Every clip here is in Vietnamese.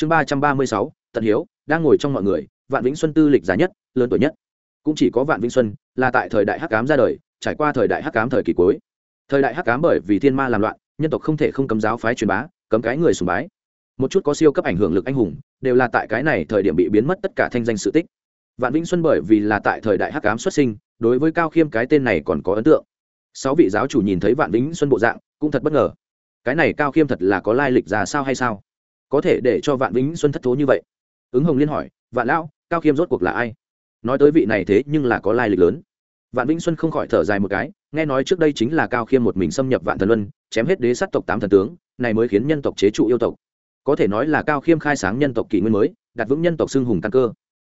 chương ba trăm ba mươi sáu, tận hiếu, đang ngồi trong mọi người, vạn vĩnh xuân tư lịch giá nhất, lớn tuổi nhất. Cũng chỉ có vạn vĩnh xuân là tại thời đại hắc cám ra đời, trải qua thời đại hắc cám thời kỳ cuối. Thời đại hắc cám bởi vì thiên ma làm loạn, nhân tộc không thể không cấm giáo phái truyền bá, cấm cái người sùng bái. Một chút có siêu cấp ảnh hưởng lực anh hùng, đều là tại cái này thời điểm bị biến mất tất cả thanh danh sự tích. Vạn vĩnh xuân bởi vì là tại thời đại hắc cám xuất sinh, đối với cao khiêm cái tên này còn có ấn tượng. Sáu vị giáo chủ nhìn thấy vạn vĩnh xuân bộ dạng, cũng thật bất ngờ. Cái này cao khiêm thật là có lai lịch ra sao hay sao? Có thể để cho vạn vĩnh xuân thất thố như vậy? Ứng hồng liên hỏi. Vạn lão, cao khiêm rốt cuộc là ai? Nói tới vị này thế nhưng là có lai lịch lớn. Vạn vĩnh xuân không khỏi thở dài một cái, nghe nói trước đây chính là cao khiêm một mình xâm nhập vạn thần luân, chém hết đế sát tộc tám thần tướng, này mới khiến nhân tộc chế trụ yêu tộc. Có thể nói là cao khiêm khai sáng nhân tộc kỷ nguyên mới, đặt vững nhân tộc xưng hùng căn cơ.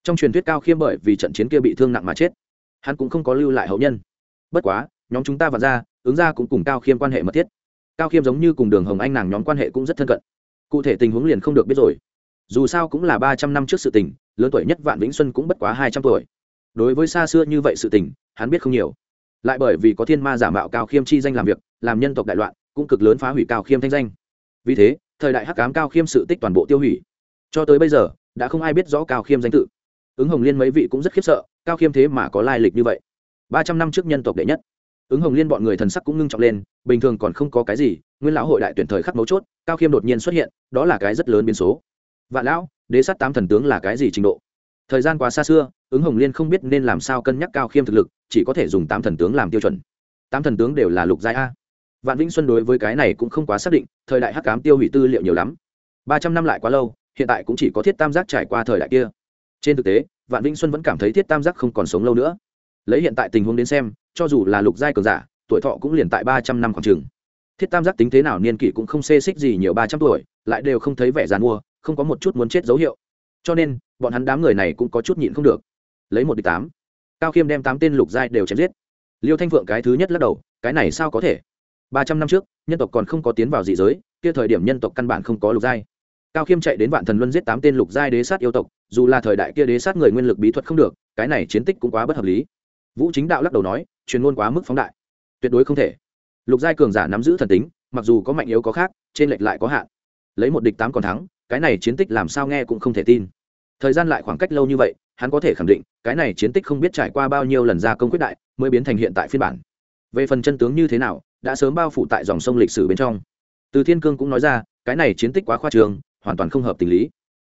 Trong truyền thuyết cao khiêm bởi vì trận chiến kia bị thương nặng mà chết, hắn cũng không có lưu lại hậu nhân. Bất quá, nhóm chúng ta vạn ra ứng ra cũng cùng cao khiêm quan hệ mật thiết. Cao khiêm giống như cùng đường hồng anh nàng nhóm quan hệ cũng rất thân cận cụ thể tình huống liền không được biết rồi. Dù sao cũng là ba trăm năm trước sự tình, lớn tuổi nhất vạn vĩnh xuân cũng bất quá hai trăm tuổi. Đối với xa xưa như vậy sự tình, hắn biết không nhiều. Lại bởi vì có thiên ma giả mạo cao khiêm chi danh làm việc, làm nhân tộc đại loạn, cũng cực lớn phá hủy cao khiêm thanh danh. Vì thế, thời đại hắc cám cao khiêm sự tích toàn bộ tiêu hủy. Cho tới bây giờ, đã không ai biết rõ cao khiêm danh tự. Ứng hồng liên mấy vị cũng rất khiếp sợ, cao khiêm thế mà có lai lịch như vậy. Ba trăm năm trước nhân tộc đệ nhất ứng hồng liên bọn người thần sắc cũng ngưng trọng lên, bình thường còn không có cái gì, nguyên lão hội đại tuyển thời khắc mấu chốt, cao khiêm đột nhiên xuất hiện, đó là cái rất lớn biến số. Vạn lão, đế sát tám thần tướng là cái gì trình độ? Thời gian quá xa xưa, ứng hồng liên không biết nên làm sao cân nhắc cao khiêm thực lực, chỉ có thể dùng tám thần tướng làm tiêu chuẩn. Tám thần tướng đều là lục giai a. Vạn vĩnh xuân đối với cái này cũng không quá xác định, thời đại hắc cám tiêu hủy tư liệu nhiều lắm. Ba trăm năm lại quá lâu, hiện tại cũng chỉ có thiết tam giác trải qua thời đại kia. Trên thực tế, vạn vĩnh xuân vẫn cảm thấy thiết tam giác không còn sống lâu nữa. Lấy hiện tại tình huống đến xem cho dù là lục giai cường giả, tuổi thọ cũng liền tại ba trăm năm khoảng trường thiết tam giác tính thế nào, niên kỷ cũng không xê xích gì nhiều ba trăm tuổi, lại đều không thấy vẻ g i à n mua không có một chút muốn chết dấu hiệu. Cho nên, bọn hắn đám người này cũng có chút nhịn không được. Lấy một đ ị tám. Cao khiêm đem tám tên lục giai đều chém giết. Liêu thanh phượng cái thứ nhất lắc đầu, cái này sao có thể? Ba trăm năm trước, nhân tộc còn không có tiến vào dị giới, kia thời điểm nhân tộc căn bản không có lục giai. Cao khiêm chạy đến vạn thần luân giết tám tên lục giai đế sát yêu tộc, dù là thời đại kia đế sát người nguyên lực bí thuật không được, cái này chiến tích cũng quá bất hợp lý. Vũ chính đạo lắc đầu nói truyền ngôn quá mức phóng đại. Tuyệt đối không thể. Lục giai cường giả nắm giữ thần tính, mặc dù có mạnh yếu có khác, trên lệch lại có hạn. Lấy một địch tám còn thắng, cái này chiến tích làm sao nghe cũng không thể tin. Thời gian lại khoảng cách lâu như vậy, hắn có thể khẳng định, cái này chiến tích không biết trải qua bao nhiêu lần gia công quyết đại, mới biến thành hiện tại phiên bản. Về phần chân tướng như thế nào, đã sớm bao phủ tại dòng sông lịch sử bên trong. Từ thiên cương cũng nói ra, cái này chiến tích quá khoa trường hoàn toàn không hợp tình lý.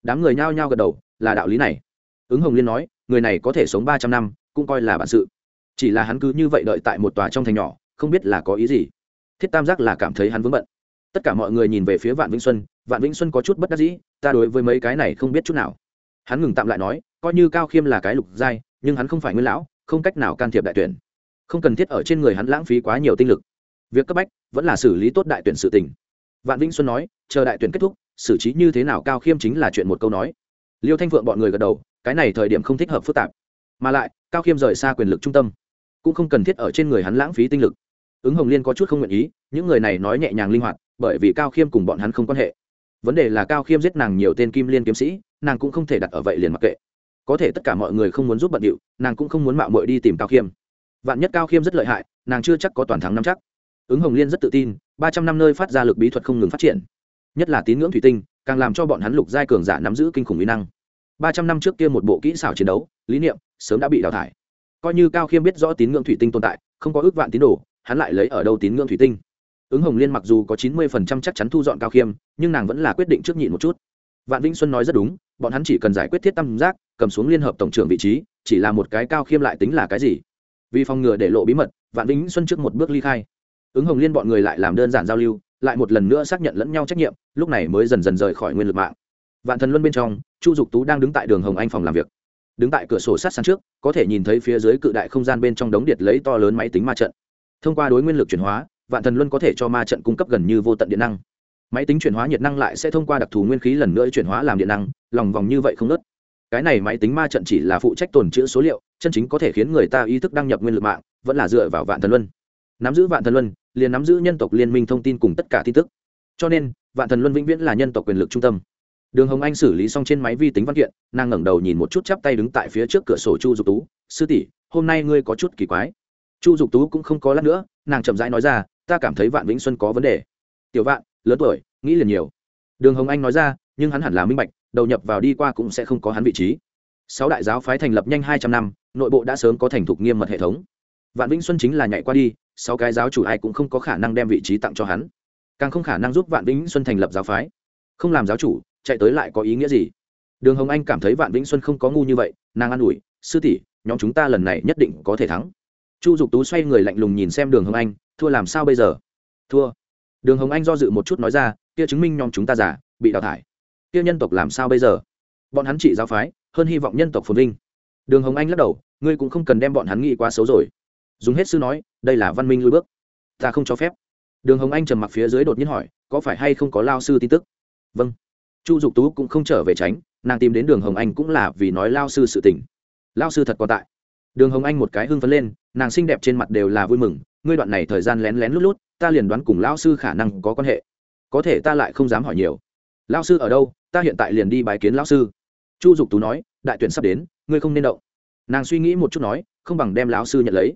Đám người nhao nhao gật đầu, là đạo lý này. Ứng hồng liên nói, người này có thể sống ba trăm năm, cũng coi là bản sự chỉ là hắn cứ như vậy đợi tại một tòa trong thành nhỏ, không biết là có ý gì. Thiết tam giác là cảm thấy hắn vướng bận. Tất cả mọi người nhìn về phía vạn vĩnh xuân, vạn vĩnh xuân có chút bất đắc dĩ, ta đối với mấy cái này không biết chút nào. Hắn ngừng tạm lại nói, coi như cao khiêm là cái lục giai, nhưng hắn không phải nguyên lão, không cách nào can thiệp đại tuyển. Không cần thiết ở trên người hắn lãng phí quá nhiều tinh lực. Việc cấp bách vẫn là xử lý tốt đại tuyển sự tình. Vạn vĩnh xuân nói, chờ đại tuyển kết thúc, xử trí như thế nào cao khiêm chính là chuyện một câu nói. Liêu thanh phượng bọn người gật đầu, cái này thời điểm không thích hợp phức tạp mà lại, cao khiêm rời xa quyền lực trung tâm, cũng không cần thiết ở trên người hắn lãng phí tinh lực. Ứng hồng liên có chút không nguyện ý, những người này nói nhẹ nhàng linh hoạt, bởi vì cao khiêm cùng bọn hắn không quan hệ. Vấn đề là cao khiêm giết nàng nhiều tên kim liên kiếm sĩ, nàng cũng không thể đặt ở vậy liền mặc kệ. Có thể tất cả mọi người không muốn giúp bận điệu, nàng cũng không muốn mạo mội đi tìm cao khiêm. Vạn nhất cao khiêm rất lợi hại, nàng chưa chắc có toàn thắng năm chắc. Ứng hồng liên rất tự tin, ba trăm năm nơi phát ra lực bí thuật không ngừng phát triển. Nhất là tín ngưỡng thủy tinh, càng làm cho bọn hắn lục giai cường giả nắm giữ kinh khủng mỹ năng ba trăm năm trước kia một bộ kỹ xảo chiến đấu, lý niệm, sớm đã bị đào thải. Coi như cao khiêm biết rõ tín ngưỡng thủy tinh tồn tại, không có ước vạn tín đồ, hắn lại lấy ở đâu tín ngưỡng thủy tinh? Ứng hồng liên mặc dù có chín mươi phần trăm chắc chắn thu dọn cao khiêm, nhưng nàng vẫn là quyết định trước nhịn một chút. Vạn vĩnh xuân nói rất đúng, bọn hắn chỉ cần giải quyết thiết tâm giác cầm xuống liên hợp tổng trưởng vị trí, chỉ là một cái cao khiêm lại tính là cái gì? Vì phòng ngừa để lộ bí mật, vạn vĩnh xuân trước một bước ly khai. Ứng hồng liên bọn người lại làm đơn giản giao lưu, lại một lần nữa xác nhận lẫn nhau trách nhiệm, lúc này mới dần dần rời khỏi nguyên lực mạng vạn thần luân bên trong, chu dục tú đang đứng tại đường hồng anh phòng làm việc. Đứng tại cửa sổ sát sàn trước, có thể nhìn thấy phía dưới cự đại không gian bên trong đống điện lấy to lớn máy tính ma trận. Thông qua đối nguyên lực chuyển hóa, vạn thần luân có thể cho ma trận cung cấp gần như vô tận điện năng. Máy tính chuyển hóa nhiệt năng lại sẽ thông qua đặc thù nguyên khí lần nữa chuyển hóa làm điện năng, lòng vòng như vậy không nớt cái này máy tính ma trận chỉ là phụ trách tồn chữ số liệu, chân chính có thể khiến người ta ý thức đăng nhập nguyên lực mạng, vẫn là dựa vào vạn thần luân. Nắm giữ vạn thần luân, liền nắm giữ nhân tộc liên minh thông tin cùng tất cả tin tức. Cho nên, vạn thần luân vĩnh viễn là nhân tộc quyền lực trung tâm đường hồng anh xử lý xong trên máy vi tính văn kiện, nàng ngẩng đầu nhìn một chút chắp tay đứng tại phía trước cửa sổ chu dục tú, sư tỷ, hôm nay ngươi có chút kỳ quái. Chu dục tú cũng không có lát nữa, nàng chậm rãi nói ra, ta cảm thấy vạn vĩnh xuân có vấn đề. Tiểu vạn, lớn tuổi, nghĩ liền nhiều. Đường hồng anh nói ra, nhưng hắn hẳn là minh bạch, đầu nhập vào đi qua cũng sẽ không có hắn vị trí. Sáu đại giáo phái thành lập nhanh hai trăm năm, nội bộ đã sớm có thành thục nghiêm mật hệ thống. Vạn vĩnh xuân chính là nhảy qua đi, sáu cái giáo chủ ai cũng không có khả năng đem vị trí tặng cho hắn. Càng không khả năng giúp vạn vĩnh xuân thành lập giáo phái. Không làm giáo chủ chạy tới lại có ý nghĩa gì? Đường hồng anh cảm thấy vạn vĩnh xuân không có ngu như vậy, nàng an ủi, sư tỷ, nhóm chúng ta lần này nhất định có thể thắng. Chu dục tú xoay người lạnh lùng nhìn xem đường hồng anh, thua làm sao bây giờ? Thua. Đường hồng anh do dự một chút nói ra, kia chứng minh nhóm chúng ta giả bị đào thải. Kia nhân tộc làm sao bây giờ? Bọn hắn trị giáo phái, hơn hy vọng nhân tộc phồn vinh. Đường hồng anh lắc đầu, ngươi cũng không cần đem bọn hắn nghĩ quá xấu rồi. Dùng hết sư nói, đây là văn minh lui bước, ta không cho phép. Đường hồng anh trầm mặc phía dưới đột nhiên hỏi, có phải hay không có lao sư tin tức? Vâng chu dục tú cũng không trở về tránh, nàng tìm đến đường hồng anh cũng là vì nói lao sư sự tình. Lao sư thật còn tại. Đường hồng anh một cái hưng phấn lên, nàng xinh đẹp trên mặt đều là vui mừng, ngươi đoạn này thời gian lén lén lút lút, ta liền đoán cùng lao sư khả năng có quan hệ. Có thể ta lại không dám hỏi nhiều. Lao sư ở đâu, ta hiện tại liền đi bài kiến lao sư. Chu dục tú nói, đại tuyển sắp đến, ngươi không nên động. Nàng suy nghĩ một chút nói, không bằng đem lão sư nhận lấy.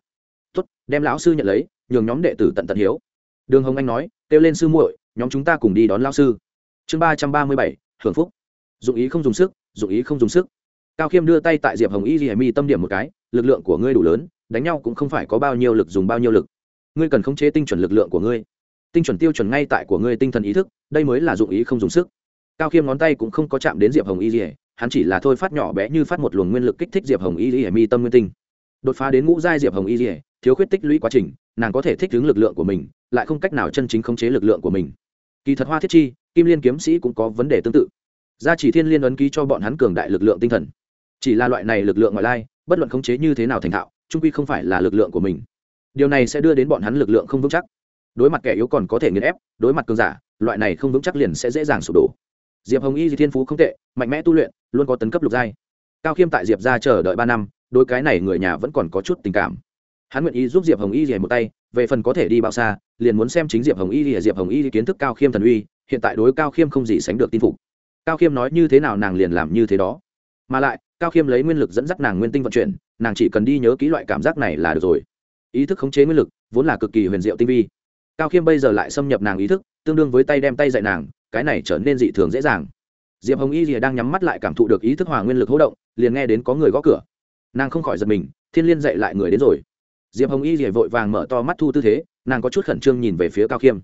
Tốt, đem lão sư nhận lấy, nhường nhóm đệ tử tận tận hiếu. Đường hồng anh nói, kêu lên sư muội, nhóm chúng ta cùng đi đón lao sư chương ba trăm ba mươi bảy, hưởng phúc. Dụng ý không dùng sức, dụng ý không dùng sức. Cao khiêm đưa tay tại diệp hồng y di mi tâm điểm một cái, lực lượng của ngươi đủ lớn, đánh nhau cũng không phải có bao nhiêu lực dùng bao nhiêu lực. Ngươi cần khống chế tinh chuẩn lực lượng của ngươi. Tinh chuẩn tiêu chuẩn ngay tại của ngươi tinh thần ý thức, đây mới là dụng ý không dùng sức. Cao khiêm ngón tay cũng không có chạm đến diệp hồng y di hắn chỉ là thôi phát nhỏ bé như phát một luồng nguyên lực kích thích diệp hồng y di mi tâm nguyên tinh. Đột phá đến ngũ giai diệp hồng y di thiếu khuyết tích lũy quá trình, nàng có thể thích ứng lực lượng của mình, lại không cách nào chân chính khống chế lực lượng của mình. Kỳ thật hoa thiết chi kim liên kiếm sĩ cũng có vấn đề tương tự. Gia chỉ thiên liên ấn ký cho bọn hắn cường đại lực lượng tinh thần. Chỉ là loại này lực lượng ngoại lai, bất luận khống chế như thế nào thành thạo, trung quy không phải là lực lượng của mình. Điều này sẽ đưa đến bọn hắn lực lượng không vững chắc. Đối mặt kẻ yếu còn có thể nghiền ép, đối mặt cường giả, loại này không vững chắc liền sẽ dễ dàng sụp đổ. Diệp hồng y di thiên phú không tệ, mạnh mẽ tu luyện, luôn có tấn cấp lục giai. Cao khiêm tại diệp ra chờ đợi ba năm đôi cái này người nhà vẫn còn có chút tình cảm. Hắn nguyện ý giúp diệp hồng y rìa một tay, về phần có thể đi bao xa, liền muốn xem chính diệp hồng y rìa diệp hồng y kiến thức cao khiêm thần uy hiện tại đối cao khiêm không gì sánh được tin phục. Cao khiêm nói như thế nào nàng liền làm như thế đó. Mà lại, cao khiêm lấy nguyên lực dẫn dắt nàng nguyên tinh vận chuyển, nàng chỉ cần đi nhớ kỹ loại cảm giác này là được rồi. Ý thức khống chế nguyên lực, vốn là cực kỳ huyền diệu tinh vi. Cao khiêm bây giờ lại xâm nhập nàng ý thức, tương đương với tay đem tay dạy nàng, cái này trở nên dị thường dễ dàng. Diệp hồng y rìa đang nhắm mắt lại cảm thụ được ý thức hòa nguyên lực hỗ động, liền nghe đến có người gõ cửa. Nàng không khỏi giật mình, thiên liên dạy lại người đến rồi. Diệp hồng y rìa vội vàng mở to mắt thu tư thế, nàng có chút khẩn trương nhìn về phía cao khiêm.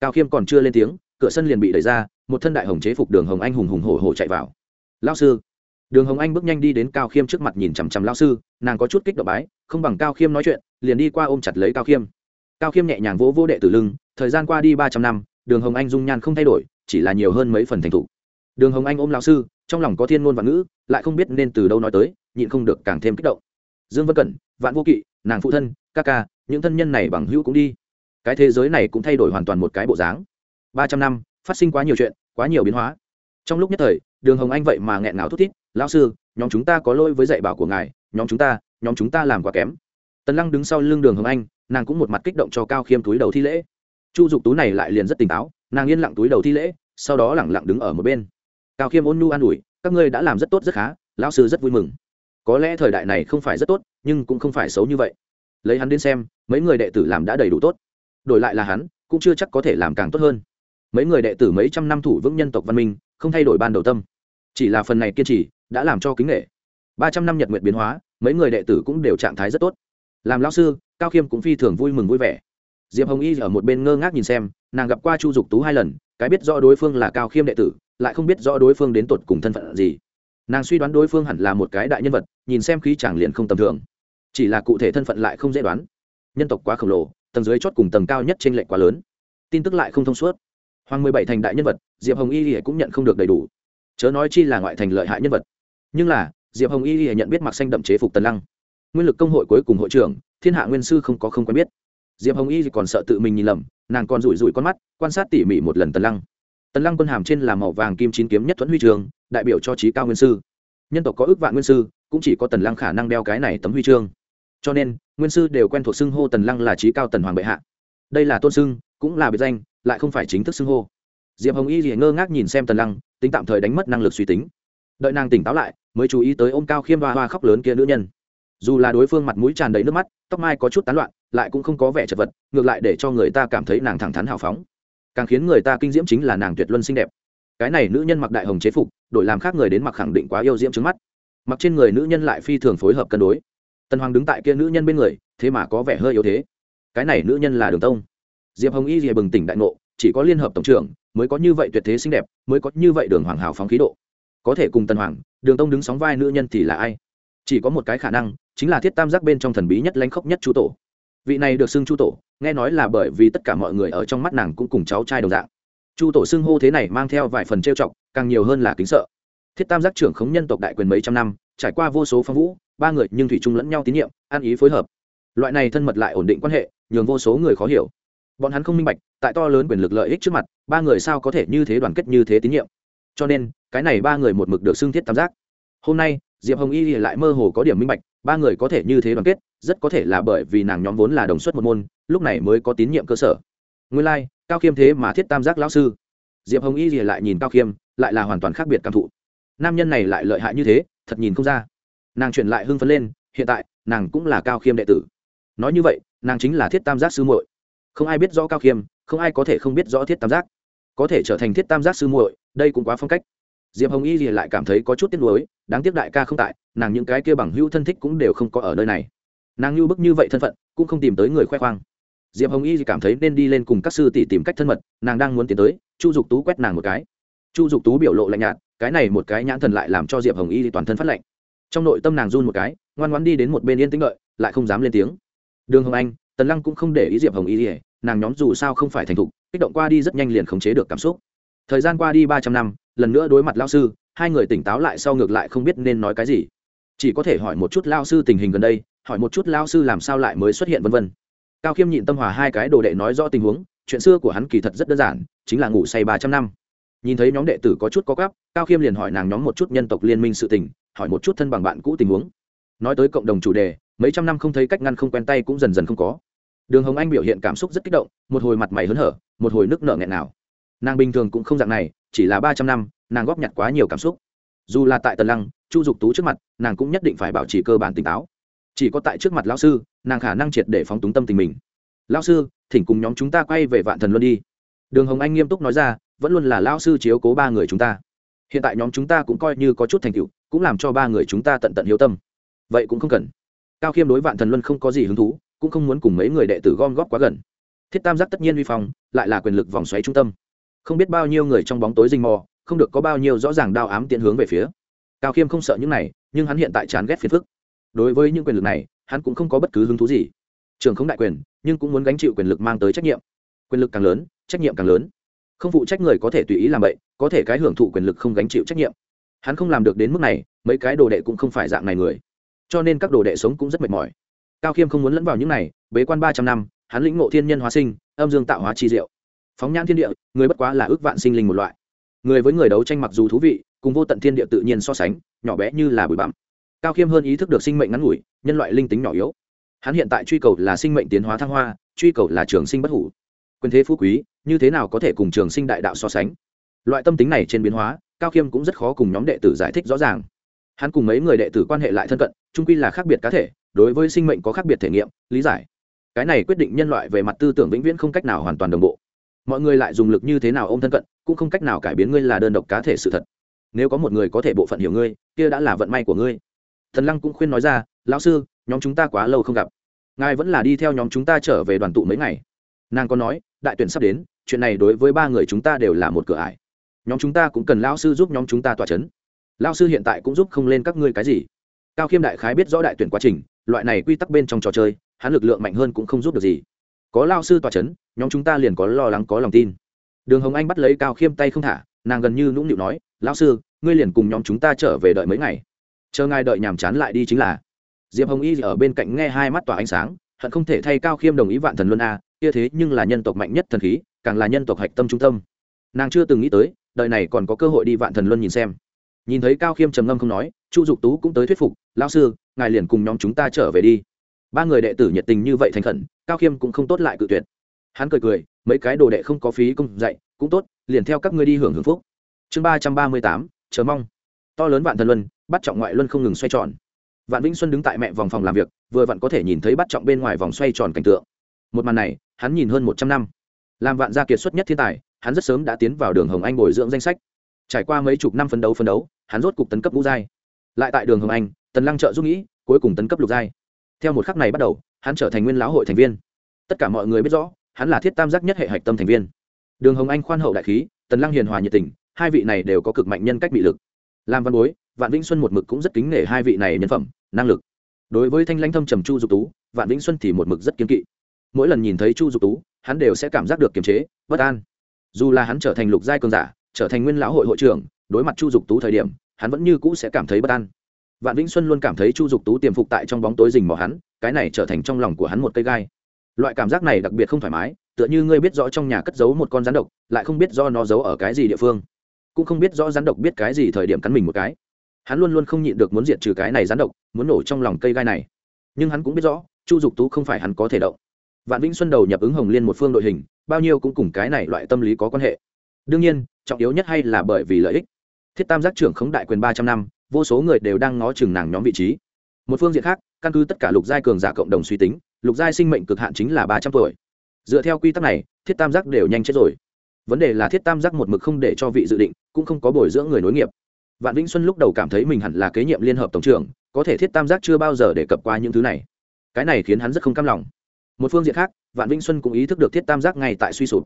Cao khiêm còn chưa lên tiếng cửa sân liền bị đẩy ra, một thân đại hồng chế phục đường hồng anh hùng hùng hổ hổ chạy vào. Lao sư. Đường hồng anh bước nhanh đi đến cao khiêm trước mặt nhìn chằm chằm lao sư, nàng có chút kích động bái, không bằng cao khiêm nói chuyện, liền đi qua ôm chặt lấy cao khiêm. Cao khiêm nhẹ nhàng vỗ vỗ đệ tử lưng, thời gian qua đi ba trăm năm, đường hồng anh dung nhan không thay đổi, chỉ là nhiều hơn mấy phần thành t h ủ đường hồng anh ôm lao sư, trong lòng có thiên ngôn và ngữ, lại không biết nên từ đâu nói tới, nhịn không được càng thêm kích động. Dương vân cẩn, vạn vô kỵ, nàng phụ thân, ca ca, những thân nhân này bằng hữu cũng đi. Cái thế giới này cũng thay đổi hoàn toàn một cái bộ dáng ba trăm năm, phát sinh quá nhiều chuyện, quá nhiều biến hóa. Trong lúc nhất thời, đường hồng anh vậy mà nghẹn ngào thút thít, lão sư, nhóm chúng ta có lỗi với dạy bảo của ngài, nhóm chúng ta, nhóm chúng ta làm quá kém. Tần lăng đứng sau lưng đường hồng anh, nàng cũng một mặt kích động cho cao khiêm túi đầu thi lễ. Chu dục tú này lại liền rất tỉnh táo, nàng yên lặng túi đầu thi lễ, sau đó lẳng lặng đứng ở một bên. Cao khiêm ôn nu an ủi, các ngươi đã làm rất tốt rất khá, lão sư rất vui mừng. Có lẽ thời đại này không phải rất tốt, nhưng cũng không phải xấu như vậy. Lấy hắn đến xem, mấy người đệ tử làm đã đầy đủ tốt. Đổi lại là hắn, cũng chưa chắc có thể làm càng tốt hơn mấy người đệ tử mấy trăm năm thủ vững nhân tộc văn minh, không thay đổi ban đầu tâm. Chỉ là phần này kiên trì, đã làm cho kính nghệ ba trăm năm nhật nguyện biến hóa, mấy người đệ tử cũng đều trạng thái rất tốt. Làm lão sư, cao khiêm cũng phi thường vui mừng vui vẻ. Diệp hồng y ở một bên ngơ ngác nhìn xem, nàng gặp qua chu dục tú hai lần, cái biết rõ đối phương là cao khiêm đệ tử, lại không biết rõ đối phương đến tột cùng thân phận gì. Nàng suy đoán đối phương hẳn là một cái đại nhân vật, nhìn xem khí chàng liền không tầm thường. Chỉ là cụ thể thân phận lại không dễ đoán. Nhân tộc quá khổng lồ, tầng dưới chót cùng tầng cao nhất chênh lệch quá lớn. Tin tức lại không thông suốt hoàng mười bảy thành đại nhân vật, diệp hồng y cũng nhận không được đầy đủ. Chớ nói chi là ngoại thành lợi hại nhân vật. Nhưng là, diệp hồng y nhận biết mặc xanh đậm chế phục tần lăng. Nguyên lực công hội cuối cùng hội trưởng, thiên hạ nguyên sư không có không quen biết. Diệp hồng y còn sợ tự mình nhìn lầm, nàng còn rủi rủi con mắt, quan sát tỉ mỉ một lần tần lăng. Tần lăng quân hàm trên là màu vàng kim chín kiếm nhất thuẫn huy trường đại biểu cho trí cao nguyên sư. Nhân tộc có ước vạn nguyên sư, cũng chỉ có tần lăng khả năng đeo cái này tấm huy chương. Cho nên, nguyên sư đều quen thuộc xưng hô tần lăng là trí cao tần hoàng bệ hạ. Đây là tôn xưng, cũng là biệt danh lại không phải chính thức xưng hô. Diệp hồng y thì ngơ ngác nhìn xem tần lăng, tính tạm thời đánh mất năng lực suy tính. Đợi nàng tỉnh táo lại, mới chú ý tới ôm cao khiêm hoa hoa khóc lớn kia nữ nhân. Dù là đối phương mặt mũi tràn đầy nước mắt, tóc mai có chút tán loạn, lại cũng không có vẻ chật vật, ngược lại để cho người ta cảm thấy nàng thẳng thắn hào phóng. Càng khiến người ta kinh diễm chính là nàng tuyệt luân xinh đẹp. Cái này nữ nhân mặc đại hồng chế phục, đổi làm khác người đến mặc khẳng định quá yêu diễm trước mắt. Mặc trên người nữ nhân lại phi thường phối hợp cân đối. Tần hoàng đứng tại kia nữ nhân bên người, thế mà có vẻ hơi yếu thế. Cái này nữ nhân là đường tông diệp hồng y rìa bừng tỉnh đại ngộ, chỉ có liên hợp tổng trưởng mới có như vậy tuyệt thế xinh đẹp, mới có như vậy đường hoàng hào phóng khí độ. Có thể cùng tần hoàng, đường tông đứng sóng vai nữ nhân thì là ai? Chỉ có một cái khả năng, chính là thiết tam giác bên trong thần bí nhất lãnh khốc nhất chú tổ. Vị này được xưng chu tổ, nghe nói là bởi vì tất cả mọi người ở trong mắt nàng cũng cùng cháu trai đồng dạng. Chu tổ xưng hô thế này mang theo vài phần trêu chọc, càng nhiều hơn là kính sợ. Thiết tam giác trưởng khống nhân tộc đại quyền mấy trăm năm, trải qua vô số phong vũ, ba người nhưng thủy chung lẫn nhau tín nhiệm an ý phối hợp. Loại này thân mật lại ổn định quan hệ, nhường vô số người khó hiểu bọn hắn không minh bạch tại to lớn quyền lực lợi ích trước mặt ba người sao có thể như thế đoàn kết như thế tín nhiệm? Cho nên cái này ba người một mực được xưng thiết tam giác. Hôm nay diệp hồng y lại mơ hồ có điểm minh bạch ba người có thể như thế đoàn kết rất có thể là bởi vì nàng nhóm vốn là đồng xuất một môn lúc này mới có tín nhiệm cơ sở. Nguyên lai、like, cao khiêm thế mà thiết tam giác lão sư. Diệp hồng y lại nhìn cao khiêm lại là hoàn toàn khác biệt cảm thụ. Nam nhân này lại lợi hại như thế thật nhìn không ra. Nàng chuyển lại hưng phấn lên hiện tại nàng cũng là cao khiêm đệ tử. Nói như vậy nàng chính là thiết tam giác sư muội không ai biết rõ cao khiêm, không ai có thể không biết rõ thiết tam giác. Có thể trở thành thiết tam giác sư muội, đây cũng quá phong cách. Diệp hồng y thì lại cảm thấy có chút tiếc nuối, đáng tiếc đại ca không tại, nàng những cái kia bằng hữu thân thích cũng đều không có ở nơi này. Nàng như bức như vậy thân phận, cũng không tìm tới người khoe khoang. Diệp hồng y thì cảm thấy nên đi lên cùng các sư tỷ tìm cách thân mật, nàng đang muốn tiến tới, chu dục tú quét nàng một cái. Chu dục tú biểu lộ lạnh nhạt, cái này một cái nhãn thần lại làm cho diệp hồng y thì toàn thân phát lạnh. Trong nội tâm nàng run một cái, ngoan ngoan đi đến một bên yên tĩnh lợi lại không dám lên tiếng. Đường hồng anh tần lăng cũng không để ý diệp hồng y ỉa nàng nhóm dù sao không phải thành thục, kích động qua đi rất nhanh liền khống chế được cảm xúc. Thời gian qua đi ba trăm năm, lần nữa đối mặt lao sư, hai người tỉnh táo lại sau ngược lại không biết nên nói cái gì. Chỉ có thể hỏi một chút lao sư tình hình gần đây, hỏi một chút lao sư làm sao lại mới xuất hiện vân vân. Cao khiêm nhịn tâm hòa hai cái đồ đệ nói rõ tình huống, chuyện xưa của hắn kỳ thật rất đơn giản, chính là ngủ say ba trăm năm. Nhìn thấy nhóm đệ tử có chút có gắp cao khiêm liền hỏi nàng nhóm một chút nhân tộc liên minh sự tình, hỏi một chút thân bằng bạn cũ tình huống. Nói tới cộng đồng chủ đề, mấy trăm năm không thấy cách ngăn không quen tay cũng dần dần không có đường hồng anh biểu hiện cảm xúc rất kích động, một hồi mặt mày hớn hở, một hồi nước nở nghẹn nào nàng bình thường cũng không dạng này, chỉ là ba trăm năm, nàng góp nhặt quá nhiều cảm xúc. Dù là tại tần lăng, chu dục tú trước mặt, nàng cũng nhất định phải bảo trì cơ bản tỉnh táo. Chỉ có tại trước mặt lão sư, nàng khả năng triệt để phóng túng tâm tình mình. Lão sư, thỉnh cùng nhóm chúng ta quay về vạn thần luân đi. Đường hồng anh nghiêm túc nói ra, vẫn luôn là lão sư chiếu cố ba người chúng ta. Hiện tại nhóm chúng ta cũng coi như có chút thành tựu, cũng làm cho ba người chúng ta tận tận hiếu tâm. Vậy cũng không cần. Cao khiêm đối vạn thần luân không có gì hứng thú cũng không muốn cùng mấy người đệ tử gom góp quá gần. Thiết tam giác tất nhiên vi phong, lại là quyền lực vòng xoáy trung tâm. Không biết bao nhiêu người trong bóng tối rình mò, không được có bao nhiêu rõ ràng đao ám tiến hướng về phía. Cao khiêm không sợ những này, nhưng hắn hiện tại chán ghét phiền phức. Đối với những quyền lực này, hắn cũng không có bất cứ hứng thú gì. Trường không đại quyền, nhưng cũng muốn gánh chịu quyền lực mang tới trách nhiệm. Quyền lực càng lớn, trách nhiệm càng lớn. Không phụ trách người có thể tùy ý làm vậy, có thể cái hưởng thụ quyền lực không gánh chịu trách nhiệm. Hắn không làm được đến mức này, mấy cái đồ đệ cũng không phải dạng này người. Cho nên các đồ đệ sống cũng rất mệt mỏi cao khiêm không muốn lẫn vào những này, bế quan ba trăm năm, hắn lĩnh ngộ thiên nhân hóa sinh, âm dương tạo hóa chi diệu. Phóng nhãn thiên địa, người bất quá là ước vạn sinh linh một loại. Người với người đấu tranh mặc dù thú vị, cùng vô tận thiên địa tự nhiên so sánh, nhỏ bé như là bụi bặm. Cao khiêm hơn ý thức được sinh mệnh ngắn ngủi, nhân loại linh tính nhỏ yếu. Hắn hiện tại truy cầu là sinh mệnh tiến hóa thăng hoa, truy cầu là trường sinh bất hủ. Quyền thế phú quý, như thế nào có thể cùng trường sinh đại đạo so sánh? Loại tâm tính này trên biến hóa, cao khiêm cũng rất khó cùng nhóm đệ tử giải thích rõ ràng. Hắn cùng mấy người đệ tử quan hệ lại thân cận trung quy là khác biệt cá thể đối với sinh mệnh có khác biệt thể nghiệm, lý giải. Cái này quyết định nhân loại về mặt tư tưởng vĩnh viễn không cách nào hoàn toàn đồng bộ. Mọi người lại dùng lực như thế nào ô m thân cận, cũng không cách nào cải biến ngươi là đơn độc cá thể sự thật. Nếu có một người có thể bộ phận hiểu ngươi, kia đã là vận may của ngươi. Thần lăng cũng khuyên nói ra, lão sư, nhóm chúng ta quá lâu không gặp. Ngài vẫn là đi theo nhóm chúng ta trở về đoàn tụ mấy ngày. Nàng có nói, đại tuyển sắp đến, chuyện này đối với ba người chúng ta đều là một cửa ải. Nhóm chúng ta cũng cần lão sư giúp nhóm chúng ta tỏa c h ấ n lão sư hiện tại cũng giúp không lên các ngươi cái gì. Cao khiêm đại khái biết rõ đại tuyển quá trình loại này quy tắc bên trong trò chơi, hắn lực lượng mạnh hơn cũng không giúp được gì. Có lao sư tỏa c h ấ n nhóm chúng ta liền có lo lắng, có lòng tin. Đường hồng anh bắt lấy cao khiêm tay không thả, nàng gần như nũng nịu nói, lão sư, ngươi liền cùng nhóm chúng ta trở về đợi mấy ngày. Chờ ngài đợi nhàm chán lại đi chính là. Diệp hồng y ở bên cạnh nghe hai mắt tỏa ánh sáng, hận không thể thay cao khiêm đồng ý vạn thần luân a, kia thế nhưng là nhân tộc mạnh nhất thần khí, càng là nhân tộc hạch tâm trung tâm. Nàng chưa từng nghĩ tới, đời này còn có cơ hội đi vạn thần luân nhìn xem nhìn thấy cao khiêm trầm ngâm không nói, chu dục tú cũng tới thuyết phục lao sư, ngài liền cùng nhóm chúng ta trở về đi. Ba người đệ tử nhiệt tình như vậy thành khẩn, cao khiêm cũng không tốt lại cự tuyệt. Hắn cười cười, mấy cái đồ đệ không có phí công dạy, cũng tốt, liền theo các ngươi đi hưởng hưởng phúc. Chương ba trăm ba mươi tám, chờ mong. To lớn vạn thần luân, bắt trọng ngoại luân không ngừng xoay tròn. Vạn vĩnh xuân đứng tại mẹ vòng phòng làm việc, vừa vặn có thể nhìn thấy bắt trọng bên ngoài vòng xoay tròn cảnh tượng. Một màn này, hắn nhìn hơn một trăm năm. Làm vạn gia kiệt xuất nhất thiên tài, hắn rất sớm đã tiến vào đường hồng anh bồi dưỡng danh sách. Trải qua mấy chục năm phấn đấu phấn đấu hắn rốt cục tấn cấp ngũ giai. Lại tại đường hồng anh, tần lăng trợ giúp nghĩ, cuối cùng tấn cấp lục giai. Theo một khắc này bắt đầu, hắn trở thành nguyên lão hội thành viên. Tất cả mọi người biết rõ, hắn là thiết tam giác nhất hệ hạch tâm thành viên. Đường hồng anh khoan hậu đại khí, tần lăng hiền hòa nhiệt tình, hai vị này đều có cực mạnh nhân cách bị lực. Làm văn bối, vạn vĩnh xuân một mực cũng rất kính nể hai vị này nhân phẩm, năng lực. Đối với thanh lãnh thâm trầm chu dục tú, vạn vĩnh xuân thì một mực rất kiên kỵ. Mỗi lần nhìn thấy chu dục tú, hắn đều sẽ cảm giác được kiềm chế, bất an. Dù là hắn trở thành lục giai cường giả, trở thành nguyên lão hội hội trưởng, đối mặt chu dục tú thời điểm hắn vẫn như cũ sẽ cảm thấy bất an. Vạn vĩnh xuân luôn cảm thấy chu dục tú tiềm phục tại trong bóng tối rình mò hắn, cái này trở thành trong lòng của hắn một cây gai. Loại cảm giác này đặc biệt không thoải mái, tựa như ngươi biết rõ trong nhà cất giấu một con rắn độc, lại không biết do nó giấu ở cái gì địa phương. Cũng không biết rõ rắn độc biết cái gì thời điểm cắn mình một cái. Hắn luôn luôn không nhịn được muốn diệt trừ cái này rắn độc, muốn nổ trong lòng cây gai này. Nhưng hắn cũng biết rõ, chu dục tú không phải hắn có thể động. Vạn vĩnh xuân đầu nhập ứng hồng liên một phương đội hình, bao nhiêu cũng cùng cái này loại tâm lý có quan hệ. Đương nhiên, trọng yếu nhất hay là bởi vì lợi ích thiết tam giác trưởng khống đại quyền ba trăm năm, vô số người đều đang ngó chừng nàng nhóm vị trí. Một phương diện khác, căn cứ tất cả lục giai cường giả cộng đồng suy tính, lục giai sinh mệnh cực hạn chính là ba trăm tuổi. Dựa theo quy tắc này, thiết tam giác đều nhanh chết rồi. Vấn đề là thiết tam giác một mực không để cho vị dự định, cũng không có bồi dưỡng người nối nghiệp. Vạn vĩnh xuân lúc đầu cảm thấy mình hẳn là kế nhiệm liên hợp tổng trưởng, có thể thiết tam giác chưa bao giờ đề cập qua những thứ này. Cái này khiến hắn rất không cam lòng. Một phương diện khác, vạn vĩnh xuân cũng ý thức được thiết tam giác ngay tại suy sụp.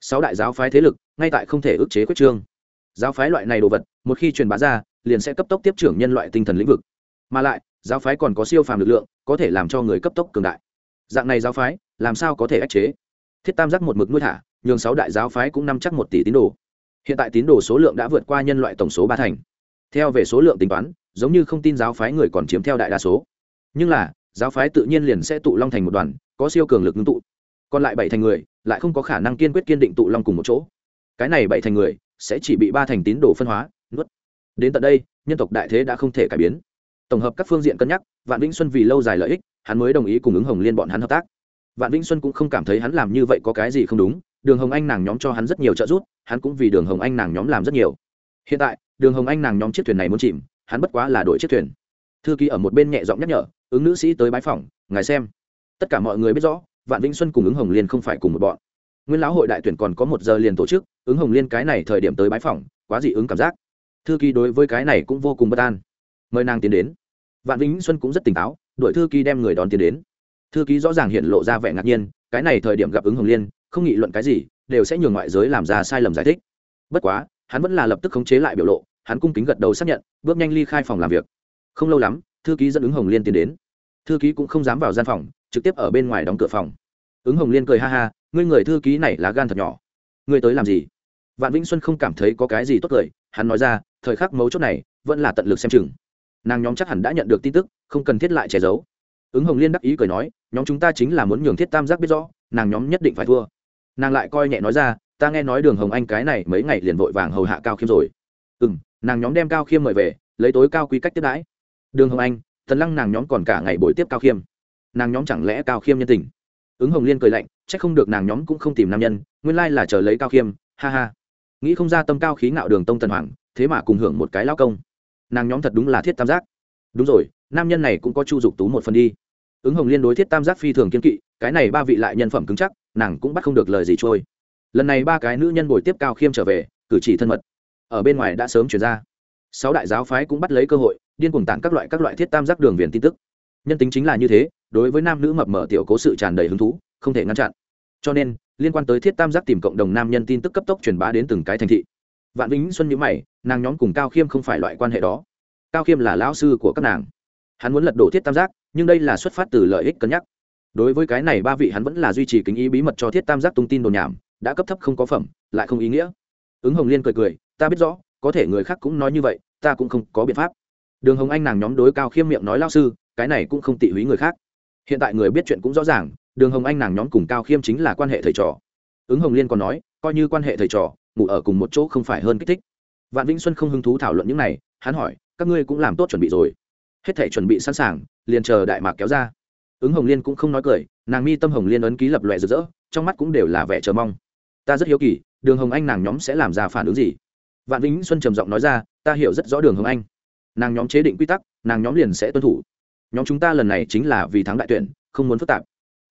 Sáu đại giáo phái thế lực, ngay tại không thể ức chế quyết trương giáo phái loại này đồ vật, một khi truyền bá ra, liền sẽ cấp tốc tiếp trưởng nhân loại tinh thần lĩnh vực. Mà lại, giáo phái còn có siêu phàm lực lượng, có thể làm cho người cấp tốc cường đại. Dạng này giáo phái, làm sao có thể ách chế? Thiết tam giác một mực nuôi thả, nhường sáu đại giáo phái cũng nắm chắc một tỷ tín đồ. Hiện tại tín đồ số lượng đã vượt qua nhân loại tổng số ba thành. Theo về số lượng tính toán, giống như không tin giáo phái người còn chiếm theo đại đa số. Nhưng là, giáo phái tự nhiên liền sẽ tụ long thành một đoàn, có siêu cường lực ngưng tụ. Còn lại bảy thành người, lại không có khả năng kiên quyết kiên định tụ long cùng một chỗ. Cái này bảy thành người sẽ chỉ bị ba thành tín đồ phân hóa, nuốt. Đến tận đây, nhân tộc đại thế đã không thể cải biến. Tổng hợp các phương diện cân nhắc, vạn vĩnh xuân vì lâu dài lợi ích, hắn mới đồng ý cùng ứng hồng liên bọn hắn hợp tác. Vạn vĩnh xuân cũng không cảm thấy hắn làm như vậy có cái gì không đúng, đường hồng anh nàng nhóm cho hắn rất nhiều trợ giúp, hắn cũng vì đường hồng anh nàng nhóm làm rất nhiều. Hiện tại, đường hồng anh nàng nhóm chiếc thuyền này muốn chìm, hắn bất quá là đổi chiếc thuyền. Thư ký ở một bên nhẹ giọng nhắc nhở, ứng nữ sĩ tới bãi phòng ngài xem. Tất cả mọi người biết rõ, vạn vĩnh xuân cùng ứng hồng liên không phải cùng một bọn nguyên lão hội đại tuyển còn có một giờ liền tổ chức, ứng hồng liên cái này thời điểm tới bãi phòng quá dị ứng cảm giác. Thư ký đối với cái này cũng vô cùng bất an. Mời nàng tiến đến. Vạn vĩnh xuân cũng rất tỉnh táo đội thư ký đem người đón tiến đến. Thư ký rõ ràng hiện lộ ra vẻ ngạc nhiên, cái này thời điểm gặp ứng hồng liên, không nghị luận cái gì, đều sẽ nhường ngoại giới làm ra sai lầm giải thích. Bất quá, hắn vẫn là lập tức khống chế lại biểu lộ, hắn cung kính gật đầu xác nhận, bước nhanh ly khai phòng làm việc. Không lâu lắm, thư ký dẫn ứng hồng liên tiến đến. Thư ký cũng không dám vào gian phòng, trực tiếp ở bên ngoài đóng cửa phòng ứng hồng liên cười ha ha, ngươi người thư ký này là gan thật nhỏ. Ngươi tới làm gì? Vạn vĩnh xuân không cảm thấy có cái gì tốt cười, hắn nói ra, thời khắc mấu chốt này, vẫn là tận lực xem chừng. Nàng nhóm chắc hẳn đã nhận được tin tức, không cần thiết lại che giấu. Ứng hồng liên đắc ý cười nói, nhóm chúng ta chính là muốn nhường thiết tam giác biết rõ, nàng nhóm nhất định phải thua. Nàng lại coi nhẹ nói ra, ta nghe nói đường hồng anh cái này mấy ngày liền vội vàng hầu hạ cao khiêm rồi. Ừ m nàng nhóm đem cao khiêm mời về, lấy tối cao quy cách tiếp đãi. Đường hồng anh, thần lăng nàng nhóm còn cả ngày buổi tiếp cao khiêm. Nàng nhóm chẳng lẽ cao khiêm nhân tình? Ứng hồng liên cười lạnh c h ắ c không được nàng nhóm cũng không tìm nam nhân, nguyên lai là chờ lấy cao khiêm, ha ha. Nghĩ không ra tâm cao khí ngạo đường tông tần hoàng, thế mà cùng hưởng một cái lao công. Nàng nhóm thật đúng là thiết tam giác. Đúng rồi, nam nhân này cũng có chu dục tú một phần đi. Ứng hồng liên đối thiết tam giác phi thường kiên kỵ, cái này ba vị lại nhân phẩm cứng chắc, nàng cũng bắt không được lời gì trôi. Lần này ba cái nữ nhân bồi tiếp cao khiêm trở về, cử chỉ thân mật. Ở bên ngoài đã sớm chuyển ra. Sáu đại giáo phái cũng bắt lấy cơ hội, điên cuồng tặng các loại các loại thiết tam giác đường viền tin tức. Nhân tính chính là như thế đối với nam nữ mập mở tiểu cố sự tràn đầy hứng thú, không thể ngăn chặn. Cho nên, liên quan tới thiết tam giác tìm cộng đồng nam nhân tin tức cấp tốc truyền bá đến từng cái thành thị. Vạn vĩnh xuân nhữ mày, nàng nhóm cùng cao khiêm không phải loại quan hệ đó. Cao khiêm là lão sư của các nàng. Hắn muốn lật đổ thiết tam giác, nhưng đây là xuất phát từ lợi ích cân nhắc. Đối với cái này ba vị hắn vẫn là duy trì kính ý bí mật cho thiết tam giác tung tin đồn nhảm, đã cấp thấp không có phẩm, lại không ý nghĩa. Ứng hồng liên cười cười, ta biết rõ, có thể người khác cũng nói như vậy, ta cũng không có biện pháp. Đường hồng anh nàng nhóm đối cao khiêm miệng nói lao sư, cái này cũng không tị húy người khác hiện tại người biết chuyện cũng rõ ràng, đường hồng anh nàng nhóm cùng cao khiêm chính là quan hệ thầy trò. Ứng hồng liên còn nói, coi như quan hệ thầy trò, ngủ ở cùng một chỗ không phải hơn kích thích. Vạn vĩnh xuân không hứng thú thảo luận những này, hắn hỏi, các ngươi cũng làm tốt chuẩn bị rồi. Hết thể chuẩn bị sẵn sàng, liền chờ đại mạc kéo ra. Ứng hồng liên cũng không nói cười, nàng mi tâm hồng liên ấn ký lập lòe rực rỡ, trong mắt cũng đều là vẻ chờ mong. Ta rất hiếu kỳ, đường hồng anh nàng nhóm sẽ làm ra phản ứng gì? Vạn vĩnh xuân trầm giọng nói ra, ta hiểu rất rõ đường hồng anh. Nàng nhóm chế định quy tắc, nàng nhóm liền sẽ tuân thủ nhóm chúng ta lần này chính là vì thắng đại tuyển, không muốn phức tạp.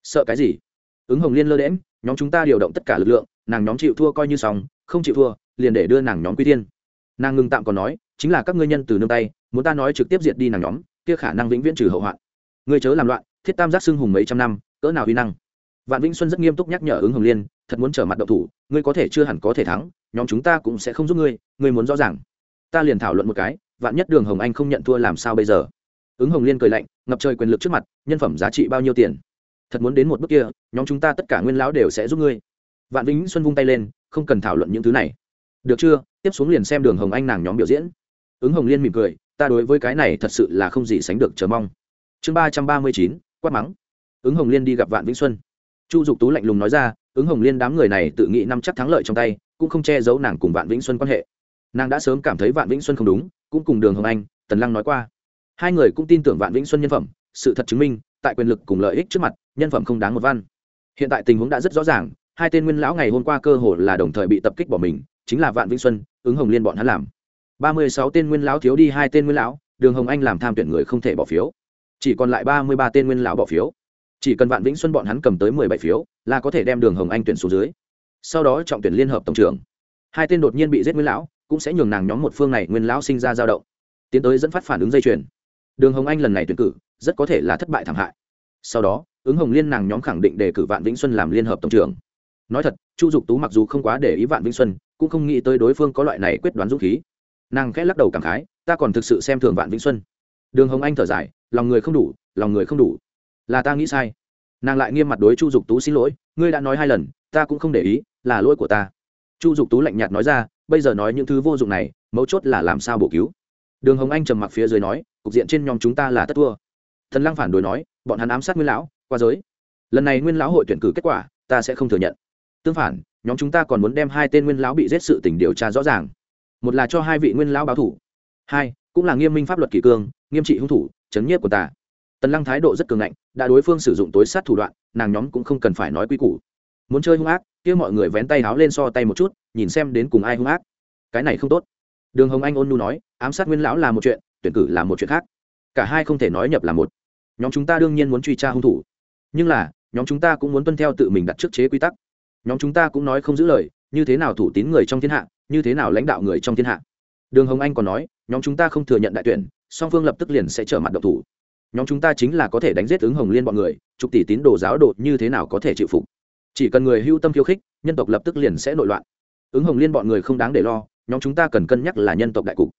Sợ cái gì? Ứng hồng liên lơ đễm nhóm chúng ta điều động tất cả lực lượng, nàng nhóm chịu thua coi như xong, không chịu thua, liền để đưa nàng nhóm quy tiên nàng ngừng tạm còn nói, chính là các ngươi nhân từ nương tay, muốn ta nói trực tiếp diệt đi nàng nhóm, kia khả năng vĩnh viễn trừ hậu hoạn. Ngươi chớ làm loạn, thiết tam giác xưng hùng mấy trăm năm, cỡ nào uy năng. Vạn vĩnh xuân rất nghiêm túc nhắc nhở ứng hồng liên, thật muốn trở mặt động thủ, ngươi có thể chưa hẳn có thể thắng, nhóm chúng ta cũng sẽ không giúp ngươi ngươi muốn rõ ràng. Ta liền thảo luận một cái, vạn nhất đường hồng anh không nhận thua làm sao bây giờ? Ứng hồng liên cười lạnh, ngập trời quyền lực trước mặt, nhân phẩm giá trị bao nhiêu tiền? Thật muốn đến một bước kia, nhóm chúng ta tất cả nguyên lão đều sẽ giúp ngươi. Vạn vĩnh xuân vung tay lên, không cần thảo luận những thứ này. Được chưa? Tiếp xuống liền xem đường hồng anh nàng nhóm biểu diễn. Ứng hồng liên mỉm cười, ta đối với cái này thật sự là không gì sánh được, chờ mong. Chương ba trăm ba mươi chín, quát mắng. Ứng hồng liên đi gặp vạn vĩnh xuân. Chu dục tú lạnh lùng nói ra, ứng hồng liên đám người này tự nghĩ năm chắc thắng lợi trong tay, cũng không che giấu nàng cùng vạn vĩnh xuân quan hệ. Nàng đã sớm cảm thấy vạn vĩnh xuân không đúng, cũng cùng đường hồng anh, tần lăng nói qua hai người cũng tin tưởng vạn vĩnh xuân nhân phẩm, sự thật chứng minh, tại quyền lực cùng lợi ích trước mặt, nhân phẩm không đáng một văn. Hiện tại tình huống đã rất rõ ràng, hai tên nguyên lão ngày hôm qua cơ hồ là đồng thời bị tập kích bỏ mình, chính là vạn vĩnh xuân, ứng hồng liên bọn hắn làm. Ba mươi sáu tên nguyên lão thiếu đi hai tên nguyên lão, đường hồng anh làm tham tuyển người không thể bỏ phiếu. Chỉ còn lại ba mươi ba tên nguyên lão bỏ phiếu. Chỉ cần vạn vĩnh xuân bọn hắn cầm tới mười bảy phiếu, là có thể đem đường hồng anh tuyển xuống dưới. Sau đó trọng tuyển liên hợp tổng trưởng. Hai tên đột nhiên bị giết nguyên lão, cũng sẽ nhường nàng nhóm một phương này nguyên lão sinh ra dao động. Tiến tới dẫn phát phản ứng dây chuyền đường hồng anh lần này tuyển cử, rất có thể là thất bại thảm hại. Sau đó, ứng hồng liên nàng nhóm khẳng định đề cử vạn vĩnh xuân làm liên hợp tổng trưởng. Nói thật, chu dục tú mặc dù không quá để ý vạn vĩnh xuân, cũng không nghĩ tới đối phương có loại này quyết đoán dũng khí. Nàng khẽ lắc đầu cảm khái, ta còn thực sự xem thường vạn vĩnh xuân. Đường hồng anh thở dài, lòng người không đủ, lòng người không đủ. Là ta nghĩ sai. Nàng lại nghiêm mặt đối chu dục tú xin lỗi, ngươi đã nói hai lần, ta cũng không để ý, là lỗi của ta. Chu dục tú lạnh nhạt nói ra, bây giờ nói những thứ vô dụng này, mấu chốt là làm sao bổ cứu đường hồng anh trầm mặc phía dưới nói, cục diện trên nhóm chúng ta là tất thua. Thần lăng phản đối nói, bọn hắn ám sát nguyên lão, qua giới. Lần này nguyên lão hội tuyển cử kết quả, ta sẽ không thừa nhận. Tương phản, nhóm chúng ta còn muốn đem hai tên nguyên lão bị giết sự tình điều tra rõ ràng. Một là cho hai vị nguyên lão báo thủ. Hai, cũng là nghiêm minh pháp luật kỷ cương, nghiêm trị hung thủ, chấn nhiếp của ta. Tần lăng thái độ rất cường ngạnh, đã đối phương sử dụng tối sát thủ đoạn, nàng nhóm cũng không cần phải nói quy củ. Muốn chơi hung ác, kia mọi người vén tay háo lên so tay một chút, nhìn xem đến cùng ai hung ác. Cái này không tốt đường hồng anh ôn nu nói, ám sát nguyên lão là một chuyện, tuyển cử là một chuyện khác. Cả hai không thể nói nhập là một. Nhóm chúng ta đương nhiên muốn truy tra hung thủ. Nhưng là, nhóm chúng ta cũng muốn tuân theo tự mình đặt trước chế quy tắc. Nhóm chúng ta cũng nói không giữ lời, như thế nào thủ tín người trong thiên hạ, như thế nào lãnh đạo người trong thiên hạ. Đường hồng anh còn nói, nhóm chúng ta không thừa nhận đại tuyển, song phương lập tức liền sẽ trở mặt độc thủ. Nhóm chúng ta chính là có thể đánh giết ứng hồng liên bọn người, chục tỷ tín đồ giáo đột như thế nào có thể chịu phục? Chỉ cần người hưu tâm khiêu khích, nhân tộc lập tức liền sẽ nội loạn. Ứng hồng liên bọn người không đáng để lo nhóm chúng ta cần cân nhắc là nhân tộc đại cục.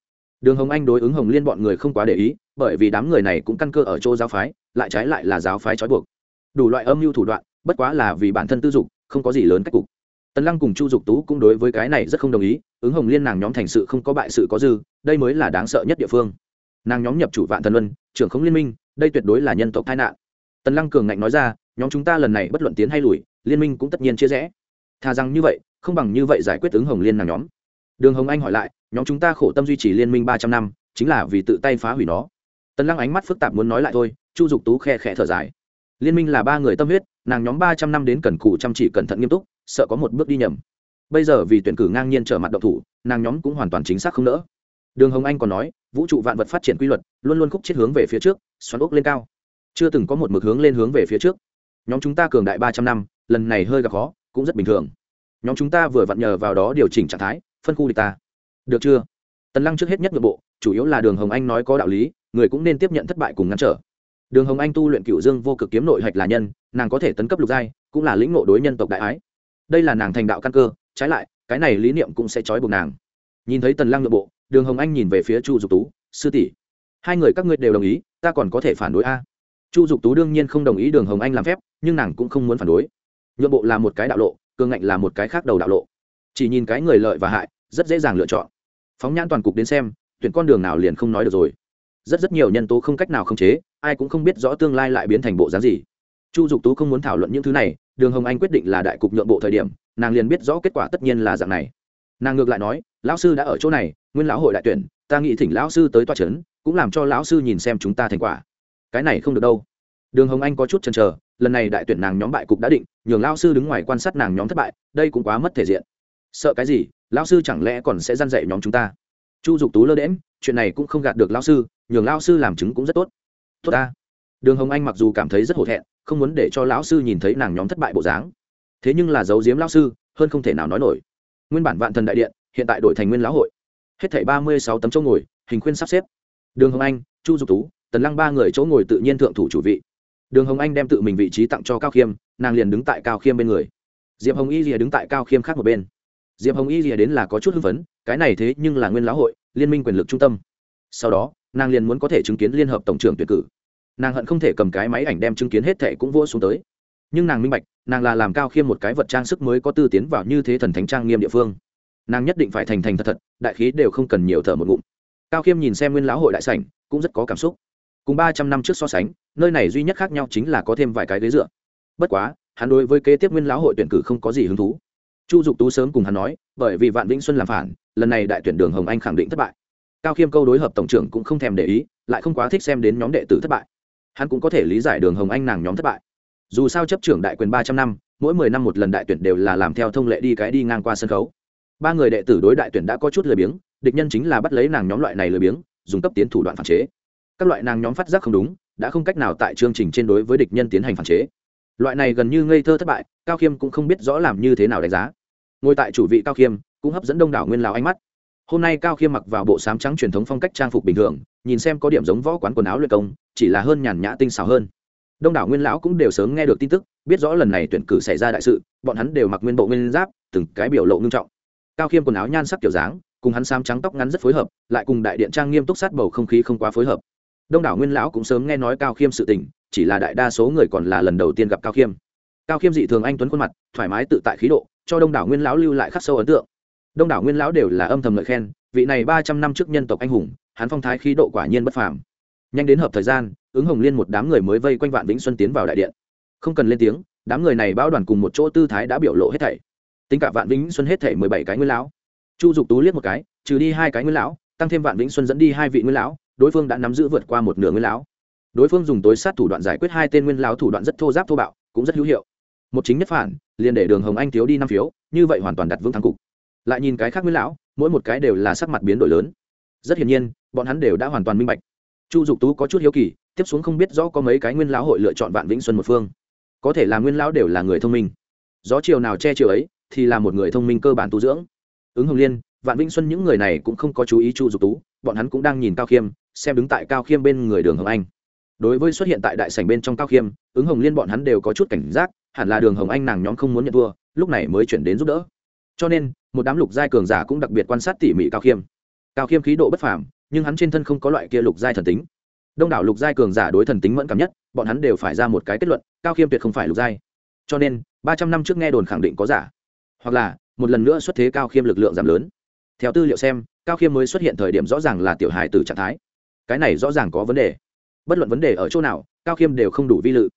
Đường hồng anh đối ứng hồng liên bọn người không quá để ý, bởi vì đám người này cũng căn cơ ở chỗ giáo phái, lại trái lại là giáo phái trói buộc. Đủ loại âm mưu thủ đoạn, bất quá là vì bản thân tư dục, không có gì lớn cách cục. Tần lăng cùng chu dục tú cũng đối với cái này rất không đồng ý, ứng hồng liên nàng nhóm thành sự không có bại sự có dư, đây mới là đáng sợ nhất địa phương. Nàng nhóm nhập chủ vạn thần luân, trưởng không liên minh, đây tuyệt đối là nhân tộc tai nạn. Tần lăng cường ngạnh nói ra, nhóm chúng ta lần này bất luận tiến hay lùi, liên minh cũng tất nhiên chia rẽ. Thà rằng như vậy, không bằng như vậy giải quyết ứng hồng liên nàng nhóm đường hồng anh hỏi lại, nhóm chúng ta khổ tâm duy trì liên minh ba trăm năm, chính là vì tự tay phá hủy nó. Tần lăng ánh mắt phức tạp muốn nói lại thôi, chu dục tú khe khẽ thở dài. Liên minh là ba người tâm huyết, nàng nhóm ba trăm năm đến cần cù chăm chỉ cẩn thận nghiêm túc, sợ có một bước đi nhầm. Bây giờ vì tuyển cử ngang nhiên trở mặt độc thủ, nàng nhóm cũng hoàn toàn chính xác không nỡ. Đường hồng anh còn nói, vũ trụ vạn vật phát triển quy luật, luôn luôn khúc chết hướng về phía trước, xoắn ốc lên cao. Chưa từng có một mực hướng lên hướng về phía trước. Nhóm chúng ta cường đại ba trăm năm, lần này hơi gặp khó, cũng rất bình thường. Nhóm chúng ta vừa vặn nhờ vào đó điều chỉnh trạng thái phân khu địch ta. Được chưa? Tần lăng trước hết nhất nội bộ, chủ yếu là đường hồng anh nói có đạo lý, người cũng nên tiếp nhận thất bại cùng ngăn trở. Đường hồng anh tu luyện cựu dương vô cực kiếm nội hạch là nhân, nàng có thể tấn cấp lục giai, cũng là lĩnh ngộ đối nhân tộc đại ái. Đây là nàng thành đạo căn cơ, trái lại, cái này lý niệm cũng sẽ trói buộc nàng. Nhìn thấy tần lăng nội bộ, đường hồng anh nhìn về phía chu dục tú, sư tỷ, hai người các ngươi đều đồng ý, ta còn có thể phản đối a? Chu dục tú đương nhiên không đồng ý đường hồng anh làm phép, nhưng nàng cũng không muốn phản đối. Nhượng bộ là một cái đạo lộ cương ngạnh là một cái khác đầu đạo lộ chỉ nhìn cái người lợi và hại, rất dễ dàng lựa chọn. Phóng nhãn toàn cục đến xem, tuyển con đường nào liền không nói được rồi. Rất rất nhiều nhân tố không cách nào khống chế, ai cũng không biết rõ tương lai lại biến thành bộ dáng gì. Chu dục tú không muốn thảo luận những thứ này, đường hồng anh quyết định là đại cục nhượng bộ thời điểm, nàng liền biết rõ kết quả tất nhiên là dạng này. Nàng ngược lại nói, lão sư đã ở chỗ này, nguyên lão hội đại tuyển, ta nghĩ thỉnh lão sư tới toa c h ấ n cũng làm cho lão sư nhìn xem chúng ta thành quả. Cái này không được đâu. Đường hồng anh có chút chần chờ, lần này đại tuyển nàng nhóm bại cục đã định, nhường lão sư đứng ngoài quan sát nàng nhóm thất bại, đây cũng quá mất thể diện sợ cái gì, lão sư chẳng lẽ còn sẽ dăn dạy nhóm chúng ta? Chu dục tú lơ đễm chuyện này cũng không gạt được lão sư, nhường lão sư làm chứng cũng rất tốt. Tốt ta. Đường hồng anh mặc dù cảm thấy rất hổ thẹn, không muốn để cho lão sư nhìn thấy nàng nhóm thất bại bộ dáng. Thế nhưng là giấu giếm lão sư, hơn không thể nào nói nổi. Nguyên bản vạn thần đại điện, hiện tại đổi thành nguyên lão hội. Hết thảy ba mươi sáu tấm chỗ ngồi, hình khuyên sắp xếp. Đường hồng anh, chu dục tú, tần lăng ba người chỗ ngồi tự nhiên thượng thủ chủ vị. Đường hồng anh đem tự mình vị trí tặng cho cao khiêm, nàng liền đứng tại cao khiêm bên người. Diệp hồng y rìa đứng tại cao khiêm khác một bên diệp hồng y rìa đến là có chút hưng phấn, cái này thế nhưng là nguyên lão hội, liên minh quyền lực trung tâm. Sau đó, nàng liền muốn có thể chứng kiến liên hợp tổng trưởng tuyển cử. Nàng hận không thể cầm cái máy ảnh đem chứng kiến hết thệ cũng vỗ xuống tới. Nhưng nàng minh bạch, nàng là làm cao khiêm một cái vật trang sức mới có tư tiến vào như thế thần thánh trang nghiêm địa phương. Nàng nhất định phải thành thành thật thật, đại khí đều không cần nhiều thở một ngụm. Cao khiêm nhìn xem nguyên lão hội đại sảnh, cũng rất có cảm xúc. Cùng ba trăm năm trước so sánh, nơi này duy nhất khác nhau chính là có thêm vài cái ghế dựa. Bất quá, hắn đối với kế tiếp nguyên lão hội tuyển cử không có gì hứng thú chu dục tú sớm cùng hắn nói, bởi vì vạn vĩnh xuân làm phản, lần này đại tuyển đường hồng anh khẳng định thất bại. Cao khiêm câu đối hợp tổng trưởng cũng không thèm để ý, lại không quá thích xem đến nhóm đệ tử thất bại. Hắn cũng có thể lý giải đường hồng anh nàng nhóm thất bại. Dù sao chấp trưởng đại quyền ba trăm năm, mỗi mười năm một lần đại tuyển đều là làm theo thông lệ đi cái đi ngang qua sân khấu. Ba người đệ tử đối đại tuyển đã có chút lười biếng, địch nhân chính là bắt lấy nàng nhóm loại này lười biếng, dùng cấp tiến thủ đoạn phản chế. Các loại nàng nhóm phát giác không đúng, đã không cách nào tại chương trình trên đối với địch nhân tiến hành phản chế. Loại này gần như ngây thơ thất bại, cao khiêm cũng không biết rõ làm như thế nào đánh giá ngồi tại chủ vị cao khiêm, cũng hấp dẫn đông đảo nguyên lào ánh mắt. Hôm nay cao khiêm mặc vào bộ sám trắng truyền thống phong cách trang phục bình thường, nhìn xem có điểm giống võ quán quần áo luyện công, chỉ là hơn nhàn nhã tinh xảo hơn. Đông đảo nguyên lão cũng đều sớm nghe được tin tức, biết rõ lần này tuyển cử xảy ra đại sự, bọn hắn đều mặc nguyên bộ nguyên giáp, từng cái biểu lộ nghiêm trọng. Cao khiêm quần áo nhan sắc kiểu dáng, cùng hắn sám trắng tóc ngắn rất phối hợp, lại cùng đại điện trang nghiêm túc sát bầu không khí không quá phối hợp. Đông đảo nguyên lão cũng sớm nghe nói cao khiêm sự tình, chỉ là đại đa số người còn là lần đầu tiên gặp cao khiêm. Cao khiêm dị thường anh tuấn khuôn mặt, thoải mái tự tại khí độ cho đông đảo nguyên lão lưu lại khắc sâu ấn tượng. Đông đảo nguyên lão đều là âm thầm lợi khen, vị này ba trăm năm trước nhân tộc anh hùng, hắn phong thái khí độ quả nhiên bất phàm. Nhanh đến hợp thời gian, ứng hồng liên một đám người mới vây quanh vạn vĩnh xuân tiến vào đại điện. Không cần lên tiếng, đám người này bao đoàn cùng một chỗ tư thái đã biểu lộ hết thảy. Tính cả vạn vĩnh xuân hết thảy mười bảy cái nguyên lão. Chu dục tú liếc một cái, trừ đi hai cái nguyên lão, tăng thêm vạn vĩnh xuân dẫn đi hai vị nguyên lão, đối phương đã nắm giữ vượt qua một nửa nguyên lão. Đối phương dùng tối sát thủ đoạn giải quyết hai tên nguyên lão thủ đoạn rất thô giáp thô bạo, cũng rất hữu hiệu một chính nhất phản, liền để đường hồng anh thiếu đi năm phiếu, như vậy hoàn toàn đặt vững thắng cục. Lại nhìn cái khác nguyên lão, mỗi một cái đều là sắc mặt biến đổi lớn. Rất hiển nhiên, bọn hắn đều đã hoàn toàn minh bạch. Chu dục tú có chút hiếu kỳ, tiếp xuống không biết rõ có mấy cái nguyên lão hội lựa chọn vạn vĩnh xuân một phương. Có thể là nguyên lão đều là người thông minh. Gió chiều nào che chiều ấy, thì là một người thông minh cơ bản tu dưỡng. Ứng hồng liên, vạn vĩnh xuân những người này cũng không có chú ý chu dục tú, bọn hắn cũng đang nhìn cao khiêm, xem đứng tại cao khiêm bên người đường hồng anh. Đối với xuất hiện tại đại sảnh bên trong cao khiêm, ứng hồng liên bọn hắn đều có chút cảnh giác hẳn là đường hồng anh nàng nhóm không muốn nhận thua, lúc này mới chuyển đến giúp đỡ. Cho nên, một đám lục giai cường giả cũng đặc biệt quan sát tỉ mỉ cao khiêm. Cao khiêm khí độ bất phàm, nhưng hắn trên thân không có loại kia lục giai thần tính. Đông đảo lục giai cường giả đối thần tính mẫn cảm nhất, bọn hắn đều phải ra một cái kết luận, cao khiêm tuyệt không phải lục giai. Cho nên, ba trăm năm trước nghe đồn khẳng định có giả. Hoặc là, một lần nữa xuất thế cao khiêm lực lượng giảm lớn. Theo tư liệu xem, cao khiêm mới xuất hiện thời điểm rõ ràng là tiểu hài từ trạng thái. Cái này rõ ràng có vấn đề. Bất luận vấn đề ở chỗ nào, cao khiêm đều không đủ vi lự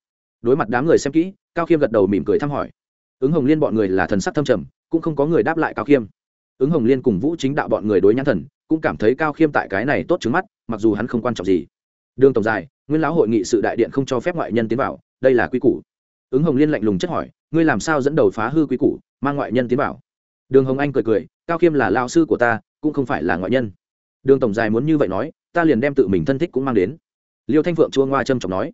đối mặt đám người xem kỹ, cao khiêm gật đầu mỉm cười thăm hỏi. Ứng hồng liên bọn người là thần sắc thâm trầm, cũng không có người đáp lại cao khiêm. Ứng hồng liên cùng vũ chính đạo bọn người đối nhãn thần, cũng cảm thấy cao khiêm tại cái này tốt trứng mắt, mặc dù hắn không quan trọng gì. Đường tổng dài nguyên lão hội nghị sự đại điện không cho phép ngoại nhân tiến vào, đây là quy củ. Ứng hồng liên lạnh lùng chất hỏi, ngươi làm sao dẫn đầu phá hư quy củ, mang ngoại nhân tiến vào? Đường hồng anh cười cười, cao khiêm là lao sư của ta, cũng không phải là ngoại nhân. Đường tổng dài muốn như vậy nói, ta liền đem tự mình thân thích cũng mang đến. Liêu thanh phượng chua ngoa trâm trọng nói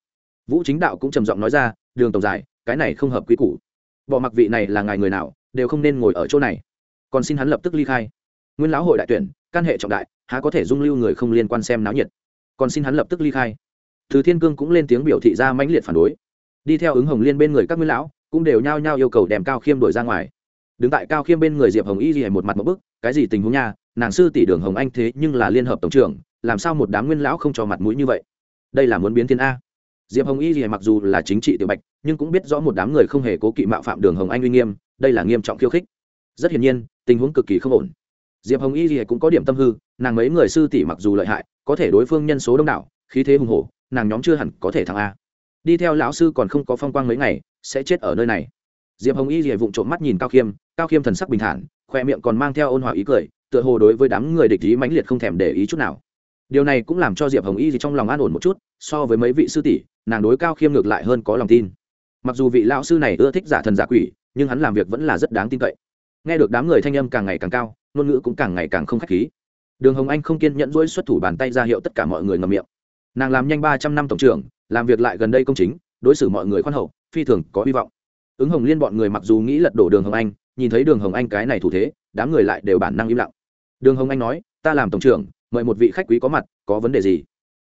vũ chính đạo cũng trầm giọng nói ra, đường tổng dài cái này không hợp quy củ. Bỏ mặc vị này là ngài người nào, đều không nên ngồi ở chỗ này. Còn xin hắn lập tức ly khai. Nguyên lão hội đại tuyển căn hệ trọng đại, há có thể dung lưu người không liên quan xem náo nhiệt. Còn xin hắn lập tức ly khai. Thứ thiên cương cũng lên tiếng biểu thị ra mãnh liệt phản đối. Đi theo ứng hồng liên bên người các nguyên lão, cũng đều nhao nhao yêu cầu đem cao khiêm đổi ra ngoài. Đứng tại cao khiêm bên người diệp hồng y gì một mặt một bức, cái gì tình huống nha, nàng sư tỷ đường hồng anh thế nhưng là liên hợp tổng trưởng, làm sao một đám nguyên lão không cho mặt mũi như vậy? Đây là muốn biến thiên a diệp hồng y thì mặc dù là chính trị tiểu bạch, nhưng cũng biết rõ một đám người không hề cố kỵ mạo phạm đường hồng anh uy nghiêm, đây là nghiêm trọng khiêu khích. Rất hiển nhiên, tình huống cực kỳ không ổn. Diệp hồng y thì cũng có điểm tâm hư, nàng mấy người sư tỷ mặc dù lợi hại, có thể đối phương nhân số đông đảo, khí thế hùng hổ, nàng nhóm chưa hẳn có thể thắng a. Đi theo lão sư còn không có phong quang mấy ngày, sẽ chết ở nơi này. Diệp hồng y thì vụng trộm mắt nhìn cao khiêm cao khiêm thần sắc bình thản, khoe miệng còn mang theo ôn hòa ý cười, tựa hồ đối với đám người địch ý mãnh liệt không thèm để ý chút nào. Điều này cũng làm cho diệp hồng y thì trong lòng an ổn một chút, so với mấy vị sư tỷ nàng đối cao khiêm ngược lại hơn có lòng tin. Mặc dù vị lão sư này ưa thích giả thần giả quỷ, nhưng hắn làm việc vẫn là rất đáng tin cậy. Nghe được đám người thanh âm càng ngày càng cao, ngôn ngữ cũng càng ngày càng không k h á c h khí. Đường hồng anh không kiên nhẫn dỗi xuất thủ bàn tay ra hiệu tất cả mọi người ngầm miệng. Nàng làm nhanh ba trăm năm tổng trưởng, làm việc lại gần đây công chính, đối xử mọi người khoan hậu, phi thường có hy vọng. Ứng hồng liên bọn người mặc dù nghĩ lật đổ đường hồng anh, nhìn thấy đường hồng anh cái này thủ thế, đám người lại đều bản năng im lặng. Đường hồng anh nói, ta làm tổng trưởng, mời một vị khách quý có mặt, có vấn đề gì?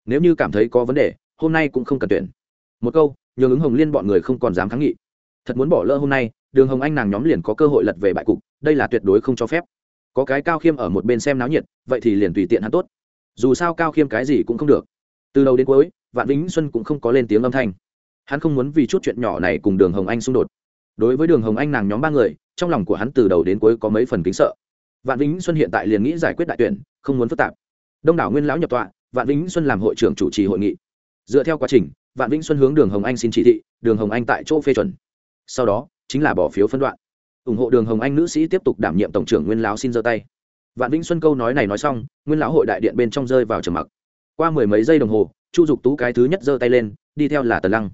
Nếu như cảm thấy có vấn đề hôm nay cũng không cần tuyển. Một câu, nhường ứng hồng liên bọn người không còn dám kháng nghị. Thật muốn bỏ lỡ hôm nay, đường hồng anh nàng nhóm liền có cơ hội lật về bại cục, đây là tuyệt đối không cho phép. Có cái cao khiêm ở một bên xem náo nhiệt, vậy thì liền tùy tiện hắn tốt. Dù sao cao khiêm cái gì cũng không được. Từ đầu đến cuối, vạn vĩnh xuân cũng không có lên tiếng âm thanh. Hắn không muốn vì chút chuyện nhỏ này cùng đường hồng anh xung đột. Đối với đường hồng anh nàng nhóm ba người, trong lòng của hắn từ đầu đến cuối có mấy phần kính sợ. Vạn vĩnh xuân hiện tại liền nghĩ giải quyết đại tuyển, không muốn phức tạp. Đông đảo nguyên lão nhập tọa, vạn vĩnh xuân làm hội trưởng chủ trì hội nghị dựa theo quá trình, vạn vĩnh xuân hướng đường hồng anh xin chỉ thị, đường hồng anh tại chỗ phê chuẩn. Sau đó, chính là bỏ phiếu phân đoạn. Ủng hộ đường hồng anh nữ sĩ tiếp tục đảm nhiệm tổng trưởng nguyên lão xin giơ tay. Vạn vĩnh xuân câu nói này nói xong, nguyên lão hội đại điện bên trong rơi vào trầm mặc. Qua mười mấy giây đồng hồ, chu dục tú cái thứ nhất giơ tay lên, đi theo là tần lăng.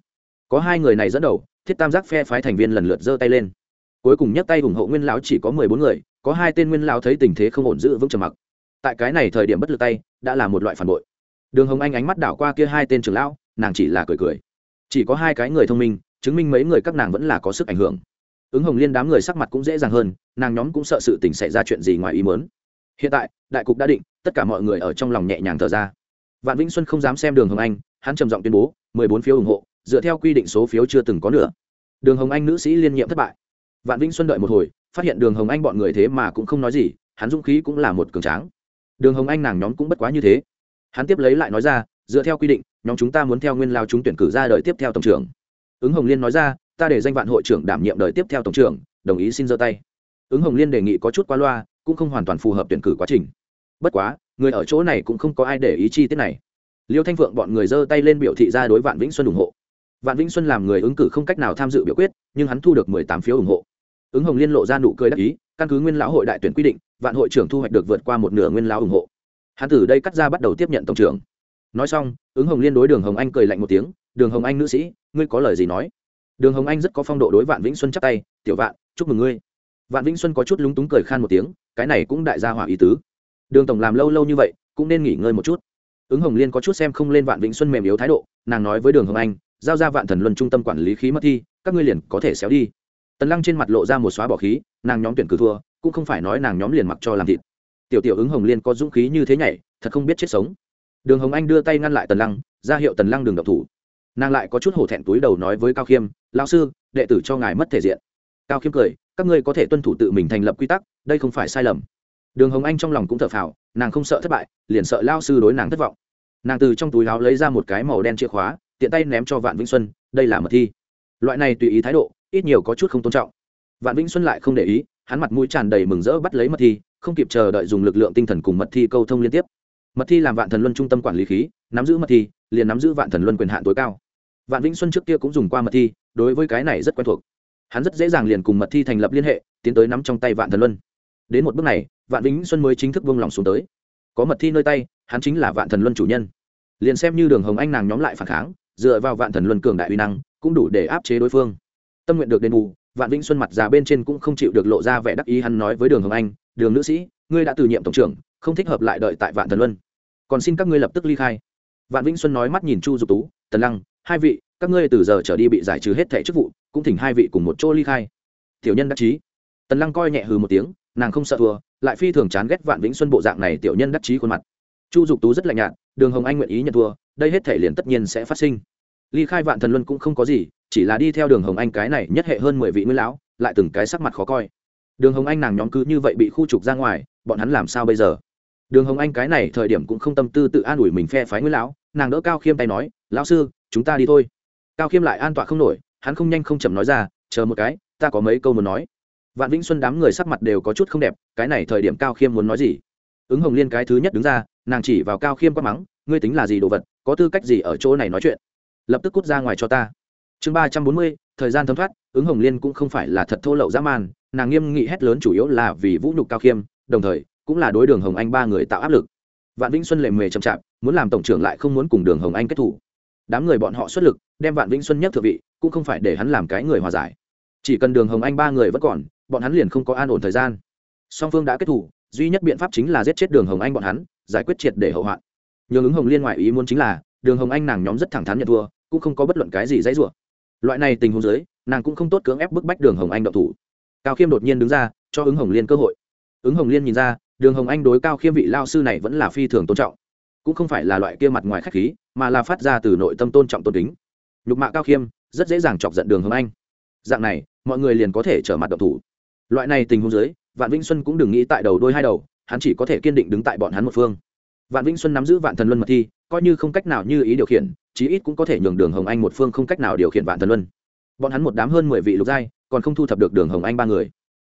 Có hai người này dẫn đầu, thiết tam giác phe phái thành viên lần lượt giơ tay lên. Cuối cùng nhấc tay ủng hộ nguyên lão chỉ có mười bốn người, có hai tên nguyên lão thấy tình thế không ổn giữ vững trầm mặc. Tại cái này thời điểm bất lực tay, đã là một loại phản bội đường hồng anh ánh mắt đảo qua kia hai tên trưởng lão, nàng chỉ là cười cười. Chỉ có hai cái người thông minh, chứng minh mấy người các nàng vẫn là có sức ảnh hưởng. Ứng hồng liên đám người sắc mặt cũng dễ dàng hơn, nàng nhóm cũng sợ sự tình xảy ra chuyện gì ngoài ý mớn hiện tại, đại cục đã định, tất cả mọi người ở trong lòng nhẹ nhàng thở ra. Vạn vĩnh xuân không dám xem đường hồng anh, hắn trầm giọng tuyên bố, mười bốn phiếu ủng hộ, dựa theo quy định số phiếu chưa từng có nữa. Đường hồng anh nữ sĩ liên nhiệm thất bại. Vạn vĩnh xuân đợi một hồi, phát hiện đường hồng anh bọn người thế mà cũng không nói gì, hắn dũng khí cũng là một cường tráng. Đường hồng anh nàng nhóm cũng bất quá như thế hắn tiếp lấy lại nói ra, dựa theo quy định, nhóm chúng ta muốn theo nguyên lao chúng tuyển cử ra đời tiếp theo tổng trưởng. Ứng hồng liên nói ra, ta để danh vạn hội trưởng đảm nhiệm đời tiếp theo tổng trưởng, đồng ý xin giơ tay. Ứng hồng liên đề nghị có chút qua loa, cũng không hoàn toàn phù hợp tuyển cử quá trình. Bất quá, người ở chỗ này cũng không có ai để ý chi tiết này. Liêu thanh phượng bọn người giơ tay lên biểu thị ra đối vạn vĩnh xuân ủng hộ. Vạn vĩnh xuân làm người ứng cử không cách nào tham dự biểu quyết, nhưng hắn thu được mười tám phiếu ủng hộ. Ứng hồng liên lộ ra nụ cười đắc ý, căn cứ nguyên lão hội đại tuyển quy định, vạn hội trưởng thu hoạch được vượt qua một nửa nguyên lão ủng hộ hắn từ đây cắt ra bắt đầu tiếp nhận tổng trưởng. Nói xong, ứng hồng liên đối đường hồng anh cười lạnh một tiếng, đường hồng anh nữ sĩ, ngươi có lời gì nói? Đường hồng anh rất có phong độ đối vạn vĩnh xuân chắp tay, tiểu vạn, chúc mừng ngươi. Vạn vĩnh xuân có chút lúng túng cười khan một tiếng, cái này cũng đại gia hỏa ý tứ. Đường tổng làm lâu lâu như vậy, cũng nên nghỉ ngơi một chút. Ứng hồng liên có chút xem không lên vạn vĩnh xuân mềm yếu thái độ, nàng nói với đường hồng anh, giao ra vạn thần luân trung tâm quản lý khí mất thi, các ngươi liền có thể xéo đi. Tần lăng trên mặt lộ ra một xóa bỏ khí, nàng nhóm tuyển cử thua, cũng không phải nói nàng nhóm liền mặc cho làm thịt tiểu tiểu ứng hồng liên có dũng khí như thế nhảy, thật không biết chết sống. Đường hồng anh đưa tay ngăn lại tần lăng, ra hiệu tần lăng đường độc thủ. Nàng lại có chút hổ thẹn túi đầu nói với cao khiêm lao sư, đệ tử cho ngài mất thể diện. Cao khiêm cười, các ngươi có thể tuân thủ tự mình thành lập quy tắc, đây không phải sai lầm. Đường hồng anh trong lòng cũng thở phào, nàng không sợ thất bại, liền sợ lao sư đối nàng thất vọng. Nàng từ trong túi áo lấy ra một cái màu đen chìa khóa, tiện tay ném cho vạn vĩnh xuân, đây là mật thi. Loại này tùy ý thái độ, ít nhiều có chút không tôn trọng. Vạn vĩnh xuân lại không để ý, hắn mặt mũi tràn đầy mừng rỡ bắt lấy mật thi không kịp chờ đợi dùng lực lượng tinh thần cùng mật thi câu thông liên tiếp. Mật thi làm vạn thần luân trung tâm quản lý khí, nắm giữ mật thi, liền nắm giữ vạn thần luân quyền hạn tối cao. Vạn vĩnh xuân trước kia cũng dùng qua mật thi, đối với cái này rất quen thuộc. Hắn rất dễ dàng liền cùng mật thi thành lập liên hệ, tiến tới nắm trong tay vạn thần luân. Đến một bước này, vạn vĩnh xuân mới chính thức vung lòng xuống tới. Có mật thi nơi tay, hắn chính là vạn thần luân chủ nhân. Liền xem như đường hồng anh nàng nhóm lại phản kháng, dựa vào vạn thần luân cường đại uy năng, cũng đủ để áp chế đối phương. Tâm nguyện được đền bù, vạn vĩnh xuân mặt già bên trên cũng không chịu được lộ ra vẻ đắc ý hắn nói với đường hồng anh đường nữ sĩ, ngươi đã từ nhiệm tổng trưởng, không thích hợp lại đợi tại vạn thần luân. Còn xin các ngươi lập tức ly khai. Vạn vĩnh xuân nói mắt nhìn chu dục tú, tần lăng, hai vị, các ngươi từ giờ trở đi bị giải trừ hết thẻ chức vụ, cũng thỉnh hai vị cùng một chỗ ly khai. Tiểu nhân đắc chí. Tần lăng coi nhẹ hừ một tiếng, nàng không sợ thua, lại phi thường chán ghét vạn vĩnh xuân bộ dạng này tiểu nhân đắc chí khuôn mặt. Chu dục tú rất lạnh nhạt, đường hồng anh nguyện ý nhận thua, đây hết thể liền tất nhiên sẽ phát sinh. Ly khai vạn thần luân cũng không có gì, chỉ là đi theo đường hồng anh cái này nhất hệ hơn mười vị nguyên lão, lại từng cái sắc mặt khó coi đường hồng anh nàng nhóm cứ như vậy bị khu trục ra ngoài, bọn hắn làm sao bây giờ? Đường hồng anh cái này thời điểm cũng không tâm tư tự an ủi mình phe phái nguyễn lão, nàng đỡ cao khiêm tay nói, lão sư, chúng ta đi thôi. Cao khiêm lại an tọa không nổi, hắn không nhanh không chậm nói ra, chờ một cái, ta có mấy câu muốn nói. Vạn vĩnh xuân đám người sắc mặt đều có chút không đẹp, cái này thời điểm cao khiêm muốn nói gì? Ứng hồng liên cái thứ nhất đứng ra, nàng chỉ vào cao khiêm quát mắng, ngươi tính là gì đồ vật, có tư cách gì ở chỗ này nói chuyện? Lập tức cút ra ngoài cho ta. Chương ba trăm bốn mươi, thời gian thấm thoát, ứng hồng liên cũng không phải là thật thô lậu dã man nàng nghiêm nghị hét lớn chủ yếu là vì vũ nhục cao khiêm, đồng thời cũng là đối đường hồng anh ba người tạo áp lực. Vạn vĩnh xuân lệ mề chậm chạp, muốn làm tổng trưởng lại không muốn cùng đường hồng anh kết thủ. Đám người bọn họ xuất lực, đem vạn vĩnh xuân nhất thượng vị, cũng không phải để hắn làm cái người hòa giải. Chỉ cần đường hồng anh ba người vẫn còn, bọn hắn liền không có an ổn thời gian. Song phương đã kết thủ, duy nhất biện pháp chính là giết chết đường hồng anh bọn hắn, giải quyết triệt để hậu hoạn. Nhường ứng hồng liên ngoại ý muốn chính là, đường hồng anh nàng nhóm rất thẳng thắn nhận thua, cũng không có bất luận cái gì dãy rủa. Loại này tình huống dưới, nàng cũng không tốt cưỡng ép bức bách đường hồng anh đậu thủ cao khiêm đột nhiên đứng ra, cho ứng hồng liên cơ hội. Ứng hồng liên nhìn ra, đường hồng anh đối cao khiêm vị lao sư này vẫn là phi thường tôn trọng. Cũng không phải là loại kia mặt ngoài k h á c h khí, mà là phát ra từ nội tâm tôn trọng tôn kính. Nhục mạ cao khiêm, rất dễ dàng chọc giận đường hồng anh. Dạng này, mọi người liền có thể trở mặt độc thủ. Loại này tình huống dưới, vạn vĩnh xuân cũng đừng nghĩ tại đầu đôi hai đầu, hắn chỉ có thể kiên định đứng tại bọn hắn một phương. Vạn vĩnh xuân nắm giữ vạn thần luân mật thi, coi như không cách nào như ý điều khiển, chí ít cũng có thể nhường đường hồng anh một phương không cách nào điều khiển vạn thần luân bọn hắn một đám hơn mười vị lục giai, còn không thu thập được đường hồng anh ba người.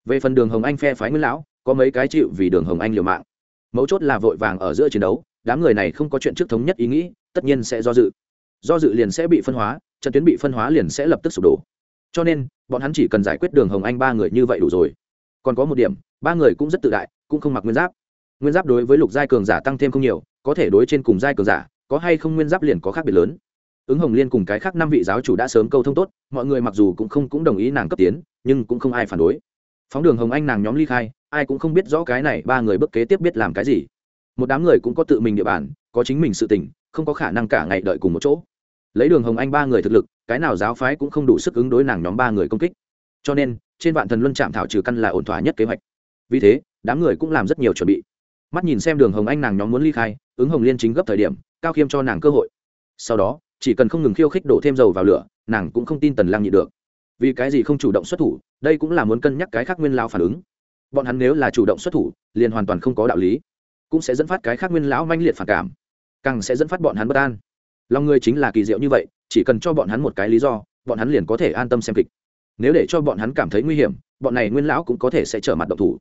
Về phần đường hồng anh phe phái nguyên lão, có mấy cái chịu vì đường hồng anh liều mạng. Mấu chốt là vội vàng ở giữa chiến đấu, đám người này không có chuyện trước thống nhất ý nghĩ, tất nhiên sẽ do dự. Do dự liền sẽ bị phân hóa, trận tuyến bị phân hóa liền sẽ lập tức sụp đổ. Cho nên, bọn hắn chỉ cần giải quyết đường hồng anh ba người như vậy đủ rồi. Còn có một điểm, ba người cũng rất tự đại, cũng không mặc nguyên giáp. Nguyên giáp đối với lục giai cường giả tăng thêm không nhiều, có thể đối trên cùng giai cường giả, có hay không nguyên giáp liền có khác biệt lớn ứng hồng liên cùng cái khác năm vị giáo chủ đã sớm câu thông tốt, mọi người mặc dù cũng không cũng đồng ý nàng cấp tiến, nhưng cũng không ai phản đối. Phóng đường hồng anh nàng nhóm ly khai, ai cũng không biết rõ cái này ba người bước kế tiếp biết làm cái gì. Một đám người cũng có tự mình địa bàn, có chính mình sự tình, không có khả năng cả ngày đợi cùng một chỗ. Lấy đường hồng anh ba người thực lực, cái nào giáo phái cũng không đủ sức ứng đối nàng nhóm ba người công kích. Cho nên, trên vạn thần luân chạm thảo trừ căn là ổn thỏa nhất kế hoạch. Vì thế, đám người cũng làm rất nhiều chuẩn bị. Mắt nhìn xem đường hồng anh nàng nhóm muốn ly khai, ứng hồng liên chính gấp thời điểm, cao khiêm cho nàng cơ hội. Sau đó chỉ cần không ngừng khiêu khích đổ thêm dầu vào lửa, nàng cũng không tin tần lang nhị được. Vì cái gì không chủ động xuất thủ, đây cũng là muốn cân nhắc cái khác nguyên lao phản ứng. Bọn hắn nếu là chủ động xuất thủ, liền hoàn toàn không có đạo lý, cũng sẽ dẫn phát cái khác nguyên lão manh liệt phản cảm, càng sẽ dẫn phát bọn hắn bất an. Lòng người chính là kỳ diệu như vậy, chỉ cần cho bọn hắn một cái lý do, bọn hắn liền có thể an tâm xem kịch. Nếu để cho bọn hắn cảm thấy nguy hiểm, bọn này nguyên lão cũng có thể sẽ trở mặt động thủ.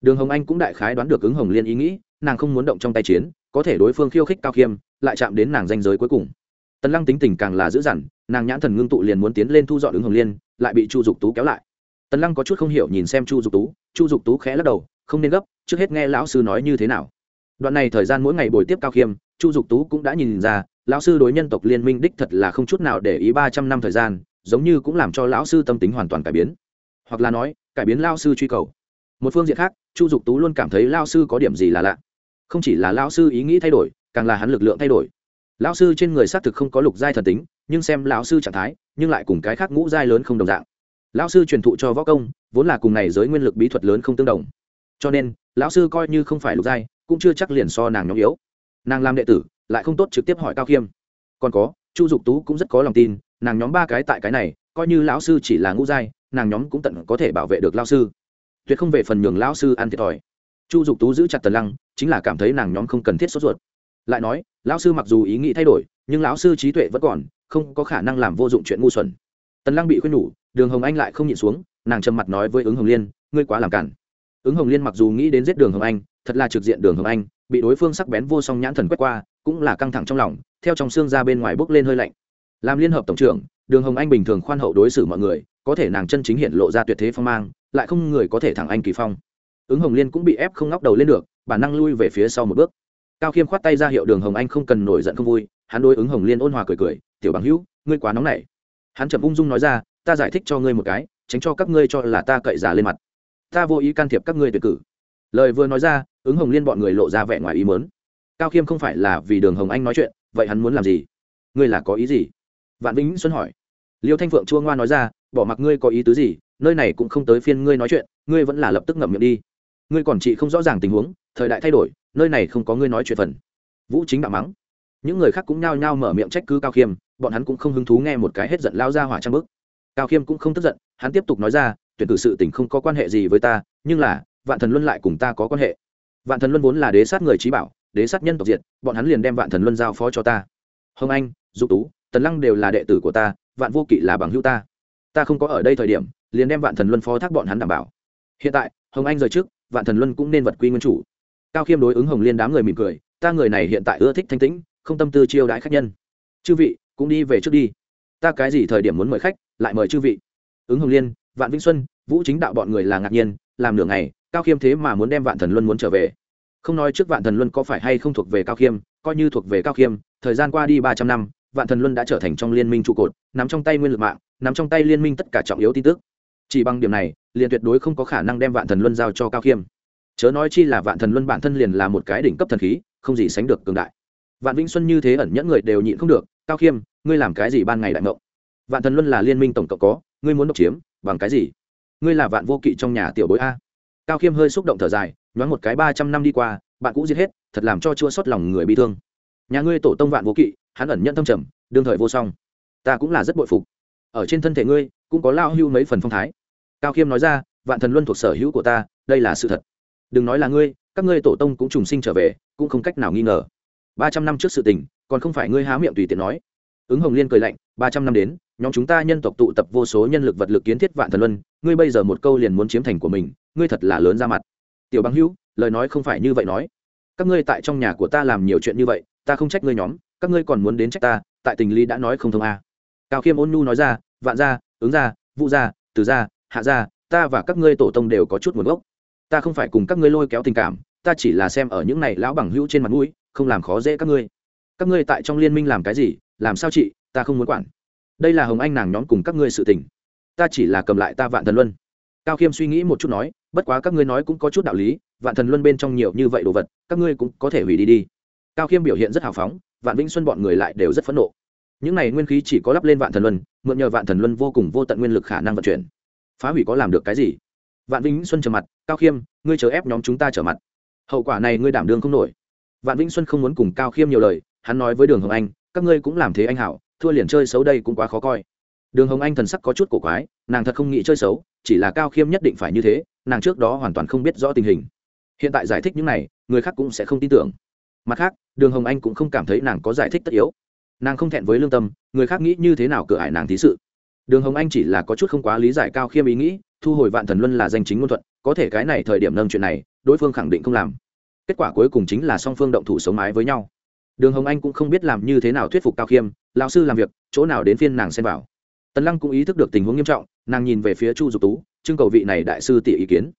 Đường hồng anh cũng đại khái đoán được ứng hồng liên ý nghĩ, nàng không muốn động trong tay chiến, có thể đối phương khiêu khích cao khiêm, lại chạm đến nàng danh giới cuối cùng tần lăng tính tình càng là dữ dằn, nàng nhãn thần ngưng tụ liền muốn tiến lên thu dọn ứng hồng liên, lại bị chu dục tú kéo lại. Tần lăng có chút không hiểu nhìn xem chu dục tú, chu dục tú khẽ lắc đầu, không nên gấp, trước hết nghe lão sư nói như thế nào. Đoạn này thời gian mỗi ngày buổi tiếp cao khiêm, chu dục tú cũng đã nhìn ra, lão sư đối nhân tộc liên minh đích thật là không chút nào để ý ba trăm năm thời gian, giống như cũng làm cho lão sư tâm tính hoàn toàn cải biến. Hoặc là nói, cải biến lao sư truy cầu. Một phương diện khác, chu dục tú luôn cảm thấy lao sư có điểm gì là lạ. Không chỉ là lao sư ý nghĩ thay đổi, càng là hắn lực lượng thay đổi lão sư trên người xác thực không có lục giai thần tính, nhưng xem lão sư trạng thái, nhưng lại cùng cái khác ngũ giai lớn không đồng dạng. Lão sư truyền thụ cho võ công, vốn là cùng này giới nguyên lực bí thuật lớn không tương đồng. Cho nên, lão sư coi như không phải lục giai, cũng chưa chắc liền so nàng nhóm yếu. Nàng làm đệ tử, lại không tốt trực tiếp hỏi cao khiêm. Còn có, chu dục tú cũng rất có lòng tin, nàng nhóm ba cái tại cái này, coi như lão sư chỉ là ngũ giai, nàng nhóm cũng tận có thể bảo vệ được lão sư. Tuyệt không về phần nhường lão sư ăn thiệt thòi. Chu dục tú giữ chặt tần lăng, chính là cảm thấy nàng nhóm không cần thiết sốt ruột. Lại nói lão sư mặc dù ý nghĩ thay đổi, nhưng lão sư trí tuệ vẫn còn, không có khả năng làm vô dụng chuyện ngu xuẩn. Tần lăng bị khuyên nhủ, đường hồng anh lại không nhịn xuống, nàng trầm mặt nói với ứng hồng liên, ngươi quá làm cản. Ứng hồng liên mặc dù nghĩ đến giết đường hồng anh, thật là trực diện đường hồng anh, bị đối phương sắc bén vô song nhãn thần quét qua, cũng là căng thẳng trong lòng, theo trong xương ra bên ngoài bốc lên hơi lạnh. Làm liên hợp tổng trưởng, đường hồng anh bình thường khoan hậu đối xử mọi người, có thể nàng chân chính hiện lộ ra tuyệt thế phong mang, lại không người có thể thẳng anh kỳ phong. Ứng hồng liên cũng bị ép không ngóc đầu lên được, bản năng lui về phía sau một bước cao khiêm khoát tay ra hiệu đường hồng anh không cần nổi giận không vui, hắn đối ứng hồng liên ôn hòa cười cười, tiểu bằng hữu, ngươi quá nóng nảy. Hắn chậm ung dung nói ra, ta giải thích cho ngươi một cái, tránh cho các ngươi cho là ta cậy giả lên mặt. Ta vô ý can thiệp các ngươi tuyệt cử. Lời vừa nói ra, ứng hồng liên bọn người lộ ra vẻ ngoài ý mớn cao khiêm không phải là vì đường hồng anh nói chuyện, vậy hắn muốn làm gì? Ngươi là có ý gì? Vạn vĩnh xuân hỏi. Liêu thanh phượng chua ngoa nói ra, bỏ mặc ngươi có ý tứ gì, nơi này cũng không tới phiên ngươi nói chuyện, ngươi vẫn là lập tức ngậm miệng đi. Ngươi còn chị không rõ ràng tình huống, thời đại thay đổi nơi này không có ngươi nói chuyện phần. Vũ chính đạo mắng. Những người khác cũng nhao nhao mở miệng trách cứ cao khiêm, bọn hắn cũng không hứng thú nghe một cái hết giận lao ra hỏa trang bức. Cao khiêm cũng không tức giận, hắn tiếp tục nói ra, tuyển cử sự tình không có quan hệ gì với ta, nhưng là, vạn thần luân lại cùng ta có quan hệ. Vạn thần luân vốn là đế sát người trí bảo, đế sát nhân tộc diệt, bọn hắn liền đem vạn thần luân giao phó cho ta. Hồng anh, dục tú, tần lăng đều là đệ tử của ta, vạn vô kỵ là bằng hữu ta. Ta không có ở đây thời điểm, liền đem vạn thần luân phó thác bọn hắn đảm bảo. Hiện tại, hồng anh rời trước, vạn thần luân cũng nên vật quy nguyên chủ cao khiêm đối ứng hồng liên đám người mỉm cười, ta người này hiện tại ưa thích thanh tĩnh, không tâm tư chiêu đãi khách nhân. Chư vị, cũng đi về trước đi. Ta cái gì thời điểm muốn mời khách, lại mời chư vị. Ứng hồng liên, vạn vĩnh xuân, vũ chính đạo bọn người là ngạc nhiên, làm nửa ngày, cao khiêm thế mà muốn đem vạn thần luân muốn trở về. Không nói trước vạn thần luân có phải hay không thuộc về cao khiêm, coi như thuộc về cao khiêm, thời gian qua đi ba trăm năm, vạn thần luân đã trở thành trong liên minh trụ cột nằm trong tay nguyên lực mạng nằm trong tay liên minh tất cả trọng yếu tin tức. Chỉ bằng điểm này, liền tuyệt đối không có khả năng đem vạn thần luân giao cho cao khiêm chớ nói chi là vạn thần luân bản thân liền là một cái đỉnh cấp thần khí, không gì sánh được cường đại. Vạn vĩnh xuân như thế ẩn nhẫn người đều nhịn không được, cao khiêm, ngươi làm cái gì ban ngày đại ngộ? Vạn thần luân là liên minh tổng cộng có, ngươi muốn độc chiếm, bằng cái gì? Ngươi là vạn vô kỵ trong nhà tiểu bối a. Cao khiêm hơi xúc động thở dài, nhoáng một cái ba trăm năm đi qua, bạn cũ giết hết, thật làm cho chua xót lòng người bị thương. Nhà ngươi tổ tông vạn vô kỵ, hắn ẩn nhận thâm trầm, đương thời vô song. Ta cũng là rất bội phục. Ở trên thân thể ngươi, cũng có lao hưu mấy phần phong thái. Cao khiêm nói ra, vạn thần luân thuộc sở hữu của ta, đây là sự thật đừng nói là ngươi, các ngươi tổ tông cũng trùng sinh trở về, cũng không cách nào nghi ngờ. Ba trăm năm trước sự tình, còn không phải ngươi há miệng tùy tiện nói. Ứng hồng liên cười lạnh, ba trăm năm đến, nhóm chúng ta nhân tộc tụ tập vô số nhân lực vật lực kiến thiết vạn thần luân, ngươi bây giờ một câu liền muốn chiếm thành của mình, ngươi thật là lớn ra mặt. Tiểu Băng hữu, lời nói không phải như vậy nói. Các ngươi tại trong nhà của ta làm nhiều chuyện như vậy, ta không trách ngươi nhóm, các ngươi còn muốn đến trách ta, tại tình lý đã nói không thông a. Cao khiêm ôn nhu nói ra, vạn gia, ứng gia, vũ gia từ gia, hạ gia, ta và các ngươi tổ tông đều có chút nguồn gốc ta không phải cùng các ngươi lôi kéo tình cảm, ta chỉ là xem ở những này lão bằng hữu trên mặt mũi, không làm khó dễ các ngươi. Các ngươi tại trong liên minh làm cái gì, làm sao chị, ta không muốn quản. Đây là hồng anh nàng nhóm cùng các ngươi sự tình. Ta chỉ là cầm lại ta vạn thần luân. Cao khiêm suy nghĩ một chút nói, bất quá các ngươi nói cũng có chút đạo lý, vạn thần luân bên trong nhiều như vậy đồ vật, các ngươi cũng có thể hủy đi đi. Cao khiêm biểu hiện rất hào phóng, vạn vĩnh xuân bọn người lại đều rất phẫn nộ. Những này nguyên khí chỉ có lắp lên vạn thần luân, mượn nhờ vạn thần luân vô cùng vô tận nguyên lực khả năng vận chuyển. Phá hủy có làm được cái gì? Vạn vĩnh xuân trở mặt, cao khiêm, ngươi chờ ép nhóm chúng ta trở mặt. Hậu quả này ngươi đảm đương không nổi. Vạn vĩnh xuân không muốn cùng cao khiêm nhiều lời, hắn nói với đường hồng anh, các ngươi cũng làm thế anh hảo, thua liền chơi xấu đây cũng quá khó coi. Đường hồng anh thần sắc có chút cổ quái, nàng thật không nghĩ chơi xấu, chỉ là cao khiêm nhất định phải như thế, nàng trước đó hoàn toàn không biết rõ tình hình. Hiện tại giải thích những này, người khác cũng sẽ không tin tưởng. Mặt khác, đường hồng anh cũng không cảm thấy nàng có giải thích tất yếu. Nàng không thẹn với lương tâm, người khác nghĩ như thế nào cửa ải nàng thí sự. Đường hồng anh chỉ là có chút không quá lý giải cao khiêm ý nghĩ thu hồi vạn thần luân là danh chính ngôn thuận, có thể cái này thời điểm nâng chuyện này, đối phương khẳng định không làm. Kết quả cuối cùng chính là song phương động thủ sống mái với nhau. Đường hồng anh cũng không biết làm như thế nào thuyết phục cao khiêm, lão sư làm việc, chỗ nào đến phiên nàng xem vào. Tần lăng cũng ý thức được tình huống nghiêm trọng, nàng nhìn về phía chu dục tú, trưng cầu vị này đại sư tỷ ý kiến.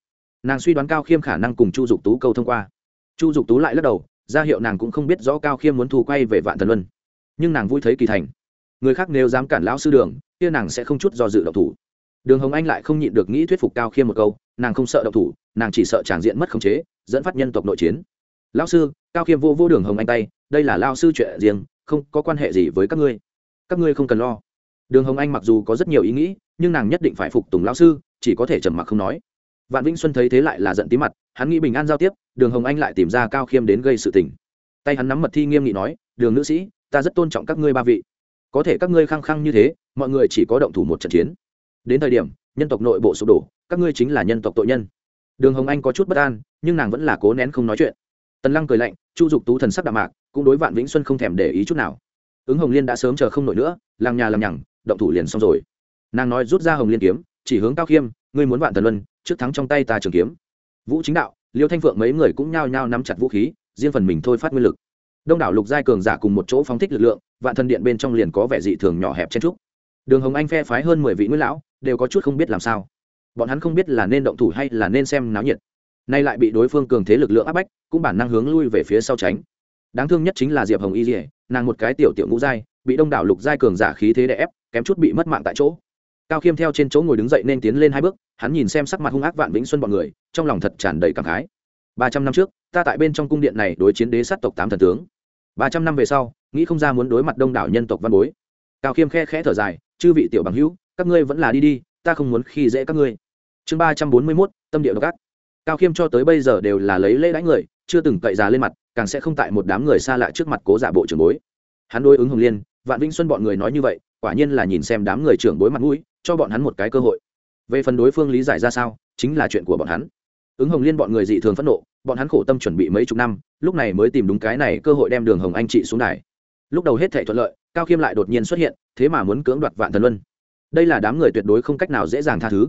Nàng suy đoán cao khiêm khả năng cùng chu dục tú câu thông qua. Chu dục tú lại lắc đầu, ra hiệu nàng cũng không biết rõ cao khiêm muốn thu quay về vạn thần luân. Nhưng nàng vui thấy kỳ thành. Người khác nếu dám cản lão sư đường, kia nàng sẽ không chút do dự động thủ đường hồng anh lại không nhịn được nghĩ thuyết phục cao khiêm một câu, nàng không sợ động thủ, nàng chỉ sợ tràng diện mất khống chế, dẫn phát nhân tộc nội chiến. Lão sư, cao khiêm vô vô đường hồng anh tay, đây là lao sư chuyện riêng, không có quan hệ gì với các ngươi. Các ngươi không cần lo. Đường hồng anh mặc dù có rất nhiều ý nghĩ, nhưng nàng nhất định phải phục tùng lão sư, chỉ có thể trầm mặc không nói. Vạn vĩnh xuân thấy thế lại là giận tí mặt, hắn nghĩ bình an giao tiếp, đường hồng anh lại tìm ra cao khiêm đến gây sự tình. Tay hắn nắm mật thi nghiêm nghị nói, đường nữ sĩ, ta rất tôn trọng các ngươi ba vị. Có thể các ngươi khăng khăng như thế, mọi người chỉ có động thủ một trận chiến đến thời điểm, nhân tộc nội bộ sụp đổ, các ngươi chính là nhân tộc tội nhân. Đường hồng anh có chút bất an, nhưng nàng vẫn là cố nén không nói chuyện. Tần lăng cười lạnh, chu dục tú thần sắc đạm mạc, cũng đối vạn vĩnh xuân không thèm để ý chút nào. Ứng hồng liên đã sớm chờ không nổi nữa làng nhà làm nhằng, động thủ liền xong rồi. Nàng nói rút ra hồng liên kiếm, chỉ hướng cao khiêm, ngươi muốn vạn thần luân, trước thắng trong tay ta trường kiếm. Vũ chính đạo, liêu thanh phượng mấy người cũng nhao nhao nắm chặt vũ khí, riêng phần mình thôi phát nguyên lực. Đông đảo lục giai cường giả cùng một chỗ phóng thích lực lượng, vạn thần điện bên trong liền có vẻ dị thường nhỏ hẹp chen trúc đường hồng anh phe phái hơn mười vị nguyên lão, đều có chút không biết làm sao. Bọn hắn không biết là nên động thủ hay là nên xem náo nhiệt. Nay lại bị đối phương cường thế lực lượng áp bách, cũng bản năng hướng lui về phía sau tránh. Đáng thương nhất chính là diệp hồng y dỉa nàng một cái tiểu tiểu ngũ giai, bị đông đảo lục giai cường giả khí thế đè ép, kém chút bị mất mạng tại chỗ. Cao khiêm theo trên chỗ ngồi đứng dậy nên tiến lên hai bước, hắn nhìn xem sắc mặt hung ác vạn vĩnh xuân bọn người, trong lòng thật tràn đầy cảm khái. Ba trăm năm trước, ta tại bên trong cung điện này đối chiến đế sát tộc tám thần tướng. Ba trăm năm về sau, nghĩ không ra muốn đối mặt đông đảo nhân tộc văn bối. Cao khiêm khe khẽ thở dài chư vị tiểu bằng hữu, các ngươi vẫn là đi đi, ta không muốn khi dễ các ngươi. Chương ba trăm bốn mươi mốt, tâm địa độc ác. Cao khiêm cho tới bây giờ đều là lấy lễ đãi người, chưa từng cậy già lên mặt, càng sẽ không tại một đám người xa lạ trước mặt cố giả bộ trưởng bối. Hắn đối ứng hồng liên, vạn vĩnh xuân bọn người nói như vậy, quả nhiên là nhìn xem đám người trưởng bối mặt mũi, cho bọn hắn một cái cơ hội. Về phần đối phương lý giải ra sao, chính là chuyện của bọn hắn. Ứng hồng liên bọn người dị thường phẫn nộ, bọn hắn khổ tâm chuẩn bị mấy chục năm, lúc này mới tìm đúng cái này cơ hội đem đường hồng anh chị xuống đài. Lúc đầu hết thể thuận lợi, cao khiêm lại đột nhiên xuất hiện thế mà muốn cưỡng đoạt vạn thần luân. Đây là đám người tuyệt đối không cách nào dễ dàng tha thứ.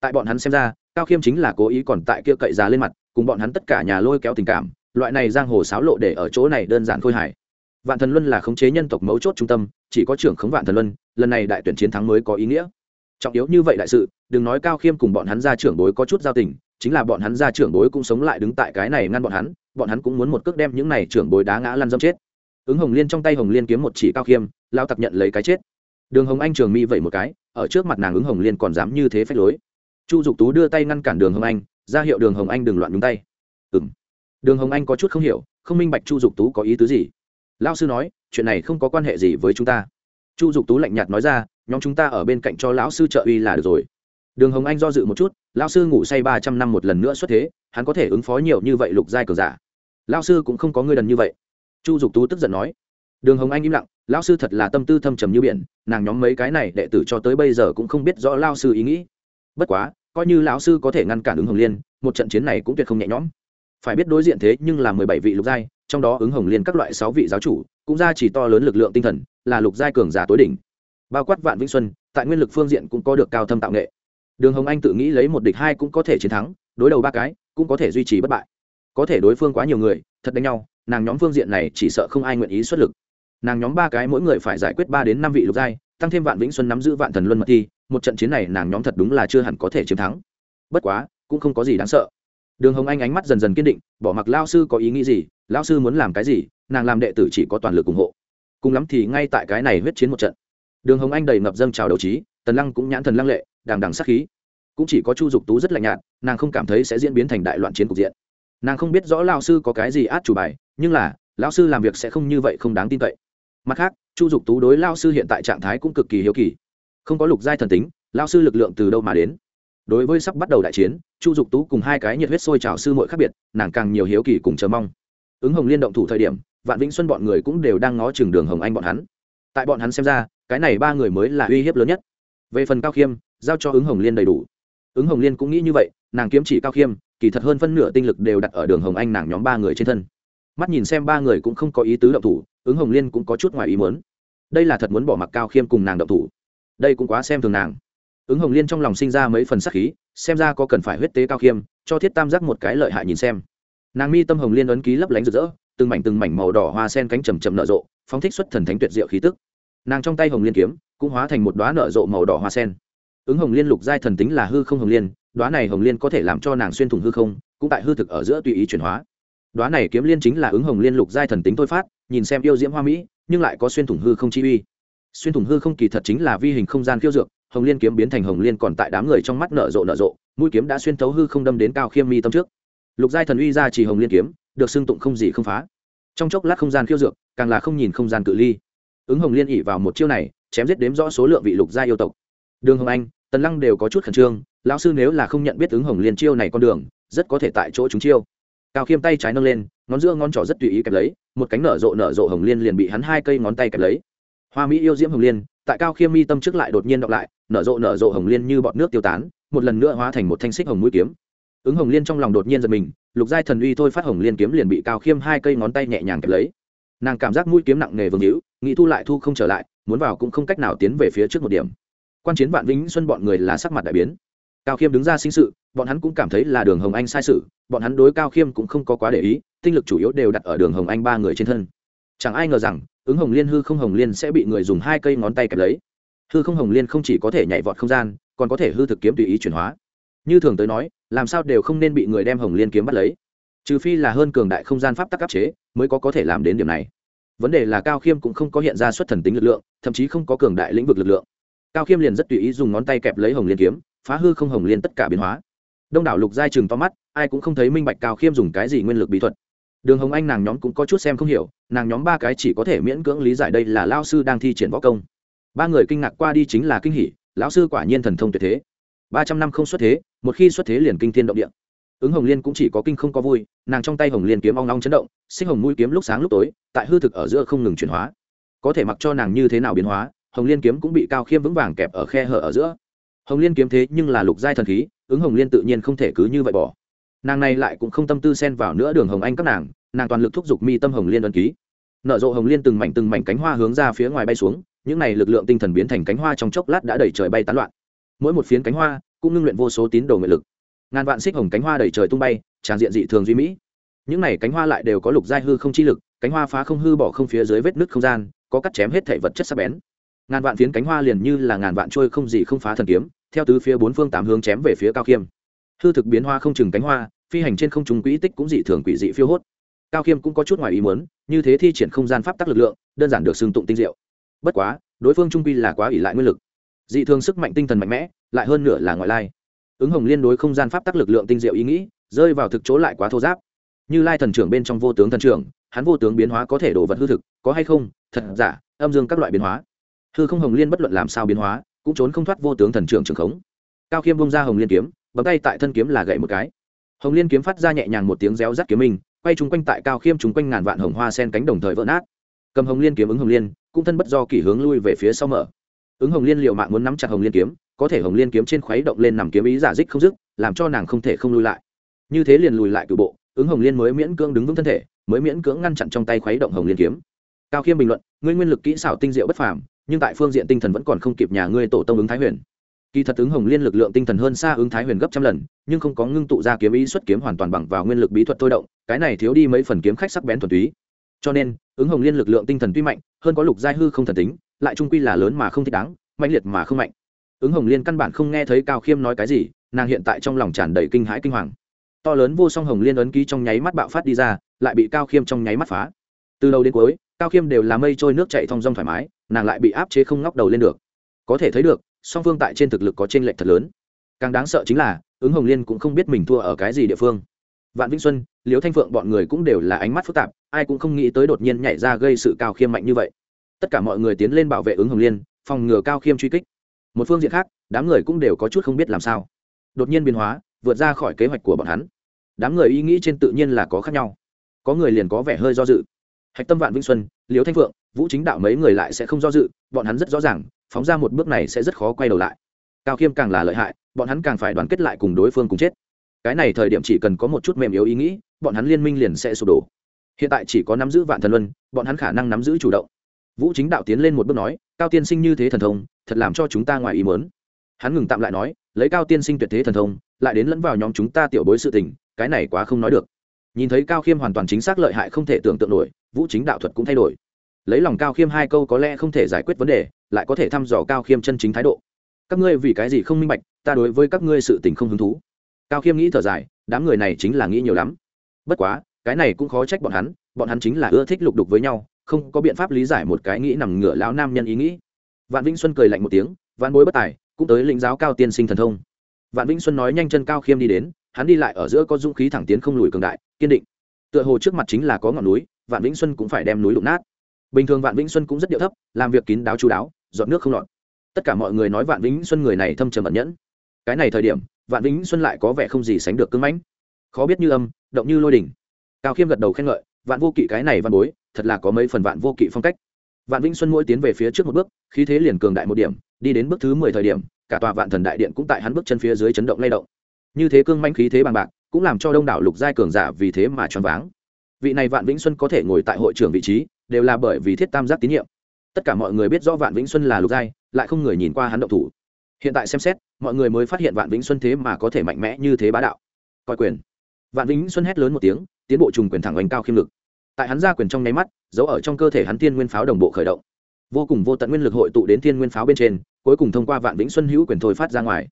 Tại bọn hắn xem ra, cao khiêm chính là cố ý còn tại kia cậy giá lên mặt, cùng bọn hắn tất cả nhà lôi kéo tình cảm, loại này giang hồ sáo lộ để ở chỗ này đơn giản khôi hài. Vạn thần luân là khống chế nhân tộc mấu chốt trung tâm, chỉ có trưởng khống vạn thần luân, lần này đại tuyển chiến thắng mới có ý nghĩa. Trọng yếu như vậy đại sự, đừng nói cao khiêm cùng bọn hắn ra trưởng bối có chút giao tình, chính là bọn hắn ra trưởng bối cũng sống lại đứng tại cái này ngăn bọn hắn bọn hắn cũng muốn một cước đem những này trưởng bối đá ngã lăn dâm chết ứng hồng liên trong tay hồng liên kiếm một chỉ cao khiêm, lao tặc nhận lấy cái chết. Đường hồng anh trường mi vậy một cái, ở trước mặt nàng ứng hồng liên còn dám như thế phách lối. Chu dục tú đưa tay ngăn cản đường hồng anh, ra hiệu đường hồng anh đừng loạn đúng tay. Ừ m đường hồng anh có chút không hiểu, không minh bạch chu dục tú có ý tứ gì. Lao sư nói, chuyện này không có quan hệ gì với chúng ta. Chu dục tú lạnh nhạt nói ra, nhóm chúng ta ở bên cạnh cho lão sư trợ uy là được rồi. Đường hồng anh do dự một chút lao sư ngủ say ba trăm năm một lần nữa xuất thế, hắn có thể ứng phó nhiều như vậy lục giai cờ giả. Lao sư cũng không có ngươi đần như vậy chu dục tú tức giận nói, đường hồng anh im lặng lao sư thật là tâm tư thâm trầm như biển, nàng nhóm mấy cái này đệ tử cho tới bây giờ cũng không biết rõ lao sư ý nghĩ. Bất quá, coi như lão sư có thể ngăn cản ứng hồng liên, một trận chiến này cũng tuyệt không nhẹ nhõm. Phải biết đối diện thế nhưng là mười bảy vị lục giai, trong đó ứng hồng liên các loại sáu vị giáo chủ, cũng ra chỉ to lớn lực lượng tinh thần, là lục giai cường giả tối đỉnh. Bao quát vạn vĩnh xuân, tại nguyên lực phương diện cũng có được cao thâm tạo nghệ. Đường hồng anh tự nghĩ lấy một địch hai cũng có thể chiến thắng, đối đầu ba cái, cũng có thể duy trì bất bại. Có thể đối phương quá nhiều người, thật đánh nhau nàng nhóm phương diện này chỉ sợ không ai nguyện ý xuất lực. Nàng nhóm ba cái mỗi người phải giải quyết ba đến năm vị lục giai, tăng thêm vạn vĩnh xuân nắm giữ vạn thần luân mật thi, một trận chiến này nàng nhóm thật đúng là chưa hẳn có thể chiến thắng. Bất quá, cũng không có gì đáng sợ. Đường hồng anh ánh mắt dần dần kiên định, bỏ mặc lao sư có ý nghĩ gì lao sư muốn làm cái gì, nàng làm đệ tử chỉ có toàn lực ủng hộ. Cùng lắm thì ngay tại cái này huyết chiến một trận. Đường hồng anh đầy ngập dâng trào đầu trí, tần lăng cũng nhãn thần lăng lệ đàng đằng sắc khí. Cũng chỉ có chu dục tú rất lạnh nhạt, nàng không cảm thấy sẽ diễn biến thành đại loạn chiến cục diện nàng không biết rõ lao sư có cái gì át chủ bài, nhưng là, lao sư làm việc sẽ không như vậy không đáng tin cậy. Mặt khác, chu dục tú đối lao sư hiện tại trạng thái cũng cực kỳ hiếu kỳ. Không có lục giai thần tính, lao sư lực lượng từ đâu mà đến? Đối với sắp bắt đầu đại chiến, chu dục tú cùng hai cái nhiệt huyết sôi trào sư mội khác biệt, nàng càng nhiều hiếu kỳ cùng chờ mong. Ứng hồng liên động thủ thời điểm, vạn vĩnh xuân bọn người cũng đều đang ngó chừng đường hồng anh bọn hắn. Tại bọn hắn xem ra, cái này ba người mới là uy hiếp lớn nhất. Về phần cao khiêm, giao cho ứng hồng liên đầy đủ. Ứng hồng liên cũng nghĩ như vậy, nàng kiếm chỉ cao khiêm kỳ thật hơn phân nửa tinh lực đều đặt ở đường hồng anh nàng nhóm ba người trên thân. Mắt nhìn xem ba người cũng không có ý tứ động thủ, ứng hồng liên cũng có chút ngoài ý muốn. Đây là thật muốn bỏ mặc cao khiêm cùng nàng động thủ. Đây cũng quá xem thường nàng. Ứng hồng liên trong lòng sinh ra mấy phần sắc khí, xem ra có cần phải huyết tế cao khiêm, cho thiết tam giác một cái lợi hại nhìn xem. Nàng mi tâm hồng liên ấn ký lấp lánh rực rỡ, từng mảnh từng mảnh màu đỏ hoa sen cánh trầm trầm nở rộ, phóng thích xuất thần thánh tuyệt diệu khí tức. Nàng trong tay hồng liên kiếm, cũng hóa thành một đoá nở rộ màu đỏ hoa sen. Ứng hồng liên lục giai thần tính là hư không hồng liên đoá này hồng liên có thể làm cho nàng xuyên thủng hư không, cũng tại hư thực ở giữa tùy ý chuyển hóa. Đoá này kiếm liên chính là ứng hồng liên lục giai thần tính thôi phát, nhìn xem yêu diễm hoa mỹ, nhưng lại có xuyên thủng hư không chi uy. Xuyên thủng hư không kỳ thật chính là vi hình không gian khiêu dược, hồng liên kiếm biến thành hồng liên còn tại đám người trong mắt nở rộ nở rộ, mũi kiếm đã xuyên thấu hư không đâm đến cao khiêm mi tâm trước. Lục giai thần uy ra chỉ hồng liên kiếm, được xưng tụng không gì không phá. Trong chốc lát không gian khiêu dược, càng là không nhìn không gian cự ly. Ứng hồng liên ỉ vào một chiêu này, chém giết đếm rõ số lượng vị lục gia yêu tộc. Đường hồng anh, tần lăng đều có chút khẩn trương lão sư nếu là không nhận biết ứng hồng liên chiêu này con đường, rất có thể tại chỗ chúng chiêu. Cao khiêm tay trái nâng lên, ngón giữa ngón trỏ rất tùy ý kẹp lấy, một cánh nở rộ nở rộ hồng liên liền bị hắn hai cây ngón tay kẹp lấy. Hoa mỹ yêu diễm hồng liên, tại cao khiêm mi tâm trước lại đột nhiên đọc lại, nở rộ nở rộ hồng liên như bọt nước tiêu tán, một lần nữa hóa thành một thanh xích hồng mũi kiếm. Ứng hồng liên trong lòng đột nhiên giật mình, lục giai thần uy thôi phát hồng liên kiếm liền bị cao khiêm hai cây ngón tay nhẹ nhàng kẹp lấy. Nàng cảm giác mũi kiếm nặng nề vương hữu, nghĩ thu lại thu không trở lại, muốn vào cũng không cách nào tiến về phía trước một điểm. Quan chiến vạn vĩnh xuân bọn người là sắc mặt đại biến cao khiêm đứng ra sinh sự, bọn hắn cũng cảm thấy là đường hồng anh sai sự, bọn hắn đối cao khiêm cũng không có quá để ý, tinh lực chủ yếu đều đặt ở đường hồng anh ba người trên thân. Chẳng ai ngờ rằng, ứng hồng liên hư không hồng liên sẽ bị người dùng hai cây ngón tay kẹp lấy. Hư không hồng liên không chỉ có thể nhảy vọt không gian, còn có thể hư thực kiếm tùy ý chuyển hóa. Như thường tới nói, làm sao đều không nên bị người đem hồng liên kiếm bắt lấy. Trừ phi là hơn cường đại không gian pháp tắc áp chế, mới có có thể làm đến điểm này. Vấn đề là cao khiêm cũng không có hiện ra xuất thần tính lực lượng, thậm chí không có cường đại lĩnh vực lực lượng. Cao khiêm liền rất tùy ý dùng ngón tay kẹp lấy hồng liên kiếm phá hư không hồng liên tất cả biến hóa. Đông đảo lục giai chừng to mắt, ai cũng không thấy minh bạch cao khiêm dùng cái gì nguyên lực bí thuật. Đường hồng anh nàng nhóm cũng có chút xem không hiểu, nàng nhóm ba cái chỉ có thể miễn cưỡng lý giải đây là lao sư đang thi triển võ công. Ba người kinh ngạc qua đi chính là kinh hỷ lão sư quả nhiên thần thông tuyệt thế. Ba trăm năm không xuất thế, một khi xuất thế liền kinh thiên động địa. Ứng hồng liên cũng chỉ có kinh không có vui, nàng trong tay hồng liên kiếm ong ong chấn động xích hồng mũi kiếm lúc sáng lúc tối, tại hư thực ở giữa không ngừng chuyển hóa. Có thể mặc cho nàng như thế nào biến hóa, hồng liên kiếm cũng bị cao khiêm vững vàng kẹp ở khe hở ở giữa hồng liên kiếm thế nhưng là lục giai thần khí, ứng hồng liên tự nhiên không thể cứ như vậy bỏ. Nàng này lại cũng không tâm tư xen vào nữa đường hồng anh các nàng nàng toàn lực thúc giục mi tâm hồng liên ân ký. Nở rộ hồng liên từng mảnh từng mảnh cánh hoa hướng ra phía ngoài bay xuống, những này lực lượng tinh thần biến thành cánh hoa trong chốc lát đã đẩy trời bay tán loạn. Mỗi một phiến cánh hoa cũng ngưng luyện vô số tín đồ nguyện lực. Ngàn vạn xích hồng cánh hoa đẩy trời tung bay, tràn diện dị thường duy mỹ. Những này cánh hoa lại đều có lục giai hư không chi lực, cánh hoa phá không hư bỏ không phía dưới vết nứt không gian, có cắt chém hết thể vật chất sắc bén. Ngàn vạn phiến cánh hoa liền như là ngàn vạn trôi không gì không phá thần kiếm theo tứ phía bốn phương tám hướng chém về phía cao khiêm. Hư thực biến hoa không chừng cánh hoa, phi hành trên không trung quỹ tích cũng dị thường quỷ dị phiêu hốt. Cao khiêm cũng có chút ngoài ý muốn, như thế thi triển không gian pháp tắc lực lượng, đơn giản được xưng tụng tinh diệu. Bất quá, đối phương trung quy là quá ỷ lại nguyên lực. Dị thường sức mạnh tinh thần mạnh mẽ, lại hơn nửa là ngoại lai. Ứng hồng liên đối không gian pháp tắc lực lượng tinh diệu ý nghĩ, rơi vào thực chỗ lại quá thô giáp. Như lai thần trưởng bên trong vô tướng thần trưởng, hắn vô tướng biến hóa có thể đổ vật hư thực, có hay không, thật giả, âm dương các loại biến hóa. Hư không hồng liên bất luận làm sao biến hóa cũng trốn không thoát vô tướng thần trưởng trường khống. Cao khiêm bông ra hồng liên kiếm, bấm tay tại thân kiếm là gậy một cái. Hồng liên kiếm phát ra nhẹ nhàng một tiếng réo rắt kiếm mình quay chung quanh tại cao khiêm chung quanh ngàn vạn hồng hoa sen cánh đồng thời vỡ nát. Cầm hồng liên kiếm ứng hồng liên, cũng thân bất do kỷ hướng lui về phía sau mở. Ứng hồng liên liệu mạng muốn nắm chặt hồng liên kiếm, có thể hồng liên kiếm trên khuấy động lên nằm kiếm ý giả dích không dứt, làm cho nàng không thể không lui lại. Như thế liền lùi lại cử bộ, ứng hồng liên mới miễn cưỡng đứng vững thân thể, mới miễn cưỡng ngăn chặn trong tay khuấy động hồng liên kiếm. Cao khiêm bình luận, ngươi nguyên lực kỹ xảo tinh diệu bất phàm nhưng tại phương diện tinh thần vẫn còn không kịp nhà ngươi tổ tông ứng thái huyền. Kỳ thật ứng hồng liên lực lượng tinh thần hơn xa ứng thái huyền gấp trăm lần, nhưng không có ngưng tụ ra kiếm ý xuất kiếm hoàn toàn bằng vào nguyên lực bí thuật thôi động, cái này thiếu đi mấy phần kiếm khách sắc bén thuần túy. Cho nên, ứng hồng liên lực lượng tinh thần tuy mạnh, hơn có lục giai hư không thần tính, lại trung quy là lớn mà không thích đáng mạnh liệt mà không mạnh. Ứng hồng liên căn bản không nghe thấy cao khiêm nói cái gì, nàng hiện tại trong lòng tràn đầy kinh hãi kinh hoàng. To lớn vô song hồng liên ấn ký trong nháy mắt bạo phát đi ra, lại bị cao khiêm trong nháy mắt phá. Từ đầu đến cuối, cao khiêm đều là mây trôi nước chạy thong dong thoải mái nàng lại bị áp chế không ngóc đầu lên được. Có thể thấy được, song phương tại trên thực lực có t r ê n lệch thật lớn. Càng đáng sợ chính là, ứng hồng liên cũng không biết mình thua ở cái gì địa phương. Vạn vĩnh xuân, liễu thanh phượng bọn người cũng đều là ánh mắt phức tạp, ai cũng không nghĩ tới đột nhiên nhảy ra gây sự cao khiêm mạnh như vậy. Tất cả mọi người tiến lên bảo vệ ứng hồng liên, phòng ngừa cao khiêm truy kích. Một phương diện khác, đám người cũng đều có chút không biết làm sao. Đột nhiên biến hóa, vượt ra khỏi kế hoạch của bọn hắn. Đám người ý nghĩ trên tự nhiên là có khác nhau. Có người liền có vẻ hơi do dự hạch tâm vạn vĩnh xuân, liễu thanh phượng, vũ chính đạo mấy người lại sẽ không do dự, bọn hắn rất rõ ràng, phóng ra một bước này sẽ rất khó quay đầu lại. Cao khiêm càng là lợi hại, bọn hắn càng phải đoàn kết lại cùng đối phương cùng chết. Cái này thời điểm chỉ cần có một chút mềm yếu ý nghĩ, bọn hắn liên minh liền sẽ sụp đổ. Hiện tại chỉ có nắm giữ vạn thần luân, bọn hắn khả năng nắm giữ chủ động. Vũ chính đạo tiến lên một bước nói, cao tiên sinh như thế thần thông, thật làm cho chúng ta ngoài ý mớn hắn ngừng tạm lại nói, lấy cao tiên sinh tuyệt thế thần thông, lại đến lẫn vào nhóm chúng ta tiểu bối sự tình, cái này quá không nói được nhìn thấy cao khiêm hoàn toàn chính xác lợi hại không thể tưởng tượng nổi, vũ chính đạo thuật cũng thay đổi. Lấy lòng cao khiêm hai câu có lẽ không thể giải quyết vấn đề, lại có thể thăm dò cao khiêm chân chính thái độ. Các ngươi vì cái gì không minh bạch, ta đối với các ngươi sự tình không hứng thú. Cao khiêm nghĩ thở dài, đám người này chính là nghĩ nhiều lắm. Bất quá, cái này cũng khó trách bọn hắn bọn hắn chính là ưa thích lục đục với nhau, không có biện pháp lý giải một cái nghĩ nằm ngửa lão nam nhân ý nghĩ. Vạn vĩnh xuân cười lạnh một tiếng vạn bối bất tài, cũng tới lĩnh giáo cao tiên sinh thần thông. Vạn vĩnh xuân nói nhanh chân cao khiêm đi đến hắn đi lại ở giữa có dũng khí thẳng tiến không lùi cường đại, kiên định. Tựa hồ trước mặt chính là có ngọn núi, vạn vĩnh xuân cũng phải đem núi đụng nát. Bình thường vạn vĩnh xuân cũng rất điệu thấp, làm việc kín đáo chú đáo, dọn nước không lọt. Tất cả mọi người nói vạn vĩnh xuân người này thâm trầm ẩn nhẫn. Cái này thời điểm, vạn vĩnh xuân lại có vẻ không gì sánh được cưng mãnh. Khó biết như âm, động như lôi đỉnh. Cao khiêm gật đầu khen ngợi, vạn vô kỵ cái này văn bối, thật là có mấy phần vạn vô kỵ phong cách. Vạn vĩnh xuân mỗi tiến về phía trước một bước, khí thế liền cường đại một điểm, đi đến bước thứ mười thời điểm, cả tòa vạn thần đại điện cũng tại hắn bước chân phía dưới chấn động lay động như thế cương manh khí thế bằng bạc, cũng làm cho đông đảo lục giai cường giả vì thế mà choáng váng. Vị này vạn vĩnh xuân có thể ngồi tại hội trưởng vị trí, đều là bởi vì thiết tam giác tín nhiệm. Tất cả mọi người biết rõ vạn vĩnh xuân là lục giai, lại không người nhìn qua hắn động thủ. Hiện tại xem xét, mọi người mới phát hiện vạn vĩnh xuân thế mà có thể mạnh mẽ như thế bá đạo. Coi quyền. Vạn vĩnh xuân hét lớn một tiếng, tiến bộ trùng quyền thẳng oanh cao khiêm lực. Tại hắn ra quyền trong nháy mắt giấu ở trong cơ thể hắn tiên nguyên pháo đồng bộ khởi động. Vô cùng vô tận nguyên lực hội tụ đến tiên nguyên pháo bên trên, cuối cùng thông qua vạn vĩnh xuân hữu quyền thôi phát ra ngoài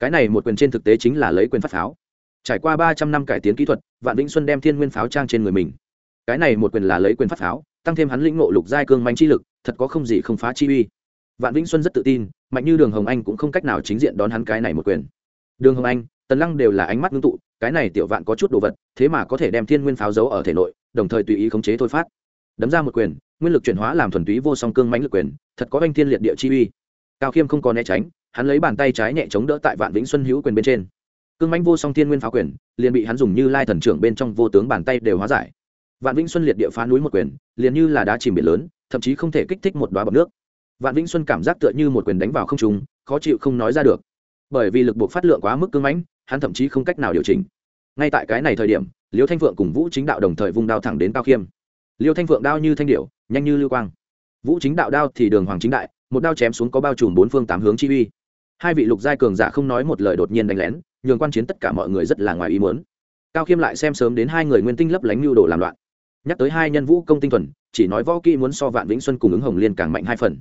cái này một quyền trên thực tế chính là lấy quyền phát pháo. Trải qua ba trăm năm cải tiến kỹ thuật, vạn vĩnh xuân đem thiên nguyên pháo trang trên người mình. Cái này một quyền là lấy quyền phát pháo, tăng thêm hắn lĩnh ngộ lục giai cương manh chi lực, thật có không gì không phá chi uy. Vạn vĩnh xuân rất tự tin, mạnh như đường hồng anh cũng không cách nào chính diện đón hắn cái này một quyền. Đường hồng anh, tần lăng đều là ánh mắt ngưng tụ, cái này tiểu vạn có chút đồ vật, thế mà có thể đem thiên nguyên pháo giấu ở thể nội, đồng thời tùy ý khống chế thôi phát. Đấm ra một quyền, nguyên lực chuyển hóa làm thuần túy vô song cương mãnh lực quyền, thật có anh thiên liệt địa chi uy. Cao khiêm không còn né tránh hắn lấy bàn tay trái nhẹ chống đỡ tại vạn vĩnh xuân hữu quyền bên trên cương mãnh vô song thiên nguyên phá quyền liền bị hắn dùng như lai thần trưởng bên trong vô tướng bàn tay đều hóa giải vạn vĩnh xuân liệt địa phá núi một quyền liền như là đá chìm biển lớn thậm chí không thể kích thích một đoá bọc nước vạn vĩnh xuân cảm giác tựa như một quyền đánh vào không trùng khó chịu không nói ra được bởi vì lực buộc phát lượng quá mức cưng mãnh hắn thậm chí không cách nào điều chỉnh ngay tại cái này thời điểm liêu thanh phượng cùng vũ chính đạo đồng thời vung đao thẳng đến cao khiêm liêu thanh phượng đao như thanh điệu nhanh như lưu quang vũ chính đạo đao thì đường hoàng chính đại, một đao chém xuống có bao trùm bốn phương tám hướng chi uy. Hai vị lục giai cường giả không nói một lời đột nhiên đánh lén, nhường quan chiến tất cả mọi người rất là ngoài ý muốn. Cao khiêm lại xem sớm đến hai người nguyên tinh lấp lánh mưu đồ làm loạn. Nhắc tới hai nhân vũ công tinh thuần, chỉ nói võ kỹ muốn so vạn vĩnh xuân cùng ứng hồng liên càng mạnh hai phần.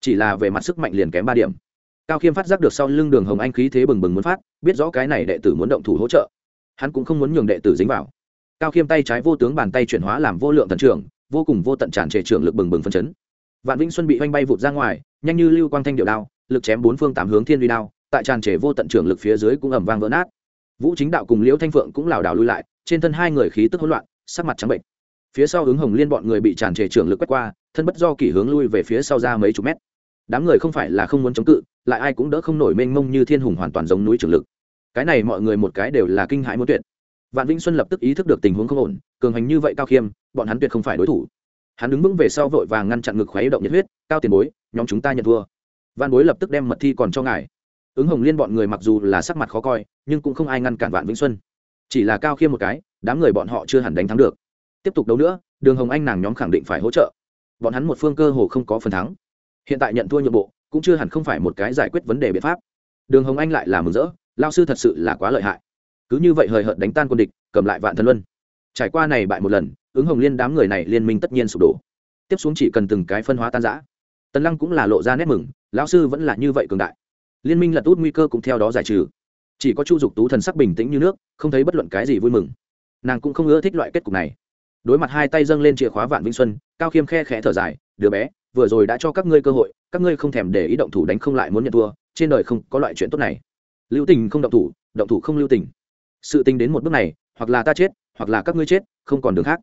Chỉ là về mặt sức mạnh liền kém ba điểm. Cao khiêm phát giác được sau lưng đường hồng anh khí thế bừng bừng muốn phát, biết rõ cái này đệ tử muốn động thủ hỗ trợ. Hắn cũng không muốn nhường đệ tử dính vào. Cao khiêm tay trái vô tướng bàn tay chuyển hóa làm vô lượng thần trưởng, vô cùng vô tận tràn trề trưởng lực bừng bừng phân chấn vạn vĩnh xuân bị oanh bay vụt ra ngoài, nhanh như lưu quang thanh điệu đao, lực chém bốn phương tám hướng thiên uy đao, tại tràn trề vô tận trưởng lực phía dưới cũng ẩm vang vỡ nát. Vũ chính đạo cùng liễu thanh phượng cũng lảo đảo lui lại, trên thân hai người khí tức hỗn loạn, sắc mặt trắng bệnh. Phía sau hướng hồng liên bọn người bị tràn trề trưởng lực quét qua, thân bất do kỷ hướng lui về phía sau ra mấy chục mét. Đám người không phải là không muốn chống cự, lại ai cũng đỡ không nổi mênh mông như thiên hùng hoàn toàn giống núi trường lực. Cái này mọi người một cái đều là kinh hãi muốn tuyệt. Vạn vĩnh xuân lập tức ý thức được tình huống không ổn, cường hành như vậy cao khiêm, bọn hắn tuyệt không phải đối thủ hắn đứng vững về sau vội vàng ngăn chặn ngực khuấy động nhiệt huyết, cao tiền bối, nhóm chúng ta nhận thua. Văn bối lập tức đem mật thi còn cho ngài. Ứng hồng liên bọn người mặc dù là sắc mặt khó coi, nhưng cũng không ai ngăn cản vạn vĩnh xuân. Chỉ là cao khiêm một cái, đám người bọn họ chưa hẳn đánh thắng được. Tiếp tục đấu nữa, đường hồng anh nàng nhóm khẳng định phải hỗ trợ. Bọn hắn một phương cơ hồ không có phần thắng. Hiện tại nhận thua nhượng bộ, cũng chưa hẳn không phải một cái giải quyết vấn đề biện pháp. Đường hồng anh lại là mừng rỡ, lao sư thật sự là quá lợi hại. Cứ như vậy hời hợt đánh tan quân địch, cầm lại vạn thân luân. Trải qua này bại một lần ứng hồng liên đám người này liên minh tất nhiên sụp đổ. Tiếp xuống chỉ cần từng cái phân hóa tan giã tần lăng cũng là lộ ra nét mừng, lão sư vẫn là như vậy cường đại. Liên minh lật út nguy cơ cũng theo đó giải trừ. Chỉ có chu dục tú thần sắc bình tĩnh như nước, không thấy bất luận cái gì vui mừng. Nàng cũng không ưa thích loại kết cục này. Đối mặt hai tay dâng lên chìa khóa vạn vinh xuân, cao khiêm khe khẽ thở dài, đứa bé, vừa rồi đã cho các ngươi cơ hội, các ngươi không thèm để ý động thủ đánh không lại muốn nhận thua, trên đời không có loại chuyện tốt này. Lưu tình không động thủ động thủ không lưu tình. Sự tình đến một bước này, hoặc là ta chết, hoặc là các ngươi chết, không còn đường khác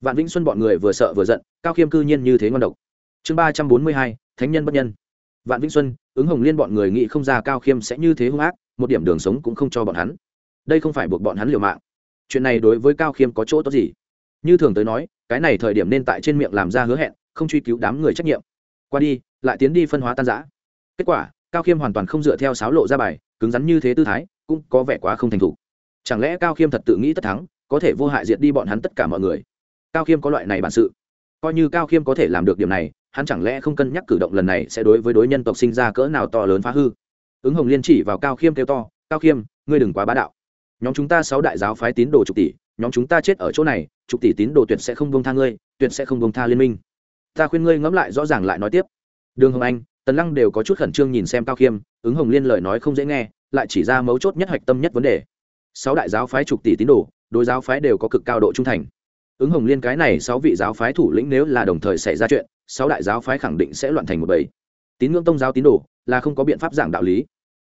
vạn vĩnh xuân bọn người vừa sợ vừa giận, cao khiêm cư nhiên như thế ngon độc. Chương ba trăm bốn mươi hai, thánh nhân bất nhân. Vạn vĩnh xuân, ứng hồng liên bọn người nghĩ không ra cao khiêm sẽ như thế hung ác, một điểm đường sống cũng không cho bọn hắn. Đây không phải buộc bọn hắn liều mạng. Chuyện này đối với cao khiêm có chỗ tốt gì? Như thường tới nói, cái này thời điểm nên tại trên miệng làm ra hứa hẹn, không truy cứu đám người trách nhiệm. Qua đi, lại tiến đi phân hóa tan giã kết quả, cao khiêm hoàn toàn không dựa theo sáo lộ ra bài, cứng rắn như thế tư thái, cũng có vẻ quá không thành thục. Chẳng lẽ cao khiêm thật tự nghĩ tất thắng, có thể vô hại diệt đi bọn hắn tất cả mọi người? Cao khiêm có loại này bản sự. Coi như cao khiêm có thể làm được điểm này, hắn chẳng lẽ không cân nhắc cử động lần này sẽ đối với đối nhân tộc sinh ra cỡ nào to lớn phá hư? Ứng hồng liên chỉ vào cao khiêm kêu to, cao khiêm, ngươi đừng quá bá đạo. Nhóm chúng ta sáu đại giáo phái tín đồ chục tỷ, nhóm chúng ta chết ở chỗ này chục tỷ tín đồ tuyệt sẽ không bông tha ngươi, tuyệt sẽ không bông tha liên minh. Ta khuyên ngươi ngẫm lại rõ ràng lại nói tiếp. Đường hồng anh, tần lăng đều có chút khẩn trương nhìn xem cao khiêm, ứng hồng liên lời nói không dễ nghe, lại chỉ ra mấu chốt nhất hạch tâm nhất vấn đề. Sáu đại giáo phái chục tỷ tín đồ, đối giáo phái đều có cực cao độ trung thành ứng hồng liên cái này sáu vị giáo phái thủ lĩnh nếu là đồng thời xảy ra chuyện, sáu đại giáo phái khẳng định sẽ loạn thành một bầy. Tín ngưỡng tông giáo tín đồ là không có biện pháp giảng đạo lý.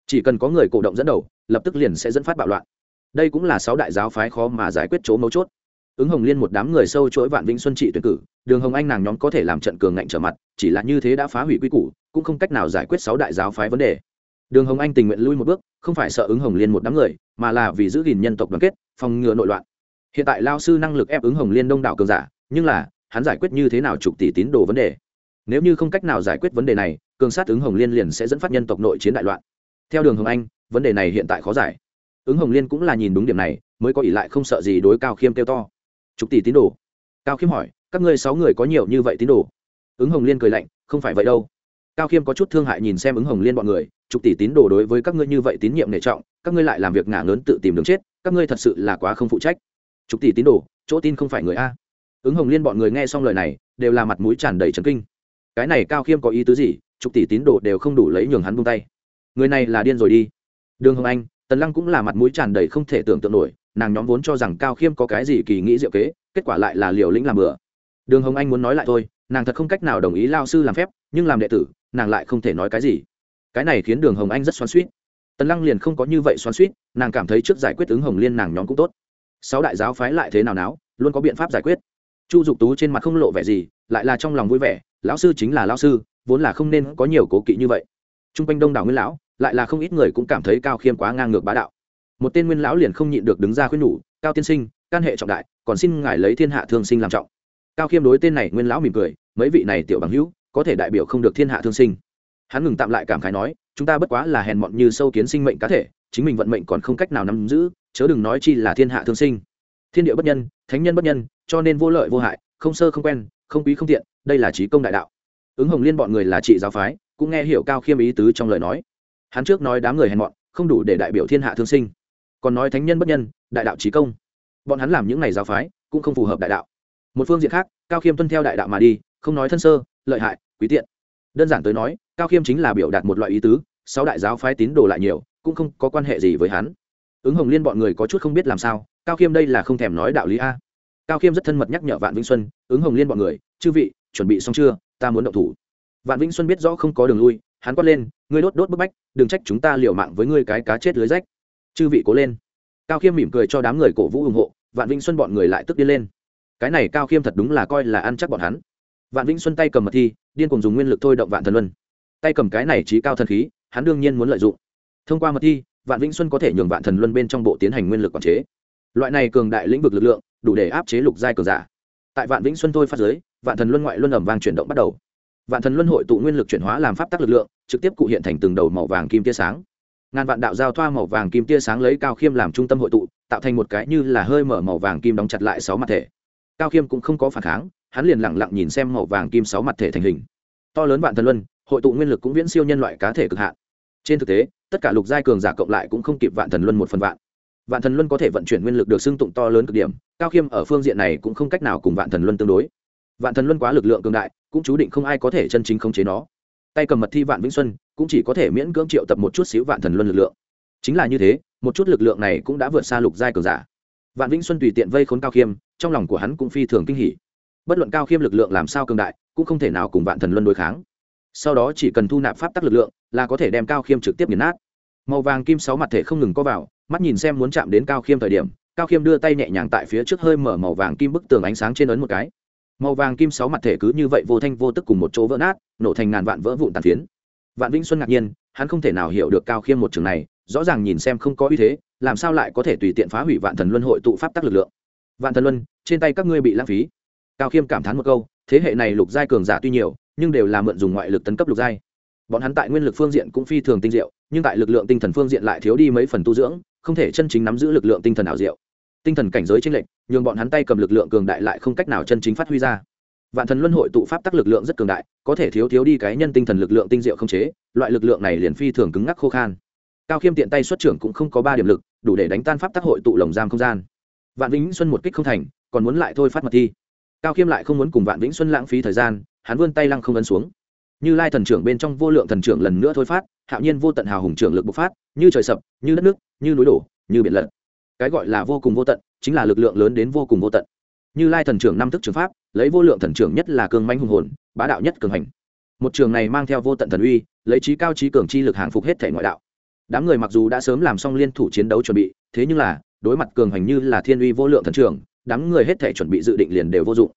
Chỉ cần có người cổ động dẫn đầu, lập tức liền sẽ dẫn phát bạo loạn. Đây cũng là sáu đại giáo phái khó mà giải quyết chỗ mấu chốt. Ứng hồng liên một đám người sâu chuỗi vạn vĩnh xuân trị tuyển cử, đường hồng anh nàng nhóm có thể làm trận cường ngạnh trở mặt, chỉ là như thế đã phá hủy quy củ, cũng không cách nào giải quyết sáu đại giáo phái vấn đề. Đường hồng anh tình nguyện lui một bước, không phải sợ ứng hồng liên một đám người, mà là vì giữ gìn nhân tộc đoàn kết, phòng ngừa nội loạn hiện tại lao sư năng lực ép ứng hồng liên đông đảo cường giả, nhưng là, hắn giải quyết như thế nào chục tỷ tín đồ vấn đề? Nếu như không cách nào giải quyết vấn đề này, cường sát ứng hồng liên liền sẽ dẫn phát nhân tộc nội chiến đại loạn. Theo đường hồng anh, vấn đề này hiện tại khó giải. Ứng hồng liên cũng là nhìn đúng điểm này, mới có ỷ lại không sợ gì đối cao khiêm kêu to. Chục tỷ tín đồ? Cao khiêm hỏi, các ngươi sáu người có nhiều như vậy tín đồ? Ứng hồng liên cười lạnh, không phải vậy đâu. Cao khiêm có chút thương hại nhìn xem ứng hồng liên bọn người chục tỷ tín đồ đối với các ngươi như vậy tín nhiệm nể trọng, các ngươi lại làm việc ngả lớn tự tìm đường chết, các ngươi thật sự là quá không phụ trách chục tỷ tín đồ, chỗ tin không phải người a. Ứng hồng liên bọn người nghe xong lời này, đều là mặt mũi tràn đầy trấn kinh. Cái này cao khiêm có ý tứ gì? Chục tỷ tín đồ đều không đủ lấy nhường hắn buông tay. Người này là điên rồi đi. Đường hồng anh, tần lăng cũng là mặt mũi tràn đầy không thể tưởng tượng nổi, nàng nhóm vốn cho rằng cao khiêm có cái gì kỳ nghĩ diệu kế, kết quả lại là liều lĩnh làm bừa. Đường hồng anh muốn nói lại thôi, nàng thật không cách nào đồng ý lao sư làm phép, nhưng làm đệ tử, nàng lại không thể nói cái gì. Cái này khiến đường hồng anh rất xoắn suýt tần lăng liền không có như vậy xoắn suýt nàng cảm thấy trước giải quyết ứng hồng liên nàng nhóm cũng tốt sáu đại giáo phái lại thế nào náo, luôn có biện pháp giải quyết. Chu dục tú trên mặt không lộ vẻ gì, lại là trong lòng vui vẻ, lão sư chính là lão sư, vốn là không nên có nhiều cố kỵ như vậy. T r u n g quanh đông đảo nguyên lão, lại là không ít người cũng cảm thấy cao khiêm quá ngang ngược bá đạo. Một tên nguyên lão liền không nhịn được đứng ra khuyên nhủ, cao tiên sinh, can hệ trọng đại, còn xin ngài lấy thiên hạ thương sinh làm trọng. Cao khiêm đối tên này nguyên lão mỉm cười, mấy vị này tiểu bằng hữu, có thể đại biểu không được thiên hạ thương sinh. Hắn ngừng tạm lại cảm khái nói, chúng ta bất quá là hèn mọn như sâu kiến sinh mệnh cá thể, chính mình vận mệnh còn không cách nào nắm giữ chớ đừng nói chi là thiên hạ thương sinh. Thiên địa bất nhân, thánh nhân bất nhân, cho nên vô lợi vô hại, không sơ không quen, không quý không tiện, đây là trí công đại đạo. Ứng hồng liên bọn người là trị giáo phái, cũng nghe hiểu cao khiêm ý tứ trong lời nói. Hắn trước nói đám người hèn mọn, không đủ để đại biểu thiên hạ thương sinh. Còn nói thánh nhân bất nhân, đại đạo trí công. Bọn hắn làm những này giáo phái, cũng không phù hợp đại đạo. Một phương diện khác, cao khiêm tuân theo đại đạo mà đi, không nói thân sơ, lợi hại, quý tiện. Đơn giản tới nói, cao khiêm chính là biểu đạt một loại ý tứ, sáu đại giáo phái tín đồ lại nhiều, cũng không có quan hệ gì với hắn ứng hồng liên bọn người có chút không biết làm sao, cao khiêm đây là không thèm nói đạo lý a. Cao khiêm rất thân mật nhắc nhở vạn vĩnh xuân, ứng hồng liên bọn người, chư vị, chuẩn bị xong chưa? Ta muốn động thủ. Vạn vĩnh xuân biết rõ không có đường lui, hắn quát lên, ngươi đốt đốt bức bách, đừng trách chúng ta liều mạng với ngươi cái cá chết lưới rách. Chư vị cố lên. Cao khiêm mỉm cười cho đám người cổ vũ ủng hộ, vạn vĩnh xuân bọn người lại tức điên lên. Cái này cao khiêm thật đúng là coi là ăn chắc bọn hắn. Vạn vĩnh xuân tay cầm mật thi, điên cùng dùng nguyên lực thôi động vạn thần luân. Tay cầm cái này trí cao thần khí, hắn đương nhiên muốn lợi dụng. Thông qua mật thi vạn vĩnh xuân có thể nhường vạn thần luân bên trong bộ tiến hành nguyên lực quản chế. Loại này cường đại lĩnh vực lực lượng, đủ để áp chế lục giai cường giả. Tại vạn vĩnh xuân thôi phát giới, vạn thần luân ngoại luân ẩm vang chuyển động bắt đầu. Vạn thần luân hội tụ nguyên lực chuyển hóa làm pháp tắc lực lượng, trực tiếp cụ hiện thành từng đầu màu vàng kim tia sáng. Ngàn vạn đạo giao thoa màu vàng kim tia sáng lấy cao khiêm làm trung tâm hội tụ, tạo thành một cái như là hơi mở màu vàng kim đóng chặt lại sáu mặt thể. Cao khiêm cũng không có phản kháng, hắn liền lẳng lặng nhìn xem màu vàng kim sáu mặt thể thành hình. To lớn vạn thần luân, hội tụ nguyên lực cũng viễn siêu nhân loại cá thể cực hạn. Trên thực tế tất cả lục giai cường giả cộng lại cũng không kịp vạn thần luân một phần vạn. Vạn thần luân có thể vận chuyển nguyên lực được xưng tụng to lớn cực điểm, cao khiêm ở phương diện này cũng không cách nào cùng vạn thần luân tương đối. Vạn thần luân quá lực lượng cường đại, cũng chú định không ai có thể chân chính khống chế nó. Tay cầm mật thi vạn vĩnh xuân, cũng chỉ có thể miễn cưỡng triệu tập một chút xíu vạn thần luân lực lượng. Chính là như thế, một chút lực lượng này cũng đã vượt xa lục giai cường giả. Vạn vĩnh xuân tùy tiện vây khốn cao khiêm, trong lòng của hắn cũng phi thường kinh hỉ. Bất luận cao khiêm lực lượng làm sao cường đại, cũng không thể nào cùng vạn thần luân đối kháng sau đó chỉ cần thu nạp pháp tắc lực lượng, là có thể đem cao khiêm trực tiếp nghiền nát. Màu vàng kim sáu mặt thể không ngừng có vào, mắt nhìn xem muốn chạm đến cao khiêm thời điểm, cao khiêm đưa tay nhẹ nhàng tại phía trước hơi mở màu vàng kim bức tường ánh sáng trên ấn một cái. Màu vàng kim sáu mặt thể cứ như vậy vô thanh vô tức cùng một chỗ vỡ nát, nổ thành ngàn vạn vỡ vụn tàn phiến. Vạn vĩnh xuân ngạc nhiên, hắn không thể nào hiểu được cao khiêm một trường này, rõ ràng nhìn xem không có uy thế, làm sao lại có thể tùy tiện phá hủy vạn thần luân hội tụ pháp tắc lực lượng? Vạn thần luân, trên tay các ngươi bị lãng phí. Cao khiêm cảm thán một câu, thế hệ này lục giai cường giả tuy nhiều nhưng đều là mượn dùng ngoại lực tấn cấp lục giai. Bọn hắn tại nguyên lực phương diện cũng phi thường tinh diệu, nhưng tại lực lượng tinh thần phương diện lại thiếu đi mấy phần tu dưỡng, không thể chân chính nắm giữ lực lượng tinh thần ảo diệu. Tinh thần cảnh giới tranh lệch, nhường bọn hắn tay cầm lực lượng cường đại lại không cách nào chân chính phát huy ra. Vạn thần luân hội tụ pháp tắc lực lượng rất cường đại, có thể thiếu thiếu đi cái nhân tinh thần lực lượng tinh diệu không chế, loại lực lượng này liền phi thường cứng ngắc khô khan. Cao khiêm tiện tay xuất trưởng cũng không có ba điểm lực, đủ để đánh tan pháp tắc hội tụ lồng giam không gian. Vạn vĩnh xuân một kích không thành, còn muốn lại thôi phát mật thi. Cao khiêm lại không muốn cùng vạn vĩnh xuân lãng phí thời gian hắn vươn tay lăng không ấn xuống. Như lai thần trưởng bên trong vô lượng thần trưởng lần nữa thôi phát, hạo nhiên vô tận hào hùng trưởng lực bộc phát, như trời sập, như đất nước, như núi đổ, như biển lật. Cái gọi là vô cùng vô tận, chính là lực lượng lớn đến vô cùng vô tận. Như lai thần trưởng năm thức trường pháp, lấy vô lượng thần trưởng nhất là cường manh hùng hồn, bá đạo nhất cường hành. Một trường này mang theo vô tận thần uy, lấy trí cao trí cường chi lực hàng phục hết thể ngoại đạo. Đám người mặc dù đã sớm làm xong liên thủ chiến đấu chuẩn bị, thế nhưng là, đối mặt cường hành như là thiên uy vô lượng thần trưởng, đám người hết thể chuẩn bị dự định liền đều vô dụng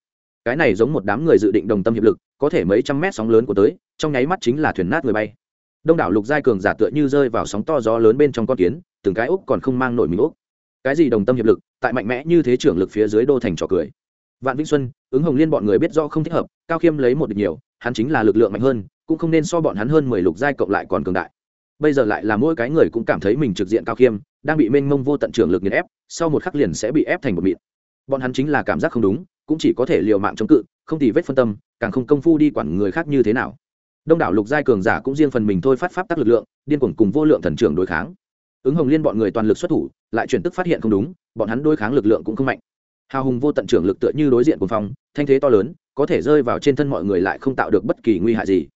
cái này giống một đám người dự định đồng tâm hiệp lực, có thể mấy trăm mét sóng lớn của tới, trong nháy mắt chính là thuyền nát người bay. Đông đảo lục giai cường giả tựa như rơi vào sóng to gió lớn bên trong con kiến, từng cái úc còn không mang nổi mình úc cái gì đồng tâm hiệp lực, tại mạnh mẽ như thế trưởng lực phía dưới đô thành trò cười. Vạn vĩnh xuân, ứng hồng liên bọn người biết do không thích hợp, cao khiêm lấy một địch nhiều, hắn chính là lực lượng mạnh hơn, cũng không nên so bọn hắn hơn mười lục giai cộng lại còn cường đại. Bây giờ lại là mỗi cái người cũng cảm thấy mình trực diện cao khiêm, đang bị mênh mông vô tận trưởng lực nghiền ép, sau một khắc liền sẽ bị ép thành một mịn. Bọn hắn chính là cảm giác không đúng cũng chỉ có thể liều mạng chống cự, không thì vết phân tâm, càng không công phu đi quản người khác như thế nào. Đông đảo lục giai cường giả cũng riêng phần mình thôi phát pháp tác lực lượng, điên cuồng cùng vô lượng thần trưởng đối kháng. Ứng hồng liên bọn người toàn lực xuất thủ, lại chuyển tức phát hiện không đúng, bọn hắn đối kháng lực lượng cũng không mạnh. Hào hùng vô tận trưởng lực tựa như đối diện cùng phong, thanh thế to lớn, có thể rơi vào trên thân mọi người lại không tạo được bất kỳ nguy hại gì.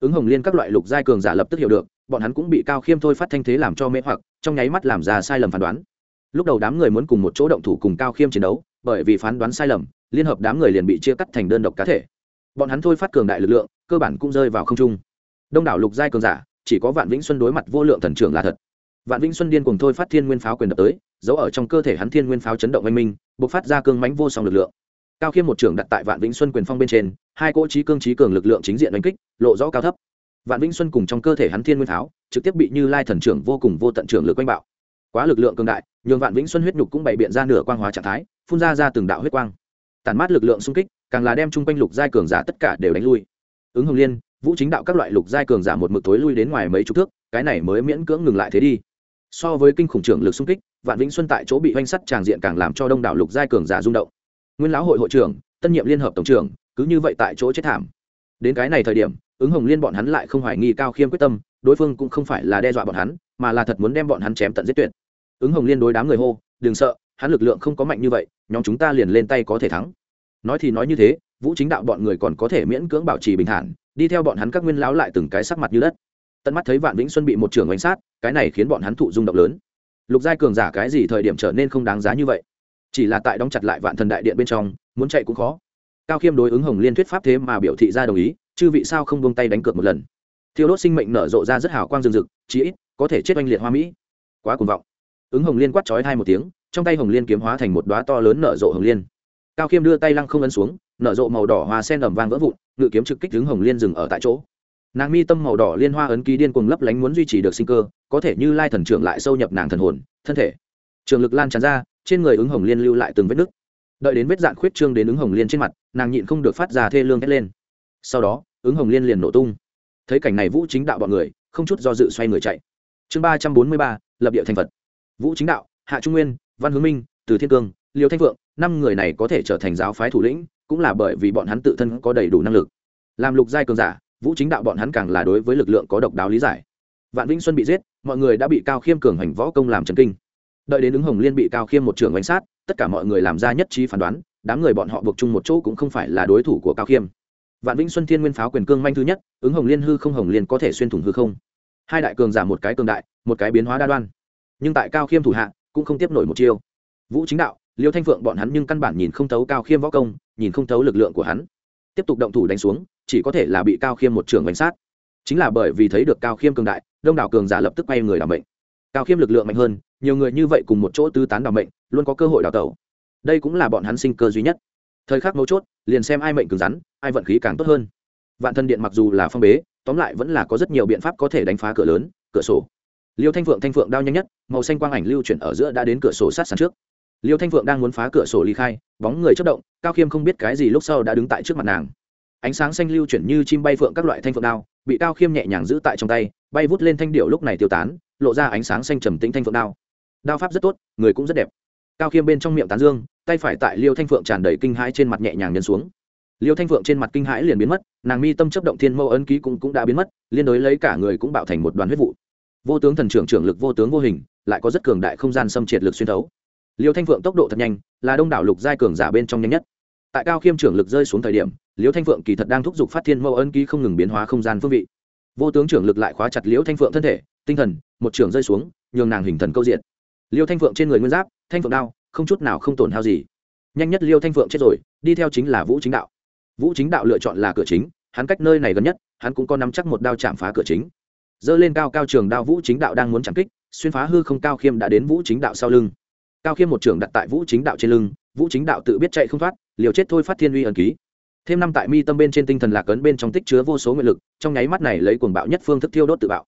Ứng hồng liên các loại lục giai cường giả lập tức hiểu được, bọn hắn cũng bị cao khiêm thôi phát thanh thế làm cho mê hoặc, trong nháy mắt làm ra sai lầm phán đoán. Lúc đầu đám người muốn cùng một chỗ động thủ cùng cao khiêm chiến đấu bởi vì phán đoán sai lầm, liên hợp đám người liền bị chia cắt thành đơn độc cá thể. Bọn hắn thôi phát cường đại lực lượng, cơ bản cũng rơi vào không trung. Đông đảo lục giai cường giả, chỉ có vạn vĩnh xuân đối mặt vô lượng thần trưởng là thật. Vạn vĩnh xuân điên cùng thôi phát thiên nguyên pháo quyền đập tới, giấu ở trong cơ thể hắn thiên nguyên pháo chấn động oanh minh, bộc phát ra cương mánh vô song lực lượng. Cao khiêm một trưởng đặt tại vạn vĩnh xuân quyền phong bên trên, hai cỗ trí cương trí cường lực lượng chính diện đánh kích, lộ rõ cao thấp. Vạn vĩnh xuân cùng trong cơ thể hắn thiên nguyên pháo, trực tiếp bị như lai thần trưởng vô cùng vô tận trưởng lực quanh bạo quá lực lượng cường đại, nhường vạn vĩnh xuân huyết nhục cũng bày biện ra nửa quang hóa trạng thái, phun ra ra từng đạo huyết quang. Tàn mát lực lượng xung kích, càng là đem chung quanh lục giai cường giả tất cả đều đánh lui. Ứng hồng liên, vũ chính đạo các loại lục giai cường giả một mực tối lui đến ngoài mấy chục thước, cái này mới miễn cưỡng ngừng lại thế đi. So với kinh khủng trưởng lực xung kích, vạn vĩnh xuân tại chỗ bị oanh sắt tràng diện càng làm cho đông đảo lục giai cường giả rung động. Nguyên lão hội hội trưởng, tân nhiệm liên hợp tổng trưởng, cứ như vậy tại chỗ chết thảm. Đến cái này thời điểm ứng hồng liên bọn hắn lại không hoài nghi cao khiêm quyết tâm, đối phương cũng không phải là đe dọa bọn hắn, mà là thật muốn đem bọn hắn chém tận giết tuyệt. Ứng hồng liên đối đám người hô, đừng sợ, hắn lực lượng không có mạnh như vậy, nhóm chúng ta liền lên tay có thể thắng. Nói thì nói như thế, vũ chính đạo bọn người còn có thể miễn cưỡng bảo trì bình thản, đi theo bọn hắn các nguyên lão lại từng cái sắc mặt như đất. Tận mắt thấy vạn vĩnh xuân bị một trưởng bánh sát, cái này khiến bọn hắn thụ rung động lớn. Lục giai cường giả cái gì thời điểm trở nên không đáng giá như vậy? Chỉ là tại đóng chặt lại vạn thần đại điện bên trong, muốn chạy cũng khó cao khiêm đối ứng hồng liên thuyết pháp thế mà biểu thị ra đồng ý, chư vị sao không buông tay đánh cược một lần? Thiêu đốt sinh mệnh nở rộ ra rất hào quang rừng rực, chí ít có thể chết oanh liệt hoa mỹ. Quá cuồng vọng. Ứng hồng liên quát trói hai một tiếng, trong tay hồng liên kiếm hóa thành một đoá to lớn nở rộ hồng liên. Cao khiêm đưa tay lăng không ấn xuống, nở rộ màu đỏ hoa sen ẩm vang vỡ vụn, ngự kiếm trực kích đứng hồng liên dừng ở tại chỗ. Nàng mi tâm màu đỏ liên hoa ấn ký điên cuồng lấp lánh muốn duy trì được sinh cơ, có thể như lai thần trưởng lại sâu nhập nàng thần hồn, thân thể. Trường lực lan tràn ra, trên người ứng hồng liên lưu lại từng vết nứt đợi đến vết dạn khuyết trương đến ứng hồng liên trên mặt, nàng nhịn không được phát ra thê lương hét lên. Sau đó, ứng hồng liên liền nổ tung. Thấy cảnh này vũ chính đạo bọn người, không chút do dự xoay người chạy. Chương ba trăm bốn mươi ba, lập địa thành phật. Vũ chính đạo, hạ trung nguyên, văn hướng minh, từ thiên cương liều thanh phượng, năm người này có thể trở thành giáo phái thủ lĩnh, cũng là bởi vì bọn hắn tự thân có đầy đủ năng lực. Làm lục giai cường giả, vũ chính đạo bọn hắn càng là đối với lực lượng có độc đáo lý giải. Vạn vĩnh xuân bị giết, mọi người đã bị cao khiêm cường hành võ công làm trần kinh. Đợi đến ứng hồng liên bị cao khiêm một trường bánh sát tất cả mọi người làm ra nhất trí phán đoán, đám người bọn họ buộc chung một chỗ cũng không phải là đối thủ của cao khiêm. Vạn vĩnh xuân thiên nguyên pháo quyền cương manh thứ nhất, ứng hồng liên hư không hồng liên có thể xuyên thủng hư không. Hai đại cường giả một cái cường đại, một cái biến hóa đa đoan. Nhưng tại cao khiêm thủ hạ, cũng không tiếp nổi một chiêu. Vũ chính đạo, liêu thanh phượng bọn hắn nhưng căn bản nhìn không thấu cao khiêm võ công, nhìn không thấu lực lượng của hắn. Tiếp tục động thủ đánh xuống, chỉ có thể là bị cao khiêm một trường bánh sát. Chính là bởi vì thấy được cao khiêm cường đại, đông đảo cường giả lập tức quay người đảo mệnh. Cao khiêm lực lượng mạnh hơn, nhiều người như vậy cùng một chỗ tư tán đảo mệnh luôn có cơ hội đào tẩu. Đây cũng là bọn hắn sinh cơ duy nhất. Thời khắc mấu chốt, liền xem ai mệnh cứng rắn, ai vận khí càng tốt hơn. Vạn thân điện mặc dù là phong bế, tóm lại vẫn là có rất nhiều biện pháp có thể đánh phá cửa lớn, cửa sổ. Liêu thanh phượng thanh phượng đao nhanh nhất, màu xanh quang ảnh lưu chuyển ở giữa đã đến cửa sổ sát sàn trước. Liêu thanh phượng đang muốn phá cửa sổ ly khai, bóng người chất động, cao khiêm không biết cái gì lúc sau đã đứng tại trước mặt nàng. Ánh sáng xanh lưu chuyển như chim bay phượng các loại thanh phượng đao, bị cao khiêm nhẹ nhàng giữ tại trong tay, bay vút lên thanh điệu lúc này tiêu tán, lộ ra ánh sáng xanh trầm tĩnh thanh phượng đao. Đao pháp rất tốt, người cũng rất đẹp cao khiêm bên trong miệng tán dương tay phải tại liêu thanh phượng tràn đầy kinh hãi trên mặt nhẹ nhàng nhân xuống. Liêu thanh phượng trên mặt kinh hãi liền biến mất nàng mi tâm chấp động thiên mâu ấn ký cũng, cũng đã biến mất liên đối lấy cả người cũng bạo thành một đoàn huyết vụ. Vô tướng thần trưởng trưởng lực vô tướng vô hình lại có rất cường đại không gian xâm triệt lực xuyên thấu. Liêu thanh phượng tốc độ thật nhanh là đông đảo lục giai cường giả bên trong nhanh nhất. Tại cao khiêm trưởng lực rơi xuống thời điểm liêu thanh phượng kỳ thật đang thúc giục phát thiên mâu ấn ký không ngừng biến hóa không gian phương vị. Vô tướng trưởng lực lại khóa chặt liêu thanh phượng thân thể tinh thần một trưởng rơi xuống nhường nàng hình thần câu diện. Liêu thanh phượng trên người nguyên giáp thanh phượng đao, không chút nào không tổn hao gì. Nhanh nhất liêu thanh phượng chết rồi, đi theo chính là vũ chính đạo. Vũ chính đạo lựa chọn là cửa chính, hắn cách nơi này gần nhất, hắn cũng có nắm chắc một đao chạm phá cửa chính. Dơ lên cao cao trường đao vũ chính đạo đang muốn chạm kích, xuyên phá hư không cao khiêm đã đến vũ chính đạo sau lưng. Cao khiêm một trường đặt tại vũ chính đạo trên lưng, vũ chính đạo tự biết chạy không thoát, liều chết thôi phát thiên uy ẩn ký. Thêm năm tại mi tâm bên trên tinh thần lạc ấn bên trong tích chứa vô số nguyện lực, trong nháy mắt này lấy cuồng bạo nhất phương thức thiêu đốt tự bạo.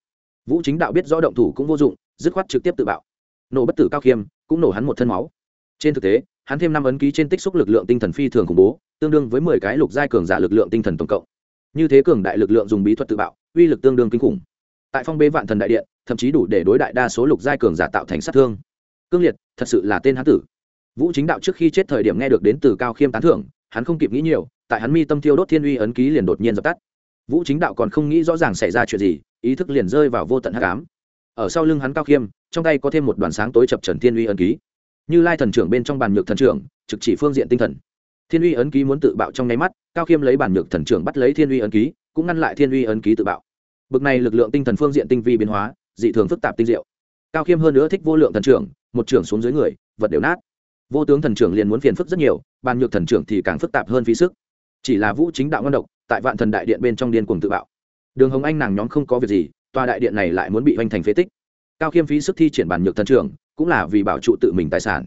Vũ chính đạo biết rõ động thủ cũng vô dụng, dứt khoát trực tiếp tự bạo. Nổ bất tử cao khiêm cũng nổ hắn một thân máu. Trên thực tế, hắn thêm năm ấn ký trên tích xúc lực lượng tinh thần phi thường khủng bố, tương đương với mười cái lục giai cường giả lực lượng tinh thần tổng cộng. Như thế cường đại lực lượng dùng bí thuật tự bạo, uy lực tương đương kinh khủng. Tại phong bế vạn thần đại điện, thậm chí đủ để đối đại đa số lục giai cường giả tạo thành sát thương. Cương liệt, thật sự là tên hán tử. Vũ chính đạo trước khi chết thời điểm nghe được đến từ cao khiêm tán thưởng, hắn không kịp nghĩ nhiều, tại hắn mi tâm thiêu đốt thiên uy ấn ký liền đột nhiên dập tắt. Vũ chính đạo còn không nghĩ rõ ràng xảy ra chuyện gì, ý thức liền rơi vào vô tận hắc ám. Ở sau lưng hắn cao khiêm trong tay có thêm một đoàn sáng tối chập trần thiên uy ấn ký. Như lai thần trưởng bên trong bàn nhược thần trưởng, trực chỉ phương diện tinh thần. Thiên uy ấn ký muốn tự bạo trong nháy mắt, cao khiêm lấy bàn nhược thần trưởng bắt lấy thiên uy ấn ký, cũng ngăn lại thiên uy ấn ký tự bạo. Bực này lực lượng tinh thần phương diện tinh vi biến hóa, dị thường phức tạp tinh diệu. Cao khiêm hơn nữa thích vô lượng thần trưởng, một trưởng xuống dưới người, vật đều nát. Vô tướng thần trưởng liền muốn phiền phức rất nhiều, bàn nhược thần trưởng thì càng phức tạp hơn phí sức. Chỉ là vũ chính đạo ngon độc, tại vạn thần đại điện bên trong điên cuồng tự bạo. Đường hồng anh nàng nhóm không có việc gì, tòa đại điện này lại muốn bị hoành thành phế tích cao khiêm phí sức thi triển bản nhược thần trưởng cũng là vì bảo trụ tự mình tài sản.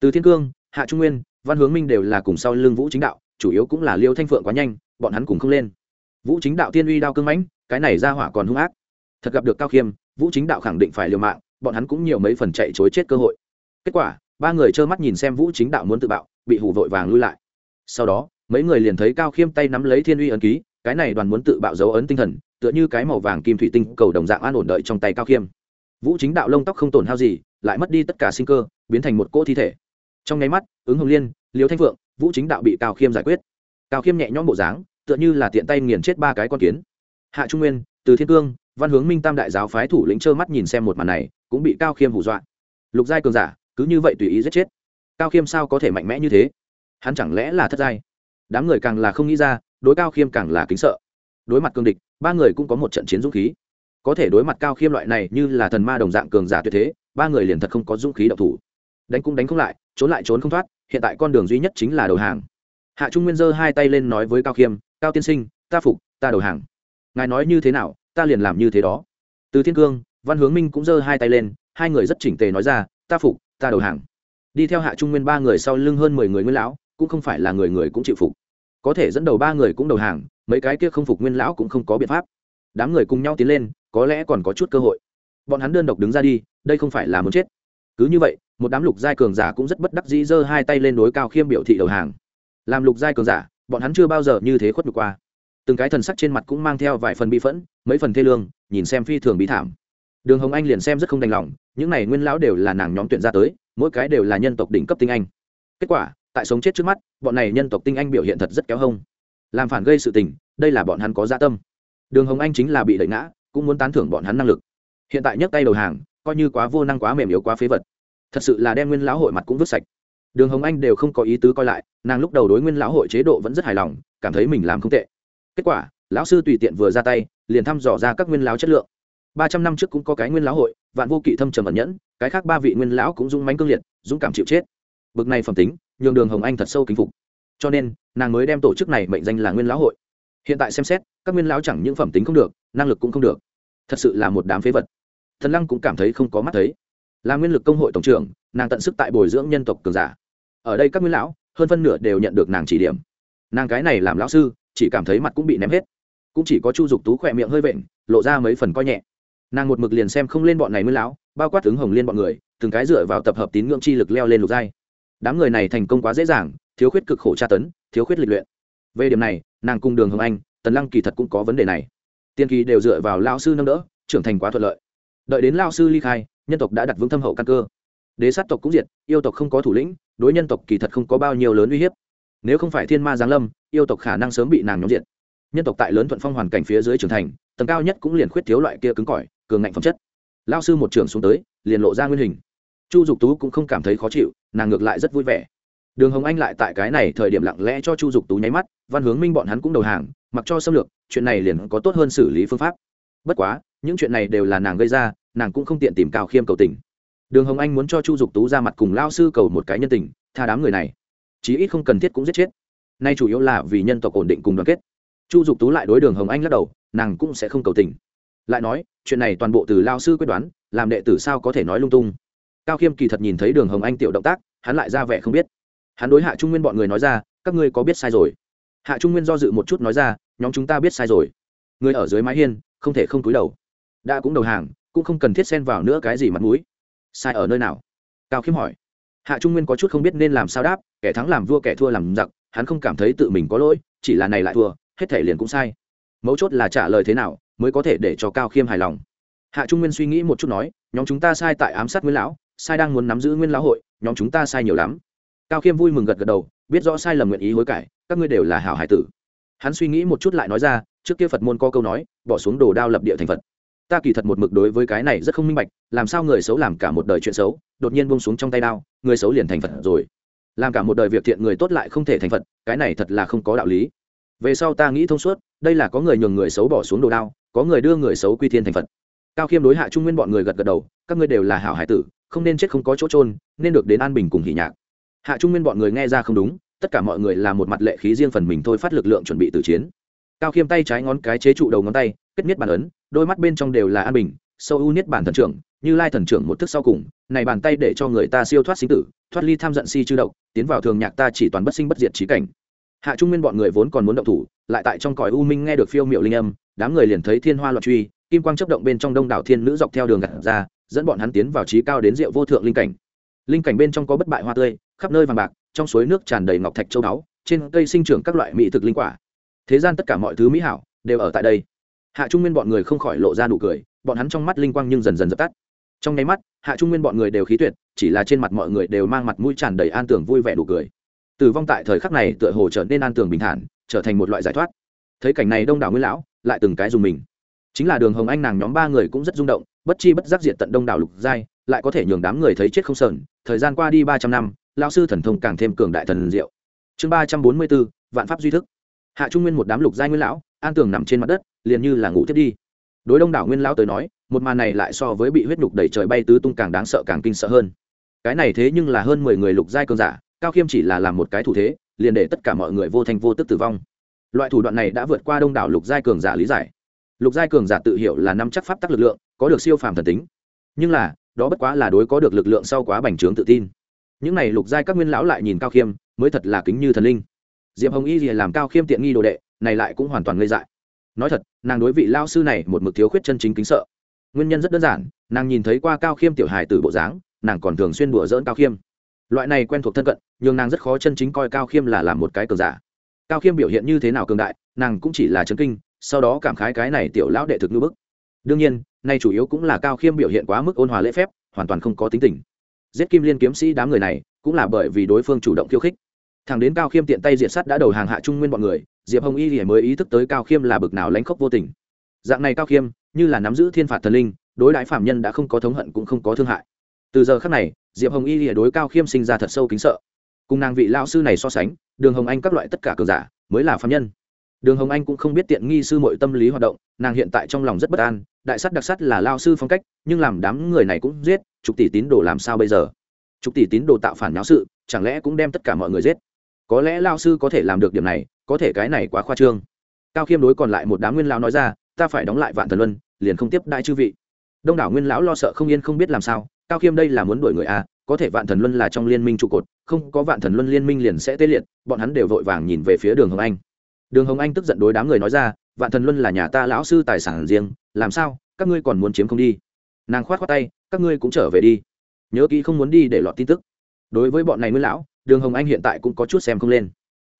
Từ thiên cương, hạ trung nguyên, văn hướng minh đều là cùng sau lưng vũ chính đạo, chủ yếu cũng là liêu thanh phượng quá nhanh, bọn hắn cùng không lên. Vũ chính đạo tiên uy đao cưng mãnh, cái này ra hỏa còn hung ác. Thật gặp được cao khiêm, vũ chính đạo khẳng định phải liều mạng, bọn hắn cũng nhiều mấy phần chạy chối chết cơ hội. Kết quả, ba người trơ mắt nhìn xem vũ chính đạo muốn tự bạo, bị hủ vội vàng lui lại. Sau đó, mấy người liền thấy cao khiêm tay nắm lấy thiên uy ấn ký, cái này đoàn muốn tự bạo dấu ấn tinh thần, tựa như cái màu vàng kim thủy tinh cầu đồng dạng an ổn đợi trong tay cao khiêm vũ chính đạo lông tóc không tổn hao gì, lại mất đi tất cả sinh cơ, biến thành một cỗ thi thể. Trong nháy mắt, ứng hồng liên liều thanh phượng, vũ chính đạo bị cao khiêm giải quyết. Cao khiêm nhẹ nhõm bộ dáng, tựa như là tiện tay nghiền chết ba cái con kiến. Hạ trung nguyên, từ thiên cương, văn hướng minh tam đại giáo phái thủ lĩnh trơ mắt nhìn xem một màn này, cũng bị cao khiêm hù dọa. Lục giai cường giả, cứ như vậy tùy ý giết chết. Cao khiêm sao có thể mạnh mẽ như thế? Hắn chẳng lẽ là thất giai? Đám người càng là không nghĩ ra, đối cao khiêm càng là kính sợ. Đối mặt cương địch, ba người cũng có một trận chiến dũng khí có thể đối mặt cao khiêm loại này như là thần ma đồng dạng cường giả tuyệt thế, ba người liền thật không có dũng khí độc thủ. Đánh cũng đánh không lại, trốn lại trốn không thoát, hiện tại con đường duy nhất chính là đầu hàng. Hạ trung nguyên giơ hai tay lên nói với cao khiêm, cao tiên sinh, ta phục, ta đầu hàng. Ngài nói như thế nào, ta liền làm như thế đó. Từ thiên cương, văn hướng minh cũng giơ hai tay lên, hai người rất chỉnh tề nói ra, ta phục, ta đầu hàng. Đi theo hạ trung nguyên ba người sau lưng hơn mười người nguyên lão, cũng không phải là người người cũng chịu phục. Có thể dẫn đầu ba người cũng đầu hàng, mấy cái kia không phục nguyên lão cũng không có biện pháp đám người cùng nhau tiến lên, có lẽ còn có chút cơ hội. Bọn hắn đơn độc đứng ra đi, đây không phải là muốn chết. Cứ như vậy, một đám lục giai cường giả cũng rất bất đắc dĩ giơ hai tay lên đối cao khiêm biểu thị đầu hàng. Làm lục giai cường giả, bọn hắn chưa bao giờ như thế khuất được qua. Từng cái thần sắc trên mặt cũng mang theo vài phần bi phẫn, mấy phần thê lương, nhìn xem phi thường bí thảm. Đường hồng anh liền xem rất không đành lòng, những này nguyên lão đều là nàng nhóm tuyển ra tới, mỗi cái đều là nhân tộc đỉnh cấp tinh anh. Kết quả, tại sống chết trước mắt, bọn này nhân tộc tinh anh biểu hiện thật rất kéo hông. Làm phản gây sự tình, đây là bọn hắn có gia tâm đường hồng anh chính là bị đẩy ngã, cũng muốn tán thưởng bọn hắn năng lực. Hiện tại nhấc tay đầu hàng, coi như quá vô năng quá mềm yếu quá phế vật. Thật sự là đem nguyên lão hội mặt cũng vứt sạch. Đường hồng anh đều không có ý tứ coi lại, nàng lúc đầu đối nguyên lão hội chế độ vẫn rất hài lòng, cảm thấy mình làm không tệ. Kết quả, lão sư tùy tiện vừa ra tay, liền thăm dò ra các nguyên lão chất lượng. Ba trăm năm trước cũng có cái nguyên lão hội, vạn vô kỵ thâm trầm ẩn nhẫn, cái khác ba vị nguyên lão cũng dũng mánh cương liệt, dũng cảm chịu chết. Bực này phẩm tính, nhường đường hồng anh thật sâu kính phục. Cho nên, nàng mới đem tổ chức này mệnh danh là nguyên lão hội hiện tại xem xét, các nguyên lão chẳng những phẩm tính không được, năng lực cũng không được. Thật sự là một đám phế vật. Thần lăng cũng cảm thấy không có mắt thấy. Là nguyên lực công hội tổng trưởng, nàng tận sức tại bồi dưỡng nhân tộc cường giả. Ở đây các nguyên lão, hơn phân nửa đều nhận được nàng chỉ điểm. Nàng cái này làm lão sư, chỉ cảm thấy mặt cũng bị ném hết. Cũng chỉ có chu dục tú khỏe miệng hơi vện, lộ ra mấy phần coi nhẹ. Nàng một mực liền xem không lên bọn này nguyên lão, bao quát ứng hồng liên bọn người, từng cái dựa vào tập hợp tín ngưỡng chi lực leo lên lục giai. Đám người này thành công quá dễ dàng, thiếu khuyết cực khổ tra tấn, thiếu khuyết lịch luyện về điểm này, nàng cùng đường hồng anh, tần lăng kỳ thật cũng có vấn đề này. Tiên kỳ đều dựa vào lao sư nâng đỡ, trưởng thành quá thuận lợi. Đợi đến lao sư ly khai, nhân tộc đã đặt vững thâm hậu căn cơ. Đế sát tộc cũng diệt, yêu tộc không có thủ lĩnh, đối nhân tộc kỳ thật không có bao nhiêu lớn uy hiếp. Nếu không phải thiên ma giáng lâm, yêu tộc khả năng sớm bị nàng nhóm diệt. Nhân tộc tại lớn thuận phong hoàn cảnh phía dưới trưởng thành, tầng cao nhất cũng liền khuyết thiếu loại kia cứng cỏi, cường ngạnh phẩm chất. Lao sư một trường xuống tới, liền lộ ra nguyên hình. Chu dục tú cũng không cảm thấy khó chịu, nàng ngược lại rất vui vẻ đường hồng anh lại tại cái này thời điểm lặng lẽ cho chu dục tú nháy mắt, văn hướng minh bọn hắn cũng đầu hàng, mặc cho xâm lược, chuyện này liền có tốt hơn xử lý phương pháp. Bất quá, những chuyện này đều là nàng gây ra, nàng cũng không tiện tìm cao khiêm cầu tình. Đường hồng anh muốn cho chu dục tú ra mặt cùng lao sư cầu một cái nhân tình, tha đám người này. Chí ít không cần thiết cũng giết chết. Nay chủ yếu là vì nhân tộc ổn định cùng đoàn kết. Chu dục tú lại đối đường hồng anh lắc đầu, nàng cũng sẽ không cầu tình. Lại nói, chuyện này toàn bộ từ lao sư quyết đoán, làm đệ tử sao có thể nói lung tung. Cao khiêm kỳ thật nhìn thấy đường hồng anh tiểu động tác, hắn lại ra vẻ không biết hắn đối hạ trung nguyên bọn người nói ra, các ngươi có biết sai rồi? Hạ trung nguyên do dự một chút nói ra, nhóm chúng ta biết sai rồi. Người ở dưới mái hiên, không thể không túi đầu. Đã cũng đầu hàng, cũng không cần thiết xen vào nữa cái gì mặt mũi. Sai ở nơi nào? Cao khiêm hỏi. Hạ trung nguyên có chút không biết nên làm sao đáp, kẻ thắng làm vua, kẻ thua làm giặc, hắn không cảm thấy tự mình có lỗi, chỉ là này lại thua, hết thể liền cũng sai. Mấu chốt là trả lời thế nào, mới có thể để cho cao khiêm hài lòng. Hạ trung nguyên suy nghĩ một chút nói, nhóm chúng ta sai tại ám sát nguyên lão, sai đang muốn nắm giữ nguyên lão hội, nhóm chúng ta sai nhiều lắm cao khiêm vui mừng gật gật đầu, biết rõ sai lầm nguyện ý hối cải, các ngươi đều là hảo hải tử. Hắn suy nghĩ một chút lại nói ra, trước kia phật môn có câu nói, bỏ xuống đồ đao lập địa thành phật. Ta kỳ thật một mực đối với cái này rất không minh bạch, làm sao người xấu làm cả một đời chuyện xấu, đột nhiên bông xuống trong tay đao, người xấu liền thành phật rồi. Làm cả một đời việc thiện người tốt lại không thể thành phật, cái này thật là không có đạo lý. Về sau ta nghĩ thông suốt, đây là có người nhường người xấu bỏ xuống đồ đao, có người đưa người xấu quy thiên thành phật. Cao khiêm đối hạ trung nguyên bọn người gật gật đầu, các ngươi đều là hảo hải tử, không nên chết không có chỗ trôn nên được đến an bình cùng hỷ nhạc hạ trung nguyên bọn người nghe ra không đúng, tất cả mọi người là một mặt lệ khí riêng phần mình thôi phát lực lượng chuẩn bị từ chiến. Cao khiêm tay trái ngón cái chế trụ đầu ngón tay, kết niết bản ấn, đôi mắt bên trong đều là an bình, sâu ưu niết bản thần trưởng, như lai thần trưởng một thức sau cùng, này bàn tay để cho người ta siêu thoát sinh tử, thoát ly tham giận si chư độc, tiến vào thường nhạc ta chỉ toàn bất sinh bất diệt trí cảnh. Hạ trung nguyên bọn người vốn còn muốn động thủ, lại tại trong cõi u minh nghe được phiêu miệu linh âm, đám người liền thấy thiên hoa loạn truy, kim quang chấp động bên trong đông đảo thiên nữ dọc theo đường gặt ra, dẫn bọn hắn tiến vào trí cao đến rượu vô thượng linh cảnh. Linh cảnh bên trong có bất bại hoa tươi khắp nơi vàng bạc, trong suối nước tràn đầy ngọc thạch châu báu, trên cây sinh trưởng các loại mỹ thực linh quả. Thế gian tất cả mọi thứ mỹ hảo đều ở tại đây. Hạ trung nguyên bọn người không khỏi lộ ra nụ cười, bọn hắn trong mắt linh quang nhưng dần dần dập tắt. Trong nháy mắt, hạ trung nguyên bọn người đều khí tuyệt, chỉ là trên mặt mọi người đều mang mặt mũi tràn đầy an tưởng vui vẻ nụ cười. Tử vong tại thời khắc này tựa hồ trở nên an tường bình thản, trở thành một loại giải thoát. Thấy cảnh này đông đảo nguyên lão lại từng cái dùng mình. Chính là đường hồng anh nàng nhóm ba người cũng rất rung động, bất chi bất giác diện tận đông đảo lục giai, lại có thể nhường đám người thấy chết không sờn. Thời gian qua đi ba trăm năm lao sư thần thông càng thêm cường đại thần diệu. Chương ba trăm bốn mươi bốn, vạn pháp duy thức. Hạ trung nguyên một đám lục giai nguyên lão, an tường nằm trên mặt đất, liền như là ngủ thiết đi. Đối đông đảo nguyên lão tới nói, một màn này lại so với bị huyết nhục đẩy trời bay tứ tung càng đáng sợ càng kinh sợ hơn. Cái này thế nhưng là hơn mười người lục giai cường giả, cao khiêm chỉ là làm một cái thủ thế, liền để tất cả mọi người vô thanh vô tức tử vong. Loại thủ đoạn này đã vượt qua đông đảo lục giai cường giả lý giải. Lục giai cường giả tự hiểu là năm chắc pháp tắc lực lượng, có được siêu phàm thần tính. Nhưng là, đó bất quá là đối có được lực lượng sau quá bành trướng tự tin những này lục giai các nguyên lão lại nhìn cao khiêm, mới thật là kính như thần linh. Diệp hồng y gì làm cao khiêm tiện nghi đồ đệ, này lại cũng hoàn toàn ngây dại. Nói thật, nàng đối vị lao sư này một mực thiếu khuyết chân chính kính sợ. Nguyên nhân rất đơn giản, nàng nhìn thấy qua cao khiêm tiểu hài từ bộ dáng, nàng còn thường xuyên đùa dỡn cao khiêm. Loại này quen thuộc thân cận nhưng nàng rất khó chân chính coi cao khiêm là làm một cái cường giả. Cao khiêm biểu hiện như thế nào cường đại, nàng cũng chỉ là chấn kinh, sau đó cảm khái cái này tiểu lão đệ thực như bức. Đương nhiên, nay chủ yếu cũng là cao khiêm biểu hiện quá mức ôn hòa lễ phép, hoàn toàn không có tính tình giết kim liên kiếm sĩ đám người này, cũng là bởi vì đối phương chủ động khiêu khích. Thằng đến cao khiêm tiện tay diện sắt đã đầu hàng hạ trung nguyên bọn người, diệp hồng y thì mới ý thức tới cao khiêm là bực nào lãnh khóc vô tình. Dạng này cao khiêm, như là nắm giữ thiên phạt thần linh, đối đãi phạm nhân đã không có thống hận cũng không có thương hại. Từ giờ khác này, diệp hồng y thì đối cao khiêm sinh ra thật sâu kính sợ. Cùng nàng vị lao sư này so sánh, đường hồng anh các loại tất cả cờ giả mới là phạm nhân. Đường hồng anh cũng không biết tiện nghi sư mọi tâm lý hoạt động, nàng hiện tại trong lòng rất bất an đại sắt đặc sắt là lao sư phong cách, nhưng làm đám người này cũng giết, chục tỷ tín đồ làm sao bây giờ? Chục tỷ tín đồ tạo phản náo sự, chẳng lẽ cũng đem tất cả mọi người giết? Có lẽ lao sư có thể làm được điểm này, có thể cái này quá khoa trương. Cao khiêm đối còn lại một đám nguyên lão nói ra, ta phải đóng lại vạn thần luân, liền không tiếp đại chư vị. Đông đảo nguyên lão lo sợ không yên không biết làm sao, cao khiêm đây là muốn đuổi người a có thể vạn thần luân là trong liên minh trụ cột, không có vạn thần luân liên minh liền sẽ tê liệt, bọn hắn đều vội vàng nhìn về phía đường hồng anh. Đường hồng anh tức giận đối đám người nói ra vạn thần luân là nhà ta lão sư tài sản riêng, làm sao, các ngươi còn muốn chiếm không đi? Nàng khoát khoát tay, các ngươi cũng trở về đi. Nhớ kỹ không muốn đi để lọt tin tức. Đối với bọn này nguyên lão, đường hồng anh hiện tại cũng có chút xem không lên.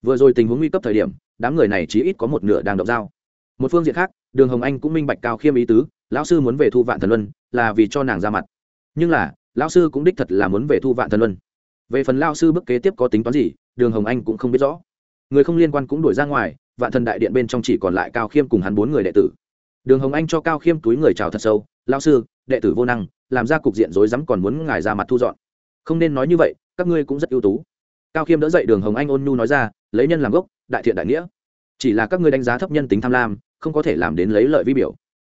Vừa rồi tình huống nguy cấp thời điểm, đám người này chỉ ít có một nửa đang động dao một phương diện khác, đường hồng anh cũng minh bạch cao khiêm ý tứ, lão sư muốn về thu vạn thần luân là vì cho nàng ra mặt. Nhưng là, lão sư cũng đích thật là muốn về thu vạn thần luân. Về phần lao sư bức kế tiếp có tính toán gì, đường hồng anh cũng không biết rõ. Người không liên quan cũng đuổi ra ngoài vạn thần đại điện bên trong chỉ còn lại cao khiêm cùng hắn bốn người đệ tử. Đường hồng anh cho cao khiêm túi người chào thật sâu lao sư, đệ tử vô năng, làm ra cục diện rối rắm còn muốn ngài ra mặt thu dọn. Không nên nói như vậy, các ngươi cũng rất ưu tú. Cao khiêm đỡ dậy đường hồng anh ôn nhu nói ra, lấy nhân làm gốc, đại thiện đại nghĩa. Chỉ là các ngươi đánh giá thấp nhân tính tham lam, không có thể làm đến lấy lợi vi biểu.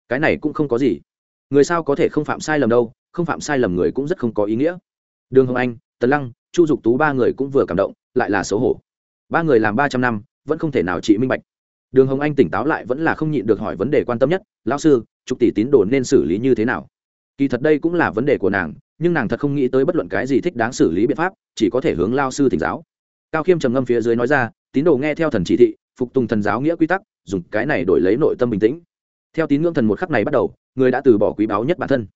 Cái này cũng không có gì. Người sao có thể không phạm sai lầm đâu, không phạm sai lầm người cũng rất không có ý nghĩa. Đường hồng anh, tần lăng, chu dục tú ba người cũng vừa cảm động, lại là xấu hổ. Ba người làm ba trăm năm vẫn không thể nào trị minh bạch. Đường hồng anh tỉnh táo lại vẫn là không nhịn được hỏi vấn đề quan tâm nhất, lão sư trục tỷ tín đồ nên xử lý như thế nào? Kỳ thật đây cũng là vấn đề của nàng, nhưng nàng thật không nghĩ tới bất luận cái gì thích đáng xử lý biện pháp, chỉ có thể hướng lao sư thỉnh giáo. Cao khiêm trầm ngâm phía dưới nói ra, tín đồ nghe theo thần chỉ thị, phục tùng thần giáo nghĩa quy tắc, dùng cái này đổi lấy nội tâm bình tĩnh. Theo tín ngưỡng thần một khắc này bắt đầu, người đã từ bỏ quý báu nhất bản thân.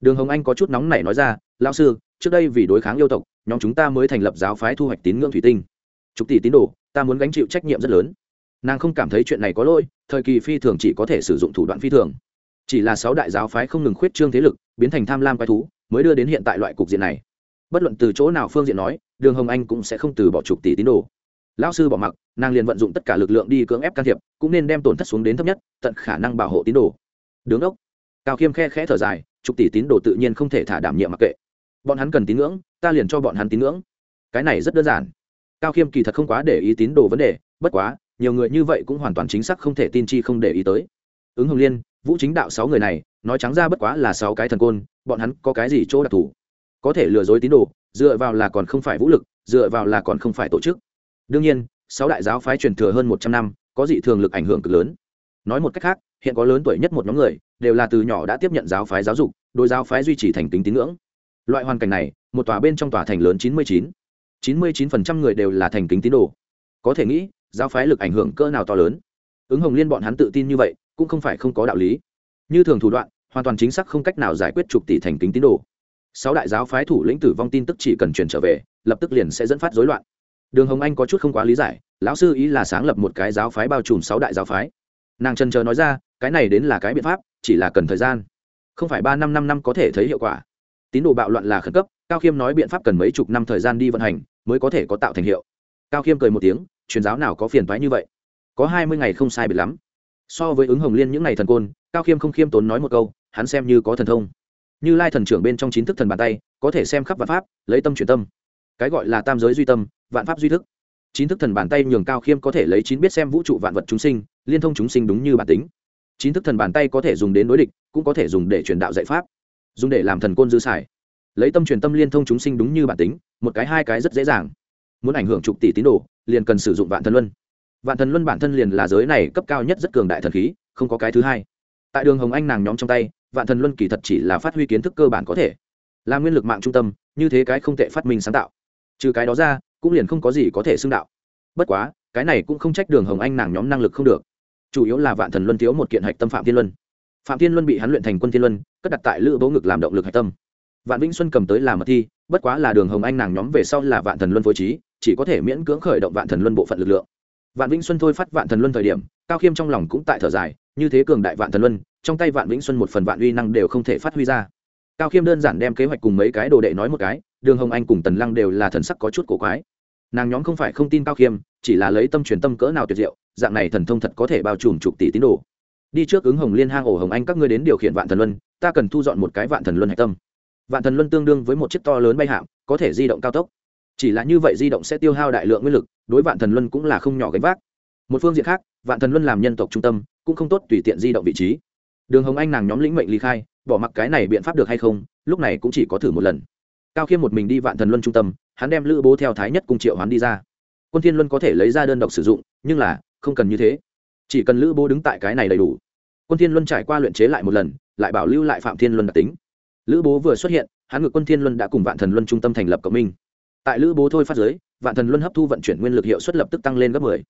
Đường hồng anh có chút nóng nảy nói ra lao sư, trước đây vì đối kháng yêu tộc, nhóm chúng ta mới thành lập giáo phái thu hoạch tín ngưỡng thủy tinh. Chục tỷ tín đồ ta muốn gánh chịu trách nhiệm rất lớn. Nàng không cảm thấy chuyện này có lỗi, thời kỳ phi thường chỉ có thể sử dụng thủ đoạn phi thường. Chỉ là sáu đại giáo phái không ngừng khuyết trương thế lực, biến thành tham lam quái thú, mới đưa đến hiện tại loại cục diện này. Bất luận từ chỗ nào phương diện nói, đường hồng anh cũng sẽ không từ bỏ chục tỷ tín đồ. Lão sư bỏ mặc, nàng liền vận dụng tất cả lực lượng đi cưỡng ép can thiệp, cũng nên đem tổn thất xuống đến thấp nhất, tận khả năng bảo hộ tín đồ. Đứng ốc cao khiêm khe khẽ thở dài chục tỷ tín đồ tự nhiên không thể thả đảm nhiệm mặc kệ. Bọn hắn cần tín ngưỡng, ta liền cho bọn hắn tín ngưỡng. Cái này rất đơn giản cao khiêm kỳ thật không quá để ý tín đồ vấn đề, bất quá, nhiều người như vậy cũng hoàn toàn chính xác không thể tin chi không để ý tới. Ứng hồng liên, vũ chính đạo sáu người này, nói trắng ra bất quá là sáu cái thần côn, bọn hắn có cái gì chỗ đặc thù? Có thể lừa dối tín đồ, dựa vào là còn không phải vũ lực, dựa vào là còn không phải tổ chức. Đương nhiên, sáu đại giáo phái truyền thừa hơn một trăm năm, có dị thường lực ảnh hưởng cực lớn. Nói một cách khác, hiện có lớn tuổi nhất một nhóm người, đều là từ nhỏ đã tiếp nhận giáo phái giáo dục đôi giáo phái duy trì thành tính tín ngưỡng. Loại hoàn cảnh này, một tòa bên trong tòa thành lớn chín mươi chín chín mươi chín phần trăm người đều là thành kính tín đồ. Có thể nghĩ, giáo phái lực ảnh hưởng cỡ nào to lớn. Ứng hồng liên bọn hắn tự tin như vậy, cũng không phải không có đạo lý. Như thường thủ đoạn, hoàn toàn chính xác không cách nào giải quyết trục tỷ thành kính tín đồ. Sáu đại giáo phái thủ lĩnh tử vong tin tức chỉ cần truyền trở về, lập tức liền sẽ dẫn phát rối loạn. Đường hồng anh có chút không quá lý giải, lão sư ý là sáng lập một cái giáo phái bao trùm sáu đại giáo phái. Nàng trần chờ nói ra, cái này đến là cái biện pháp, chỉ là cần thời gian. Không phải ba năm năm năm có thể thấy hiệu quả. Tín đồ bạo loạn là khẩn cấp, cao khiêm nói biện pháp cần mấy chục năm thời gian đi vận hành mới có thể có tạo thành hiệu. Cao khiêm cười một tiếng, truyền giáo nào có phiền thoái như vậy? Có hai mươi ngày không sai biệt lắm. So với ứng hồng liên những ngày thần côn, cao khiêm không khiêm tốn nói một câu, hắn xem như có thần thông. Như lai thần trưởng bên trong chín thức thần bàn tay, có thể xem khắp vạn pháp, lấy tâm truyền tâm. Cái gọi là tam giới duy tâm, vạn pháp duy thức. Chín thức thần bàn tay nhường cao khiêm có thể lấy chín biết xem vũ trụ vạn vật chúng sinh, liên thông chúng sinh đúng như bản tính. Chín thức thần bàn tay có thể dùng đến đối địch, cũng có thể dùng để truyền đạo dạy pháp, dùng để làm thần côn dư xài lấy tâm truyền tâm liên thông chúng sinh đúng như bản tính, một cái hai cái rất dễ dàng. Muốn ảnh hưởng chục tỷ tín đồ, liền cần sử dụng vạn thần luân. Vạn thần luân bản thân liền là giới này cấp cao nhất rất cường đại thần khí, không có cái thứ hai. Tại đường hồng anh nàng nhóm trong tay, vạn thần luân kỳ thật chỉ là phát huy kiến thức cơ bản có thể. Là nguyên lực mạng trung tâm, như thế cái không tệ phát minh sáng tạo. Trừ cái đó ra, cũng liền không có gì có thể xưng đạo. Bất quá, cái này cũng không trách đường hồng anh nàng nhóm năng lực không được. Chủ yếu là vạn thần luân thiếu một kiện hạch tâm phạm thiên luân. Phạm thiên luân bị hắn luyện thành quân thiên luân, cất đặt tại lữ bố ngực làm động lực hạch tâm vạn vĩnh xuân cầm tới làm mật thi, bất quá là đường hồng anh nàng nhóm về sau là vạn thần luân phối trí, chỉ có thể miễn cưỡng khởi động vạn thần luân bộ phận lực lượng. Vạn vĩnh xuân thôi phát vạn thần luân thời điểm, cao khiêm trong lòng cũng tại thở dài, như thế cường đại vạn thần luân, trong tay vạn vĩnh xuân một phần vạn uy năng đều không thể phát huy ra. Cao khiêm đơn giản đem kế hoạch cùng mấy cái đồ đệ nói một cái, đường hồng anh cùng tần lăng đều là thần sắc có chút cổ quái. Nàng nhóm không phải không tin cao khiêm, chỉ là lấy tâm truyền tâm cỡ nào tuyệt diệu, dạng này thần thông thật có thể bao trùm chục tỷ tín đồ. Đi trước ứng hồng liên hang ổ hồng anh các ngươi đến điều khiển vạn thần luân, ta cần thu dọn một cái vạn thần luân hạch tâm vạn thần luân tương đương với một chiếc to lớn bay hạm, có thể di động cao tốc. Chỉ là như vậy di động sẽ tiêu hao đại lượng nguyên lực, đối vạn thần luân cũng là không nhỏ gánh vác. Một phương diện khác, vạn thần luân làm nhân tộc trung tâm, cũng không tốt tùy tiện di động vị trí. Đường hồng anh nàng nhóm lĩnh mệnh ly khai, bỏ mặc cái này biện pháp được hay không, lúc này cũng chỉ có thử một lần. Cao khiêm một mình đi vạn thần luân trung tâm, hắn đem lữ bố theo thái nhất cùng triệu hắn đi ra. Quân thiên luân có thể lấy ra đơn độc sử dụng, nhưng là, không cần như thế. Chỉ cần lữ bố đứng tại cái này đầy đủ. Quân thiên luân trải qua luyện chế lại một lần, lại bảo lưu lại phạm thiên luân đặc tính lữ bố vừa xuất hiện, hắn ngự quân thiên luân đã cùng vạn thần luân trung tâm thành lập cộng minh. Tại lữ bố thôi phát giới, vạn thần luân hấp thu vận chuyển nguyên lực hiệu suất lập tức tăng lên gấp 10.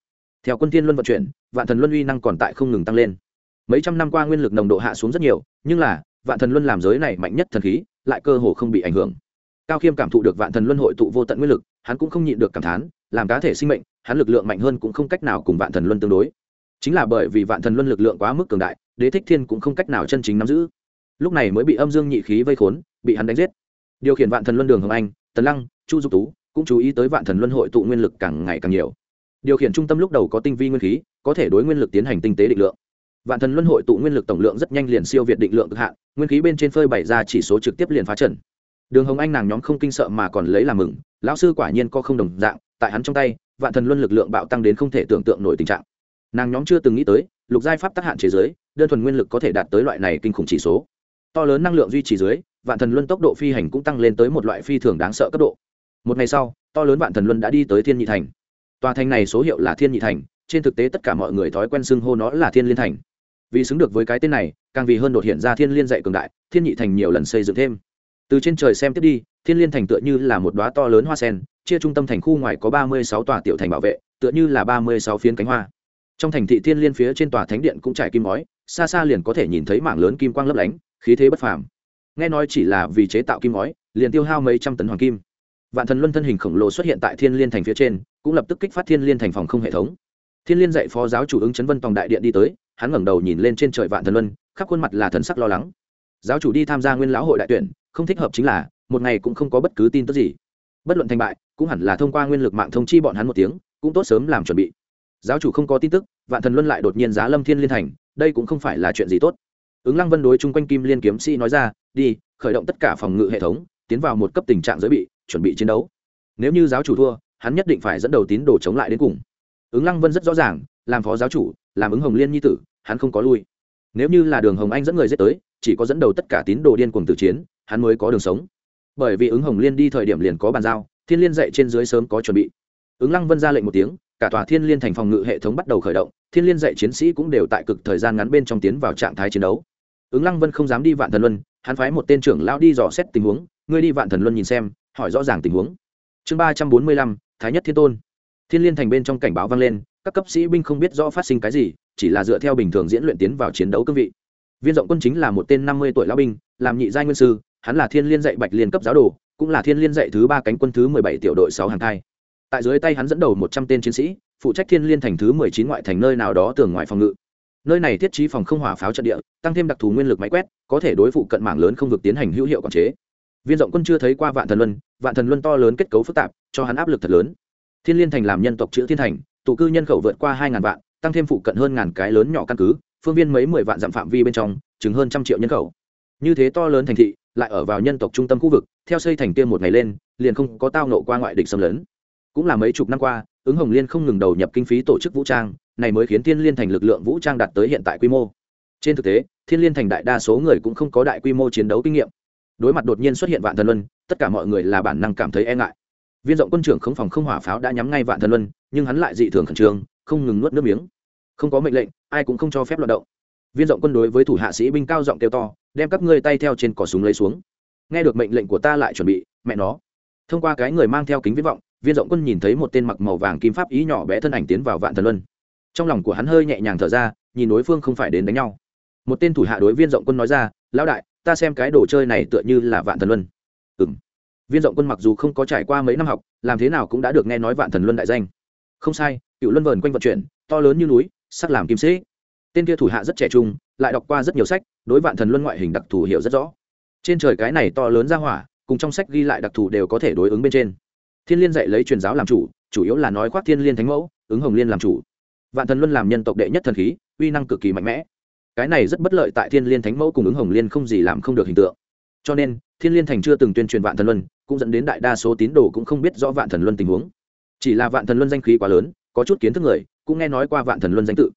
theo quân thiên luân vận chuyển, vạn thần luân uy năng còn tại không ngừng tăng lên. Mấy trăm năm qua nguyên lực nồng độ hạ xuống rất nhiều, nhưng là, vạn thần luân làm giới này mạnh nhất thần khí, lại cơ hồ không bị ảnh hưởng. Cao khiêm cảm thụ được vạn thần luân hội tụ vô tận nguyên lực, hắn cũng không nhịn được cảm thán, làm cá thể sinh mệnh, hắn lực lượng mạnh hơn cũng không cách nào cùng vạn thần luân tương đối. Chính là bởi vì vạn thần luân lực lượng quá mức cường đại, đế thích thiên cũng không cách nào chân chính nắm giữ lúc này mới bị âm dương nhị khí vây khốn, bị hắn đánh giết. Điều khiển vạn thần luân đường hồng anh, tần lăng, chu dục tú cũng chú ý tới vạn thần luân hội tụ nguyên lực càng ngày càng nhiều. Điều khiển trung tâm lúc đầu có tinh vi nguyên khí, có thể đối nguyên lực tiến hành tinh tế định lượng. Vạn thần luân hội tụ nguyên lực tổng lượng rất nhanh liền siêu việt định lượng cực hạn, nguyên khí bên trên phơi bày ra chỉ số trực tiếp liền phá trần. Đường hồng anh nàng nhóm không kinh sợ mà còn lấy làm mừng, lão sư quả nhiên có không đồng dạng, tại hắn trong tay, vạn thần luân lực lượng bạo tăng đến không thể tưởng tượng nổi tình trạng. Nàng nhóm chưa từng nghĩ tới, lục giai pháp tác hạn chế giới, đơn thuần nguyên lực có thể đạt tới loại này kinh khủng chỉ số to lớn năng lượng duy trì dưới, vạn thần luân tốc độ phi hành cũng tăng lên tới một loại phi thường đáng sợ cấp độ. Một ngày sau, to lớn vạn thần luân đã đi tới thiên nhị thành. Tòa thành này số hiệu là thiên nhị thành, trên thực tế tất cả mọi người thói quen xưng hô nó là thiên liên thành. Vì xứng được với cái tên này, càng vì hơn đột hiện ra thiên liên dạy cường đại, thiên nhị thành nhiều lần xây dựng thêm. Từ trên trời xem tiếp đi, thiên liên thành tựa như là một đoá to lớn hoa sen, chia trung tâm thành khu ngoài có ba mươi sáu tòa tiểu thành bảo vệ, tựa như là ba mươi sáu phiến cánh hoa. Trong thành thị thiên liên phía trên tòa thánh điện cũng trải kim ngói, xa xa liền có thể nhìn thấy mảng lớn kim quang lấp lánh khí thế bất phàm. Nghe nói chỉ là vì chế tạo kim ngói, liền tiêu hao mấy trăm tấn hoàng kim. Vạn thần luân thân hình khổng lồ xuất hiện tại thiên liên thành phía trên, cũng lập tức kích phát thiên liên thành phòng không hệ thống. Thiên liên dạy phó giáo chủ ứng chấn vân tòng đại điện đi tới, hắn ngẩng đầu nhìn lên trên trời vạn thần luân, khắp khuôn mặt là thần sắc lo lắng. Giáo chủ đi tham gia nguyên lão hội đại tuyển, không thích hợp chính là, một ngày cũng không có bất cứ tin tức gì. Bất luận thành bại, cũng hẳn là thông qua nguyên lực mạng thông chi bọn hắn một tiếng, cũng tốt sớm làm chuẩn bị. Giáo chủ không có tin tức, vạn thần luân lại đột nhiên giá lâm thiên liên thành, đây cũng không phải là chuyện gì tốt ứng lăng vân đối chung quanh kim liên kiếm sĩ nói ra, đi, khởi động tất cả phòng ngự hệ thống, tiến vào một cấp tình trạng giới bị, chuẩn bị chiến đấu. Nếu như giáo chủ thua, hắn nhất định phải dẫn đầu tín đồ chống lại đến cùng. Ứng lăng vân rất rõ ràng, làm phó giáo chủ, làm ứng hồng liên nhi tử, hắn không có lui. Nếu như là đường hồng anh dẫn người giết tới, chỉ có dẫn đầu tất cả tín đồ điên cuồng tử chiến, hắn mới có đường sống. Bởi vì ứng hồng liên đi thời điểm liền có bàn giao, thiên liên dạy trên dưới sớm có chuẩn bị. Ứng lăng vân ra lệnh một tiếng, cả tòa thiên liên thành phòng ngự hệ thống bắt đầu khởi động, thiên liên dạy chiến sĩ cũng đều tại cực thời gian ngắn bên trong tiến vào trạng thái chiến đấu ứng lăng vân không dám đi vạn thần luân, hắn phái một tên trưởng lão đi dò xét tình huống. Ngươi đi vạn thần luân nhìn xem, hỏi rõ ràng tình huống. Chương ba trăm bốn mươi lăm, thái nhất thiên tôn. Thiên liên thành bên trong cảnh báo vang lên, các cấp sĩ binh không biết rõ phát sinh cái gì, chỉ là dựa theo bình thường diễn luyện tiến vào chiến đấu cương vị. Viên rộng quân chính là một tên năm mươi tuổi lão binh, làm nhị giai nguyên sư, hắn là thiên liên dạy bạch liên cấp giáo đồ, cũng là thiên liên dạy thứ ba cánh quân thứ mười bảy tiểu đội sáu hàng thai. Tại dưới tay hắn dẫn đầu một trăm tên chiến sĩ, phụ trách thiên liên thành thứ mười chín ngoại thành nơi nào đó tường ngoài phòng ngự nơi này thiết trí phòng không hỏa pháo trận địa, tăng thêm đặc thù nguyên lực máy quét, có thể đối phụ cận mảng lớn không vực tiến hành hữu hiệu quản chế. Viên rộng quân chưa thấy qua vạn thần luân, vạn thần luân to lớn kết cấu phức tạp, cho hắn áp lực thật lớn. Thiên liên thành làm nhân tộc chữ thiên thành, tụ cư nhân khẩu vượt qua hai ngàn vạn, tăng thêm phụ cận hơn ngàn cái lớn nhỏ căn cứ, phương viên mấy mười vạn dặm phạm vi bên trong chứng hơn trăm triệu nhân khẩu. Như thế to lớn thành thị, lại ở vào nhân tộc trung tâm khu vực, theo xây thành kia một ngày lên, liền không có tao nộ qua ngoại địch xâm lấn. Cũng là mấy chục năm qua ứng hồng liên không ngừng đầu nhập kinh phí tổ chức vũ trang, này mới khiến thiên liên thành lực lượng vũ trang đạt tới hiện tại quy mô. Trên thực tế, thiên liên thành đại đa số người cũng không có đại quy mô chiến đấu kinh nghiệm. Đối mặt đột nhiên xuất hiện vạn thần luân, tất cả mọi người là bản năng cảm thấy e ngại. Viên rộng quân trưởng không phòng không hỏa pháo đã nhắm ngay vạn thần luân, nhưng hắn lại dị thường khẩn trương, không ngừng nuốt nước miếng. Không có mệnh lệnh, ai cũng không cho phép loạt động. Viên rộng quân đối với thủ hạ sĩ binh cao giọng kêu to, đem các ngươi tay theo trên cỏ súng lấy xuống. Nghe được mệnh lệnh của ta lại chuẩn bị, mẹ nó. Thông qua cái người mang theo kính viễn vọng viên rộng quân nhìn thấy một tên mặc màu vàng kim pháp ý nhỏ bé thân ảnh tiến vào vạn thần luân. Trong lòng của hắn hơi nhẹ nhàng thở ra, nhìn đối phương không phải đến đánh nhau. Một tên thủ hạ đối viên rộng quân nói ra, lão đại, ta xem cái đồ chơi này tựa như là vạn thần luân. Ừ m viên rộng quân mặc dù không có trải qua mấy năm học, làm thế nào cũng đã được nghe nói vạn thần luân đại danh. Không sai, cựu luân vờn quanh vận chuyển, to lớn như núi, sắc làm kim sĩ. Tên kia thủ hạ rất trẻ trung, lại đọc qua rất nhiều sách, đối vạn thần luân ngoại hình đặc thù hiểu rất rõ. Trên trời cái này to lớn ra hỏa, cùng trong sách ghi lại đặc thù đều có thể đối ứng bên trên thiên liên dạy lấy truyền giáo làm chủ chủ yếu là nói khoác thiên liên thánh mẫu, ứng hồng liên làm chủ. Vạn thần luân làm nhân tộc đệ nhất thần khí, uy năng cực kỳ mạnh mẽ. Cái này rất bất lợi tại thiên liên thánh mẫu cùng ứng hồng liên không gì làm không được hình tượng. Cho nên, thiên liên thành chưa từng tuyên truyền vạn thần luân, cũng dẫn đến đại đa số tín đồ cũng không biết rõ vạn thần luân tình huống. Chỉ là vạn thần luân danh khí quá lớn, có chút kiến thức người, cũng nghe nói qua vạn thần luân danh tự.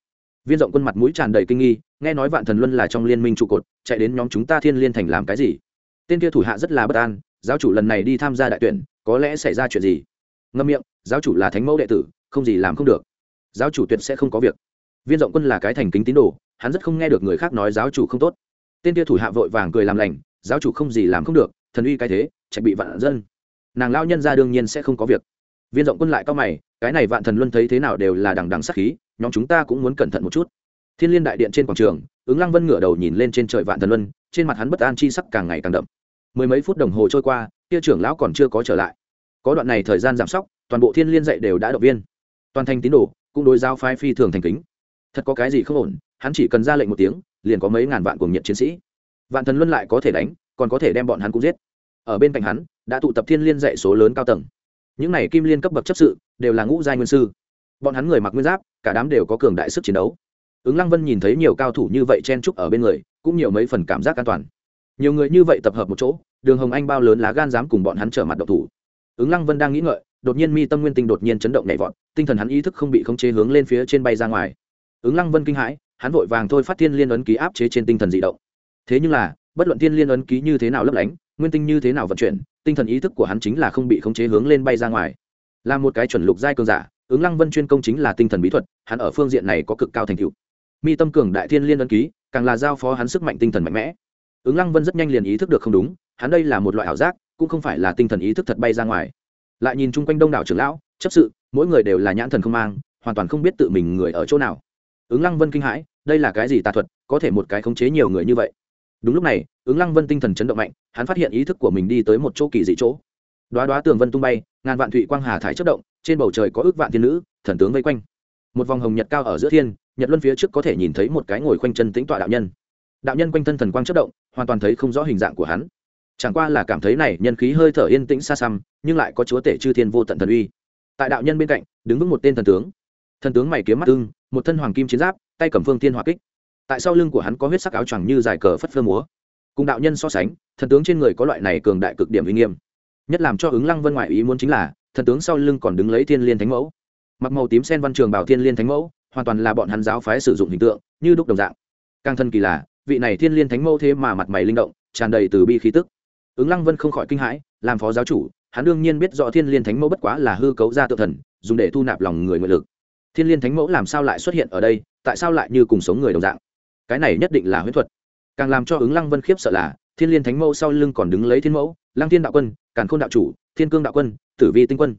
Viên rộng quân mặt mũi tràn đầy kinh nghi, nghe nói vạn thần luân là trong liên minh trụ cột, chạy đến nhóm chúng ta thiên liên thành làm cái gì? Tên kia thủ hạ rất là bất an, giáo chủ lần này đi tham gia đại tuyển có lẽ xảy ra chuyện gì? Ngâm miệng, giáo chủ là thánh mẫu đệ tử, không gì làm không được. Giáo chủ tuyệt sẽ không có việc. Viên rộng quân là cái thành kính tín đồ, hắn rất không nghe được người khác nói giáo chủ không tốt. Tên kia thủ hạ vội vàng cười làm lành, giáo chủ không gì làm không được, thần uy cái thế chạy bị vạn dân. Nàng lao nhân ra đương nhiên sẽ không có việc. Viên rộng quân lại cao mày, cái này vạn thần luân thấy thế nào đều là đằng đằng sắc khí, nhóm chúng ta cũng muốn cẩn thận một chút. Thiên liên đại điện trên quảng trường, ứng lăng vân ngửa đầu nhìn lên trên trời vạn thần luân, trên mặt hắn bất an chi sắc càng ngày càng đậm. Mười mấy phút đồng hồ trôi qua kia trưởng lão còn chưa có trở lại. Có đoạn này thời gian giảm sóc, toàn bộ thiên liên dạy đều đã động viên. Toàn thành tín đồ, cũng đối giao phái phi thường thành kính. Thật có cái gì không ổn, hắn chỉ cần ra lệnh một tiếng, liền có mấy ngàn vạn cuồng nhiệt chiến sĩ. Vạn thần luân lại có thể đánh, còn có thể đem bọn hắn cũng giết. Ở bên cạnh hắn, đã tụ tập thiên liên dạy số lớn cao tầng. Những này kim liên cấp bậc chấp sự, đều là ngũ giai nguyên sư. Bọn hắn người mặc nguyên giáp, cả đám đều có cường đại sức chiến đấu. Ứng lăng vân nhìn thấy nhiều cao thủ như vậy chen trúc ở bên người, cũng nhiều mấy phần cảm giác an toàn. Nhiều người như vậy tập hợp một chỗ đường hồng anh bao lớn lá gan dám cùng bọn hắn trở mặt độc thủ. Ứng lăng vân đang nghĩ ngợi, đột nhiên mi tâm nguyên tinh đột nhiên chấn động nhảy vọt, tinh thần hắn ý thức không bị khống chế hướng lên phía trên bay ra ngoài. Ứng lăng vân kinh hãi, hắn vội vàng thôi phát thiên liên ấn ký áp chế trên tinh thần dị động. Thế nhưng là, bất luận thiên liên ấn ký như thế nào lấp lánh, nguyên tinh như thế nào vận chuyển, tinh thần ý thức của hắn chính là không bị khống chế hướng lên bay ra ngoài. Là một cái chuẩn lục giai cường giả, ứng lăng vân chuyên công chính là tinh thần bí thuật, hắn ở phương diện này có cực cao thành tựu. Mi tâm cường đại thiên liên ấn ký, càng là giao phó hắn sức mạnh tinh thần mạnh mẽ ứng lăng vân rất nhanh liền ý thức được không đúng hắn đây là một loại ảo giác cũng không phải là tinh thần ý thức thật bay ra ngoài lại nhìn chung quanh đông đảo trưởng lão chấp sự mỗi người đều là nhãn thần không mang hoàn toàn không biết tự mình người ở chỗ nào ứng lăng vân kinh hãi đây là cái gì tà thuật có thể một cái khống chế nhiều người như vậy đúng lúc này ứng lăng vân tinh thần chấn động mạnh hắn phát hiện ý thức của mình đi tới một chỗ kỳ dị chỗ đoá đoá tường vân tung bay ngàn vạn thụy quang hà thải chất động trên bầu trời có ước vạn thiên nữ thần tướng vây quanh một vòng hồng nhật cao ở giữa thiên nhật luân phía trước có thể nhìn thấy một cái ngồi khoanh chân tĩnh tọa đạo nhân đạo nhân quanh thân thần quang chất động hoàn toàn thấy không rõ hình dạng của hắn. Chẳng qua là cảm thấy này nhân khí hơi thở yên tĩnh xa xăm, nhưng lại có chúa tể chư thiên vô tận thần uy. Tại đạo nhân bên cạnh, đứng vững một tên thần tướng. Thần tướng mày kiếm mắt ưng, một thân hoàng kim chiến giáp, tay cầm phương tiên hỏa kích. Tại sau lưng của hắn có huyết sắc áo choàng như dài cờ phất phơ múa. Cùng đạo nhân so sánh, thần tướng trên người có loại này cường đại cực điểm uy nghiêm. Nhất làm cho ứng lăng vân ngoại ý muốn chính là, thần tướng sau lưng còn đứng lấy thiên liên thánh mẫu. Mặc màu tím sen văn trường bảo thiên liên thánh mẫu, hoàn toàn là bọn hắn giáo phái sử dụng hình tượng, như đúc đồng dạng. Càng thân kỳ là vị này thiên liên thánh mẫu thế mà mặt mày linh động, tràn đầy từ bi khí tức. Ứng lăng vân không khỏi kinh hãi, làm phó giáo chủ, hắn đương nhiên biết rõ thiên liên thánh mẫu bất quá là hư cấu ra tự thần, dùng để thu nạp lòng người nguyện lực. Thiên liên thánh mẫu làm sao lại xuất hiện ở đây, tại sao lại như cùng sống người đồng dạng? Cái này nhất định là huyết thuật. Càng làm cho ứng lăng vân khiếp sợ là, thiên liên thánh mẫu sau lưng còn đứng lấy thiên mẫu, lăng thiên đạo quân, càn khôn đạo chủ, thiên cương đạo quân, tử vi tinh quân.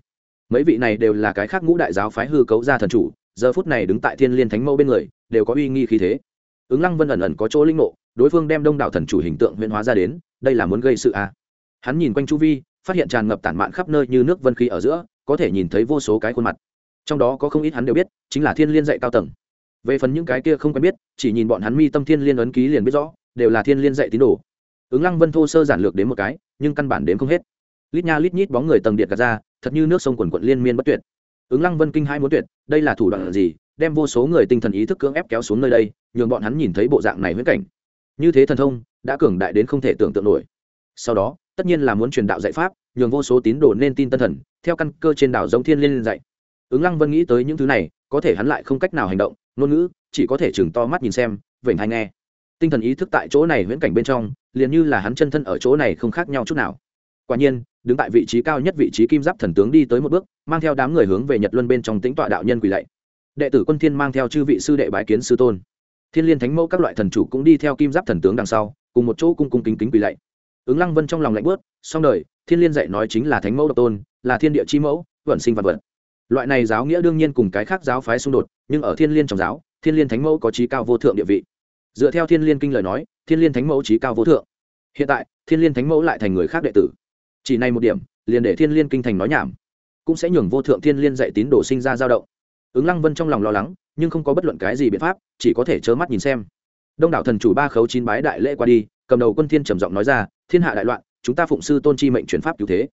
Mấy vị này đều là cái khác ngũ đại giáo phái hư cấu ra thần chủ, giờ phút này đứng tại thiên liên thánh mẫu bên người, đều có uy nghi khí thế ứng lăng vân ẩn ẩn có chỗ linh mộ, đối phương đem đông đảo thần chủ hình tượng huyễn hóa ra đến, đây là muốn gây sự à. hắn nhìn quanh chu vi, phát hiện tràn ngập tản mạn khắp nơi như nước vân khí ở giữa, có thể nhìn thấy vô số cái khuôn mặt. Trong đó có không ít hắn đều biết, chính là thiên liên dạy cao tầng. Về phần những cái kia không quen biết, chỉ nhìn bọn hắn mi tâm thiên liên ấn ký liền biết rõ, đều là thiên liên dạy tín đồ. Ứng lăng vân thô sơ giản lược đến một cái, nhưng căn bản đến không hết. Lít nha lít nhít bóng người tầng điện gạt ra, thật như nước sông quần quận liên miên bất tuyệt. Ứng lăng vân kinh hai muốn tuyệt, đây là thủ đoạn gì đem vô số người tinh thần ý thức cưỡng ép kéo xuống nơi đây, nhường bọn hắn nhìn thấy bộ dạng này huyễn cảnh. Như thế thần thông, đã cường đại đến không thể tưởng tượng nổi. Sau đó, tất nhiên là muốn truyền đạo dạy pháp, nhường vô số tín đồ nên tin tân thần, theo căn cơ trên đảo giống thiên liên dạy. Ứng lăng vân nghĩ tới những thứ này, có thể hắn lại không cách nào hành động, ngôn ngữ, chỉ có thể chừng to mắt nhìn xem, vểnh hay nghe. Tinh thần ý thức tại chỗ này huyễn cảnh bên trong, liền như là hắn chân thân ở chỗ này không khác nhau chút nào. Quả nhiên, đứng tại vị trí cao nhất vị trí kim giáp thần tướng đi tới một bước, mang theo đám người hướng về nhật luân bên trong tính tọa đạo nhân quỳ lạy đệ tử quân thiên mang theo chư vị sư đệ bái kiến sư tôn. Thiên liên thánh mẫu các loại thần chủ cũng đi theo kim giáp thần tướng đằng sau, cùng một chỗ cung cung kính kính quỳ lạy. Ứng lăng vân trong lòng lạnh bớt song đời, thiên liên dạy nói chính là thánh mẫu độc tôn, là thiên địa chi mẫu, vận sinh vật vật. Loại này giáo nghĩa đương nhiên cùng cái khác giáo phái xung đột, nhưng ở thiên liên trong giáo, thiên liên thánh mẫu có trí cao vô thượng địa vị. Dựa theo thiên liên kinh lời nói, thiên liên thánh mẫu trí cao vô thượng. Hiện tại, thiên liên thánh mẫu lại thành người khác đệ tử. Chỉ này một điểm, liền để thiên liên kinh thành nói nhảm, cũng sẽ nhường vô thượng thiên liên dạy tín đồ sinh ra dao động ứng lăng vân trong lòng lo lắng, nhưng không có bất luận cái gì biện pháp, chỉ có thể trơ mắt nhìn xem. Đông đảo thần chủ ba khấu chín bái đại lễ qua đi, cầm đầu quân thiên trầm giọng nói ra, thiên hạ đại loạn, chúng ta phụng sư tôn chi mệnh chuyển pháp cứu thế.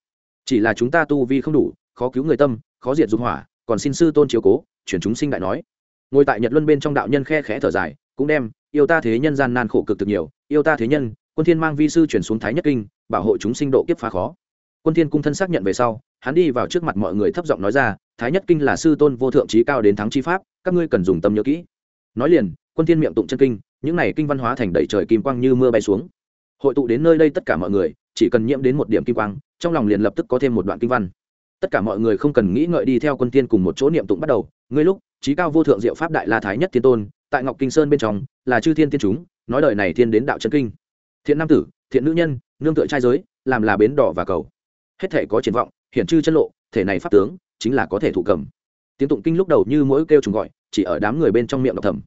Chỉ là chúng ta tu vi không đủ, khó cứu người tâm, khó diệt dục hỏa, còn xin sư tôn chiếu cố, chuyển chúng sinh đại nói. Ngồi tại nhật luân bên trong đạo nhân khe khẽ thở dài, cũng đem, yêu ta thế nhân gian nan khổ cực thực nhiều, yêu ta thế nhân, quân thiên mang vi sư chuyển xuống thái nhất kinh, bảo hộ chúng sinh độ kiếp phá khó. Quân thiên cung thân xác nhận về sau, hắn đi vào trước mặt mọi người thấp giọng nói ra thái nhất kinh là sư tôn vô thượng trí cao đến thắng chi pháp, các ngươi cần dùng tâm nhớ kỹ. Nói liền, quân thiên miệng tụng chân kinh, những này kinh văn hóa thành đầy trời kim quang như mưa bay xuống. Hội tụ đến nơi đây tất cả mọi người, chỉ cần nhiễm đến một điểm kim quang, trong lòng liền lập tức có thêm một đoạn kinh văn. Tất cả mọi người không cần nghĩ ngợi đi theo quân tiên cùng một chỗ niệm tụng bắt đầu. Ngươi lúc trí cao vô thượng diệu pháp đại la thái nhất thiên tôn, tại ngọc kinh sơn bên trong, là chư thiên tiên chúng, nói đời này thiên đến đạo chân kinh. Thiện nam tử, thiện nữ nhân, nương tựa trai giới, làm là bến đỏ và cầu. Hết thể có triển vọng, hiển chư chân lộ, thể này pháp tướng chính là có thể thụ cầm. Tiếng tụng kinh lúc đầu như mỗi kêu trùng gọi, chỉ ở đám người bên trong miệng đọc thầm.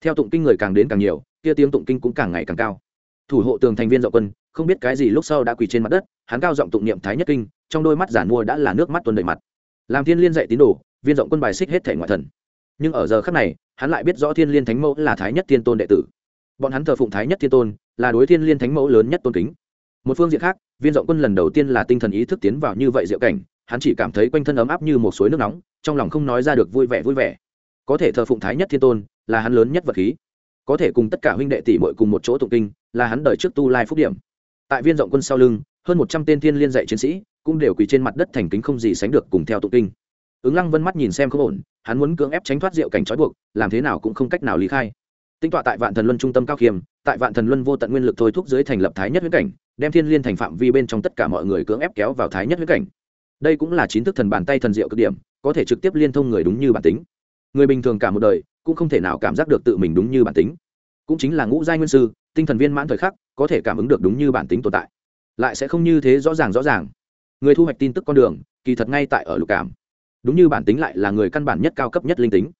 Theo tụng kinh người càng đến càng nhiều, kia tiếng tụng kinh cũng càng ngày càng cao. Thủ hộ tường thành viên dậu quân, không biết cái gì lúc sau đã quỳ trên mặt đất, hắn cao giọng tụng niệm thái nhất kinh, trong đôi mắt giản mua đã là nước mắt tuần đầy mặt. Làm thiên liên dạy tín đồ, viên rộng quân bài xích hết thể ngoại thần. Nhưng ở giờ khắc này, hắn lại biết rõ thiên liên thánh mẫu là thái nhất thiên tôn đệ tử. Bọn hắn thờ phụng thái nhất thiên tôn, là đối thiên liên thánh mẫu lớn nhất tôn kính. Một phương diện khác, viên rộng quân lần đầu tiên là tinh thần ý thức tiến vào như vậy diệu cảnh hắn chỉ cảm thấy quanh thân ấm áp như một suối nước nóng, trong lòng không nói ra được vui vẻ vui vẻ. Có thể thờ phụng thái nhất thiên tôn là hắn lớn nhất vật khí. Có thể cùng tất cả huynh đệ tỷ muội cùng một chỗ tụng kinh là hắn đời trước tu lai phúc điểm. Tại viên rộng quân sau lưng, hơn một trăm tên thiên liên dạy chiến sĩ cũng đều quỳ trên mặt đất thành kính không gì sánh được cùng theo tụng kinh. Ứng lăng vân mắt nhìn xem không ổn, hắn muốn cưỡng ép tránh thoát rượu cảnh trói buộc, làm thế nào cũng không cách nào lý khai. Tinh tọa tại vạn thần luân trung tâm cao khiêm, tại vạn thần luân vô tận nguyên lực thôi thúc dưới thành lập thái nhất huyết cảnh, đem thiên liên thành phạm vi bên trong tất cả mọi người cưỡng ép kéo vào thái nhất huyết cảnh đây cũng là chín thức thần bàn tay thần diệu cực điểm, có thể trực tiếp liên thông người đúng như bản tính. Người bình thường cả một đời, cũng không thể nào cảm giác được tự mình đúng như bản tính. Cũng chính là ngũ giai nguyên sư, tinh thần viên mãn thời khắc, có thể cảm ứng được đúng như bản tính tồn tại. Lại sẽ không như thế rõ ràng rõ ràng. Người thu hoạch tin tức con đường, kỳ thật ngay tại ở lục cảm. Đúng như bản tính lại là người căn bản nhất cao cấp nhất linh tính.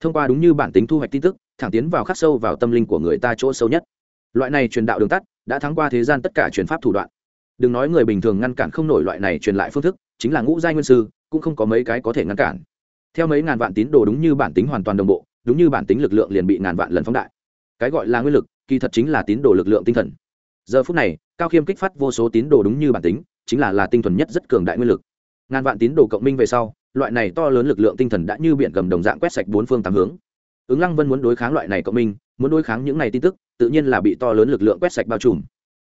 Thông qua đúng như bản tính thu hoạch tin tức, thẳng tiến vào khắc sâu vào tâm linh của người ta chỗ sâu nhất. Loại này truyền đạo đường tắt, đã thắng qua thế gian tất cả truyền pháp thủ đoạn. Đừng nói người bình thường ngăn cản không nổi loại này truyền lại phương thức chính là ngũ giai nguyên sư, cũng không có mấy cái có thể ngăn cản. Theo mấy ngàn vạn tín đồ đúng như bản tính hoàn toàn đồng bộ, đúng như bản tính lực lượng liền bị ngàn vạn lần phóng đại. Cái gọi là nguyên lực, kỳ thật chính là tín đồ lực lượng tinh thần. Giờ phút này, cao khiêm kích phát vô số tín đồ đúng như bản tính, chính là là tinh thuần nhất rất cường đại nguyên lực. Ngàn vạn tín đồ cộng minh về sau, loại này to lớn lực lượng tinh thần đã như biển cầm đồng dạng quét sạch bốn phương tám hướng. Ứng lăng vân muốn đối kháng loại này cộng minh, muốn đối kháng những này tin tức, tự nhiên là bị to lớn lực lượng quét sạch bao trùm.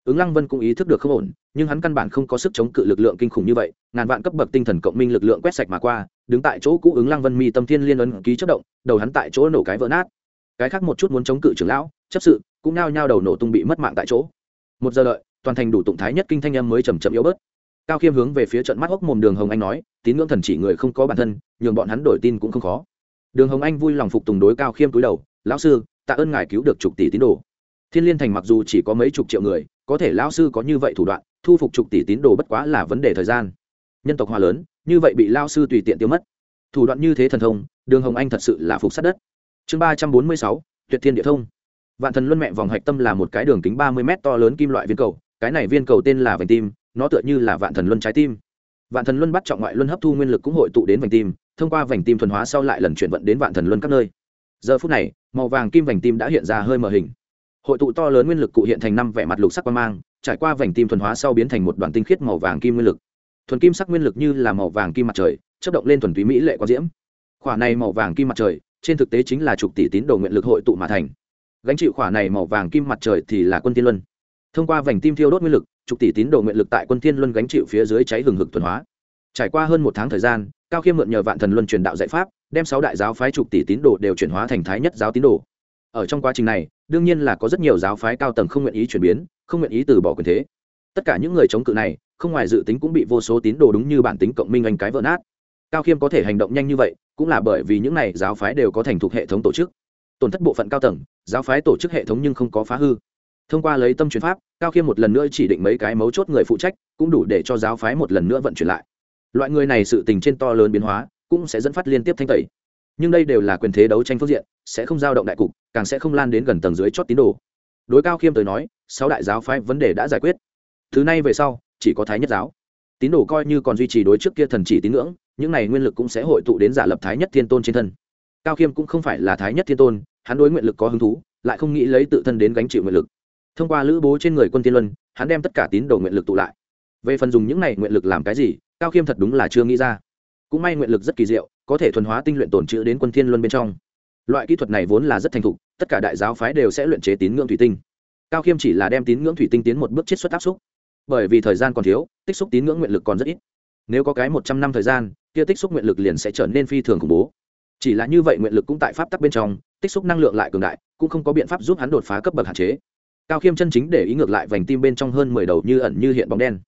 Ứng lăng vân cũng ý thức được không ổn nhưng hắn căn bản không có sức chống cự lực lượng kinh khủng như vậy, ngàn vạn cấp bậc tinh thần cộng minh lực lượng quét sạch mà qua, đứng tại chỗ cũ ứng lăng vân mi tâm thiên liên ấn ký chất động, đầu hắn tại chỗ nổ cái vỡ nát. Cái khác một chút muốn chống cự trưởng lão, chấp sự, cũng nao nhao đầu nổ tung bị mất mạng tại chỗ. Một giờ đợi, toàn thành đủ tụng thái nhất kinh thanh âm mới chầm chậm yếu bớt. Cao khiêm hướng về phía trận mắt hốc mồm đường hồng anh nói, tín ngưỡng thần chỉ người không có bản thân, nhường bọn hắn đổi tin cũng không khó. Đường hồng anh vui lòng phục tùng đối cao khiêm cúi đầu, lão sư, tạ ơn ngài cứu được chục tỷ tín đồ. Thiên liên thành mặc dù chỉ có mấy chục triệu người, có thể lão sư có như vậy thủ đoạn thu phục chục tỷ tín đồ bất quá là vấn đề thời gian. Nhân tộc hòa lớn, như vậy bị lao sư tùy tiện tiêu mất. Thủ đoạn như thế thần thông, đường hồng anh thật sự là phục sát đất. Chương ba trăm bốn mươi sáu, tuyệt thiên địa thông. Vạn thần luân mẹ vòng hạch tâm là một cái đường kính ba mươi m to lớn kim loại viên cầu, cái này viên cầu tên là vành tim, nó tựa như là vạn thần luân trái tim. Vạn thần luân bắt trọng ngoại luân hấp thu nguyên lực cũng hội tụ đến vành tim, thông qua vành tim thuần hóa sau lại lần chuyển vận đến vạn thần luân các nơi. Giờ phút này, màu vàng kim vành tim đã hiện ra hơi mờ hình. Hội tụ to lớn nguyên lực cụ hiện thành năm vẻ mặt lục sắc quan mang trải qua vành tim thuần hóa sau biến thành một đoàn tinh khiết màu vàng kim nguyên lực. Thuần kim sắc nguyên lực như là màu vàng kim mặt trời chất động lên thuần túy mỹ lệ quang diễm. Khỏa này màu vàng kim mặt trời, trên thực tế chính là chục tỷ tín đồ nguyện lực hội tụ mà thành. Gánh chịu khỏa này màu vàng kim mặt trời thì là quân tiên luân. Thông qua vành tim thiêu đốt nguyên lực, chục tỷ tín đồ nguyện lực tại quân tiên luân gánh chịu phía dưới cháy hừng hực thuần hóa. Trải qua hơn một tháng thời gian, cao khiêm mượn nhờ vạn thần luân truyền đạo dạy pháp, đem sáu đại giáo phái chục tỷ tín đồ đều chuyển hóa thành thái nhất giáo tín đồ. Ở trong quá trình này, đương nhiên là có rất nhiều giáo phái cao tầng không nguyện ý chuyển biến không nguyện ý từ bỏ quyền thế. Tất cả những người chống cự này, không ngoài dự tính cũng bị vô số tín đồ đúng như bản tính cộng minh anh cái vỡ nát. Cao khiêm có thể hành động nhanh như vậy, cũng là bởi vì những này giáo phái đều có thành thục hệ thống tổ chức. Tổn thất bộ phận cao tầng, giáo phái tổ chức hệ thống nhưng không có phá hư. Thông qua lấy tâm chuyển pháp, cao khiêm một lần nữa chỉ định mấy cái mấu chốt người phụ trách, cũng đủ để cho giáo phái một lần nữa vận chuyển lại. Loại người này sự tình trên to lớn biến hóa, cũng sẽ dẫn phát liên tiếp thanh tẩy. Nhưng đây đều là quyền thế đấu tranh phương diện, sẽ không giao động đại cục, càng sẽ không lan đến gần tầng dưới chót tín đồ đối cao khiêm tới nói, sáu đại giáo phái vấn đề đã giải quyết. Thứ này về sau, chỉ có thái nhất giáo. Tín đồ coi như còn duy trì đối trước kia thần chỉ tín ngưỡng, những này nguyên lực cũng sẽ hội tụ đến giả lập thái nhất thiên tôn trên thân. Cao khiêm cũng không phải là thái nhất thiên tôn, hắn đối nguyện lực có hứng thú, lại không nghĩ lấy tự thân đến gánh chịu nguyện lực. Thông qua lữ bố trên người quân tiên luân, hắn đem tất cả tín đồ nguyện lực tụ lại. Về phần dùng những này nguyện lực làm cái gì, cao khiêm thật đúng là chưa nghĩ ra. Cũng may nguyện lực rất kỳ diệu, có thể thuần hóa tinh luyện tổn trữ đến quân thiên luân bên trong loại kỹ thuật này vốn là rất thành thục, tất cả đại giáo phái đều sẽ luyện chế tín ngưỡng thủy tinh. Cao khiêm chỉ là đem tín ngưỡng thủy tinh tiến một bước chiết xuất áp xúc. Bởi vì thời gian còn thiếu, tích xúc tín ngưỡng nguyện lực còn rất ít. Nếu có cái một trăm năm thời gian, kia tích xúc nguyện lực liền sẽ trở nên phi thường khủng bố. Chỉ là như vậy nguyện lực cũng tại pháp tắc bên trong, tích xúc năng lượng lại cường đại, cũng không có biện pháp giúp hắn đột phá cấp bậc hạn chế. Cao khiêm chân chính để ý ngược lại vành tim bên trong hơn mười đầu như ẩn như hiện bóng đen.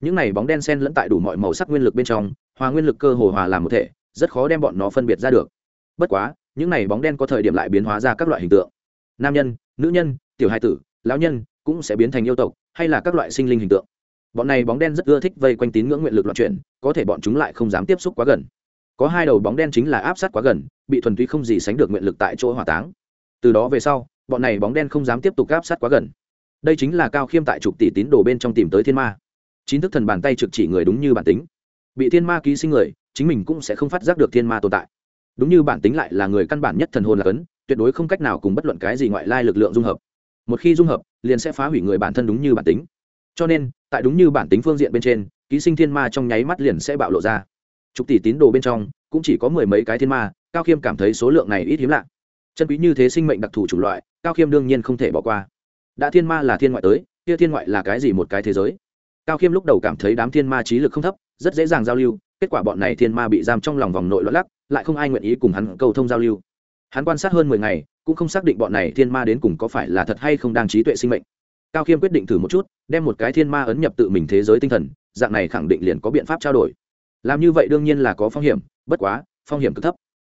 Những này bóng đen sen lẫn tại đủ mọi màu sắc nguyên lực bên trong, hòa nguyên lực cơ hồ hòa làm một thể, rất khó đem bọn nó phân biệt ra được. Bất quá những này bóng đen có thời điểm lại biến hóa ra các loại hình tượng. Nam nhân, nữ nhân, tiểu hai tử, lão nhân cũng sẽ biến thành yêu tộc hay là các loại sinh linh hình tượng. Bọn này bóng đen rất ưa thích vây quanh tín ngưỡng nguyện lực loạn chuyển, có thể bọn chúng lại không dám tiếp xúc quá gần. Có hai đầu bóng đen chính là áp sát quá gần, bị thuần túy không gì sánh được nguyện lực tại chỗ hỏa táng. Từ đó về sau, bọn này bóng đen không dám tiếp tục áp sát quá gần. Đây chính là cao khiêm tại trục tỷ tín đồ bên trong tìm tới thiên ma. Chín thức thần bàn tay trực chỉ người đúng như bản tính. Bị thiên ma ký sinh người, chính mình cũng sẽ không phát giác được thiên ma tồn tại đúng như bản tính lại là người căn bản nhất thần hồn là cấn, tuyệt đối không cách nào cùng bất luận cái gì ngoại lai lực lượng dung hợp. Một khi dung hợp, liền sẽ phá hủy người bản thân đúng như bản tính. Cho nên, tại đúng như bản tính phương diện bên trên, ký sinh thiên ma trong nháy mắt liền sẽ bạo lộ ra. Chục tỷ tín đồ bên trong, cũng chỉ có mười mấy cái thiên ma, cao khiêm cảm thấy số lượng này ít hiếm lạ. Chân quý như thế sinh mệnh đặc thù chủng loại, cao khiêm đương nhiên không thể bỏ qua. Đã thiên ma là thiên ngoại tới, kia thiên ngoại là cái gì một cái thế giới? Cao khiêm lúc đầu cảm thấy đám thiên ma trí lực không thấp, rất dễ dàng giao lưu, kết quả bọn này thiên ma bị giam trong lòng vòng nội loạn lắc lại không ai nguyện ý cùng hắn cầu thông giao lưu. Hắn quan sát hơn mười ngày, cũng không xác định bọn này thiên ma đến cùng có phải là thật hay không đang trí tuệ sinh mệnh. Cao khiêm quyết định thử một chút, đem một cái thiên ma ấn nhập tự mình thế giới tinh thần, dạng này khẳng định liền có biện pháp trao đổi. Làm như vậy đương nhiên là có phong hiểm, bất quá, phong hiểm cực thấp.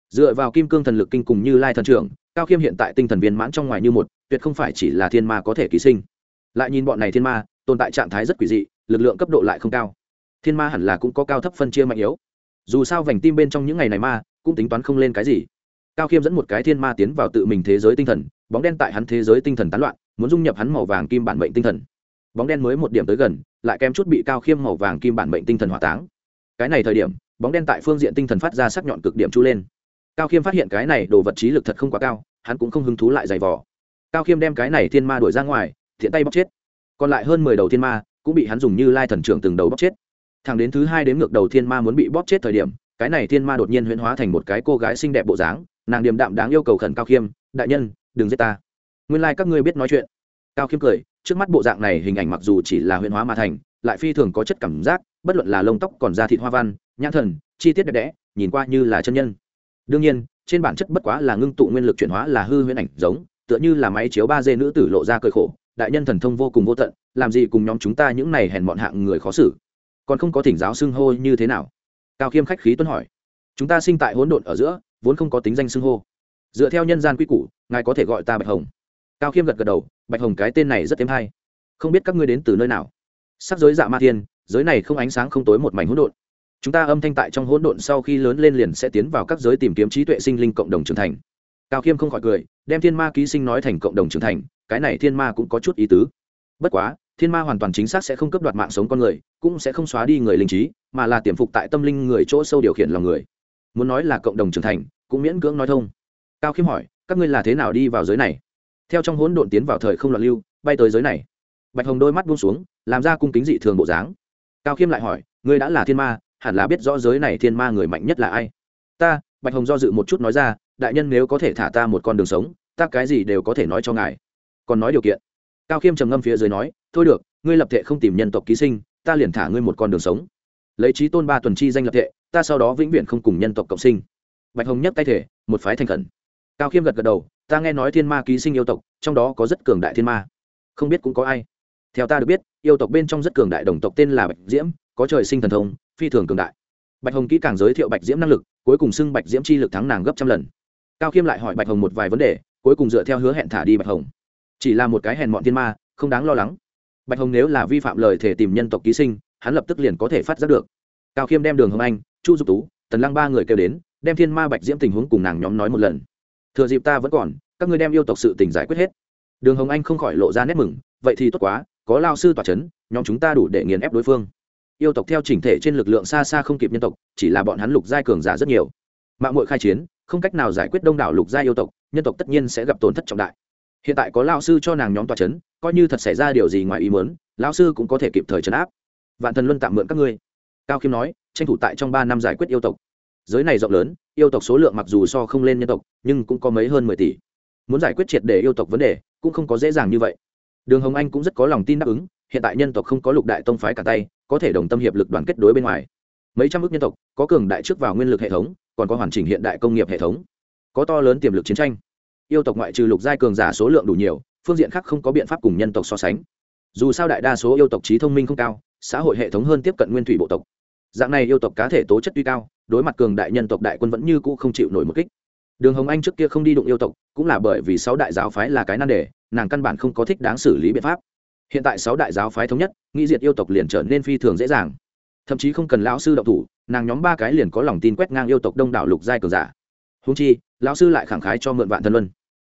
Dựa vào kim cương thần lực kinh cùng như lai thần trưởng, cao khiêm hiện tại tinh thần viên mãn trong ngoài như một, tuyệt không phải chỉ là thiên ma có thể ký sinh. Lại nhìn bọn này thiên ma, tồn tại trạng thái rất quỷ dị, lực lượng cấp độ lại không cao. Thiên ma hẳn là cũng có cao thấp phân chia mạnh yếu dù sao vành tim bên trong những ngày này ma cũng tính toán không lên cái gì. Cao khiêm dẫn một cái thiên ma tiến vào tự mình thế giới tinh thần, bóng đen tại hắn thế giới tinh thần tán loạn, muốn dung nhập hắn màu vàng kim bản mệnh tinh thần. Bóng đen mới một điểm tới gần, lại kém chút bị cao khiêm màu vàng kim bản mệnh tinh thần hỏa táng. Cái này thời điểm, bóng đen tại phương diện tinh thần phát ra sắc nhọn cực điểm chu lên. Cao khiêm phát hiện cái này đồ vật trí lực thật không quá cao, hắn cũng không hứng thú lại giày vò. Cao khiêm đem cái này thiên ma đuổi ra ngoài, thiện tay bóc chết. Còn lại hơn mười đầu thiên ma cũng bị hắn dùng như lai thần trưởng từng đầu bóc chết thằng đến thứ hai đến ngược đầu thiên ma muốn bị bóp chết thời điểm, cái này thiên ma đột nhiên huyễn hóa thành một cái cô gái xinh đẹp bộ dáng, nàng điềm đạm đáng yêu cầu khẩn cao khiêm, đại nhân, đừng giết ta. Nguyên lai、like、các ngươi biết nói chuyện. Cao khiêm cười, trước mắt bộ dạng này hình ảnh mặc dù chỉ là huyễn hóa mà thành, lại phi thường có chất cảm giác, bất luận là lông tóc còn da thịt hoa văn, nhãn thần, chi tiết đẹp đẽ, nhìn qua như là chân nhân. Đương nhiên, trên bản chất bất quá là ngưng tụ nguyên lực chuyển hóa là hư huyễn ảnh giống, tựa như là máy chiếu ba d nữ tử lộ ra cơi khổ, đại nhân thần thông vô cùng vô tận, làm gì cùng nhóm chúng ta những này hèn bọn hạng người khó xử? Còn không có thỉnh giáo xưng hô như thế nào. Cao khiêm khách khí tuân hỏi. Chúng ta sinh tại hỗn độn ở giữa, vốn không có tính danh xưng hô. Dựa theo nhân gian quy củ, ngài có thể gọi ta bạch hồng. Cao khiêm gật gật đầu, bạch hồng cái tên này rất thêm hay. Không biết các ngươi đến từ nơi nào. Sắc giới dạ ma thiên, giới này không ánh sáng không tối một mảnh hỗn độn. Chúng ta âm thanh tại trong hỗn độn sau khi lớn lên liền sẽ tiến vào các giới tìm kiếm trí tuệ sinh linh cộng đồng trưởng thành. Cao khiêm không khỏi cười, đem thiên ma ký sinh nói thành cộng đồng trưởng thành, cái này thiên ma cũng có chút ý tứ. Bất quá thiên ma hoàn toàn chính xác sẽ không cấp đoạt mạng sống con người, cũng sẽ không xóa đi người linh trí, mà là tiềm phục tại tâm linh người chỗ sâu điều khiển lòng người. Muốn nói là cộng đồng trưởng thành, cũng miễn cưỡng nói thông. Cao khiêm hỏi, các ngươi là thế nào đi vào giới này? Theo trong hỗn độn tiến vào thời không loạn lưu, bay tới giới này. Bạch hồng đôi mắt buông xuống, làm ra cung kính dị thường bộ dáng. Cao khiêm lại hỏi, ngươi đã là thiên ma, hẳn là biết rõ giới này thiên ma người mạnh nhất là ai? Ta, bạch hồng do dự một chút nói ra, đại nhân nếu có thể thả ta một con đường sống, ta cái gì đều có thể nói cho ngài. Còn nói điều kiện. Cao khiêm trầm ngâm phía dưới nói thôi được, ngươi lập thệ không tìm nhân tộc ký sinh, ta liền thả ngươi một con đường sống. Lấy trí tôn ba tuần chi danh lập thệ, ta sau đó vĩnh viễn không cùng nhân tộc cộng sinh. Bạch hồng nhấc tay thể, một phái thành khẩn. Cao khiêm gật gật đầu, ta nghe nói thiên ma ký sinh yêu tộc, trong đó có rất cường đại thiên ma. Không biết cũng có ai. Theo ta được biết, yêu tộc bên trong rất cường đại đồng tộc tên là bạch diễm, có trời sinh thần thông, phi thường cường đại. Bạch hồng kỹ càng giới thiệu bạch diễm năng lực, cuối cùng xưng bạch diễm chi lực thắng nàng gấp trăm lần. Cao khiêm lại hỏi bạch hồng một vài vấn đề, cuối cùng dựa theo hứa hẹn thả đi bạch hồng. Chỉ là một cái hèn mọn thiên ma, không đáng lo lắng bạch hồng nếu là vi phạm lời thể tìm nhân tộc ký sinh, hắn lập tức liền có thể phát giác được. Cao khiêm đem đường hồng anh, chu dục tú, tần lăng ba người kêu đến, đem thiên ma bạch diễm tình huống cùng nàng nhóm nói một lần. Thừa dịp ta vẫn còn, các ngươi đem yêu tộc sự tình giải quyết hết. Đường hồng anh không khỏi lộ ra nét mừng, vậy thì tốt quá, có lao sư tòa c h ấ n nhóm chúng ta đủ để nghiền ép đối phương. Yêu tộc theo chỉnh thể trên lực lượng xa xa không kịp nhân tộc, chỉ là bọn hắn lục giai cường giả rất nhiều. Mạng mội khai chiến, không cách nào giải quyết đông đảo lục giai yêu tộc, nhân tộc tất nhiên sẽ gặp tổn thất trọng đại hiện tại có lao sư cho nàng nhóm tòa c h ấ n coi như thật xảy ra điều gì ngoài ý mớn lao sư cũng có thể kịp thời chấn áp. Vạn thần luân tạm mượn các ngươi. Cao khiêm nói, tranh thủ tại trong ba năm giải quyết yêu tộc. Giới này rộng lớn, yêu tộc số lượng mặc dù so không lên nhân tộc, nhưng cũng có mấy hơn mười tỷ. Muốn giải quyết triệt để yêu tộc vấn đề, cũng không có dễ dàng như vậy. Đường hồng anh cũng rất có lòng tin đáp ứng, hiện tại nhân tộc không có lục đại tông phái cả tay, có thể đồng tâm hiệp lực đoàn kết đối bên ngoài. Mấy trăm ước nhân tộc, có cường đại trước vào nguyên lực hệ thống, còn có hoàn chỉnh hiện đại công nghiệp hệ thống. Có to lớn tiềm lực chiến tranh yêu tộc ngoại trừ lục giai cường giả số lượng đủ nhiều, phương diện khác không có biện pháp cùng nhân tộc so sánh. Dù sao đại đa số yêu tộc trí thông minh không cao, xã hội hệ thống hơn tiếp cận nguyên thủy bộ tộc. Dạng này yêu tộc cá thể tố chất tuy cao, đối mặt cường đại nhân tộc đại quân vẫn như cũ không chịu nổi một kích. Đường hồng anh trước kia không đi đụng yêu tộc, cũng là bởi vì sáu đại giáo phái là cái nan đề, nàng căn bản không có thích đáng xử lý biện pháp. Hiện tại sáu đại giáo phái thống nhất, nghĩ diệt yêu tộc liền trở nên phi thường dễ dàng. Thậm chí không cần lão sư động thủ, nàng nhóm ba cái liền có lòng tin quét ngang yêu tộc đông đảo lục giai cường giả. Húng chi, lão sư lại khẳng khái cho mượn vạn thân luân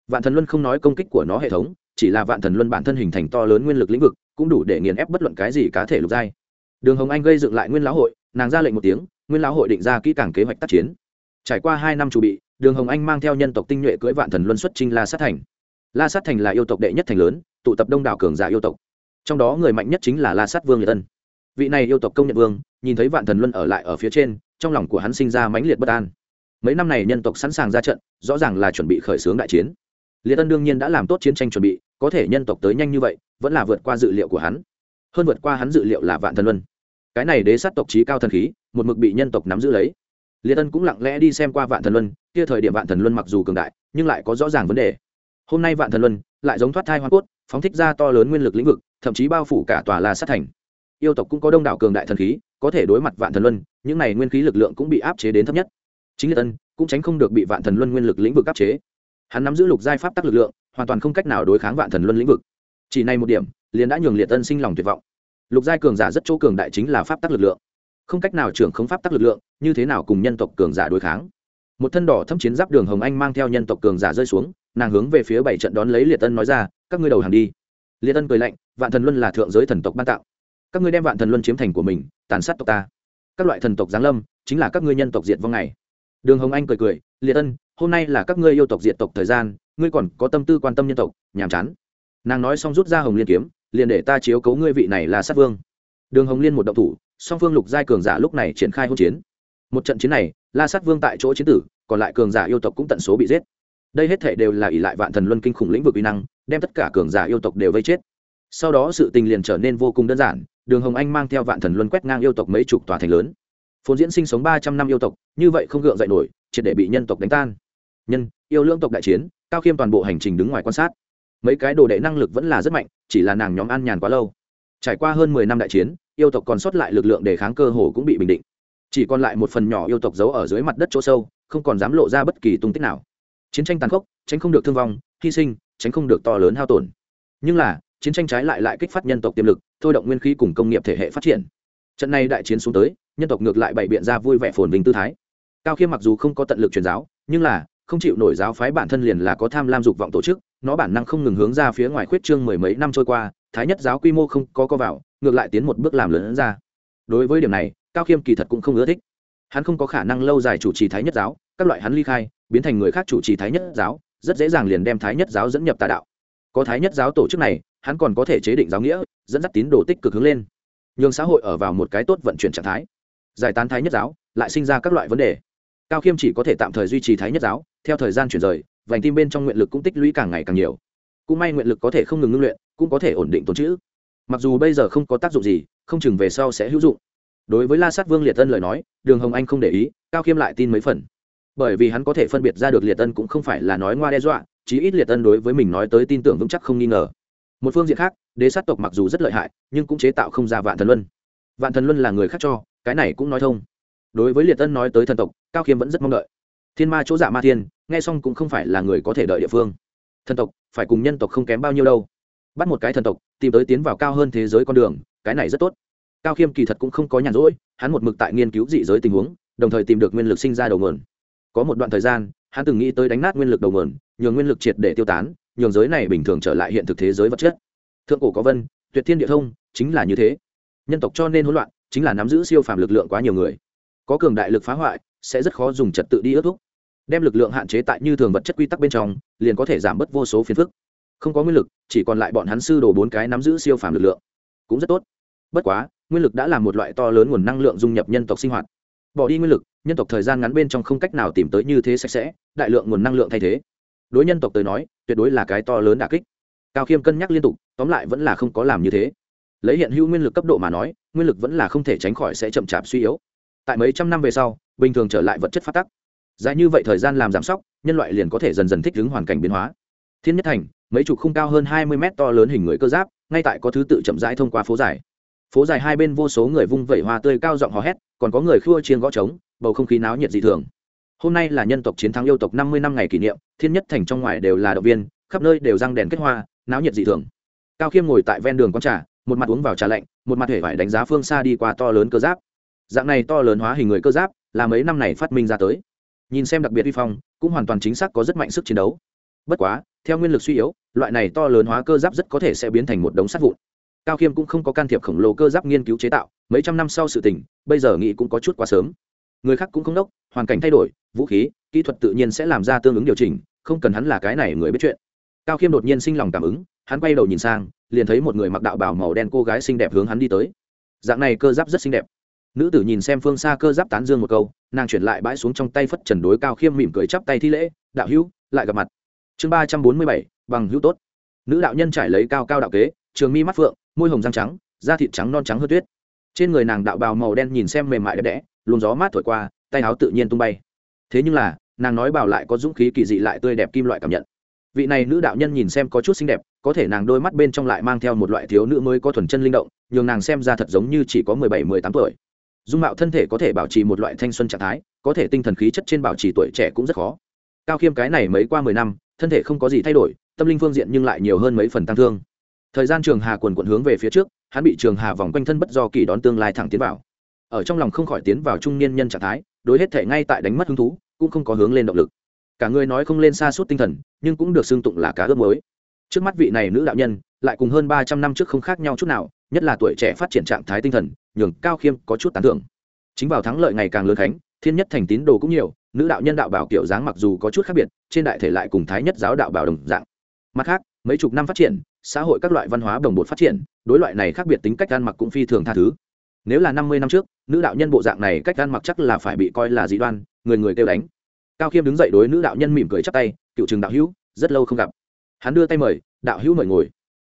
vạn thần luân không nói công kích của nó hệ thống, chỉ là vạn thần luân bản thân hình thành to lớn nguyên lực lĩnh vực, cũng đủ để nghiền ép bất luận cái gì cá thể lục giai. Đường hồng anh gây dựng lại nguyên lão hội, nàng ra lệnh một tiếng, nguyên lão hội định ra kỹ càng kế hoạch tác chiến. Trải qua hai năm chuẩn bị, đường hồng anh mang theo nhân tộc tinh nhuệ cưỡi vạn thần luân xuất trinh la sát thành. La sát thành là yêu tộc đệ nhất thành lớn, tụ tập đông đảo cường giả yêu tộc. Trong đó người mạnh nhất chính là la sát vương nhật tân vị này yêu tộc công nhận vương, nhìn thấy vạn thần luân ở lại ở phía trên, trong lòng của hắn sinh ra mãnh liệt bất an. Mấy năm này nhân tộc sẵn sàng ra trận, rõ ràng là chuẩn bị khởi xướng đại chiến liệt tân đương nhiên đã làm tốt chiến tranh chuẩn bị, có thể nhân tộc tới nhanh như vậy, vẫn là vượt qua dự liệu của hắn. Hơn vượt qua hắn dự liệu là vạn thần luân. Cái này đế sát tộc trí cao thần khí, một mực bị nhân tộc nắm giữ lấy. Liệt tân cũng lặng lẽ đi xem qua vạn thần luân, kia thời điểm vạn thần luân mặc dù cường đại, nhưng lại có rõ ràng vấn đề. Hôm nay vạn thần luân lại giống thoát thai hoa cốt, phóng thích ra to lớn nguyên lực lĩnh vực, thậm chí bao phủ cả tòa la sát thành. Yêu tộc cũng có đông đảo cường đại thần khí, có thể đối mặt vạn thần luân, những này nguyên khí lực lượng cũng bị áp chế đến thấp nhất. Chính liệt tân cũng tránh không được bị vạn thần luân nguyên lực lĩnh vực áp chế hắn nắm giữ lục giai pháp tắc lực lượng, hoàn toàn không cách nào đối kháng vạn thần luân lĩnh vực. Chỉ này một điểm, liền đã nhường liệt tân sinh lòng tuyệt vọng. Lục giai cường giả rất chỗ cường đại chính là pháp tắc lực lượng. Không cách nào trưởng khống pháp tắc lực lượng, như thế nào cùng nhân tộc cường giả đối kháng? Một thân đỏ thâm chiến giáp đường hồng anh mang theo nhân tộc cường giả rơi xuống, nàng hướng về phía bảy trận đón lấy liệt tân nói ra, các ngươi đầu hàng đi. Liệt tân cười lạnh, vạn thần luân là thượng giới thần tộc ban tạo các ngươi đem vạn thần luân chiếm thành của mình, tàn sát tộc ta. Các loại thần tộc giáng lâm, chính là các ngươi nhân tộc diệt vong này. Đường hồng anh cười cười, liệt tân hôm nay là các ngươi yêu tộc diệt tộc thời gian, ngươi còn có tâm tư quan tâm nhân tộc, nhàm chán. Nàng nói xong rút ra hồng liên kiếm, liền để ta chiếu cấu ngươi vị này là sát vương. Đường hồng liên một động thủ, song phương lục giai cường giả lúc này triển khai hỗn chiến. Một trận chiến này, la sát vương tại chỗ chiến tử, còn lại cường giả yêu tộc cũng tận số bị giết. Đây hết thể đều là ỷ lại vạn thần luân kinh khủng lĩnh vực uy năng, đem tất cả cường giả yêu tộc đều vây chết. Sau đó sự tình liền trở nên vô cùng đơn giản, đường hồng anh mang theo vạn thần luân quét ngang yêu tộc mấy chục tòa thành lớn. Phồn diễn sinh sống ba trăm năm yêu tộc, như vậy không gượng dậy nổi, triệt để bị nhân tộc đánh tan nhân, yêu lương tộc đại chiến, cao khiêm toàn bộ hành trình đứng ngoài quan sát. Mấy cái đồ đệ năng lực vẫn là rất mạnh, chỉ là nàng nhóm an nhàn quá lâu. Trải qua hơn mười năm đại chiến, yêu tộc còn sót lại lực lượng để kháng cơ hồ cũng bị bình định. Chỉ còn lại một phần nhỏ yêu tộc giấu ở dưới mặt đất chỗ sâu, không còn dám lộ ra bất kỳ tung tích nào. Chiến tranh tàn khốc, tránh không được thương vong, hy sinh, tránh không được to lớn hao tổn. Nhưng là, chiến tranh trái lại lại kích phát nhân tộc tiềm lực, thôi động nguyên khí cùng công nghiệp thể hệ phát triển. Trận này đại chiến xuống tới, nhân tộc ngược lại bày biện ra vui vẻ phồn vinh tư thái. Cao khiêm mặc dù không có tận lực truyền giáo, nhưng là không chịu nổi giáo phái bản thân liền là có tham lam dục vọng tổ chức, nó bản năng không ngừng hướng ra phía ngoài khuyết trương mười mấy năm trôi qua, thái nhất giáo quy mô không có co vào, ngược lại tiến một bước làm lớn ra. Đối với điểm này, cao khiêm kỳ thật cũng không ưa thích. Hắn không có khả năng lâu dài chủ trì thái nhất giáo, các loại hắn ly khai, biến thành người khác chủ trì thái nhất giáo, rất dễ dàng liền đem thái nhất giáo dẫn nhập tà đạo. Có thái nhất giáo tổ chức này, hắn còn có thể chế định giáo nghĩa, dẫn dắt tín đồ tích cực hướng lên. Nhường xã hội ở vào một cái tốt vận chuyển trạng thái. Giải tán thái nhất giáo, lại sinh ra các loại vấn đề cao khiêm chỉ có thể tạm thời duy trì thái nhất giáo, theo thời gian chuyển rời, vành tim bên trong nguyện lực cũng tích lũy càng ngày càng nhiều. Cũng may nguyện lực có thể không ngừng ngưng luyện, cũng có thể ổn định tồn chữ mặc dù bây giờ không có tác dụng gì, không chừng về sau sẽ hữu dụng. Đối với la sát vương liệt tân lời nói, đường hồng anh không để ý, cao khiêm lại tin mấy phần. Bởi vì hắn có thể phân biệt ra được liệt tân cũng không phải là nói ngoa đe dọa, chí ít liệt tân đối với mình nói tới tin tưởng vững chắc không nghi ngờ. Một phương diện khác, đế sát tộc mặc dù rất lợi hại, nhưng cũng chế tạo không ra vạn thần luân. Vạn thần luân là người khác cho, cái này cũng nói thông đối với liệt tân nói tới thần tộc, cao khiêm vẫn rất mong đợi. Thiên ma chỗ dạ ma thiên, nghe xong cũng không phải là người có thể đợi địa phương. Thần tộc, phải cùng nhân tộc không kém bao nhiêu đâu. Bắt một cái thần tộc, tìm tới tiến vào cao hơn thế giới con đường, cái này rất tốt. Cao khiêm kỳ thật cũng không có nhàn rỗi, hắn một mực tại nghiên cứu dị giới tình huống, đồng thời tìm được nguyên lực sinh ra đầu nguồn. Có một đoạn thời gian, hắn từng nghĩ tới đánh nát nguyên lực đầu nguồn, nhường nguyên lực triệt để tiêu tán, nhường giới này bình thường trở lại hiện thực thế giới vật chất. Thượng cổ có vân, tuyệt thiên địa thông, chính là như thế. Nhân tộc cho nên hỗn loạn, chính là nắm giữ siêu phàm lực lượng quá nhiều người có cường đại lực phá hoại, sẽ rất khó dùng trật tự đi ước thúc. Đem lực lượng hạn chế tại như thường vật chất quy tắc bên trong, liền có thể giảm bớt vô số phiền phức. Không có nguyên lực, chỉ còn lại bọn hắn sư đồ bốn cái nắm giữ siêu phàm lực lượng. Cũng rất tốt. Bất quá, nguyên lực đã là một loại to lớn nguồn năng lượng dung nhập nhân tộc sinh hoạt. Bỏ đi nguyên lực, nhân tộc thời gian ngắn bên trong không cách nào tìm tới như thế sạch sẽ, đại lượng nguồn năng lượng thay thế. Đối nhân tộc tới nói, tuyệt đối là cái to lớn đà kích. Cao khiêm cân nhắc liên tục, tóm lại vẫn là không có làm như thế. Lấy hiện hữu nguyên lực cấp độ mà nói, nguyên lực vẫn là không thể tránh khỏi sẽ chậm chạp suy yếu tại mấy trăm năm về sau, bình thường trở lại vật chất phát tắc. Dài như vậy thời gian làm giảm sóc, nhân loại liền có thể dần dần thích ứng hoàn cảnh biến hóa. Thiên nhất thành, mấy chục khung cao hơn hai mươi mét to lớn hình người cơ giáp, ngay tại có thứ tự chậm rãi thông qua phố dài. Phố dài hai bên vô số người vung vẩy hoa tươi cao giọng hò hét, còn có người khua chiên gõ trống, bầu không khí náo nhiệt dị thường. Hôm nay là nhân tộc chiến thắng yêu tộc năm mươi năm ngày kỷ niệm, thiên nhất thành trong ngoài đều là động viên, khắp nơi đều răng đèn kết hoa, náo nhiệt dị thường. Cao khiêm ngồi tại ven đường con trà, một mặt uống vào trà lạnh, một mặt hể phải đánh giá phương xa đi qua to lớn cơ giáp dạng này to lớn hóa hình người cơ giáp, là mấy năm này phát minh ra tới. Nhìn xem đặc biệt vi phong, cũng hoàn toàn chính xác có rất mạnh sức chiến đấu. Bất quá, theo nguyên lực suy yếu, loại này to lớn hóa cơ giáp rất có thể sẽ biến thành một đống sắt vụn. Cao khiêm cũng không có can thiệp khổng lồ cơ giáp nghiên cứu chế tạo, mấy trăm năm sau sự tình, bây giờ nghĩ cũng có chút quá sớm. Người khác cũng không đốc, hoàn cảnh thay đổi, vũ khí, kỹ thuật tự nhiên sẽ làm ra tương ứng điều chỉnh, không cần hắn là cái này người biết chuyện. Cao khiêm đột nhiên sinh lòng cảm ứng, hắn quay đầu nhìn sang, liền thấy một người mặc đạo bào màu đen cô gái xinh đẹp hướng hắn đi tới. Dạng này cơ giáp rất xinh đẹp nữ tử nhìn xem phương xa cơ giáp tán dương một câu, nàng chuyển lại bãi xuống trong tay phất trần đối cao khiêm mỉm cười chắp tay thi lễ, đạo hữu, lại gặp mặt. Chương ba trăm bốn mươi bảy, bằng hữu tốt. Nữ đạo nhân trải lấy cao cao đạo kế, trường mi mắt phượng, môi hồng răng trắng, da thịt trắng non trắng hơn tuyết. Trên người nàng đạo bào màu đen nhìn xem mềm mại đẹp đẽ, luồng gió mát thổi qua, tay áo tự nhiên tung bay. Thế nhưng là, nàng nói bảo lại có dũng khí kỳ dị lại tươi đẹp kim loại cảm nhận. Vị này nữ đạo nhân nhìn xem có chút xinh đẹp, có thể nàng đôi mắt bên trong lại mang theo một loại thiếu nữ mới có thuần chân linh động, nhường nàng xem ra thật giống như chỉ có mười bảy, mười tám tuổi dung mạo thân thể có thể bảo trì một loại thanh xuân trạng thái, có thể tinh thần khí chất trên bảo trì tuổi trẻ cũng rất khó. Cao khiêm cái này mấy qua mười năm, thân thể không có gì thay đổi, tâm linh phương diện nhưng lại nhiều hơn mấy phần tăng thương. Thời gian trường hà quần quận hướng về phía trước, hắn bị trường hà vòng quanh thân bất do kỳ đón tương lai thẳng tiến vào. Ở trong lòng không khỏi tiến vào trung niên nhân trạng thái, đối hết thể ngay tại đánh mất hứng thú, cũng không có hướng lên động lực. Cả người nói không lên xa suốt tinh thần, nhưng cũng được xưng tụng là cá ướp mới trước mắt vị này nữ đạo nhân, lại cùng hơn ba trăm năm trước không khác nhau chút nào, nhất là tuổi trẻ phát triển trạng thái tinh thần nhường cao khiêm có chút tán thưởng. Chính vào thắng lợi ngày càng lớn khánh, thiên nhất thành tín đồ cũng nhiều, nữ đạo nhân đạo bảo kiểu dáng mặc dù có chút khác biệt, trên đại thể lại cùng thái nhất giáo đạo bảo đồng dạng. Mặt khác, mấy chục năm phát triển, xã hội các loại văn hóa đồng bộ phát triển, đối loại này khác biệt tính cách ăn mặc cũng phi thường tha thứ. Nếu là năm mươi năm trước, nữ đạo nhân bộ dạng này cách ăn mặc chắc là phải bị coi là dị đoan, người người kêu đánh. Cao khiêm đứng dậy đối nữ đạo nhân mỉm cười chắp tay, cựu trường đạo hữu, rất lâu không gặp. Hắn đưa tay mời, đạo hữu mời ngồi.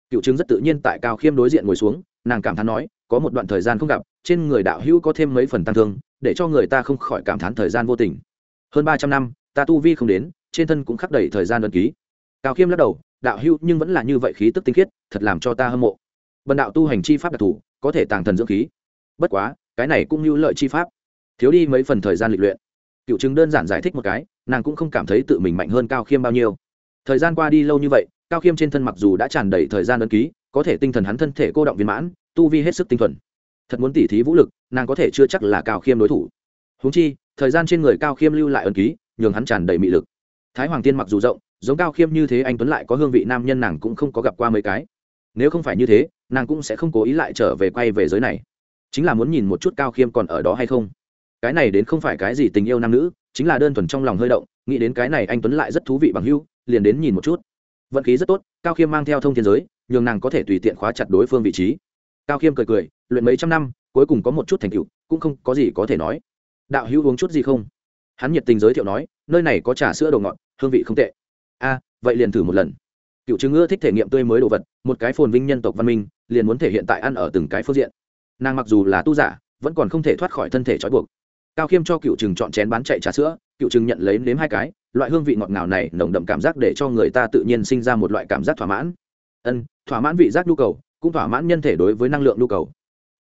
Cựu chứng rất tự nhiên tại cao khiêm đối diện ngồi xuống, nàng cảm thán nói có một đoạn thời gian không gặp, trên người đạo hữu có thêm mấy phần tăng thương, để cho người ta không khỏi cảm thán thời gian vô tình. Hơn ba trăm năm, ta tu vi không đến, trên thân cũng khắc đầy thời gian đơn ký. Cao khiêm lắc đầu, đạo hữu nhưng vẫn là như vậy khí tức tinh khiết, thật làm cho ta hâm mộ. Bần đạo tu hành chi pháp đặc thù, có thể tàng thần dưỡng khí. Bất quá, cái này cũng như lợi chi pháp. Thiếu đi mấy phần thời gian lịch luyện. Cựu chứng đơn giản giải thích một cái, nàng cũng không cảm thấy tự mình mạnh hơn cao khiêm bao nhiêu. Thời gian qua đi lâu như vậy, cao khiêm trên thân mặc dù đã tràn đầy thời gian ấn ký, có thể tinh thần hắn thân thể cô động viên mãn tu vi hết sức tinh thuần. Thật muốn tỉ thí vũ lực, nàng có thể chưa chắc là cao khiêm đối thủ. Húng chi, thời gian trên người cao khiêm lưu lại ân ký, nhường hắn tràn đầy mị lực. Thái hoàng tiên mặc dù rộng, giống cao khiêm như thế anh tuấn lại có hương vị nam nhân nàng cũng không có gặp qua mấy cái. Nếu không phải như thế, nàng cũng sẽ không cố ý lại trở về quay về giới này. Chính là muốn nhìn một chút cao khiêm còn ở đó hay không. Cái này đến không phải cái gì tình yêu nam nữ, chính là đơn thuần trong lòng hơi động, nghĩ đến cái này anh tuấn lại rất thú vị bằng hưu liền đến nhìn một chút. Vận khí rất tốt, cao khiêm mang theo thông thiên giới, nhường nàng có thể tùy tiện khóa chặt đối phương vị trí cao khiêm cười cười, luyện mấy trăm năm, cuối cùng có một chút thành tựu, cũng không có gì có thể nói. Đạo hữu uống chút gì không? Hắn nhiệt tình giới thiệu nói, nơi này có trà sữa đồ ngọt, hương vị không tệ. A, vậy liền thử một lần. Cựu chứng ưa thích thể nghiệm tươi mới đồ vật, một cái phồn vinh nhân tộc văn minh, liền muốn thể hiện tại ăn ở từng cái phương diện. Nàng mặc dù là tu giả, vẫn còn không thể thoát khỏi thân thể trói buộc. Cao khiêm cho cựu trừng chọn chén bán chạy trà sữa, cựu trừng nhận lấy nếm hai cái, loại hương vị ngọt ngào này nồng đậm cảm giác để cho người ta tự nhiên sinh ra một loại cảm giác thỏa mãn. Ân, thỏa mãn vị giác nhu cầu cũng thỏa mãn nhân thể đối với năng lượng nhu cầu.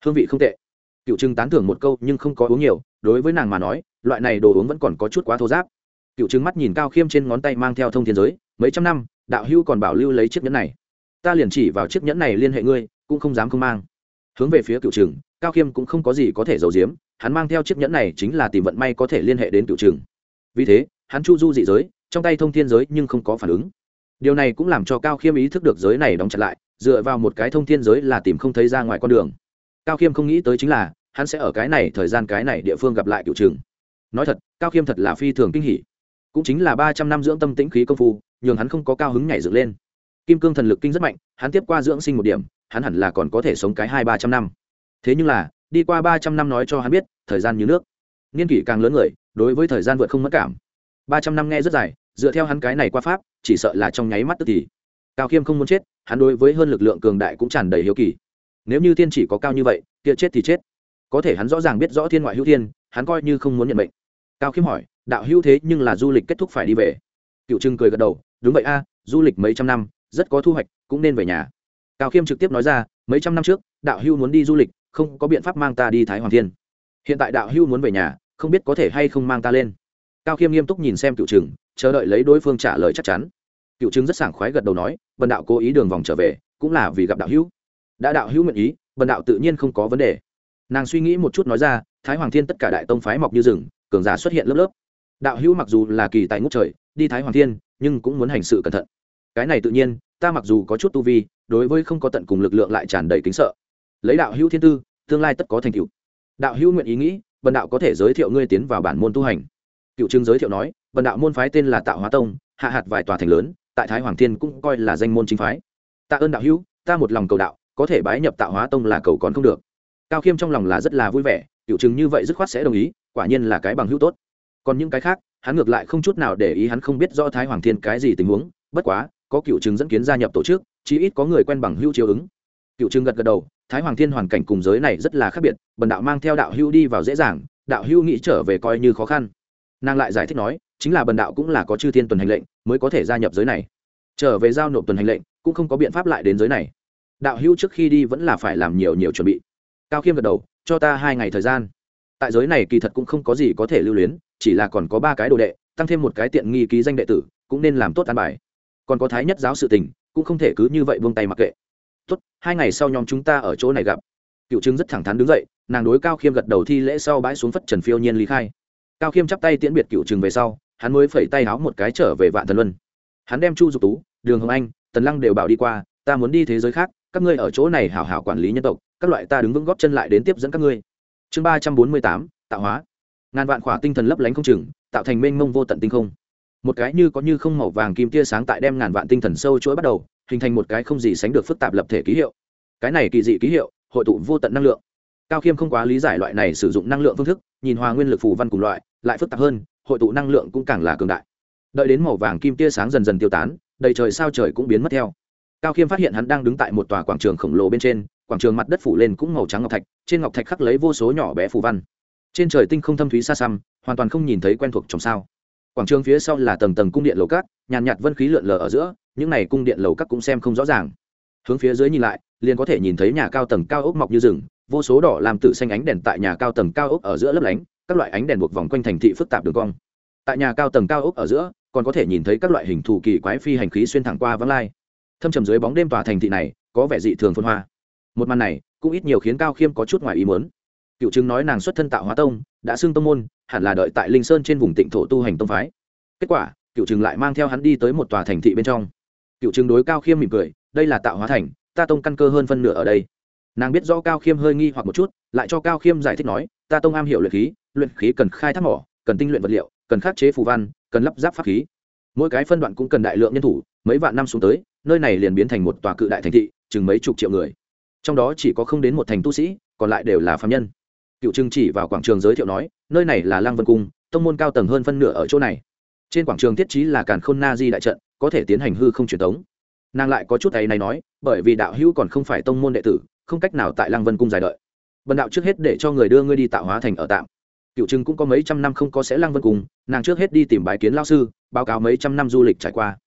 Hương vị không tệ. Cựu trừng tán thưởng một câu, nhưng không có uống nhiều, đối với nàng mà nói, loại này đồ uống vẫn còn có chút quá thô giáp cựu trừng mắt nhìn cao khiêm trên ngón tay mang theo thông thiên giới, mấy trăm năm, đạo hưu còn bảo lưu lấy chiếc nhẫn này. Ta liền chỉ vào chiếc nhẫn này liên hệ ngươi, cũng không dám không mang. Hướng về phía cựu trừng, cao khiêm cũng không có gì có thể giấu giếm, hắn mang theo chiếc nhẫn này chính là tìm vận may có thể liên hệ đến cựu trừng. Vì thế, hắn chu du dị giới, trong tay thông thiên giới nhưng không có phản ứng. Điều này cũng làm cho cao khiêm ý thức được giới này đóng chặt lại dựa vào một cái thông thiên giới là tìm không thấy ra ngoài con đường. Cao khiêm không nghĩ tới chính là, hắn sẽ ở cái này, thời gian cái này địa phương gặp lại cựu trường nói thật, cao khiêm thật là phi thường kinh hỉ. Cũng chính là ba trăm năm dưỡng tâm tĩnh khí công phu, nhường hắn không có cao hứng nhảy dựng lên. Kim cương thần lực kinh rất mạnh, hắn tiếp qua dưỡng sinh một điểm, hắn hẳn là còn có thể sống cái hai ba trăm năm. Thế nhưng là, đi qua ba trăm năm nói cho hắn biết, thời gian như nước. Niên kỷ càng lớn người, đối với thời gian vượt không mất cảm. Ba trăm năm nghe rất dài, dựa theo hắn cái này qua pháp, chỉ sợ là trong nháy mắt tức thì cao khiêm không muốn chết, hắn đối với hơn lực lượng cường đại cũng tràn đầy hiếu kỳ. Nếu như thiên chỉ có cao như vậy, kia chết thì chết. Có thể hắn rõ ràng biết rõ thiên ngoại hữu thiên, hắn coi như không muốn nhận bệnh cao khiêm hỏi, đạo hữu thế nhưng là du lịch kết thúc phải đi về. Cựu trưng cười gật đầu, đúng vậy a, du lịch mấy trăm năm, rất có thu hoạch, cũng nên về nhà. Cao khiêm trực tiếp nói ra, mấy trăm năm trước, đạo hưu muốn đi du lịch, không có biện pháp mang ta đi thái hoàng thiên. Hiện tại đạo hưu muốn về nhà, không biết có thể hay không mang ta lên. Cao khiêm nghiêm túc nhìn xem cựu trừng, chờ đợi lấy đối phương trả lời chắc chắn cựu chứng rất sảng khoái gật đầu nói vần đạo cố ý đường vòng trở về, cũng là vì gặp đạo hữu. Đã đạo hữu nguyện ý vần đạo tự nhiên không có vấn đề. Nàng suy nghĩ một chút nói ra, thái hoàng thiên tất cả đại tông phái mọc như rừng, cường giả xuất hiện lớp lớp. Đạo hữu mặc dù là kỳ tài ngút trời, đi thái hoàng thiên, nhưng cũng muốn hành sự cẩn thận. Cái này tự nhiên, ta mặc dù có chút tu vi, đối với không có tận cùng lực lượng lại tràn đầy kính sợ. Lấy đạo hữu thiên tư, tương lai tất có thành tựu. Đạo hữu nguyện ý nghĩ bần đạo có thể giới thiệu ngươi tiến vào bản môn tu hành. Cựu trưng giới thiệu nói bần đạo môn phái tên là tạo hóa tông, hạ hạt vài tòa thành lớn tại thái hoàng thiên cũng coi là danh môn chính phái. Tạ ơn đạo hữu, ta một lòng cầu đạo, có thể bái nhập tạo hóa tông là cầu còn không được. Cao khiêm trong lòng là rất là vui vẻ cựu chứng như vậy dứt khoát sẽ đồng ý, quả nhiên là cái bằng hữu tốt. Còn những cái khác, hắn ngược lại không chút nào để ý hắn không biết do thái hoàng thiên cái gì tình huống, bất quá, có cựu chứng dẫn kiến gia nhập tổ chức, chí ít có người quen bằng hữu chiếu ứng. Cựu chứng gật gật đầu, thái hoàng thiên hoàn cảnh cùng giới này rất là khác biệt, bần đạo mang theo đạo hữu đi vào dễ dàng, đạo hữu nghĩ trở về coi như khó khăn. Nàng lại giải thích nói, chính là bần đạo cũng là có chư thiên tuần hành lệnh mới có thể gia nhập giới này. Trở về giao nộp tuần hành lệnh, cũng không có biện pháp lại đến giới này. Đạo hữu trước khi đi vẫn là phải làm nhiều nhiều chuẩn bị. Cao khiêm gật đầu, cho ta hai ngày thời gian. Tại giới này kỳ thật cũng không có gì có thể lưu luyến, chỉ là còn có ba cái đồ đệ, tăng thêm một cái tiện nghi ký danh đệ tử, cũng nên làm tốt an bài. Còn có thái nhất giáo sự tình, cũng không thể cứ như vậy vung tay mặc kệ. Tốt, hai ngày sau nhóm chúng ta ở chỗ này gặp. Cựu chứng rất thẳng thắn đứng dậy, nàng đối cao khiêm gật đầu thi lễ sau bãi xuống phất trần phiêu nhiên lý khai. Cao khiêm chắp tay tiễn biệt cựu chừng về sau hắn mới phẩy tay háo một cái trở về vạn thần luân. Hắn đem chu dục tú, đường hồng anh, tần lăng đều bảo đi qua, ta muốn đi thế giới khác, các ngươi ở chỗ này hảo hảo quản lý nhân tộc, các loại ta đứng vững góp chân lại đến tiếp dẫn các ngươi. Chương ba trăm bốn mươi tám, tạo hóa. Ngàn vạn khỏa tinh thần lấp lánh không chừng, tạo thành mênh mông vô tận tinh không. Một cái như có như không màu vàng kim tia sáng tại đem ngàn vạn tinh thần sâu chuỗi bắt đầu, hình thành một cái không gì sánh được phức tạp lập thể ký hiệu. Cái này kỳ dị ký hiệu, hội tụ vô tận năng lượng. Cao khiêm không quá lý giải loại này sử dụng năng lượng phương thức, nhìn hòa nguyên lực phù văn cùng loại, lại phức tạp hơn hội tụ năng lượng cũng càng là cường đại. Đợi đến màu vàng kim tia sáng dần dần tiêu tán, đầy trời sao trời cũng biến mất theo. Cao khiêm phát hiện hắn đang đứng tại một tòa quảng trường khổng lồ bên trên, quảng trường mặt đất phủ lên cũng màu trắng ngọc thạch, trên ngọc thạch khắc lấy vô số nhỏ bé phù văn. Trên trời tinh không thâm thúy xa xăm, hoàn toàn không nhìn thấy quen thuộc trong sao. Quảng trường phía sau là tầng tầng cung điện lầu cát nhàn nhạt vân khí lượn lờ ở giữa, những này cung điện lầu cát cũng xem không rõ ràng. Hướng phía dưới nhìn lại, liền có thể nhìn thấy nhà cao tầng cao ốc mọc như rừng, vô số đỏ làm tự xanh ánh đèn tại nhà cao tầng cao ốc ở giữa lấp lánh các loại ánh đèn buộc vòng quanh thành thị phức tạp đường cong. Tại nhà cao tầng cao ốc ở giữa, còn có thể nhìn thấy các loại hình thù kỳ quái phi hành khí xuyên thẳng qua vắng lai. Thâm trầm dưới bóng đêm tòa thành thị này, có vẻ dị thường phân hoa. Một màn này, cũng ít nhiều khiến cao khiêm có chút ngoài ý muốn. Cựu chứng nói nàng xuất thân tạo hóa tông, đã xưng tông môn, hẳn là đợi tại linh sơn trên vùng tịnh thổ tu hành tông phái. Kết quả, cựu chứng lại mang theo hắn đi tới một tòa thành thị bên trong. Cựu chứng đối cao khiêm mỉm cười, đây là tạo hóa thành, ta tông căn cơ hơn phân nửa ở đây. Nàng biết do cao khiêm hơi nghi hoặc một chút, lại cho cao khiêm giải thích nói, ta tông am hiểu luyện khí luyện khí cần khai thác mỏ, cần tinh luyện vật liệu, cần khắc chế phù văn, cần lắp ráp pháp khí. Mỗi cái phân đoạn cũng cần đại lượng nhân thủ, mấy vạn năm xuống tới, nơi này liền biến thành một tòa cự đại thành thị, chừng mấy chục triệu người. Trong đó chỉ có không đến một thành tu sĩ, còn lại đều là phạm nhân. Cựu trưng chỉ vào quảng trường giới thiệu nói, nơi này là lăng vân cung, tông môn cao tầng hơn phân nửa ở chỗ này. Trên quảng trường thiết trí là càn khôn na di đại trận, có thể tiến hành hư không truyền thống nàng lại có chút ấy này nói, bởi vì đạo hữu còn không phải tông môn đệ tử, không cách nào tại lăng vân cung dài đợi. Bần đạo trước hết để cho người đưa ngươi đi tạo hóa thành ở tạm cựu trưng cũng có mấy trăm năm không có sẽ lăng vân cùng, nàng trước hết đi tìm bái kiến lao sư báo cáo mấy trăm năm du lịch trải qua.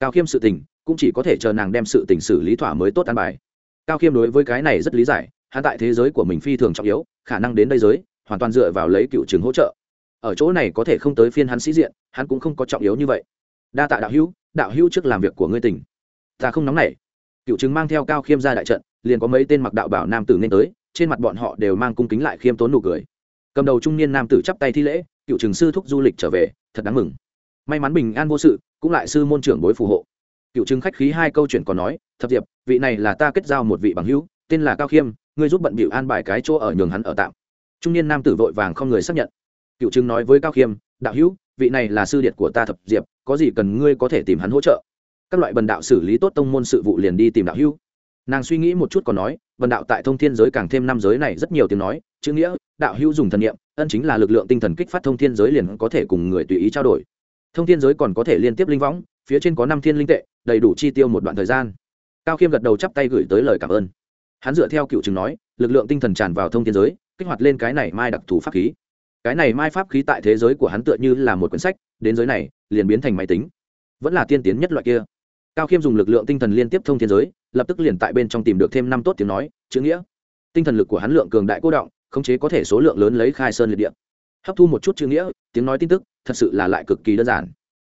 Cao khiêm sự tình cũng chỉ có thể chờ nàng đem sự tình xử lý thỏa mới tốt an bài. Cao khiêm đối với cái này rất lý giải hắn tại thế giới của mình phi thường trọng yếu khả năng đến đây giới hoàn toàn dựa vào lấy cựu trường hỗ trợ. Ở chỗ này có thể không tới phiên hắn sĩ diện hắn cũng không có trọng yếu như vậy. Đa tạ đạo hữu đạo hữu trước làm việc của ngươi tỉnh. Ta không nóng nảy. Cựu chứng mang theo cao khiêm ra đại trận liền có mấy tên mặc đạo bảo nam tử nên tới trên mặt bọn họ đều mang cung kính lại khiêm tốn nụ cười cầm đầu trung niên nam tử chắp tay thi lễ, cựu trường sư thúc du lịch trở về, thật đáng mừng. May mắn bình an vô sự, cũng lại sư môn trưởng bối phù hộ. Cựu chứng khách khí hai câu chuyện còn nói, thập diệp, vị này là ta kết giao một vị bằng hữu, tên là cao khiêm, ngươi giúp bận bịu an bài cái chỗ ở nhường hắn ở tạm. Trung niên nam tử vội vàng không người xác nhận. Cựu chứng nói với cao khiêm, đạo hữu, vị này là sư điệt của ta thập diệp, có gì cần ngươi có thể tìm hắn hỗ trợ. Các loại bần đạo xử lý tốt tông môn sự vụ liền đi tìm đạo hữu nàng suy nghĩ một chút còn nói vần đạo tại thông thiên giới càng thêm năm giới này rất nhiều tiếng nói, chữ nghĩa, đạo hữu dùng thần niệm, ân chính là lực lượng tinh thần kích phát thông thiên giới liền có thể cùng người tùy ý trao đổi. Thông thiên giới còn có thể liên tiếp linh võng, phía trên có năm thiên linh tệ, đầy đủ chi tiêu một đoạn thời gian. Cao khiêm gật đầu chắp tay gửi tới lời cảm ơn. Hắn dựa theo cựu chứng nói, lực lượng tinh thần tràn vào thông thiên giới, kích hoạt lên cái này mai đặc thù pháp khí. Cái này mai pháp khí tại thế giới của hắn tựa như là một quyển sách, đến giới này, liền biến thành máy tính. Vẫn là tiên tiến nhất loại kia cao khiêm dùng lực lượng tinh thần liên tiếp thông thiên giới, lập tức liền tại bên trong tìm được thêm năm tốt tiếng nói, chữ nghĩa. Tinh thần lực của hắn lượng cường đại cố động, khống chế có thể số lượng lớn lấy khai sơn liệt điện hấp thu một chút chữ nghĩa, tiếng nói tin tức, thật sự là lại cực kỳ đơn giản.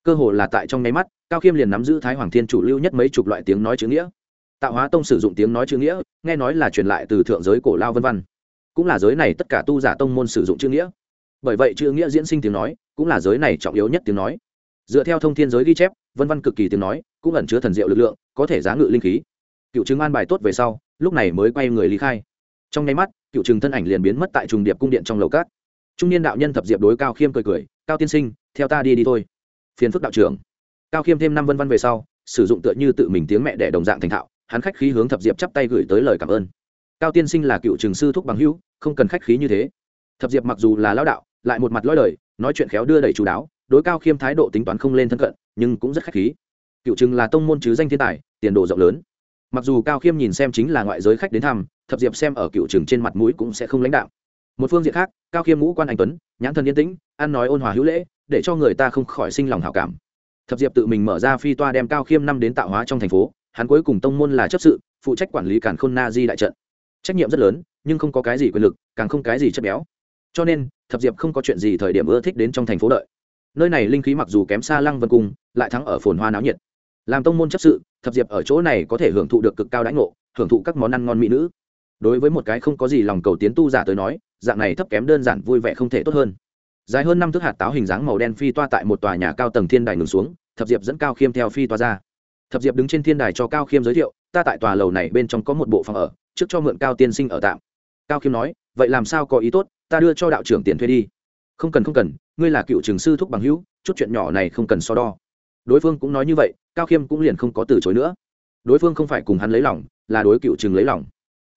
Cơ hồ là tại trong nháy mắt, cao khiêm liền nắm giữ thái hoàng thiên chủ lưu nhất mấy chục loại tiếng nói chữ nghĩa. Tạo hóa tông sử dụng tiếng nói chữ nghĩa, nghe nói là truyền lại từ thượng giới cổ lao vân văn cũng là giới này tất cả tu giả tông môn sử dụng chữ nghĩa. Bởi vậy chữ nghĩa diễn sinh tiếng nói, cũng là giới này trọng yếu nhất tiếng nói. Dựa theo thông thiên giới ghi chép vân văn cực kỳ tiếng nói, cũng ẩn chứa thần diệu lực lượng, có thể giá ngự linh khí. Cựu chứng an bài tốt về sau, lúc này mới quay người lý khai. Trong nháy mắt, cựu trừng thân ảnh liền biến mất tại trùng điệp cung điện trong lầu cát trung niên đạo nhân thập diệp đối cao khiêm cười cười, cao tiên sinh, theo ta đi đi thôi. Phiền phức đạo trưởng. Cao khiêm thêm năm vân văn về sau, sử dụng tựa như tự mình tiếng mẹ đẻ đồng dạng thành thạo, hắn khách khí hướng thập diệp chắp tay gửi tới lời cảm ơn. Cao tiên sinh là cựu trường sư thúc bằng hữu, không cần khách khí như thế. Thập diệp mặc dù là lao đạo, lại một mặt lõi đời, nói chuyện khéo đưa đẩy chú đáo đối cao khiêm thái độ tính toán không lên thân cận, nhưng cũng rất khách khí. Cựu chừng là tông môn chứ danh thiên tài, tiền đồ rộng lớn. Mặc dù cao khiêm nhìn xem chính là ngoại giới khách đến thăm, thập diệp xem ở cựu chừng trên mặt mũi cũng sẽ không lãnh đạo. Một phương diện khác, cao khiêm ngũ quan anh tuấn, nhãn thần yên tĩnh, ăn nói ôn hòa hữu lễ, để cho người ta không khỏi sinh lòng hảo cảm. Thập diệp tự mình mở ra phi toa đem cao khiêm năm đến tạo hóa trong thành phố, hắn cuối cùng tông môn là chấp sự, phụ trách quản lý cản khôn na di đại trận. Trách nhiệm rất lớn, nhưng không có cái gì quyền lực, càng không cái gì chất béo. Cho nên, thập diệp không có chuyện gì thời điểm ưa thích đến trong thành phố đợi nơi này linh khí mặc dù kém xa lăng vân cung, lại thắng ở phồn hoa náo nhiệt. Làm tông môn chấp sự, thập diệp ở chỗ này có thể hưởng thụ được cực cao đãi ngộ, hưởng thụ các món ăn ngon mỹ nữ. Đối với một cái không có gì lòng cầu tiến tu giả tới nói, dạng này thấp kém đơn giản vui vẻ không thể tốt hơn. Dài hơn năm thước hạt táo hình dáng màu đen phi toa tại một tòa nhà cao tầng thiên đài ngừng xuống, thập diệp dẫn cao khiêm theo phi toa ra. Thập diệp đứng trên thiên đài cho cao khiêm giới thiệu, ta tại tòa lầu này bên trong có một bộ phòng ở, trước cho mượn cao tiên sinh ở tạm. Cao khiêm nói, vậy làm sao có ý tốt, ta đưa cho đạo trưởng tiền thuê đi không cần không cần, ngươi là cựu trường sư thúc bằng hữu, chút chuyện nhỏ này không cần so đo. Đối phương cũng nói như vậy, cao khiêm cũng liền không có từ chối nữa. Đối phương không phải cùng hắn lấy lòng, là đối cựu trường lấy lòng.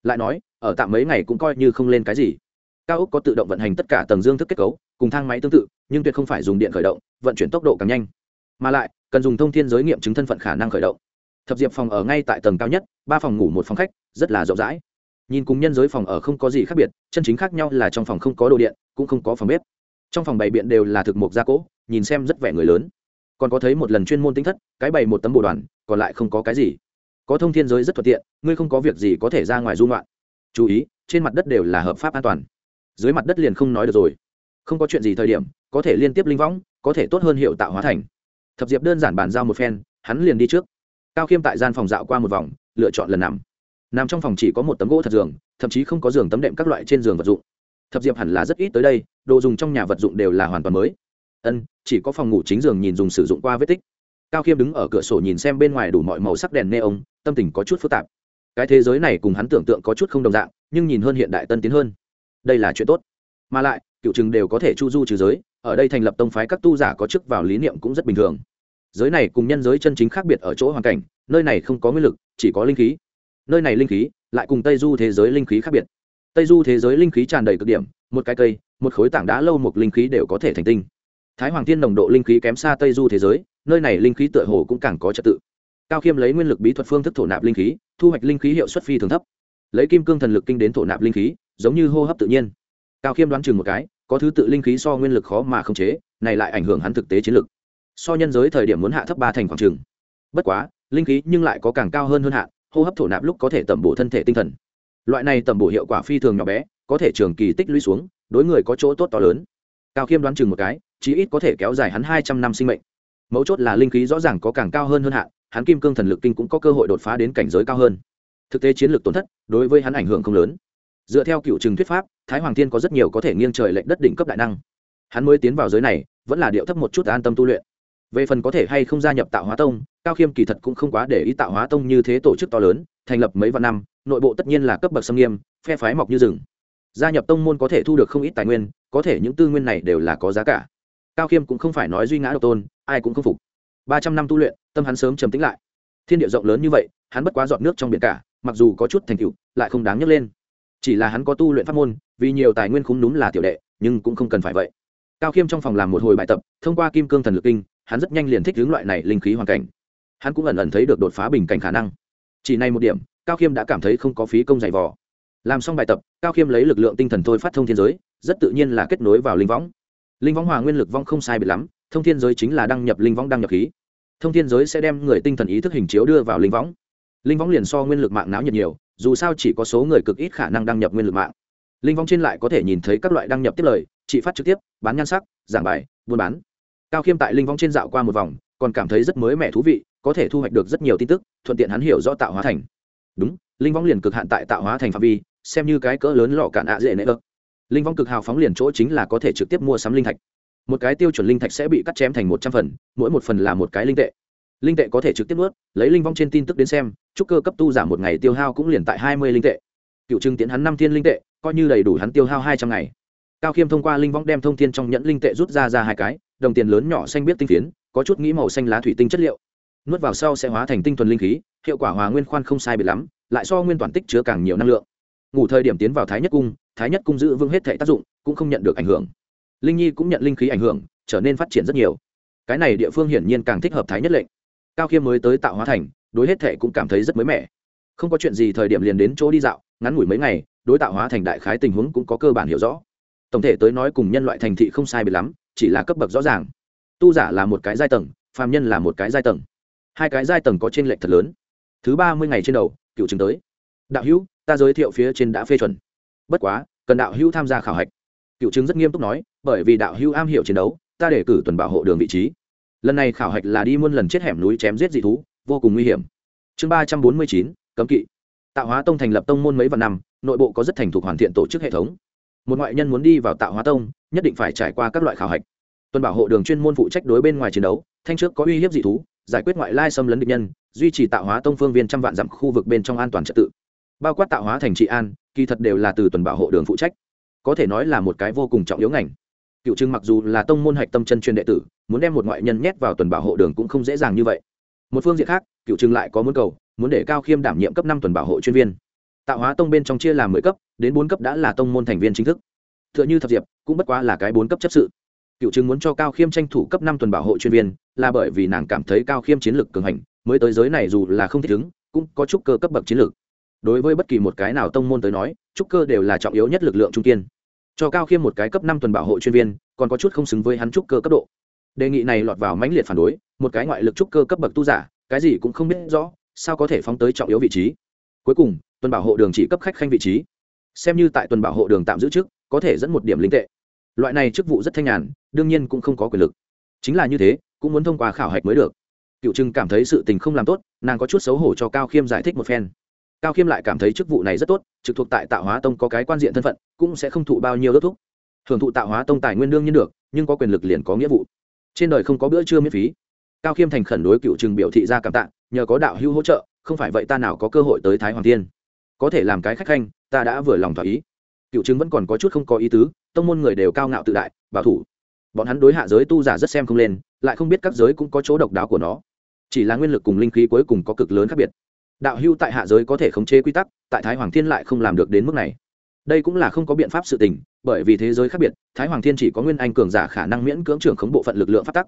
Lại nói, ở tạm mấy ngày cũng coi như không lên cái gì. Cao úc có tự động vận hành tất cả tầng dương thức kết cấu, cùng thang máy tương tự, nhưng tuyệt không phải dùng điện khởi động, vận chuyển tốc độ càng nhanh. Mà lại, cần dùng thông thiên giới nghiệm chứng thân phận khả năng khởi động. Thập diệp phòng ở ngay tại tầng cao nhất, ba phòng ngủ một phòng khách, rất là rộng rãi. Nhìn cùng nhân giới phòng ở không có gì khác biệt, chân chính khác nhau là trong phòng không có đồ điện, cũng không có phòng bếp trong phòng bày biện đều là thực mục gia cố, nhìn xem rất vẻ người lớn. Còn có thấy một lần chuyên môn tính thất cái bày một tấm bộ đoàn còn lại không có cái gì. Có thông thiên giới rất thuận tiện ngươi không có việc gì có thể ra ngoài dung loạn chú ý trên mặt đất đều là hợp pháp an toàn. Dưới mặt đất liền không nói được rồi. Không có chuyện gì thời điểm có thể liên tiếp linh võng có thể tốt hơn hiệu tạo hóa thành. Thập diệp đơn giản bàn giao một phen hắn liền đi trước. Cao khiêm tại gian phòng dạo qua một vòng lựa chọn lần nằm. Nằm trong phòng chỉ có một tấm gỗ thật giường thậm chí không có giường tấm đệm các loại trên giường vật dụng. Thập diệp hẳn là rất ít tới đây đồ dùng trong nhà vật dụng đều là hoàn toàn mới. Ân, chỉ có phòng ngủ chính giường nhìn dùng sử dụng qua vết tích. Cao khiêm đứng ở cửa sổ nhìn xem bên ngoài đủ mọi màu sắc đèn neon, tâm tình có chút phức tạp. Cái thế giới này cùng hắn tưởng tượng có chút không đồng dạng, nhưng nhìn hơn hiện đại tân tiến hơn. Đây là chuyện tốt. Mà lại, cựu chừng đều có thể chu du trừ giới, ở đây thành lập tông phái các tu giả có chức vào lý niệm cũng rất bình thường. Giới này cùng nhân giới chân chính khác biệt ở chỗ hoàn cảnh, nơi này không có nguyên lực, chỉ có linh khí. Nơi này linh khí, lại cùng tây du thế giới linh khí khác biệt. Tây du thế giới linh khí tràn đầy cực điểm một cái cây, một khối tảng đá lâu một linh khí đều có thể thành tinh. Thái hoàng thiên nồng độ linh khí kém xa tây du thế giới, nơi này linh khí tựa hồ cũng càng có trật tự. Cao khiêm lấy nguyên lực bí thuật phương thức thổ nạp linh khí, thu hoạch linh khí hiệu suất phi thường thấp. Lấy kim cương thần lực kinh đến thổ nạp linh khí, giống như hô hấp tự nhiên. Cao khiêm đoán chừng một cái, có thứ tự linh khí so nguyên lực khó mà không chế, này lại ảnh hưởng hắn thực tế chiến lực. So nhân giới thời điểm muốn hạ thấp ba thành khoảng trừng bất quá, linh khí nhưng lại có càng cao hơn hơn hạ hô hấp thổ nạp lúc có thể tẩm bổ thân thể tinh thần. Loại này tẩm bổ hiệu quả phi thường nhỏ bé có thể trường kỳ tích lũy xuống, đối người có chỗ tốt to lớn. Cao khiêm đoán chừng một cái, chí ít có thể kéo dài hắn hai trăm năm sinh mệnh. Mấu chốt là linh khí rõ ràng có càng cao hơn hơn hạ hắn kim cương thần lực kinh cũng có cơ hội đột phá đến cảnh giới cao hơn. Thực tế chiến lược tổn thất, đối với hắn ảnh hưởng không lớn. Dựa theo cựu trừng thuyết pháp, thái hoàng thiên có rất nhiều có thể nghiêng trời lệnh đất đỉnh cấp đại năng. Hắn mới tiến vào giới này, vẫn là điệu thấp một chút an tâm tu luyện. Về phần có thể hay không gia nhập tạo hóa tông, cao khiêm kỳ thật cũng không quá để ý tạo hóa tông như thế tổ chức to lớn, thành lập mấy vạn năm, nội bộ tất nhiên là cấp bậc xâm nghiêm, phe phái mọc như rừng gia nhập tông môn có thể thu được không ít tài nguyên, có thể những tư nguyên này đều là có giá cả. Cao khiêm cũng không phải nói duy ngã độc tôn, ai cũng không phục. Ba trăm năm tu luyện, tâm hắn sớm trầm tĩnh lại. Thiên địa rộng lớn như vậy, hắn bất quá dọn nước trong biển cả, mặc dù có chút thành tựu, lại không đáng nhấc lên. Chỉ là hắn có tu luyện pháp môn, vì nhiều tài nguyên khúng đúng là tiểu đệ, nhưng cũng không cần phải vậy. Cao khiêm trong phòng làm một hồi bài tập, thông qua kim cương thần lực kinh, hắn rất nhanh liền thích hướng loại này linh khí hoàn cảnh. Hắn cũng ẩn ẩn thấy được đột phá bình cảnh khả năng. Chỉ này một điểm, cao khiêm đã cảm thấy không có phí công dày vò làm xong bài tập, cao khiêm lấy lực lượng tinh thần thôi phát thông thiên giới, rất tự nhiên là kết nối vào linh võng. Linh võng hòa nguyên lực vong không sai biệt lắm, thông thiên giới chính là đăng nhập linh võng đăng nhập khí. Thông thiên giới sẽ đem người tinh thần ý thức hình chiếu đưa vào linh võng. Linh võng liền so nguyên lực mạng náo nhiệt nhiều, dù sao chỉ có số người cực ít khả năng đăng nhập nguyên lực mạng. Linh võng trên lại có thể nhìn thấy các loại đăng nhập tiết lời, trị phát trực tiếp, bán nhan sắc, giảng bài, buôn bán. Cao khiêm tại linh võng trên dạo qua một vòng, còn cảm thấy rất mới mẻ thú vị, có thể thu hoạch được rất nhiều tin tức, thuận tiện hắn hiểu rõ tạo hóa thành. Đúng, linh võng liền cực hạn tại tạo hóa thành phạm vi xem như cái cỡ lớn lọ cạn ạ dễ nệ ơ. Linh vong cực hào phóng liền chỗ chính là có thể trực tiếp mua sắm linh thạch. Một cái tiêu chuẩn linh thạch sẽ bị cắt chém thành một trăm phần, mỗi một phần là một cái linh tệ. Linh tệ có thể trực tiếp nuốt, lấy linh vong trên tin tức đến xem trúc cơ cấp tu giảm một ngày tiêu hao cũng liền tại hai mươi linh tệ. Cựu trưng tiến hắn năm thiên linh tệ, coi như đầy đủ hắn tiêu hao hai trăm ngày. Cao khiêm thông qua linh vong đem thông thiên trong nhẫn linh tệ rút ra ra hai cái, đồng tiền lớn nhỏ xanh biết tinh phiến, có chút nghĩ màu xanh lá thủy tinh chất liệu. Nuốt vào sau sẽ hóa thành tinh thuần linh khí, hiệu quả hòa nguyên khoan không sai biệt lắm, lại so nguyên toàn tích chứa càng nhiều năng lượng ngủ thời điểm tiến vào thái nhất cung, thái nhất cung giữ vững hết thể tác dụng, cũng không nhận được ảnh hưởng. Linh nhi cũng nhận linh khí ảnh hưởng, trở nên phát triển rất nhiều. Cái này địa phương hiển nhiên càng thích hợp thái nhất lệnh. Cao khiêm mới tới tạo hóa thành, đối hết thể cũng cảm thấy rất mới mẻ. Không có chuyện gì thời điểm liền đến chỗ đi dạo, ngắn ngủi mấy ngày, đối tạo hóa thành đại khái tình huống cũng có cơ bản hiểu rõ. Tổng thể tới nói cùng nhân loại thành thị không sai biệt lắm, chỉ là cấp bậc rõ ràng. Tu giả là một cái giai tầng, phàm nhân là một cái giai tầng. Hai cái giai tầng có trên lệch thật lớn. Thứ ba mươi ngày trên đầu, cựu chứng tới. Đạo hữu ta giới thiệu phía trên đã phê chuẩn. Bất quá, cần đạo hữu tham gia khảo hạch. Cựu chứng rất nghiêm túc nói, bởi vì đạo hữu am hiểu chiến đấu, ta để cử tuần bảo hộ đường vị trí. Lần này khảo hạch là đi muôn lần chết hẻm núi chém giết dị thú, vô cùng nguy hiểm. Chương ba trăm bốn mươi chín, cấm kỵ. Tạo hóa tông thành lập tông môn mấy vạn năm, nội bộ có rất thành thục hoàn thiện tổ chức hệ thống. Một ngoại nhân muốn đi vào tạo hóa tông, nhất định phải trải qua các loại khảo hạch. Tuần bảo hộ đường chuyên môn phụ trách đối bên ngoài chiến đấu, thanh trước có uy hiếp dị thú, giải quyết ngoại lai xâm lấn địch nhân, duy trì tạo hóa tông phương viên trăm vạn dặm khu vực bên trong an toàn trật tự bao quát tạo hóa thành trị an, kỳ thật đều là từ tuần bảo hộ đường phụ trách. Có thể nói là một cái vô cùng trọng yếu ngành. Cựu trưng mặc dù là tông môn hạch tâm chân truyền đệ tử, muốn đem một ngoại nhân nhét vào tuần bảo hộ đường cũng không dễ dàng như vậy. Một phương diện khác, cựu trưng lại có muốn cầu, muốn để cao khiêm đảm nhiệm cấp năm tuần bảo hộ chuyên viên. Tạo hóa tông bên trong chia làm mười cấp, đến bốn cấp đã là tông môn thành viên chính thức. T h ư ợ n h ư thập diệp, cũng bất quá là cái bốn cấp chấp sự. Cựu trưng muốn cho cao khiêm tranh thủ cấp năm tuần bảo hộ chuyên viên, là bởi vì nàng cảm thấy cao khiêm chiến lược cường hành, mới tới giới này dù là không thích ứng, cũng có chút cơ cấp bậc chiến lược đối với bất kỳ một cái nào tông môn tới nói, trúc cơ đều là trọng yếu nhất lực lượng trung kiên. Cho cao khiêm một cái cấp năm tuần bảo hộ chuyên viên, còn có chút không xứng với hắn trúc cơ cấp độ. Đề nghị này lọt vào mãnh liệt phản đối, một cái ngoại lực trúc cơ cấp bậc tu giả, cái gì cũng không biết rõ, sao có thể phóng tới trọng yếu vị trí. Cuối cùng, tuần bảo hộ đường chỉ cấp khách khanh vị trí. Xem như tại tuần bảo hộ đường tạm giữ chức có thể dẫn một điểm linh tệ. Loại này chức vụ rất thanh nhàn, đương nhiên cũng không có quyền lực. Chính là như thế, cũng muốn thông qua khảo hạch mới được. Cựu trưng cảm thấy sự tình không làm tốt, nàng có chút xấu hổ cho cao khiêm giải thích một phen cao khiêm lại cảm thấy chức vụ này rất tốt, trực thuộc tại tạo hóa tông có cái quan diện thân phận, cũng sẽ không thụ bao nhiêu đốt thúc. Hưởng thụ tạo hóa tông tài nguyên đương nhiên được, nhưng có quyền lực liền có nghĩa vụ. Trên đời không có bữa trưa miễn phí. Cao khiêm thành khẩn đối cựu trừng biểu thị ra cảm tạ, nhờ có đạo hữu hỗ trợ, không phải vậy ta nào có cơ hội tới thái hoàng thiên. Có thể làm cái khách khanh, ta đã vừa lòng thỏa ý. Cựu chứng vẫn còn có chút không có ý tứ, tông môn người đều cao ngạo tự đại, bảo thủ. Bọn hắn đối hạ giới tu giả rất xem không lên, lại không biết các giới cũng có chỗ độc đáo của nó. Chỉ là nguyên lực cùng linh khí cuối cùng có cực lớn khác biệt đạo hưu tại hạ giới có thể khống chế quy tắc, tại thái hoàng thiên lại không làm được đến mức này. Đây cũng là không có biện pháp sự tình, bởi vì thế giới khác biệt, thái hoàng thiên chỉ có nguyên anh cường giả khả năng miễn cưỡng trưởng khống bộ phận lực lượng phát tắc.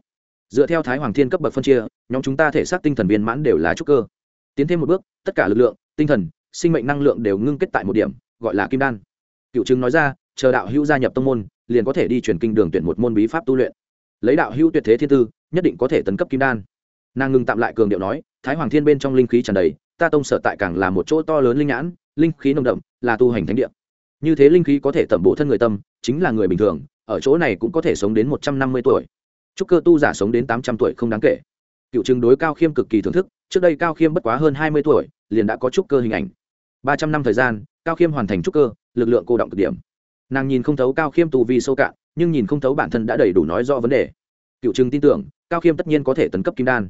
Dựa theo thái hoàng thiên cấp bậc phân chia, nhóm chúng ta thể xác tinh thần viên mãn đều là trúc cơ. Tiến thêm một bước, tất cả lực lượng, tinh thần, sinh mệnh năng lượng đều ngưng kết tại một điểm, gọi là kim đan. Cựu chứng nói ra, chờ đạo hữu gia nhập tông môn, liền có thể đi truyền kinh đường tuyển một môn bí pháp tu luyện. Lấy đạo hữu tuyệt thế thiên tư, nhất định có thể tấn cấp kim đan. Nàng ngừng tạm lại cường điệu nói, thái hoàng thiên bên trong linh khí tràn đầy ta tông sở tại càng là một chỗ to lớn linh nhãn, linh khí nồng đậm, là tu hành thánh địa. Như thế linh khí có thể tẩm bổ thân người tâm, chính là người bình thường, ở chỗ này cũng có thể sống đến một trăm năm mươi tuổi. Chúc cơ tu giả sống đến tám trăm tuổi không đáng kể. Cựu chứng đối cao khiêm cực kỳ thưởng thức, trước đây cao khiêm bất quá hơn hai mươi tuổi, liền đã có trúc cơ hình ảnh. ba trăm năm thời gian, cao khiêm hoàn thành trúc cơ, lực lượng cô động cực điểm. Nàng nhìn không thấu cao khiêm tu vi sâu cạn, nhưng nhìn không thấu bản thân đã đầy đủ nói rõ vấn đề. Cựu trừng tin tưởng, cao khiêm tất nhiên có thể tấn cấp kim đan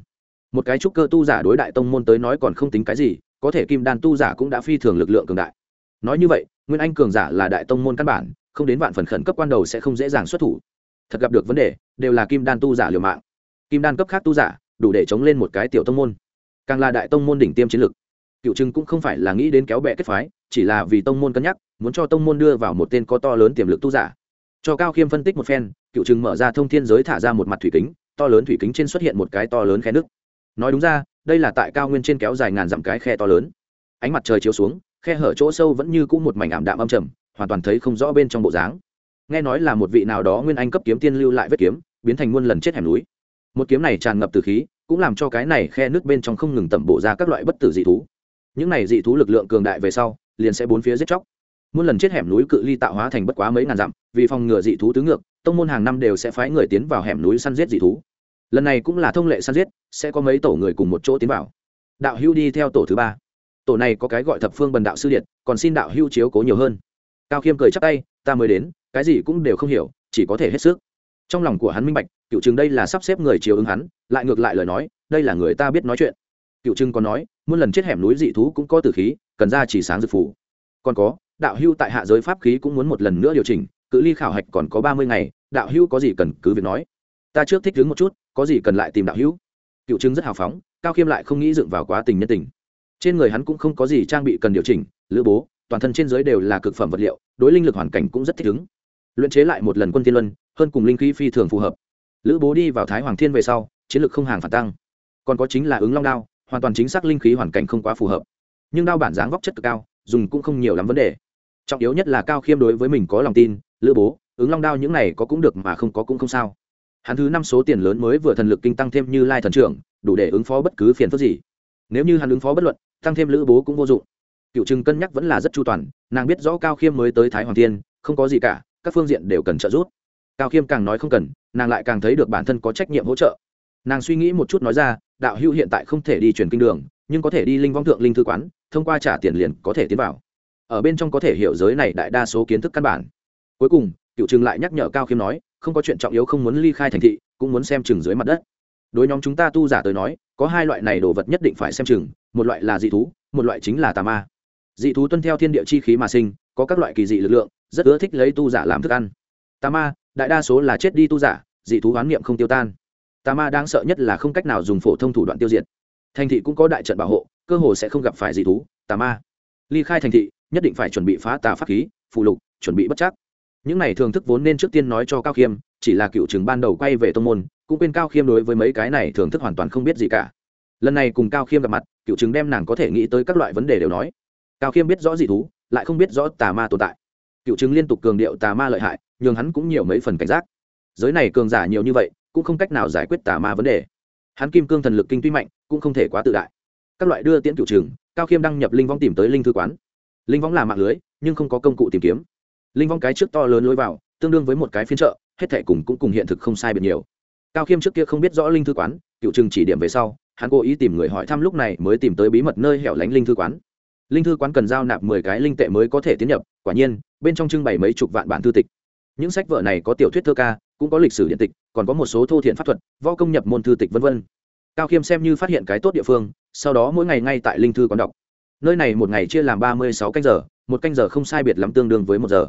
một cái trúc cơ tu giả đối đại tông môn tới nói còn không tính cái gì, có thể kim đan tu giả cũng đã phi thường lực lượng cường đại. Nói như vậy, nguyên anh cường giả là đại tông môn căn bản, không đến vạn phần khẩn cấp quan đầu sẽ không dễ dàng xuất thủ. Thật gặp được vấn đề, đều là kim đan tu giả liều mạng. Kim đan cấp khác tu giả, đủ để chống lên một cái tiểu tông môn. Càng là đại tông môn đỉnh tiêm chiến lực. Cựu trưng cũng không phải là nghĩ đến kéo bẹ kết phái, chỉ là vì tông môn cân nhắc, muốn cho tông môn đưa vào một tên có to lớn tiềm lực tu giả. Cho cao khiêm phân tích một phen, cựu trưng mở ra thông thiên giới thả ra một mặt thủy kính, to lớn thủy kính trên xuất hiện một cái to lớn khe nước nói đúng ra, đây là tại cao nguyên trên kéo dài ngàn dặm cái khe to lớn. Ánh mặt trời chiếu xuống, khe hở chỗ sâu vẫn như cũ một mảnh ảm đạm âm trầm, hoàn toàn thấy không rõ bên trong bộ dáng. Nghe nói là một vị nào đó nguyên anh cấp kiếm tiên lưu lại vết kiếm, biến thành muôn lần chết hẻm núi. Một kiếm này tràn ngập từ khí, cũng làm cho cái này khe nước bên trong không ngừng tẩm bổ ra các loại bất tử dị thú. Những này dị thú lực lượng cường đại về sau, liền sẽ bốn phía giết chóc. Muôn lần chết hẻm núi cự ly tạo hóa thành bất quá mấy ngàn dặm, vì phòng ngừa dị thú tứ ngược, tông môn hàng năm đều sẽ phái người tiến vào hẻm núi săn giết dị thú lần này cũng là thông lệ săn giết, sẽ có mấy tổ người cùng một chỗ tiến vào. Đạo hưu đi theo tổ thứ ba. Tổ này có cái gọi thập phương bần đạo sư điện còn xin đạo hưu chiếu cố nhiều hơn. Cao khiêm cười chắc tay, ta mới đến, cái gì cũng đều không hiểu, chỉ có thể hết sức. Trong lòng của hắn minh bạch, cựu chừng đây là sắp xếp người chiếu ứng hắn, lại ngược lại lời nói, đây là người ta biết nói chuyện. Cựu chừng còn nói, muôn lần chết hẻm núi dị thú cũng có tử khí, cần ra chỉ sáng dược phủ. Còn có, đạo hưu tại hạ giới pháp khí cũng muốn một lần nữa điều chỉnh, cự ly khảo hạch còn có ba mươi ngày, đạo hưu có gì cần cứ việc nói. Ta trước thích đứng một chút có gì cần lại tìm đạo hữu? Cựu trưng rất hào phóng, cao khiêm lại không nghĩ dựng vào quá tình nhân tình. Trên người hắn cũng không có gì trang bị cần điều chỉnh, lữ bố, toàn thân trên giới đều là cực phẩm vật liệu, đối linh lực hoàn cảnh cũng rất thích ứng. Luyện chế lại một lần quân tiên luân, hơn cùng linh khí phi thường phù hợp. Lữ bố đi vào thái hoàng thiên về sau, chiến lực không hàng phản tăng. Còn có chính là ứng long đao, hoàn toàn chính xác linh khí hoàn cảnh không quá phù hợp. Nhưng đao bản dáng vóc chất cực cao, dùng cũng không nhiều lắm vấn đề. Trọng yếu nhất là cao khiêm đối với mình có lòng tin, lữ bố, ứng long đao những này có cũng được mà không có cũng không sao hắn thứ năm số tiền lớn mới vừa thần lực kinh tăng thêm như lai thần trưởng, đủ để ứng phó bất cứ phiền phức gì. Nếu như hắn ứng phó bất luận, tăng thêm lữ bố cũng vô dụng. Cựu trừng cân nhắc vẫn là rất chu toàn, nàng biết rõ cao khiêm mới tới thái hoàng thiên, không có gì cả, các phương diện đều cần trợ giúp. Cao khiêm càng nói không cần, nàng lại càng thấy được bản thân có trách nhiệm hỗ trợ. Nàng suy nghĩ một chút nói ra, đạo hữu hiện tại không thể đi truyền kinh đường, nhưng có thể đi linh vong thượng linh thư quán, thông qua trả tiền liền có thể tiến vào. Ở bên trong có thể hiểu giới này đại đa số kiến thức căn bản. Cuối cùng, cựu trừng lại nhắc nhở cao khiêm nói không có chuyện trọng yếu không muốn ly khai thành thị, cũng muốn xem chừng dưới mặt đất. Đối nhóm chúng ta tu giả tới nói, có hai loại này đồ vật nhất định phải xem chừng, một loại là dị thú, một loại chính là tà ma. Dị thú tuân theo thiên địa chi khí mà sinh, có các loại kỳ dị lực lượng, rất ưa thích lấy tu giả làm thức ăn. Tà ma, đại đa số là chết đi tu giả, dị thú oán niệm không tiêu tan. Tà ma đáng sợ nhất là không cách nào dùng phổ thông thủ đoạn tiêu diệt. Thành thị cũng có đại trận bảo hộ, cơ hồ sẽ không gặp phải dị thú, tà ma. Ly khai thành thị, nhất định phải chuẩn bị phá tà pháp khí phụ lục, chuẩn bị bất chắc những này thường thức vốn nên trước tiên nói cho cao khiêm, chỉ là cựu trường ban đầu quay về tông môn, cũng quên cao khiêm đối với mấy cái này thường thức hoàn toàn không biết gì cả. Lần này cùng cao khiêm gặp mặt, cựu trường đem nàng có thể nghĩ tới các loại vấn đề đều nói. Cao khiêm biết rõ dị thú, lại không biết rõ tà ma tồn tại. Cựu trường liên tục cường điệu tà ma lợi hại, nhường hắn cũng nhiều mấy phần cảnh giác. Giới này cường giả nhiều như vậy, cũng không cách nào giải quyết tà ma vấn đề. Hắn kim cương thần lực kinh tuy mạnh, cũng không thể quá tự đại. Các loại đưa tiễn cựu trường cao khiêm đăng nhập linh vong tìm tới linh thư quán. Linh vong là mạng lưới, nhưng không có công cụ tìm kiếm linh vong cái trước to lớn lối vào, tương đương với một cái phiên chợ, hết thẻ cùng cũng cùng hiện thực không sai biệt nhiều. Cao khiêm trước kia không biết rõ linh thư quán, cựu chừng chỉ điểm về sau, hắn cố ý tìm người hỏi thăm lúc này mới tìm tới bí mật nơi hẻo lánh linh thư quán. Linh thư quán cần giao nạp mười cái linh tệ mới có thể tiến nhập, quả nhiên, bên trong trưng bày mấy chục vạn bản thư tịch. Những sách vở này có tiểu thuyết thơ ca, cũng có lịch sử điện tịch, còn có một số thô thiện pháp thuật, võ công nhập môn thư tịch v v cao khiêm xem như phát hiện cái tốt địa phương, sau đó mỗi ngày ngay tại linh thư quán đọc. Nơi này một ngày chia làm ba mươi sáu canh giờ, một canh giờ không sai biệt lắm tương đương với một giờ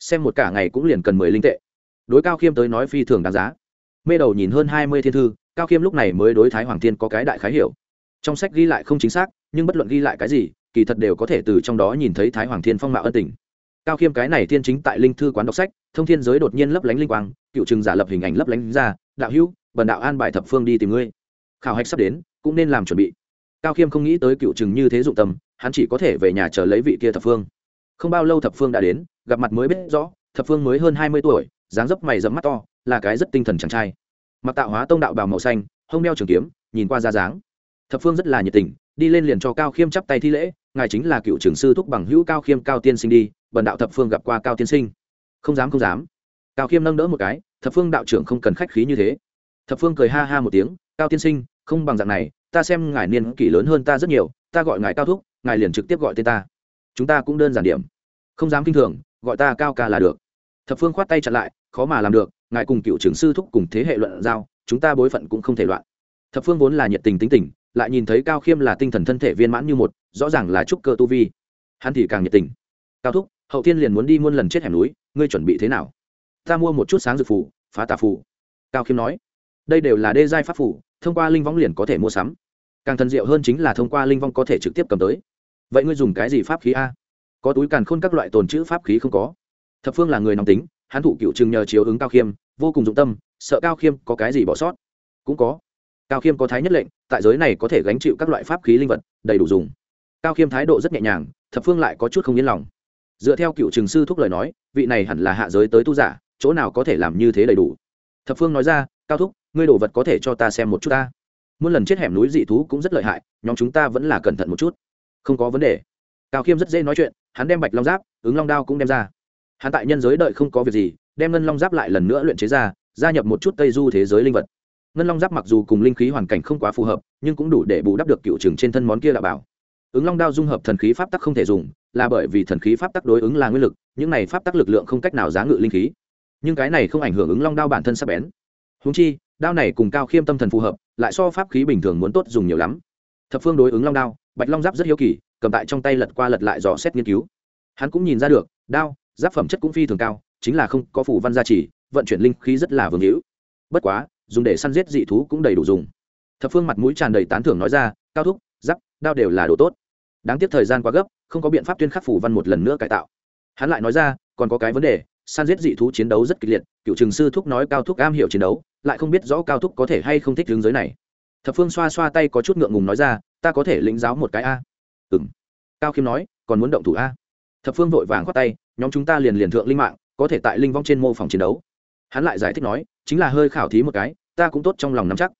xem một cả ngày cũng liền cần mười linh tệ. Đối cao khiêm tới nói phi thường đáng giá. Mê đầu nhìn hơn hai mươi thiên thư, cao khiêm lúc này mới đối thái hoàng thiên có cái đại khái hiểu. Trong sách ghi lại không chính xác, nhưng bất luận ghi lại cái gì, kỳ thật đều có thể từ trong đó nhìn thấy thái hoàng thiên phong mạo ân tình. Cao khiêm cái này thiên chính tại linh thư quán đọc sách, thông thiên giới đột nhiên lấp lánh linh quang, cựu trừng giả lập hình ảnh lấp lánh ra, đạo hữu, bần đạo an bài thập phương đi tìm ngươi. Khảo hạch sắp đến, cũng nên làm chuẩn bị. Cao khiêm không nghĩ tới cựu trừng như thế dụng tâm, hắn chỉ có thể về nhà chờ lấy vị kia thập phương. Không bao lâu thập phương đã đến gặp mặt mới biết rõ, thập phương mới hơn hai mươi tuổi, dáng dấp mày dẫm mắt to, là cái rất tinh thần chàng trai. Mặc tạo hóa tông đạo bào màu xanh, hông đeo trường kiếm, nhìn qua ra dáng. Thập phương rất là nhiệt tình, đi lên liền cho cao khiêm chắp tay thi lễ, ngài chính là cựu trưởng sư thúc bằng hữu cao khiêm cao tiên sinh đi, bần đạo thập phương gặp qua cao tiên sinh. Không dám không dám. Cao khiêm nâng đỡ một cái, thập phương đạo trưởng không cần khách khí như thế. Thập phương cười ha ha một tiếng, cao tiên sinh, không bằng dạng này, ta xem ngài niên kỷ lớn hơn ta rất nhiều, ta gọi ngài cao thúc, ngài liền trực tiếp gọi tên ta. Chúng ta cũng đơn giản điểm. Không dám kinh thường gọi ta cao ca là được. Thập phương khoát tay chặn lại, khó mà làm được, ngài cùng cựu trưởng sư thúc cùng thế hệ luận giao, chúng ta bối phận cũng không thể loạn. Thập phương vốn là nhiệt tình tính tình, lại nhìn thấy cao khiêm là tinh thần thân thể viên mãn như một, rõ ràng là trúc cơ tu vi. Hắn thì càng nhiệt tình. Cao thúc, hậu thiên liền muốn đi muôn lần chết hẻm núi, ngươi chuẩn bị thế nào? Ta mua một chút sáng dược phủ phá tà phủ cao khiêm nói, đây đều là đê giai pháp phủ thông qua linh võng liền có thể mua sắm. Càng thần diệu hơn chính là thông qua linh vong có thể trực tiếp cầm tới. Vậy ngươi dùng cái gì pháp khí a? Có túi càn khôn các loại tồn chữ pháp khí không có. Thập phương là người nóng tính, hắn thủ cựu chừng nhờ chiếu ứng cao khiêm, vô cùng dụng tâm, sợ cao khiêm có cái gì bỏ sót. Cũng có. Cao khiêm có thái nhất lệnh, tại giới này có thể gánh chịu các loại pháp khí linh vật, đầy đủ dùng. Cao khiêm thái độ rất nhẹ nhàng, thập phương lại có chút không yên lòng. Dựa theo cựu trường sư thúc lời nói, vị này hẳn là hạ giới tới tu giả, chỗ nào có thể làm như thế đầy đủ. Thập phương nói ra, cao thúc, ngươi đồ vật có thể cho ta xem một chút ta. Muôn lần chết hẻm núi dị thú cũng rất lợi hại, nhóm chúng ta vẫn là cẩn thận một chút. Không có vấn đề cao khiêm rất dễ nói chuyện, hắn đem bạch long giáp, ứng long đao cũng đem ra. Hắn tại nhân giới đợi không có việc gì, đem ngân long giáp lại lần nữa luyện chế ra, gia nhập một chút tây du thế giới linh vật. Ngân long giáp mặc dù cùng linh khí hoàn cảnh không quá phù hợp, nhưng cũng đủ để bù đắp được cựu trừng trên thân món kia là bảo. Ứng long đao dung hợp thần khí pháp tắc không thể dùng, là bởi vì thần khí pháp tắc đối ứng là nguyên lực, những này pháp tắc lực lượng không cách nào giá ngự linh khí. Nhưng cái này không ảnh hưởng ứng long đao bản thân sắc bén. Húng chi, đao này cùng cao khiêm tâm thần phù hợp, lại so pháp khí bình thường muốn tốt dùng nhiều lắm. Thập phương đối ứng long đao bạch long giáp rất hiếu kỳ, cầm tại trong tay lật qua lật lại dò xét nghiên cứu. Hắn cũng nhìn ra được, đao, giáp phẩm chất cũng phi thường cao, chính là không có phủ văn gia trì, vận chuyển linh khí rất là vương hữu. Bất quá, dùng để săn giết dị thú cũng đầy đủ dùng. Thập phương mặt mũi tràn đầy tán thưởng nói ra, cao thúc, giáp, đao đều là đồ tốt. Đáng tiếc thời gian quá gấp, không có biện pháp tuyên khắc phủ văn một lần nữa cải tạo. Hắn lại nói ra, còn có cái vấn đề, săn giết dị thú chiến đấu rất kịch liệt, cựu trường sư thúc nói cao thúc am hiểu chiến đấu, lại không biết rõ cao thúc có thể hay không thích hướng giới này. Thập phương xoa xoa tay có chút ngượng ngùng nói ra ta có thể lĩnh giáo một cái a. Ừng cao khiêm nói, còn muốn động thủ a? Thập phương vội vàng khoát tay, nhóm chúng ta liền liền thượng linh mạng, có thể tại linh vong trên mô phòng chiến đấu. Hắn lại giải thích nói, chính là hơi khảo thí một cái, ta cũng tốt trong lòng nắm chắc.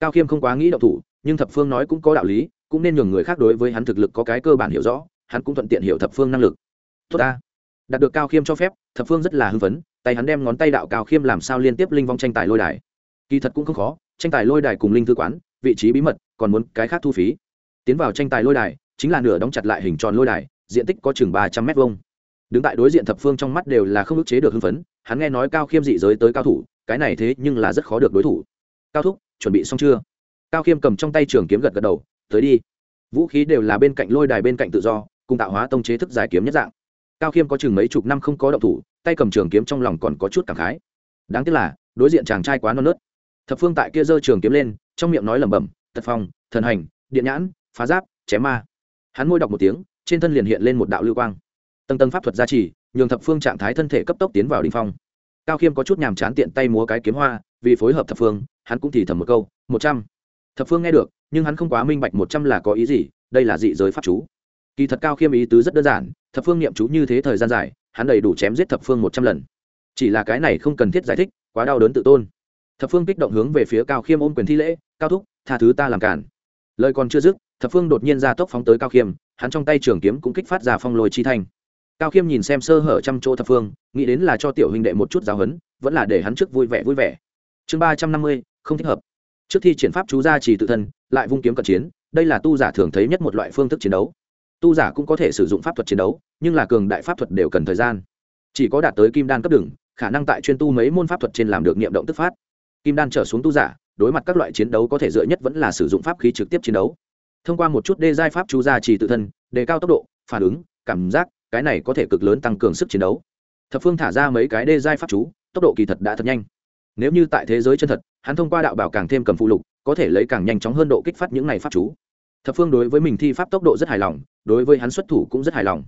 Cao khiêm không quá nghĩ động thủ, nhưng thập phương nói cũng có đạo lý, cũng nên nhường người khác đối với hắn thực lực có cái cơ bản hiểu rõ, hắn cũng thuận tiện hiểu thập phương năng lực. Tốt ta. Đạt được cao khiêm cho phép, thập phương rất là hưng phấn, tay hắn đem ngón tay đạo cao khiêm làm sao liên tiếp linh vong tranh tài lôi đài. Kỳ thật cũng không khó, tranh tài lôi đài cùng linh thư quán, vị trí bí mật, còn muốn cái khác thu phí tiến vào tranh tài lôi đài, chính là nửa đóng chặt lại hình tròn lôi đài, diện tích có chừng ba trăm mét vuông. Đứng tại đối diện thập phương trong mắt đều là không ức chế được hưng phấn, hắn nghe nói cao khiêm dị giới tới cao thủ, cái này thế nhưng là rất khó được đối thủ. Cao thúc, chuẩn bị xong chưa? Cao khiêm cầm trong tay trường kiếm gật gật đầu, tới đi. Vũ khí đều là bên cạnh lôi đài bên cạnh tự do, cùng tạo hóa tông chế thức giải kiếm nhất dạng. Cao khiêm có chừng mấy chục năm không có động thủ, tay cầm trường kiếm trong lòng còn có chút cảm khái. Đáng tiếc là, đối diện chàng trai quá non nớt. Thập phương tại kia giơ trường kiếm lên, trong miệng nói lẩm bẩm, tật phong, thần hành, điện nhãn phá giáp, chém ma. Hắn môi đọc một tiếng, trên thân liền hiện lên một đạo lưu quang. Tầng tầng pháp thuật gia trì, nhường thập phương trạng thái thân thể cấp tốc tiến vào đ ỉ n h phong. Cao khiêm có chút nhàm chán tiện tay múa cái kiếm hoa, vì phối hợp thập phương, hắn cũng thì thầm một câu, một trăm. Thập phương nghe được, nhưng hắn không quá minh bạch một trăm là có ý gì, đây là dị giới pháp chú. Kỳ thật cao khiêm ý tứ rất đơn giản, thập phương niệm chú như thế thời gian dài, hắn đầy đủ chém giết thập phương một trăm lần. Chỉ là cái này không cần thiết giải thích, quá đau đớn tự tôn. Thập phương kích động hướng về phía cao khiêm ôm quyền thi lễ, cao thúc, tha thứ ta làm cản. Lời còn chưa dứt thập phương đột nhiên ra tốc phóng tới cao khiêm, hắn trong tay trường kiếm cũng kích phát ra phong lôi chi thanh. Cao khiêm nhìn xem sơ hở trăm chỗ thập phương, nghĩ đến là cho tiểu huynh đệ một chút giáo hấn vẫn là để hắn trước vui vẻ vui vẻ. Chương ba trăm năm mươi, không thích hợp. Trước thi triển pháp chú gia trì tự thân, lại vung kiếm cận chiến, đây là tu giả thường thấy nhất một loại phương thức chiến đấu. Tu giả cũng có thể sử dụng pháp thuật chiến đấu, nhưng là cường đại pháp thuật đều cần thời gian. Chỉ có đạt tới kim đan cấp đường khả năng tại chuyên tu mấy môn pháp thuật trên làm được niệm động tức phát. Kim đan trở xuống tu giả, đối mặt các loại chiến đấu có thể dựa nhất vẫn là sử dụng pháp khí trực tiếp chiến đấu thông qua một chút đê giai pháp chú gia trì tự thân, đề cao tốc độ, phản ứng, cảm giác, cái này có thể cực lớn tăng cường sức chiến đấu. Thập phương thả ra mấy cái đê giai pháp chú, tốc độ kỳ thật đã thật nhanh. Nếu như tại thế giới chân thật, hắn thông qua đạo bảo càng thêm cầm phụ lục, có thể lấy càng nhanh chóng hơn độ kích phát những này pháp chú. Thập phương đối với mình thi pháp tốc độ rất hài lòng, đối với hắn xuất thủ cũng rất hài lòng.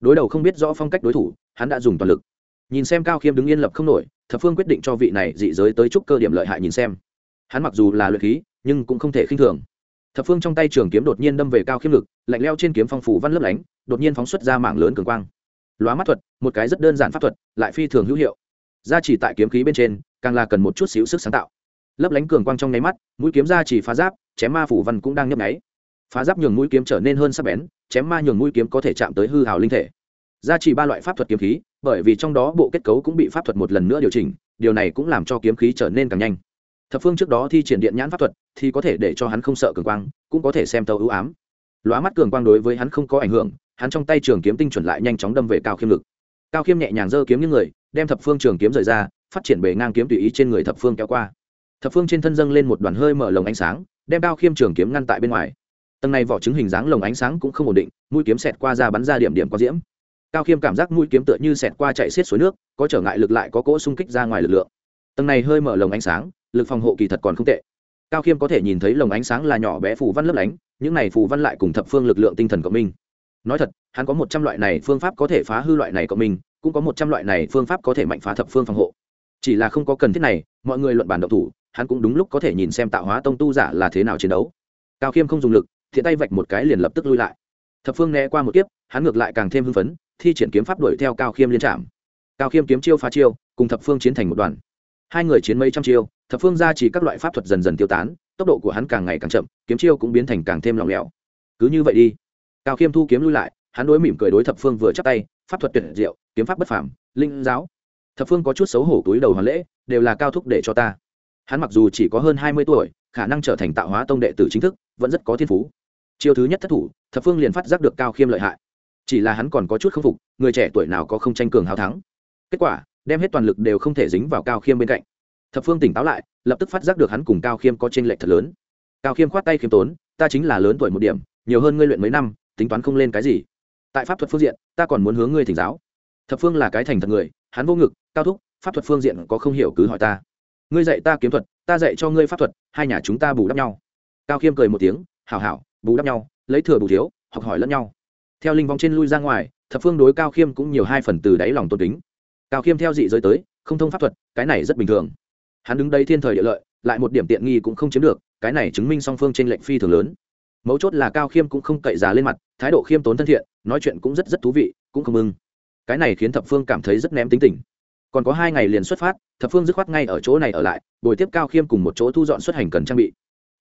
Đối đầu không biết rõ phong cách đối thủ, hắn đã dùng toàn lực. Nhìn xem cao khiêm đứng yên lập không nổi, thập phương quyết định cho vị này dị giới tới chúc cơ điểm lợi hại nhìn xem. Hắn mặc dù là luyện khí, nhưng cũng không thể khinh thường thập phương trong tay trường kiếm đột nhiên đâm về cao khiêm lực, lạnh leo trên kiếm phong phủ văn lấp lánh, đột nhiên phóng xuất ra mạng lớn cường quang. Lóa mắt thuật, một cái rất đơn giản pháp thuật, lại phi thường hữu hiệu. Gia chỉ tại kiếm khí bên trên, càng là cần một chút xíu sức sáng tạo. Lấp lánh cường quang trong nháy mắt, mũi kiếm gia chỉ phá giáp, chém ma phủ văn cũng đang nhấp nháy. Phá giáp nhường mũi kiếm trở nên hơn sắc bén, chém ma nhường mũi kiếm có thể chạm tới hư hào linh thể. Gia chỉ ba loại pháp thuật kiếm khí, bởi vì trong đó bộ kết cấu cũng bị pháp thuật một lần nữa điều chỉnh, điều này cũng làm cho kiếm khí trở nên càng nhanh thập phương trước đó thi triển điện nhãn pháp thuật, thì có thể để cho hắn không sợ cường quang, cũng có thể xem tàu ưu ám. Lóa mắt cường quang đối với hắn không có ảnh hưởng, hắn trong tay trường kiếm tinh chuẩn lại nhanh chóng đâm về cao khiêm lực. Cao khiêm nhẹ nhàng giơ kiếm những người, đem thập phương trường kiếm rời ra, phát triển bề ngang kiếm tùy ý trên người thập phương kéo qua. Thập phương trên thân dâng lên một đoàn hơi mở lồng ánh sáng, đem cao khiêm trường kiếm ngăn tại bên ngoài. Tầng này vỏ trứng hình dáng lồng ánh sáng cũng không ổn định, mũi kiếm xẹt qua ra bắn ra điểm điểm có diễm. Cao khiêm cảm giác mũi kiếm tựa như xẹt qua chạy xiết suối nước, có trở ngại lực lại có cỗ xung kích ra ngoài lực lượng. Tầng này hơi mở lồng ánh sáng lực phòng hộ kỳ thật còn không tệ. Cao khiêm có thể nhìn thấy lồng ánh sáng là nhỏ bé phù văn lấp lánh, những này phù văn lại cùng thập phương lực lượng tinh thần cộng minh. Nói thật, hắn có một trăm loại này phương pháp có thể phá hư loại này cộng minh, cũng có một trăm loại này phương pháp có thể mạnh phá thập phương phòng hộ. Chỉ là không có cần thiết này, mọi người luận bản độc thủ, hắn cũng đúng lúc có thể nhìn xem tạo hóa tông tu giả là thế nào chiến đấu. Cao khiêm không dùng lực thiện tay vạch một cái liền lập tức lui lại. Thập phương né qua một kiếp, hắn ngược lại càng thêm hưng phấn, thi triển kiếm pháp đuổi theo cao khiêm liên trạm. Cao khiêm kiếm chiêu phá chiêu, cùng thập phương chiến thành một đoàn hai người chiến mấy trăm chiêu, thập phương ra chỉ các loại pháp thuật dần dần tiêu tán, tốc độ của hắn càng ngày càng chậm, kiếm chiêu cũng biến thành càng thêm lỏng lẻo. Cứ như vậy đi. Cao khiêm thu kiếm lui lại, hắn đối mỉm cười đối thập phương vừa chắc tay, pháp thuật tuyệt diệu, kiếm pháp bất phảm linh giáo. Thập phương có chút xấu hổ túi đầu hoàn lễ, đều là cao thúc để cho ta. Hắn mặc dù chỉ có hơn hai mươi tuổi, khả năng trở thành tạo hóa tông đệ tử chính thức, vẫn rất có thiên phú. Chiêu thứ nhất thất thủ, thập phương liền phát giác được cao khiêm lợi hại. Chỉ là hắn còn có chút k phục, người trẻ tuổi nào có không tranh cường hào thắng. Kết quả đem hết toàn lực đều không thể dính vào cao khiêm bên cạnh. Thập phương tỉnh táo lại, lập tức phát giác được hắn cùng cao khiêm có t r ê n lệch thật lớn. Cao khiêm khoát tay khiêm tốn, ta chính là lớn tuổi một điểm, nhiều hơn ngươi luyện mấy năm, tính toán không lên cái gì. Tại pháp thuật phương diện, ta còn muốn hướng ngươi thỉnh giáo. Thập phương là cái thành thật người, hắn vô ngực, cao thúc, pháp thuật phương diện có không hiểu cứ hỏi ta. Ngươi dạy ta kiếm thuật, ta dạy cho ngươi pháp thuật, hai nhà chúng ta bù đắp nhau. Cao khiêm cười một tiếng, hảo hảo, bù đắp nhau, lấy thừa bù thiếu, học hỏi lẫn nhau. Theo linh vong trên lui ra ngoài, thập phương đối cao khiêm cũng nhiều hai phần từ đáy lòng tôn kính cao khiêm theo dị giới tới, không thông pháp thuật, cái này rất bình thường. Hắn đứng đây thiên thời địa lợi, lại một điểm tiện nghi cũng không chiếm được, cái này chứng minh song phương trên lệnh phi thường lớn. Mấu chốt là cao khiêm cũng không cậy già lên mặt, thái độ khiêm tốn thân thiện, nói chuyện cũng rất rất thú vị, cũng không mừng. Cái này khiến thập phương cảm thấy rất ném tính tình. Còn có hai ngày liền xuất phát, thập phương dứt khoát ngay ở chỗ này ở lại buổi tiếp cao khiêm cùng một chỗ thu dọn xuất hành cần trang bị.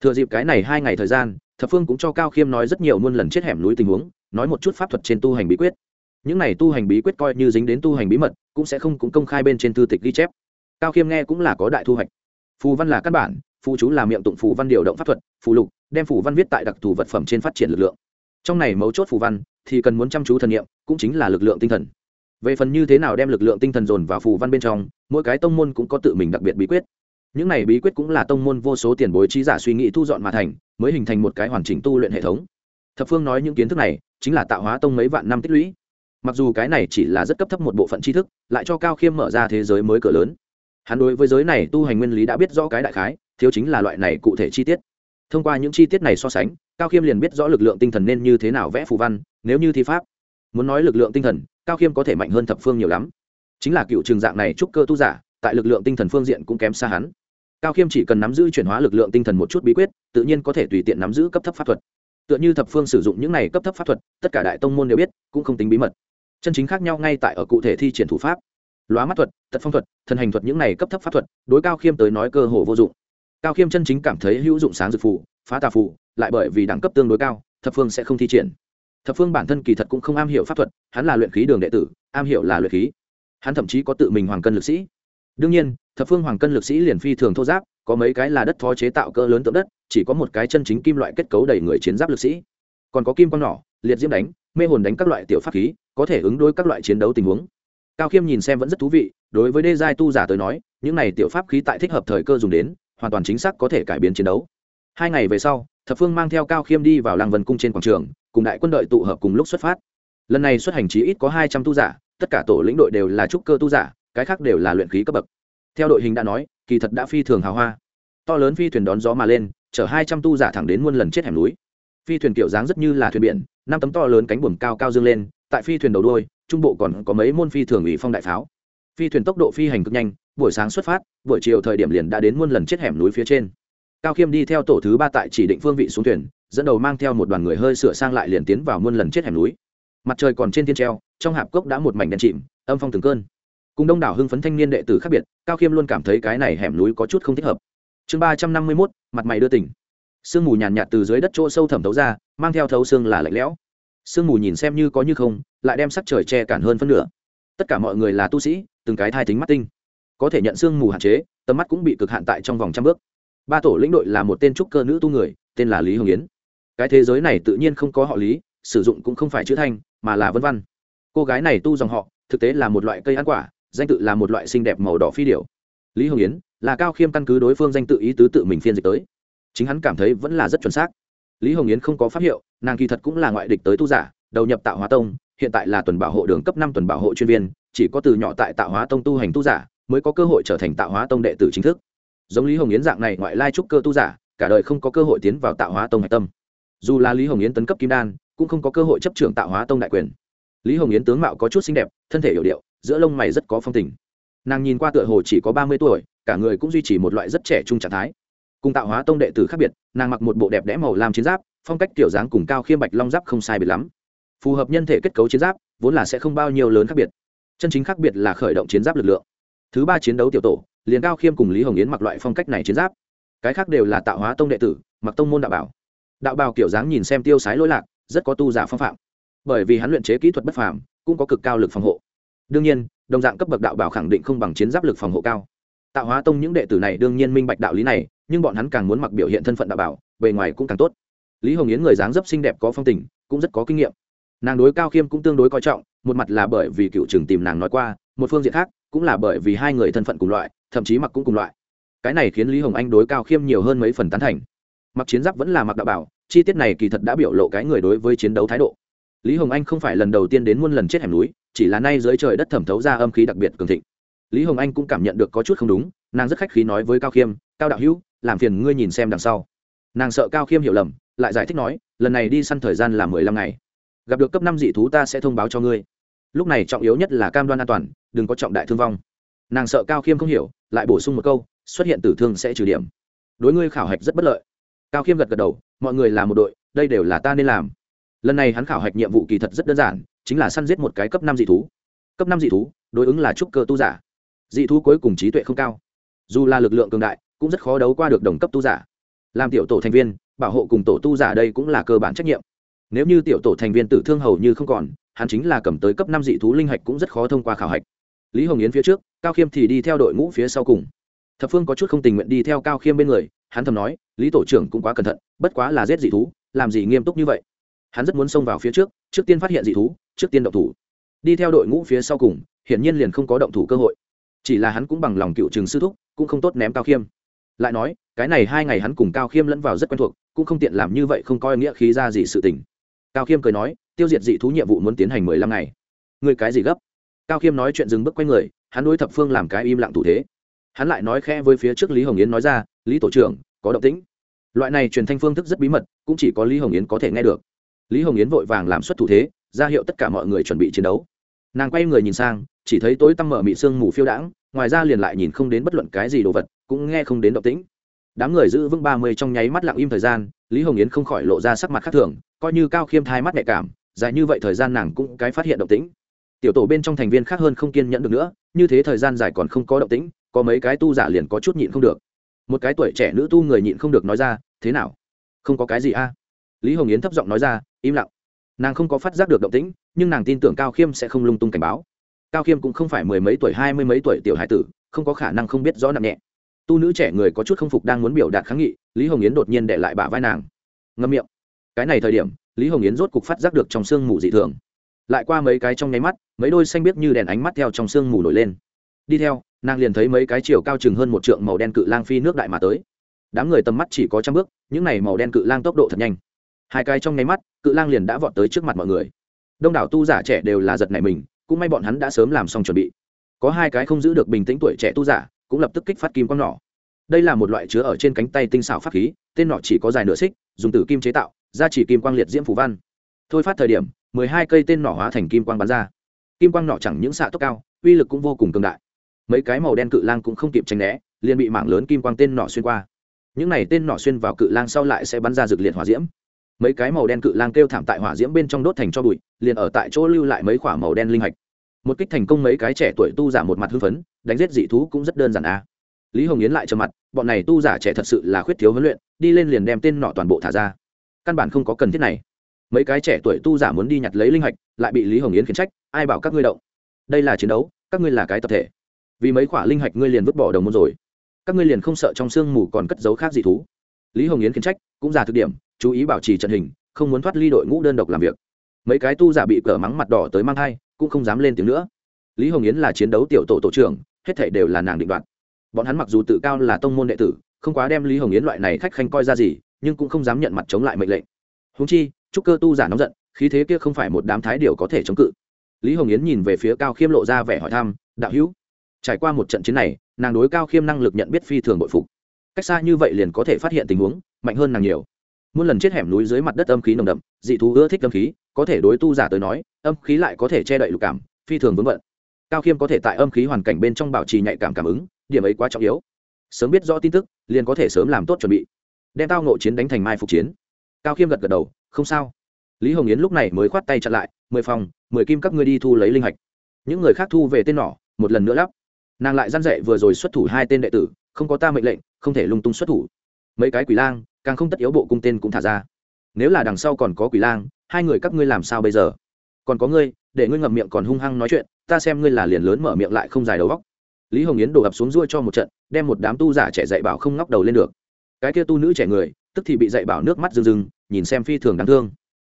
Thừa dịp cái này hai ngày thời gian, thập phương cũng cho cao khiêm nói rất nhiều muôn lần chết hẻm núi tình huống, nói một chút pháp thuật trên tu hành bí quyết những này tu hành bí quyết coi như dính đến tu hành bí mật, cũng sẽ không cũng công khai bên trên thư tịch ghi chép. Cao khiêm nghe cũng là có đại thu hoạch. Phù văn là căn bản, phù chú là miệng tụng phù văn điều động pháp thuật, phù lục, đem phù văn viết tại đặc thù vật phẩm trên phát triển lực lượng. Trong này mấu chốt phù văn, thì cần muốn chăm chú thần nghiệm cũng chính là lực lượng tinh thần. Về phần như thế nào đem lực lượng tinh thần dồn vào phù văn bên trong, mỗi cái tông môn cũng có tự mình đặc biệt bí quyết. Những này bí quyết cũng là tông môn vô số tiền bối trí giả suy nghĩ thu dọn mà thành, mới hình thành một cái hoàn chỉnh tu luyện hệ thống. Thập phương nói những kiến thức này, chính là tạo hóa tông mấy vạn năm tích lũy mặc dù cái này chỉ là rất cấp thấp một bộ phận tri thức, lại cho cao khiêm mở ra thế giới mới cửa lớn. Hắn đối với giới này tu hành nguyên lý đã biết rõ cái đại khái, thiếu chính là loại này cụ thể chi tiết. Thông qua những chi tiết này so sánh, cao khiêm liền biết rõ lực lượng tinh thần nên như thế nào vẽ phù văn, nếu như thi pháp. Muốn nói lực lượng tinh thần, cao khiêm có thể mạnh hơn thập phương nhiều lắm. Chính là cựu trường dạng này trúc cơ tu giả, tại lực lượng tinh thần phương diện cũng kém xa hắn. Cao khiêm chỉ cần nắm giữ chuyển hóa lực lượng tinh thần một chút bí quyết, tự nhiên có thể tùy tiện nắm giữ cấp thấp pháp thuật. Tựa như thập phương sử dụng những này cấp thấp pháp thuật, tất cả đại tông môn đều biết, cũng không tính bí mật chân chính khác nhau ngay tại ở cụ thể thi triển thủ pháp. Lóa mắt thuật, tật phong thuật, thần hành thuật những này cấp thấp pháp thuật, đối cao khiêm tới nói cơ hồ vô dụng. Cao khiêm chân chính cảm thấy hữu dụng sáng dược phù, phá tà phù, lại bởi vì đẳng cấp tương đối cao, thập phương sẽ không thi triển. Thập phương bản thân kỳ thật cũng không am hiểu pháp thuật, hắn là luyện khí đường đệ tử, am hiểu là luyện khí. Hắn thậm chí có tự mình hoàng cân lực sĩ. Đương nhiên, thập phương hoàng cân lực sĩ liền phi thường thô giáp, có mấy cái là đất thó chế tạo cỡ lớn tượng đất, chỉ có một cái chân chính kim loại kết cấu đầy người chiến giáp lực sĩ. Còn có kim quang nỏ, liệt diễm đánh, mê hồn đánh các loại tiểu pháp khí có thể ứng đối các loại chiến đấu tình huống. Cao khiêm nhìn xem vẫn rất thú vị, đối với đê giai tu giả tới nói, những này tiểu pháp khí tại thích hợp thời cơ dùng đến, hoàn toàn chính xác có thể cải biến chiến đấu. Hai ngày về sau, thập phương mang theo cao khiêm đi vào làng vân cung trên quảng trường, cùng đại quân đội tụ hợp cùng lúc xuất phát. Lần này xuất hành chí ít có hai trăm tu giả, tất cả tổ lĩnh đội đều là trúc cơ tu giả, cái khác đều là luyện khí cấp bậc. Theo đội hình đã nói, kỳ thật đã phi thường hào hoa. To lớn phi thuyền đón gió mà lên, chở hai trăm tu giả thẳng đến muôn lần chết hẻm núi. Phi thuyền kiểu dáng rất như là thuyền biển, năm tấm to lớn cánh buồm cao cao dương lên tại phi thuyền đầu đôi trung bộ còn có mấy môn phi thường ủy phong đại pháo. Phi thuyền tốc độ phi hành cực nhanh buổi sáng xuất phát buổi chiều thời điểm liền đã đến muôn lần chết hẻm núi phía trên. Cao khiêm đi theo tổ thứ ba tại chỉ định phương vị xuống thuyền dẫn đầu mang theo một đoàn người hơi sửa sang lại liền tiến vào muôn lần chết hẻm núi. Mặt trời còn trên thiên treo trong hạp cốc đã một mảnh đen chìm âm phong từng cơn. Cùng đông đảo hưng phấn thanh niên đệ tử khác biệt cao khiêm luôn cảm thấy cái này hẻm núi có chút không thích hợp. Chương ba trăm năm mươi mốt mặt mày đưa tỉnh. Sương mù nhàn nhạt, từ dưới đất chỗ sâu thẩm thấu ra mang theo thấu xương là lạnh lẽo sương mù nhìn xem như có như không, lại đem sắc trời che cản hơn phân nửa. Tất cả mọi người là tu sĩ, từng cái thai tính mắt tinh. Có thể nhận sương mù hạn chế, tầm mắt cũng bị cực hạn tại trong vòng trăm bước. Ba tổ lĩnh đội là một tên trúc cơ nữ tu người, tên là lý hồng yến. Cái thế giới này tự nhiên không có họ lý, sử dụng cũng không phải chữ thanh, mà là vân văn. Cô gái này tu dòng họ, thực tế là một loại cây ăn quả, danh tự là một loại xinh đẹp màu đỏ phi điểu. Lý hồng yến là cao khiêm căn cứ đối phương danh tự ý tứ tự mình phiên dịch tới. Chính hắn cảm thấy vẫn là rất chuẩn xác lý hồng yến không có pháp hiệu, nàng kỳ thật cũng là ngoại địch tới tu giả, đầu nhập tạo hóa tông, hiện tại là tuần bảo hộ đường cấp năm tuần bảo hộ chuyên viên, chỉ có từ nhỏ tại tạo hóa tông tu hành tu giả, mới có cơ hội trở thành tạo hóa tông đệ tử chính thức. Giống lý hồng yến dạng này ngoại lai trúc cơ tu giả, cả đời không có cơ hội tiến vào tạo hóa tông hạch tâm. Dù là lý hồng yến tấn cấp kim đan, cũng không có cơ hội chấp trưởng tạo hóa tông đại quyền. Lý hồng yến tướng mạo có chút xinh đẹp, thân thể hiểu điệu, giữa lông mày rất có phong tình. Nàng nhìn qua tựa hồ chỉ có ba mươi tuổi, cả người cũng duy trì một loại rất trẻ trung trạng thái cùng tạo hóa tông đệ tử khác biệt, nàng mặc một bộ đẹp đẽ màu làm chiến giáp, phong cách kiểu dáng cùng cao khiêm bạch long giáp không sai biệt lắm. Phù hợp nhân thể kết cấu chiến giáp, vốn là sẽ không bao nhiêu lớn khác biệt. Chân chính khác biệt là khởi động chiến giáp lực lượng. Thứ ba chiến đấu tiểu tổ, liền cao khiêm cùng lý hồng yến mặc loại phong cách này chiến giáp. Cái khác đều là tạo hóa tông đệ tử, mặc tông môn đạo bảo. Đạo bào kiểu dáng nhìn xem tiêu sái lỗi lạc, rất có tu giả phong phạm. Bởi vì hắn luyện chế kỹ thuật bất phàm, cũng có cực cao lực phòng hộ. Đương nhiên, đồng dạng cấp bậc đạo bảo khẳng định không bằng chiến giáp lực phòng hộ cao. Tạo hóa tông những đệ tử này đương nhiên minh bạch đạo lý này nhưng bọn hắn càng muốn mặc biểu hiện thân phận đạo bảo, bề ngoài cũng càng tốt. Lý hồng yến người dáng dấp xinh đẹp có phong tình, cũng rất có kinh nghiệm. Nàng đối cao khiêm cũng tương đối coi trọng, một mặt là bởi vì cựu trường tìm nàng nói qua, một phương diện khác cũng là bởi vì hai người thân phận cùng loại, thậm chí mặc cũng cùng loại. Cái này khiến lý hồng anh đối cao khiêm nhiều hơn mấy phần tán thành. Mặc chiến giáp vẫn là mặc đạo bảo, chi tiết này kỳ thật đã biểu lộ cái người đối với chiến đấu thái độ. Lý hồng anh không phải lần đầu tiên đến muôn lần chết hẻm núi, chỉ là nay dưới trời đất thẩm thấu ra âm khí đặc biệt cường thịnh. Lý hồng anh cũng cảm nhận được có chút không đúng, nàng rất khách khí nói với cao khiêm, cao đạo hữu làm phiền ngươi nhìn xem đằng sau. Nàng sợ cao khiêm hiểu lầm, lại giải thích nói, lần này đi săn thời gian là mười lăm ngày. Gặp được cấp năm dị thú ta sẽ thông báo cho ngươi. Lúc này trọng yếu nhất là cam đoan an toàn, đừng có trọng đại thương vong. Nàng sợ cao khiêm không hiểu, lại bổ sung một câu, xuất hiện tử thương sẽ trừ điểm. Đối ngươi khảo hạch rất bất lợi. Cao khiêm gật gật đầu, mọi người là một đội, đây đều là ta nên làm. Lần này hắn khảo hạch nhiệm vụ kỳ thật rất đơn giản, chính là săn giết một cái cấp năm dị thú. Cấp năm dị thú, đối ứng là trúc cơ tu giả. Dị thú cuối cùng trí tuệ không cao. Dù là lực lượng cường đại cũng rất khó đấu qua được đồng cấp tu giả. Làm tiểu tổ thành viên, bảo hộ cùng tổ tu giả đây cũng là cơ bản trách nhiệm. Nếu như tiểu tổ thành viên tử thương hầu như không còn, hắn chính là cầm tới cấp năm dị thú linh hạch cũng rất khó thông qua khảo hạch. Lý hồng yến phía trước, cao khiêm thì đi theo đội ngũ phía sau cùng. Thập phương có chút không tình nguyện đi theo cao khiêm bên người, hắn thầm nói, lý tổ trưởng cũng quá cẩn thận, bất quá là giết dị thú, làm gì nghiêm túc như vậy? Hắn rất muốn xông vào phía trước trước tiên phát hiện dị thú, trước tiên động thủ. Đi theo đội ngũ phía sau cùng, hiển nhiên liền không có động thủ cơ hội. Chỉ là hắn cũng bằng lòng cựu trường sư thúc, cũng không tốt ném cao khiêm lại nói, cái này hai ngày hắn cùng cao khiêm lẫn vào rất quen thuộc, cũng không tiện làm như vậy không coi nghĩa khí ra gì sự tình. Cao khiêm cười nói, tiêu diệt dị thú nhiệm vụ muốn tiến hành mười lăm ngày. Người cái gì gấp? Cao khiêm nói chuyện dừng bước q u a y người, hắn đối thập phương làm cái im lặng thủ thế. Hắn lại nói khe với phía trước lý hồng yến nói ra, lý tổ trưởng, có động tĩnh. Loại này truyền thanh phương thức rất bí mật, cũng chỉ có lý hồng yến có thể nghe được. Lý hồng yến vội vàng làm xuất thủ thế, ra hiệu tất cả mọi người chuẩn bị chiến đấu nàng quay người nhìn sang, chỉ thấy tối tăm mở mị sương mù phiêu đãng, ngoài ra liền lại nhìn không đến bất luận cái gì đồ vật, cũng nghe không đến động tĩnh. Đám người giữ vững ba mươi trong nháy mắt lặng im thời gian, lý hồng yến không khỏi lộ ra sắc mặt khác thường, coi như cao khiêm thai mắt nhạy cảm, dài như vậy thời gian nàng cũng cái phát hiện động tĩnh. Tiểu tổ bên trong thành viên khác hơn không kiên nhẫn được nữa, như thế thời gian dài còn không có động tĩnh, có mấy cái tu giả liền có chút nhịn không được. Một cái tuổi trẻ nữ tu người nhịn không được nói ra, thế nào? Không có cái gì a? Lý hồng yến thấp giọng nói ra, im lặng. Nàng không có phát giác được động tĩnh nhưng nàng tin tưởng cao khiêm sẽ không lung tung cảnh báo. cao khiêm cũng không phải mười mấy tuổi, hai mươi mấy tuổi tiểu hải tử, không có khả năng không biết rõ nặng nhẹ. tu nữ trẻ người có chút không phục đang muốn biểu đạt kháng nghị, lý hồng yến đột nhiên để lại bả vai nàng. ngâm miệng. cái này thời điểm, lý hồng yến rốt cục phát giác được trong sương mù dị thường. lại qua mấy cái trong nháy mắt, mấy đôi xanh biếc như đèn ánh mắt theo trong sương mù nổi lên. đi theo, nàng liền thấy mấy cái chiều cao chừng hơn một trượng màu đen cự lang phi nước đại mà tới. đám người tầm mắt chỉ có trăm bước, những này màu đen cự lang tốc độ thật nhanh. hai cái trong nháy mắt, cự lang liền đã vọt tới trước mặt mọi người đông đảo tu giả trẻ đều là giật này mình, cũng may bọn hắn đã sớm làm xong chuẩn bị. Có hai cái không giữ được bình tĩnh tuổi trẻ tu giả, cũng lập tức kích phát kim quang nỏ đây là một loại chứa ở trên cánh tay tinh xảo pháp khí, tên nỏ chỉ có dài nửa xích, dùng tử kim chế tạo, ra chỉ kim quang liệt diễm phủ văn. Thôi phát thời điểm, mười hai cây tên nỏ hóa thành kim quang bắn ra. Kim quang nỏ chẳng những xạ tốc cao, uy lực cũng vô cùng cường đại. Mấy cái màu đen cự lang cũng không kịp tránh né, liền bị mảng lớn kim quang tên nỏ xuyên qua. Những này tên nỏ xuyên vào cự lang sau lại sẽ bắn ra rực liệt hỏa diễm mấy cái màu đen cự lang kêu thảm tại hỏa diễm bên trong đốt thành cho bụi, liền ở tại chỗ lưu lại mấy khoả màu đen linh hạch. Một kích thành công mấy cái trẻ tuổi tu giả một mặt hưng phấn, đánh giết dị thú cũng rất đơn giản à. lý hồng yến lại trầm mặt, bọn này tu giả trẻ thật sự là khuyết thiếu huấn luyện, đi lên liền đem tên nọ toàn bộ thả ra. Căn bản không có cần thiết này. Mấy cái trẻ tuổi tu giả muốn đi nhặt lấy linh hạch, lại bị lý hồng yến khiển trách, ai bảo các ngươi động? Đây là chiến đấu, các ngươi là cái tập thể. Vì mấy khoả linh hạch ngươi liền vứt bỏ đồng môn rồi. Các ngươi liền không sợ trong sương mù còn cất giấu khác dị thú. Lý hồng yến khiển trách, cũng giả thực điểm chú ý bảo trì trận hình, không muốn thoát ly đội ngũ đơn độc làm việc. Mấy cái tu giả bị cờ mắng mặt đỏ tới mang thai, cũng không dám lên tiếng nữa. Lý hồng yến là chiến đấu tiểu tổ tổ trưởng, hết thể đều là nàng định đoạt. Bọn hắn mặc dù tự cao là tông môn đệ tử, không quá đem lý hồng yến loại này khách khanh coi ra gì, nhưng cũng không dám nhận mặt chống lại mệnh lệnh. Húng chi trúc cơ tu giả nóng giận, khí thế kia không phải một đám thái điều có thể chống cự. Lý hồng yến nhìn về phía cao khiêm lộ ra vẻ hỏi thăm, đạo hữu, trải qua một trận chiến này, nàng đối cao khiêm năng lực nhận biết phi thường bội phục. Cách xa như vậy liền có thể phát hiện tình huống, mạnh hơn nàng nhiều muôn lần chết hẻm núi dưới mặt đất âm khí nồng đậm, dị thú ưa thích âm khí, có thể đối tu giả tới nói, âm khí lại có thể che đậy lục cảm, phi thường vững vận cao khiêm có thể tại âm khí hoàn cảnh bên trong bảo trì nhạy cảm cảm ứng, điểm ấy quá trọng yếu. Sớm biết rõ tin tức, liền có thể sớm làm tốt chuẩn bị. Đem tao nội chiến đánh thành mai phục chiến. Cao khiêm gật gật đầu, không sao. Lý hồng yến lúc này mới khoát tay chặn lại, mười phòng, mười kim các ngươi đi thu lấy linh hạch. Những người khác thu về tên nỏ một lần nữa lắp. Nàng lại dăn dậy vừa rồi xuất thủ hai tên đệ tử, không có ta mệnh lệnh, không thể lung tung xuất thủ. Mấy cái quỷ lang càng không tất yếu bộ cung tên cũng thả ra. Nếu là đằng sau còn có quỷ lang, hai người các ngươi làm sao bây giờ? Còn có ngươi, để ngươi ngậm miệng còn hung hăng nói chuyện, ta xem ngươi là liền lớn mở miệng lại không dài đầu góc lý hồng yến đổ ập xuống ruôi cho một trận, đem một đám tu giả trẻ dạy bảo không ngóc đầu lên được. Cái kia tu nữ trẻ người, tức thì bị dạy bảo nước mắt rừng rừng nhìn xem phi thường đáng thương.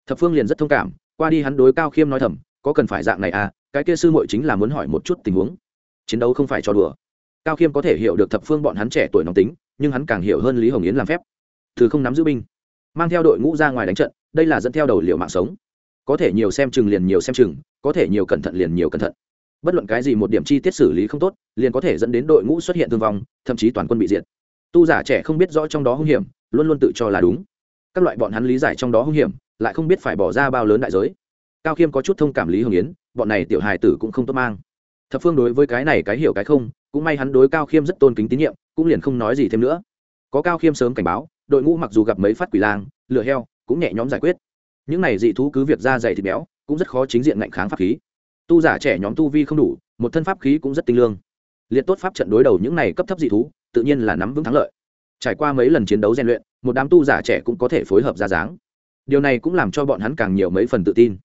Thập phương liền rất thông cảm, qua đi hắn đối cao khiêm nói thầm, có cần phải dạng này à? Cái kia sư muội chính là muốn hỏi một chút tình huống. Chiến đấu không phải cho đùa. Cao khiêm có thể hiểu được thập phương bọn hắn trẻ tuổi nóng tính, nhưng hắn càng hiểu hơn lý hồng yến làm phép thứ không nắm giữ binh, mang theo đội ngũ ra ngoài đánh trận, đây là dẫn theo đầu liệu mạng sống. Có thể nhiều xem chừng liền nhiều xem chừng, có thể nhiều cẩn thận liền nhiều cẩn thận. Bất luận cái gì một điểm chi tiết xử lý không tốt, liền có thể dẫn đến đội ngũ xuất hiện thương vong, thậm chí toàn quân bị diệt. Tu giả trẻ không biết rõ trong đó hung hiểm, luôn luôn tự cho là đúng. Các loại bọn hắn lý giải trong đó hung hiểm, lại không biết phải bỏ ra bao lớn đại giới. Cao khiêm có chút thông cảm lý hồng yến, bọn này tiểu hài tử cũng không tốt mang. Thập phương đối với cái này cái hiểu cái không, cũng may hắn đối cao khiêm rất tôn kính tín nhiệm, cũng liền không nói gì thêm nữa. Có cao khiêm sớm cảnh báo đội ngũ mặc dù gặp mấy phát quỷ lang, lửa heo, cũng nhẹ nhóm giải quyết. Những này dị thú cứ việc ra dày thịt béo, cũng rất khó chính diện ngạnh kháng pháp khí. Tu giả trẻ nhóm tu vi không đủ, một thân pháp khí cũng rất tinh lương. Liệt tốt pháp trận đối đầu những này cấp thấp dị thú, tự nhiên là nắm vững thắng lợi. Trải qua mấy lần chiến đấu rèn luyện, một đám tu giả trẻ cũng có thể phối hợp ra dáng. Điều này cũng làm cho bọn hắn càng nhiều mấy phần tự tin.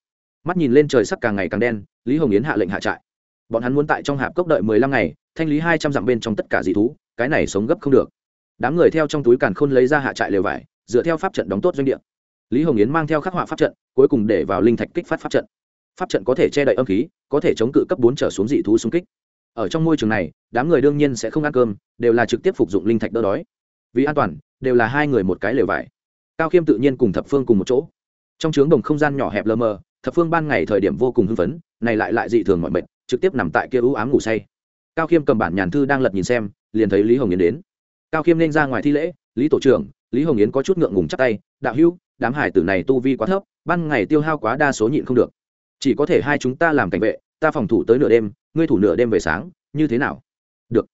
Mắt nhìn lên trời sắc càng ngày càng đen, lý hồng yến hạ lệnh hạ trại. Bọn hắn muốn tại trong hạp cốc đợi mười lăm ngày, thanh lý hai trăm dặm bên trong tất cả dị thú, cái này sống gấp không được đám người theo trong túi càn khôn lấy ra hạ trại lều vải, dựa theo pháp trận đóng tốt doanh địa. Lý hồng yến mang theo khắc họa pháp trận, cuối cùng để vào linh thạch kích phát pháp trận. Pháp trận có thể che đậy âm khí, có thể chống cự cấp bốn trở xuống dị thú xung kích. Ở trong môi trường này, đám người đương nhiên sẽ không ăn cơm, đều là trực tiếp phục dụng linh thạch đỡ đói. Vì an toàn, đều là hai người một cái lều vải. Cao khiêm tự nhiên cùng thập phương cùng một chỗ. Trong trướng đồng không gian nhỏ hẹp lơ mờ, thập phương ban ngày thời điểm vô cùng hưng phấn, này lại lại dị thường mọi mệt, trực tiếp nằm tại kia ưu ám ngủ say. Cao khiêm cầm bản nhàn thư đang lật nhìn xem, liền thấy lý hồng yến đến cao khiêm nên ra ngoài thi lễ, lý tổ trưởng, lý hồng yến có chút ngượng ngùng chắc tay, đạo hữu, đám hải tử này tu vi quá thấp, ban ngày tiêu hao quá đa số nhịn không được. Chỉ có thể hai chúng ta làm cảnh vệ, ta phòng thủ tới nửa đêm, ngươi thủ nửa đêm về sáng, như thế nào? Được.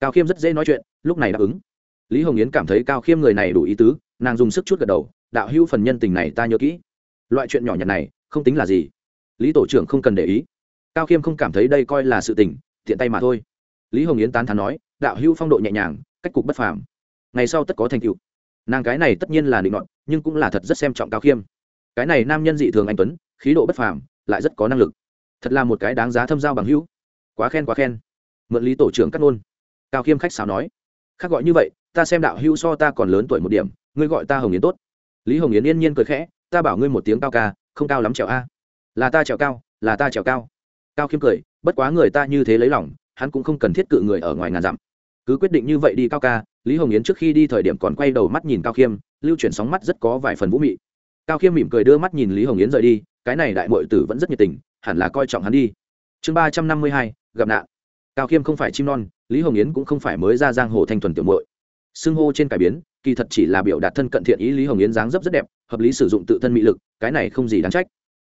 Cao khiêm rất dễ nói chuyện, lúc này đáp ứng. Lý hồng yến cảm thấy cao khiêm người này đủ ý tứ, nàng dùng sức chút gật đầu, đạo hữu phần nhân tình này ta nhớ kỹ. Loại chuyện nhỏ nhặt này, không tính là gì. Lý tổ trưởng không cần để ý. Cao khiêm không cảm thấy đây coi là sự tình thiện tay mà thôi. Lý hồng yến tán thán nói, đạo hữu phong độ nhẹ nhàng cách cục bất phàm. Ngày sau tất có thành tựu. Nàng cái này tất nhiên là định luận nhưng cũng là thật rất xem trọng cao khiêm. Cái này nam nhân dị thường anh tuấn, khí độ bất phàm, lại rất có năng lực. Thật là một cái đáng giá thâm giao bằng hữu. Quá khen quá khen. Mượn lý tổ trưởng cắt ngôn. Cao khiêm khách sáo nói. Khác gọi như vậy, ta xem đạo hữu so ta còn lớn tuổi một điểm, ngươi gọi ta hồng yến tốt. Lý hồng yến yên nhiên cười khẽ, ta bảo ngươi một tiếng cao ca, không cao lắm trèo a. Là ta trèo cao, là ta trèo cao. Cao khiêm cười, bất quá người ta như thế lấy lòng, hắn cũng không cần thiết cự người ở ngoài ngàn dặm cứ quyết định như vậy đi cao ca, lý hồng yến trước khi đi thời điểm còn quay đầu mắt nhìn cao khiêm, lưu chuyển sóng mắt rất có vài phần vũ mị. Cao khiêm mỉm cười đưa mắt nhìn lý hồng yến rời đi, cái này đại mội tử vẫn rất nhiệt tình, hẳn là coi trọng hắn đi. Chương ba trăm năm mươi hai, gặp nạn. Cao khiêm không phải chim non, lý hồng yến cũng không phải mới ra giang hồ thanh thuần tiểu mội xưng hô trên cải biến, kỳ thật chỉ là biểu đạt thân cận thiện ý lý hồng yến dáng dấp rất đẹp, hợp lý sử dụng tự thân mị lực, cái này không gì đáng trách.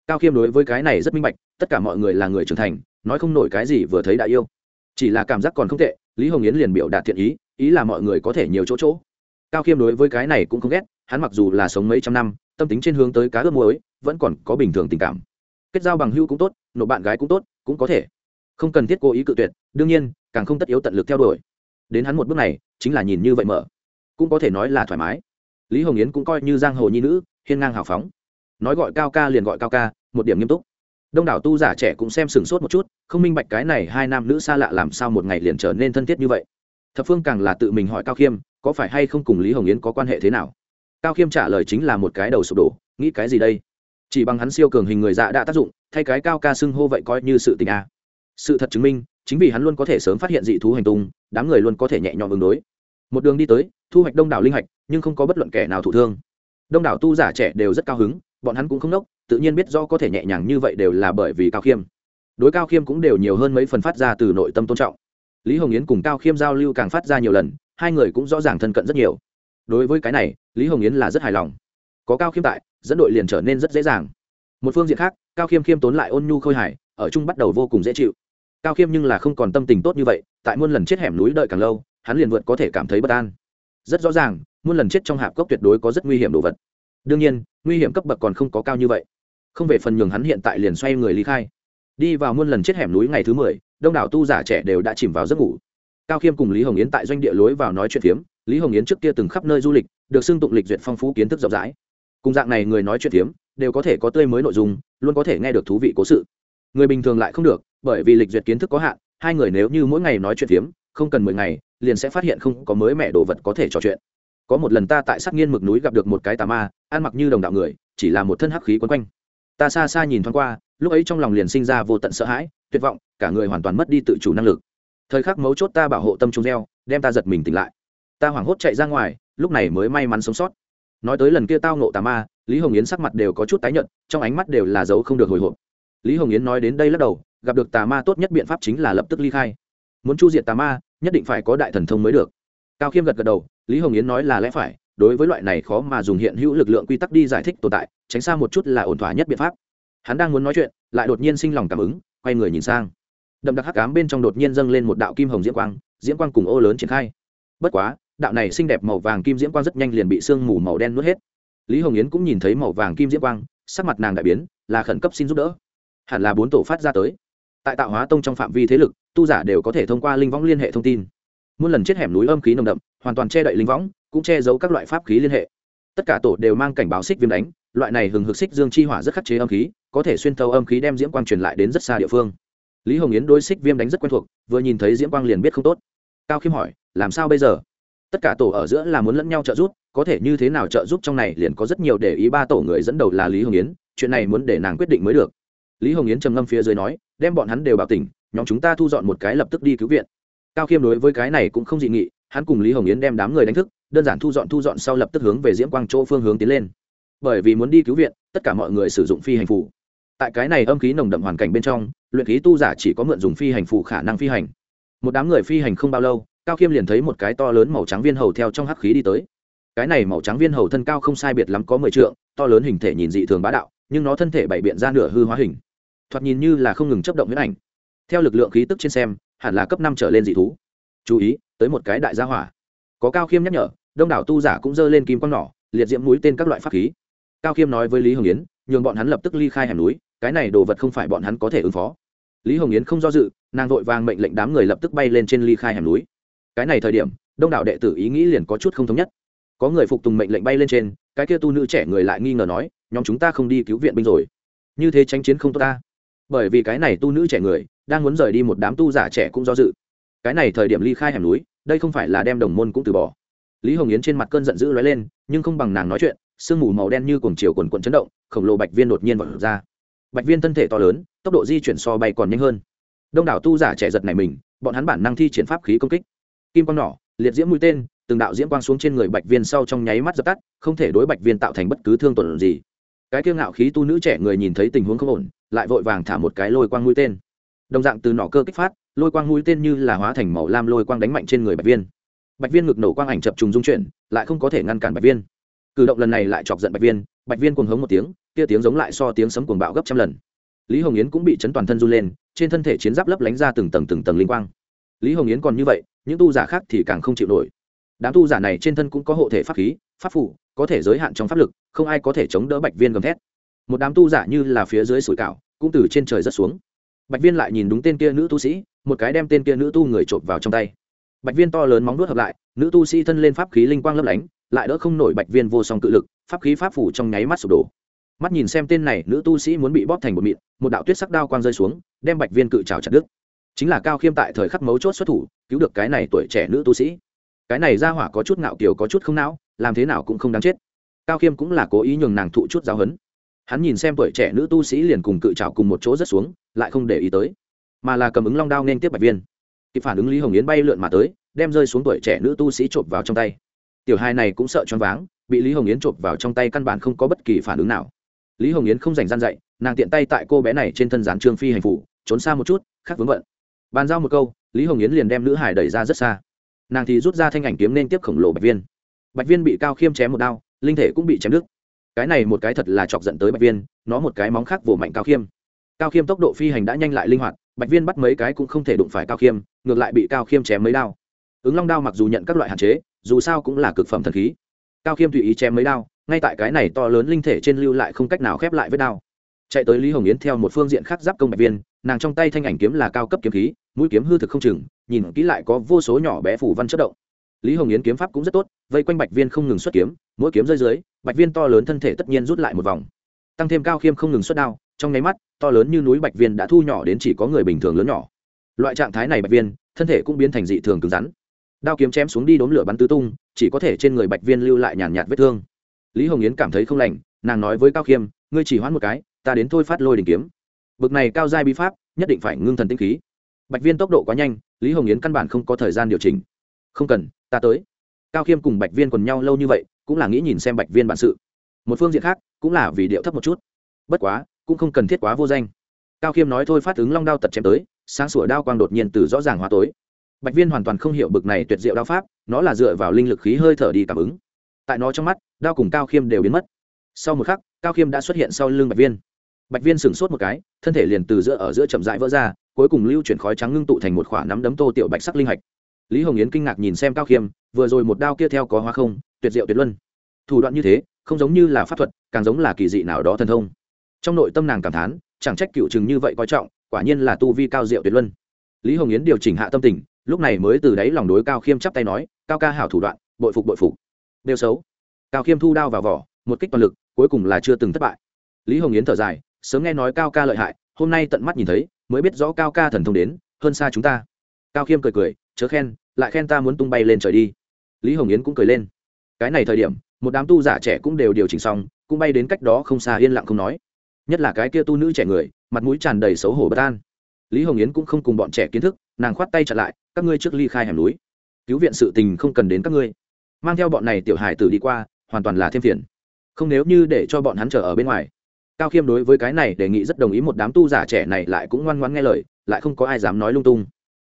Cao khiêm đối với cái này rất minh bạch, tất cả mọi người là người trưởng thành, nói không nổi cái gì vừa thấy đã yêu. Chỉ là cảm giác còn không tệ lý hồng yến liền biểu đạt thiện ý ý là mọi người có thể nhiều chỗ chỗ. Cao khiêm đối với cái này cũng không ghét, hắn mặc dù là sống mấy trăm năm, tâm tính trên hướng tới cá ướp muối, vẫn còn có bình thường tình cảm. Kết giao bằng hữu cũng tốt, nộp bạn gái cũng tốt, cũng có thể. Không cần thiết cố ý cự tuyệt, đương nhiên, càng không tất yếu tận lực theo đuổi. Đến hắn một bước này, chính là nhìn như vậy mở. Cũng có thể nói là thoải mái. Lý hồng yến cũng coi như giang hồ nhi nữ, hiên ngang hào phóng. Nói gọi cao ca liền gọi cao ca, một điểm nghiêm túc đông đảo tu giả trẻ cũng xem sửng sốt một chút, không minh bạch cái này hai nam nữ xa lạ làm sao một ngày liền trở nên thân thiết như vậy. Thập phương càng là tự mình hỏi cao khiêm, có phải hay không cùng lý hồng yến có quan hệ thế nào? Cao khiêm trả lời chính là một cái đầu sụp đổ, nghĩ cái gì đây? Chỉ bằng hắn siêu cường hình người dạ đã tác dụng, thay cái cao ca xưng hô vậy coi như sự tình a. Sự thật chứng minh, chính vì hắn luôn có thể sớm phát hiện dị thú hành tung, đám người luôn có thể nhẹ nhõm ứng đối. Một đường đi tới, thu hoạch đông đảo linh hạch, nhưng không có bất luận kẻ nào thụ thương. Đông đảo tu giả trẻ đều rất cao hứng, bọn hắn cũng không nốc tự nhiên biết rõ có thể nhẹ nhàng như vậy đều là bởi vì cao khiêm. Đối cao khiêm cũng đều nhiều hơn mấy phần phát ra từ nội tâm tôn trọng. Lý hồng yến cùng cao khiêm giao lưu càng phát ra nhiều lần, hai người cũng rõ ràng thân cận rất nhiều. Đối với cái này, lý hồng yến là rất hài lòng. Có cao khiêm tại, dẫn đội liền trở nên rất dễ dàng. Một phương diện khác, cao khiêm khiêm tốn lại ôn nhu khôi hài, ở chung bắt đầu vô cùng dễ chịu. Cao khiêm nhưng là không còn tâm tình tốt như vậy, tại muôn lần chết hẻm núi đợi càng lâu, hắn liền vượt có thể cảm thấy bất an. Rất rõ ràng, muôn lần chết trong hạp cốc tuyệt đối có rất nguy hiểm đồ vật. Đương nhiên, nguy hiểm cấp bậc còn không có cao như vậy không về phần nhường hắn hiện tại liền xoay người lý khai. Đi vào muôn lần chết hẻm núi ngày thứ mười, đông đảo tu giả trẻ đều đã chìm vào giấc ngủ. Cao khiêm cùng lý hồng yến tại doanh địa lối vào nói chuyện phiếm, lý hồng yến trước kia từng khắp nơi du lịch, được xưng tụng lịch duyệt phong phú kiến thức rộng rãi. Cùng dạng này người nói chuyện phiếm, đều có thể có tươi mới nội dung, luôn có thể nghe được thú vị cố sự. Người bình thường lại không được, bởi vì lịch duyệt kiến thức có hạn, hai người nếu như mỗi ngày nói chuyện phiếm, không cần mười ngày, liền sẽ phát hiện không có mới mẻ đồ vật có thể trò chuyện. Có một lần ta tại sắc nghiên mực núi gặp được một cái tà ma, ăn mặc như đồng đạo người, chỉ là một thân hắc khí quấn quanh ta xa xa nhìn thoáng qua, lúc ấy trong lòng liền sinh ra vô tận sợ hãi, tuyệt vọng, cả người hoàn toàn mất đi tự chủ năng lực. Thời khắc mấu chốt ta bảo hộ tâm trung reo đem ta giật mình tỉnh lại. Ta hoảng hốt chạy ra ngoài, lúc này mới may mắn sống sót. Nói tới lần kia tao nộ tà ma, lý hồng yến sắc mặt đều có chút tái nhợt, trong ánh mắt đều là dấu không được hồi hộp. Lý hồng yến nói đến đây lắc đầu, gặp được tà ma tốt nhất biện pháp chính là lập tức ly khai. Muốn chu diệt tà ma, nhất định phải có đại thần thông mới được. Cao khiêm gật gật đầu, lý hồng yến nói là lẽ phải đối với loại này khó mà dùng hiện hữu lực lượng quy tắc đi giải thích tồn tại, tránh xa một chút là ổn thỏa nhất biện pháp. Hắn đang muốn nói chuyện, lại đột nhiên sinh lòng cảm ứng, quay người nhìn sang. Đậm đặc hắc cám bên trong đột nhiên dâng lên một đạo kim hồng diễm quang diễm quang cùng ô lớn triển khai. Bất quá, đạo này xinh đẹp màu vàng kim diễm quang rất nhanh liền bị sương mù màu đen nuốt hết. Lý hồng yến cũng nhìn thấy màu vàng kim diễm quang, sắc mặt nàng đại biến, là khẩn cấp xin giúp đỡ. Hẳn là bốn tổ phát ra tới. Tại tạo hóa tông trong phạm vi thế lực, tu giả đều có thể thông qua linh võng liên hệ thông tin. Muôn lần chết hẻm núi âm khí nồng đậm, hoàn toàn che đậy linh võng cũng che giấu các loại pháp khí liên hệ. Tất cả tổ đều mang cảnh báo xích viêm đánh, loại này hừng hực xích dương chi hỏa rất khắc chế âm khí, có thể xuyên thấu âm khí đem diễm quang truyền lại đến rất xa địa phương. Lý hồng yến đối xích viêm đánh rất quen thuộc, vừa nhìn thấy diễm quang liền biết không tốt. Cao khiêm hỏi, làm sao bây giờ? Tất cả tổ ở giữa là muốn lẫn nhau trợ giúp, có thể như thế nào trợ giúp trong này liền có rất nhiều để ý ba tổ người dẫn đầu là lý hồng yến, chuyện này muốn để nàng quyết định mới được. Lý hồng yến trầm ngâm phía dưới nói, đem bọn hắn đều bảo tỉnh, nhóm chúng ta thu dọn một cái lập tức đi cứu viện. Cao khiêm đối với cái này cũng không dị nghị, hắn cùng lý hồng yến đem đám người đánh thức đơn giản thu dọn thu dọn sau lập tức hướng về diễm quang chỗ phương hướng tiến lên. Bởi vì muốn đi cứu viện, tất cả mọi người sử dụng phi hành phủ tại cái này âm khí nồng đậm hoàn cảnh bên trong, luyện khí tu giả chỉ có mượn dùng phi hành phủ khả năng phi hành. Một đám người phi hành không bao lâu, cao khiêm liền thấy một cái to lớn màu trắng viên hầu theo trong hắc khí đi tới. Cái này màu trắng viên hầu thân cao không sai biệt lắm có mười trượng, to lớn hình thể nhìn dị thường bá đạo, nhưng nó thân thể bày biện ra nửa hư hóa hình. Thoạt nhìn như là không ngừng chấp động huyết ảnh. Theo lực lượng khí tức trên xem, hẳn là cấp năm trở lên dị thú. Chú ý, tới một cái đại gia hỏa. Có cao khiêm nhắc nhở đông đảo tu giả cũng giơ lên kim quang nỏ, liệt diễm núi tên các loại pháp khí. Cao khiêm nói với lý hồng yến, nhường bọn hắn lập tức ly khai hẻm núi, cái này đồ vật không phải bọn hắn có thể ứng phó. Lý hồng yến không do dự, nàng vội vàng mệnh lệnh đám người lập tức bay lên trên ly khai hẻm núi. Cái này thời điểm, đông đảo đệ tử ý nghĩ liền có chút không thống nhất. Có người phục tùng mệnh lệnh bay lên trên, cái kia tu nữ trẻ người lại nghi ngờ nói, nhóm chúng ta không đi cứu viện binh rồi. Như thế tranh chiến không tốt ta. Bởi vì cái này tu nữ trẻ người, đang muốn rời đi một đám tu giả trẻ cũng do dự. Cái này thời điểm ly khai hẻm núi, đây không phải là đem đồng môn cũng từ bỏ lý hồng yến trên mặt cơn giận dữ lóe lên, nhưng không bằng nàng nói chuyện, sương mù màu đen như cuồng chiều quần cuộn chấn động, khổng lồ bạch viên đột nhiên vọt ra. Bạch viên thân thể to lớn, tốc độ di chuyển so bay còn nhanh hơn. Đông đảo tu giả trẻ giật này mình, bọn hắn bản năng thi triển pháp khí công kích. Kim quang nỏ, liệt diễm mũi tên, từng đạo diễm quang xuống trên người bạch viên sau trong nháy mắt dập tắt, không thể đối bạch viên tạo thành bất cứ thương tổn gì. Cái kiêu ngạo khí tu nữ trẻ người nhìn thấy tình huống không ổn, lại vội vàng thả một cái lôi quang mũi tên. Đồng dạng từ nỏ cơ kích phát, lôi quang mũi tên như là hóa thành màu lam lôi quang đánh mạnh trên người bạch viên bạch viên ngực nổ quang ảnh chập trùng dung chuyển, lại không có thể ngăn cản bạch viên. Cử động lần này lại chọc giận bạch viên bạch viên cuồng hống một tiếng, kia tiếng giống lại so tiếng sấm cuồng bạo gấp trăm lần. Lý hồng yến cũng bị chấn toàn thân run lên, trên thân thể chiến giáp lấp lánh ra từng tầng từng tầng linh quang. Lý hồng yến còn như vậy, những tu giả khác thì càng không chịu nổi. Đám tu giả này trên thân cũng có hộ thể pháp khí, pháp phủ, có thể giới hạn trong pháp lực, không ai có thể chống đỡ bạch viên gầm thét. Một đám tu giả như là phía dưới sủi cảo, cũng từ trên trời rất xuống. Bạch viên lại nhìn đúng tên kia nữ tu sĩ, một cái đem tên kia nữ tu người trộm vào trong tay bạch viên to lớn móng nuốt hợp lại, nữ tu sĩ thân lên pháp khí linh quang lấp lánh, lại đỡ không nổi bạch viên vô song cự lực, pháp khí pháp phủ trong nháy mắt sụp đổ. Mắt nhìn xem tên này, nữ tu sĩ muốn bị bóp thành một mịn, một đạo tuyết sắc đao quang rơi xuống, đem bạch viên cự trào chặt đứt. Chính là cao khiêm tại thời khắc mấu chốt xuất thủ, cứu được cái này tuổi trẻ nữ tu sĩ. Cái này ra hỏa có chút ngạo kiều, có chút không não, làm thế nào cũng không đáng chết. Cao khiêm cũng là cố ý nhường nàng thụ chút giáo hấn hắn nhìn xem tuổi trẻ nữ tu sĩ liền cùng cự trào cùng một chỗ rất xuống, lại không để ý tới, mà là cầm ứng long đao nên tiếp bạch viên kịp phản ứng lý hồng yến bay lượn mà tới, đem rơi xuống tuổi trẻ nữ tu sĩ trộm vào trong tay. Tiểu hai này cũng sợ choáng váng, bị lý hồng yến trộm vào trong tay căn bản không có bất kỳ phản ứng nào. Lý hồng yến không dành gian dạy nàng tiện tay tại cô bé này trên thân gián trương phi hành phủ, trốn xa một chút khác vướng vận bàn giao một câu, lý hồng yến liền đem nữ hải đẩy ra rất xa. Nàng thì rút ra thanh ảnh kiếm nên tiếp khổng lồ bạch viên. Bạch viên bị cao khiêm chém một đao, linh thể cũng bị chém đứt. Cái này một cái thật là chọc dẫn tới bạch viên, nó một cái móng khác vồ mạnh cao khiêm. Cao khiêm tốc độ phi hành đã nhanh lại linh hoạt bạch viên bắt mấy cái cũng không thể đụng phải cao khiêm, ngược lại bị cao khiêm chém mấy đao. Ứng long đao mặc dù nhận các loại hạn chế, dù sao cũng là cực phẩm thần khí. Cao khiêm tùy ý chém mấy đao, ngay tại cái này to lớn linh thể trên lưu lại không cách nào khép lại với đao. Chạy tới lý hồng yến theo một phương diện khác giáp công bạch viên, nàng trong tay thanh ảnh kiếm là cao cấp kiếm khí, mũi kiếm hư thực không chừng, nhìn kỹ lại có vô số nhỏ bé phủ văn chất động. Lý hồng yến kiếm pháp cũng rất tốt, vây quanh bạch viên không ngừng xuất kiếm, mỗi kiếm rơi dưới, bạch viên to lớn thân thể tất nhiên rút lại một vòng. Tăng thêm cao khiêm không ngừng xuất đao trong nháy mắt, to lớn như núi bạch viên đã thu nhỏ đến chỉ có người bình thường lớn nhỏ. Loại trạng thái này bạch viên, thân thể cũng biến thành dị thường cứng rắn. Đao kiếm chém xuống đi đốn lửa bắn tứ tung, chỉ có thể trên người bạch viên lưu lại nhàn nhạt vết thương. Lý hồng yến cảm thấy không lành, nàng nói với cao khiêm, ngươi chỉ hoãn một cái, ta đến thôi phát lôi đình kiếm. Bực này cao giai bí pháp, nhất định phải ngưng thần tinh khí. Bạch viên tốc độ quá nhanh, lý hồng yến căn bản không có thời gian điều chỉnh. Không cần, ta tới. Cao khiêm cùng bạch viên còn nhau lâu như vậy, cũng là nghĩ nhìn xem bạch viên bản sự. Một phương diện khác, cũng là vì điệu thấp một chút. Bất quá cũng không cần thiết quá vô danh. Cao khiêm nói thôi phát ứng long đao tật chém tới, sáng sủa đao quang đột nhiên từ rõ ràng hóa tối. Bạch viên hoàn toàn không hiểu bực này tuyệt diệu đao pháp, nó là dựa vào linh lực khí hơi thở đi cảm ứng. Tại nó trong mắt, đao cùng cao khiêm đều biến mất. Sau một khắc, cao khiêm đã xuất hiện sau lưng bạch viên. Bạch viên sửng sốt một cái, thân thể liền từ giữa ở giữa chậm rãi vỡ ra, cuối cùng lưu chuyển khói trắng ngưng tụ thành một khoả nắm đấm tô tiểu bạch sắc linh hạch. Lý hồng yến kinh ngạc nhìn xem cao khiêm, vừa rồi một đao kia theo có hóa không, tuyệt diệu tuyệt luân. Thủ đoạn như thế, không giống như là pháp thuật, càng giống là kỳ dị nào đó thần thông trong nội tâm nàng cảm thán, chẳng trách cựu chừng như vậy coi trọng, quả nhiên là tu vi cao diệu tuyệt luân. Lý hồng yến điều chỉnh hạ tâm tình, lúc này mới từ đáy lòng đối cao khiêm chắp tay nói, cao ca hảo thủ đoạn, bội phục bội phục. Đều xấu. Cao khiêm thu đao vào vỏ, một kích toàn lực, cuối cùng là chưa từng thất bại. Lý hồng yến thở dài, sớm nghe nói cao ca lợi hại, hôm nay tận mắt nhìn thấy, mới biết rõ cao ca thần thông đến, hơn xa chúng ta. Cao khiêm cười cười, chớ khen, lại khen ta muốn tung bay lên trời đi. Lý hồng yến cũng cười lên. Cái này thời điểm, một đám tu giả trẻ cũng đều điều chỉnh xong, cũng bay đến cách đó không xa yên lặng không nói nhất là cái kia tu nữ trẻ người, mặt mũi tràn đầy xấu hổ bất an. Lý hồng yến cũng không cùng bọn trẻ kiến thức, nàng khoát tay chặn lại, các ngươi trước ly khai hẻm núi. Cứu viện sự tình không cần đến các ngươi. Mang theo bọn này tiểu hải tử đi qua, hoàn toàn là thêm phiền. Không nếu như để cho bọn hắn chờ ở bên ngoài. Cao khiêm đối với cái này đề nghị rất đồng ý, một đám tu giả trẻ này lại cũng ngoan ngoãn nghe lời, lại không có ai dám nói lung tung.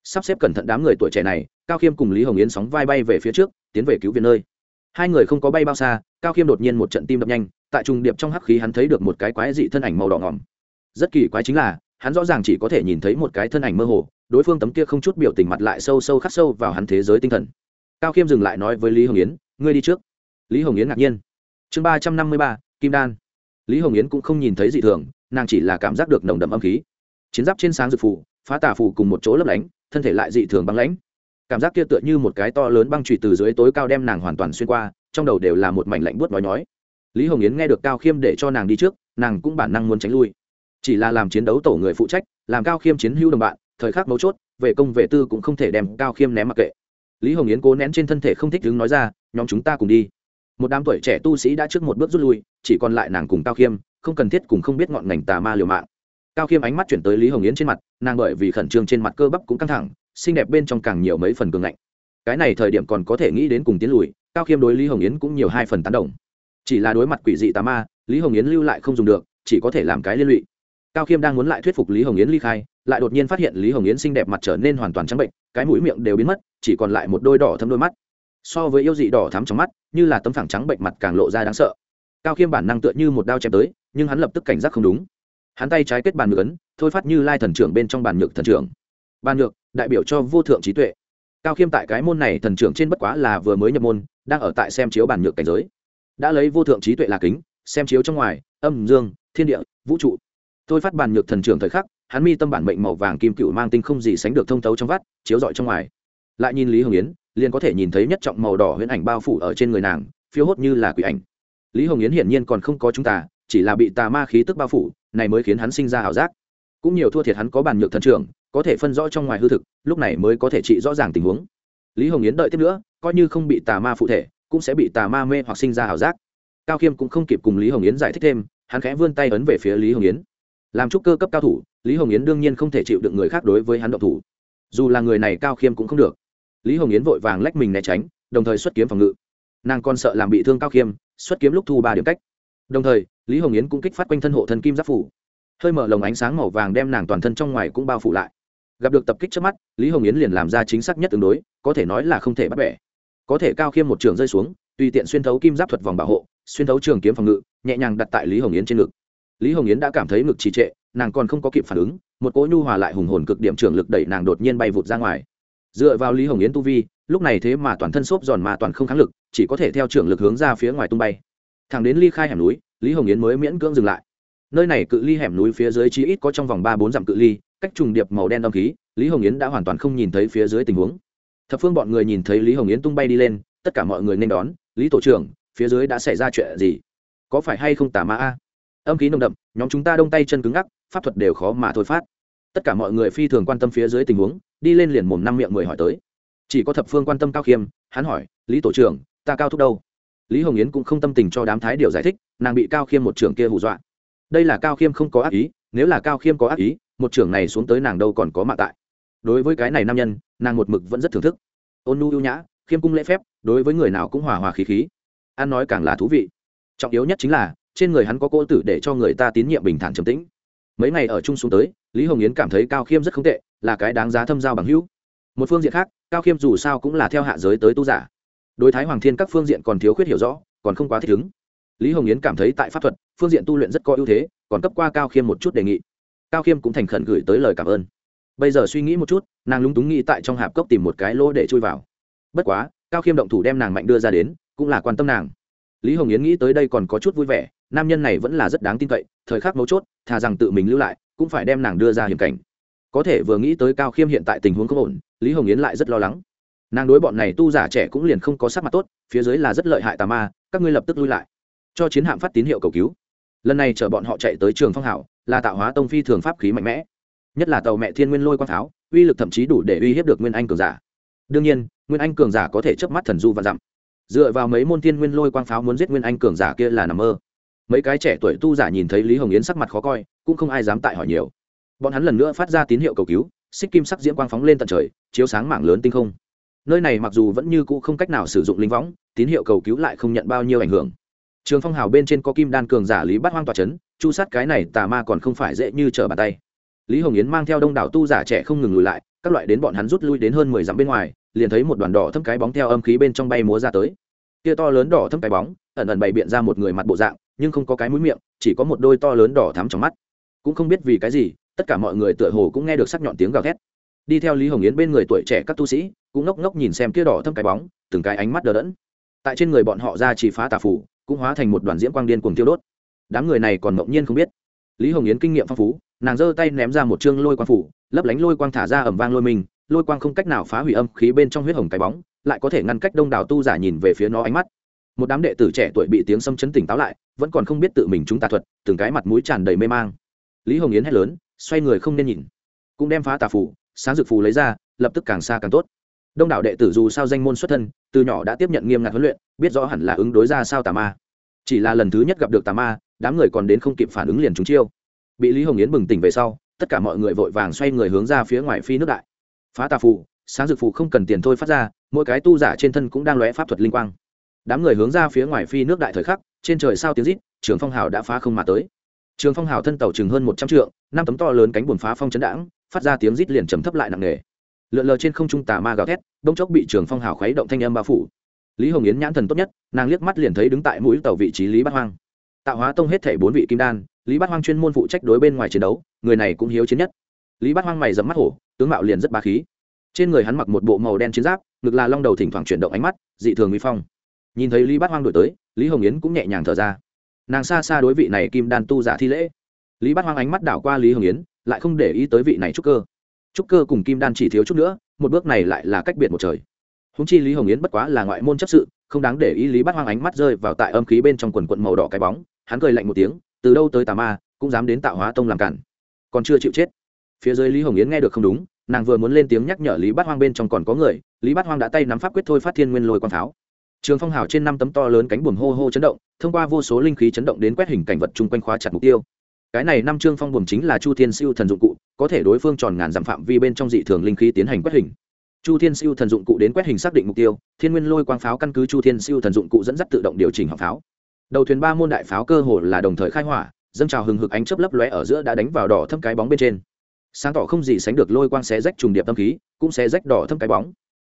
Sắp xếp cẩn thận đám người tuổi trẻ này, cao khiêm cùng lý hồng yến sóng vai bay về phía trước, tiến về cứu viện nơi. Hai người không có bay bao xa cao khiêm đột nhiên một trận tim đập nhanh, tại trùng điệp trong hắc khí hắn thấy được một cái quái dị thân ảnh màu đỏ ngỏm. Rất kỳ quái chính là, hắn rõ ràng chỉ có thể nhìn thấy một cái thân ảnh mơ hồ, đối phương tấm kia không chút biểu tình mặt lại sâu sâu khắc sâu vào hắn thế giới tinh thần. Cao khiêm dừng lại nói với lý hồng yến, ngươi đi trước. Lý hồng yến ngạc nhiên. Chương ba trăm năm mươi ba, kim đan. Lý hồng yến cũng không nhìn thấy gì thường, nàng chỉ là cảm giác được nồng đậm âm khí. Chiến giáp trên sáng rực phủ, phá tà phủ cùng một chỗ lấp lánh, thân thể lại dị thường băng lãnh. Cảm giác kia tựa như một cái to lớn băng trụy từ dưới tối cao đem nàng hoàn toàn xuyên qua trong đầu đều là một mảnh lạnh buốt nói nói. Lý hồng yến nghe được cao khiêm để cho nàng đi trước, nàng cũng bản năng muốn tránh lui. Chỉ là làm chiến đấu tổ người phụ trách, làm cao khiêm chiến hữu đồng bạn, thời khắc mấu chốt, về công về tư cũng không thể đem cao khiêm ném mặc kệ. Lý hồng yến cố nén trên thân thể không thích đứng nói ra, nhóm chúng ta cùng đi. Một đám tuổi trẻ tu sĩ đã trước một bước rút lui, chỉ còn lại nàng cùng cao khiêm, không cần thiết cùng không biết ngọn ngành tà ma liều mạng. Cao khiêm ánh mắt chuyển tới lý hồng yến trên mặt, nàng bởi vì khẩn trương trên mặt cơ bắp cũng căng thẳng, xinh đẹp bên trong càng nhiều mấy phần cường ngạnh. Cái này thời điểm còn có thể nghĩ đến cùng tiến lùi cao khiêm đối lý hồng yến cũng nhiều hai phần tán đồng. Chỉ là đối mặt quỷ dị tà ma, lý hồng yến lưu lại không dùng được, chỉ có thể làm cái liên lụy. Cao khiêm đang muốn lại thuyết phục lý hồng yến ly khai, lại đột nhiên phát hiện lý hồng yến xinh đẹp mặt trở nên hoàn toàn trắng bệnh, cái mũi miệng đều biến mất, chỉ còn lại một đôi đỏ thấm đôi mắt. So với yêu dị đỏ thắm trong mắt, như là tấm phẳng trắng bệnh mặt càng lộ ra đáng sợ. Cao khiêm bản năng tựa như một đao chém tới, nhưng hắn lập tức cảnh giác không đúng. Hắn tay trái kết bàn ngược ấn, thôi phát như lai thần trưởng bên trong bàn ngược thần trưởng. Bàn ngược đại biểu cho vô thượng trí tuệ. Cao khiêm tại cái môn này thần trưởng trên bất quá là vừa mới nhập môn đang ở tại xem chiếu bản nhược cảnh giới. Đã lấy vô thượng trí tuệ là kính, xem chiếu trong ngoài, âm, dương, thiên địa, vũ trụ. Tôi phát bản nhược thần trưởng thời khắc, hắn mi tâm bản mệnh màu vàng kim cựu mang tinh không gì sánh được thông thấu trong vắt, chiếu rọi trong ngoài. Lại nhìn lý hồng yến, liền có thể nhìn thấy nhất trọng màu đỏ huyễn ảnh bao phủ ở trên người nàng phiếu hốt như là quỷ ảnh. Lý hồng yến hiển nhiên còn không có chúng ta, chỉ là bị tà ma khí tức bao phủ, này mới khiến hắn sinh ra ảo giác. Cũng nhiều thua thiệt hắn có bàn nhược thần trưởng, có thể phân rõ trong ngoài hư thực, lúc này mới có thể trị rõ ràng tình huống. Lý hồng yến đợi tiếp nữa coi như không bị tà ma phụ thể, cũng sẽ bị tà ma mê hoặc sinh ra ảo giác. Cao khiêm cũng không kịp cùng lý hồng yến giải thích thêm, hắn khẽ vươn tay ấn về phía lý hồng yến. Làm trúc cơ cấp cao thủ, lý hồng yến đương nhiên không thể chịu được người khác đối với hắn động thủ. Dù là người này cao khiêm cũng không được. Lý hồng yến vội vàng lách mình né tránh, đồng thời xuất kiếm phòng ngự. Nàng còn sợ làm bị thương cao khiêm xuất kiếm lúc thu ba điểm cách. Đồng thời, lý hồng yến cũng kích phát quanh thân hộ thân kim giáp phủ. Hơi mở lồng ánh sáng màu vàng đem nàng toàn thân trong ngoài cũng bao phủ lại. Gặp được tập kích trước mắt, lý hồng yến liền làm ra chính xác nhất tương đối, có thể nói là không thể bắt bẻ có thể cao khiêm một trường rơi xuống, tùy tiện xuyên thấu kim giáp thuật vòng bảo hộ, xuyên thấu trường kiếm phòng ngự, nhẹ nhàng đặt tại lý hồng yến trên ngực. Lý hồng yến đã cảm thấy ngực trì trệ, nàng còn không có kịp phản ứng, một cỗ nhu hòa lại hùng hồn cực điểm trường lực đẩy nàng đột nhiên bay vụt ra ngoài. Dựa vào lý hồng yến tu vi, lúc này thế mà toàn thân xốp giòn mà toàn không kháng lực, chỉ có thể theo trường lực hướng ra phía ngoài tung bay. Thẳng đến ly khai hẻm núi, lý hồng yến mới miễn cưỡng dừng lại. Nơi này cự ly hẻm núi phía dưới chỉ ít có trong vòng ba bốn dặm cự ly, cách trùng điệp màu đen đ khí, lý hồng yến đã hoàn toàn không nhìn thấy phía dưới tình huống thập phương bọn người nhìn thấy lý hồng yến tung bay đi lên, tất cả mọi người nên đón. Lý tổ trưởng, phía dưới đã xảy ra chuyện gì? Có phải hay không tà ma a? Âm khí nồng đậm, nhóm chúng ta đông tay chân cứng ngắc, pháp thuật đều khó mà thôi phát. Tất cả mọi người phi thường quan tâm phía dưới tình huống, đi lên liền mồm năm miệng mười hỏi tới. Chỉ có thập phương quan tâm cao khiêm, hắn hỏi, lý tổ trưởng, ta cao thúc đâu? Lý hồng yến cũng không tâm tình cho đám thái điều giải thích, nàng bị cao khiêm một trưởng kia hù dọa. Đây là cao khiêm không có ác ý, nếu là cao khiêm có ác ý, một trưởng này xuống tới nàng đâu còn có mạng tại đối với cái này nam nhân, nàng một mực vẫn rất thưởng thức. Ôn nu ưu nhã, khiêm cung lễ phép, đối với người nào cũng hòa hòa khí khí. An nói càng là thú vị. Trọng yếu nhất chính là, trên người hắn có cô tử để cho người ta tín nhiệm bình thản trầm tĩnh. Mấy ngày ở chung xuống tới, lý hồng yến cảm thấy cao khiêm rất không tệ, là cái đáng giá thâm giao bằng hữu. Một phương diện khác, cao khiêm dù sao cũng là theo hạ giới tới tu giả. Đối thái hoàng thiên các phương diện còn thiếu khuyết hiểu rõ, còn không quá thích ứng. Lý hồng yến cảm thấy tại pháp thuật, phương diện tu luyện rất có ưu thế, còn cấp qua cao khiêm một chút đề nghị. Cao khiêm cũng thành khẩn gửi tới lời cảm ơn bây giờ suy nghĩ một chút, nàng lúng túng nghĩ tại trong hạp cốc tìm một cái lỗ để chui vào. Bất quá, cao khiêm động thủ đem nàng mạnh đưa ra đến, cũng là quan tâm nàng. Lý hồng yến nghĩ tới đây còn có chút vui vẻ, nam nhân này vẫn là rất đáng tin cậy, thời khắc mấu chốt, thà rằng tự mình lưu lại, cũng phải đem nàng đưa ra hiểm cảnh. Có thể vừa nghĩ tới cao khiêm hiện tại tình huống không ổn, lý hồng yến lại rất lo lắng. Nàng đối bọn này tu giả trẻ cũng liền không có sắc mặt tốt, phía dưới là rất lợi hại tà ma, các ngươi lập tức lui lại. Cho chiến hạm phát tín hiệu cầu cứu. Lần này chở bọn họ chạy tới trường phong hảo, là tạo hóa tông phi thường pháp khí mạnh mẽ nhất là tàu mẹ thiên nguyên lôi quang pháo, uy lực thậm chí đủ để uy hiếp được nguyên anh cường giả. Đương nhiên, nguyên anh cường giả có thể chớp mắt thần du và dặm. Dựa vào mấy môn thiên nguyên lôi quang pháo muốn giết nguyên anh cường giả kia là nằm mơ. Mấy cái trẻ tuổi tu giả nhìn thấy lý hồng yến sắc mặt khó coi, cũng không ai dám tại hỏi nhiều. Bọn hắn lần nữa phát ra tín hiệu cầu cứu, xích kim sắc diễm quang phóng lên tận trời, chiếu sáng mảng lớn tinh không. Nơi này mặc dù vẫn như cũ không cách nào sử dụng linh võng, tín hiệu cầu cứu lại không nhận bao nhiêu ảnh hưởng. Trường phong hào bên trên có kim đan cường giả lý bắt hoang tòa c h ấ n chu sát cái này tà ma còn không phải dễ như trở bàn tay lý hồng yến mang theo đông đảo tu giả trẻ không ngừng lùi lại, các loại đến bọn hắn rút lui đến hơn mười dặm bên ngoài, liền thấy một đoàn đỏ thâm cái bóng theo âm khí bên trong bay múa ra tới. Kia to lớn đỏ thâm cái bóng, ẩn ẩn bày biện ra một người mặt bộ dạng, nhưng không có cái mũi miệng, chỉ có một đôi to lớn đỏ thắm trong mắt. Cũng không biết vì cái gì, tất cả mọi người tựa hồ cũng nghe được sắc nhọn tiếng gào thét. Đi theo lý hồng yến bên người tuổi trẻ các tu sĩ, cũng ngốc ngốc nhìn xem kia đỏ thâm cái bóng, từng cái ánh mắt đờ đẫn. Tại trên người bọn họ ra chỉ phá tà phủ, cũng hóa thành một đoàn diễm quang điên cuồng tiêu đốt. Đám người này còn ngẫu nhiên không biết. Lý hồng yến kinh nghiệm phong phú nàng giơ tay ném ra một chương lôi quang phủ, lấp lánh lôi quang thả ra ẩm vang lôi mình, lôi quang không cách nào phá hủy âm khí bên trong huyết hồng cái bóng, lại có thể ngăn cách đông đảo tu giả nhìn về phía nó ánh mắt. Một đám đệ tử trẻ tuổi bị tiếng xâm chấn tỉnh táo lại, vẫn còn không biết tự mình chúng tà thuật, từng cái mặt mũi tràn đầy mê mang. Lý hồng yến hét lớn, xoay người không nên nhìn. Cũng đem phá tà phủ sáng dược phù lấy ra, lập tức càng xa càng tốt. Đông đảo đệ tử dù sao danh môn xuất thân, từ nhỏ đã tiếp nhận nghiêm ngặt huấn luyện, biết rõ hẳn là ứng đối ra sao tà ma. Chỉ là lần thứ nhất gặp được tà ma, đám người còn đến không kịp phản ứng liền chúng chiêu bị lý hồng yến bừng tỉnh về sau, tất cả mọi người vội vàng xoay người hướng ra phía ngoài phi nước đại. Phá tà phù, sáng dược phù không cần tiền thôi phát ra, mỗi cái tu giả trên thân cũng đang lóe pháp thuật linh quang. Đám người hướng ra phía ngoài phi nước đại thời khắc, trên trời sao tiếng rít, trường phong hào đã phá không mà tới. Trường phong hào thân tàu chừng hơn một trăm trượng, năm tấm to lớn cánh buồn phá phong chấn đãng, phát ra tiếng rít liền trầm thấp lại nặng nề. Lượn lờ trên không trung tà ma gào thét đông chốc bị trường phong hào khuấy động thanh âm bao phủ. Lý hồng yến nhãn thần tốt nhất, nàng liếc mắt liền thấy đứng tại mũi tàu vị trí lý bát hoang. Tạo hóa tông hết thể bốn vị kim đan lý bát hoang chuyên môn phụ trách đối bên ngoài chiến đấu, người này cũng hiếu chiến nhất. Lý bát hoang mày dẫm mắt hổ, tướng mạo liền rất bá khí. Trên người hắn mặc một bộ màu đen chiến giáp, ngực là long đầu thỉnh thoảng chuyển động ánh mắt, dị thường uy phong. Nhìn thấy lý bát hoang đổi tới, lý hồng yến cũng nhẹ nhàng thở ra. Nàng xa xa đối vị này kim đan tu giả thi lễ. Lý bát hoang ánh mắt đảo qua lý hồng yến, lại không để ý tới vị này trúc cơ. Trúc cơ cùng kim đan chỉ thiếu chút nữa, một bước này lại là cách biệt một trời. Húng chi lý hồng yến bất quá là ngoại môn chấp sự, không đáng để ý lý Bát hoang ánh mắt rơi vào tại âm khí bên trong quần quận màu đỏ cái bóng, hắn cười lạnh một tiếng từ đâu tới tà ma, cũng dám đến tạo hóa tông làm cản. Còn chưa chịu chết. Phía dưới lý hồng yến nghe được không đúng, nàng vừa muốn lên tiếng nhắc nhở lý bát hoang bên trong còn có người, lý bát hoang đã tay nắm pháp quyết thôi phát thiên nguyên lôi quang pháo. Trường phong hào trên năm tấm to lớn cánh buồm hô hô chấn động, thông qua vô số linh khí chấn động đến quét hình cảnh vật chung quanh khóa chặt mục tiêu. Cái này năm Trương phong buồm chính là chu thiên siêu thần dụng cụ, có thể đối phương tròn ngàn dặm phạm vi bên trong dị thường linh khí tiến hành quét hình. Chu thiên siêu thần dụng cụ đến quét hình xác định mục tiêu, thiên nguyên lôi quang pháo căn cứ chu thiên siêu thần dụng cụ dẫn dắt tự động điều chỉnh họng pháo đầu thuyền ba môn đại pháo cơ hồ là đồng thời khai hỏa, dâng trào hừng hực ánh chớp lấp lóe ở giữa đã đánh vào đỏ thâm cái bóng bên trên. Sáng tỏ không gì sánh được lôi quang xé rách trùng điệp tâm khí, cũng xé rách đỏ thâm cái bóng.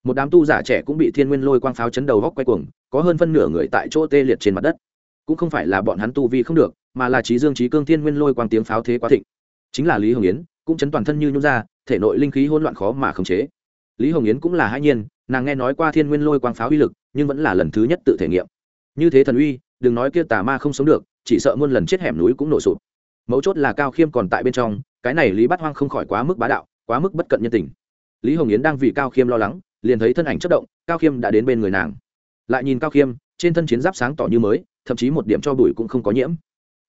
Một đám tu giả trẻ cũng bị thiên nguyên lôi quang pháo chấn đầu góc quay cuồng, có hơn phân nửa người tại chỗ tê liệt trên mặt đất. Cũng không phải là bọn hắn tu vi không được, mà là trí dương trí cương thiên nguyên lôi quang tiếng pháo thế quá thịnh. Chính là lý hồng yến, cũng chấn toàn thân như nhún ra, thể nội linh khí hỗn loạn khó mà khống chế. Lý hồng yến cũng là hai nhiên, nàng nghe nói qua thiên nguyên lôi quang pháo uy lực, nhưng vẫn là lần thứ nhất tự thể nghiệm. Như thế thần uy đừng nói kia tà ma không sống được, chỉ sợ muôn lần chết hẻm núi cũng nổ sụp. Mấu chốt là cao khiêm còn tại bên trong, cái này lý bắt hoang không khỏi quá mức bá đạo, quá mức bất cận nhân tình. Lý hồng yến đang vì cao khiêm lo lắng, liền thấy thân ảnh chất động, cao khiêm đã đến bên người nàng. Lại nhìn cao khiêm, trên thân chiến giáp sáng tỏ như mới, thậm chí một điểm cho bụi cũng không có nhiễm.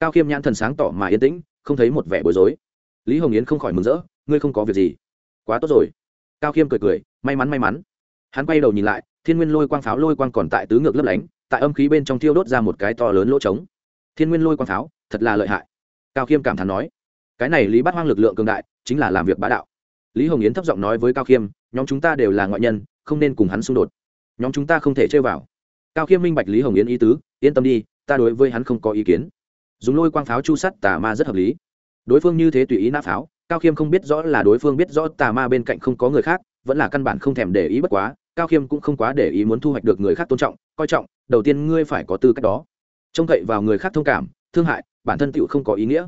Cao khiêm nhãn thần sáng tỏ mà yên tĩnh, không thấy một vẻ bối rối. Lý hồng yến không khỏi mừng rỡ, ngươi không có việc gì? Quá tốt rồi. Cao khiêm cười cười, may mắn may mắn. Hắn quay đầu nhìn lại, thiên nguyên lôi quang pháo lôi quang còn tại tứ ngược lấp lánh tại âm khí bên trong thiêu đốt ra một cái to lớn lỗ trống. Thiên nguyên lôi quang pháo thật là lợi hại. Cao khiêm cảm thán nói, cái này lý bắt hoang lực lượng cường đại, chính là làm việc bá đạo. Lý hồng yến thấp giọng nói với cao khiêm, nhóm chúng ta đều là ngoại nhân, không nên cùng hắn xung đột. Nhóm chúng ta không thể chơi vào. Cao khiêm minh bạch lý hồng yến ý tứ, yên tâm đi, ta đối với hắn không có ý kiến. Dùng lôi quang pháo chu sắt tà ma rất hợp lý. Đối phương như thế tùy ý nã pháo, cao khiêm không biết rõ là đối phương biết rõ tà ma bên cạnh không có người khác, vẫn là căn bản không thèm để ý bất quá, cao khiêm cũng không quá để ý muốn thu hoạch được người khác tôn trọng coi trọng, đầu tiên ngươi phải có tư cách đó. Trông cậy vào người khác thông cảm, thương hại, bản thân tựu không có ý nghĩa.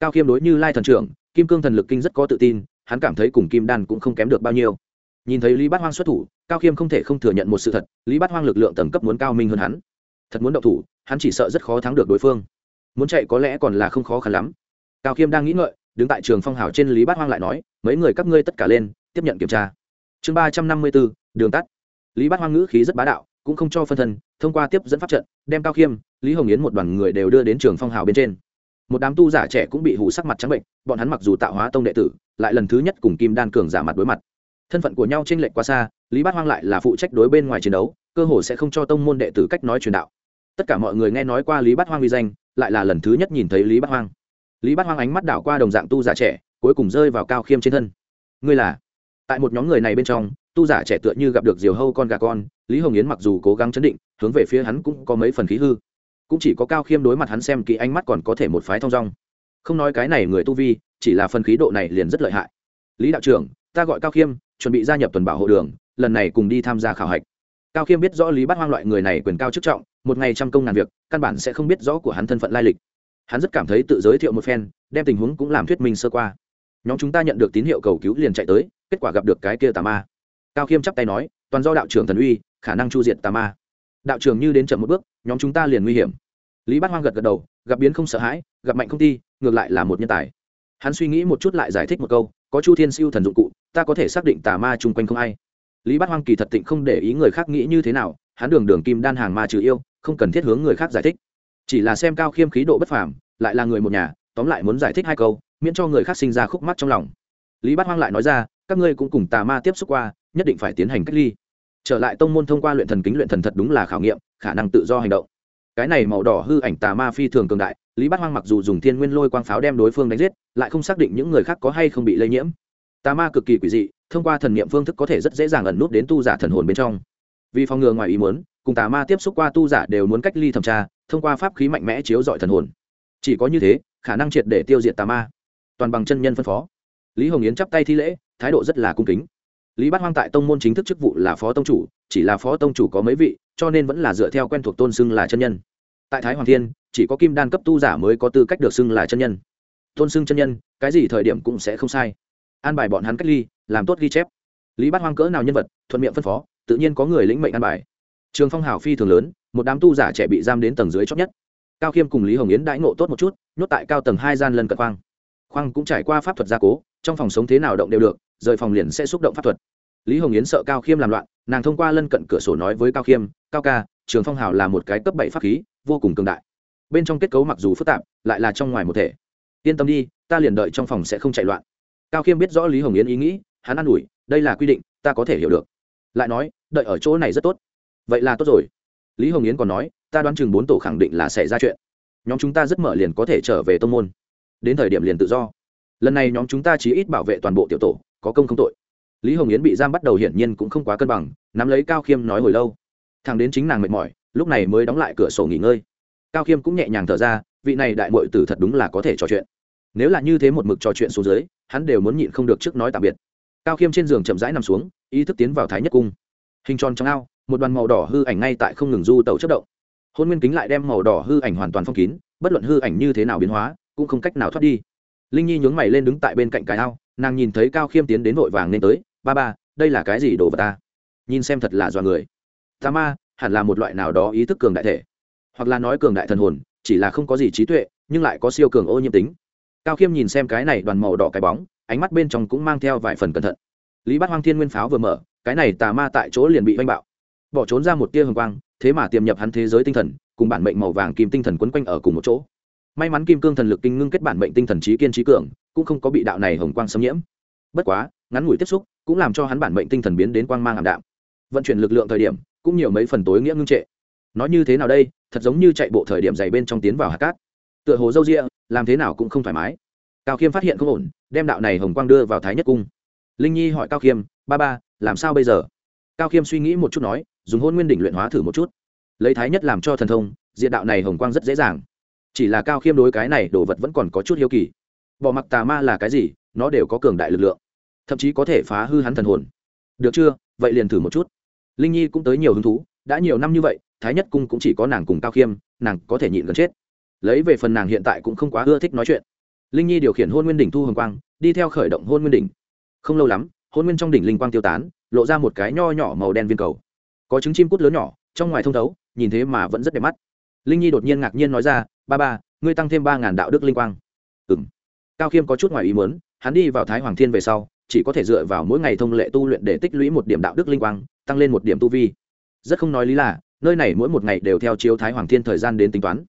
Cao khiêm đối như lai thần trưởng, kim cương thần lực kinh rất có tự tin, hắn cảm thấy cùng kim đan cũng không kém được bao nhiêu. Nhìn thấy lý bát hoang xuất thủ, cao khiêm không thể không thừa nhận một sự thật, lý bát hoang lực lượng tầng cấp muốn cao minh hơn hắn. Thật muốn động thủ, hắn chỉ sợ rất khó thắng được đối phương. Muốn chạy có lẽ còn là không khó khăn lắm. Cao khiêm đang nghĩ ngợi, đứng tại trường phong hào trên lý bát hoang lại nói, mấy người các ngươi tất cả lên, tiếp nhận kiểm tra. Chương ba trăm năm mươi bốn, đường tắt. Lý bát hoang ngữ khí rất bá đạo cũng không cho phân thân, thông qua tiếp dẫn pháp trận, đem cao khiêm, lý hồng yến một đoàn người đều đưa đến trường phong hào bên trên. Một đám tu giả trẻ cũng bị hủ sắc mặt trắng bệnh, bọn hắn mặc dù tạo hóa tông đệ tử, lại lần thứ nhất cùng kim đan cường giả mặt đối mặt. Thân phận của nhau t r ê n lệch quá xa, lý bát hoang lại là phụ trách đối bên ngoài chiến đấu, cơ hồ sẽ không cho tông môn đệ tử cách nói truyền đạo. Tất cả mọi người nghe nói qua lý bát hoang uy danh, lại là lần thứ nhất nhìn thấy lý bát hoang. Lý bát hoang ánh mắt đảo qua đồng dạng tu giả trẻ, cuối cùng rơi vào cao khiêm trên thân. Ngươi là? Tại một nhóm người này bên trong tu giả trẻ tựa như gặp được diều hâu con gà con, lý hồng yến mặc dù cố gắng chấn định, hướng về phía hắn cũng có mấy phần khí hư. Cũng chỉ có cao khiêm đối mặt hắn xem kỹ ánh mắt còn có thể một phái thong dong. Không nói cái này người tu vi, chỉ là phần khí độ này liền rất lợi hại. Lý đạo trưởng, ta gọi cao khiêm, chuẩn bị gia nhập tuần bảo hộ đường, lần này cùng đi tham gia khảo hạch. Cao khiêm biết rõ lý bắt hoang loại người này quyền cao chức trọng, một ngày trăm công ngàn việc, căn bản sẽ không biết rõ của hắn thân phận lai lịch. Hắn rất cảm thấy tự giới thiệu một phen, đem tình huống cũng làm thuyết minh sơ qua. Nhóm chúng ta nhận được tín hiệu cầu cứu liền chạy tới, kết quả gặp được cái kia tà ma cao khiêm chắp tay nói, toàn do đạo trưởng thần uy, khả năng chu diệt tà ma. Đạo trưởng như đến chậm một bước, nhóm chúng ta liền nguy hiểm. Lý bát hoang gật gật đầu, gặp biến không sợ hãi, gặp mạnh không ti ngược lại là một nhân tài. Hắn suy nghĩ một chút lại giải thích một câu, có chu thiên siêu thần dụng cụ, ta có thể xác định tà ma chung quanh không ai. Lý bát hoang kỳ thật tịnh không để ý người khác nghĩ như thế nào, hắn đường đường kim đan hàng ma trừ yêu, không cần thiết hướng người khác giải thích. Chỉ là xem cao khiêm khí độ bất phàm, lại là người một nhà, tóm lại muốn giải thích hai câu, miễn cho người khác sinh ra khúc mắc trong lòng. Lý bát hoang lại nói ra, các ngươi cũng cùng tà ma tiếp xúc qua nhất định phải tiến hành cách ly. Trở lại tông môn thông qua luyện thần kính luyện thần thật đúng là khảo nghiệm, khả năng tự do hành động. Cái này màu đỏ hư ảnh tà ma phi thường cường đại, lý bát hoang mặc dù dùng thiên nguyên lôi quang pháo đem đối phương đánh giết, lại không xác định những người khác có hay không bị lây nhiễm. Tà ma cực kỳ quỷ dị, thông qua thần niệm phương thức có thể rất dễ dàng ẩn nút đến tu giả thần hồn bên trong. Vì phòng ngừa ngoài ý muốn, cùng tà ma tiếp xúc qua tu giả đều muốn cách ly thẩm tra, thông qua pháp khí mạnh mẽ chiếu dọi thần hồn. Chỉ có như thế, khả năng triệt để tiêu diệt tà ma. Toàn bằng chân nhân phân phó. Lý hồng yến chắp tay thi lễ, thái độ rất là cung kính lý bát hoang tại tông môn chính thức chức vụ là phó tông chủ, chỉ là phó tông chủ có mấy vị, cho nên vẫn là dựa theo quen thuộc tôn xưng là chân nhân. Tại thái hoàng thiên, chỉ có kim đan cấp tu giả mới có tư cách được xưng là chân nhân. Tôn xưng chân nhân, cái gì thời điểm cũng sẽ không sai. An bài bọn hắn cách ly, làm tốt ghi chép. Lý bát hoang cỡ nào nhân vật, thuận miệng phân phó, tự nhiên có người lĩnh mệnh an bài. Trường phong hào phi thường lớn, một đám tu giả trẻ bị giam đến tầng dưới chót nhất. Cao khiêm cùng lý hồng yến đãi ngộ tốt một chút, nhốt tại cao tầng hai gian lân cận khoang. Khoang cũng trải qua pháp thuật gia cố, trong phòng sống thế nào động đều được rời phòng liền sẽ xúc động pháp thuật. Lý hồng yến sợ cao khiêm làm loạn, nàng thông qua lân cận cửa sổ nói với cao khiêm, cao ca, trường phong hào là một cái cấp bảy pháp khí, vô cùng cường đại. Bên trong kết cấu mặc dù phức tạp, lại là trong ngoài một thể. Yên tâm đi, ta liền đợi trong phòng sẽ không chạy loạn. Cao khiêm biết rõ lý hồng yến ý nghĩ, hắn an ủi, đây là quy định, ta có thể hiểu được. Lại nói, đợi ở chỗ này rất tốt. Vậy là tốt rồi. Lý hồng yến còn nói, ta đoán chừng bốn tổ khẳng định là sẽ ra chuyện. Nhóm chúng ta rất mở liền có thể trở về tông môn. Đến thời điểm liền tự do. Lần này nhóm chúng ta chỉ ít bảo vệ toàn bộ tiểu tổ có công không tội. Lý hồng yến bị giam bắt đầu hiển nhiên cũng không quá cân bằng, nắm lấy cao khiêm nói hồi lâu. Thằng đến chính nàng mệt mỏi, lúc này mới đóng lại cửa sổ nghỉ ngơi. Cao khiêm cũng nhẹ nhàng thở ra, vị này đại mội tử thật đúng là có thể trò chuyện. Nếu là như thế một mực trò chuyện xuống dưới, hắn đều muốn nhịn không được trước nói tạm biệt. Cao khiêm trên giường chậm rãi nằm xuống, ý thức tiến vào thái nhất cung. Hình tròn trong ao, một đoàn màu đỏ hư ảnh ngay tại không ngừng du tàu chất động. Hôn nguyên kính lại đem màu đỏ hư ảnh hoàn toàn phong kín, bất luận hư ảnh như thế nào biến hóa, cũng không cách nào thoát đi. Linh nhi nhướng mày lên đứng tại bên cạnh cái ao nàng nhìn thấy cao khiêm tiến đến vội vàng nên tới, ba ba, đây là cái gì đồ vật ta? Nhìn xem thật là do người. Tà ma, hẳn là một loại nào đó ý thức cường đại thể. Hoặc là nói cường đại thần hồn, chỉ là không có gì trí tuệ, nhưng lại có siêu cường ô nhiễm tính. Cao khiêm nhìn xem cái này đoàn màu đỏ cái bóng, ánh mắt bên trong cũng mang theo vài phần cẩn thận. Lý bắt hoang thiên nguyên pháo vừa mở, cái này tà ma tại chỗ liền bị vanh bạo. Bỏ trốn ra một tia hồng quang, thế mà tiềm nhập hắn thế giới tinh thần, cùng bản mệnh màu vàng kim tinh thần quấn quanh ở cùng một chỗ may mắn kim cương thần lực kinh ngưng kết bản mệnh tinh thần trí kiên trí cường, cũng không có bị đạo này hồng quang xâm nhiễm. Bất quá, ngắn ngủi tiếp xúc cũng làm cho hắn bản mệnh tinh thần biến đến quang mang ảm đạm. Vận chuyển lực lượng thời điểm cũng nhiều mấy phần tối nghĩa ngưng trệ. Nói như thế nào đây, thật giống như chạy bộ thời điểm dày bên trong tiến vào hạt cát. Tựa hồ dâu rịa làm thế nào cũng không thoải mái. Cao khiêm phát hiện không ổn, đem đạo này hồng quang đưa vào thái nhất cung. Linh nhi hỏi cao khiêm, ba ba, làm sao bây giờ? Cao khiêm suy nghĩ một chút nói, dùng hôn nguyên đỉnh luyện hóa thử một chút. Lấy thái nhất làm cho thần thông diện đạo này hồng quang rất dễ dàng chỉ là cao khiêm đối cái này đồ vật vẫn còn có chút hiếu kỳ. Bỏ mặc tà ma là cái gì, nó đều có cường đại lực lượng. Thậm chí có thể phá hư hắn thần hồn. Được chưa, vậy liền thử một chút. Linh nhi cũng tới nhiều hứng thú, đã nhiều năm như vậy, thái nhất cung cũng chỉ có nàng cùng cao khiêm, nàng có thể nhịn gần chết. Lấy về phần nàng hiện tại cũng không quá ưa thích nói chuyện. Linh nhi điều khiển hôn nguyên đỉnh thu hồng quang, đi theo khởi động hôn nguyên đỉnh. Không lâu lắm, hôn nguyên trong đỉnh linh quang tiêu tán, lộ ra một cái nho nhỏ màu đen viên cầu. Có trứng chim cút lớn nhỏ, trong ngoài thông thấu, nhìn thế mà vẫn rất đẹp mắt. Linh nhi đột nhiên ngạc nhiên nói ra ba ba, ngươi tăng thêm ba ngàn đạo đức linh quang. Ừ m cao khiêm có chút ngoài ý muốn, hắn đi vào thái hoàng thiên về sau, chỉ có thể dựa vào mỗi ngày thông lệ tu luyện để tích lũy một điểm đạo đức linh quang, tăng lên một điểm tu vi. Rất không nói lý là, nơi này mỗi một ngày đều theo chiếu thái hoàng thiên thời gian đến tính toán.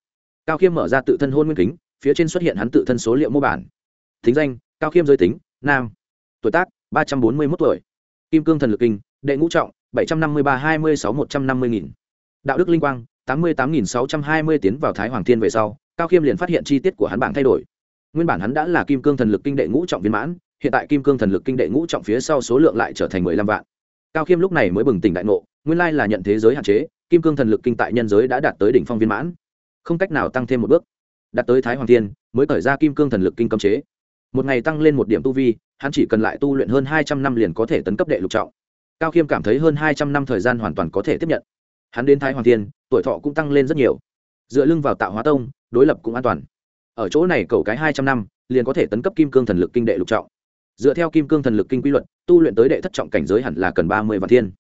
Cao khiêm mở ra tự thân hôn nguyên kính, phía trên xuất hiện hắn tự thân số liệu mô bản. Thính danh, cao khiêm giới tính, nam. Tuổi tác, ba trăm bốn mươi một tuổi. Kim cương thần lực kinh, đệ ngũ trọng, bảy trăm năm mươi ba, hai mươi sáu, một trăm năm mươi nghìn. Đạo đức linh quang tám mươi tám nghìn sáu trăm hai mươi tiến vào thái hoàng thiên về sau, cao khiêm liền phát hiện chi tiết của hắn bảng thay đổi. Nguyên bản hắn đã là kim cương thần lực kinh đệ ngũ trọng viên mãn, hiện tại kim cương thần lực kinh đệ ngũ trọng phía sau số lượng lại trở thành mười lăm vạn. Cao khiêm lúc này mới bừng tỉnh đại ngộ, nguyên lai là nhận thế giới hạn chế, kim cương thần lực kinh tại nhân giới đã đạt tới đỉnh phong viên mãn. Không cách nào tăng thêm một bước. Đạt tới thái hoàng thiên, mới khởi ra kim cương thần lực kinh cấm chế. Một ngày tăng lên một điểm tu vi, hắn chỉ cần lại tu luyện hơn hai trăm năm liền có thể tấn cấp đệ lục trọng. Cao khiêm cảm thấy hơn hai trăm năm thời gian hoàn toàn có thể tiếp nhận hắn đến thái hoàng thiên, tuổi thọ cũng tăng lên rất nhiều. Dựa lưng vào tạo hóa tông, đối lập cũng an toàn. Ở chỗ này cầu cái hai trăm năm, liền có thể tấn cấp kim cương thần lực kinh đệ lục trọng. Dựa theo kim cương thần lực kinh quy luật, tu luyện tới đệ thất trọng cảnh giới hẳn là cần ba mươi vạn thiên.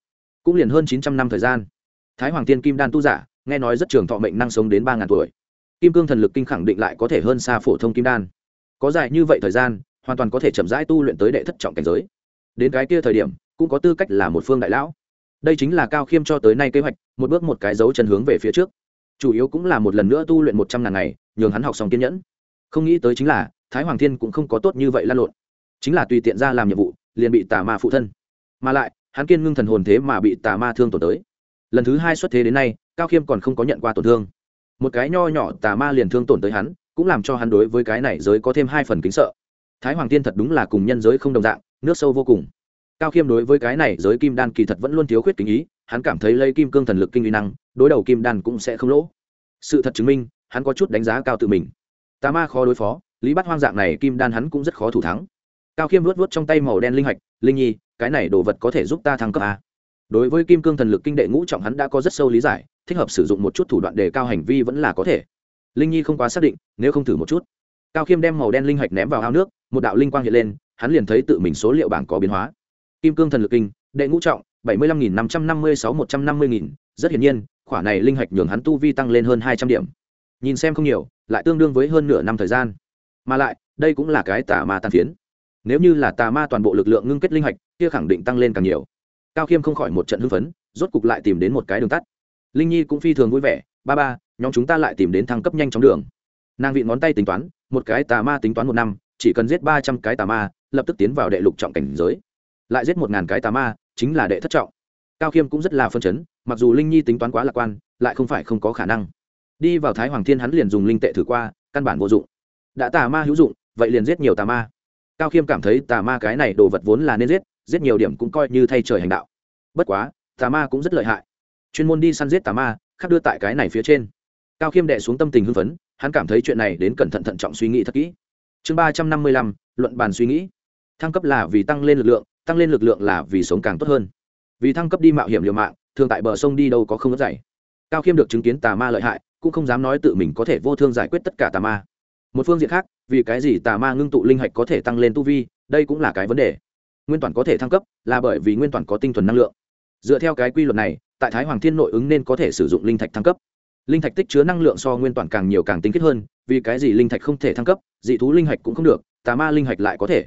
Cũng liền hơn chín trăm năm thời gian. Thái hoàng tiên kim đan tu giả, nghe nói rất trường thọ mệnh năng sống đến ba ngàn tuổi. Kim cương thần lực kinh khẳng định lại có thể hơn xa phổ thông kim đan. Có dài như vậy thời gian, hoàn toàn có thể chậm rãi tu luyện tới đệ thất trọng cảnh giới. Đến cái kia thời điểm, cũng có tư cách là một phương đại lão đây chính là cao khiêm cho tới nay kế hoạch, một bước một cái dấu chân hướng về phía trước. Chủ yếu cũng là một lần nữa tu luyện một trăm ngàn ngày, nhường hắn học xong kiên nhẫn. Không nghĩ tới chính là, thái hoàng thiên cũng không có tốt như vậy lan lộn. Chính là tùy tiện ra làm nhiệm vụ, liền bị tà ma phụ thân. Mà lại, hắn kiên ngưng thần hồn thế mà bị tà ma thương tổn tới. Lần thứ hai xuất thế đến nay, cao khiêm còn không có nhận qua tổn thương. Một cái nho nhỏ tà ma liền thương tổn tới hắn, cũng làm cho hắn đối với cái này giới có thêm hai phần kính sợ. Thái hoàng tiên thật đúng là cùng nhân giới không đồng dạng, nước sâu vô cùng cao khiêm đối với cái này giới kim đan kỳ thật vẫn luôn thiếu khuyết kính ý, hắn cảm thấy lấy kim cương thần lực kinh uy năng, đối đầu kim đan cũng sẽ không lỗ. Sự thật chứng minh, hắn có chút đánh giá cao tự mình. Tà ma khó đối phó, lý bắt hoang dạng này kim đan hắn cũng rất khó thủ thắng. Cao khiêm luốt vút trong tay màu đen linh hạch, linh nhi, cái này đồ vật có thể giúp ta thăng cấp a đối với kim cương thần lực kinh đệ ngũ trọng hắn đã có rất sâu lý giải, thích hợp sử dụng một chút thủ đoạn đề cao hành vi vẫn là có thể. Linh nhi không quá xác định, nếu không thử một chút. Cao khiêm đem màu đen linh hạch ném vào ao nước, một đạo linh quang hiện lên, hắn liền thấy tự mình số liệu bảng có biến hóa kim cương thần lực kinh, đệ ngũ trọng, bảy mươi lăm nghìn năm trăm năm mươi sáu một trăm năm mươi nghìn. Rất hiển nhiên, khoản này linh hạch nhường hắn tu vi tăng lên hơn hai trăm điểm. Nhìn xem không nhiều, lại tương đương với hơn nửa năm thời gian. Mà lại, đây cũng là cái tà ma tàn phiến. Nếu như là tà ma toàn bộ lực lượng ngưng kết linh hạch, kia khẳng định tăng lên càng nhiều. Cao khiêm không khỏi một trận hưng phấn, rốt cục lại tìm đến một cái đường tắt. Linh nhi cũng phi thường vui vẻ, ba ba, nhóm chúng ta lại tìm đến thăng cấp nhanh chóng đường. Nàng vị ngón tay tính toán, một cái tà ma tính toán một năm, chỉ cần giết ba trăm cái tà ma, lập tức tiến vào đệ lục trọng cảnh giới lại giết một ngàn cái tà ma, chính là đệ thất trọng. Cao khiêm cũng rất là phân chấn, mặc dù linh nhi tính toán quá lạc quan, lại không phải không có khả năng. Đi vào thái hoàng thiên hắn liền dùng linh tệ thử qua, căn bản vô dụng. Đã tà ma hữu dụng, vậy liền giết nhiều tà ma. Cao khiêm cảm thấy tà ma cái này đồ vật vốn là nên giết giết nhiều điểm cũng coi như thay trời hành đạo. Bất quá, tà ma cũng rất lợi hại. Chuyên môn đi săn giết tà ma khác đưa tại cái này phía trên. Cao khiêm đệ xuống tâm tình hưng phấn, hắn cảm thấy chuyện này đến cẩn thận thận trọng suy nghĩ thật kỹ. Chương ba trăm năm mươi lăm, luận bàn suy nghĩ. Thăng cấp là vì tăng lên lực lượng tăng lên lực lượng là vì sống càng tốt hơn. Vì thăng cấp đi mạo hiểm liều mạng, thường tại bờ sông đi đâu có không ớt dày cao khiêm được chứng kiến tà ma lợi hại, cũng không dám nói tự mình có thể vô thương giải quyết tất cả tà ma. Một phương diện khác, vì cái gì tà ma ngưng tụ linh hạch có thể tăng lên tu vi, đây cũng là cái vấn đề. Nguyên toàn có thể thăng cấp là bởi vì nguyên toàn có tinh thuần năng lượng. Dựa theo cái quy luật này, tại thái hoàng thiên nội ứng nên có thể sử dụng linh thạch thăng cấp. Linh thạch tích chứa năng lượng so nguyên toàn càng nhiều càng tinh kết hơn, vì cái gì linh thạch không thể thăng cấp, dị thú linh hạch cũng không được, tà ma linh hạch lại có thể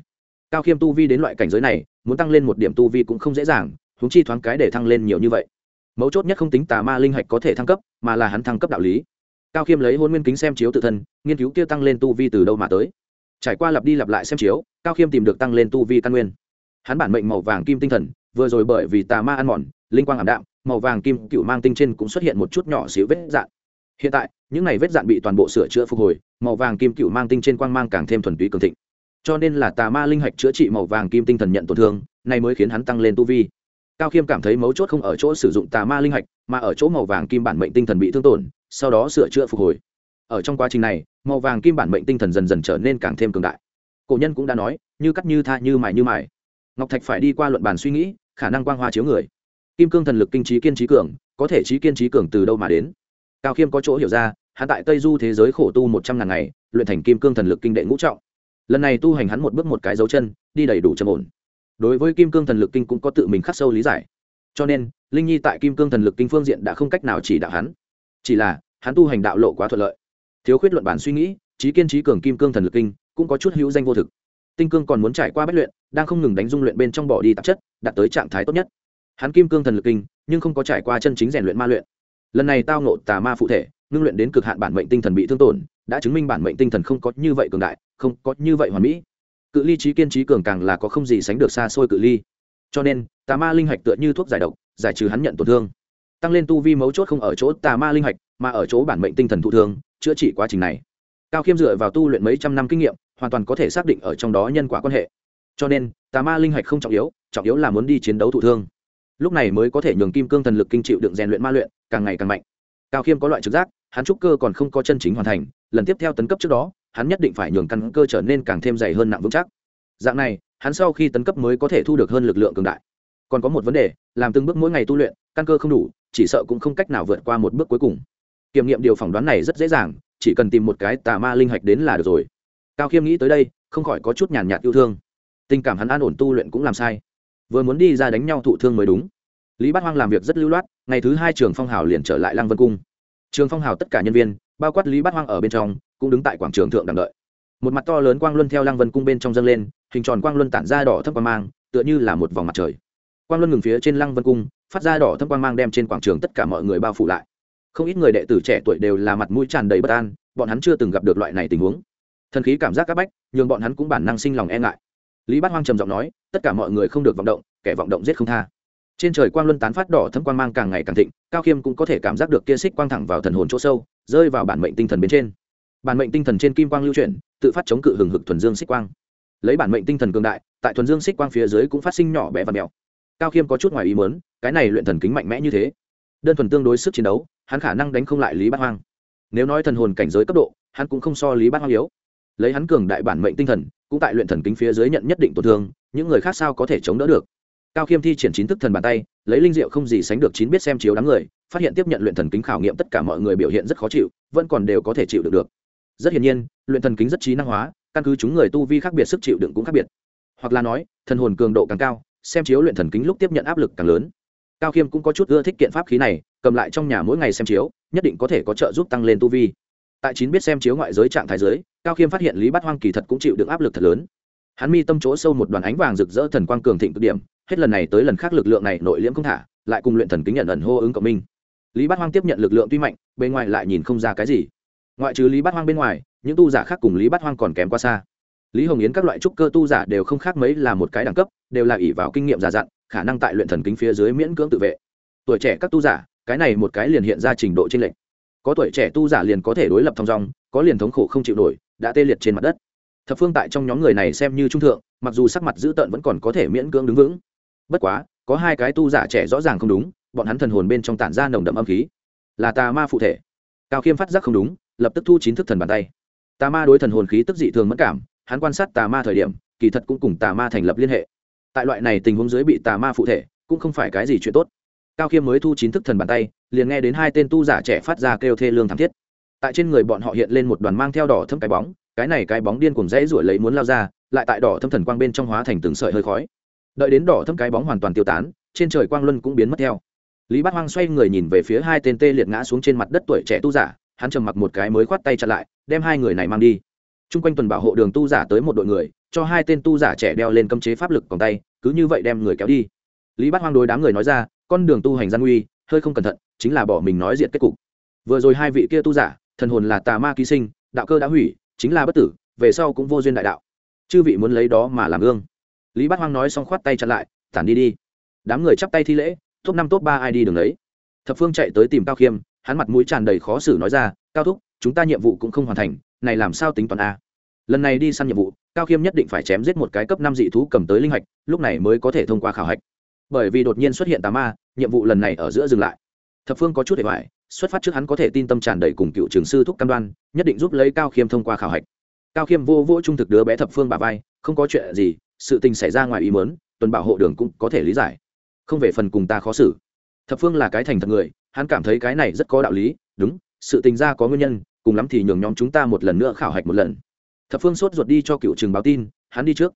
cao khiêm tu vi đến loại cảnh giới này, muốn tăng lên một điểm tu vi cũng không dễ dàng húng chi thoáng cái để thăng lên nhiều như vậy. Mấu chốt nhất không tính tà ma linh hạch có thể thăng cấp, mà là hắn thăng cấp đạo lý. Cao khiêm lấy hôn nguyên kính xem chiếu tự thân, nghiên cứu kia tăng lên tu vi từ đâu mà tới. Trải qua lặp đi lặp lại xem chiếu, cao khiêm tìm được tăng lên tu vi căn nguyên. Hắn bản mệnh màu vàng kim tinh thần, vừa rồi bởi vì tà ma ăn mòn, linh quang ảm đạm, màu vàng kim cựu mang tinh trên cũng xuất hiện một chút nhỏ xíu vết dạn. Hiện tại, những này vết dạn bị toàn bộ sửa chữa phục hồi, màu vàng kim cựu mang tinh trên quang mang càng thêm thuần túy cường thịnh cho nên là tà ma linh hạch chữa trị màu vàng kim tinh thần nhận tổn thương, này mới khiến hắn tăng lên tu vi. Cao khiêm cảm thấy mấu chốt không ở chỗ sử dụng tà ma linh hạch, mà ở chỗ màu vàng kim bản mệnh tinh thần bị thương tổn, sau đó sửa chữa phục hồi. Ở trong quá trình này, màu vàng kim bản mệnh tinh thần dần dần trở nên càng thêm cường đại. Cổ nhân cũng đã nói, như cắt như tha, như mài như mài. Ngọc thạch phải đi qua luận bàn suy nghĩ, khả năng quang hoa chiếu người. Kim cương thần lực kinh trí kiên trí cường, có thể trí kiên trí cường từ đâu mà đến? Cao khiêm có chỗ hiểu ra, hắn tại tây du thế giới khổ tu một trăm ngàn ngày, luyện thành kim cương thần lực kinh đệ ngũ trọng lần này tu hành hắn một bước một cái dấu chân, đi đầy đủ trầm ổn. Đối với kim cương thần lực kinh cũng có tự mình khắc sâu lý giải. Cho nên, linh nhi tại kim cương thần lực kinh phương diện đã không cách nào chỉ đạo hắn. Chỉ là, hắn tu hành đạo lộ quá thuận lợi. Thiếu khuyết luận bản suy nghĩ, trí kiên trí cường kim cương thần lực kinh cũng có chút hữu danh vô thực. Tinh cương còn muốn trải qua bất luyện, đang không ngừng đánh dung luyện bên trong bỏ đi tạp chất, đạt tới trạng thái tốt nhất. Hắn kim cương thần lực kinh, nhưng không có trải qua chân chính rèn luyện ma luyện. Lần này tao nộ tà ma phụ thể, ngưng luyện đến cực hạn bản mệnh tinh thần bị thương tổn đã chứng minh bản mệnh tinh thần không có như vậy cường đại, không có như vậy hoàn mỹ. Cự ly trí kiên trí cường càng là có không gì sánh được xa xôi cự ly. Cho nên, tà ma linh hạch tựa như thuốc giải độc, giải trừ hắn nhận tổn thương. Tăng lên tu vi mấu chốt không ở chỗ tà ma linh hạch, mà ở chỗ bản mệnh tinh thần thụ thương, chữa trị quá trình này. Cao khiêm dựa vào tu luyện mấy trăm năm kinh nghiệm, hoàn toàn có thể xác định ở trong đó nhân quả quan hệ. Cho nên, tà ma linh hạch không trọng yếu trọng yếu là muốn đi chiến đấu thụ thương. Lúc này mới có thể nhường kim cương thần lực kinh chịu đựng rèn luyện ma luyện, càng ngày càng mạnh. Cao khiêm có loại trực giác hắn trúc cơ còn không có chân chính hoàn thành, lần tiếp theo tấn cấp trước đó, hắn nhất định phải nhường căn cơ trở nên càng thêm dày hơn nặng vững chắc. Dạng này, hắn sau khi tấn cấp mới có thể thu được hơn lực lượng cường đại. Còn có một vấn đề, làm từng bước mỗi ngày tu luyện, căn cơ không đủ, chỉ sợ cũng không cách nào vượt qua một bước cuối cùng. Kiểm nghiệm điều phỏng đoán này rất dễ dàng, chỉ cần tìm một cái tà ma linh hạch đến là được rồi. Cao khiêm nghĩ tới đây, không khỏi có chút nhàn nhạt yêu thương. Tình cảm hắn an ổn tu luyện cũng làm sai. Vừa muốn đi ra đánh nhau thụ thương mới đúng. Lý bát hoang làm việc rất lưu loát, ngày thứ hai trường phong hào liền trở lại lăng vân cung trường phong hào tất cả nhân viên, bao quát lý bát hoang ở bên trong, cũng đứng tại quảng trường thượng đằng đợi. Một mặt to lớn quang luân theo lăng vân cung bên trong dâng lên, hình tròn quang luân tản ra đỏ thâm quang mang, tựa như là một vòng mặt trời. Quang luân ngừng phía trên lăng vân cung, phát ra đỏ thâm quang mang đem trên quảng trường tất cả mọi người bao phủ lại. Không ít người đệ tử trẻ tuổi đều là mặt mũi tràn đầy bất an, bọn hắn chưa từng gặp được loại này tình huống. Thần khí cảm giác các bách, nhường bọn hắn cũng bản năng sinh lòng e ngại. Lý bát hoang trầm giọng nói, tất cả mọi người không được vọng động, kẻ vọng động giết không tha trên trời quang luân tán phát đỏ thâm quang mang càng ngày càng thịnh, cao khiêm cũng có thể cảm giác được kia xích quang thẳng vào thần hồn chỗ sâu, rơi vào bản mệnh tinh thần bên trên. Bản mệnh tinh thần trên kim quang lưu chuyển, tự phát chống cự hừng hực thuần dương xích quang. Lấy bản mệnh tinh thần cường đại, tại thuần dương xích quang phía dưới cũng phát sinh nhỏ bé và mèo cao khiêm có chút ngoài ý mớn cái này luyện thần kính mạnh mẽ như thế. Đơn thuần tương đối sức chiến đấu, hắn khả năng đánh không lại lý bát hoang. Nếu nói thần hồn cảnh giới cấp độ, hắn cũng không so lý bát hoang yếu. Lấy hắn cường đại bản mệnh tinh thần, cũng tại luyện thần kính phía dưới nhận nhất định tổn thương, những người khác sao có thể chống đỡ được? Cao khiêm thi triển chín thức thần bàn tay, lấy linh diệu không gì sánh được chín biết xem chiếu đám người, phát hiện tiếp nhận luyện thần kính khảo nghiệm tất cả mọi người biểu hiện rất khó chịu, vẫn còn đều có thể chịu được được. Rất hiển nhiên, luyện thần kính rất trí năng hóa, căn cứ chúng người tu vi khác biệt sức chịu đựng cũng khác biệt. Hoặc là nói, thần hồn cường độ càng cao, xem chiếu luyện thần kính lúc tiếp nhận áp lực càng lớn. Cao khiêm cũng có chút ưa thích kiện pháp khí này, cầm lại trong nhà mỗi ngày xem chiếu, nhất định có thể có trợ giúp tăng lên tu vi. Tại chín biết xem chiếu ngoại giới trạng thái giới cao khiêm phát hiện lý bát hoang kỳ thật cũng chịu được áp lực thật lớn. Hắn mi tâm chỗ sâu một đoàn ánh vàng rực rỡ thần quang cường thịnh cực điểm hết lần này tới lần khác lực lượng này nội liễm không thả, lại cùng luyện thần kính nhận ẩn hô ứng cộng minh. Lý bát hoang tiếp nhận lực lượng tuy mạnh bên ngoài lại nhìn không ra cái gì. Ngoại trừ lý bát hoang bên ngoài, những tu giả khác cùng lý bát hoang còn kém qua xa. Lý hồng yến các loại trúc cơ tu giả đều không khác mấy là một cái đẳng cấp, đều là ỷ vào kinh nghiệm giả dặn khả năng tại luyện thần kính phía dưới miễn cưỡng tự vệ. Tuổi trẻ các tu giả, cái này một cái liền hiện ra trình độ trinh lệch. có tuổi trẻ tu giả liền có thể đối lập thong dong, có liền thống khổ không chịu nổi, đã tê liệt trên mặt đất. Thập phương tại trong nhóm người này xem như trung thượng, mặc dù sắc mặt dữ tợn vẫn còn có thể miễn cưỡng đứng vững bất quá, có hai cái tu giả trẻ rõ ràng không đúng, bọn hắn thần hồn bên trong tản ra nồng đậm âm khí. Là tà ma phụ thể. Cao khiêm phát giác không đúng, lập tức thu chín thức thần bàn tay. Tà ma đối thần hồn khí tức dị thường mất cảm, hắn quan sát tà ma thời điểm, kỳ thật cũng cùng tà ma thành lập liên hệ. Tại loại này tình huống dưới bị tà ma phụ thể, cũng không phải cái gì chuyện tốt. Cao khiêm mới thu chín thức thần bàn tay, liền nghe đến hai tên tu giả trẻ phát ra kêu thê lương thảm thiết. Tại trên người bọn họ hiện lên một đoàn mang theo đỏ thâm cái bóng, cái này cái bóng điên cùng dãy ruổi lấy muốn lao ra, lại tại đỏ thâm thần quang bên trong hóa thành từng sợi hơi khói đợi đến đỏ thâm cái bóng hoàn toàn tiêu tán, trên trời quang luân cũng biến mất theo. Lý bát hoang xoay người nhìn về phía hai tên tê liệt ngã xuống trên mặt đất tuổi trẻ tu giả, hắn trầm mặc một cái mới khoát tay chặn lại, đem hai người này mang đi. T r u n g quanh tuần bảo hộ đường tu giả tới một đội người, cho hai tên tu giả trẻ đeo lên cấm chế pháp lực còn tay, cứ như vậy đem người kéo đi. Lý bát hoang đối đám người nói ra, con đường tu hành gian nguy, hơi không cẩn thận, chính là bỏ mình nói diện kết cục. Vừa rồi hai vị kia tu giả, thần hồn là tà ma ký sinh, đạo cơ đã hủy, chính là bất tử, về sau cũng vô duyên đại đạo. Chư vị muốn lấy đó mà làm gương lý bát hoang nói xong khoát tay chặn lại, tản đi đi. Đám người chắp tay thi lễ, top năm, top ba ai đi đường đấy. Thập phương chạy tới tìm cao khiêm, hắn mặt mũi tràn đầy khó xử nói ra, cao thúc, chúng ta nhiệm vụ cũng không hoàn thành, này làm sao tính toán a? Lần này đi săn nhiệm vụ, cao khiêm nhất định phải chém giết một cái cấp năm dị thú cầm tới linh hạch, lúc này mới có thể thông qua khảo hạch. Bởi vì đột nhiên xuất hiện tà ma, nhiệm vụ lần này ở giữa dừng lại. Thập phương có chút để hoài xuất phát trước hắn có thể tin tâm tràn đầy cùng cựu trường sư thúc cam đoan, nhất định giúp lấy cao khiêm thông qua khảo hạch. Cao khiêm vô vô trung thực đứa bé thập phương bà vai, không có chuyện gì sự tình xảy ra ngoài ý mớn tuần bảo hộ đường cũng có thể lý giải. Không về phần cùng ta khó xử. Thập phương là cái thành thật người, hắn cảm thấy cái này rất có đạo lý, đúng, sự tình ra có nguyên nhân, cùng lắm thì nhường nhóm chúng ta một lần nữa khảo hạch một lần. Thập phương sốt ruột đi cho cựu trường báo tin, hắn đi trước.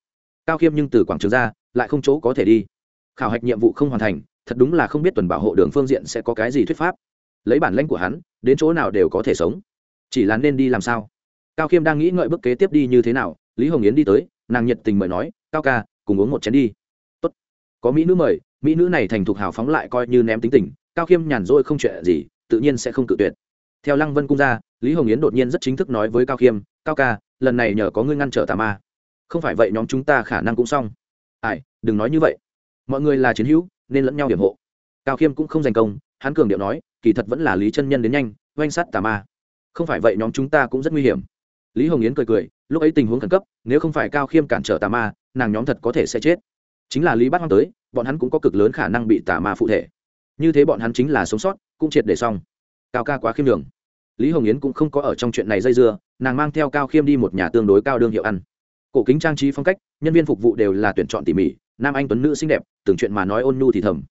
Cao khiêm nhưng từ quảng trường ra, lại không chỗ có thể đi. Khảo hạch nhiệm vụ không hoàn thành, thật đúng là không biết tuần bảo hộ đường phương diện sẽ có cái gì thuyết pháp. Lấy bản lãnh của hắn, đến chỗ nào đều có thể sống. Chỉ là nên đi làm sao? Cao khiêm đang nghĩ ngợi bước kế tiếp đi như thế nào, lý hồng yến đi tới, nàng nhiệt tình mời nói cao ca, cùng uống một chén đi. Tốt. có mỹ nữ mời, mỹ nữ này thành thục hào phóng lại coi như ném tính tình, cao khiêm nhàn rỗi không chuyện gì, tự nhiên sẽ không cự tuyệt. Theo lăng vân cung ra, lý hồng yến đột nhiên rất chính thức nói với cao khiêm, cao ca, lần này nhờ có ngươi ngăn trở tà ma. Không phải vậy nhóm chúng ta khả năng cũng xong. Ai, đừng nói như vậy. Mọi người là chiến hữu, nên lẫn nhau hiểm hộ. Cao khiêm cũng không giành công, hắn cường điệu nói, kỳ thật vẫn là lý chân nhân đến nhanh, oanh sát tà ma. Không phải vậy nhóm chúng ta cũng rất nguy hiểm. Lý hồng yến cười cười lúc ấy tình huống khẩn cấp, nếu không phải cao khiêm cản trở tà ma, nàng nhóm thật có thể sẽ chết. Chính là lý bát hoang tới, bọn hắn cũng có cực lớn khả năng bị tà ma phụ thể. Như thế bọn hắn chính là sống sót, cũng triệt để xong. Cao ca quá khiêm đường lý hồng yến cũng không có ở trong chuyện này dây dưa, nàng mang theo cao khiêm đi một nhà tương đối cao đương hiệu ăn. Cổ kính trang trí phong cách, nhân viên phục vụ đều là tuyển chọn tỉ mỉ, nam anh tuấn nữ xinh đẹp, từng chuyện mà nói ôn nhu thì thầm.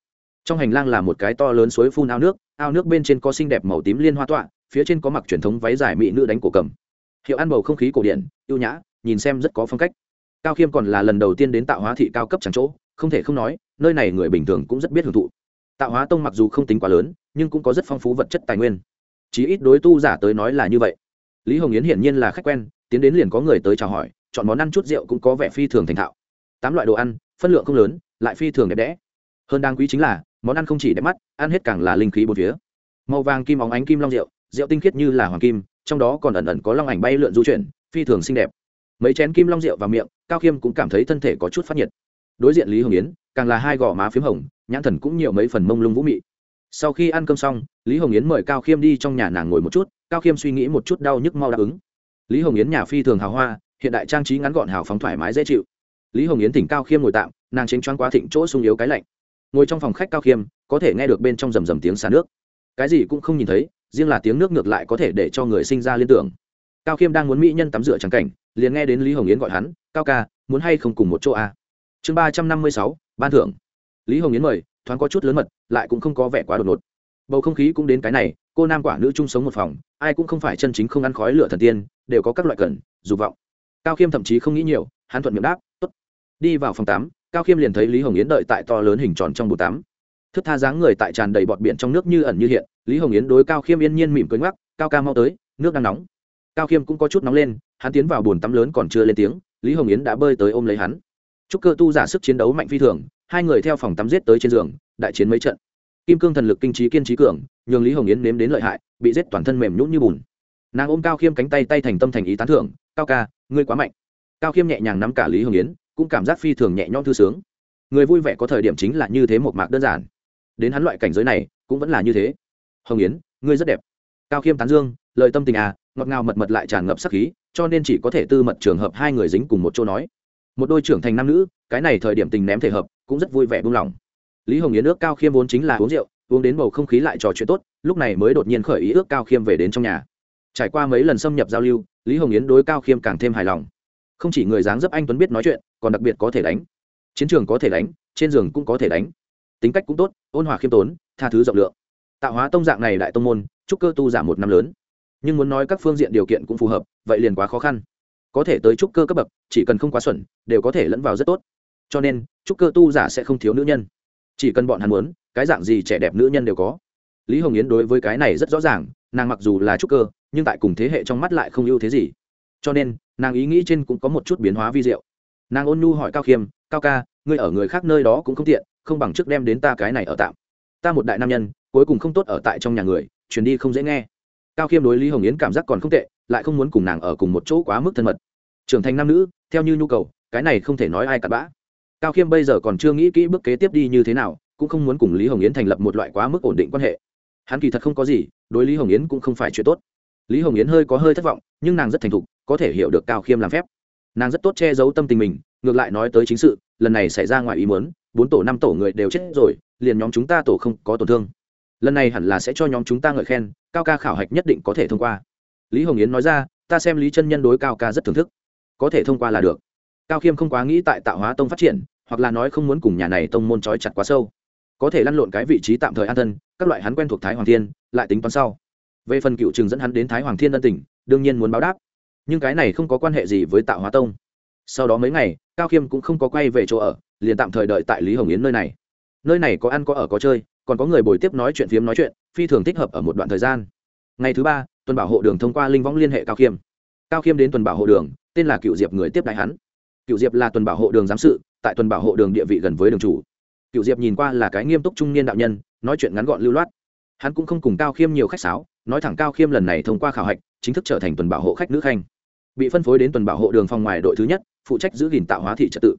Trong hành lang là một cái to lớn suối phun ao nước ao nước bên trên có xinh đẹp màu tím liên hoa tọa, phía trên có mặc truyền thống váy dài mỹ nữ đánh cổ cầm hiệu ăn bầu không khí cổ điển, ưu nhã, nhìn xem rất có phong cách. Cao khiêm còn là lần đầu tiên đến tạo hóa thị cao cấp chẳng chỗ, không thể không nói, nơi này người bình thường cũng rất biết hưởng thụ. Tạo hóa tông mặc dù không tính quá lớn, nhưng cũng có rất phong phú vật chất tài nguyên. Chí ít đối tu giả tới nói là như vậy. Lý hồng yến hiển nhiên là khách quen, tiến đến liền có người tới chào hỏi, chọn món ăn chút rượu cũng có vẻ phi thường thành thạo. Tám loại đồ ăn, phân lượng không lớn, lại phi thường đẹp đẽ. Hơn đáng quý chính là, món ăn không chỉ đẹp mắt, ăn hết càng là linh khí bốn phía. Màu vàng kim óng ánh kim long rượu rượu tinh khiết như là hoàng kim trong đó còn ẩn ẩn có long ảnh bay lượn du chuyển, phi thường xinh đẹp. Mấy chén kim long rượu vào miệng, cao khiêm cũng cảm thấy thân thể có chút phát nhiệt. Đối diện lý hồng yến, càng là hai gò má p h í m hồng, nhãn thần cũng nhiều mấy phần mông lung vũ mị. Sau khi ăn cơm xong, lý hồng yến mời cao khiêm đi trong nhà nàng ngồi một chút, cao khiêm suy nghĩ một chút đau nhức mau đáp ứng. Lý hồng yến nhà phi thường hào hoa, hiện đại trang trí ngắn gọn hào phóng thoải mái dễ chịu. Lý hồng yến thỉnh cao khiêm ngồi tạm, nàng chính choáng quá thịnh chỗ sung yếu cái lạnh. Ngồi trong phòng khách cao khiêm, có thể nghe được bên trong rầm rầm tiếng xả nước. Cái gì cũng không nhìn thấy riêng là tiếng nước ngược lại có thể để cho người sinh ra liên tưởng. Cao khiêm đang muốn mỹ nhân tắm rửa trắng cảnh, liền nghe đến lý hồng yến gọi hắn, cao ca, muốn hay không cùng một chỗ à? chương ba trăm năm mươi sáu, ban thưởng. Lý hồng yến mời, thoáng có chút lớn mật, lại cũng không có vẻ quá đột ngột. Bầu không khí cũng đến cái này, cô nam quả nữ chung sống một phòng, ai cũng không phải chân chính không ăn khói lửa thần tiên, đều có các loại cần, dục vọng. Cao khiêm thậm chí không nghĩ nhiều, hắn thuận miệng đáp, tốt. Đi vào phòng tắm, cao khiêm liền thấy lý hồng yến đợi tại to lớn hình tròn trong bồn tắm. Thức tha dáng người tại tràn đầy bọt biển trong nước như ẩn như hiện lý hồng yến đối cao khiêm yên nhiên mỉm cưới ngoắc, cao ca mau tới, nước đang nóng. Cao khiêm cũng có chút nóng lên, hắn tiến vào bồn tắm lớn còn chưa lên tiếng, lý hồng yến đã bơi tới ôm lấy hắn. Chúc cơ tu giả sức chiến đấu mạnh phi thường, hai người theo phòng tắm giết tới trên giường, đại chiến mấy trận. Kim cương thần lực kinh trí kiên trí cường, nhường lý hồng yến nếm đến lợi hại, bị giết toàn thân mềm nhũn như bùn. Nàng ôm cao khiêm cánh tay tay thành tâm thành ý tán thưởng, cao ca, ngươi quá mạnh. Cao khiêm nhẹ nhàng nắm cả lý hồng yến, cũng cảm giác phi thường nhẹ nhõm thư sướng. Người vui vẻ có thời điểm chính là như thế một mạc đơn giản. Đến hắn loại cảnh giới này, cũng vẫn là như thế hồng yến, ngươi rất đẹp. Cao khiêm tán dương, lời tâm tình à ngọt ngào mật mật lại tràn ngập sắc khí, cho nên chỉ có thể tư mật trường hợp hai người dính cùng một chỗ nói. Một đôi trưởng thành nam nữ, cái này thời điểm tình ném thể hợp, cũng rất vui vẻ buông lỏng. Lý hồng yến ước cao khiêm vốn chính là uống rượu, uống đến bầu không khí lại trò chuyện tốt, lúc này mới đột nhiên khởi ý ước cao khiêm về đến trong nhà. Trải qua mấy lần xâm nhập giao lưu, lý hồng yến đối cao khiêm càng thêm hài lòng. Không chỉ người dáng dấp anh tuấn biết nói chuyện, còn đặc biệt có thể đánh. Chiến trường có thể đánh, trên giường cũng có thể đánh. Tính cách cũng tốt, ôn hòa khiêm tốn, tha thứ rộng lượng tạo hóa tông dạng này đại tông môn trúc cơ tu giả một năm lớn. Nhưng muốn nói các phương diện điều kiện cũng phù hợp, vậy liền quá khó khăn. Có thể tới trúc cơ cấp bậc, chỉ cần không quá xuẩn, đều có thể lẫn vào rất tốt. Cho nên trúc cơ tu giả sẽ không thiếu nữ nhân. Chỉ cần bọn hắn muốn, cái dạng gì trẻ đẹp nữ nhân đều có. Lý hồng yến đối với cái này rất rõ ràng, nàng mặc dù là trúc cơ, nhưng tại cùng thế hệ trong mắt lại không ưu thế gì. Cho nên, nàng ý nghĩ trên cũng có một chút biến hóa vi diệu. Nàng ôn nhu hỏi cao khiêm, cao ca, ngươi ở người khác nơi đó cũng không tiện, không bằng trước đem đến ta cái này ở tạm. Ta một đại nam nhân cuối cùng không tốt ở tại trong nhà người chuyển đi không dễ nghe. Cao khiêm đối lý hồng yến cảm giác còn không tệ, lại không muốn cùng nàng ở cùng một chỗ quá mức thân mật. Trưởng thành nam nữ, theo như nhu cầu, cái này không thể nói ai cặn bã. Cao khiêm bây giờ còn chưa nghĩ kỹ bước kế tiếp đi như thế nào, cũng không muốn cùng lý hồng yến thành lập một loại quá mức ổn định quan hệ. Hắn kỳ thật không có gì, đối lý hồng yến cũng không phải chuyện tốt. Lý hồng yến hơi có hơi thất vọng, nhưng nàng rất thành thục, có thể hiểu được cao khiêm làm phép. Nàng rất tốt che giấu tâm tình mình, ngược lại nói tới chính sự, lần này xảy ra ngoài ý muốn, bốn tổ năm tổ người đều chết rồi, liền nhóm chúng ta tổ không có tổn thương lần này hẳn là sẽ cho nhóm chúng ta ngợi khen, cao ca khảo hạch nhất định có thể thông qua. Lý hồng yến nói ra, ta xem lý chân nhân đối cao ca rất thưởng thức. Có thể thông qua là được. Cao khiêm không quá nghĩ tại tạo hóa tông phát triển, hoặc là nói không muốn cùng nhà này tông môn trói chặt quá sâu. Có thể lăn lộn cái vị trí tạm thời an thân, các loại hắn quen thuộc thái hoàng thiên, lại tính toán sau. Về phần cựu trường dẫn hắn đến thái hoàng thiên ân tỉnh đương nhiên muốn báo đáp. Nhưng cái này không có quan hệ gì với tạo hóa tông. Sau đó mấy ngày, cao khiêm cũng không có quay về chỗ ở, liền tạm thời đợi tại lý hồng yến nơi này. Nơi này có ăn có ở có chơi còn có người bồi tiếp nói chuyện phiếm nói chuyện, phi thường thích hợp ở một đoạn thời gian. Ngày thứ ba, tuần bảo hộ đường thông qua linh võng liên hệ cao khiêm. Cao khiêm đến tuần bảo hộ đường, tên là cựu diệp người tiếp đại hắn. Cựu diệp là tuần bảo hộ đường giám sự, tại tuần bảo hộ đường địa vị gần với đường chủ. Cựu diệp nhìn qua là cái nghiêm túc trung niên đạo nhân, nói chuyện ngắn gọn lưu loát. Hắn cũng không cùng cao khiêm nhiều khách sáo, nói thẳng cao khiêm lần này thông qua khảo hạch, chính thức trở thành tuần bảo hộ khách nữ khanh. Bị phân phối đến tuần bảo hộ đường phòng ngoài đội thứ nhất, phụ trách giữ gìn tạo hóa thị trật tự.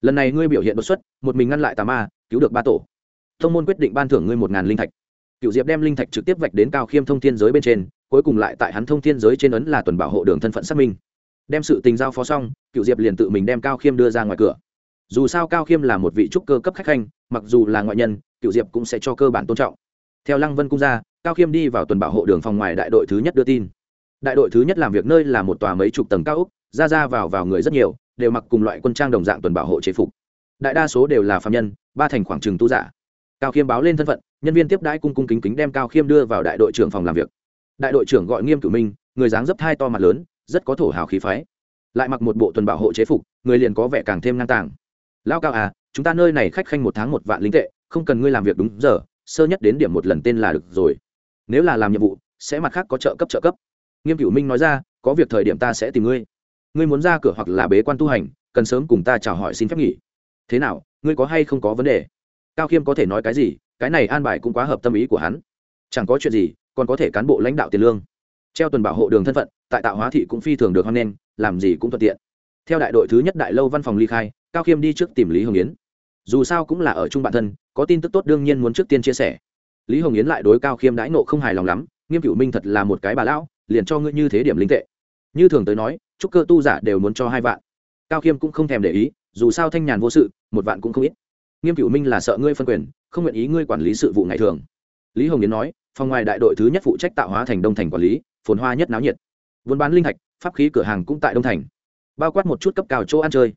Lần này ngươi biểu hiện đột xuất, một mình ngăn lại tà ma, cứu được ba tổ thông môn quyết định ban thưởng ngươi một ngàn linh thạch. Cựu diệp đem linh thạch trực tiếp vạch đến cao khiêm thông thiên giới bên trên, cuối cùng lại tại hắn thông thiên giới trên ấn là tuần bảo hộ đường thân phận xác minh. Đem sự tình giao phó xong cựu diệp liền tự mình đem cao khiêm đưa ra ngoài cửa. Dù sao cao khiêm là một vị trúc cơ cấp khách khanh, mặc dù là ngoại nhân cựu diệp cũng sẽ cho cơ bản tôn trọng. Theo lăng vân cung ra, cao khiêm đi vào tuần bảo hộ đường phòng ngoài đại đội thứ nhất đưa tin. Đại đội thứ nhất làm việc nơi là một tòa mấy chục tầng cao úc ra ra vào vào người rất nhiều, đều mặc cùng loại quân trang đồng dạng tuần bảo hộ chế phục. Đại đa số đều là phạm nhân, ba thành khoảng trừng tu giả cao khiêm báo lên thân phận, nhân viên tiếp đãi cung cung kính kính đem cao khiêm đưa vào đại đội trưởng phòng làm việc. Đại đội trưởng gọi nghiêm cử minh, người dáng dấp hai to mặt lớn, rất có thổ hào khí phái. Lại mặc một bộ tuần bảo hộ chế phục, người liền có vẻ càng thêm ngang tàng. Lao cao à chúng ta nơi này khách khanh một tháng một vạn linh tệ, không cần ngươi làm việc đúng giờ, sơ nhất đến điểm một lần tên là được rồi. Nếu là làm nhiệm vụ, sẽ mặt khác có trợ cấp trợ cấp. Nghiêm cửu minh nói ra, có việc thời điểm ta sẽ tìm ngươi. Ngươi muốn ra cửa hoặc là bế quan tu hành, cần sớm cùng ta chào hỏi xin phép nghỉ. Thế nào, ngươi có hay không có vấn đề? Cao khiêm có thể nói cái gì, cái này an bài cũng quá hợp tâm ý của hắn. Chẳng có chuyện gì, còn có thể cán bộ lãnh đạo tiền lương. Treo tuần bảo hộ đường thân phận, tại tạo hóa thị cũng phi thường được hoan nghênh, làm gì cũng thuận tiện. Theo đại đội thứ nhất đại lâu văn phòng ly khai, cao khiêm đi trước tìm lý hồng yến. Dù sao cũng là ở chung bản thân, có tin tức tốt đương nhiên muốn trước tiên chia sẻ. Lý hồng yến lại đối cao khiêm đãi nộ không hài lòng lắm, nghiêm cửu minh thật là một cái bà lão, liền cho ngươi như thế điểm linh tệ. Như thường tới nói, chúc cơ tu giả đều muốn cho hai vạn. Cao khiêm cũng không thèm để ý, dù sao thanh nhàn vô sự, một vạn cũng không ít nghiêm cửu minh là sợ ngươi phân quyền, không nguyện ý ngươi quản lý sự vụ ngày thường. Lý hồng yến nói, phòng ngoài đại đội thứ nhất phụ trách tạo hóa thành đông thành quản lý, phồn hoa nhất náo nhiệt. Buôn bán linh thạch, pháp khí cửa hàng cũng tại đông thành. Bao quát một chút cấp cao chỗ ăn chơi.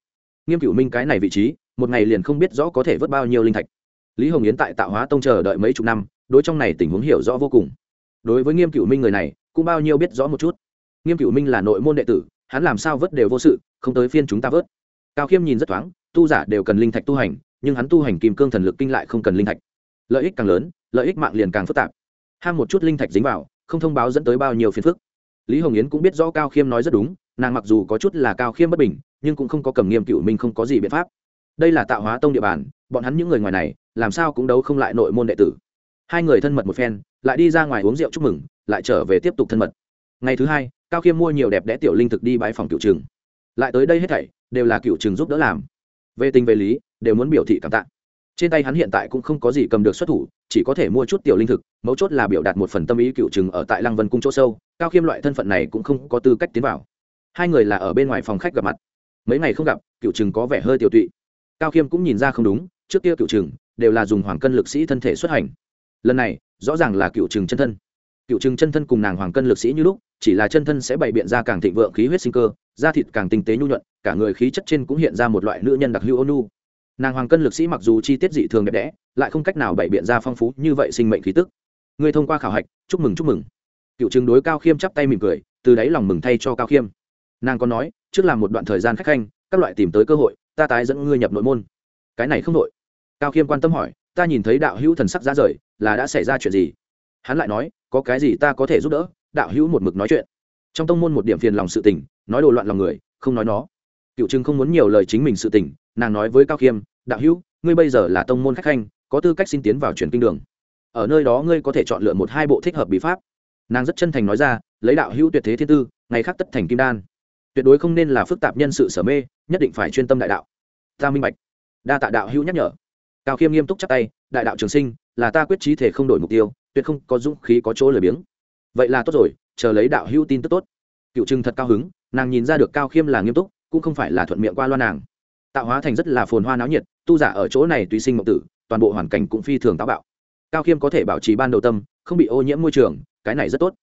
Nghiêm cửu minh cái này vị trí, một ngày liền không biết rõ có thể vớt bao nhiêu linh thạch. Lý hồng yến tại tạo hóa tông chờ đợi mấy chục năm, đối trong này tình huống hiểu rõ vô cùng. Đối với nghiêm cửu minh người này, cũng bao nhiêu biết rõ một chút. Nghiêm cửu minh là nội môn đệ tử, hắn làm sao vớt đều vô sự, không tới phiên chúng ta vớt. Cao khiêm nhìn rất thoáng, tu giả đều cần linh thạch tu hành nhưng hắn tu hành kim cương thần lực kinh lại không cần linh thạch. Lợi ích càng lớn, lợi ích mạng liền càng phức tạp. Ham một chút linh thạch dính vào, không thông báo dẫn tới bao nhiêu phiền phức. Lý hồng yến cũng biết rõ cao khiêm nói rất đúng, nàng mặc dù có chút là cao khiêm bất bình, nhưng cũng không có cầm nghiêm cựu mình không có gì biện pháp. Đây là tạo hóa tông địa bàn, bọn hắn những người ngoài này, làm sao cũng đấu không lại nội môn đệ tử. Hai người thân mật một phen, lại đi ra ngoài uống rượu chúc mừng, lại trở về tiếp tục thân mật. Ngày thứ hai, cao khiêm mua nhiều đẹp đẽ tiểu linh thực đi bãi phòng cựu trường. Lại tới đây hết thảy, đều là cựu trường giúp đỡ làm. Về tình về lý đều muốn biểu thị cảm tạ. Trên tay hắn hiện tại cũng không có gì cầm được xuất thủ, chỉ có thể mua chút tiểu linh thực, mấu chốt là biểu đạt một phần tâm ý cựu chừng ở tại lăng vân cung chỗ sâu, cao khiêm loại thân phận này cũng không có tư cách tiến vào. Hai người là ở bên ngoài phòng khách gặp mặt. Mấy ngày không gặp, cựu chừng có vẻ hơi tiểu tụy. Cao khiêm cũng nhìn ra không đúng, trước kia cựu chừng đều là dùng hoàng cân lực sĩ thân thể xuất hành. Lần này, rõ ràng là cựu chừng chân thân. Cựu chừng chân thân cùng nàng hoàng cân lực sĩ như lúc, chỉ là chân thân sẽ bày biện ra càng thịnh vượng khí huyết sinh cơ, da thịt càng tinh tế nhu nhuận, cả người khí chất trên cũng hiện ra một loại nữ nhân đặc hữu ônu nàng hoàng cân lực sĩ mặc dù chi tiết dị thường đẹp đẽ, lại không cách nào bày biện ra phong phú như vậy sinh mệnh khí tức. Người thông qua khảo hạch, chúc mừng chúc mừng. Cựu chứng đối cao khiêm chắp tay mỉm cười, từ đáy lòng mừng thay cho cao khiêm. Nàng còn nói, trước làm một đoạn thời gian khách khanh, các loại tìm tới cơ hội, ta tái dẫn ngươi nhập nội môn. Cái này không nội cao khiêm quan tâm hỏi, ta nhìn thấy đạo hữu thần sắc ra rời, là đã xảy ra chuyện gì? Hắn lại nói, có cái gì ta có thể giúp đỡ? Đạo hữu một mực nói chuyện. Trong tông môn một điểm phiền lòng sự tình, nói đồ loạn lòng người, không nói nó. Cựu chứng không muốn nhiều lời chính mình sự tình nàng nói với cao khiêm, đạo hữu, ngươi bây giờ là tông môn khách khanh, có tư cách xin tiến vào truyền kinh đường. Ở nơi đó ngươi có thể chọn lựa một hai bộ thích hợp bí pháp. Nàng rất chân thành nói ra, lấy đạo hữu tuyệt thế thiên tư, ngày khác tất thành kim đan. Tuyệt đối không nên là phức tạp nhân sự sở mê, nhất định phải chuyên tâm đại đạo. Ta minh bạch. Đa tạ đạo hữu nhắc nhở. Cao khiêm nghiêm túc chắc tay, đại đạo trường sinh, là ta quyết trí thể không đổi mục tiêu, tuyệt không có dũng khí có chỗ lười biếng. Vậy là tốt rồi, chờ lấy đạo hữu tin tức tốt. Cựu trưng thật cao hứng, nàng nhìn ra được cao khiêm là nghiêm túc, cũng không phải là thuận miệng qua loa nàng tạo hóa thành rất là phồn hoa náo nhiệt, tu giả ở chỗ này tùy sinh mộng tử, toàn bộ hoàn cảnh cũng phi thường táo bạo. Cao khiêm có thể bảo trì ban đầu tâm, không bị ô nhiễm môi trường, cái này rất tốt.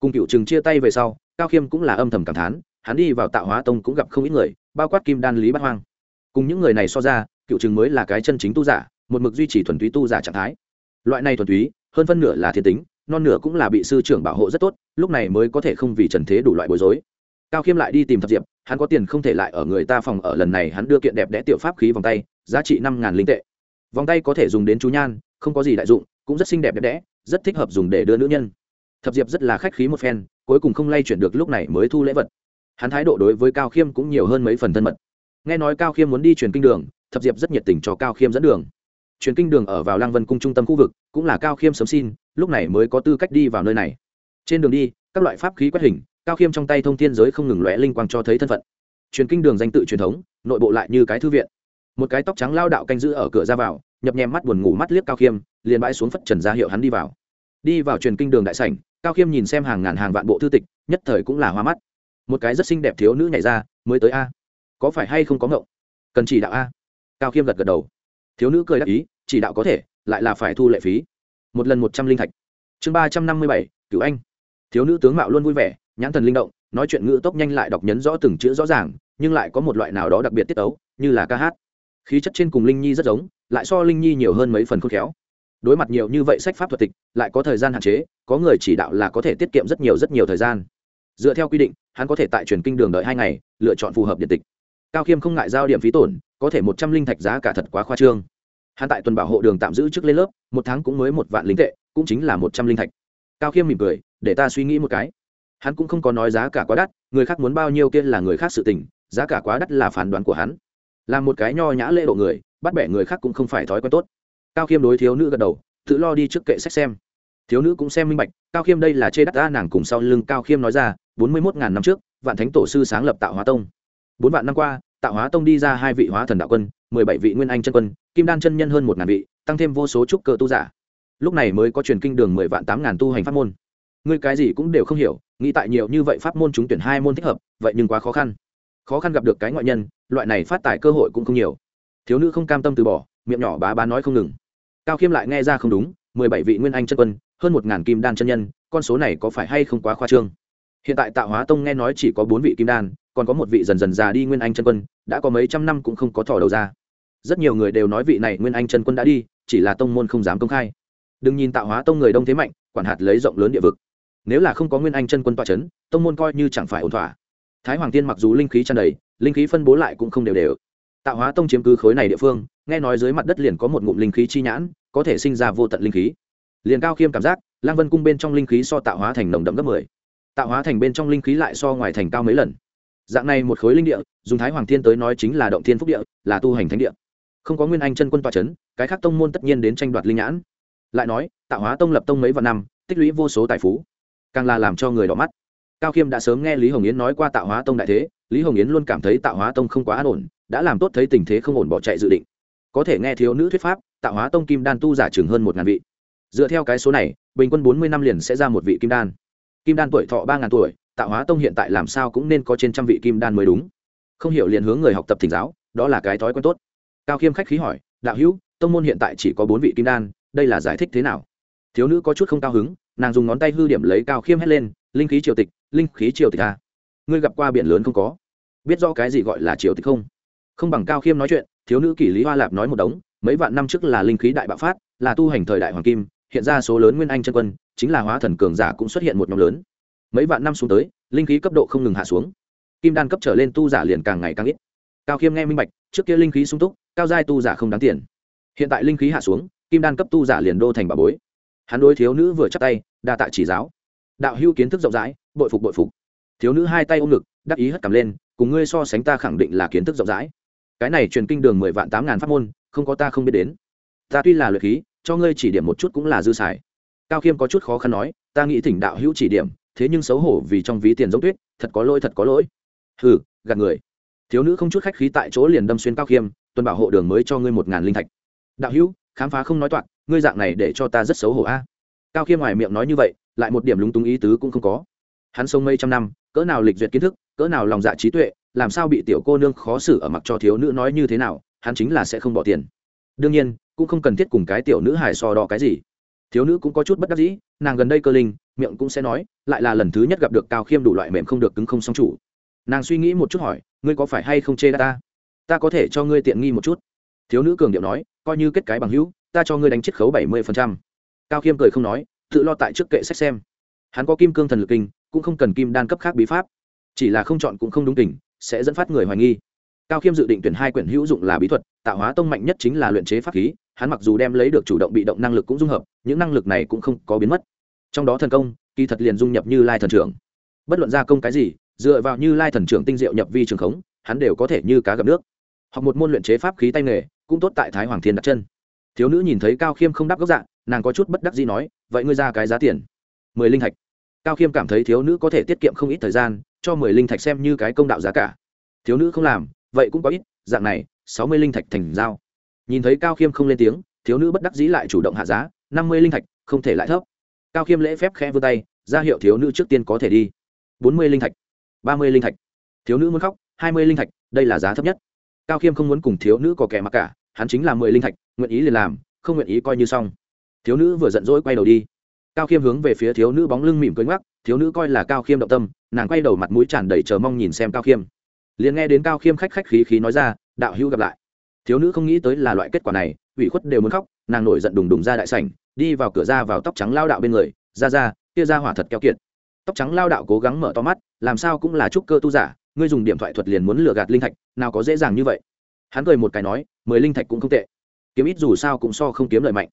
Cùng cựu trừng chia tay về sau, cao khiêm cũng là âm thầm cảm thán, hắn đi vào tạo hóa tông cũng gặp không ít người, bao quát kim đan lý bát hoang. Cùng những người này so ra cựu trừng mới là cái chân chính tu giả, một mực duy trì thuần túy tu giả trạng thái. Loại này thuần túy, hơn phân nửa là thiên tính, non nửa cũng là bị sư trưởng bảo hộ rất tốt, lúc này mới có thể không vì trần thế đủ loại bối rối cao khiêm lại đi tìm thập diệp, hắn có tiền không thể lại ở người ta phòng ở lần này, hắn đưa kiện đẹp đẽ tiểu pháp khí vòng tay, giá trị năm ngàn linh tệ. Vòng tay có thể dùng đến chú nhan, không có gì đại dụng, cũng rất xinh đẹp đẹp đẽ, rất thích hợp dùng để đưa nữ nhân. Thập diệp rất là khách khí một phen, cuối cùng không lay chuyển được lúc này mới thu lễ vật. Hắn thái độ đối với cao khiêm cũng nhiều hơn mấy phần thân mật. Nghe nói cao khiêm muốn đi truyền kinh đường, thập diệp rất nhiệt tình cho cao khiêm dẫn đường. Truyền kinh đường ở vào lang vân cung trung tâm khu vực, cũng là cao khiêm sớm xin, lúc này mới có tư cách đi vào nơi này. Trên đường đi, các loại pháp khí quét hình cao khiêm trong tay thông thiên giới không ngừng lóe linh quang cho thấy thân phận. Truyền kinh đường danh tự truyền thống, nội bộ lại như cái thư viện. Một cái tóc trắng lao đạo canh giữ ở cửa ra vào, nhập nhèm mắt buồn ngủ mắt liếc cao khiêm, liền bãi xuống phất trần ra hiệu hắn đi vào. Đi vào truyền kinh đường đại sảnh, cao khiêm nhìn xem hàng ngàn hàng vạn bộ thư tịch, nhất thời cũng là hoa mắt. Một cái rất xinh đẹp thiếu nữ nhảy ra, mới tới a? Có phải hay không có ngộng? Cần chỉ đạo a? Cao khiêm gật gật đầu. Thiếu nữ cười đáp ý, chỉ đạo có thể, lại là phải thu lệ phí. Một lần một trăm linh thạch. Chương ba trăm năm mươi bảy, cửu anh. Thiếu nữ tướng mạo luôn vui vẻ nhãn thần linh động, nói chuyện ngữ tốc nhanh lại đọc nhấn rõ từng chữ rõ ràng, nhưng lại có một loại nào đó đặc biệt tiết tấu, như là ca hát. Khí chất trên cùng linh nhi rất giống, lại so linh nhi nhiều hơn mấy phần khôn khéo. Đối mặt nhiều như vậy sách pháp thuật tịch, lại có thời gian hạn chế, có người chỉ đạo là có thể tiết kiệm rất nhiều rất nhiều thời gian. Dựa theo quy định, hắn có thể tại truyền kinh đường đợi hai ngày, lựa chọn phù hợp điện tịch. Cao khiêm không ngại giao điểm phí tổn, có thể một trăm linh thạch giá cả thật quá khoa trương. Hắn tại tuần bảo hộ đường tạm giữ trước lên lớp, một tháng cũng mới một vạn linh tệ, cũng chính là một trăm linh thạch. Cao khiêm mỉm cười, để ta suy nghĩ một cái hắn cũng không có nói giá cả quá đắt, người khác muốn bao nhiêu kia là người khác sự tình, giá cả quá đắt là phán đoán của hắn. Là một cái nho nhã lễ độ người, bắt bẻ người khác cũng không phải thói quen tốt. Cao khiêm đối thiếu nữ gật đầu, tự lo đi trước kệ sách xem. Thiếu nữ cũng xem minh bạch, cao khiêm đây là chê đắt ta nàng cùng sau lưng cao khiêm nói ra, bốn mươi mốt ngàn năm trước, vạn thánh tổ sư sáng lập tạo hóa tông. Bốn vạn năm qua, tạo hóa tông đi ra hai vị hóa thần đạo quân, mười bảy vị nguyên anh chân quân, kim đan chân nhân hơn một ngàn vị, tăng thêm vô số trúc cơ tu giả. Lúc này mới có truyền kinh đường mười vạn tám ngàn tu hành pháp môn ngươi cái gì cũng đều không hiểu, nghĩ tại nhiều như vậy pháp môn chúng tuyển hai môn thích hợp, vậy nhưng quá khó khăn. Khó khăn gặp được cái ngoại nhân, loại này phát tài cơ hội cũng không nhiều. Thiếu nữ không cam tâm từ bỏ, miệng nhỏ bá bá nói không ngừng. Cao khiêm lại nghe ra không đúng, mười bảy vị nguyên anh chân quân, hơn một ngàn kim đan chân nhân, con số này có phải hay không quá khoa trương? Hiện tại tạo hóa tông nghe nói chỉ có bốn vị kim đan, còn có một vị dần dần già đi nguyên anh chân quân, đã có mấy trăm năm cũng không có thỏ đầu ra. Rất nhiều người đều nói vị này nguyên anh chân quân đã đi, chỉ là tông môn không dám công khai. Đừng nhìn tạo hóa tông người đông thế mạnh, quản hạt lấy rộng lớn địa vực nếu là không có nguyên anh chân quân tọa c h ấ n tông môn coi như chẳng phải ổn thỏa. Thái hoàng tiên mặc dù linh khí tràn đầy, linh khí phân bố lại cũng không đều đều. Tạo hóa tông chiếm cứ khối này địa phương, nghe nói dưới mặt đất liền có một ngụm linh khí chi nhãn, có thể sinh ra vô tận linh khí. Liền cao khiêm cảm giác lang vân cung bên trong linh khí so tạo hóa thành nồng đậm gấp mười. Tạo hóa thành bên trong linh khí lại so ngoài thành cao mấy lần. Dạng này một khối linh địa, dùng thái hoàng thiên tới nói chính là động thiên phúc địa, là tu hành thánh địa. Không có nguyên anh chân quân tọa c h ấ n cái khác tông môn tất nhiên đến tranh đoạt linh nhãn. Lại nói, tạo hóa tông lập tông mấy vạn năm, tích lũy vô số tài phú càng là làm cho người đỏ mắt. Cao khiêm đã sớm nghe lý hồng yến nói qua tạo hóa tông đại thế, lý hồng yến luôn cảm thấy tạo hóa tông không quá an ổn, đã làm tốt thấy tình thế không ổn bỏ chạy dự định. Có thể nghe thiếu nữ thuyết pháp tạo hóa tông kim đan tu giả chừng hơn một ngàn vị. Dựa theo cái số này, bình quân bốn mươi năm liền sẽ ra một vị kim đan. Kim đan tuổi thọ ba ngàn tuổi tạo hóa tông hiện tại làm sao cũng nên có trên trăm vị kim đan mới đúng. Không hiểu liền hướng người học tập thỉnh giáo, đó là cái thói quen tốt. Cao khiêm khách khí hỏi, đạo hữu, tông môn hiện tại chỉ có bốn vị kim đan, đây là giải thích thế nào? Thiếu nữ có chút không cao hứng nàng dùng ngón tay hư điểm lấy cao khiêm hét lên, linh khí triều tịch, linh khí triều tịch a. À? ngươi gặp qua biển lớn không có? Biết do cái gì gọi là triều tịch không? Không bằng cao khiêm nói chuyện, thiếu nữ kỷ lý hoa lạp nói một đống, mấy vạn năm trước là linh khí đại bạo phát, là tu hành thời đại hoàng kim, hiện ra số lớn nguyên anh chân quân, chính là hóa thần cường giả cũng xuất hiện một nhóm lớn. Mấy vạn năm xuống tới, linh khí cấp độ không ngừng hạ xuống. Kim đan cấp trở lên tu giả liền càng ngày càng ít. Cao khiêm nghe minh bạch, trước kia linh khí sung túc, cao giai tu giả không đáng tiền. Hiện tại linh khí hạ xuống, kim đan cấp tu giả liền đô thành bà bối hắn đối thiếu nữ vừa chắc tay, đa tạ chỉ giáo. Đạo hưu kiến thức rộng rãi, bội phục bội phục. Thiếu nữ hai tay ôm ngực, đắc ý hất cầm lên, cùng ngươi so sánh ta khẳng định là kiến thức rộng rãi. Cái này truyền kinh đường mười vạn tám ngàn pháp môn, không có ta không biết đến. Ta tuy là luyện khí, cho ngươi chỉ điểm một chút cũng là dư xài. Cao khiêm có chút khó khăn nói, ta nghĩ thỉnh đạo hữu chỉ điểm, thế nhưng xấu hổ vì trong ví tiền giống tuyết, thật có lỗi thật có lỗi. Hừ, gạt người. Thiếu nữ không chút khách khí tại chỗ liền đâm xuyên cao khiêm, tuần bảo hộ đường mới cho ngươi một ngàn linh thạch. Đạo hữu, khám phá không nói toạc ngươi dạng này để cho ta rất xấu hổ a. Cao khiêm ngoài miệng nói như vậy, lại một điểm lúng túng ý tứ cũng không có. Hắn sông mây trăm năm, cỡ nào lịch duyệt kiến thức, cỡ nào lòng dạ trí tuệ, làm sao bị tiểu cô nương khó xử ở mặc cho thiếu nữ nói như thế nào, hắn chính là sẽ không bỏ tiền. Đương nhiên, cũng không cần thiết cùng cái tiểu nữ hài so đo cái gì. Thiếu nữ cũng có chút bất đắc dĩ, nàng gần đây cơ linh, miệng cũng sẽ nói, lại là lần thứ nhất gặp được cao khiêm đủ loại mềm không được cứng không song chủ. Nàng suy nghĩ một chút hỏi, ngươi có phải hay không chê ta? Ta có thể cho ngươi tiện nghi một chút. Thiếu nữ cường điệu nói, coi như kết cái bằng hữu ta cho ngươi đánh chiết khấu bảy mươi cao khiêm cười không nói, tự lo tại trước kệ sách xem. Hắn có kim cương thần lực kinh, cũng không cần kim đan cấp khác bí pháp. Chỉ là không chọn cũng không đúng tình, sẽ dẫn phát người hoài nghi. Cao khiêm dự định tuyển hai quyển hữu dụng là bí thuật, tạo hóa tông mạnh nhất chính là luyện chế pháp khí, hắn mặc dù đem lấy được chủ động bị động năng lực cũng dung hợp, những năng lực này cũng không có biến mất. Trong đó thần công, kỳ thật liền dung nhập như lai thần trưởng. Bất luận gia công cái gì, dựa vào như lai thần trưởng tinh diệu nhập vi trường khống, hắn đều có thể như cá gặp nước. Hoặc một môn luyện chế pháp khí tay nghề, cũng tốt tại thái hoàng thiên đặt chân thiếu nữ nhìn thấy cao khiêm không đáp gốc dạng nàng có chút bất đắc gì nói, vậy ngươi ra cái giá tiền? Mười linh thạch. Cao khiêm cảm thấy thiếu nữ có thể tiết kiệm không ít thời gian, cho mười linh thạch xem như cái công đạo giá cả. Thiếu nữ không làm, vậy cũng có ít, dạng này, sáu mươi linh thạch thành giao. Nhìn thấy cao khiêm không lên tiếng, thiếu nữ bất đắc dĩ lại chủ động hạ giá, năm mươi linh thạch, không thể lại thấp. Cao khiêm lễ phép khẽ vươn tay, ra hiệu thiếu nữ trước tiên có thể đi. Bốn mươi linh thạch, ba mươi linh thạch. Thiếu nữ muốn khóc, hai mươi linh thạch, đây là giá thấp nhất. Cao khiêm không muốn cùng thiếu nữ có kẻ mặc cả hắn chính là mười linh thạch, nguyện ý liền làm, không nguyện ý coi như xong. Thiếu nữ vừa giận dỗi quay đầu đi. Cao khiêm hướng về phía thiếu nữ bóng lưng mỉm cưới ngoắc, thiếu nữ coi là cao khiêm động tâm, nàng quay đầu mặt mũi tràn đầy chờ mong nhìn xem cao khiêm. Liền nghe đến cao khiêm khách khách khí khí nói ra, đạo hữu gặp lại. Thiếu nữ không nghĩ tới là loại kết quả này, ủy khuất đều muốn khóc, nàng nổi giận đùng đùng ra đại sảnh, đi vào cửa ra vào tóc trắng lao đạo bên người, ra ra, kia ra hỏa thật keo kiệt. Tóc trắng lao đạo cố gắng mở to mắt, làm sao cũng là trúc cơ tu giả, ngươi dùng điện thoại thuật liền muốn lừa gạt linh thạch, nào có dễ dàng như vậy hắn cười một cái nói, mười linh thạch cũng không tệ. Kiếm ít dù sao cũng so không kiếm lời mạnh.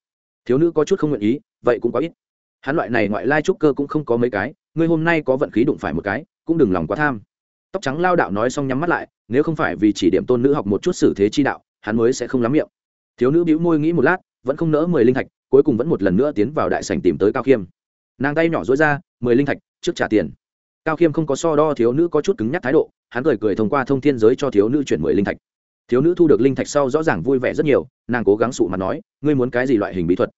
Thiếu nữ có chút không nguyện ý, vậy cũng có ít. Hắn loại này ngoại lai trúc cơ cũng không có mấy cái, ngươi hôm nay có vận khí đụng phải một cái, cũng đừng lòng quá tham. Tóc trắng lao đạo nói xong nhắm mắt lại, nếu không phải vì chỉ điểm tôn nữ học một chút xử thế chi đạo, hắn mới sẽ không lắm miệng. Thiếu nữ bĩu môi nghĩ một lát, vẫn không nỡ mười linh thạch, cuối cùng vẫn một lần nữa tiến vào đại sảnh tìm tới cao khiêm. Nàng tay nhỏ dối ra, mười linh thạch, trước trả tiền. Cao khiêm không có so đo thiếu nữ có chút cứng nhắc thái độ, hắn cười cười thông qua thông thiên giới cho thiếu nữ chuyển mười linh thạch thiếu nữ thu được linh thạch sau rõ ràng vui vẻ rất nhiều, nàng cố gắng sụ mặt nói, ngươi muốn cái gì loại hình bí thuật?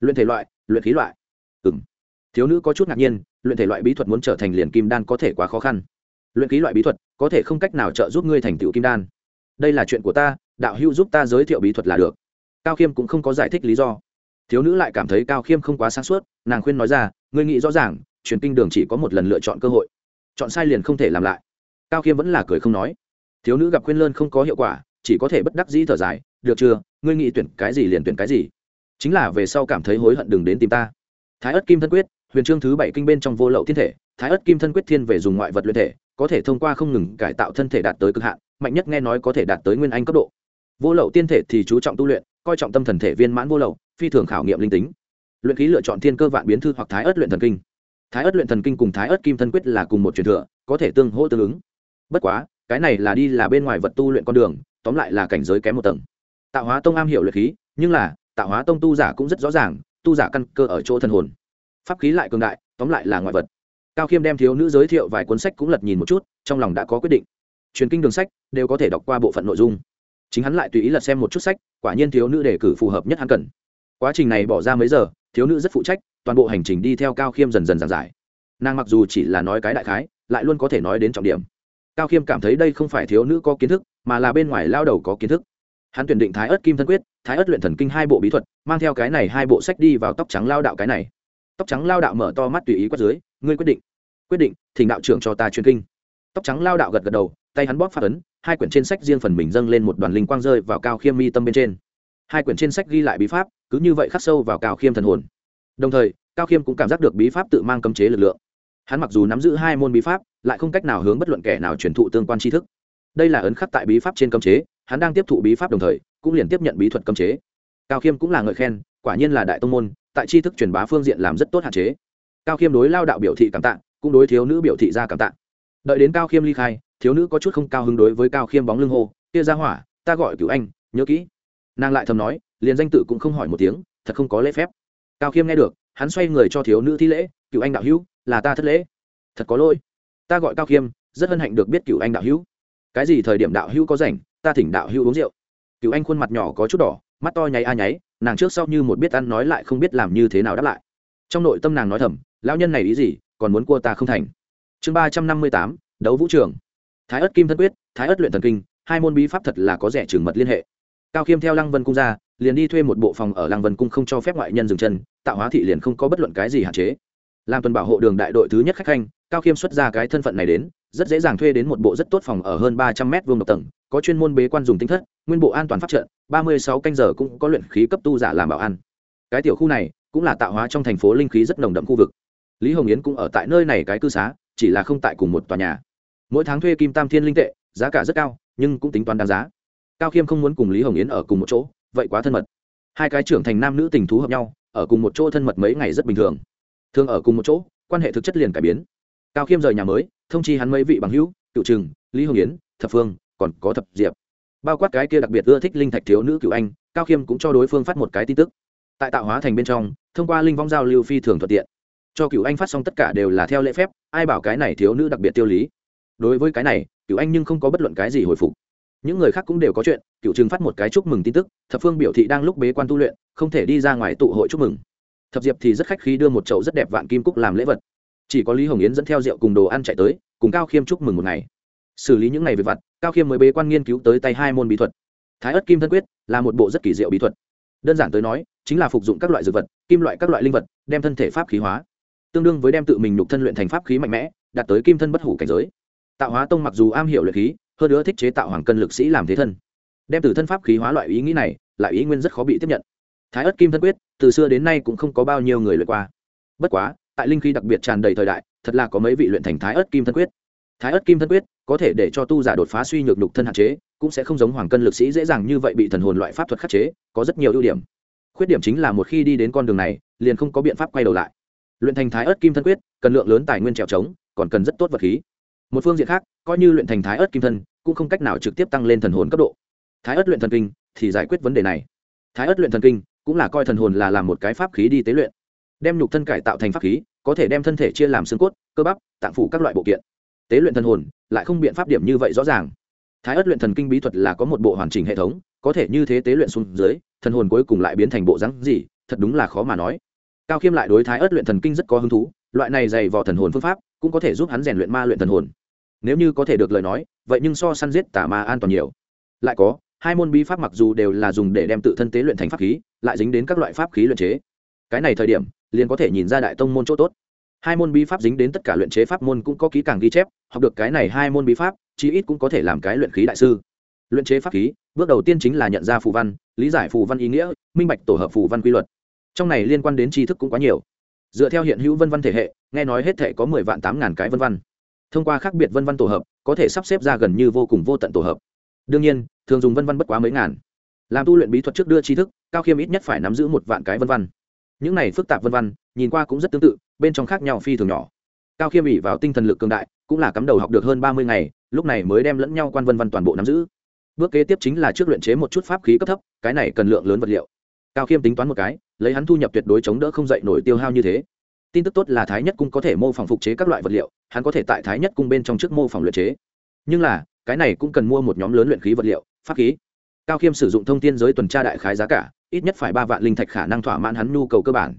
Luyện thể loại, luyện khí loại. Ừ m thiếu nữ có chút ngạc nhiên, luyện thể loại bí thuật muốn trở thành liền kim đan có thể quá khó khăn. Luyện khí loại bí thuật, có thể không cách nào trợ giúp ngươi thành tựu kim đan. Đây là chuyện của ta, đạo hữu giúp ta giới thiệu bí thuật là được. Cao khiêm cũng không có giải thích lý do. Thiếu nữ lại cảm thấy cao khiêm không quá sáng suốt, nàng khuyên nói ra, ngươi nghĩ rõ ràng, truyền kinh đường chỉ có một lần lựa chọn cơ hội, chọn sai liền không thể làm lại. Cao khiêm vẫn là cười không nói. Thiếu nữ gặp khuyên lơn không có hiệu quả chỉ có thể bất đắc dĩ thở dài, được chưa? Ngươi nghĩ tuyển cái gì liền tuyển cái gì. Chính là về sau cảm thấy hối hận đừng đến tìm ta. Thái ất kim thân quyết, huyền chương thứ bảy kinh bên trong vô lậu thiên thể. Thái ất kim thân quyết thiên về dùng ngoại vật luyện thể, có thể thông qua không ngừng cải tạo thân thể đạt tới cực hạn, mạnh nhất nghe nói có thể đạt tới nguyên anh cấp độ. Vô lậu tiên thể thì chú trọng tu luyện, coi trọng tâm thần thể viên mãn vô lậu, phi thường khảo nghiệm linh tính. Luyện khí lựa chọn thiên cơ vạn biến thư hoặc thái ất luyện thần kinh. Thái ất luyện thần kinh cùng thái ất kim thân quyết là cùng một truyền thừa, có thể tương hỗ tương ứng. Bất quá, cái này là đi là bên ngoài vật tu luyện con đường tóm lại là cảnh giới kém một tầng. Tạo hóa tông am hiểu luyện khí, nhưng là, tạo hóa tông tu giả cũng rất rõ ràng, tu giả căn cơ ở chỗ thần hồn. Pháp khí lại cường đại, tóm lại là ngoại vật. Cao khiêm đem thiếu nữ giới thiệu vài cuốn sách cũng lật nhìn một chút, trong lòng đã có quyết định. Truyền kinh đường sách, đều có thể đọc qua bộ phận nội dung. Chính hắn lại tùy ý lật xem một chút sách, quả nhiên thiếu nữ đề cử phù hợp nhất hắn cần. Quá trình này bỏ ra mấy giờ, thiếu nữ rất phụ trách, toàn bộ hành trình đi theo cao khiêm dần dần giảng giải. Nàng mặc dù chỉ là nói cái đại khái, lại luôn có thể nói đến trọng điểm. Cao khiêm cảm thấy đây không phải thiếu nữ có kiến thức mà là bên ngoài lao đầu có kiến thức. Hắn tuyển định thái ớt kim thân quyết, thái ớt luyện thần kinh hai bộ bí thuật, mang theo cái này hai bộ sách đi vào tóc trắng lao đạo cái này. Tóc trắng lao đạo mở to mắt tùy ý quát dưới, ngươi quyết định quyết định, thỉnh đạo trưởng cho ta truyền kinh. Tóc trắng lao đạo gật gật đầu, tay hắn bóp phát ấn, hai quyển trên sách riêng phần mình dâng lên một đoàn linh quang rơi vào cao khiêm mi tâm bên trên. Hai quyển trên sách ghi lại bí pháp, cứ như vậy khắc sâu vào cao khiêm thần hồn. Đồng thời, cao khiêm cũng cảm giác được bí pháp tự mang cấm chế lực lượng. Hắn mặc dù nắm giữ hai môn bí pháp, lại không cách nào hướng bất luận kẻ nào truyền thụ tương quan tri thức đây là ấn khắc tại bí pháp trên cấm chế, hắn đang tiếp thụ bí pháp đồng thời, cũng liền tiếp nhận bí thuật cấm chế. Cao khiêm cũng là ngợi khen, quả nhiên là đại tông môn, tại tri thức truyền bá phương diện làm rất tốt hạn chế. Cao khiêm đối lao đạo biểu thị cảm tạ, cũng đối thiếu nữ biểu thị ra cảm tạ. Đợi đến cao khiêm ly khai, thiếu nữ có chút không cao hứng đối với cao khiêm bóng lưng hô, kia ra hỏa, ta gọi cửu anh, nhớ kỹ. Nàng lại thầm nói, liền danh tự cũng không hỏi một tiếng, thật không có lễ phép. Cao khiêm nghe được, hắn xoay người cho thiếu nữ thi lễ cựu anh đạo hữu, là ta thất lễ. Thật có lỗi. Ta gọi cao khiêm, rất hân hạnh được biết cựu anh đạo hữu cái gì thời điểm đạo hữu có rảnh, ta thỉnh đạo hữu uống rượu. Cựu anh khuôn mặt nhỏ có chút đỏ, mắt to nháy a nháy, nàng trước sau như một biết ăn nói lại không biết làm như thế nào đáp lại. Trong nội tâm nàng nói thầm, lão nhân này ý gì, còn muốn cua ta không thành? Chương ba trăm năm mươi tám, đấu vũ trường. Thái ất kim thân quyết, thái ất luyện thần kinh, hai môn bí pháp thật là có rẻ trường mật liên hệ. Cao khiêm theo lăng vân cung ra, liền đi thuê một bộ phòng ở lăng vân cung không cho phép ngoại nhân dừng chân, tạo hóa thị liền không có bất luận cái gì hạn chế. Làm tuần bảo hộ đường đại đội thứ nhất khách khanh cao khiêm xuất ra cái thân phận này đến, rất dễ dàng thuê đến một bộ rất tốt phòng ở hơn ba trăm mét vuông độc tầng, có chuyên môn bế quan dùng tinh thất, nguyên bộ an toàn pháp trận, ba mươi sáu canh giờ cũng có luyện khí cấp tu giả làm bảo an. Cái tiểu khu này cũng là tạo hóa trong thành phố linh khí rất nồng đậm khu vực. Lý hồng yến cũng ở tại nơi này cái cư xá, chỉ là không tại cùng một tòa nhà. Mỗi tháng thuê kim tam thiên linh tệ, giá cả rất cao, nhưng cũng tính toán đáng giá. Cao khiêm không muốn cùng lý hồng yến ở cùng một chỗ, vậy quá thân mật. Hai cái trưởng thành nam nữ tình thú hợp nhau, ở cùng một chỗ thân mật mấy ngày rất bình thường. Thường ở cùng một chỗ, quan hệ thực chất liền cải biến cao khiêm rời nhà mới, thông chi hắn mấy vị bằng hữu cựu trừng, lý hồng yến, thập phương, còn có thập diệp. Bao quát cái kia đặc biệt ưa thích linh thạch thiếu nữ cựu anh, cao khiêm cũng cho đối phương phát một cái tin tức. Tại tạo hóa thành bên trong, thông qua linh vong giao lưu phi thường thuận tiện. Cho cựu anh phát xong tất cả đều là theo lễ phép, ai bảo cái này thiếu nữ đặc biệt tiêu lý. Đối với cái này cựu anh nhưng không có bất luận cái gì hồi phục. Những người khác cũng đều có chuyện cựu trừng phát một cái chúc mừng tin tức, thập phương biểu thị đang lúc bế quan tu luyện, không thể đi ra ngoài tụ hội chúc mừng. Thập diệp thì rất khách khí đưa một chậu rất đẹp vạn kim cúc làm lễ vật chỉ có lý hồng yến dẫn theo rượu cùng đồ ăn chạy tới, cùng cao khiêm chúc mừng một ngày. Xử lý những ngày về vặt, cao khiêm mới bế quan nghiên cứu tới tay hai môn bí thuật. Thái ất kim thân quyết là một bộ rất kỳ diệu bí thuật. Đơn giản tới nói, chính là phục dụng các loại dược vật, kim loại các loại linh vật, đem thân thể pháp khí hóa. Tương đương với đem tự mình nhục thân luyện thành pháp khí mạnh mẽ, đạt tới kim thân bất hủ cảnh giới. Tạo hóa tông mặc dù am hiểu luyện khí, hơn nữa thích chế tạo hoàng cân lực sĩ làm thế thân. Đem từ thân pháp khí hóa loại ý nghĩ này, lại ý nguyên rất khó bị tiếp nhận. Thái ất kim thân quyết, từ xưa đến nay cũng không có bao nhiêu người luyện qua. Bất quá tại linh khí đặc biệt tràn đầy thời đại, thật là có mấy vị luyện thành thái ớt kim thân quyết. Thái ớt kim thân quyết có thể để cho tu giả đột phá suy nhược đục thân hạn chế, cũng sẽ không giống hoàng cân lực sĩ dễ dàng như vậy bị thần hồn loại pháp thuật khắc chế, có rất nhiều ưu điểm. Khuyết điểm chính là một khi đi đến con đường này, liền không có biện pháp quay đầu lại. Luyện thành thái ớt kim thân quyết, cần lượng lớn tài nguyên trèo trống, còn cần rất tốt vật khí. Một phương diện khác, coi như luyện thành thái ớt kim thân, cũng không cách nào trực tiếp tăng lên thần hồn cấp độ. Thái ớt luyện thần kinh thì giải quyết vấn đề này. Thái ớt luyện thần kinh cũng là coi thần hồn là làm một cái pháp khí đi tế luyện đem nhục thân cải tạo thành pháp khí, có thể đem thân thể chia làm xương cốt, cơ bắp, tạng phủ các loại bộ kiện. Tế luyện thần hồn, lại không biện pháp điểm như vậy rõ ràng. Thái ớt luyện thần kinh bí thuật là có một bộ hoàn chỉnh hệ thống, có thể như thế tế luyện xuống dưới, thần hồn cuối cùng lại biến thành bộ rắn gì, thật đúng là khó mà nói. Cao khiêm lại đối thái ớt luyện thần kinh rất có hứng thú, loại này dày vò thần hồn phương pháp cũng có thể giúp hắn rèn luyện ma luyện thần hồn. Nếu như có thể được lời nói, vậy nhưng so săn giết tà ma an toàn nhiều. Lại có, hai môn bí pháp mặc dù đều là dùng để đem tự thân tế luyện thành pháp khí, lại dính đến các loại pháp khí luyện chế cái này thời điểm, liền có thể nhìn ra đại tông môn chỗ tốt. Hai môn bí pháp dính đến tất cả luyện chế pháp môn cũng có ký càng ghi chép, học được cái này hai môn bí pháp, chí ít cũng có thể làm cái luyện khí đại sư. Luyện chế pháp khí, bước đầu tiên chính là nhận ra phù văn, lý giải phù văn ý nghĩa, minh bạch tổ hợp phù văn quy luật. Trong này liên quan đến tri thức cũng quá nhiều. Dựa theo hiện hữu vân văn thể hệ, nghe nói hết thể có mười vạn tám ngàn cái vân văn. Thông qua khác biệt vân văn tổ hợp, có thể sắp xếp ra gần như vô cùng vô tận tổ hợp. Đương nhiên, thường dùng vân văn bất quá mấy ngàn. Làm tu luyện bí thuật trước đưa tri thức, cao khiêm ít nhất phải nắm giữ một vạn cái vân văn những này phức tạp vân văn nhìn qua cũng rất tương tự, bên trong khác nhau phi thường nhỏ. Cao khiêm ỉ vào tinh thần lực cường đại, cũng là cắm đầu học được hơn ba mươi ngày, lúc này mới đem lẫn nhau quan vân văn toàn bộ nắm giữ. Bước kế tiếp chính là trước luyện chế một chút pháp khí cấp thấp, cái này cần lượng lớn vật liệu. Cao khiêm tính toán một cái, lấy hắn thu nhập tuyệt đối chống đỡ không dậy nổi tiêu hao như thế. Tin tức tốt là thái nhất cung có thể mô phỏng phục chế các loại vật liệu, hắn có thể tại thái nhất cung bên trong trước mô phỏng luyện chế. Nhưng là, cái này cũng cần mua một nhóm lớn luyện khí vật liệu, pháp khí. Cao khiêm sử dụng thông tin giới tuần tra đại khái giá cả ít nhất phải ba vạn linh thạch khả năng thỏa mãn hắn nhu cầu cơ bản.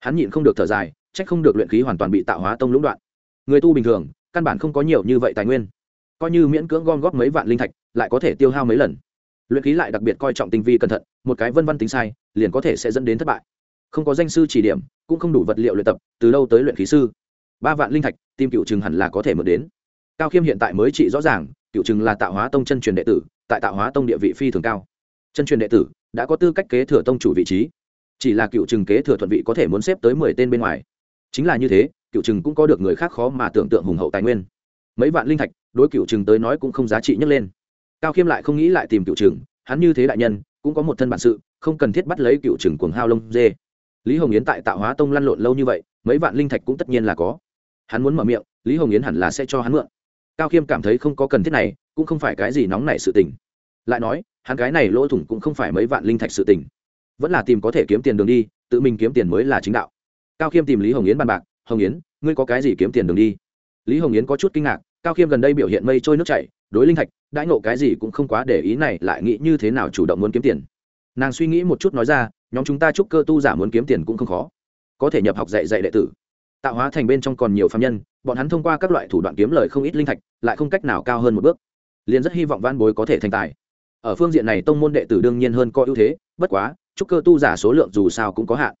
Hắn nhịn không được thở dài trách không được luyện khí hoàn toàn bị tạo hóa tông lũng đoạn. Người tu bình thường, căn bản không có nhiều như vậy tài nguyên. Coi như miễn cưỡng gom góp mấy vạn linh thạch, lại có thể tiêu hao mấy lần. Luyện khí lại đặc biệt coi trọng tinh vi cẩn thận, một cái vân văn tính sai, liền có thể sẽ dẫn đến thất bại. Không có danh sư chỉ điểm, cũng không đủ vật liệu luyện tập, từ đâu tới luyện khí sư? Ba vạn linh thạch, tim cựu chừng hẳn là có thể mượn đến. Cao khiêm hiện tại mới trị rõ ràng, cựu chừng là tạo hóa tông chân truyền đệ tử, tại tạo hóa tông địa vị phi thường cao. Chân truyền đệ tử đã có tư cách kế thừa tông chủ vị trí. Chỉ là cựu trừng kế thừa thuận vị có thể muốn xếp tới mười tên bên ngoài. Chính là như thế, cựu trừng cũng có được người khác khó mà tưởng tượng hùng hậu tài nguyên. Mấy vạn linh thạch, đối cựu trừng tới nói cũng không giá trị nhấc lên. Cao khiêm lại không nghĩ lại tìm cựu trừng, hắn như thế đại nhân, cũng có một thân bản sự, không cần thiết bắt lấy cựu trừng cuồng hao lông dê. Lý hồng yến tại tạo hóa tông lăn lộn lâu như vậy, mấy vạn linh thạch cũng tất nhiên là có. Hắn muốn mở miệng, lý hồng yến hẳn là sẽ cho hắn mượn. Cao khiêm cảm thấy không có cần thiết này, cũng không phải cái gì nóng nảy sự tình lại nói, hắn cái này lỗ thủng cũng không phải mấy vạn linh thạch sự tình. Vẫn là tìm có thể kiếm tiền đường đi, tự mình kiếm tiền mới là chính đạo. Cao khiêm tìm lý hồng yến bàn bạc, hồng yến, ngươi có cái gì kiếm tiền đường đi? Lý hồng yến có chút kinh ngạc, cao khiêm gần đây biểu hiện mây trôi nước chảy, đối linh thạch, đãi nộ cái gì cũng không quá để ý này, lại nghĩ như thế nào chủ động muốn kiếm tiền. Nàng suy nghĩ một chút nói ra, nhóm chúng ta chúc cơ tu giả muốn kiếm tiền cũng không khó. Có thể nhập học dạy dạy đệ tử. Tạo hóa thành bên trong còn nhiều phạm nhân, bọn hắn thông qua các loại thủ đoạn kiếm lời không ít linh thạch, lại không cách nào cao hơn một bước. Liền rất hy vọng van bối có thể thành tài ở phương diện này tông môn đệ tử đương nhiên hơn có ưu thế, bất quá, chúc cơ tu giả số lượng dù sao cũng có hạn.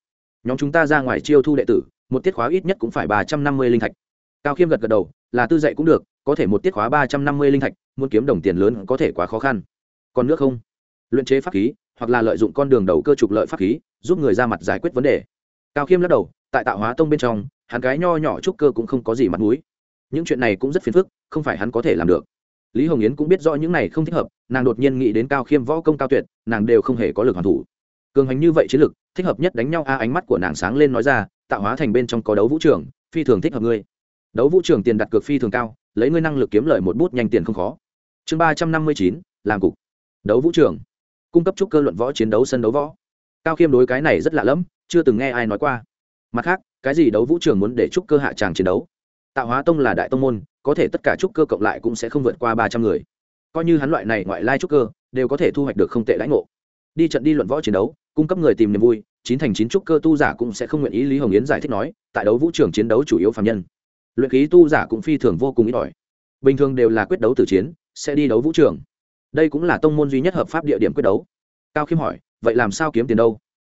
Nhóm chúng ta ra ngoài chiêu thu đệ tử, một tiết khóa ít nhất cũng phải ba trăm năm mươi linh thạch. Cao khiêm gật gật đầu, là tư dạy cũng được, có thể một tiết khóa ba trăm năm mươi linh thạch, muốn kiếm đồng tiền lớn có thể quá khó khăn. Còn nước không? Luyện chế pháp khí, hoặc là lợi dụng con đường đầu cơ trục lợi pháp khí, giúp người ra mặt giải quyết vấn đề. Cao khiêm lắc đầu, tại tạo hóa tông bên trong, hắn gái nho nhỏ trúc cơ cũng không có gì mặt mũi. Những chuyện này cũng rất phiền phức, không phải hắn có thể làm được lý hồng yến cũng biết rõ những này không thích hợp, nàng đột nhiên nghĩ đến cao khiêm võ công cao tuyệt, nàng đều không hề có lực hoàn thủ. Cường hành như vậy chiến lực, thích hợp nhất đánh nhau a, ánh mắt của nàng sáng lên nói ra, tạo hóa thành bên trong có đấu vũ trường, phi thường thích hợp ngươi. Đấu vũ trường tiền đặt cược phi thường cao, lấy ngươi năng lực kiếm lời một bút nhanh tiền không khó. Chương ba trăm năm mươi chín, làm cục. Đấu vũ trường. Cung cấp trúc cơ luận võ chiến đấu sân đấu võ. Cao khiêm đối cái này rất lạ lẫm, chưa từng nghe ai nói qua. Mặt khác, cái gì đấu vũ trường muốn để trúc cơ hạ tràng chiến đấu? Tạo hóa tông là đại tông môn, có thể tất cả trúc cơ cộng lại cũng sẽ không vượt qua ba trăm người. Coi như hắn loại này ngoại lai trúc cơ, đều có thể thu hoạch được không tệ lãnh ngộ. Đi trận đi luận võ chiến đấu, cung cấp người tìm niềm vui, chín thành chín trúc cơ tu giả cũng sẽ không nguyện ý lý hồng yến giải thích nói, tại đấu vũ trường chiến đấu chủ yếu phạm nhân. Luyện khí tu giả cũng phi thường vô cùng ít ỏi. Bình thường đều là quyết đấu tử chiến, sẽ đi đấu vũ trường. Đây cũng là tông môn duy nhất hợp pháp địa điểm quyết đấu. Cao khiêm hỏi, vậy làm sao kiếm tiền đâu?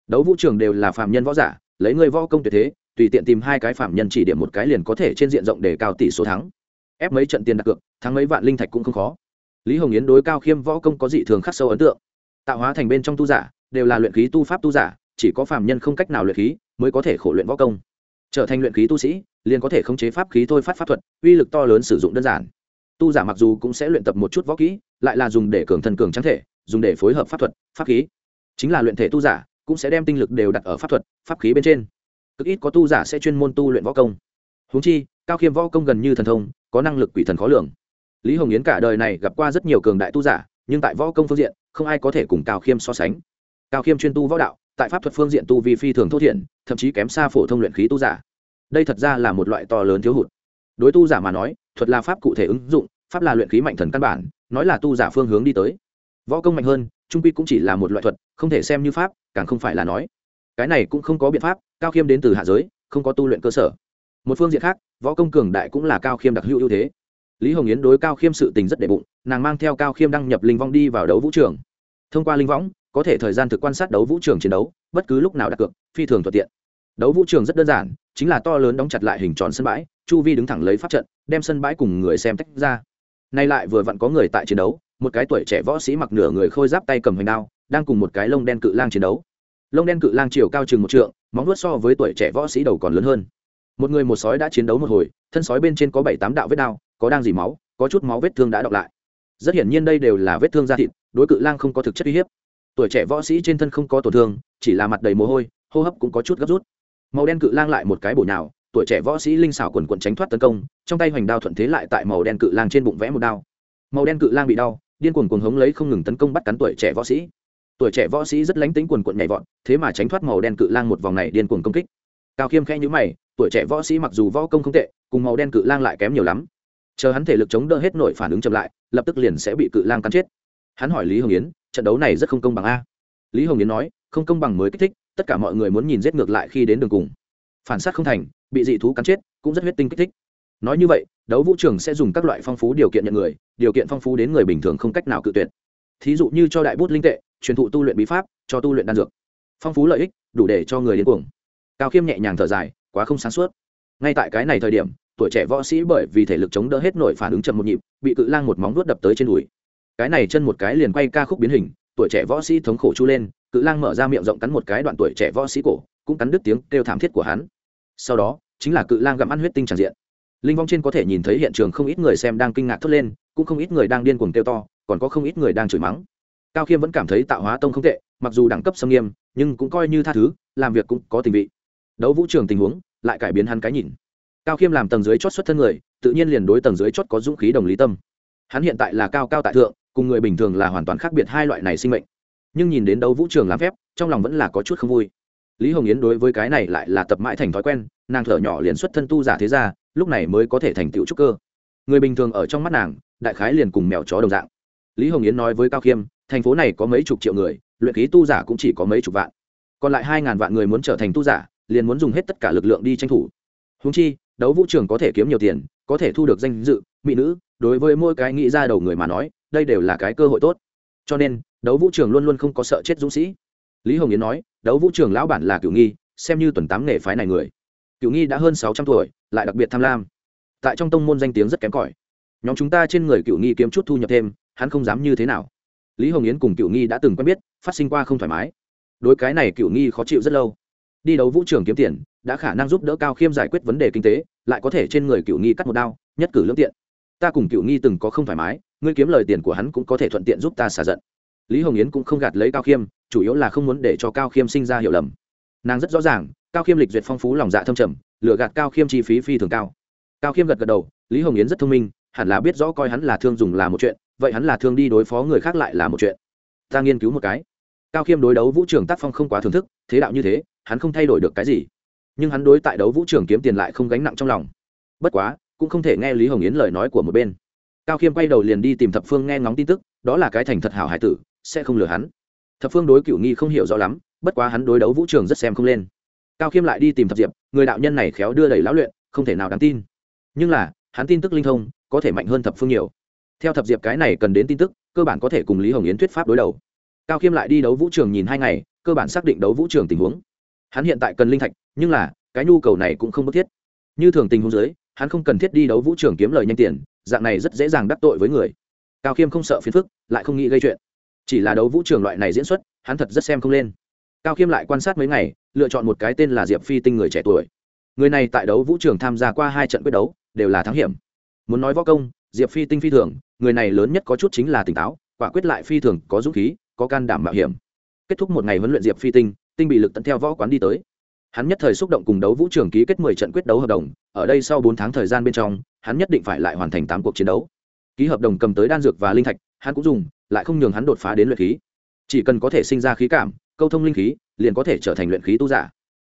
Đấu vũ trường đều là phạm nhân võ giả, lấy người võ công tuyệt thế tùy tiện tìm hai cái phạm nhân chỉ điểm một cái liền có thể trên diện rộng để cao tỷ số thắng. Ép mấy trận tiền đặt cược, thắng mấy vạn linh thạch cũng không khó. Lý hồng yến đối cao khiêm võ công có dị thường khắc sâu ấn tượng. Tạo hóa thành bên trong tu giả, đều là luyện khí tu pháp tu giả, chỉ có phạm nhân không cách nào luyện khí mới có thể khổ luyện võ công. Trở thành luyện khí tu sĩ, liền có thể khống chế pháp khí thôi phát pháp thuật, uy lực to lớn sử dụng đơn giản. Tu giả mặc dù cũng sẽ luyện tập một chút võ kỹ, lại là dùng để cường thân cường trắng thể, dùng để phối hợp pháp thuật, pháp khí. Chính là luyện thể tu giả cũng sẽ đem tinh lực đều đặt ở pháp thuật, pháp khí bên trên cực ít có tu giả sẽ chuyên môn tu luyện võ công. Húng chi, cao khiêm võ công gần như thần thông, có năng lực quỷ thần khó lường. Lý hồng yến cả đời này gặp qua rất nhiều cường đại tu giả, nhưng tại võ công phương diện, không ai có thể cùng cao khiêm so sánh. Cao khiêm chuyên tu võ đạo, tại pháp thuật phương diện tu vi phi thường thốt thiện thậm chí kém xa phổ thông luyện khí tu giả. Đây thật ra là một loại to lớn thiếu hụt. Đối tu giả mà nói, thuật là pháp cụ thể ứng dụng, pháp là luyện khí mạnh thần căn bản, nói là tu giả phương hướng đi tới. Võ công mạnh hơn, trung quy cũng chỉ là một loại thuật, không thể xem như pháp, càng không phải là nói cái này cũng không có biện pháp, cao khiêm đến từ hạ giới, không có tu luyện cơ sở. Một phương diện khác, võ công cường đại cũng là cao khiêm đặc hữu ưu thế. Lý hồng yến đối cao khiêm sự tình rất đệ bụng, nàng mang theo cao khiêm đăng nhập linh vong đi vào đấu vũ trường. Thông qua linh võng có thể thời gian thực quan sát đấu vũ trường chiến đấu, bất cứ lúc nào đặt cược, phi thường thuận tiện. Đấu vũ trường rất đơn giản, chính là to lớn đóng chặt lại hình tròn sân bãi, chu vi đứng thẳng lấy pháp trận, đem sân bãi cùng người xem tách ra. Nay lại vừa vặn có người tại chiến đấu, một cái tuổi trẻ võ sĩ mặc nửa người khôi giáp tay cầm hoành đao, đang cùng một cái lông đen cự lang chiến đấu lông đen cự lang chiều cao chừng một trượng, móng vuốt so với tuổi trẻ võ sĩ đầu còn lớn hơn. Một người một sói đã chiến đấu một hồi, thân sói bên trên có bảy tám đạo vết đao có đang dỉ máu, có chút máu vết thương đã đọc lại. Rất hiển nhiên đây đều là vết thương da thịt, đối cự lang không có thực chất uy hiếp. Tuổi trẻ võ sĩ trên thân không có tổn thương, chỉ là mặt đầy mồ hôi, hô hấp cũng có chút gấp rút. Màu đen cự lang lại một cái bổ nhào, tuổi trẻ võ sĩ linh xảo quần quần tránh thoát tấn công, trong tay hoành đao thuận thế lại tại màu đen cự lang trên bụng vẽ một đao. Màu đen cự lang bị đau, điên cuồng cuồng hống lấy không ngừng tấn công bắt cắn tuổi trẻ võ sĩ tuổi trẻ võ sĩ rất lánh tính quần quận nhảy vọt, thế mà tránh thoát màu đen cự lang một vòng này điên cuồng công kích. Cao khiêm khẽ nhữ mày, tuổi trẻ võ sĩ mặc dù võ công không tệ, cùng màu đen cự lang lại kém nhiều lắm. Chờ hắn thể lực chống đỡ hết nội phản ứng chậm lại, lập tức liền sẽ bị cự lang cắn chết. Hắn hỏi lý hồng yến, trận đấu này rất không công bằng a? Lý hồng yến nói, không công bằng mới kích thích, tất cả mọi người muốn nhìn giết ngược lại khi đến đường cùng. Phản sát không thành, bị dị thú cắn chết, cũng rất huyết tinh kích thích. Nói như vậy, đấu vũ trường sẽ dùng các loại phong phú điều kiện nhận người, điều kiện phong phú đến người bình thường không cách nào cự tuyệt. Thí dụ như cho đại bút linh tệ truyền thụ tu luyện bí pháp, cho tu luyện đan dược. Phong phú lợi ích, đủ để cho người đến cuồng. Cao khiêm nhẹ nhàng thở dài, quá không sáng suốt. Ngay tại cái này thời điểm, tuổi trẻ võ sĩ bởi vì thể lực chống đỡ hết nổi phản ứng chậm một nhịp, bị cự lang một móng vuốt đập tới trên đùi. Cái này chân một cái liền quay ca khúc biến hình, tuổi trẻ võ sĩ thống khổ chu lên, cự lang mở ra miệng rộng cắn một cái đoạn tuổi trẻ võ sĩ cổ, cũng cắn đứt tiếng kêu thảm thiết của hắn. Sau đó, chính là cự lang gặm ăn huyết tinh tràn diện. Linh vong trên có thể nhìn thấy hiện trường không ít người xem đang kinh ngạc thốt lên, cũng không ít người đang điên cuồng kêu to, còn có không ít người đang chửi mắng cao khiêm vẫn cảm thấy tạo hóa tông không tệ, mặc dù đẳng cấp xâm nghiêm, nhưng cũng coi như tha thứ, làm việc cũng có tình vị. Đấu vũ trường tình huống, lại cải biến hắn cái nhìn. Cao khiêm làm tầng dưới chót xuất thân người, tự nhiên liền đối tầng dưới chót có dũng khí đồng lý tâm. Hắn hiện tại là cao cao tại thượng, cùng người bình thường là hoàn toàn khác biệt hai loại này sinh mệnh. Nhưng nhìn đến đấu vũ trường làm phép, trong lòng vẫn là có chút không vui. Lý hồng yến đối với cái này lại là tập mãi thành thói quen, nàng thở nhỏ liền xuất thân tu giả thế ra lúc này mới có thể thành tựu trúc cơ. Người bình thường ở trong mắt nàng, đại khái liền cùng mèo chó đồng dạng. Lý hồng yến nói với cao khiêm thành phố này có mấy chục triệu người, luyện khí tu giả cũng chỉ có mấy chục vạn. Còn lại hai ngàn vạn người muốn trở thành tu giả, liền muốn dùng hết tất cả lực lượng đi tranh thủ. Húng chi, đấu vũ trường có thể kiếm nhiều tiền, có thể thu được danh dự, mỹ nữ, đối với mỗi cái nghĩ ra đầu người mà nói, đây đều là cái cơ hội tốt. Cho nên, đấu vũ trường luôn luôn không có sợ chết dũng sĩ. Lý hồng yến nói, đấu vũ trường lão bản là cựu nghi, xem như tuần tám nghề phái này người. Cựu nghi đã hơn sáu trăm tuổi, lại đặc biệt tham lam. Tại trong tông môn danh tiếng rất kém cỏi. Nhóm chúng ta trên người cựu nghi kiếm chút thu nhập thêm, hắn không dám như thế nào lý hồng yến cùng cựu nghi đã từng quen biết, phát sinh qua không thoải mái. Đối cái này cựu nghi khó chịu rất lâu. Đi đấu vũ trường kiếm tiền, đã khả năng giúp đỡ cao khiêm giải quyết vấn đề kinh tế, lại có thể trên người cựu nghi cắt một đao, nhất cử lương tiện. Ta cùng cựu nghi từng có không thoải mái, ngươi kiếm lời tiền của hắn cũng có thể thuận tiện giúp ta xả giận. Lý hồng yến cũng không gạt lấy cao khiêm, chủ yếu là không muốn để cho cao khiêm sinh ra hiểu lầm. Nàng rất rõ ràng, cao khiêm lịch duyệt phong phú lòng dạ thâm trầm lựa gạt cao khiêm chi phí phi thường cao. Cao khiêm gật gật đầu, lý hồng yến rất thông minh hẳn là biết rõ coi hắn là thương dùng là một chuyện, vậy hắn là thương đi đối phó người khác lại là một chuyện. Ta nghiên cứu một cái. Cao khiêm đối đấu vũ trường tác phong không quá thưởng thức, thế đạo như thế, hắn không thay đổi được cái gì. Nhưng hắn đối tại đấu vũ trường kiếm tiền lại không gánh nặng trong lòng. Bất quá, cũng không thể nghe lý hồng yến lời nói của một bên. Cao khiêm quay đầu liền đi tìm thập phương nghe ngóng tin tức, đó là cái thành thật hảo hải tử, sẽ không lừa hắn. Thập phương đối cựu nghi không hiểu rõ lắm, bất quá hắn đối đấu vũ trường rất xem không lên. Cao khiêm lại đi tìm thập diệp, người đạo nhân này khéo đưa đẩy lão luyện, không thể nào đáng tin. Nhưng là, hắn tin tức linh thông có thể mạnh hơn thập phương nhiều. Theo thập diệp cái này cần đến tin tức, cơ bản có thể cùng lý hồng yến thuyết pháp đối đầu. Cao khiêm lại đi đấu vũ trường nhìn hai ngày, cơ bản xác định đấu vũ trường tình huống. Hắn hiện tại cần linh thạch, nhưng là, cái nhu cầu này cũng không bức thiết. Như thường tình huống dưới, hắn không cần thiết đi đấu vũ trường kiếm lời nhanh tiền, dạng này rất dễ dàng đắc tội với người. Cao khiêm không sợ phiền phức, lại không nghĩ gây chuyện. Chỉ là đấu vũ trường loại này diễn xuất, hắn thật rất xem không lên. Cao khiêm lại quan sát mấy ngày, lựa chọn một cái tên là diệp phi tinh người trẻ tuổi. Người này tại đấu vũ trường tham gia qua hai trận quyết đấu, đều là thắng hiểm muốn nói võ công, diệp phi tinh phi thường, người này lớn nhất có chút chính là tỉnh táo, quả quyết lại phi thường, có dũng khí, có can đảm mạo hiểm. Kết thúc một ngày huấn luyện diệp phi tinh tinh bị lực tận theo võ quán đi tới. Hắn nhất thời xúc động cùng đấu vũ trường ký kết mười trận quyết đấu hợp đồng, ở đây sau bốn tháng thời gian bên trong, hắn nhất định phải lại hoàn thành tám cuộc chiến đấu. Ký hợp đồng cầm tới đan dược và linh thạch, hắn cũng dùng, lại không nhường hắn đột phá đến luyện khí. Chỉ cần có thể sinh ra khí cảm, câu thông linh khí, liền có thể trở thành luyện khí tu giả.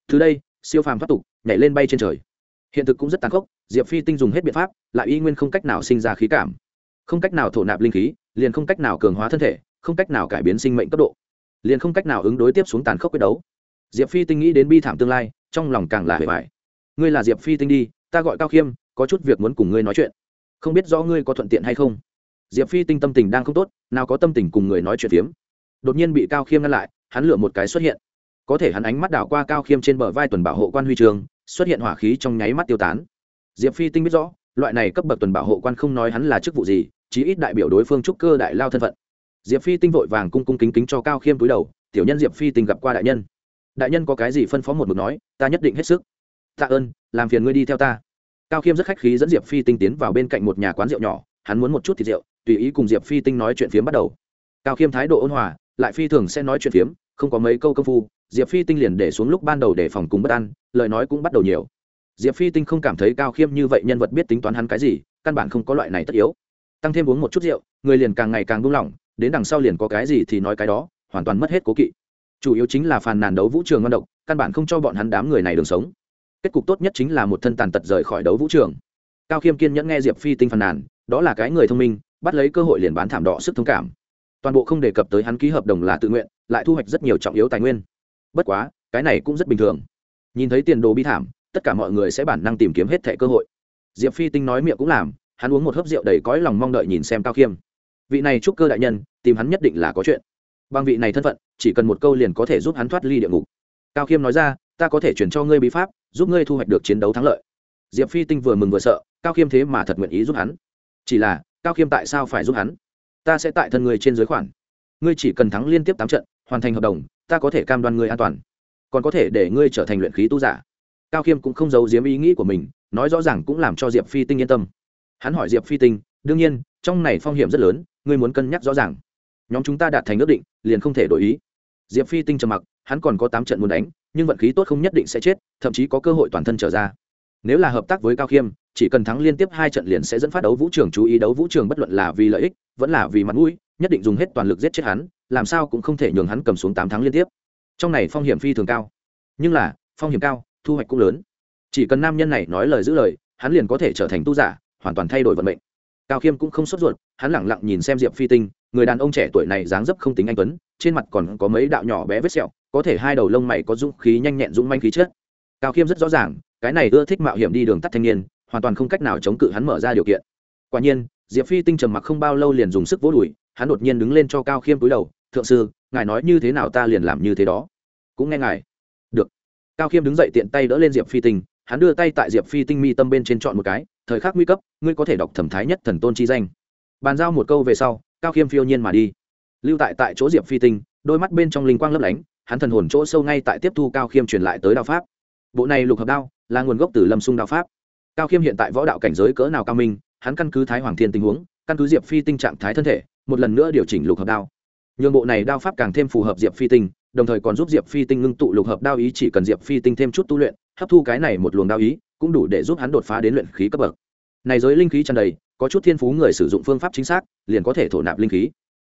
Từ đây, siêu phàm thoát tục, nhảy lên bay trên trời hiện thực cũng rất tàn khốc, diệp phi tinh dùng hết biện pháp, lại y nguyên không cách nào sinh ra khí cảm. Không cách nào thổ nạp linh khí, liền không cách nào cường hóa thân thể, không cách nào cải biến sinh mệnh cấp độ. Liền không cách nào ứng đối tiếp xuống tàn khốc quyết đấu. Diệp phi tinh nghĩ đến bi thảm tương lai, trong lòng càng là hề vải ngươi là diệp phi tinh đi, ta gọi cao khiêm, có chút việc muốn cùng ngươi nói chuyện. Không biết rõ ngươi có thuận tiện hay không? Diệp phi tinh tâm tình đang không tốt, nào có tâm tình cùng người nói chuyện phiếm. Đột nhiên bị cao khiêm ngăn lại, hắn lựa một cái xuất hiện. Có thể hắn ánh mắt đảo qua cao khiêm trên bờ vai tuần bảo hộ quan huy trường xuất hiện hỏa khí trong nháy mắt tiêu tán. Diệp phi tinh biết rõ, loại này cấp bậc tuần bảo hộ quan không nói hắn là chức vụ gì, chí ít đại biểu đối phương trúc cơ đại lao thân phận. Diệp phi tinh vội vàng cung cung kính kính cho cao khiêm túi đầu, tiểu nhân diệp phi tinh gặp qua đại nhân. Đại nhân có cái gì phân phó một mực nói, ta nhất định hết sức. Tạ ơn, làm phiền ngươi đi theo ta. Cao khiêm rất khách khí dẫn diệp phi tinh tiến vào bên cạnh một nhà quán rượu nhỏ, hắn muốn một chút thịt rượu, tùy ý cùng diệp phi tinh nói chuyện phiếm bắt đầu. Cao khiêm thái độ ôn hòa, lại phi thường sẽ nói chuyện phiếm không có mấy câu công phu, diệp phi tinh liền để xuống lúc ban đầu để phòng cùng bất an, lời nói cũng bắt đầu nhiều. Diệp phi tinh không cảm thấy cao khiêm như vậy nhân vật biết tính toán hắn cái gì, căn bản không có loại này tất yếu. Tăng thêm uống một chút rượu, người liền càng ngày càng buông lỏng, đến đằng sau liền có cái gì thì nói cái đó, hoàn toàn mất hết cố kỵ. Chủ yếu chính là phàn nàn đấu vũ trường ngon độc, căn bản không cho bọn hắn đám người này đường sống. Kết cục tốt nhất chính là một thân tàn tật rời khỏi đấu vũ trường. Cao khiêm kiên nhẫn nghe diệp phi tinh phàn nàn, đó là cái người thông minh, bắt lấy cơ hội liền bán thảm đỏ sức thông cảm toàn bộ không đề cập tới hắn ký hợp đồng là tự nguyện, lại thu hoạch rất nhiều trọng yếu tài nguyên. Bất quá, cái này cũng rất bình thường. Nhìn thấy tiền đồ bi thảm, tất cả mọi người sẽ bản năng tìm kiếm hết thẻ cơ hội. Diệp phi tinh nói miệng cũng làm, hắn uống một hớp rượu đầy cõi lòng mong đợi nhìn xem cao khiêm. Vị này trúc cơ đại nhân, tìm hắn nhất định là có chuyện. Bằng vị này thân phận, chỉ cần một câu liền có thể giúp hắn thoát ly địa ngục. Cao khiêm nói ra, ta có thể chuyển cho ngươi bí pháp, giúp ngươi thu hoạch được chiến đấu thắng lợi. Diệp phi tinh vừa mừng vừa sợ, cao khiêm thế mà thật nguyện ý giúp hắn. Chỉ là, cao khiêm tại sao phải giúp hắn? Ta sẽ tại thân người trên giới khoản. Ngươi chỉ cần thắng liên tiếp tám trận, hoàn thành hợp đồng, ta có thể cam đoan ngươi an toàn. Còn có thể để ngươi trở thành luyện khí tu giả. Cao khiêm cũng không giấu giếm ý nghĩ của mình, nói rõ ràng cũng làm cho diệp phi tinh yên tâm. Hắn hỏi diệp phi tinh, đương nhiên, trong này phong hiểm rất lớn, ngươi muốn cân nhắc rõ ràng. Nhóm chúng ta đạt thành ước định, liền không thể đổi ý. Diệp phi tinh trầm mặc, hắn còn có tám trận muốn đánh, nhưng vận khí tốt không nhất định sẽ chết, thậm chí có cơ hội toàn thân trở ra. Nếu là hợp tác với cao khiêm chỉ cần thắng liên tiếp hai trận liền sẽ dẫn phát đấu vũ trường chú ý. Đấu vũ trường bất luận là vì lợi ích, vẫn là vì mặt mũi, nhất định dùng hết toàn lực giết chết hắn, làm sao cũng không thể nhường hắn cầm xuống tám tháng liên tiếp. Trong này phong hiểm phi thường cao. Nhưng là, phong hiểm cao, thu hoạch cũng lớn. Chỉ cần nam nhân này nói lời giữ lời, hắn liền có thể trở thành tu giả, hoàn toàn thay đổi vận mệnh. Cao khiêm cũng không sốt ruột, hắn lẳng lặng nhìn xem diệp phi tinh, người đàn ông trẻ tuổi này dáng dấp không tính anh tuấn, trên mặt còn có mấy đạo nhỏ bé vết sẹo, có thể hai đầu lông mày có dũng khí nhanh nhẹn dũng manh khí chết cao khiêm rất rõ ràng, cái này ưa thích mạo hiểm đi đường tắt thanh niên hoàn toàn không cách nào chống cự hắn mở ra điều kiện. Quả nhiên, diệp phi tinh trầm mặc không bao lâu liền dùng sức vỗ đùi, hắn đột nhiên đứng lên cho cao khiêm túi đầu, thượng sư, ngài nói như thế nào ta liền làm như thế đó. Cũng nghe ngài. Được. Cao khiêm đứng dậy tiện tay đỡ lên diệp phi tinh, hắn đưa tay tại diệp phi tinh mi tâm bên trên chọn một cái, thời khắc nguy cấp, ngươi có thể đọc thẩm thái nhất thần tôn chi danh. Bàn giao một câu về sau, cao khiêm phiêu nhiên mà đi. Lưu tại tại chỗ diệp phi tinh, đôi mắt bên trong linh quang lấp lánh, hắn thần hồn chỗ sâu ngay tại tiếp thu cao khiêm truyền lại tới đao pháp. Bộ này lục hợp đao là nguồn gốc từ lâm sung đao pháp cao khiêm hiện tại võ đạo cảnh giới cỡ nào cao minh, hắn căn cứ thái hoàng thiên tình huống, căn cứ diệp phi tinh trạng thái thân thể, một lần nữa điều chỉnh lục hợp đao. Nhường bộ này đao pháp càng thêm phù hợp diệp phi tinh, đồng thời còn giúp diệp phi tinh ngưng tụ lục hợp đao ý chỉ cần diệp phi tinh thêm chút tu luyện, hấp thu cái này một luồng đao ý, cũng đủ để giúp hắn đột phá đến luyện khí cấp bậc. Này giới linh khí tràn đầy, có chút thiên phú người sử dụng phương pháp chính xác, liền có thể thổ nạp linh khí.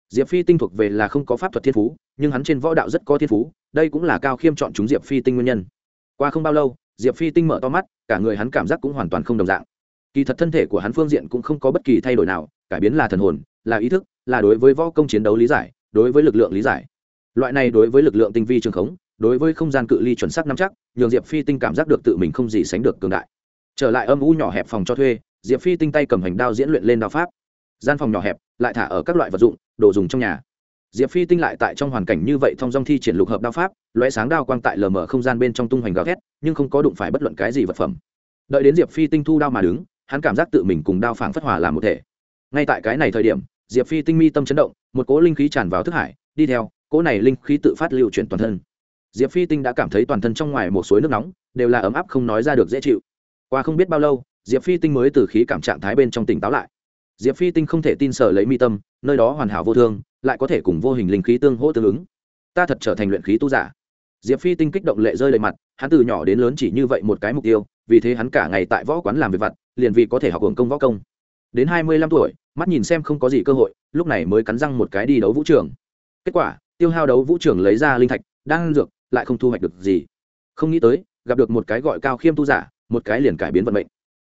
Diệp phi tinh thuộc về là không có pháp thuật thiên phú, nhưng hắn trên võ đạo rất có thiên phú, đây cũng là cao khiêm chọn chúng diệp phi tinh nguyên nhân. Qua không bao lâu diệp phi tinh mở to mắt, cả người hắn cảm giác cũng hoàn toàn không đồng dạng. Kỳ thật thân thể của hắn phương diện cũng không có bất kỳ thay đổi nào, cải biến là thần hồn, là ý thức, là đối với võ công chiến đấu lý giải, đối với lực lượng lý giải. Loại này đối với lực lượng tinh vi trường khống, đối với không gian cự ly chuẩn xác nắm chắc, nhường diệp phi tinh cảm giác được tự mình không gì sánh được cường đại. Trở lại âm u nhỏ hẹp phòng cho thuê, diệp phi tinh tay cầm hành đao diễn luyện lên đao pháp. Gian phòng nhỏ hẹp, lại thả ở các loại vật dụng, đồ dùng trong nhà diệp phi tinh lại tại trong hoàn cảnh như vậy thông dong thi triển lục hợp đao pháp, lóe sáng đao quang tại lờ mờ không gian bên trong tung hoành gào thét, nhưng không có đụng phải bất luận cái gì vật phẩm. Đợi đến diệp phi tinh thu đao mà đứng, hắn cảm giác tự mình cùng đao phảng phất hòa làm một thể. Ngay tại cái này thời điểm, diệp phi tinh mi tâm chấn động, một cỗ linh khí tràn vào thức hải, đi theo, cỗ này linh khí tự phát lưu chuyển toàn thân. Diệp phi tinh đã cảm thấy toàn thân trong ngoài một suối nước nóng, đều là ấm áp không nói ra được dễ chịu. Qua không biết bao lâu, diệp phi tinh mới từ khí cảm trạng thái bên trong tỉnh táo lại diệp phi tinh không thể tin sở lấy mi tâm, nơi đó hoàn hảo vô thương, lại có thể cùng vô hình linh khí tương hỗ tương ứng. Ta thật trở thành luyện khí tu giả. Diệp phi tinh kích động lệ rơi lệ mặt, hắn từ nhỏ đến lớn chỉ như vậy một cái mục tiêu, vì thế hắn cả ngày tại võ quán làm việc vặt, liền vì có thể học hưởng công võ công. Đến hai mươi lăm tuổi, mắt nhìn xem không có gì cơ hội, lúc này mới cắn răng một cái đi đấu vũ trường. Kết quả, tiêu hao đấu vũ trường lấy ra linh thạch, đang dược, lại không thu hoạch được gì. Không nghĩ tới, gặp được một cái gọi cao khiêm tu giả, một cái liền cải biến vận mệnh.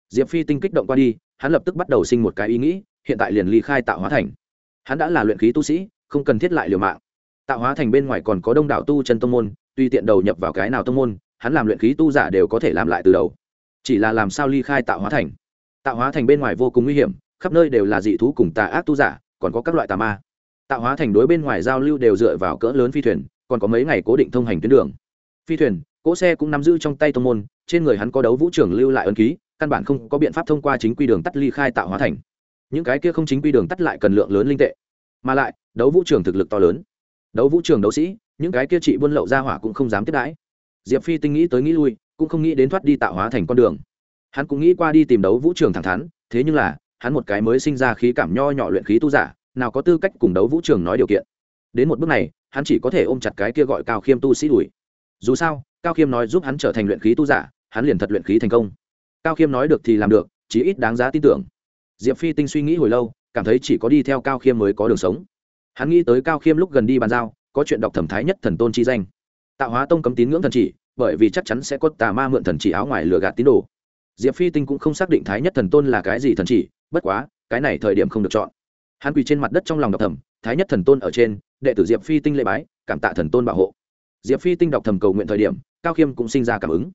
Diệp phi tinh kích động qua đi hắn lập tức bắt đầu sinh một cái ý nghĩ, hiện tại liền ly khai tạo hóa thành. Hắn đã là luyện khí tu sĩ, không cần thiết lại liều mạng. Tạo hóa thành bên ngoài còn có đông đảo tu chân tông môn, tuy tiện đầu nhập vào cái nào tông môn, hắn làm luyện khí tu giả đều có thể làm lại từ đầu. Chỉ là làm sao ly khai tạo hóa thành? Tạo hóa thành bên ngoài vô cùng nguy hiểm, khắp nơi đều là dị thú cùng tà ác tu giả, còn có các loại tà ma. Tạo hóa thành đối bên ngoài giao lưu đều dựa vào cỡ lớn phi thuyền, còn có mấy ngày cố định thông hành tuyến đường. Phi thuyền, cỗ xe cũng nắm giữ trong tay tông môn, trên người hắn có đấu vũ trưởng lưu lại ân ký căn bản không có biện pháp thông qua chính quy đường tắt ly khai tạo hóa thành. Những cái kia không chính quy đường tắt lại cần lượng lớn linh tệ. Mà lại, đấu vũ trường thực lực to lớn. Đấu vũ trường đấu sĩ, những cái kia chị buôn lậu ra hỏa cũng không dám tiếp đãi. Diệp phi tinh nghĩ tới nghĩ lui, cũng không nghĩ đến thoát đi tạo hóa thành con đường. Hắn cũng nghĩ qua đi tìm đấu vũ trường thẳng thắn, thế nhưng là, hắn một cái mới sinh ra khí cảm nho nhỏ luyện khí tu giả, nào có tư cách cùng đấu vũ trường nói điều kiện. Đến một bước này, hắn chỉ có thể ôm chặt cái kia gọi cao khiêm tu sĩ đuổi. Dù sao, cao khiêm nói giúp hắn trở thành luyện khí tu giả, hắn liền thật luyện khí thành công cao khiêm nói được thì làm được, chí ít đáng giá tin tưởng. Diệp phi tinh suy nghĩ hồi lâu, cảm thấy chỉ có đi theo cao khiêm mới có đường sống. Hắn nghĩ tới cao khiêm lúc gần đi bàn giao, có chuyện đọc thẩm thái nhất thần tôn chi danh. Tạo hóa tông cấm tín ngưỡng thần chỉ, bởi vì chắc chắn sẽ có tà ma mượn thần chỉ áo ngoài lừa gạt tín đồ. Diệp phi tinh cũng không xác định thái nhất thần tôn là cái gì thần chỉ, bất quá, cái này thời điểm không được chọn. Hắn quỳ trên mặt đất trong lòng đọc thẩm, thái nhất thần tôn ở trên, đệ tử diệp phi tinh lễ bái, cảm tạ thần tôn bảo hộ. Diệp phi tinh đọc thầm cầu nguyện thời điểm, cao khiêm cũng sinh ra cảm ứng.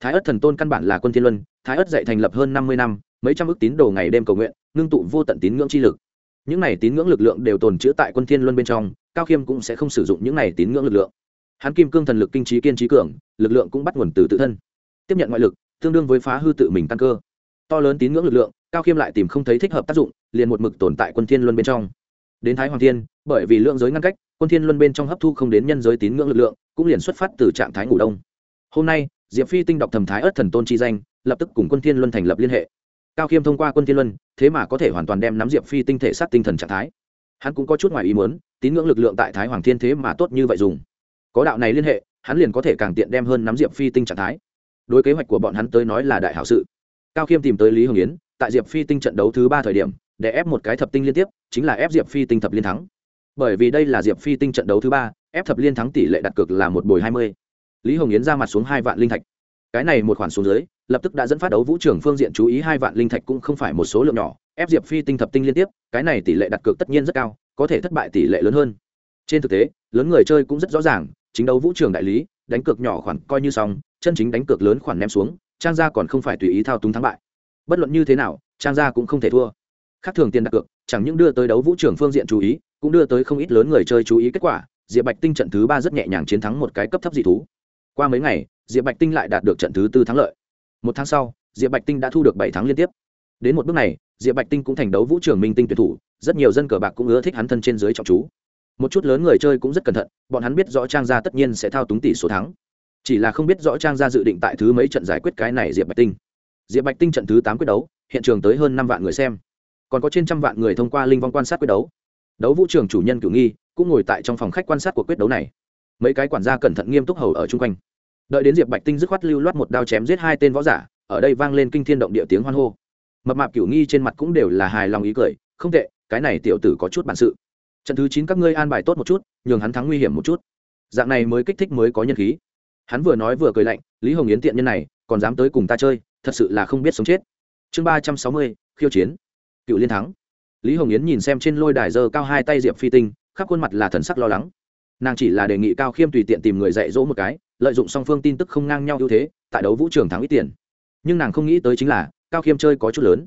Thái ất thần tôn căn bản là quân thiên luân thái ất dạy thành lập hơn năm mươi năm, mấy trăm ước tín đồ ngày đêm cầu nguyện, ngưng tụ vô tận tín ngưỡng chi lực. Những này tín ngưỡng lực lượng đều tồn trữ tại quân thiên luân bên trong, cao khiêm cũng sẽ không sử dụng những này tín ngưỡng lực lượng. Hắn kim cương thần lực kinh trí kiên trí cường, lực lượng cũng bắt nguồn từ tự thân. Tiếp nhận ngoại lực, tương đương với phá hư tự mình tăng cơ. To lớn tín ngưỡng lực lượng, cao khiêm lại tìm không thấy thích hợp tác dụng, liền một mực tồn tại quân thiên luân bên trong. Đến thái hoàng thiên, bởi vì lượng giới ngăn cách, quân thiên luân bên trong hấp thu không đến nhân giới tín ngưỡng lực lượng, cũng liền xuất phát từ trạng thái ngủ đông. Hôm nay, diệp phi tinh đọc thầm thái ớt thần tôn chi danh lập tức cùng quân thiên luân thành lập liên hệ. Cao khiêm thông qua quân thiên luân, thế mà có thể hoàn toàn đem nắm diệp phi tinh thể sát tinh thần trạng thái. Hắn cũng có chút ngoài ý muốn, tín ngưỡng lực lượng tại thái hoàng thiên thế mà tốt như vậy dùng. Có đạo này liên hệ, hắn liền có thể càng tiện đem hơn nắm diệp phi tinh trạng thái. Đối kế hoạch của bọn hắn tới nói là đại hảo sự. Cao khiêm tìm tới lý hồng yến, tại diệp phi tinh trận đấu thứ ba thời điểm, để ép một cái thập tinh liên tiếp, chính là ép diệp phi tinh thập liên thắng. Bởi vì đây là diệp phi tinh trận đấu thứ ba, ép thập liên thắng tỷ lệ đặt cược là một bồi hai mươi. Lý hồng yến ra mặt xuống hai vạn linh thạch. Cái này một khoản xuống dưới lập tức đã dẫn phát đấu vũ trường phương diện chú ý hai vạn linh thạch cũng không phải một số lượng nhỏ, ép diệp phi tinh thập tinh liên tiếp, cái này tỷ lệ đặt cược tất nhiên rất cao, có thể thất bại tỷ lệ lớn hơn. Trên thực tế, lớn người chơi cũng rất rõ ràng, chính đấu vũ trường đại lý, đánh cược nhỏ khoản coi như xong, chân chính đánh cược lớn khoản ném xuống, trang gia còn không phải tùy ý thao túng thắng bại. Bất luận như thế nào, trang gia cũng không thể thua. Khác thường tiền đặt cược, chẳng những đưa tới đấu vũ trường phương diện chú ý, cũng đưa tới không ít lớn người chơi chú ý kết quả, diệp bạch tinh trận thứ ba rất nhẹ nhàng chiến thắng một cái cấp thấp dị thú. Qua mấy ngày, diệp bạch tinh lại đạt được trận thứ tư thắng lợi một tháng sau, diệp bạch tinh đã thu được bảy tháng liên tiếp. Đến một bước này, diệp bạch tinh cũng thành đấu vũ trường minh tinh tuyển thủ, rất nhiều dân cờ bạc cũng ưa thích hắn thân trên dưới trọng chú. Một chút lớn người chơi cũng rất cẩn thận, bọn hắn biết rõ trang gia tất nhiên sẽ thao túng tỷ số thắng. Chỉ là không biết rõ trang gia dự định tại thứ mấy trận giải quyết cái này diệp bạch tinh. Diệp bạch tinh trận thứ tám quyết đấu, hiện trường tới hơn năm vạn người xem. Còn có trên trăm vạn người thông qua linh vong quan sát quyết đấu. Đấu vũ trường chủ nhân cử nghi cũng ngồi tại trong phòng khách quan sát của quyết đấu này. Mấy cái quản gia cẩn thận nghiêm túc hầu ở chung quanh đợi đến diệp bạch tinh dứt khoát lưu loát một đao chém giết hai tên võ giả, ở đây vang lên kinh thiên động địa tiếng hoan hô. Mập mạp cửu nghi trên mặt cũng đều là hài lòng ý cười, không tệ, cái này tiểu tử có chút bản sự. Trận thứ chín các ngươi an bài tốt một chút, nhường hắn thắng nguy hiểm một chút. Dạng này mới kích thích mới có nhân khí. Hắn vừa nói vừa cười lạnh, lý hồng yến tiện nhân này, còn dám tới cùng ta chơi, thật sự là không biết sống chết. Chương ba trăm sáu mươi, khiêu chiến. Cựu liên thắng. Lý hồng yến nhìn xem trên lôi đài dơ cao hai tay diệp phi tinh, khắp khuôn mặt là thần sắc lo lắng. Nàng chỉ là đề nghị cao khiêm tùy tiện tìm người dạy dỗ một cái lợi dụng song phương tin tức không ngang nhau ưu thế, tại đấu vũ trường thắng ít tiền. Nhưng nàng không nghĩ tới chính là, cao khiêm chơi có chút lớn.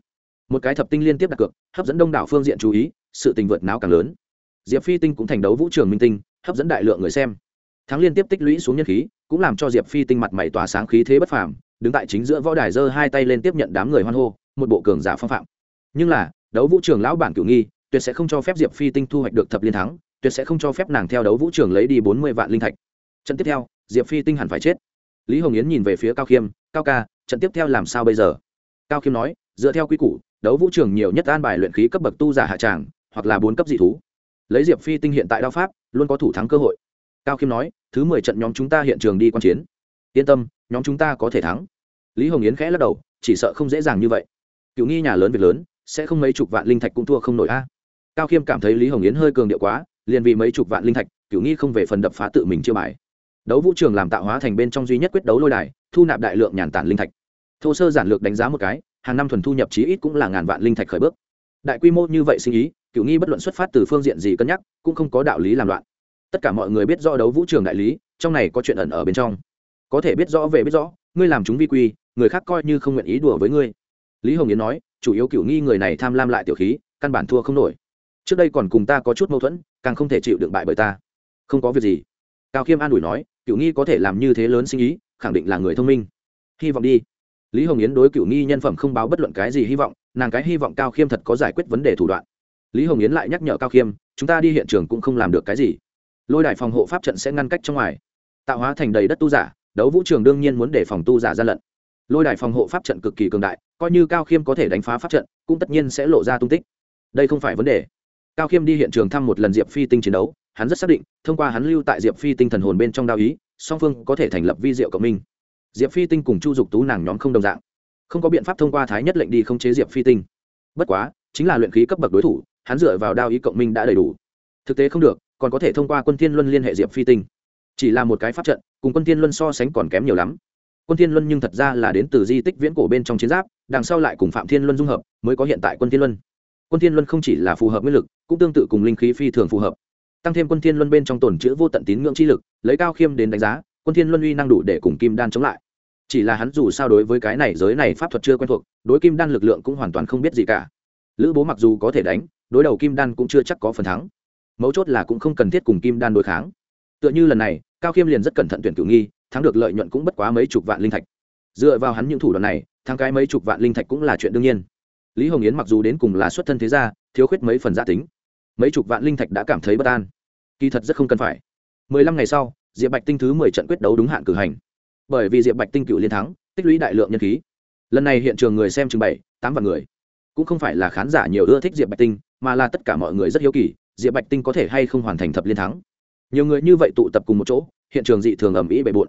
Một cái thập tinh liên tiếp đặt cược, hấp dẫn đông đảo phương diện chú ý, sự tình vượt não càng lớn. Diệp phi tinh cũng thành đấu vũ trường minh tinh, hấp dẫn đại lượng người xem. Thắng liên tiếp tích lũy xuống nhân khí, cũng làm cho diệp phi tinh mặt mày tỏa sáng khí thế bất phàm, đứng tại chính giữa võ đài giơ hai tay lên tiếp nhận đám người hoan hô, một bộ cường giả phong phạm. Nhưng là, đấu vũ trường lão bản cửu nghi, tuyệt sẽ không cho phép diệp phi tinh thu hoạch được thập liên thắng, tuyệt sẽ không cho phép nàng theo đấu vũ trường lấy đi bốn mươi vạn linh thạch. Trận tiếp theo diệp phi tinh hẳn phải chết lý hồng yến nhìn về phía cao khiêm cao ca trận tiếp theo làm sao bây giờ cao khiêm nói dựa theo quy củ đấu vũ trường nhiều nhất an bài luyện khí cấp bậc tu giả hạ tràng hoặc là bốn cấp dị thú lấy diệp phi tinh hiện tại đao pháp luôn có thủ thắng cơ hội cao khiêm nói thứ mười trận nhóm chúng ta hiện trường đi q u a n chiến yên tâm nhóm chúng ta có thể thắng lý hồng yến khẽ lắc đầu chỉ sợ không dễ dàng như vậy cựu nghi nhà lớn việc lớn sẽ không mấy chục vạn linh thạch cũng thua không nổi a cao khiêm cảm thấy lý hồng yến hơi cường điệu quá liền vì mấy chục vạn linh thạch cựu nghi không về phần đập phá tự mình chưa bài đấu vũ trường làm tạo hóa thành bên trong duy nhất quyết đấu lôi đài, thu nạp đại lượng nhàn tản linh thạch. Thô sơ giản lược đánh giá một cái, hàng năm thuần thu nhập chí ít cũng là ngàn vạn linh thạch khởi bước. Đại quy mô như vậy sinh ý cựu nghi bất luận xuất phát từ phương diện gì cân nhắc, cũng không có đạo lý làm loạn. Tất cả mọi người biết rõ đấu vũ trường đại lý, trong này có chuyện ẩn ở bên trong. Có thể biết rõ về biết rõ, ngươi làm chúng vi quy, người khác coi như không nguyện ý đùa với ngươi. Lý hồng yến nói, chủ yếu cựu nghi người này tham lam lại tiểu khí, căn bản thua không nổi. Trước đây còn cùng ta có chút mâu thuẫn, càng không thể chịu đựng bại bởi ta. Không có việc gì. Cao khiêm an ủi nói cựu nghi có thể làm như thế lớn sinh ý, khẳng định là người thông minh. Hy vọng đi. Lý hồng yến đối cựu nghi nhân phẩm không báo bất luận cái gì hy vọng, nàng cái hy vọng cao khiêm thật có giải quyết vấn đề thủ đoạn. Lý hồng yến lại nhắc nhở cao khiêm, chúng ta đi hiện trường cũng không làm được cái gì. Lôi đài phòng hộ pháp trận sẽ ngăn cách trong ngoài. Tạo hóa thành đầy đất tu giả, đấu vũ trường đương nhiên muốn để phòng tu giả gian lận. Lôi đài phòng hộ pháp trận cực kỳ cường đại, coi như cao khiêm có thể đánh phá pháp trận, cũng tất nhiên sẽ lộ ra tung tích. Đây không phải vấn đề. Cao khiêm đi hiện trường thăm một lần diệp phi tinh chiến đấu hắn rất xác định, thông qua hắn lưu tại diệp phi tinh thần hồn bên trong đao ý, song phương có thể thành lập vi diệu cộng minh. Diệp phi tinh cùng chu dục tú nàng nhóm không đồng dạng. Không có biện pháp thông qua thái nhất lệnh đi không chế diệp phi tinh. Bất quá, chính là luyện khí cấp bậc đối thủ, hắn dựa vào đao ý cộng minh đã đầy đủ. Thực tế không được, còn có thể thông qua quân thiên luân liên hệ diệp phi tinh. Chỉ là một cái pháp trận, cùng quân thiên luân so sánh còn kém nhiều lắm. Quân thiên luân nhưng thật ra là đến từ di tích viễn cổ bên trong chiến giáp, đằng sau lại cùng phạm thiên luân dung hợp, mới có hiện tại quân thiên luân. Quân thiên luân không chỉ là phù hợp nguyên lực, cũng tương tự cùng linh khí phi thường phù hợp tăng thêm quân thiên luân bên trong tồn chữ vô tận tín ngưỡng chi lực, lấy cao khiêm đến đánh giá, quân thiên luân uy năng đủ để cùng kim đan chống lại. Chỉ là hắn dù sao đối với cái này giới này pháp thuật chưa quen thuộc, đối kim đan lực lượng cũng hoàn toàn không biết gì cả. Lữ bố mặc dù có thể đánh, đối đầu kim đan cũng chưa chắc có phần thắng. Mấu chốt là cũng không cần thiết cùng kim đan đối kháng. Tựa như lần này, cao khiêm liền rất cẩn thận tuyển cử nghi, thắng được lợi nhuận cũng bất quá mấy chục vạn linh thạch. Dựa vào hắn những thủ đoạn này, thắng cái mấy chục vạn linh thạch cũng là chuyện đương nhiên. Lý hồng yến mặc dù đến cùng là xuất thân thế gia, thiếu khuyết mấy phần gia tính. Mấy chục vạn linh thạch đã cảm thấy bất an kỳ thật rất không cần phải. Mười lăm ngày sau, diệp bạch tinh thứ mười trận quyết đấu đúng hạn cử hành. Bởi vì diệp bạch tinh cựu liên thắng, tích lũy đại lượng nhân khí. Lần này hiện trường người xem chừng bảy, tám vạn người. Cũng không phải là khán giả nhiều ưa thích diệp bạch tinh, mà là tất cả mọi người rất hiếu kỳ, diệp bạch tinh có thể hay không hoàn thành thập liên thắng. Nhiều người như vậy tụ tập cùng một chỗ, hiện trường dị thường ầm ĩ bề bộn.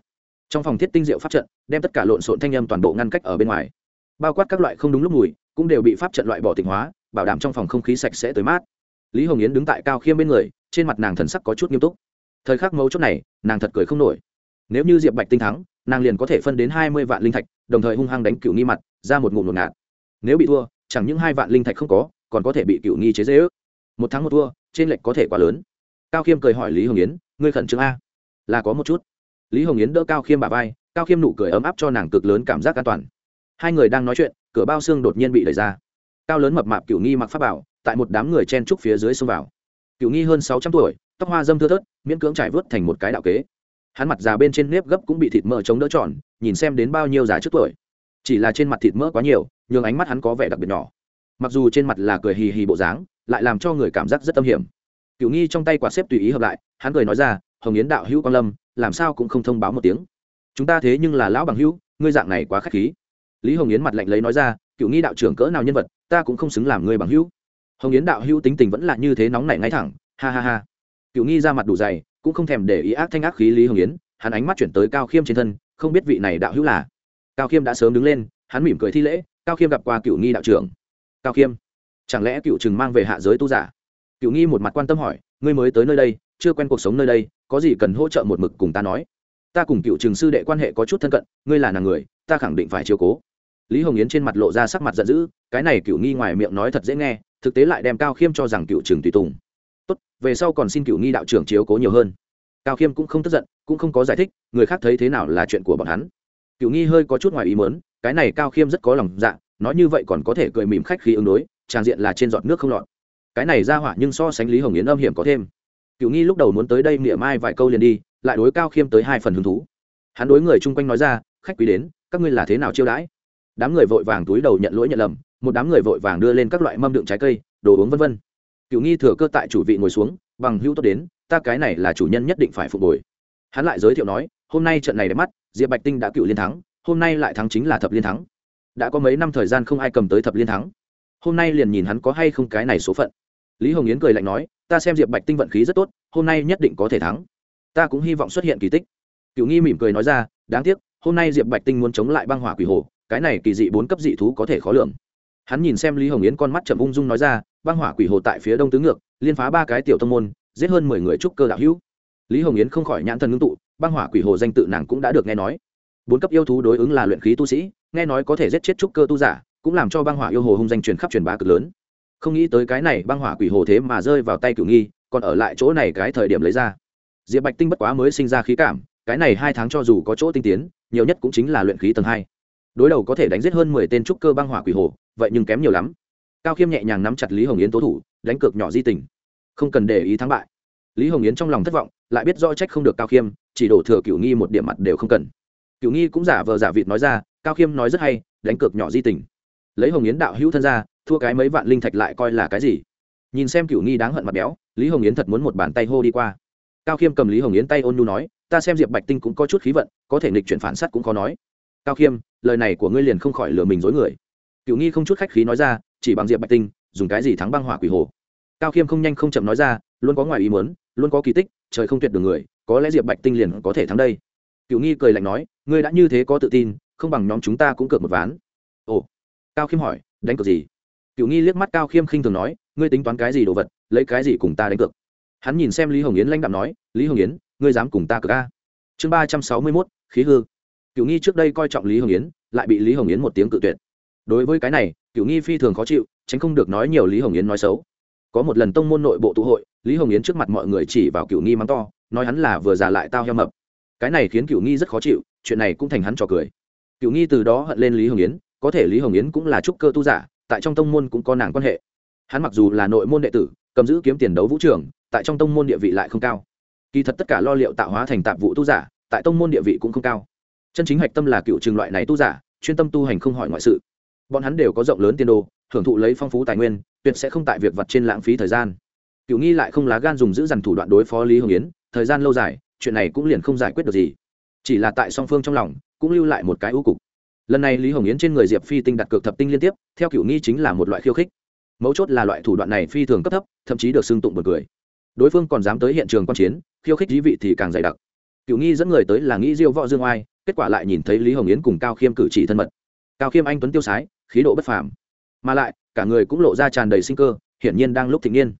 Trong phòng thiết tinh diệu pháp trận, đem tất cả lộn xộn thanh âm toàn bộ ngăn cách ở bên ngoài. Bao quát các loại không đúng lúc mùi, cũng đều bị pháp trận loại bỏ tịnh hóa, bảo đảm trong phòng không khí sạch sẽ tới mát lý hồng yến đứng tại cao khiêm bên người, trên mặt nàng thần sắc có chút nghiêm túc. Thời khắc mấu chốt này, nàng thật cười không nổi. Nếu như diệp bạch tinh thắng, nàng liền có thể phân đến hai mươi vạn linh thạch, đồng thời hung hăng đánh cựu nghi mặt, ra một ngụm ngột ngạt nếu bị thua, chẳng những hai vạn linh thạch không có, còn có thể bị cựu nghi chế dễ ước một thắng một thua, trên lệch có thể quá lớn. Cao khiêm cười hỏi lý hồng yến, ngươi khẩn trương a? Là có một chút. Lý hồng yến đỡ cao khiêm bà vai, cao khiêm nụ cười ấm áp cho nàng cực lớn cảm giác an toàn. Hai người đang nói chuyện, cửa bao xương đột nhiên bị đẩy ra. Cao lớn mập mạp cựu nghi mặc pháp bảo tại một đám người chen trúc phía dưới xông vào. Cựu nghi hơn sáu trăm tuổi, tóc hoa dâm thưa thớt, miễn cưỡng trải vớt thành một cái đạo kế. Hắn mặt già bên trên nếp gấp cũng bị thịt mỡ chống đỡ tròn, nhìn xem đến bao nhiêu già trước tuổi. Chỉ là trên mặt thịt mỡ quá nhiều, nhường ánh mắt hắn có vẻ đặc biệt nhỏ. Mặc dù trên mặt là cười hì hì bộ dáng, lại làm cho người cảm giác rất tâm hiểm. Cựu nghi trong tay quạt xếp tùy ý hợp lại, hắn cười nói ra, hồng yến đạo hữu quang lâm, làm sao cũng không thông báo một tiếng. Chúng ta thế nhưng là lão bằng hữu, ngươi dạng này quá k h á c h khí. Lý hồng yến mặt lạnh lấy nói ra cựu nghi đạo trưởng cỡ nào nhân vật, ta cũng không xứng làm ngươi bằng hữu hồng yến đạo hữu tính tình vẫn là như thế nóng nảy ngay thẳng, ha ha ha. Cựu nghi ra mặt đủ dày, cũng không thèm để ý ác thanh ác khí lý hồng yến, hắn ánh mắt chuyển tới cao khiêm trên thân, không biết vị này đạo hữu là. Cao khiêm đã sớm đứng lên, hắn mỉm cười thi lễ, cao khiêm gặp qua cựu nghi đạo trưởng. Cao khiêm, chẳng lẽ cựu trừng mang về hạ giới tu giả? Cựu nghi một mặt quan tâm hỏi, ngươi mới tới nơi đây, chưa quen cuộc sống nơi đây, có gì cần hỗ trợ một mực cùng ta nói? Ta cùng cựu trừng sư đệ quan hệ có chút thân cận, ngươi là nàng người, ta khẳng định phải chiều cố. Lý hồng yến trên mặt lộ ra sắc mặt giận dữ, cái này cựu nghi ngoài miệng nói thật dễ nghe thực tế lại đem cao khiêm cho rằng cựu trường tùy tùng. Tốt, về sau còn xin cựu nghi đạo trưởng chiếu cố nhiều hơn. Cao khiêm cũng không tức giận, cũng không có giải thích, người khác thấy thế nào là chuyện của bọn hắn. Cựu nghi hơi có chút ngoài ý mớn cái này cao khiêm rất có lòng dạ nói như vậy còn có thể cười mỉm khách khi ứng đối tràng diện là trên giọt nước không lọt. Cái này ra hỏa nhưng so sánh lý hồng yến âm hiểm có thêm. Cựu nghi lúc đầu muốn tới đây mỉa mai vài câu liền đi, lại đối cao khiêm tới hai phần hứng thú. Hắn đối người chung quanh nói ra, khách quý đến, các ngươi là thế nào chiêu đãi? Đám người vội vàng túi đầu nhận lỗi nhận lầm một đám người vội vàng đưa lên các loại mâm đựng trái cây, đồ uống vân vân. Cựu nghi thừa cơ tại chủ vị ngồi xuống, bằng hữu tốt đến, ta cái này là chủ nhân nhất định phải phục hồi. Hắn lại giới thiệu nói, hôm nay trận này đẹp mắt, diệp bạch tinh đã cựu liên thắng, hôm nay lại thắng chính là thập liên thắng. Đã có mấy năm thời gian không ai cầm tới thập liên thắng. Hôm nay liền nhìn hắn có hay không cái này số phận. Lý hồng yến cười lạnh nói, ta xem diệp bạch tinh vận khí rất tốt, hôm nay nhất định có thể thắng. Ta cũng hy vọng xuất hiện kỳ tích. Cựu nghi mỉm cười nói ra, đáng tiếc, hôm nay diệp bạch tinh muốn chống lại băng hỏa quỷ hồ, cái này kỳ dị bốn cấp dị thú có thể khó lường hắn nhìn xem lý hồng yến con mắt chậm ung dung nói ra, băng hỏa quỷ hồ tại phía đông tứ ngược, liên phá ba cái tiểu thông môn, giết hơn mười người trúc cơ đạo hữu. Lý hồng yến không khỏi nhãn thần ngưng tụ, băng hỏa quỷ hồ danh tự nàng cũng đã được nghe nói. Bốn cấp yêu thú đối ứng là luyện khí tu sĩ, nghe nói có thể giết chết trúc cơ tu giả, cũng làm cho băng hỏa yêu hồ hung danh truyền khắp truyền bá cực lớn. Không nghĩ tới cái này băng hỏa quỷ hồ thế mà rơi vào tay cửu nghi, còn ở lại chỗ này cái thời điểm lấy ra. Diệp bạch tinh bất quá mới sinh ra khí cảm, cái này hai tháng cho dù có chỗ tinh tiến, nhiều nhất cũng chính là luyện khí tầng hai. Đối đầu có thể đánh giết hơn mười tên trúc cơ băng hỏa quỷ hồ vậy nhưng kém nhiều lắm. Cao khiêm nhẹ nhàng nắm chặt lý hồng yến tố thủ, đánh cược nhỏ di tình. Không cần để ý thắng bại. Lý hồng yến trong lòng thất vọng, lại biết do trách không được cao khiêm, chỉ đổ thừa cửu nghi một điểm mặt đều không cần. Cửu nghi cũng giả vờ giả vịt nói ra, cao khiêm nói rất hay, đánh cược nhỏ di tình. Lấy hồng yến đạo hữu thân ra, thua cái mấy vạn linh thạch lại coi là cái gì? Nhìn xem cửu nghi đáng hận mặt béo, lý hồng yến thật muốn một bàn tay hô đi qua. Cao khiêm cầm lý hồng yến tay ôn nhu nói, ta xem diệp bạch tinh cũng có chút khí vận, có thể nghịch chuyển phản s á t cũng khó nói. Cao khiêm, lời này của ngươi liền không khỏi lừa mình dối người cựu nghi không chút khách khí nói ra, chỉ bằng diệp bạch tinh, dùng cái gì thắng băng hỏa quỷ hồ? Cao khiêm không nhanh không chậm nói ra, luôn có ngoài ý muốn, luôn có kỳ tích, trời không tuyệt được người, có lẽ diệp bạch tinh liền có thể thắng đây. Cựu nghi cười lạnh nói, ngươi đã như thế có tự tin, không bằng nhóm chúng ta cũng cược một ván. Ồ. Cao khiêm hỏi, đánh cược gì? Cựu nghi liếc mắt cao khiêm khinh thường nói, ngươi tính toán cái gì đồ vật, lấy cái gì cùng ta đánh cược? Hắn nhìn xem lý hồng yến lãnh đạm nói, lý hồng yến, ngươi dám cùng ta cược a? Chương ba trăm sáu mươi mốt, khí hư. Cựu nghi trước đây coi trọng lý hồng yến, lại bị lý hồng yến một tiếng cự tuyệt đối với cái này cựu nghi phi thường khó chịu, tránh không được nói nhiều lý hồng yến nói xấu. Có một lần tông môn nội bộ tụ hội, lý hồng yến trước mặt mọi người chỉ vào cựu nghi mắng to, nói hắn là vừa già lại tao heo mập. Cái này khiến cựu nghi rất khó chịu, chuyện này cũng thành hắn trò cười. Cựu nghi từ đó hận lên lý hồng yến, có thể lý hồng yến cũng là trúc cơ tu giả, tại trong tông môn cũng có nàng quan hệ. Hắn mặc dù là nội môn đệ tử, cầm giữ kiếm tiền đấu vũ trường, tại trong tông môn địa vị lại không cao. Kỳ thật tất cả lo liệu tạo hóa thành tạp vụ tu giả, tại tông môn địa vị cũng không cao. Chân chính hạch tâm là cựu trường loại này tu giả, chuyên tâm tu hành không hỏi ngoại sự bọn hắn đều có rộng lớn tiền đồ hưởng thụ lấy phong phú tài nguyên, tuyệt sẽ không tại việc vặt trên lãng phí thời gian. Cựu nghi lại không lá gan dùng giữ dằn thủ đoạn đối phó lý hồng yến, thời gian lâu dài, chuyện này cũng liền không giải quyết được gì. Chỉ là tại song phương trong lòng, cũng lưu lại một cái ưu cục. Lần này lý hồng yến trên người diệp phi tinh đặt cược thập tinh liên tiếp, theo cựu nghi chính là một loại khiêu khích. Mấu chốt là loại thủ đoạn này phi thường cấp thấp, thậm chí được xưng tụng một người đối phương còn dám tới hiện trường quan chiến, khiêu khích dí vị thì càng dày đặc. Cựu nghi dẫn người tới là nghĩ diêu võ dương oai, kết quả lại nhìn thấy lý hồng yến cùng cao khiêm cử chỉ thân mật cao khiêm anh tuấn tiêu sái, khí độ bất phàm. Mà lại, cả người cũng lộ ra tràn đầy sinh cơ, hiển nhiên đang lúc thịnh niên.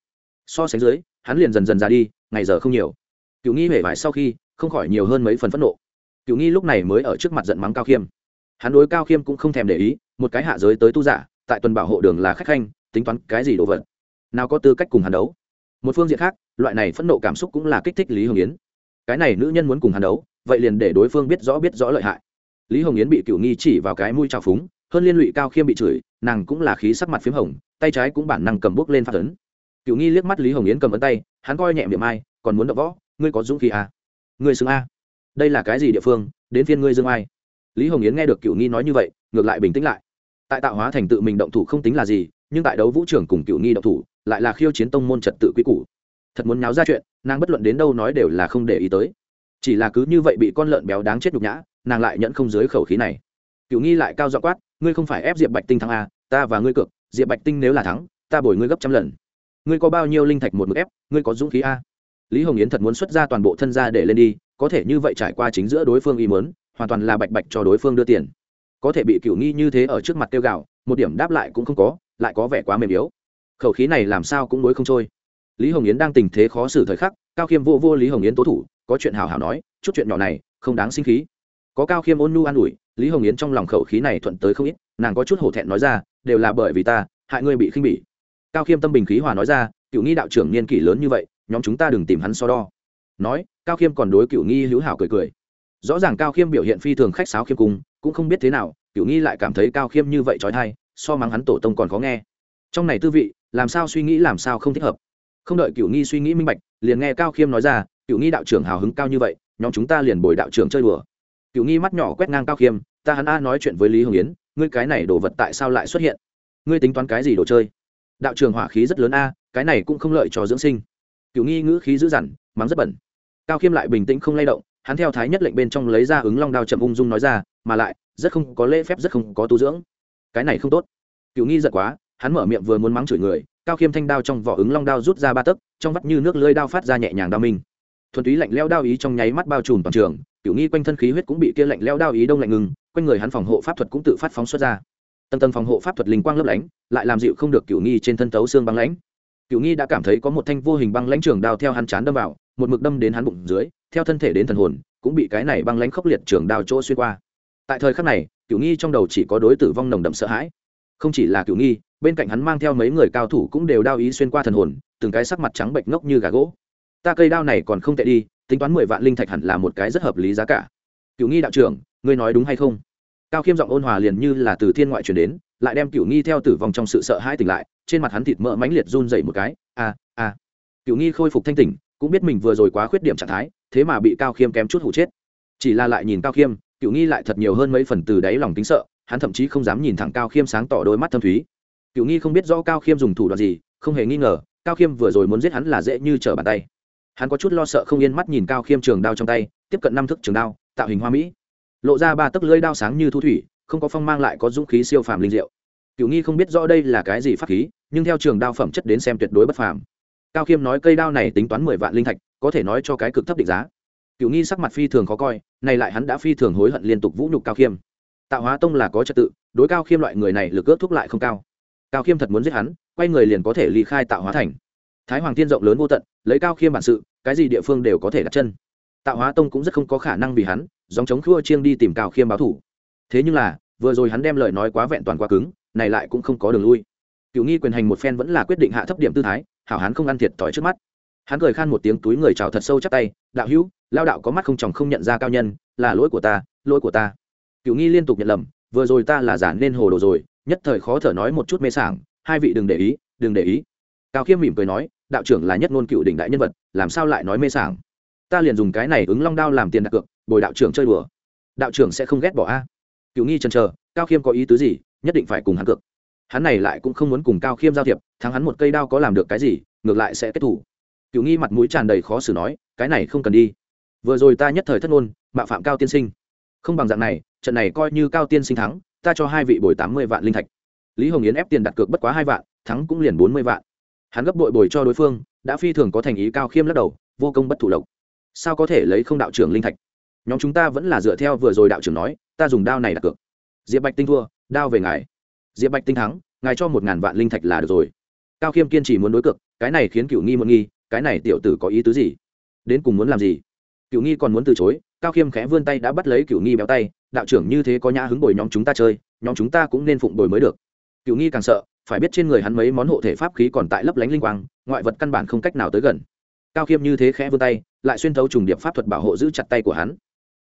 So sánh dưới, hắn liền dần dần ra đi, ngày giờ không nhiều. Cựu nghi hể vải sau khi, không khỏi nhiều hơn mấy phần phẫn nộ. Cựu nghi lúc này mới ở trước mặt giận mắng cao khiêm. Hắn đối cao khiêm cũng không thèm để ý, một cái hạ giới tới tu giả, tại tuần bảo hộ đường là khách khanh, tính toán cái gì đồ vật. Nào có tư cách cùng hắn đấu. Một phương diện khác, loại này phẫn nộ cảm xúc cũng là kích thích lý hồng yến. Cái này nữ nhân muốn cùng hắn đấu, vậy liền để đối phương biết rõ biết rõ lợi hại lý hồng yến bị cựu nghi chỉ vào cái mũi trào phúng, hơn liên lụy cao khiêm bị chửi, nàng cũng là khí sắc mặt p h í m hồng, tay trái cũng bản năng cầm bút lên phát ấn. Cựu nghi liếc mắt lý hồng yến cầm ấn tay, hắn coi nhẹ miệng ai, còn muốn đập võ, ngươi có dũng khí à? ngươi xưng a. Đây là cái gì địa phương, đến phiên ngươi dương ai? Lý hồng yến nghe được cựu nghi nói như vậy, ngược lại bình tĩnh lại. Tại tạo hóa thành tự mình động thủ không tính là gì, nhưng tại đấu vũ trưởng cùng cựu nghi động thủ, lại là khiêu chiến tông môn trật tự quy củ. Thật muốn náo ra chuyện, nàng bất luận đến đâu nói đều là không để ý tới. Chỉ là cứ như vậy bị con lợn béo đáng chết nhục nhã nàng lại nhận không dưới khẩu khí này. Cựu nghi lại cao dọ quát, ngươi không phải ép diệp bạch tinh thắng a ta và ngươi cược, diệp bạch tinh nếu là thắng, ta bồi ngươi gấp trăm lần. Ngươi có bao nhiêu linh thạch một mực ép, ngươi có dũng khí a lý hồng yến thật muốn xuất ra toàn bộ thân ra để lên đi, có thể như vậy trải qua chính giữa đối phương y mớn hoàn toàn là bạch bạch cho đối phương đưa tiền. Có thể bị cựu nghi như thế ở trước mặt tiêu gạo một điểm đáp lại cũng không có, lại có vẻ quá mềm yếu. Khẩu khí này làm sao cũng nối không trôi. Lý hồng yến đang tình thế khó xử thời khắc, cao khiêm vô vô lý hồng yến tố thủ, có chuyện hào hào nói, chút chuyện nhỏ này, không đáng sinh khí có cao khiêm ôn nhu an ủi, lý hồng yến trong lòng khẩu khí này thuận tới không ít, nàng có chút hổ thẹn nói ra, đều là bởi vì ta, hại ngươi bị khinh bỉ. Cao khiêm tâm bình khí hòa nói ra, cựu nghi đạo trưởng niên kỷ lớn như vậy, nhóm chúng ta đừng tìm hắn so đo. Nói, cao khiêm còn đối cựu nghi hữu hảo cười cười. Rõ ràng cao khiêm biểu hiện phi thường khách sáo khiêm cung, cũng không biết thế nào, cựu nghi lại cảm thấy cao khiêm như vậy trói thai, so mắng hắn tổ tông còn khó nghe. Trong này tư vị, làm sao suy nghĩ làm sao không thích hợp. Không đợi cựu nghi suy nghĩ minh bạch, liền nghe cao khiêm nói ra, cựu nghi đạo trưởng hào hứng cao như vậy, nhóm chúng ta liền bồi đạo trưởng chơi đùa cựu nghi mắt nhỏ quét ngang cao khiêm, ta hắn a nói chuyện với lý hồng yến, ngươi cái này đồ vật tại sao lại xuất hiện? Ngươi tính toán cái gì đồ chơi? Đạo trường hỏa khí rất lớn a, cái này cũng không lợi cho dưỡng sinh. Cựu nghi ngữ khí dữ dằn, mắng rất bẩn. Cao khiêm lại bình tĩnh không lay động, hắn theo thái nhất lệnh bên trong lấy ra ứng long đao chậm ung dung nói ra, mà lại, rất không có lễ phép, rất không có tu dưỡng. Cái này không tốt. Cựu nghi giật quá, hắn mở miệng vừa muốn mắng chửi người, cao khiêm thanh đao trong vỏ ứng long đao rút ra ba tấc, trong vắt như nước lưới đao phát ra nhẹ nhàng đao minh. Thuần túy lạnh leo đao ý trong nháy mắt bao trùm toàn trường cựu nghi quanh thân khí huyết cũng bị kia lạnh leo đao ý đông lạnh ngừng, quanh người hắn phòng hộ pháp thuật cũng tự phát phóng xuất ra. Tầng tầng phòng hộ pháp thuật linh quang lấp lánh, lại làm dịu không được cựu nghi trên thân tấu xương băng lãnh. Cựu nghi đã cảm thấy có một thanh vô hình băng lãnh trường đao theo hắn chán đâm vào, một mực đâm đến hắn bụng dưới, theo thân thể đến thần hồn, cũng bị cái này băng lãnh khốc liệt trường đao chỗ xuyên qua. Tại thời khắc này cựu nghi trong đầu chỉ có đối tử vong nồng đậm sợ hãi. Không chỉ là cựu nghi, bên cạnh hắn mang theo mấy người cao thủ cũng đều đao ý xuyên qua thần hồn, từng cái sắc mặt trắng bệnh ngốc như gà gỗ. Ta cây đao này còn không tệ đi tính toán mười vạn linh thạch hẳn là một cái rất hợp lý giá cả. Cựu nghi đạo trưởng, ngươi nói đúng hay không? Cao khiêm giọng ôn hòa liền như là từ thiên ngoại truyền đến, lại đem cựu nghi theo tử vong trong sự sợ hãi tỉnh lại, trên mặt hắn thịt mỡ mãnh liệt run dậy một cái, a a. Cựu nghi khôi phục thanh tỉnh, cũng biết mình vừa rồi quá khuyết điểm trạng thái, thế mà bị cao khiêm kém chút hụ chết. Chỉ là lại nhìn cao khiêm cựu nghi lại thật nhiều hơn mấy phần từ đáy lòng tính sợ, hắn thậm chí không dám nhìn thẳng cao khiêm sáng tỏ đôi mắt thâm thúy. Cựu nghi không biết rõ cao khiêm dùng thủ đoạn gì, không hề nghi ngờ, cao khiêm vừa rồi muốn giết hắn là dễ như trở bàn tay hắn có chút lo sợ không yên mắt nhìn cao khiêm trường đao trong tay, tiếp cận năm thức trường đao, tạo hình hoa mỹ. Lộ ra ba tấc lưỡi đao sáng như thu thủy, không có phong mang lại có dũng khí siêu phàm linh diệu. Cựu nghi không biết rõ đây là cái gì pháp khí, nhưng theo trường đao phẩm chất đến xem tuyệt đối bất phàm. Cao khiêm nói cây đao này tính toán mười vạn linh thạch, có thể nói cho cái cực thấp định giá. Cựu nghi sắc mặt phi thường khó coi, này lại hắn đã phi thường hối hận liên tục vũ nhục cao khiêm. Tạo hóa tông là có trật tự, đối cao khiêm loại người này lực ước thuốc lại không cao. Cao khiêm thật muốn giết hắn, quay người liền có thể ly khai tạo hóa thành. Thái hoàng thiên rộng lớn vô tận lấy cao khiêm bản sự, cái gì địa phương đều có thể đặt chân. Tạo hóa tông cũng rất không có khả năng vì hắn dòng chống khua chiêng đi tìm cao khiêm báo thủ. Thế nhưng là, vừa rồi hắn đem lời nói quá vẹn toàn quá cứng, này lại cũng không có đường lui. Cựu nghi quyền hành một phen vẫn là quyết định hạ thấp điểm tư thái, hảo hắn không ăn thiệt thòi trước mắt. Hắn cười khan một tiếng túi người chào thật sâu chắc tay, đạo hữu, lao đạo có mắt không chồng không nhận ra cao nhân, là lỗi của ta, lỗi của ta. Cựu nghi liên tục nhận lầm, vừa rồi ta là giả nên hồ đồ rồi, nhất thời khó thở nói một chút mê sảng, hai vị đừng để ý, đừng để ý. Cao khiêm mỉm cười nói đạo trưởng là nhất ngôn cựu đỉnh đại nhân vật, làm sao lại nói mê sảng? Ta liền dùng cái này ứng long đao làm tiền đặt cược, bồi đạo trưởng chơi đùa. Đạo trưởng sẽ không ghét bỏ a. Cựu nghi trần chờ, cao khiêm có ý tứ gì? Nhất định phải cùng hắn cược. Hắn này lại cũng không muốn cùng cao khiêm giao thiệp, thắng hắn một cây đao có làm được cái gì, ngược lại sẽ kết thủ. Cựu nghi mặt mũi tràn đầy khó xử nói, cái này không cần đi. Vừa rồi ta nhất thời thất ngôn, mạo phạm cao tiên sinh. Không bằng dạng này, trận này coi như cao tiên sinh thắng, ta cho hai vị bồi tám mươi vạn linh thạch. Lý hồng yến ép tiền đặt cược bất quá hai vạn, thắng cũng liền bốn mươi vạn hắn gấp bội bồi cho đối phương, đã phi thường có thành ý cao khiêm lắc đầu, vô công bất thủ lộc. Sao có thể lấy không đạo trưởng linh thạch? Nhóm chúng ta vẫn là dựa theo vừa rồi đạo trưởng nói, ta dùng đao này đặt cược. Diệp bạch tinh thua, đao về ngài. Diệp bạch tinh thắng, ngài cho một ngàn vạn linh thạch là được rồi. Cao khiêm kiên trì muốn đối cực cái này khiến cựu nghi muốn nghi, cái này tiểu tử có ý tứ gì? Đến cùng muốn làm gì? Cựu nghi còn muốn từ chối, cao khiêm khẽ vươn tay đã bắt lấy cựu nghi béo tay, đạo trưởng như thế có nhã hứng bồi nhóm chúng ta chơi, nhóm chúng ta cũng nên phụng bồi mới được. Cựu nghi càng sợ phải biết trên người hắn mấy món hộ thể pháp khí còn tại lấp lánh linh quang, ngoại vật căn bản không cách nào tới gần. Cao khiêm như thế khẽ vươn tay, lại xuyên thấu trùng điệp pháp thuật bảo hộ giữ chặt tay của hắn.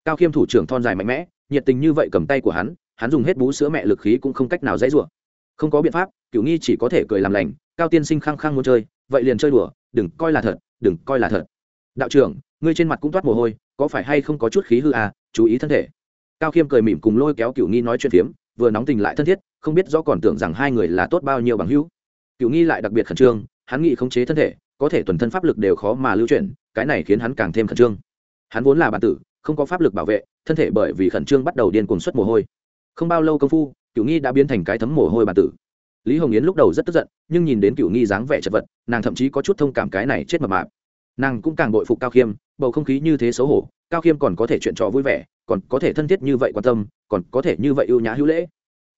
Cao khiêm thủ trưởng thon dài mạnh mẽ, nhiệt tình như vậy cầm tay của hắn hắn dùng hết bú sữa mẹ lực khí cũng không cách nào dãy rủa. Không có biện pháp cựu nghi chỉ có thể cười làm lành, cao tiên sinh khăng khăng muốn chơi, vậy liền chơi đùa, đừng coi là thật, đừng coi là thật. Đạo trưởng, ngươi trên mặt cũng toát mồ hôi, có phải hay không có chút khí hư à chú ý thân thể. Cao khiêm cười mỉm cùng lôi kéo cựu nghi nói chuyện phiếm vừa nóng tình lại thân thiết, không biết rõ còn tưởng rằng hai người là tốt bao nhiêu bằng hữu. Cựu nghi lại đặc biệt khẩn trương, hắn nghĩ khống chế thân thể, có thể tuần thân pháp lực đều khó mà lưu chuyển, cái này khiến hắn càng thêm khẩn trương. Hắn vốn là bản tử, không có pháp lực bảo vệ, thân thể bởi vì khẩn trương bắt đầu điên cuồng xuất mồ hôi. Không bao lâu công phu, cựu nghi đã biến thành cái thấm mồ hôi bản tử. Lý hồng yến lúc đầu rất tức giận, nhưng nhìn đến cựu nghi dáng vẻ chật vật, nàng thậm chí có chút thông cảm cái này chết mập mạp. Nàng cũng càng bội phục cao khiêm, bầu không khí như thế xấu hổ, cao khiêm còn có thể chuyện trò vui vẻ còn có thể thân thiết như vậy quan tâm, còn có thể như vậy ưu nhã hữu lễ.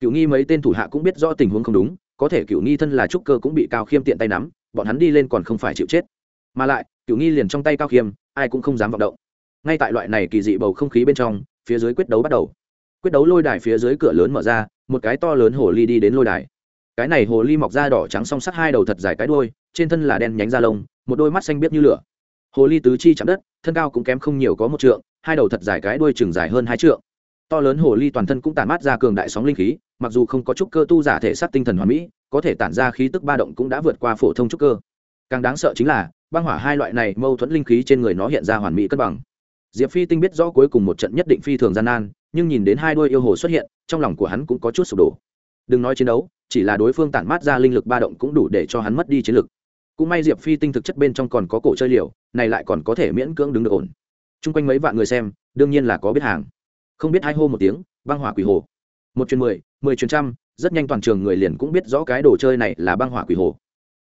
Cựu nghi mấy tên thủ hạ cũng biết rõ tình huống không đúng, có thể cựu nghi thân là trúc cơ cũng bị cao khiêm tiện tay nắm, bọn hắn đi lên còn không phải chịu chết. Mà lại cựu nghi liền trong tay cao khiêm, ai cũng không dám vọng động. Ngay tại loại này kỳ dị bầu không khí bên trong, phía dưới quyết đấu bắt đầu. Quyết đấu lôi đài phía dưới cửa lớn mở ra, một cái to lớn hồ ly đi đến lôi đài. Cái này hồ ly mọc da đỏ trắng song sắt hai đầu thật dài cái đuôi, trên thân là đen nhánh da lông, một đôi mắt xanh biếc như lửa. Hồ ly tứ chi chạm đất, thân cao cũng kém không nhiều có một trượng hai đầu thật dài cái đuôi chừng dài hơn hai trượng. To lớn hồ ly toàn thân cũng tản mát ra cường đại sóng linh khí, mặc dù không có chút cơ tu giả thể sát tinh thần hoàn mỹ, có thể tản ra khí tức ba động cũng đã vượt qua phổ thông trúc cơ. Càng đáng sợ chính là, băng hỏa hai loại này mâu thuẫn linh khí trên người nó hiện ra hoàn mỹ cân bằng. Diệp phi tinh biết rõ cuối cùng một trận nhất định phi thường gian nan, nhưng nhìn đến hai đôi yêu hồ xuất hiện, trong lòng của hắn cũng có chút sụp đổ. Đừng nói chiến đấu, chỉ là đối phương tản mát ra linh lực ba động cũng đủ để cho hắn mất đi chiến lực. Cũng may diệp phi tinh thực chất bên trong còn có cổ chơi liều, này lại còn có thể miễn cưỡng đứng được ổn chung quanh mấy vạn người xem, đương nhiên là có biết hàng. Không biết hai hô một tiếng, băng hỏa quỷ hồ. Một chuyến mười mười chuyến trăm, rất nhanh toàn trường người liền cũng biết rõ cái đồ chơi này là băng hỏa quỷ hồ.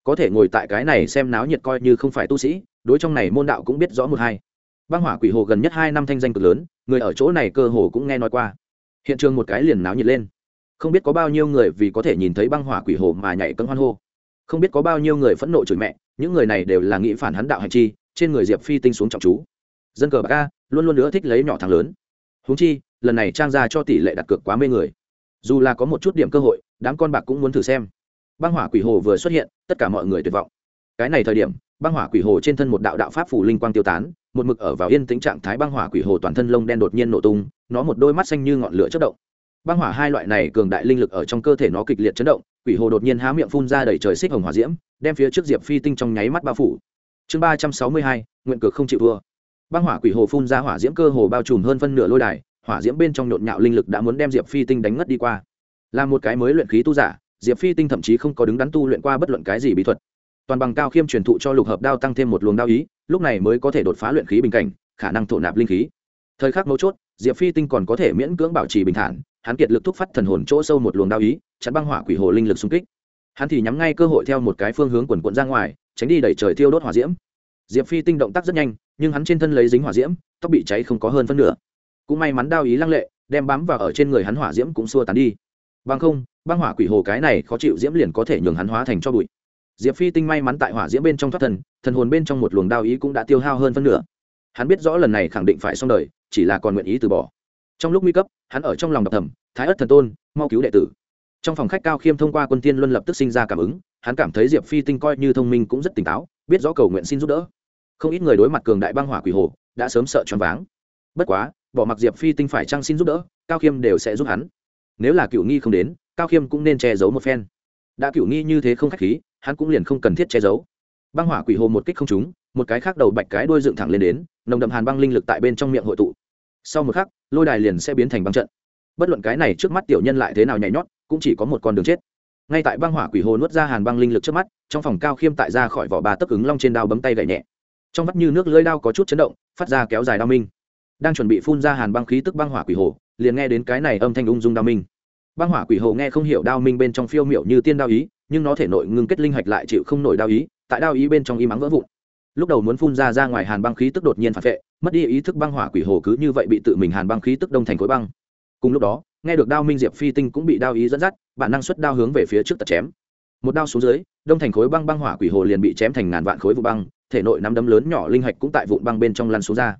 Có thể ngồi tại cái này xem náo nhiệt coi như không phải tu sĩ, đối trong này môn đạo cũng biết rõ một hai. Băng hỏa quỷ hồ gần nhất hai năm thanh danh cực lớn, người ở chỗ này cơ hồ cũng nghe nói qua. Hiện trường một cái liền náo nhiệt lên. Không biết có bao nhiêu người vì có thể nhìn thấy băng hỏa quỷ hồ mà nhảy cân hoan hô. Không biết có bao nhiêu người phẫn nộ chửi mẹ, những người này đều là nghĩ phản hắn đạo hành chi, trên người diệp phi tinh xuống trọng chú dân cờ bạc ca luôn luôn nữa thích lấy nhỏ thằng lớn. Húng chi, lần này trang ra cho tỷ lệ đặt cược quá mê người. Dù là có một chút điểm cơ hội, đám con bạc cũng muốn thử xem. Băng hỏa quỷ hồ vừa xuất hiện, tất cả mọi người tuyệt vọng. Cái này thời điểm, băng hỏa quỷ hồ trên thân một đạo đạo pháp phủ linh quang tiêu tán, một mực ở vào yên tĩnh trạng thái băng hỏa quỷ hồ toàn thân lông đen đột nhiên nổ tung, nó một đôi mắt xanh như ngọn lửa chất động. Băng hỏa hai loại này cường đại linh lực ở trong cơ thể nó kịch liệt chấn động, quỷ hồ đột nhiên há miệng phun ra đầy trời xích hồng hỏa diễm, đem phía trước diệp phi tinh trong nháy mắt bao phủ. Chương ba trăm sáu mươi hai, nguyện cực không chịu vua băng hỏa quỷ hồ phun ra hỏa diễm cơ hồ bao trùm hơn phân nửa lôi đài, hỏa diễm bên trong nhộn nhạo linh lực đã muốn đem diệp phi tinh đánh ngất đi qua. Là một cái mới luyện khí tu giả, diệp phi tinh thậm chí không có đứng đắn tu luyện qua bất luận cái gì bí thuật. Toàn bằng cao khiêm truyền thụ cho lục hợp đao tăng thêm một luồng đao ý, lúc này mới có thể đột phá luyện khí bình cảnh, khả năng thổ nạp linh khí. Thời khắc mấu chốt, diệp phi tinh còn có thể miễn cưỡng bảo trì bình thản, hắn kiệt lực thúc phát thần hồn chỗ sâu một luồng đao ý chắn băng hỏa quỷ hồ linh lực xung kích. Hắn thì nhắm ngay cơ hội theo một cái phương hướng quần quận ra ngoài, tránh đi đẩy trời thiêu đốt hỏa diễm diệp phi tinh động tác rất nhanh, nhưng hắn trên thân lấy dính hỏa diễm, tóc bị cháy không có hơn phân nửa. Cũng may mắn đao ý lăng lệ, đem bám vào ở trên người hắn hỏa diễm cũng xua tán đi. Bằng không, băng hỏa quỷ hồ cái này khó chịu diễm liền có thể nhường hắn hóa thành cho bụi. Diệp phi tinh may mắn tại hỏa diễm bên trong thoát thần thần hồn bên trong một luồng đao ý cũng đã tiêu hao hơn phân nửa. Hắn biết rõ lần này khẳng định phải xong đời, chỉ là còn nguyện ý từ bỏ. Trong lúc nguy cấp, hắn ở trong lòng đọc thầm, thái ất thần tôn, mau cứu đệ tử. Trong phòng khách cao khiêm thông qua quân tiên luân lập tức sinh ra cảm ứng, hắn cảm thấy diệp phi tinh coi như thông minh cũng rất tỉnh táo, biết rõ cầu nguyện xin giúp đỡ không ít người đối mặt cường đại băng hỏa quỷ hồ, đã sớm sợ choáng váng. Bất quá, bỏ mặc diệp phi tinh phải trăng xin giúp đỡ, cao khiêm đều sẽ giúp hắn. Nếu là cựu nghi không đến, cao khiêm cũng nên che giấu một phen. Đã cựu nghi như thế không khách khí, hắn cũng liền không cần thiết che giấu. Băng hỏa quỷ hồ một kích không trúng, một cái khác đầu bạch cái đuôi dựng thẳng lên đến, nồng đậm hàn băng linh lực tại bên trong miệng hội tụ. Sau một khắc, lôi đài liền sẽ biến thành băng trận. Bất luận cái này trước mắt tiểu nhân lại thế nào nhảy nhót, cũng chỉ có một con đường chết. Ngay tại băng hỏa quỷ hồ nuốt ra hàn băng linh lực trước mắt, trong phòng cao khiêm tại ra khỏi vỏ bà tấc ứng long trên đao bấm tay gậy nhẹ trong vắt như nước lưỡi đao có chút chấn động, phát ra kéo dài đao minh. Đang chuẩn bị phun ra hàn băng khí tức băng hỏa quỷ hồ, liền nghe đến cái này âm thanh ung dung đao minh. Băng hỏa quỷ hồ nghe không hiểu đao minh bên trong phiêu miểu như tiên đao ý, nhưng nó thể nội ngưng kết linh hạch lại chịu không nổi đao ý, tại đao ý bên trong y mắng vỡ vụn. Lúc đầu muốn phun ra ra ngoài hàn băng khí tức đột nhiên phản vệ, mất đi ý thức băng hỏa quỷ hồ cứ như vậy bị tự mình hàn băng khí tức đông thành khối băng. Cùng lúc đó, nghe được đao minh diệp phi tinh cũng bị đao ý dẫn dắt, bản năng xuất đao hướng về phía trước tật chém. Một đao xuống dưới, đông thành khối băng băng hỏa quỷ hồ liền bị chém thành ngàn vạn khối vụ băng thể nội nắm đấm lớn nhỏ linh hạch cũng tại vụn băng bên trong lăn xuống ra.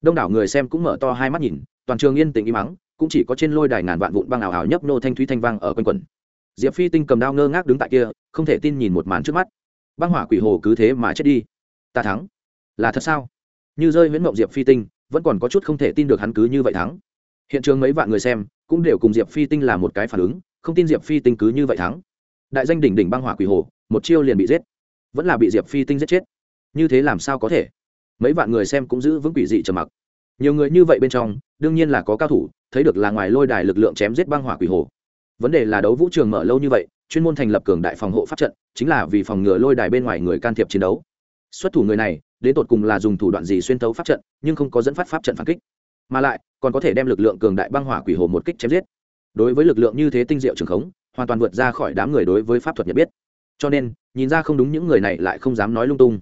Đông đảo người xem cũng mở to hai mắt nhìn, toàn trường yên tĩnh im mắng cũng chỉ có trên lôi đài ngàn vạn vụn băng ảo ảo nhấp nô thanh thúy thanh vang ở quanh quần diệp phi tinh cầm đao ngơ ngác đứng tại kia, không thể tin nhìn một màn trước mắt. Băng hỏa quỷ hồ cứ thế mà chết đi. Ta thắng. Là thật sao? Như rơi viễn mộng diệp phi tinh, vẫn còn có chút không thể tin được hắn cứ như vậy thắng. Hiện trường mấy vạn người xem cũng đều cùng diệp phi tinh là một cái phản ứng, không tin diệp phi tinh cứ như vậy thắng. Đại danh đỉnh đỉnh băng hỏa quỷ hồ, một chiêu liền bị giết. Vẫn là bị diệp phi tinh giết chết như thế làm sao có thể? Mấy vạn người xem cũng giữ vững quỷ dị trầm mặc. Nhiều người như vậy bên trong, đương nhiên là có cao thủ, thấy được là ngoài lôi đài lực lượng chém giết băng hỏa quỷ hồ. Vấn đề là đấu vũ trường mở lâu như vậy, chuyên môn thành lập cường đại phòng hộ pháp trận, chính là vì phòng ngừa lôi đài bên ngoài người can thiệp chiến đấu. Xuất thủ người này, đến tột cùng là dùng thủ đoạn gì xuyên tấu pháp trận, nhưng không có dẫn phát pháp trận phản kích. Mà lại, còn có thể đem lực lượng cường đại băng hỏa quỷ hồ một kích chém giết. Đối với lực lượng như thế tinh diệu trường khống, hoàn toàn vượt ra khỏi đám người đối với pháp thuật nhận biết. Cho nên, nhìn ra không đúng những người này lại không dám nói lung tung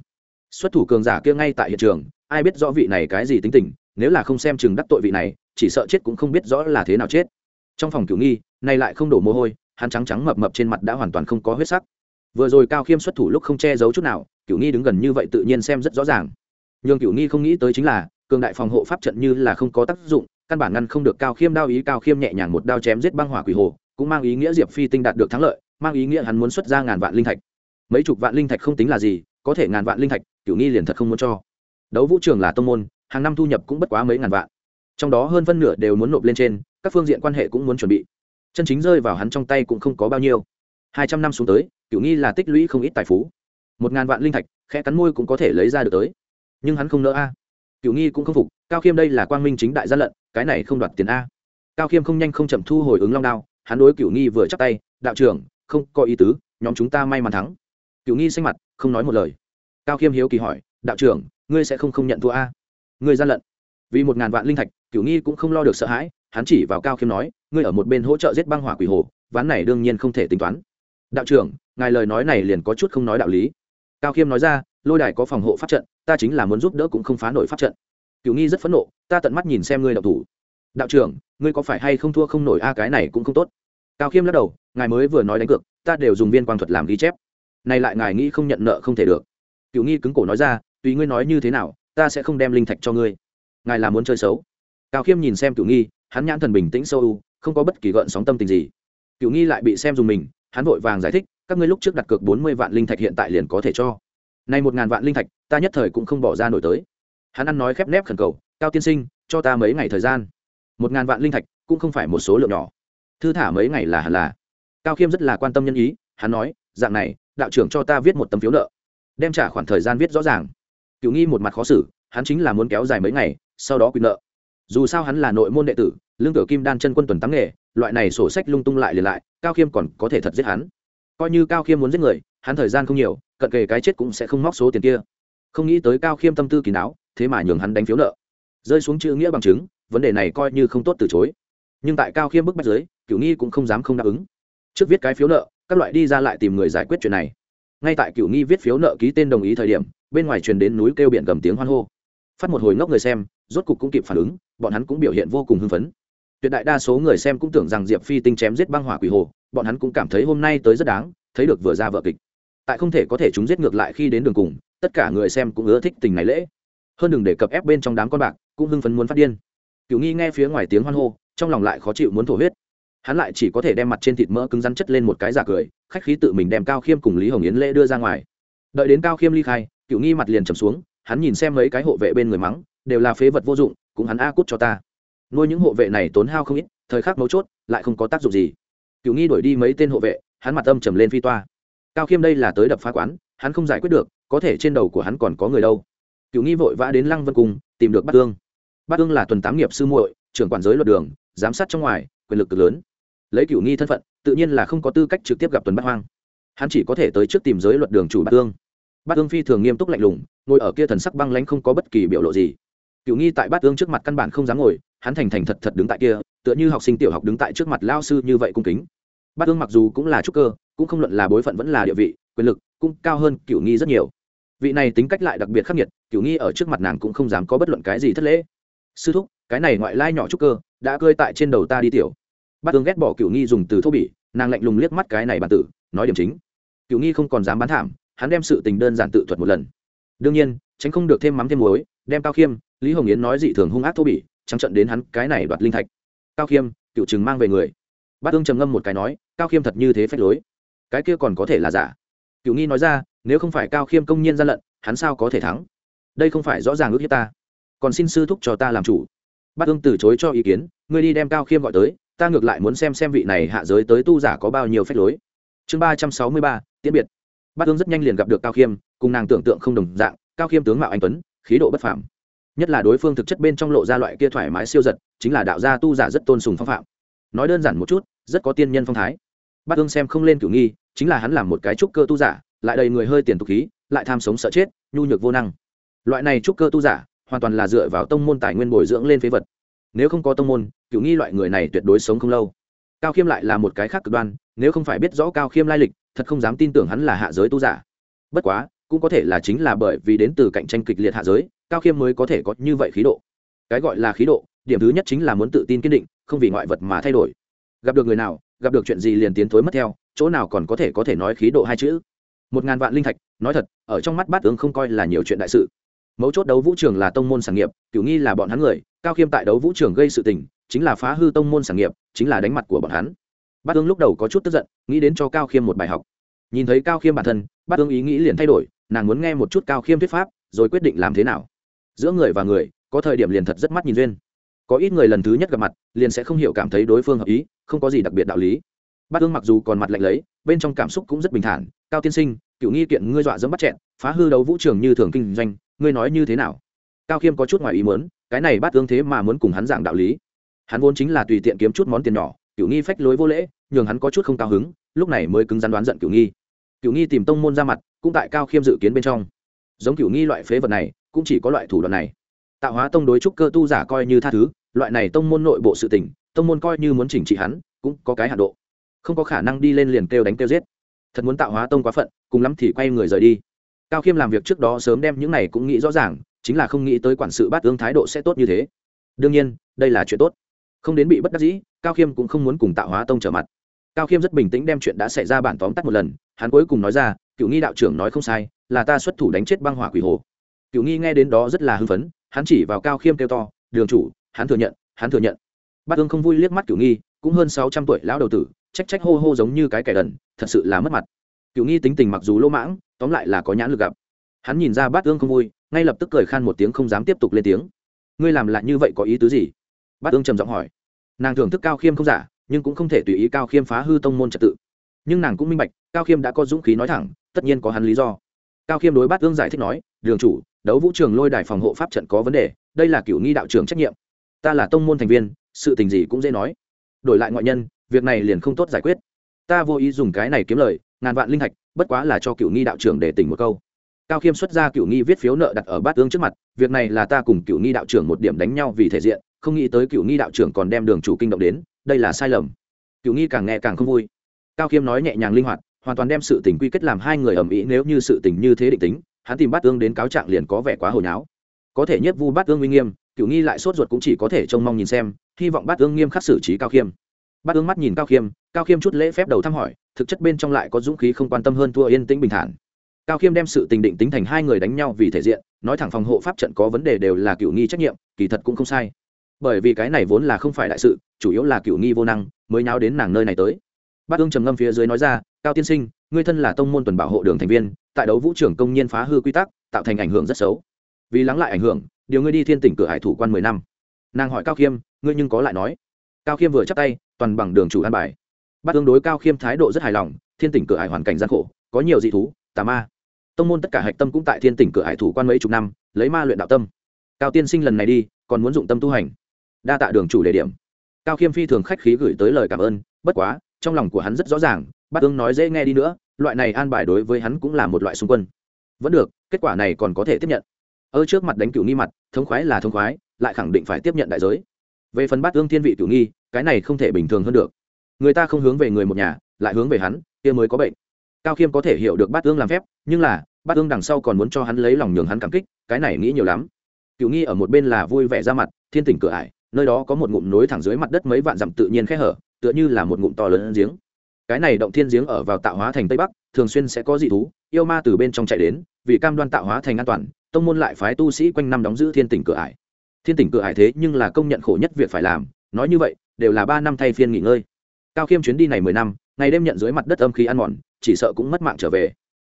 xuất thủ cường giả kia ngay tại hiện trường, ai biết rõ vị này cái gì tính tình, nếu là không xem chừng đắc tội vị này, chỉ sợ chết cũng không biết rõ là thế nào chết. Trong phòng cửu nghi, nay lại không đổ mồ hôi, hắn trắng trắng mập mập trên mặt đã hoàn toàn không có huyết sắc. Vừa rồi cao khiêm xuất thủ lúc không che giấu chút nào, cửu nghi đứng gần như vậy tự nhiên xem rất rõ ràng. Nhưng cửu nghi không nghĩ tới chính là, cường đại phòng hộ pháp trận như là không có tác dụng, căn bản ngăn không được cao khiêm đao ý, cao khiêm nhẹ nhàng một đao chém giết băng hỏa quỷ hồ, cũng mang ý nghĩa diệp phi tinh đạt được thắng lợi, mang ý nghĩa hắn muốn xuất ra ngàn vạn linh thạch. Mấy chục vạn linh thạch không tính là gì, có thể ngàn vạn linh thạch cửu nghi liền thật không muốn cho. Đấu vũ trường là tông môn, hàng năm thu nhập cũng bất quá mấy ngàn vạn. Trong đó hơn phân nửa đều muốn nộp lên trên, các phương diện quan hệ cũng muốn chuẩn bị. Chân chính rơi vào hắn trong tay cũng không có bao nhiêu. Hai trăm năm xuống tới, cửu nghi là tích lũy không ít tài phú. Một ngàn vạn linh thạch, khẽ cắn môi cũng có thể lấy ra được tới. Nhưng hắn không nỡ a. Cửu nghi cũng không phục, cao khiêm đây là quang minh chính đại gian lận, cái này không đoạt tiền a. Cao khiêm không nhanh không chậm thu hồi ứng long đao, hắn đối cửu nghi vừa chắc tay, đạo trưởng, không có ý tứ, nhóm chúng ta may mắn thắng. Cửu nghi xanh mặt, không nói một lời cao khiêm hiếu kỳ hỏi, đạo trưởng, ngươi sẽ không không nhận thua a? Ngươi gian lận. Vì một ngàn vạn linh thạch, cửu nghi cũng không lo được sợ hãi, hắn chỉ vào cao khiêm nói, ngươi ở một bên hỗ trợ giết băng hỏa quỷ hồ, ván này đương nhiên không thể tính toán. Đạo trưởng, ngài lời nói này liền có chút không nói đạo lý. Cao khiêm nói ra, lôi đài có phòng hộ pháp trận, ta chính là muốn giúp đỡ cũng không phá nổi pháp trận. Cửu nghi rất phẫn nộ, ta tận mắt nhìn xem ngươi đạo thủ. Đạo trưởng, ngươi có phải hay không thua không nổi a, cái này cũng không tốt. Cao khiêm lắc đầu, ngài mới vừa nói đánh cược, ta đều dùng viên quang thuật làm ghi chép. Này lại ngài nghĩ không nhận nợ không thể được cựu nghi cứng cổ nói ra, tùy ngươi nói như thế nào, ta sẽ không đem linh thạch cho ngươi. Ngài là muốn chơi xấu. Cao khiêm nhìn xem cựu nghi, hắn nhãn thần bình tĩnh sâu u, không có bất kỳ gợn sóng tâm tình gì. Cựu nghi lại bị xem dùng mình, hắn vội vàng giải thích, các ngươi lúc trước đặt cược bốn mươi vạn linh thạch hiện tại liền có thể cho. Nay một ngàn vạn linh thạch, ta nhất thời cũng không bỏ ra nổi tới. Hắn ăn nói khép nép khẩn cầu, cao tiên sinh, cho ta mấy ngày thời gian. Một ngàn vạn linh thạch cũng không phải một số lượng nhỏ. Thư thả mấy ngày là hẳn là. Cao khiêm rất là quan tâm nhân ý, hắn nói, dạng này, đạo trưởng cho ta viết một tấm phiếu nợ đem trả khoản thời gian viết rõ ràng. Cựu nghi một mặt khó xử, hắn chính là muốn kéo dài mấy ngày, sau đó quyền nợ. Dù sao hắn là nội môn đệ tử, lương tử kim đan chân quân tuần tắm nghề, loại này sổ sách lung tung lại liền lại, cao khiêm còn có thể thật giết hắn. Coi như cao khiêm muốn giết người, hắn thời gian không nhiều, cận kề cái chết cũng sẽ không móc số tiền kia. Không nghĩ tới cao khiêm tâm tư kỳ đáo thế mà nhường hắn đánh phiếu nợ. Rơi xuống chữ nghĩa bằng chứng, vấn đề này coi như không tốt từ chối. Nhưng tại cao khiêm bức bách giới Cựu nghi cũng không dám không đáp ứng. Trước viết cái phiếu nợ, các loại đi ra lại tìm người giải quyết chuyện này ngay tại cửu nghi viết phiếu nợ ký tên đồng ý thời điểm, bên ngoài truyền đến núi kêu biển gầm tiếng hoan hô. Phát một hồi ngốc người xem, rốt cục cũng kịp phản ứng, bọn hắn cũng biểu hiện vô cùng hưng phấn. Tuyệt đại đa số người xem cũng tưởng rằng diệp phi tinh chém giết băng hỏa quỷ hồ, bọn hắn cũng cảm thấy hôm nay tới rất đáng, thấy được vừa ra vợ kịch. Tại không thể có thể chúng giết ngược lại khi đến đường cùng, tất cả người xem cũng ưa thích tình này lễ. Hơn đừng để cập ép bên trong đám con bạc, cũng hưng phấn muốn phát điên. Cựu nghi nghe phía ngoài tiếng hoan hô, trong lòng lại khó chịu muốn thổ huyết hắn lại chỉ có thể đem mặt trên thịt mỡ cứng rắn chất lên một cái giả cười, khách khí tự mình đem cao khiêm cùng lý hồng yến lễ đưa ra ngoài. Đợi đến cao khiêm ly khai cựu nghi mặt liền trầm xuống, hắn nhìn xem mấy cái hộ vệ bên người mắng, đều là phế vật vô dụng, cũng hắn a cút cho ta. Nuôi những hộ vệ này tốn hao không ít, thời khắc mấu chốt, lại không có tác dụng gì. Cựu nghi đuổi đi mấy tên hộ vệ, hắn mặt âm trầm lên phi toa. Cao khiêm đây là tới đập phá quán, hắn không giải quyết được, có thể trên đầu của hắn còn có người đâu. Cựu nghi vội vã đến lăng vân cung, tìm được bát tương bát tương là tuần tám nghiệp sư muội, trưởng quản giới luật đường, giám sát trong ngoài, quyền lực cực lớn lấy cửu nghi thân phận, tự nhiên là không có tư cách trực tiếp gặp tuần bát hoang. Hắn chỉ có thể tới trước tìm giới luật đường chủ bát ương bát ương phi thường nghiêm túc lạnh lùng, ngồi ở kia thần sắc băng lãnh không có bất kỳ biểu lộ gì. Cửu nghi tại bát ương trước mặt căn bản không dám ngồi, hắn thành thành thật thật đứng tại kia, tựa như học sinh tiểu học đứng tại trước mặt lao sư như vậy cung kính. Bát ương mặc dù cũng là trúc cơ, cũng không luận là bối phận vẫn là địa vị, quyền lực cũng cao hơn cửu nghi rất nhiều. Vị này tính cách lại đặc biệt khắc nghiệt, cửu nghi ở trước mặt nàng cũng không dám có bất luận cái gì thất lễ. Sư thúc, cái này ngoại lai nhỏ trúc cơ, đã cơi tại trên đầu ta đi tiểu bát tương ghét bỏ cựu nghi dùng từ thô bỉ, nàng lạnh lùng liếc mắt cái này bản tử, nói điểm chính. Cựu nghi không còn dám bán thảm, hắn đem sự tình đơn giản tự thuật một lần. Đương nhiên, tránh không được thêm mắm thêm muối, đem cao khiêm, lý hồng yến nói dị thường hung ác thô bỉ, trắng trận đến hắn cái này đoạt linh thạch. Cao khiêm cựu chừng mang về người. Bát tương trầm ngâm một cái nói, cao khiêm thật như thế phách lối. Cái kia còn có thể là giả. Cựu nghi nói ra, nếu không phải cao khiêm công nhiên gian lận, hắn sao có thể thắng? Đây không phải rõ ràng ước hiếp ta. Còn xin sư thúc cho ta làm chủ. Bát ương từ chối cho ý kiến, ngươi đi đem cao khiêm gọi tới ta ngược lại muốn xem xem vị này hạ giới tới tu giả có bao nhiêu phép lối. Chương ba trăm sáu mươi ba, tiễn biệt. Bát hương rất nhanh liền gặp được cao khiêm, cùng nàng tưởng tượng không đồng dạng, cao khiêm tướng mạo anh tuấn, khí độ bất phàm. Nhất là đối phương thực chất bên trong lộ ra loại kia thoải mái siêu giật, chính là đạo gia tu giả rất tôn sùng phong phạm. Nói đơn giản một chút, rất có tiên nhân phong thái. Bát hương xem không lên cửu nghi, chính là hắn làm một cái trúc cơ tu giả, lại đầy người hơi tiền tục khí, lại tham sống sợ chết, nhu nhược vô năng. Loại này trúc cơ tu giả, hoàn toàn là dựa vào tông môn tài nguyên bồi dưỡng lên phế vật. Nếu không có tông môn cửu nghi loại người này tuyệt đối sống không lâu. Cao khiêm lại là một cái khác cực đoan, nếu không phải biết rõ cao khiêm lai lịch, thật không dám tin tưởng hắn là hạ giới tu giả. Bất quá, cũng có thể là chính là bởi vì đến từ cạnh tranh kịch liệt hạ giới, cao khiêm mới có thể có như vậy khí độ. Cái gọi là khí độ, điểm thứ nhất chính là muốn tự tin kiên định, không vì ngoại vật mà thay đổi. Gặp được người nào, gặp được chuyện gì liền tiến thối mất theo, chỗ nào còn có thể có thể nói khí độ hai chữ. Một ngàn vạn linh thạch, nói thật, ở trong mắt bát tướng không coi là nhiều chuyện đại sự. Mấu chốt đấu vũ trường là tông môn sản nghiệp cửu nghi là bọn hắn người, cao khiêm tại đấu vũ trường gây sự tình chính là phá hư tông môn sản nghiệp, chính là đánh mặt của bọn hắn. Bát tướng lúc đầu có chút tức giận, nghĩ đến cho cao khiêm một bài học. Nhìn thấy cao khiêm bản thân, bát tướng ý nghĩ liền thay đổi, nàng muốn nghe một chút cao khiêm thuyết pháp, rồi quyết định làm thế nào. Giữa người và người, có thời điểm liền thật rất mắt nhìn duyên. Có ít người lần thứ nhất gặp mặt, liền sẽ không hiểu cảm thấy đối phương hợp ý, không có gì đặc biệt đạo lý. Bát ương mặc dù còn mặt lạnh lấy, bên trong cảm xúc cũng rất bình thản. Cao tiên sinh, cựu nghi kiện ngươi dọa dẫm bắt chẹn, phá hư đấu vũ trường như thường kinh doanh, ngươi nói như thế nào? Cao khiêm có chút ngoài ý muốn, cái này bát ương thế mà muốn cùng hắn giảng đạo lý hắn vốn chính là tùy tiện kiếm chút món tiền nhỏ cựu nghi phách lối vô lễ, nhường hắn có chút không cao hứng, lúc này mới cứng rắn đoán giận cựu nghi. Cựu nghi tìm tông môn ra mặt, cũng tại cao khiêm dự kiến bên trong. Giống cựu nghi loại phế vật này, cũng chỉ có loại thủ đoạn này. Tạo hóa tông đối trúc cơ tu giả coi như tha thứ, loại này tông môn nội bộ sự tình, tông môn coi như muốn chỉnh trị hắn, cũng có cái hạ độ. Không có khả năng đi lên liền kêu đánh kêu giết. Thật muốn tạo hóa tông quá phận, cùng lắm thì quay người rời đi. Cao khiêm làm việc trước đó sớm đem những này cũng nghĩ rõ ràng, chính là không nghĩ tới quản sự bát tướng thái độ sẽ tốt như thế. Đương nhiên, đây là chuyện tốt không đến bị bất đắc dĩ, cao khiêm cũng không muốn cùng tạo hóa tông trở mặt. Cao khiêm rất bình tĩnh đem chuyện đã xảy ra bản tóm tắt một lần, hắn cuối cùng nói ra, cựu nghi đạo trưởng nói không sai, là ta xuất thủ đánh chết băng hỏa quỷ hồ. Cựu nghi nghe đến đó rất là hưng phấn, hắn chỉ vào cao khiêm kêu to, đường chủ, hắn thừa nhận, hắn thừa nhận. Bát ương không vui liếc mắt cửu nghi, cũng hơn sáu trăm tuổi lão đầu tử, trách trách hô hô giống như cái kẻ đần, thật sự là mất mặt. Cửu nghi tính tình mặc dù lỗ mãng, tóm lại là có nhãn lực gặp. Hắn nhìn ra bát ương không vui, ngay lập tức cười khan một tiếng không dám tiếp tục lên tiếng. Ngươi làm lại như vậy có ý tứ gì? Bát ương trầm giọng hỏi nàng thưởng thức cao khiêm không giả, nhưng cũng không thể tùy ý cao khiêm phá hư tông môn trật tự. Nhưng nàng cũng minh bạch, cao khiêm đã có dũng khí nói thẳng, tất nhiên có hắn lý do. Cao khiêm đối bát ương giải thích nói, đường chủ, đấu vũ trường lôi đài phòng hộ pháp trận có vấn đề, đây là cửu nghi đạo trưởng trách nhiệm. Ta là tông môn thành viên, sự tình gì cũng dễ nói. Đổi lại ngoại nhân, việc này liền không tốt giải quyết. Ta vô ý dùng cái này kiếm lời, ngàn vạn linh thạch bất quá là cho cựu nghi đạo trưởng để tỉnh một câu. Cao khiêm xuất ra cựu nghi viết phiếu nợ đặt ở bát ương trước mặt, việc này là ta cùng cựu nghi đạo trưởng một điểm đánh nhau vì thể diện không nghĩ tới cựu nghi đạo trưởng còn đem đường chủ kinh động đến, đây là sai lầm. Cựu nghi càng nghe càng không vui. Cao khiêm nói nhẹ nhàng linh hoạt, hoàn toàn đem sự tình quy kết làm hai người ầm ĩ nếu như sự tình như thế định tính, hắn tìm bát ương đến cáo trạng liền có vẻ quá hồi nháo có thể nhất vu bát ương uy nghiêm, cựu nghi lại sốt ruột cũng chỉ có thể trông mong nhìn xem, hy vọng bát ương nghiêm khắc xử trí cao khiêm. Bát ương mắt nhìn cao khiêm cao khiêm chút lễ phép đầu thăm hỏi, thực chất bên trong lại có dũng khí không quan tâm hơn thua yên tĩnh bình thản. Cao khiêm đem sự tình định tính thành hai người đánh nhau vì thể diện, nói thẳng phòng hộ pháp trận có vấn đề đều là cựu nghi trách nhiệm, kỳ thật cũng không sai bởi vì cái này vốn là không phải đại sự, chủ yếu là cựu nghi vô năng mới nháo đến nàng nơi này tới. Bác ương trầm ngâm phía dưới nói ra, cao tiên sinh, ngươi thân là tông môn tuần bảo hộ đường thành viên, tại đấu vũ trưởng công nhiên phá hư quy tắc, tạo thành ảnh hưởng rất xấu. Vì lắng lại ảnh hưởng, điều ngươi đi thiên tỉnh cửa hải thủ quan mười năm. Nàng hỏi cao khiêm, ngươi nhưng có lại nói? Cao khiêm vừa chắc tay, toàn bằng đường chủ an bài. Bác tương đối cao khiêm thái độ rất hài lòng, thiên tỉnh cửa hải hoàn cảnh gian khổ, có nhiều dị thú, tà ma. Tông môn tất cả hạch tâm cũng tại thiên tỉnh cửa hải thủ quan mấy chục năm, lấy ma luyện đạo tâm. Cao tiên sinh lần này đi, còn muốn dụng tâm tu hành đa tạ đường chủ đề điểm. Cao khiêm phi thường khách khí gửi tới lời cảm ơn, bất quá, trong lòng của hắn rất rõ ràng bát ương nói dễ nghe đi nữa, loại này an bài đối với hắn cũng là một loại xung quân. Vẫn được, kết quả này còn có thể tiếp nhận. Ở trước mặt đánh cựu nghi mặt, thống khoái là thống khoái, lại khẳng định phải tiếp nhận đại giới. Về phần bát ương thiên vị cựu nghi, cái này không thể bình thường hơn được. Người ta không hướng về người một nhà, lại hướng về hắn, kia mới có bệnh. Cao khiêm có thể hiểu được bát ương làm phép, nhưng là bát ương đằng sau còn muốn cho hắn lấy lòng nhường hắn cảm kích, cái này nghĩ nhiều lắm. Cựu nghi ở một bên là vui vẻ ra mặt, thiên tỉnh cửa ải nơi đó có một ngụm nối thẳng dưới mặt đất mấy vạn dặm tự nhiên khe hở, tựa như là một ngụm to lớn giếng. Cái này động thiên giếng ở vào tạo hóa thành tây bắc, thường xuyên sẽ có dị thú, yêu ma từ bên trong chạy đến, vì cam đoan tạo hóa thành an toàn, tông môn lại phái tu sĩ quanh năm đóng giữ thiên tỉnh cửa ải. Thiên tỉnh cửa ải thế nhưng là công nhận khổ nhất việc phải làm, nói như vậy, đều là ba năm thay phiên nghỉ ngơi. Cao khiêm chuyến đi này mười năm, ngày đêm nhận dưới mặt đất âm khí ăn mòn, chỉ sợ cũng mất mạng trở về.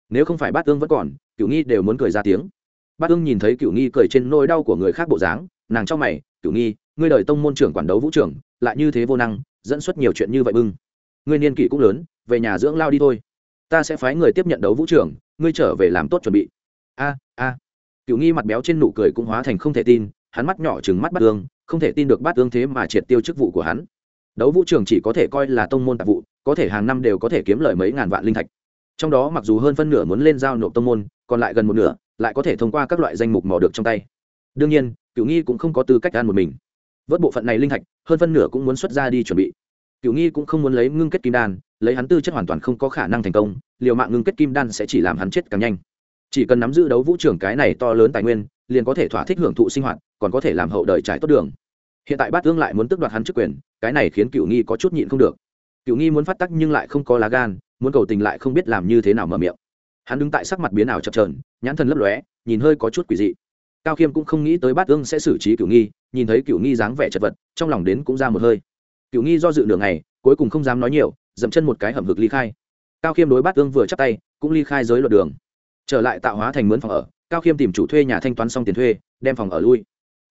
Nếu không phải bát ương vẫn còn cựu nghi đều muốn cười ra tiếng. Bát ương nhìn thấy cựu nghi cười trên nỗi đau của người khác bộ dáng, nàng trong mày cựu nghi ngươi đời tông môn trưởng quản đấu vũ trưởng lại như thế vô năng, dẫn xuất nhiều chuyện như vậy bưng. Ngươi niên kỷ cũng lớn, về nhà dưỡng lao đi thôi. Ta sẽ phái người tiếp nhận đấu vũ trưởng ngươi trở về làm tốt chuẩn bị. A a. Cựu nghi mặt béo trên nụ cười cũng hóa thành không thể tin, hắn mắt nhỏ chừng mắt bắt ương, không thể tin được bắt ương thế mà triệt tiêu chức vụ của hắn. Đấu vũ trường chỉ có thể coi là tông môn tạp vụ, có thể hàng năm đều có thể kiếm lời mấy ngàn vạn linh thạch. Trong đó mặc dù hơn phân nửa muốn lên giao nộp tông môn, còn lại gần một nửa, lại có thể thông qua các loại danh mục mò được trong tay. Đương nhiên cựu nghi cũng không có tư cách ăn một mình vớt bộ phận này linh thạch, hơn phân nửa cũng muốn xuất ra đi chuẩn bị. Cựu nghi cũng không muốn lấy ngưng kết kim đan, lấy hắn tư chất hoàn toàn không có khả năng thành công, liều mạng ngưng kết kim đan sẽ chỉ làm hắn chết càng nhanh. Chỉ cần nắm giữ đấu vũ trưởng cái này to lớn tài nguyên, liền có thể thỏa thích hưởng thụ sinh hoạt, còn có thể làm hậu đời trải tốt đường. Hiện tại bát tương lại muốn tước đoạt hắn chức quyền, cái này khiến cựu nghi có chút nhịn không được. Cựu nghi muốn phát tắc nhưng lại không có lá gan, muốn cầu tình lại không biết làm như thế nào mở miệng. Hắn đứng tại sắc mặt biến ảo chập trờn nhãn thần lấp lóe, nhìn hơi có chút quỷ dị cao khiêm cũng không nghĩ tới bát ương sẽ xử trí cựu nghi nhìn thấy cựu nghi dáng vẻ chật vật trong lòng đến cũng ra một hơi. Cựu nghi do dự đường này, cuối cùng không dám nói nhiều dậm chân một cái hầm vực ly khai. Cao khiêm đối bát ương vừa chắc tay cũng ly khai giới luật đường. Trở lại tạo hóa thành mướn phòng ở cao khiêm tìm chủ thuê nhà thanh toán xong tiền thuê đem phòng ở lui.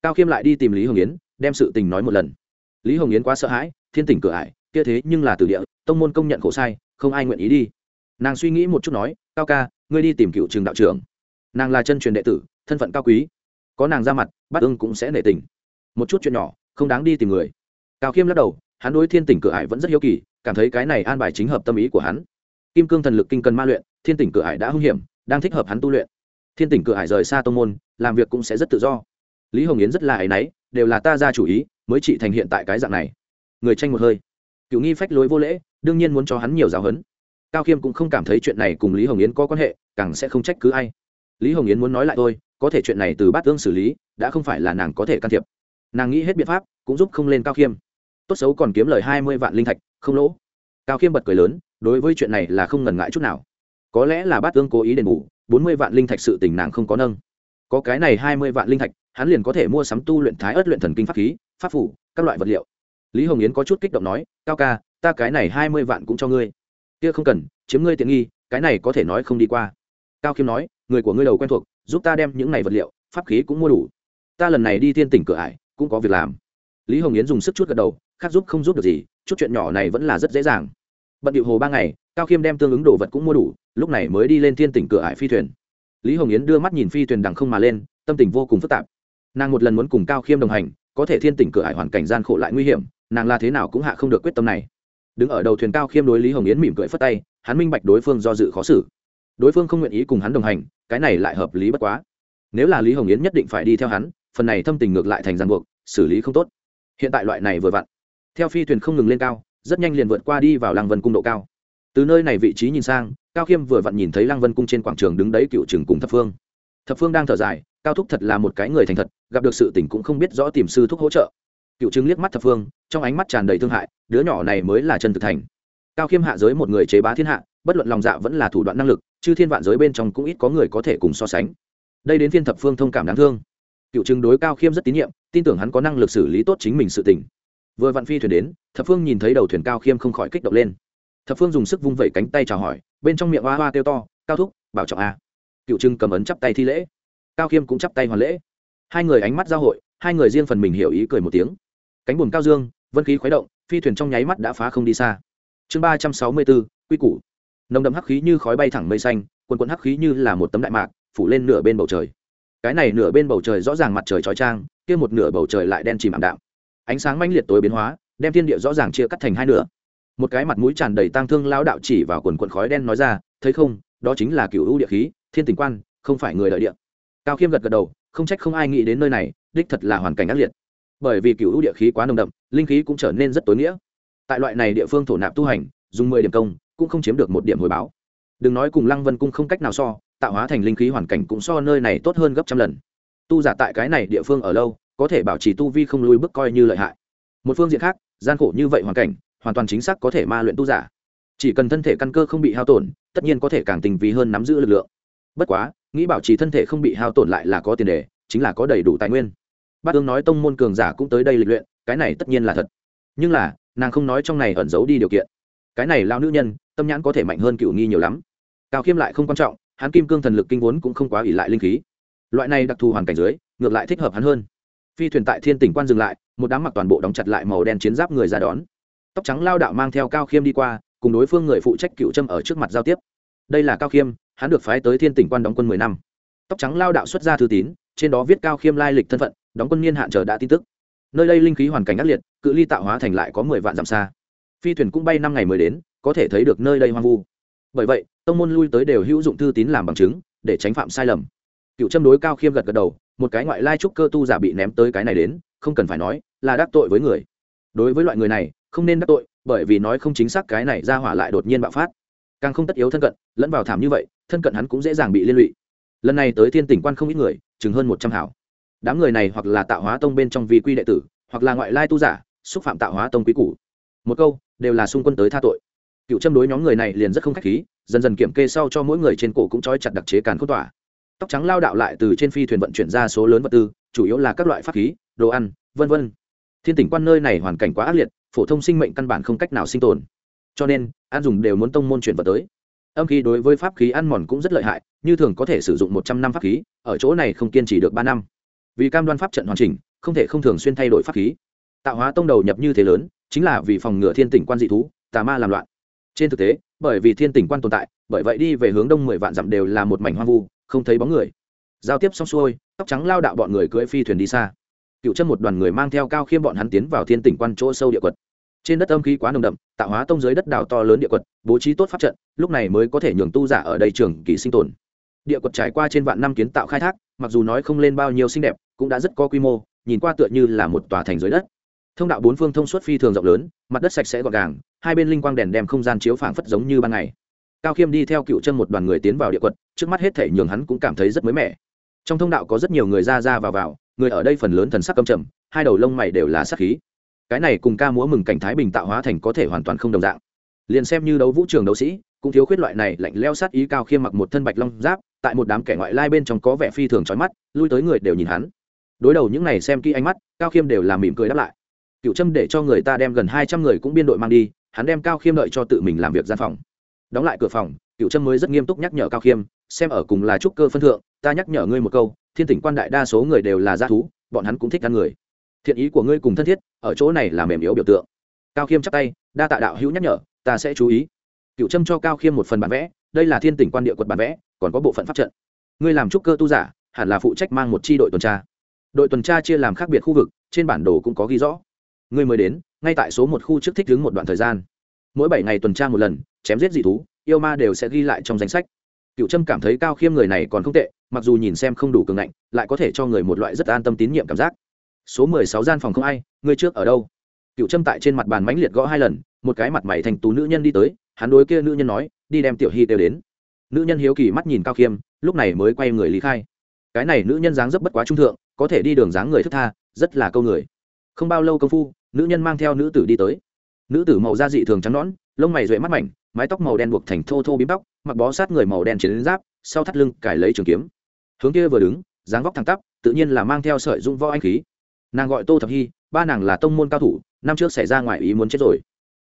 Cao khiêm lại đi tìm lý hồng yến đem sự tình nói một lần. Lý hồng yến quá sợ hãi thiên tỉnh cửa ải kia thế nhưng là từ địa tông môn công nhận khổ sai không ai nguyện ý đi. Nàng suy nghĩ một chút nói cao ca ngươi đi tìm cựu trường đạo trưởng. Nàng là chân truyền đệ tử thân phận cao quý có nàng ra mặt, bát ưng cũng sẽ nể tình. Một chút chuyện nhỏ, không đáng đi tìm người. Cao khiêm lắc đầu, hắn đối thiên tỉnh cửa ải vẫn rất hiếu kỳ, cảm thấy cái này an bài chính hợp tâm ý của hắn. Kim cương thần lực kinh cần ma luyện, thiên tỉnh cửa ải đã hung hiểm, đang thích hợp hắn tu luyện. Thiên tỉnh cửa ải rời xa tông môn, làm việc cũng sẽ rất tự do. Lý hồng yến rất là áy náy, đều là ta ra chủ ý, mới trị thành hiện tại cái dạng này. Người tranh một hơi. Cựu nghi phách lối vô lễ, đương nhiên muốn cho hắn nhiều giáo huấn cao khiêm cũng không cảm thấy chuyện này cùng lý hồng yến có quan hệ, càng sẽ không trách cứ ai. Lý hồng yến muốn nói lại thôi có thể chuyện này từ bát tương xử lý, đã không phải là nàng có thể can thiệp. Nàng nghĩ hết biện pháp, cũng giúp không lên cao khiêm. Tốt xấu còn kiếm lời hai mươi vạn linh thạch, không lỗ. Cao khiêm bật cười lớn, đối với chuyện này là không ngần ngại chút nào. Có lẽ là bát tương cố ý đền bù, bốn mươi vạn linh thạch sự tình nàng không có nâng. Có cái này hai mươi vạn linh thạch, hắn liền có thể mua sắm tu luyện thái ớt luyện thần kinh pháp khí, pháp phủ, các loại vật liệu. Lý hồng yến có chút kích động nói, cao ca, ta cái này hai mươi vạn cũng cho ngươi. Kia không cần, chiếm ngươi tiện nghi, cái này có thể nói không đi qua. Cao khiêm nói người của ngươi đầu quen thuộc, giúp ta đem những này vật liệu, pháp khí cũng mua đủ. Ta lần này đi thiên tỉnh cửa ải, cũng có việc làm. Lý hồng yến dùng sức chút gật đầu, khác giúp không giúp được gì, chút chuyện nhỏ này vẫn là rất dễ dàng. Bận điệu hồ ba ngày, cao khiêm đem tương ứng đồ vật cũng mua đủ, lúc này mới đi lên thiên tỉnh cửa ải phi thuyền. Lý hồng yến đưa mắt nhìn phi thuyền đằng không mà lên, tâm tình vô cùng phức tạp. Nàng một lần muốn cùng cao khiêm đồng hành, có thể thiên tỉnh cửa ải hoàn cảnh gian khổ lại nguy hiểm, nàng là thế nào cũng hạ không được quyết tâm này. Đứng ở đầu thuyền cao khiêm đối lý hồng yến mỉm cười phất tay, hắn minh bạch đối phương do dự khó xử đối phương không nguyện ý cùng hắn đồng hành, cái này lại hợp lý bất quá. Nếu là lý hồng yến nhất định phải đi theo hắn, phần này thâm tình ngược lại thành ràng buộc, xử lý không tốt. Hiện tại loại này vừa vặn. Theo phi thuyền không ngừng lên cao, rất nhanh liền vượt qua đi vào lăng vân cung độ cao. Từ nơi này vị trí nhìn sang, cao khiêm vừa vặn nhìn thấy lăng vân cung trên quảng trường đứng đấy cựu trường cùng thập phương. Thập phương đang thở dài, cao thúc thật là một cái người thành thật, gặp được sự tình cũng không biết rõ tìm sư thúc hỗ trợ. Cựu chứng liếc mắt thập phương, trong ánh mắt tràn đầy thương hại, đứa nhỏ này mới là chân thực thành. Cao khiêm hạ giới một người chế bá thiên hạ, bất luận lòng dạ vẫn là thủ đoạn năng lực chư thiên vạn giới bên trong cũng ít có người có thể cùng so sánh. Đây đến phiên thập phương thông cảm đáng thương. Cựu chứng đối cao khiêm rất tín nhiệm, tin tưởng hắn có năng lực xử lý tốt chính mình sự tình. Vừa vạn phi thuyền đến, thập phương nhìn thấy đầu thuyền cao khiêm không khỏi kích động lên. Thập phương dùng sức vung vẩy cánh tay chào hỏi, bên trong miệng hoa hoa kêu to, cao thúc, bảo trọng a. Cựu trưng cầm ấn chắp tay thi lễ. Cao khiêm cũng chắp tay hoàn lễ. Hai người ánh mắt giao hội, hai người riêng phần mình hiểu ý cười một tiếng. Cánh buồm cao dương, vân khí khuấy động, phi thuyền trong nháy mắt đã phá không đi xa. Chương ba trăm sáu mươi bốn, quy củ nồng đậm hắc khí như khói bay thẳng mây xanh, quần quần hắc khí như là một tấm đại mạc, phủ lên nửa bên bầu trời. Cái này nửa bên bầu trời rõ ràng mặt trời trói trang, kia một nửa bầu trời lại đen chìm ảm đạm. Ánh sáng mãnh liệt tối biến hóa, đem thiên địa rõ ràng chia cắt thành hai nửa. Một cái mặt mũi tràn đầy tang thương lao đạo chỉ vào quần quần khói đen nói ra, thấy không, đó chính là cựu ưu địa khí, thiên tình quan, không phải người đợi địa. Cao khiêm gật gật đầu, không trách không ai nghĩ đến nơi này, đích thật là hoàn cảnh ác liệt. Bởi vì cựu ưu địa khí quá nồng đậm, linh khí cũng trở nên rất tối nghĩa. Tại loại này địa phương thổ nạp tu hành, dùng mười điểm công cũng không chiếm được một điểm hồi báo. Đừng nói cùng lăng vân cung không cách nào so, tạo hóa thành linh khí hoàn cảnh cũng so nơi này tốt hơn gấp trăm lần. Tu giả tại cái này địa phương ở lâu, có thể bảo trì tu vi không lùi bước coi như lợi hại. Một phương diện khác, gian khổ như vậy hoàn cảnh, hoàn toàn chính xác có thể ma luyện tu giả. Chỉ cần thân thể căn cơ không bị hao tổn, tất nhiên có thể càng tình vì hơn nắm giữ lực lượng. Bất quá, nghĩ bảo trì thân thể không bị hao tổn lại là có tiền đề, chính là có đầy đủ tài nguyên. Bát ương nói tông môn cường giả cũng tới đây lịch luyện, cái này tất nhiên là thật. Nhưng là, nàng không nói trong này ẩn giấu đi điều kiện. Cái này lao nữ nhân tâm nhãn có thể mạnh hơn cựu nghi nhiều lắm. Cao khiêm lại không quan trọng, hắn kim cương thần lực kinh vốn cũng không quá ỉ lại linh khí. Loại này đặc thù hoàn cảnh dưới, ngược lại thích hợp hắn hơn. Phi thuyền tại thiên tỉnh quan dừng lại, một đám mặc toàn bộ đóng chặt lại màu đen chiến giáp người ra đón. Tóc trắng lao đạo mang theo cao khiêm đi qua, cùng đối phương người phụ trách cựu trâm ở trước mặt giao tiếp. Đây là cao khiêm, hắn được phái tới thiên tỉnh quan đóng quân mười năm. Tóc trắng lao đạo xuất ra thư tín, trên đó viết cao khiêm lai lịch thân phận, đóng quân niên hạn chờ đã tin tức. Nơi đây linh khí hoàn cảnh ác liệt, cự ly tạo hóa thành lại có mười vạn dặm xa phi thuyền cũng bay năm ngày mới đến, có thể thấy được nơi đây hoang vu. Bởi vậy, tông môn lui tới đều hữu dụng thư tín làm bằng chứng, để tránh phạm sai lầm. Cựu châm đối cao khiêm gật gật đầu, một cái ngoại lai trúc cơ tu giả bị ném tới cái này đến, không cần phải nói, là đắc tội với người. Đối với loại người này, không nên đắc tội, bởi vì nói không chính xác cái này ra hỏa lại đột nhiên bạo phát. Càng không tất yếu thân cận, lẫn vào thảm như vậy, thân cận hắn cũng dễ dàng bị liên lụy. Lần này tới thiên tỉnh quan không ít người, chừng hơn một trăm hảo. Đám người này hoặc là tạo hóa tông bên trong vi quy đệ tử, hoặc là ngoại lai tu giả, xúc phạm tạo hóa tông quý cũ một câu đều là xung quân tới tha tội. Cựu châm đối nhóm người này liền rất không khách khí, dần dần kiểm kê sau cho mỗi người trên cổ cũng trói chặt đặc chế càn cốt tỏa. Tóc trắng lao đạo lại từ trên phi thuyền vận chuyển ra số lớn vật tư, chủ yếu là các loại pháp khí, đồ ăn, vân vân. Thiên tỉnh quan nơi này hoàn cảnh quá ác liệt, phổ thông sinh mệnh căn bản không cách nào sinh tồn. Cho nên, an dùng đều muốn tông môn chuyển vật tới. Âm khí đối với pháp khí ăn mòn cũng rất lợi hại, như thường có thể sử dụng một trăm năm pháp khí, ở chỗ này không kiên trì được ba năm. Vì cam đoan pháp trận hoàn chỉnh, không thể không thường xuyên thay đổi pháp khí. Tạo hóa tông đầu nhập như thế lớn chính là vì phòng ngừa thiên tỉnh quan dị thú, tà ma làm loạn. Trên thực tế, bởi vì thiên tỉnh quan tồn tại, bởi vậy đi về hướng đông mười vạn dặm đều là một mảnh hoang vu, không thấy bóng người. Giao tiếp xong xuôi, tóc trắng lao đạo bọn người cưỡi phi thuyền đi xa. Cựu chân một đoàn người mang theo cao khiêm bọn hắn tiến vào thiên tỉnh quan chỗ sâu địa quật. Trên đất âm khí quá nồng đậm, tạo hóa tông dưới đất đào to lớn địa quật, bố trí tốt pháp trận, lúc này mới có thể nhường tu giả ở đây trường kỳ sinh tồn. Địa quật trải qua trên vạn năm kiến tạo khai thác, mặc dù nói không lên bao nhiêu xinh đẹp, cũng đã rất có quy mô, nhìn qua tựa như là một tòa thành dưới đất thông đạo bốn phương thông suốt phi thường rộng lớn, mặt đất sạch sẽ gọn gàng, hai bên linh quang đèn đem không gian chiếu phảng phất giống như ban ngày. Cao khiêm đi theo cựu chân một đoàn người tiến vào địa quật, trước mắt hết thể nhường hắn cũng cảm thấy rất mới mẻ. Trong thông đạo có rất nhiều người ra ra vào vào, người ở đây phần lớn thần sắc cầm trầm, hai đầu lông mày đều là sắc khí. Cái này cùng ca múa mừng cảnh thái bình tạo hóa thành có thể hoàn toàn không đồng dạng. Liền xem như đấu vũ trường đấu sĩ, cũng thiếu khuyết loại này lạnh leo sát ý cao khiêm mặc một thân bạch long giáp, tại một đám kẻ ngoại lai bên trong có vẻ phi thường trói mắt, lui tới người đều nhìn hắn. Đối đầu những này xem kỹ ánh mắt, cao khiêm đều làm mỉm cười đáp lại cựu trâm để cho người ta đem gần hai trăm người cũng biên đội mang đi, hắn đem cao khiêm đợi cho tự mình làm việc gian phòng. Đóng lại cửa phòng cựu trâm mới rất nghiêm túc nhắc nhở cao khiêm, xem ở cùng là trúc cơ phân thượng, ta nhắc nhở ngươi một câu, thiên tỉnh quan đại đa số người đều là g thú, bọn hắn cũng thích ăn người. Thiện ý của ngươi cùng thân thiết, ở chỗ này là mềm yếu biểu tượng. Cao khiêm chắc tay, đa tạ đạo hữu nhắc nhở, ta sẽ chú ý. Cựu trâm cho cao khiêm một phần bản vẽ, đây là thiên tỉnh quan địa quật bản vẽ, còn có bộ phận pháp trận. Ngươi làm trúc cơ tu giả, hẳn là phụ trách mang một tri đội tuần tra. Đội tuần tra chia làm khác biệt khu vực, trên bản đồ cũng có ghi rõ ngươi mới đến, ngay tại số một khu trước thích đứng một đoạn thời gian. Mỗi bảy ngày tuần tra một lần, chém giết dị thú, yêu ma đều sẽ ghi lại trong danh sách. Cựu trâm cảm thấy cao khiêm người này còn không tệ, mặc dù nhìn xem không đủ cường ngạnh, lại có thể cho người một loại rất an tâm tín nhiệm cảm giác. Số mười sáu gian phòng không ai, ngươi trước ở đâu? Cựu trâm tại trên mặt bàn mãnh liệt gõ hai lần, một cái mặt mày thành tú nữ nhân đi tới, hắn đối kia nữ nhân nói, đi đem tiểu hy đều đến. Nữ nhân hiếu kỳ mắt nhìn cao khiêm, lúc này mới quay người lý khai. Cái này nữ nhân dáng dấp bất quá trung thượng, có thể đi đường dáng người thức tha, rất là câu người không bao lâu công phu nữ nhân mang theo nữ tử đi tới. Nữ tử màu da dị thường trắng nón, lông mày duệ mắt mảnh mái tóc màu đen buộc thành thô thô bím tóc mặc bó sát người màu đen chiến giáp sau thắt lưng cải lấy trường kiếm. Hướng kia vừa đứng dáng vóc thẳng tắp tự nhiên là mang theo sợi dung võ anh khí. Nàng gọi tô thập hy ba nàng là tông môn cao thủ năm trước xảy ra ngoài ý muốn chết rồi.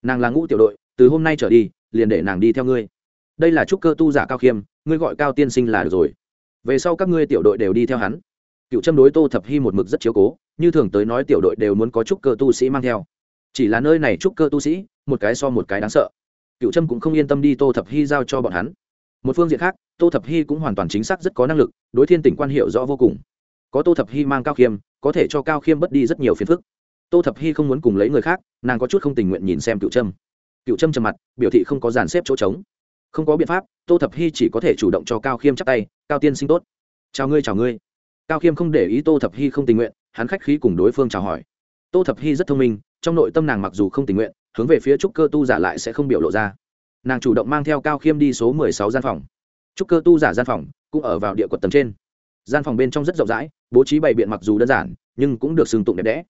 Nàng là ngũ tiểu đội từ hôm nay trở đi liền để nàng đi theo ngươi. Đây là trúc cơ tu giả cao khiêm ngươi gọi cao tiên sinh là được rồi. Về sau các ngươi tiểu đội đều đi theo hắn cựu châm đối tô thập hy một mực rất chiếu cố, như thường tới nói tiểu đội đều muốn có trúc cơ tu sĩ mang theo. Chỉ là nơi này trúc cơ tu sĩ, một cái so một cái đáng sợ. Cựu trâm cũng không yên tâm đi tô thập hy giao cho bọn hắn. Một phương diện khác, tô thập hy cũng hoàn toàn chính xác rất có năng lực, đối thiên tỉnh quan hiệu rõ vô cùng. Có tô thập hy mang cao khiêm, có thể cho cao khiêm bớt đi rất nhiều phiền phức. Tô thập hy không muốn cùng lấy người khác, nàng có chút không tình nguyện nhìn xem cựu trâm cựu trâm trầm mặt, biểu thị không có dàn xếp chỗ trống. Không có biện pháp, tô thập hy chỉ có thể chủ động cho cao khiêm chắc tay, cao tiên sinh tốt. Chào ngươi chào ngươi cao khiêm không để ý tô thập hy không tình nguyện, hắn khách khí cùng đối phương chào hỏi. Tô thập hy rất thông minh, trong nội tâm nàng mặc dù không tình nguyện, hướng về phía trúc cơ tu giả lại sẽ không biểu lộ ra. Nàng chủ động mang theo cao khiêm đi số mười sáu gian phòng. Trúc cơ tu giả gian phòng cũng ở vào địa quật tầng trên. Gian phòng bên trong rất rộng rãi, bố trí bày biện mặc dù đơn giản, nhưng cũng được sừng tụng đẹp đẽ.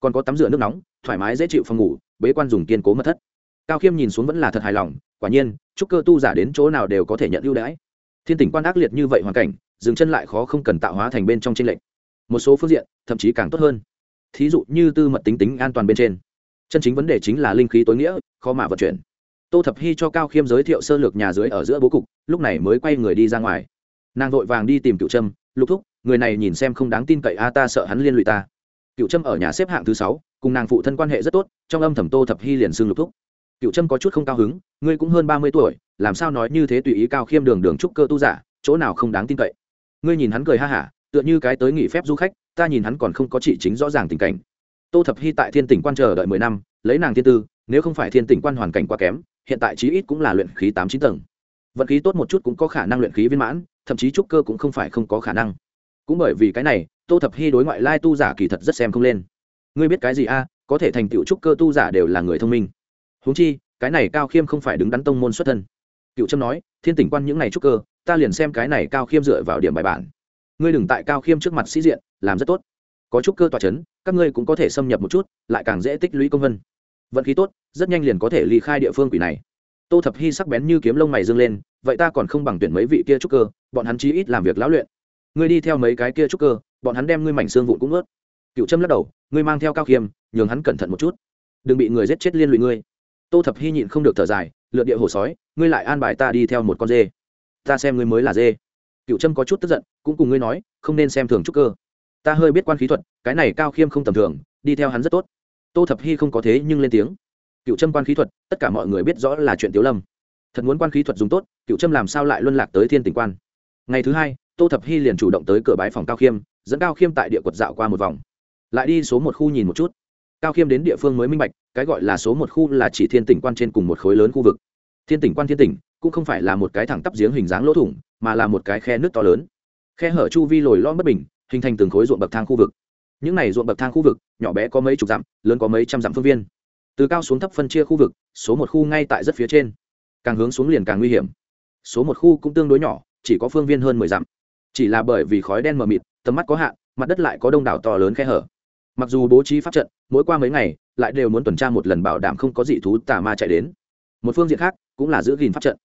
Còn có tắm rửa nước nóng, thoải mái dễ chịu phòng ngủ, bế quan dùng kiên cố mật thất. Cao khiêm nhìn xuống vẫn là thật hài lòng, quả nhiên, trúc cơ tu giả đến chỗ nào đều có thể nhận ưu đãi. Thiên tỉnh quan ác liệt như vậy hoàn cảnh dừng chân lại khó không cần tạo hóa thành bên trong trên lệnh một số phương diện, thậm chí càng tốt hơn. Thí dụ như tư mật tính tính an toàn bên trên. Chân chính vấn đề chính là linh khí tối nghĩa, khó mà vận chuyển. Tô thập hy cho cao khiêm giới thiệu sơ lược nhà dưới ở giữa bố cục, lúc này mới quay người đi ra ngoài. Nàng vội vàng đi tìm cựu trâm, lục thúc, người này nhìn xem không đáng tin cậy a, ta sợ hắn liên lụy ta. Cựu trâm ở nhà xếp hạng thứ sáu, cùng nàng phụ thân quan hệ rất tốt, trong âm thầm tô thập hy liền xưng lục thúc. Cựu trâm có chút không cao hứng, ngươi cũng hơn ba mươi tuổi, làm sao nói như thế tùy ý cao khiêm đường đường trúc cơ tu giả, chỗ nào không đáng tin cậy? Ngươi nhìn hắn cười ha hả, tựa như cái tới nghỉ phép du khách, ta nhìn hắn còn không có chỉ chính rõ ràng tình cảnh. Tô thập hy tại thiên tỉnh quan chờ đợi mười năm, lấy nàng thiên tư, nếu không phải thiên tỉnh quan hoàn cảnh quá kém, hiện tại chí ít cũng là luyện khí tám chín tầng. Vận khí tốt một chút cũng có khả năng luyện khí viên mãn, thậm chí trúc cơ cũng không phải không có khả năng. Cũng bởi vì cái này, tô thập hy đối ngoại lai tu giả kỳ thật rất xem không lên. Ngươi biết cái gì a? Có thể thành tựu trúc cơ tu giả đều là người thông minh. Huống chi, cái này cao khiêm không phải đứng đắn tông môn xuất thân. Cựu trâm nói, thiên tỉnh quan những ngày trúc cơ ta liền xem cái này cao khiêm dựa vào điểm bài bản. Ngươi đừng tại cao khiêm trước mặt sĩ diện, làm rất tốt. Có chút cơ tòa c h ấ n các ngươi cũng có thể xâm nhập một chút, lại càng dễ tích lũy công vân. Vận khí tốt, rất nhanh liền có thể ly khai địa phương quỷ này. Tô thập hy sắc bén như kiếm lông mày dâng lên, vậy ta còn không bằng tuyển mấy vị kia trúc cơ, bọn hắn chí ít làm việc lão luyện. Ngươi đi theo mấy cái kia trúc cơ, bọn hắn đem ngươi mảnh xương vụn cũng ướt cựu trâm lắc đầu, ngươi mang theo cao khiêm, nhường hắn cẩn thận một chút. Đừng bị người giết chết liên lụy ngươi. Tô thập hy nhịn không được thở dài, lượt địa hồ sói, ngươi lại an bài ta đi theo một con dê ta xem ngươi mới là dê. Cựu trâm có chút tức giận, cũng cùng ngươi nói, không nên xem thường trúc cơ. Ta hơi biết quan khí thuật, cái này cao khiêm không tầm thường, đi theo hắn rất tốt. Tô thập hy không có thế nhưng lên tiếng. Cựu trâm quan khí thuật, tất cả mọi người biết rõ là chuyện tiếu lâm. Thật muốn quan khí thuật dùng tốt, cựu trâm làm sao lại luân lạc tới thiên tỉnh quan? Ngày thứ hai, tô thập hy liền chủ động tới cửa bái phòng cao khiêm, dẫn cao khiêm tại địa quật dạo qua một vòng. Lại đi số một khu nhìn một chút. Cao khiêm đến địa phương mới minh bạch, cái gọi là số một khu là chỉ thiên tỉnh quan trên cùng một khối lớn khu vực thiên tỉnh quan thiên tỉnh, cũng không phải là một cái thẳng tắp giếng hình dáng lỗ thủng, mà là một cái khe nước to lớn. Khe hở chu vi lồi lõm bất bình, hình thành từng khối ruộng bậc thang khu vực. Những này ruộng bậc thang khu vực, nhỏ bé có mấy chục dặm, lớn có mấy trăm dặm phương viên. Từ cao xuống thấp phân chia khu vực, số một khu ngay tại rất phía trên. Càng hướng xuống liền càng nguy hiểm. Số một khu cũng tương đối nhỏ, chỉ có phương viên hơn mười dặm. Chỉ là bởi vì khói đen mờ mịt, tầm mắt có hạn, mặt đất lại có đông đảo to lớn khe hở. Mặc dù bố trí pháp trận, mỗi qua mấy ngày, lại đều muốn tuần tra một lần bảo đảm không có dị thú tà ma chạy đến một phương diện khác cũng là giữ gìn pháp trận.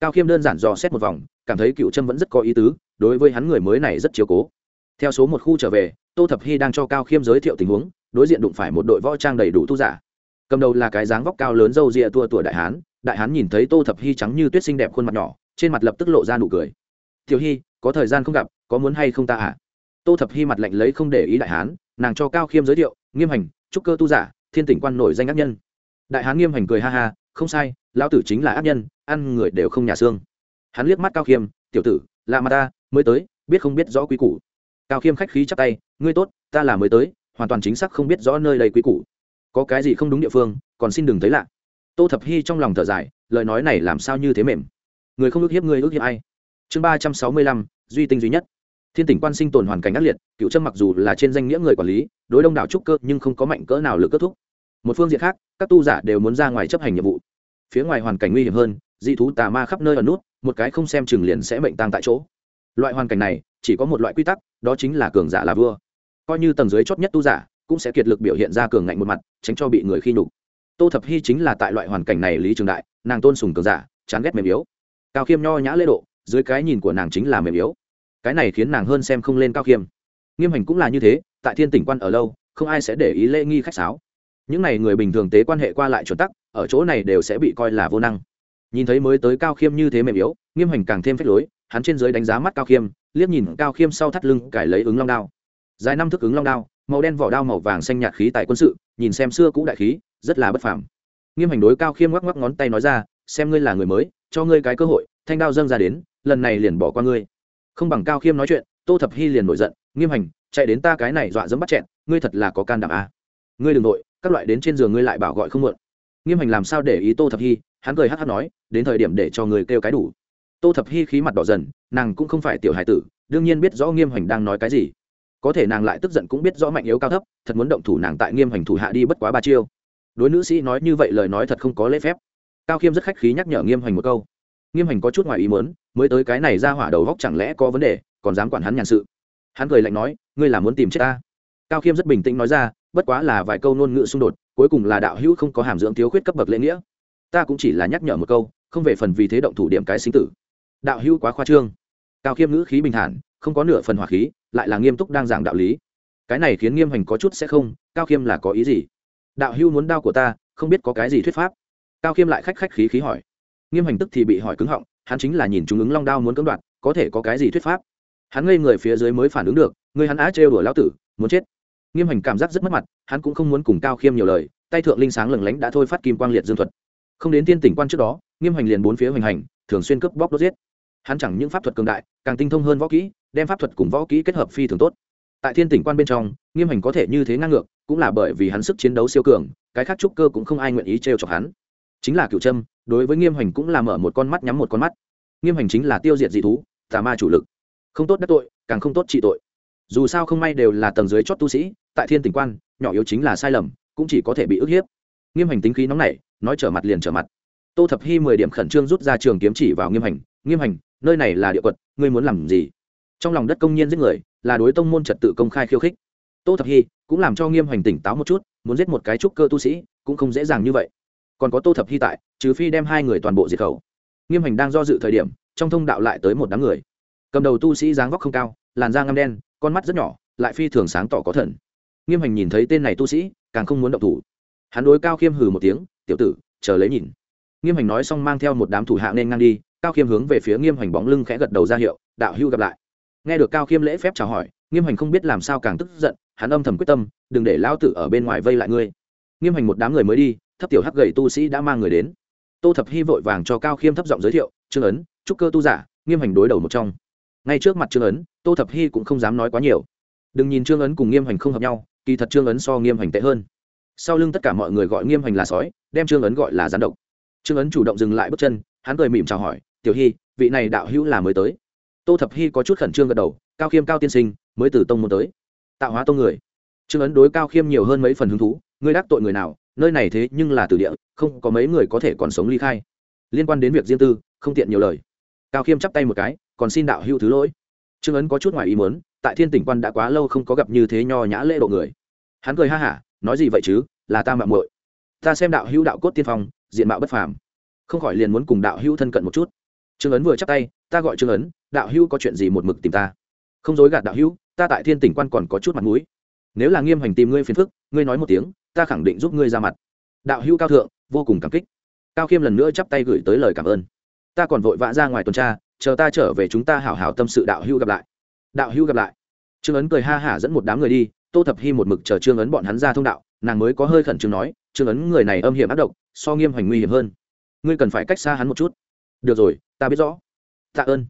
Cao khiêm đơn giản dò xét một vòng, cảm thấy cựu trâm vẫn rất có ý tứ, đối với hắn người mới này rất chiếu cố. Theo số một khu trở về, tô thập hy đang cho cao khiêm giới thiệu tình huống, đối diện đụng phải một đội võ trang đầy đủ tu giả. Cầm đầu là cái dáng vóc cao lớn râu rịa tua tua đại hán đại hán nhìn thấy tô thập hy trắng như tuyết xinh đẹp khuôn mặt nhỏ, trên mặt lập tức lộ ra nụ cười. Tiểu hy, có thời gian không gặp, có muốn hay không ta ạ? À? tô thập hy mặt lạnh lấy không để ý đại hán, nàng cho cao khiêm giới thiệu, nghiêm hành trúc cơ tu giả, thiên tỉnh quan nổi danh ác nhân. Đại hán nghiêm hành cười ha ha, không sai lão tử chính là ác nhân, ăn người đều không nhà xương. Hắn liếc mắt cao khiêm, tiểu tử là mà ta, mới tới, biết không biết rõ quý củ. Cao khiêm khách khí chắp tay, ngươi tốt, ta là mới tới, hoàn toàn chính xác không biết rõ nơi đây quý củ. Có cái gì không đúng địa phương, còn xin đừng thấy lạ. Tô thập hy trong lòng thở dài, lời nói này làm sao như thế mềm? Người không ước hiếp người ước hiếp ai? Chương ba trăm sáu mươi lăm, duy tinh duy nhất. Thiên tỉnh quan sinh tồn hoàn cảnh ác liệt, cựu trâm mặc dù là trên danh nghĩa người quản lý, đối đông đảo trúc cơ nhưng không có mạnh cỡ nào lực kết thúc. Một phương diện khác, các tu giả đều muốn ra ngoài chấp hành nhiệm vụ phía ngoài hoàn cảnh nguy hiểm hơn, dị thú tà ma khắp nơi ở nút, một cái không xem chừng liền sẽ mệnh tăng tại chỗ. Loại hoàn cảnh này, chỉ có một loại quy tắc, đó chính là cường giả là vua. Coi như tầng dưới chót nhất tu giả, cũng sẽ kiệt lực biểu hiện ra cường ngạnh một mặt, tránh cho bị người khi nhục. Tô thập hy chính là tại loại hoàn cảnh này lý trường đại, nàng tôn sùng cường giả, chán ghét mềm yếu. Cao khiêm nho nhã lễ độ, dưới cái nhìn của nàng chính là mềm yếu. Cái này khiến nàng hơn xem không lên cao khiêm. Nghiêm hành cũng là như thế, tại thiên tỉnh quan ở lâu, không ai sẽ để ý lễ nghi khách sáo. Những n à y người bình thường tế quan hệ qua lại chuẩn tắc ở chỗ này đều sẽ bị coi là vô năng. Nhìn thấy mới tới cao khiêm như thế mềm yếu, nghiêm hành càng thêm phách lối, hắn trên dưới đánh giá mắt cao khiêm, liếc nhìn cao khiêm sau thắt lưng cải lấy ứng long đao. Dài năm thức ứng long đao, màu đen vỏ đao màu vàng xanh nhạt khí tại quân sự, nhìn xem xưa cũ đại khí, rất là bất phàm. Nghiêm hành đối cao khiêm ngoắc ngoắc ngón tay nói ra, xem ngươi là người mới, cho ngươi cái cơ hội, thanh đao dâng ra đến, lần này liền bỏ qua ngươi. Không bằng cao khiêm nói chuyện, tô thập hy liền nổi giận, nghiêm hành chạy đến ta cái này dọa dẫm bắt chẹn, ngươi thật là có can đảm à. ngươi đ ừ n g nội các loại đến trên giường ngươi lại bảo gọi không mượn nghiêm hành làm sao để ý tô thập hy? Hắn cười hát hát nói, đến thời điểm để cho người kêu cái đủ. Tô thập hy khí mặt đỏ dần, nàng cũng không phải tiểu hải tử, đương nhiên biết rõ nghiêm hành đang nói cái gì. Có thể nàng lại tức giận cũng biết rõ mạnh yếu cao thấp, thật muốn động thủ nàng tại nghiêm hành thủ hạ đi bất quá ba chiêu. Đối nữ sĩ nói như vậy lời nói thật không có lễ phép. Cao khiêm rất khách khí nhắc nhở nghiêm hành một câu. Nghiêm hành có chút ngoài ý mớn mới tới cái này ra hỏa đầu góc chẳng lẽ có vấn đề, còn dám quản hắn nhàn sự. Hắn cười lạnh nói, ngươi là muốn tìm chết ta. Cao khiêm rất bình tĩnh nói ra bất quá là vài câu ngôn ngữ xung đột, cuối cùng là đạo hữu không có hàm dưỡng thiếu khuyết cấp bậc lễ nghĩa. Ta cũng chỉ là nhắc nhở một câu, không về phần vì thế động thủ điểm cái sinh tử. Đạo hữu quá khoa trương. Cao khiêm ngữ khí bình thản, không có nửa phần hỏa khí, lại là nghiêm túc đang giảng đạo lý. Cái này khiến nghiêm hành có chút sẽ không, cao khiêm là có ý gì? Đạo hữu muốn đao của ta, không biết có cái gì thuyết pháp. Cao khiêm lại khách khách khí khí hỏi. Nghiêm hành tức thì bị hỏi cứng họng, hắn chính là nhìn chúng ứng long đao muốn cưỡng đoạt, có thể có cái gì thuyết pháp? Hắn ngây người phía dưới mới phản ứng được, người hắn á trêu đuổi lão tử, muốn chết nghiêm hành cảm giác rất mất mặt, hắn cũng không muốn cùng cao khiêm nhiều lời, tay thượng linh sáng lừng lánh đã thôi phát kim quang liệt dương thuật. Không đến tiên tỉnh quan trước đó, nghiêm hành liền bốn phía hoành hành, thường xuyên cướp bóc đốt giết. Hắn chẳng những pháp thuật cường đại, càng tinh thông hơn võ kỹ, đem pháp thuật cùng võ kỹ kết hợp phi thường tốt. Tại thiên tỉnh quan bên trong, nghiêm hành có thể như thế ngang ngược, cũng là bởi vì hắn sức chiến đấu siêu cường, cái khác trúc cơ cũng không ai nguyện ý trêu chọc hắn. Chính là cựu trâm đối với nghiêm hành cũng là mở một con mắt nhắm một con mắt. Nghiêm hành chính là tiêu diệt dị thú, tà ma chủ lực. Không tốt đắc tội, càng không tốt trị tội dù sao không may đều là tầng dưới chót tu sĩ, tại thiên tình quan, nhỏ yếu chính là sai lầm, cũng chỉ có thể bị ức hiếp. Nghiêm hành tính khí nóng nảy, nói trở mặt liền trở mặt. Tô thập hy mười điểm khẩn trương rút ra trường kiếm chỉ vào nghiêm hành nghiêm hành, nơi này là địa quật, ngươi muốn làm gì? Trong lòng đất công nhiên giết người, là đối tông môn trật tự công khai khiêu khích. Tô thập hy cũng làm cho nghiêm hành tỉnh táo một chút, muốn giết một cái trúc cơ tu sĩ, cũng không dễ dàng như vậy. Còn có tô thập hy tại, trừ phi đem hai người toàn bộ diệt khẩu. Nghiêm hành đang do dự thời điểm, trong thông đạo lại tới một đám người. Cầm đầu tu sĩ dáng vóc không cao, làn da ngâm đen con mắt rất nhỏ, lại phi thường sáng tỏ có thần. Nghiêm hành nhìn thấy tên này tu sĩ, càng không muốn động thủ. Hắn đối cao khiêm hừ một tiếng, tiểu tử, chờ lấy nhìn. Nghiêm hành nói xong mang theo một đám thủ hạ nên ngang đi, cao khiêm hướng về phía nghiêm hành bóng lưng khẽ gật đầu ra hiệu, đạo hưu gặp lại. Nghe được cao khiêm lễ phép chào hỏi, nghiêm hành không biết làm sao càng tức giận, hắn âm thầm quyết tâm, đừng để lão tử ở bên ngoài vây lại ngươi. Nghiêm hành một đám người mới đi, thấp tiểu hắc gầy tu sĩ đã mang người đến. Tô thập hy vội vàng cho cao khiêm thấp giọng giới thiệu, trương ấn trúc cơ tu giả. Nghiêm hành đối đầu một trong ngay trước mặt trương ấn, tô thập hy cũng không dám nói quá nhiều. Đừng nhìn trương ấn cùng nghiêm hành không hợp nhau, kỳ thật trương ấn so nghiêm hành tệ hơn. Sau lưng tất cả mọi người gọi nghiêm hành là sói, đem trương ấn gọi là gián độc. Trương ấn chủ động dừng lại bước chân, hắn cười mỉm chào hỏi, tiểu hy, vị này đạo hữu là mới tới. Tô thập hy có chút khẩn trương gật đầu, cao khiêm, cao tiên sinh, mới từ tông môn tới. Tạo hóa tông người. Trương ấn đối cao khiêm nhiều hơn mấy phần hứng thú, ngươi đắc tội người nào, nơi này thế nhưng là từ địa, không có mấy người có thể còn sống ly khai. Liên quan đến việc riêng tư, không tiện nhiều lời. Cao khiêm chắp tay một cái còn xin đạo hữu thứ lỗi. Trương ấn có chút ngoài ý muốn, tại thiên tỉnh quan đã quá lâu không có gặp như thế nho nhã lễ độ người. Hắn cười ha hả, nói gì vậy chứ, là ta mạng muội. Ta xem đạo hữu đạo cốt tiên phong, diện mạo bất phàm. Không khỏi liền muốn cùng đạo hữu thân cận một chút. Trương ấn vừa chắp tay, ta gọi trương ấn, đạo hữu có chuyện gì một mực tìm ta. Không dối gạt đạo hữu, ta tại thiên tỉnh quan còn có chút mặt mũi. Nếu là nghiêm hành tìm ngươi phiền phức, ngươi nói một tiếng, ta khẳng định giúp ngươi ra mặt. Đạo hữu cao thượng, vô cùng cảm kích. Cao khiêm lần nữa chắp tay gửi tới lời cảm ơn. Ta còn vội vã ra ngoài tuần tra chờ ta trở về chúng ta hảo hảo tâm sự đạo hữu gặp lại. Đạo hữu gặp lại. Trương ấn cười ha hả dẫn một đám người đi, tô thập hy một mực chờ trương ấn bọn hắn ra thông đạo, nàng mới có hơi khẩn trương nói, trương ấn người này âm hiểm ác độc, so nghiêm hành nguy hiểm hơn. Ngươi cần phải cách xa hắn một chút. Được rồi, ta biết rõ. Tạ ơn.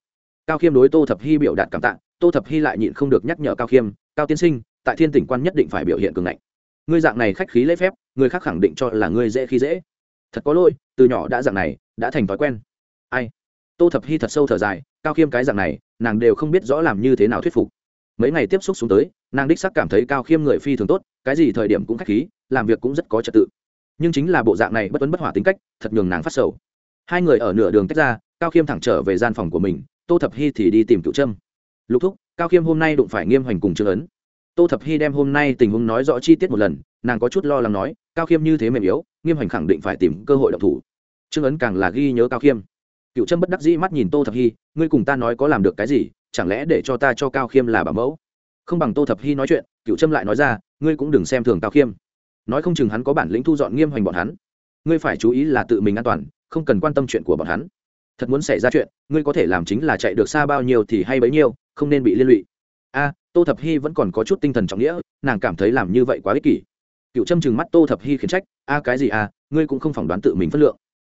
Cao khiêm đối tô thập hy biểu đạt cảm tạ, tô thập hy lại nhịn không được nhắc nhở cao khiêm, cao tiên sinh, tại thiên tỉnh quan nhất định phải biểu hiện cường ngạnh. Ngươi dạng này khách khí lễ phép, người khác khẳng định cho là ngươi dễ khi dễ. Thật có lỗi, từ nhỏ đã dạng này, đã thành thói quen. Ai? Tô thập hy thật sâu thở dài, cao khiêm cái dạng này, nàng đều không biết rõ làm như thế nào thuyết phục. Mấy ngày tiếp xúc xuống tới, nàng đích sắc cảm thấy cao khiêm người phi thường tốt, cái gì thời điểm cũng khách khí, làm việc cũng rất có trật tự. Nhưng chính là bộ dạng này bất tuấn bất hỏa tính cách, thật nhường nàng phát sầu. Hai người ở nửa đường tách ra, cao khiêm thẳng trở về gian phòng của mình, tô thập hy thì đi tìm cựu trâm. Lục thúc, cao khiêm hôm nay đụng phải nghiêm hoành cùng trương ấn. Tô thập hy đem hôm nay tình huống nói rõ chi tiết một lần, nàng có chút lo lắng nói, cao khiêm như thế mềm yếu, nghiêm hoành khẳng định phải tìm cơ hội độc thủ. Trương ấn càng là ghi nhớ cao khiêm cựu trâm bất đắc dĩ mắt nhìn tô thập hy ngươi cùng ta nói có làm được cái gì, chẳng lẽ để cho ta cho cao khiêm là bảo mẫu? Không bằng tô thập hy nói chuyện cựu trâm lại nói ra, ngươi cũng đừng xem thường cao khiêm. Nói không chừng hắn có bản lĩnh thu dọn nghiêm hoành bọn hắn. Ngươi phải chú ý là tự mình an toàn, không cần quan tâm chuyện của bọn hắn. Thật muốn xảy ra chuyện, ngươi có thể làm chính là chạy được xa bao nhiêu thì hay bấy nhiêu, không nên bị liên lụy. A, tô thập hy vẫn còn có chút tinh thần trọng nghĩa, nàng cảm thấy làm như vậy quá ích kỷ. Cựu Trâm chừng mắt tô thập hy khiển trách, a, cái gì a, ngươi cũng không phỏng đoán tự mình phất lượng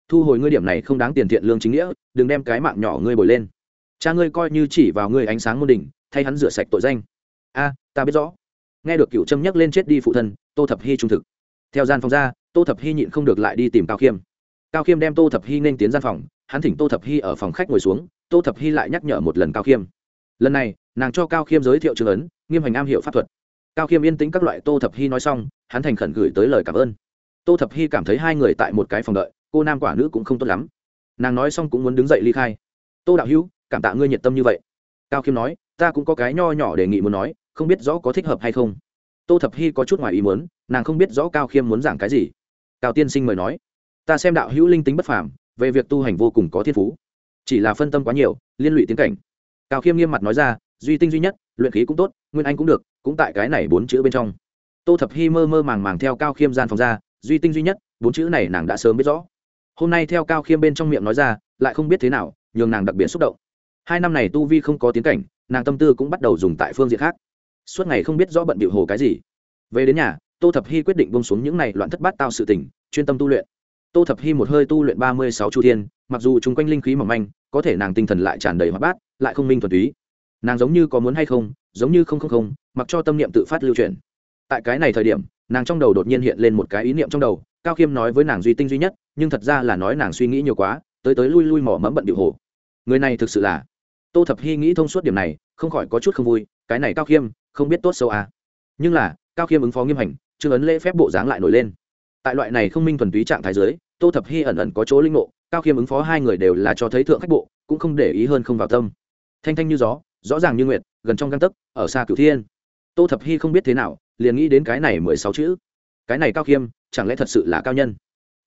thu hồi ngươi điểm này không đáng tiền thiện lương chính nghĩa, đừng đem cái mạng nhỏ ngươi bồi lên. Cha ngươi coi như chỉ vào ngươi ánh sáng môn đỉnh, thay hắn rửa sạch tội danh. A, ta biết rõ. Nghe được cựu trâm nhắc lên chết đi phụ thân, tô thập hy trung thực. Theo gian phòng ra, tô thập hy nhịn không được lại đi tìm cao khiêm. Cao khiêm đem tô thập hy nên tiến gian phòng, hắn thỉnh tô thập hy ở phòng khách ngồi xuống, tô thập hy lại nhắc nhở một lần cao khiêm. Lần này, nàng cho cao khiêm giới thiệu trường ấn, nghiêm hành am hiệu pháp thuật. Cao khiêm yên tĩnh các loại tô thập hy nói xong, hắn thành khẩn gửi tới lời cảm ơn. Tô thập hy cảm thấy hai người tại một cái phòng đợi cô nam quả nữ cũng không tốt lắm. Nàng nói xong cũng muốn đứng dậy ly khai. Tô đạo hữu, cảm tạ ngươi nhiệt tâm như vậy. Cao khiêm nói, ta cũng có cái nho nhỏ đề nghị muốn nói, không biết rõ có thích hợp hay không. Tô thập hy có chút ngoài ý muốn, nàng không biết rõ cao khiêm muốn giảng cái gì. Cao tiên sinh mời nói, ta xem đạo hữu linh tính bất phàm, về việc tu hành vô cùng có thiên phú. Chỉ là phân tâm quá nhiều, liên lụy tiến cảnh. Cao khiêm nghiêm mặt nói ra, duy tinh duy nhất, luyện khí cũng tốt, nguyên anh cũng được, cũng tại cái này bốn chữ bên trong. Tô thập hy mơ mơ màng màng theo cao khiêm gian phòng ra, duy tinh duy nhất, bốn chữ này nàng đã sớm biết rõ hôm nay theo cao khiêm bên trong miệng nói ra, lại không biết thế nào, nhường nàng đặc biệt xúc động. Hai năm này tu vi không có tiến cảnh, nàng tâm tư cũng bắt đầu dùng tại phương diện khác. Suốt ngày không biết rõ bận bịu hồ cái gì. Về đến nhà, tô thập hy quyết định bông xuống những này loạn thất bát tạo sự tình, chuyên tâm tu luyện. Tô thập hy một hơi tu luyện ba mươi sáu chu thiên, mặc dù chung quanh linh khí mỏng manh, có thể nàng tinh thần lại tràn đầy hoạt bát, lại không minh thuần túy. Nàng giống như có muốn hay không, giống như không không không, mặc cho tâm niệm tự phát lưu truyền tại cái này thời điểm, nàng trong đầu đột nhiên hiện lên một cái ý niệm trong đầu, cao khiêm nói với nàng duy tinh duy nhất nhưng thật ra là nói nàng suy nghĩ nhiều quá, tới tới lui lui mỏ mẫm bận điệu hồ. Người này thực sự là, tô thập hy nghĩ thông suốt điểm này, không khỏi có chút không vui, cái này cao khiêm, không biết tốt sâu à. nhưng là, cao khiêm ứng phó nghiêm hành chương ấn lễ phép bộ dáng lại nổi lên. Tại loại này không minh thuần túy trạng thái giới tô thập hy ẩn ẩn có chỗ linh ngộ, cao khiêm ứng phó hai người đều là cho thấy thượng khách bộ, cũng không để ý hơn không vào tâm. Thanh thanh như gió, rõ ràng như nguyệt, gần trong găng tấc, ở xa cửu thiên. Tô thập hy không biết thế nào, liền nghĩ đến cái này mười sáu chữ. Cái này cao khiêm, chẳng lẽ thật sự là cao nhân?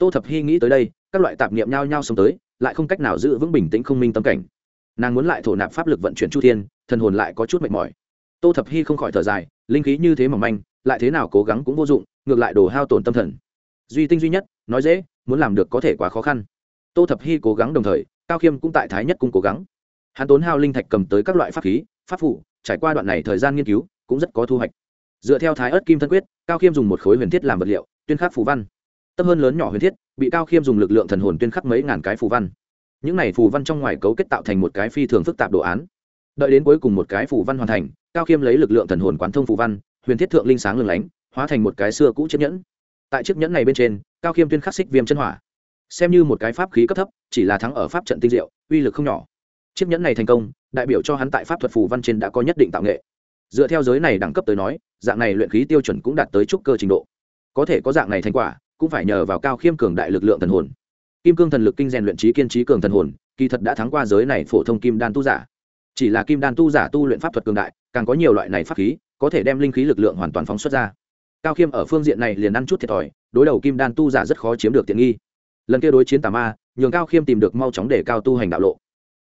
Tô thập hy nghĩ tới đây, các loại tạp niệm nhao nhao xông tới, lại không cách nào giữ vững bình tĩnh không minh tâm cảnh. Nàng muốn lại thổ nạp pháp lực vận chuyển chu thiên, thần hồn lại có chút mệt mỏi. Tô thập hy không khỏi thở dài, linh khí như thế mỏng manh, lại thế nào cố gắng cũng vô dụng, ngược lại đồ hao tổn tâm thần. Duy tinh duy nhất, nói dễ, muốn làm được có thể quá khó khăn. Tô thập hy cố gắng đồng thời, cao khiêm cũng tại thái nhất cũng cố gắng. Hắn tốn hao linh thạch cầm tới các loại pháp khí, pháp phủ, trải qua đoạn này thời gian nghiên cứu, cũng rất có thu hoạch. Dựa theo thái ớt kim thân quyết, cao khiêm dùng một khối huyền thiết làm vật liệu, tuyên khắc phù văn tâm hơn lớn nhỏ huyền thiết, bị cao khiêm dùng lực lượng thần hồn tuyên khắc mấy ngàn cái phù văn. Những này phù văn trong ngoài cấu kết tạo thành một cái phi thường phức tạp đồ án. Đợi đến cuối cùng một cái phù văn hoàn thành, cao khiêm lấy lực lượng thần hồn quán thông phù văn, huyền thiết thượng linh sáng lừng lánh, hóa thành một cái xưa cũ chiếc nhẫn. Tại chiếc nhẫn này bên trên, cao khiêm tuyên khắc xích viêm chân hỏa. Xem như một cái pháp khí cấp thấp, chỉ là thắng ở pháp trận tinh diệu, uy lực không nhỏ. Chiếc nhẫn này thành công, đại biểu cho hắn tại pháp thuật phù văn trên đã có nhất định tạo nghệ. Dựa theo giới này đẳng cấp tới nói, dạng này luyện khí tiêu chuẩn cũng đạt tới trúc cơ trình độ. Có thể có dạng này thành quả cũng phải nhờ vào cao khiêm cường đại lực lượng thần hồn. Kim cương thần lực kinh rèn luyện trí kiên trí cường thần hồn, kỳ thật đã thắng qua giới này phổ thông kim đan tu giả. Chỉ là kim đan tu giả tu luyện pháp thuật cường đại, càng có nhiều loại này pháp khí, có thể đem linh khí lực lượng hoàn toàn phóng xuất ra. Cao khiêm ở phương diện này liền ăn chút thiệt thòi, đối đầu kim đan tu giả rất khó chiếm được tiện nghi. Lần kia đối chiến tà ma, nhường cao khiêm tìm được mau chóng để cao tu hành đạo lộ.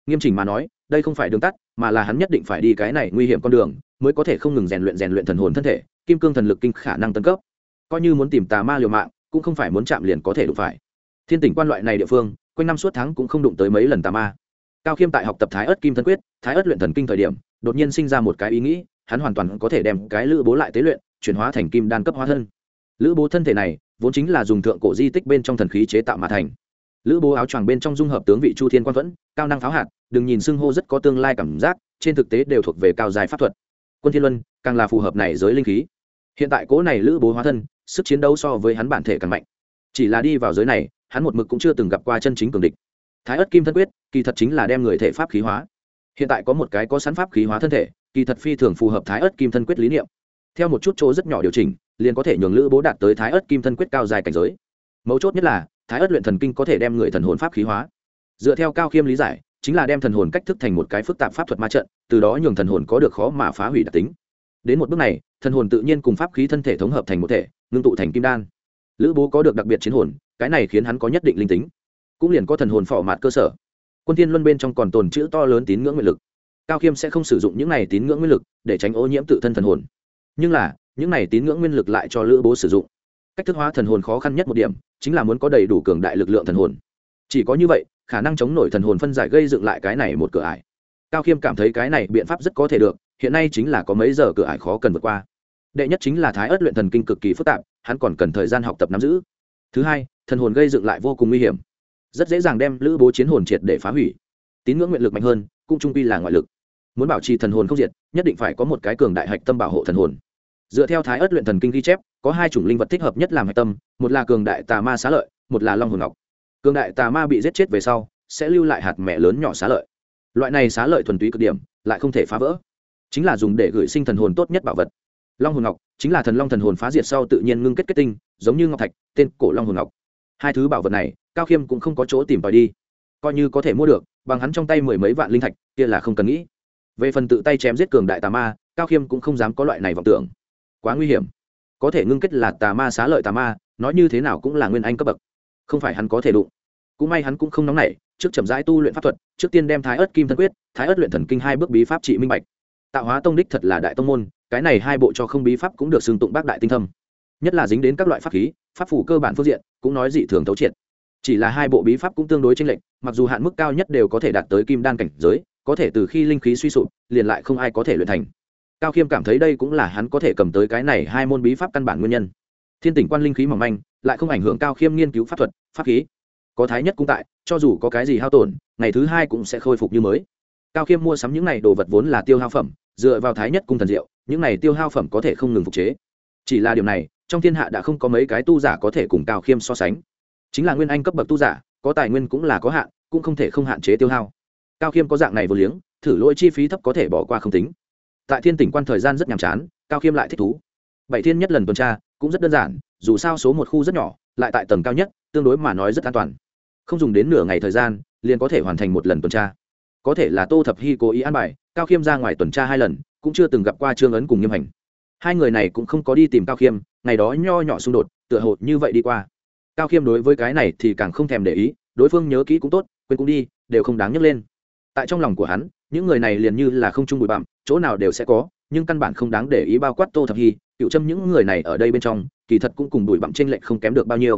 Nghiêm chỉnh mà nói, đây không phải đường tắt, mà là hắn nhất định phải đi cái này nguy hiểm con đường, mới có thể không ngừng rèn luyện rèn luyện thần hồn thân thể, kim cương thần lực kinh khả năng tân cấp. Coi như muốn tìm tà ma liều mạng cũng không phải muốn chạm liền có thể đụng phải. Thiên tỉnh quan loại này địa phương, quanh năm suốt tháng cũng không đụng tới mấy lần tà ma. Cao khiêm tại học tập thái ớt kim thân quyết, thái ớt luyện thần kinh thời điểm, đột nhiên sinh ra một cái ý nghĩ, hắn hoàn toàn có thể đem cái lữ bố lại tế luyện, chuyển hóa thành kim đan cấp hóa thân. Lữ bố thân thể này, vốn chính là dùng thượng cổ di tích bên trong thần khí chế tạo mà thành. Lữ bố áo choàng bên trong dung hợp tướng vị chu thiên quan vẫn cao năng pháo hạt, đừng nhìn xưng hô rất có tương lai cảm giác, trên thực tế đều thuộc về cao dài pháp thuật. Quân thiên luân, càng là phù hợp này giới linh khí. Hiện tại cố này lữ bố hóa thân sức chiến đấu so với hắn bản thể càng mạnh. Chỉ là đi vào giới này, hắn một mực cũng chưa từng gặp qua chân chính cường địch. Thái ớt kim thân quyết, kỳ thật chính là đem người thể pháp khí hóa. Hiện tại có một cái có sẵn pháp khí hóa thân thể, kỳ thật phi thường phù hợp thái ớt kim thân quyết lý niệm. Theo một chút chỗ rất nhỏ điều chỉnh, liền có thể nhường lữ bố đạt tới thái ớt kim thân quyết cao dài cảnh giới. Mấu chốt nhất là, thái ớt luyện thần kinh có thể đem người thần hồn pháp khí hóa. Dựa theo cao khiêm lý giải, chính là đem thần hồn cách thức thành một cái phức tạp pháp thuật ma trận, từ đó nhường thần hồn có được khó mà phá hủy đặc tính. Đến một bước này thần hồn tự nhiên cùng pháp khí thân thể thống hợp thành một thể, ngưng tụ thành kim đan. Lữ bố có được đặc biệt chiến hồn, cái này khiến hắn có nhất định linh tính. Cũng liền có thần hồn phỏ mạt cơ sở. Quân thiên luân bên trong còn tồn chữ to lớn tín ngưỡng nguyên lực. Cao khiêm sẽ không sử dụng những này tín ngưỡng nguyên lực để tránh ô nhiễm tự thân thần hồn. Nhưng là, những này tín ngưỡng nguyên lực lại cho lữ bố sử dụng. Cách thức hóa thần hồn khó khăn nhất một điểm, chính là muốn có đầy đủ cường đại lực lượng thần hồn. Chỉ có như vậy, khả năng chống nổi thần hồn phân giải gây dựng lại cái này một cửa ải. Cao khiêm cảm thấy cái này biện pháp rất có thể được, hiện nay chính là có mấy giờ cửa ải khó cần vượt qua đệ nhất chính là thái ớt luyện thần kinh cực kỳ phức tạp, hắn còn cần thời gian học tập nắm giữ. Thứ hai, thần hồn gây dựng lại vô cùng nguy hiểm. Rất dễ dàng đem lữ bố chiến hồn triệt để phá hủy. Tín ngưỡng nguyện lực mạnh hơn, cũng trung quy là ngoại lực. Muốn bảo trì thần hồn không diệt, nhất định phải có một cái cường đại hạch tâm bảo hộ thần hồn. Dựa theo thái ớt luyện thần kinh ghi chép, có hai chủng linh vật thích hợp nhất làm hạch tâm, một là cường đại tà ma xá lợi, một là long hồn ngọc. Cường đại tà ma bị giết chết về sau, sẽ lưu lại hạt mẹ lớn nhỏ xá lợi. Loại này xá lợi thuần túy cực điểm, lại không thể phá vỡ. Chính là dùng để gửi sinh thần hồn tốt nhất bảo vật long hồn ngọc, chính là thần long thần hồn phá diệt sau tự nhiên ngưng kết kết tinh, giống như ngọc thạch, tên cổ long hồn ngọc. Hai thứ bảo vật này, cao khiêm cũng không có chỗ tìm tòi đi. Coi như có thể mua được, bằng hắn trong tay mười mấy vạn linh thạch, kia là không cần nghĩ. Về phần tự tay chém giết cường đại tà ma, cao khiêm cũng không dám có loại này vọng tưởng. Quá nguy hiểm. Có thể ngưng kết là tà ma xá lợi tà ma, nói như thế nào cũng là nguyên anh cấp bậc. Không phải hắn có thể đụng. Cũng may hắn cũng không nóng nảy, trước chậm rãi tu luyện pháp thuật, trước tiên đem thái ớt kim thân quyết, thái ớt luyện thần kinh hai bước bí pháp trị minh bạch. Tạo hóa tông đích thật là đại tông môn cái này hai bộ cho không bí pháp cũng được xưng tụng bác đại tinh thâm. Nhất là dính đến các loại pháp khí, pháp phủ cơ bản phương diện, cũng nói dị thường thấu triệt. Chỉ là hai bộ bí pháp cũng tương đối chênh lệch, mặc dù hạn mức cao nhất đều có thể đạt tới kim đan cảnh giới, có thể từ khi linh khí suy sụp, liền lại không ai có thể luyện thành. Cao khiêm cảm thấy đây cũng là hắn có thể cầm tới cái này hai môn bí pháp căn bản nguyên nhân. Thiên tỉnh quan linh khí mỏng manh, lại không ảnh hưởng cao khiêm nghiên cứu pháp thuật, pháp khí. Có thái nhất cũng tại, cho dù có cái gì hao tổn, ngày thứ hai cũng sẽ khôi phục như mới. Cao khiêm mua sắm những này đồ vật vốn là tiêu hao phẩm, dựa vào thái nhất cung thần diệu những này tiêu hao phẩm có thể không ngừng phục chế. Chỉ là điều này, trong thiên hạ đã không có mấy cái tu giả có thể cùng cao khiêm so sánh. Chính là nguyên anh cấp bậc tu giả, có tài nguyên cũng là có hạn, cũng không thể không hạn chế tiêu hao. Cao khiêm có dạng này vừa liếng, thử lỗi chi phí thấp có thể bỏ qua không tính. Tại thiên tỉnh quan thời gian rất nhàm chán, cao khiêm lại thích thú. Bảy thiên nhất lần tuần tra, cũng rất đơn giản, dù sao số một khu rất nhỏ, lại tại tầng cao nhất, tương đối mà nói rất an toàn. Không dùng đến nửa ngày thời gian, liền có thể hoàn thành một lần tuần tra. Có thể là tô thập hy cố ý an bài, cao khiêm ra ngoài tuần tra hai lần cũng chưa từng gặp qua trương ấn cùng nghiêm hành. Hai người này cũng không có đi tìm cao khiêm, ngày đó nho nhỏ xung đột, tựa hồ như vậy đi qua. Cao khiêm đối với cái này thì càng không thèm để ý, đối phương nhớ kỹ cũng tốt, quên cũng đi, đều không đáng nhắc lên. Tại trong lòng của hắn, những người này liền như là không chung bụi bặm, chỗ nào đều sẽ có, nhưng căn bản không đáng để ý bao quát tô thập hy, cựu châm những người này ở đây bên trong, kỳ thật cũng cùng bụi bặm t r ê n lệch không kém được bao nhiêu.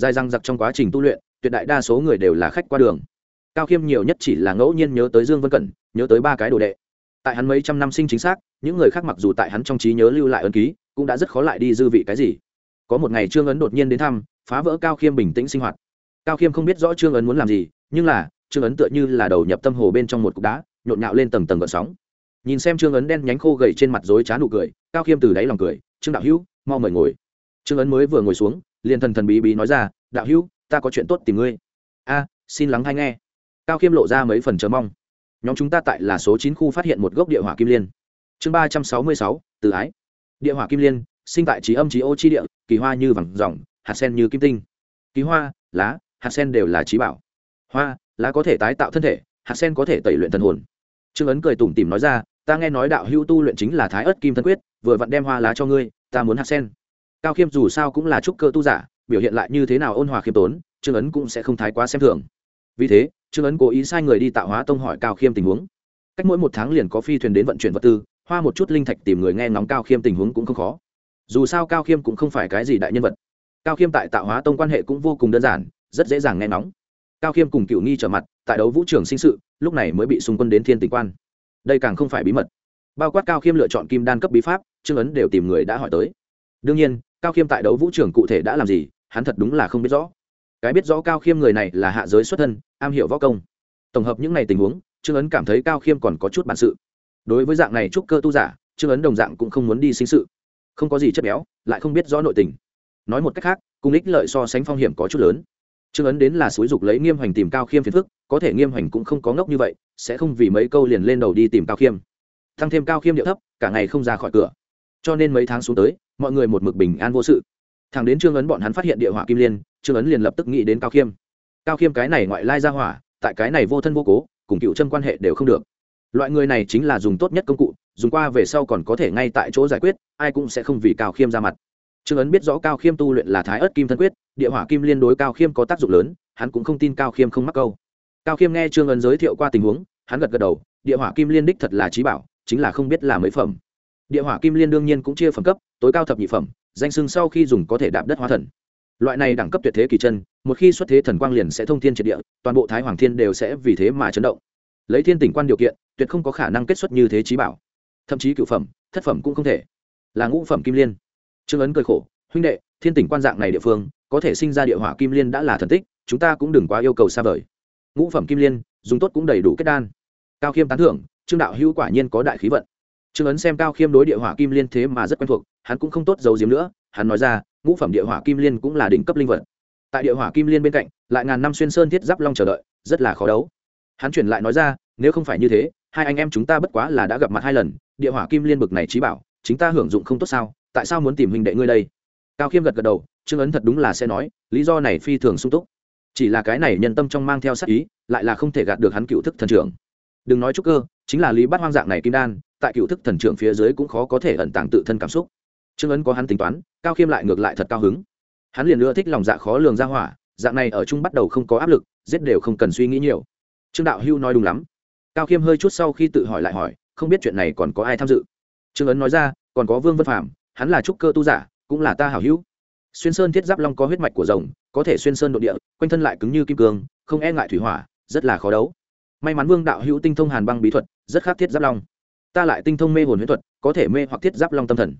Dài răng giặc trong quá trình tu luyện, tuyệt đại đa số người đều là khách qua đường. Cao khiêm nhiều nhất chỉ là ngẫu nhiên nhớ tới dương vân cẩn, nhớ tới ba cái đồ đệ tại hắn mấy trăm năm sinh chính xác, những người khác mặc dù tại hắn trong trí nhớ lưu lại ấn ký, cũng đã rất khó lại đi dư vị cái gì. Có một ngày trương ấn đột nhiên đến thăm, phá vỡ cao khiêm bình tĩnh sinh hoạt. Cao khiêm không biết rõ trương ấn muốn làm gì, nhưng là, trương ấn tựa như là đầu nhập tâm hồ bên trong một cục đá, nhộn nhạo lên tầng tầng gợn sóng. Nhìn xem trương ấn đen nhánh khô gầy trên mặt dối trá nụ cười, cao khiêm từ đáy lòng cười, trương đạo hữu, mau mời ngồi. Trương ấn mới vừa ngồi xuống, liền thần thần bí bí nói ra, đạo hữu, ta có chuyện tốt tìm ngươi. A, xin lắng hay nghe. Cao khiêm lộ ra mấy phần chờ mong nhóm chúng ta tại là số chín khu phát hiện một gốc địa hỏa kim liên. Chương ba trăm sáu mươi sáu, từ ái. Địa hỏa kim liên, sinh tại trí âm trí ô chi địa, kỳ hoa như vàng dòng hạt sen như kim tinh. Kỳ hoa, lá, hạt sen đều là trí bảo. Hoa, lá có thể tái tạo thân thể, hạt sen có thể tẩy luyện thần hồn. Trương ấn cười tủm tỉm nói ra, ta nghe nói đạo hữu tu luyện chính là thái ớt kim thân quyết, vừa vặn đem hoa lá cho ngươi, ta muốn hạt sen. Cao khiêm dù sao cũng là trúc cơ tu giả, biểu hiện lại như thế nào ôn hòa khiêm tốn, trương ấn cũng sẽ không thái quá xem thường. Vì thế trương ấn cố ý sai người đi tạo hóa tông hỏi cao khiêm tình huống. Cách mỗi một tháng liền có phi thuyền đến vận chuyển vật tư, hoa một chút linh thạch tìm người nghe ngóng cao khiêm tình huống cũng không khó. Dù sao cao khiêm cũng không phải cái gì đại nhân vật. Cao khiêm tại tạo hóa tông quan hệ cũng vô cùng đơn giản, rất dễ dàng nghe ngóng. Cao khiêm cùng cựu nghi trở mặt, tại đấu vũ trường sinh sự, lúc này mới bị xung quân đến thiên tình quan. Đây càng không phải bí mật. Bao quát cao khiêm lựa chọn kim đan cấp bí pháp, trương ấn đều tìm người đã hỏi tới. Đương nhiên, cao khiêm tại đấu vũ trường cụ thể đã làm gì, hắn thật đúng là không biết rõ cái biết rõ cao khiêm người này là hạ giới xuất thân, am hiểu võ công. Tổng hợp những n à y tình huống, trương ấn cảm thấy cao khiêm còn có chút bản sự. Đối với dạng này trúc cơ tu giả, trương ấn đồng dạng cũng không muốn đi sinh sự. Không có gì chất béo, lại không biết rõ nội tình. Nói một cách khác cung ích lợi so sánh phong hiểm có chút lớn. Trương ấn đến là xúi dục lấy nghiêm hoành tìm cao khiêm phiền phức, có thể nghiêm hoành cũng không có ngốc như vậy, sẽ không vì mấy câu liền lên đầu đi tìm cao khiêm. Tăng thêm cao khiêm địa thấp, cả ngày không ra khỏi cửa. Cho nên mấy tháng xuống tới, mọi người một mực bình an vô sự. Thằng đến trương ấn bọn hắn phát hiện địa hỏa kim liên trương ấn liền lập tức nghĩ đến cao khiêm cao khiêm cái này ngoại lai ra hỏa tại cái này vô thân vô cố cùng cựu chân quan hệ đều không được loại người này chính là dùng tốt nhất công cụ dùng qua về sau còn có thể ngay tại chỗ giải quyết ai cũng sẽ không vì cao khiêm ra mặt trương ấn biết rõ cao khiêm tu luyện là thái ớt kim thân quyết địa hỏa kim liên đối cao khiêm có tác dụng lớn hắn cũng không tin cao khiêm không mắc câu cao khiêm nghe trương ấn giới thiệu qua tình huống hắn gật gật đầu địa hỏa kim liên đích thật là trí bảo chính là không biết là mấy phẩm địa hỏa kim liên đương nhiên cũng chia phẩm cấp tối cao thập nhị phẩm danh sưng sau khi dùng có thể đạp đất hóa thần loại này đẳng cấp tuyệt thế kỳ chân, một khi xuất thế thần quang liền sẽ thông thiên triệt địa, toàn bộ thái hoàng thiên đều sẽ vì thế mà chấn động. Lấy thiên tỉnh quan điều kiện, tuyệt không có khả năng kết xuất như thế trí bảo. Thậm chí cựu phẩm, thất phẩm cũng không thể. Là ngũ phẩm kim liên. Trương ấn cười khổ, huynh đệ, thiên tỉnh quan dạng này địa phương, có thể sinh ra địa hỏa kim liên đã là thần tích, chúng ta cũng đừng quá yêu cầu xa vời. Ngũ phẩm kim liên, dùng tốt cũng đầy đủ kết đan. Cao khiêm tán thưởng, trương đạo hữu quả nhiên có đại khí vận. Trương ấn xem cao khiêm đối địa hỏa kim liên thế mà rất quen thuộc, hắn cũng không tốt giấu giếm nữa, hắn nói ra ngũ phẩm địa hỏa kim liên cũng là đỉnh cấp linh vật. Tại địa hỏa kim liên bên cạnh, lại ngàn năm xuyên sơn thiết giáp long chờ đợi, rất là khó đấu. Hắn chuyển lại nói ra, nếu không phải như thế, hai anh em chúng ta bất quá là đã gặp mặt hai lần, địa hỏa kim liên bực này trí bảo, chính ta hưởng dụng không tốt sao, tại sao muốn tìm hình đệ ngươi đây? Cao khiêm gật gật đầu, trương ấn thật đúng là sẽ nói, lý do này phi thường sung túc. Chỉ là cái này nhân tâm trong mang theo sắc ý, lại là không thể gạt được hắn cựu thức thần trưởng. Đừng nói chúc cơ, chính là lý bắt hoang dạng này kim đan, tại cựu thức thần trưởng phía dưới cũng khó có thể ẩn tàng tự thân cảm xúc. Trương ấn có hắn tính toán cao khiêm lại ngược lại thật cao hứng. Hắn liền ưa thích lòng dạ khó lường ra hỏa, dạng này ở chung bắt đầu không có áp lực, giết đều không cần suy nghĩ nhiều. Trương đạo hưu nói đúng lắm. Cao khiêm hơi chút sau khi tự hỏi lại hỏi, không biết chuyện này còn có ai tham dự? Trương ấn nói ra, còn có vương vân phạm hắn là trúc cơ tu giả, cũng là ta hảo hữu. Xuyên sơn thiết giáp long có huyết mạch của rồng, có thể xuyên sơn nội địa, quanh thân lại cứng như kim cương, không e ngại thủy hỏa, rất là khó đấu. May mắn vương đạo hữu tinh thông hàn băng bí thuật, rất khác thiết giáp long. Ta lại tinh thông mê hồn huyết thuật, có thể mê hoặc thiết giáp long tâm thần.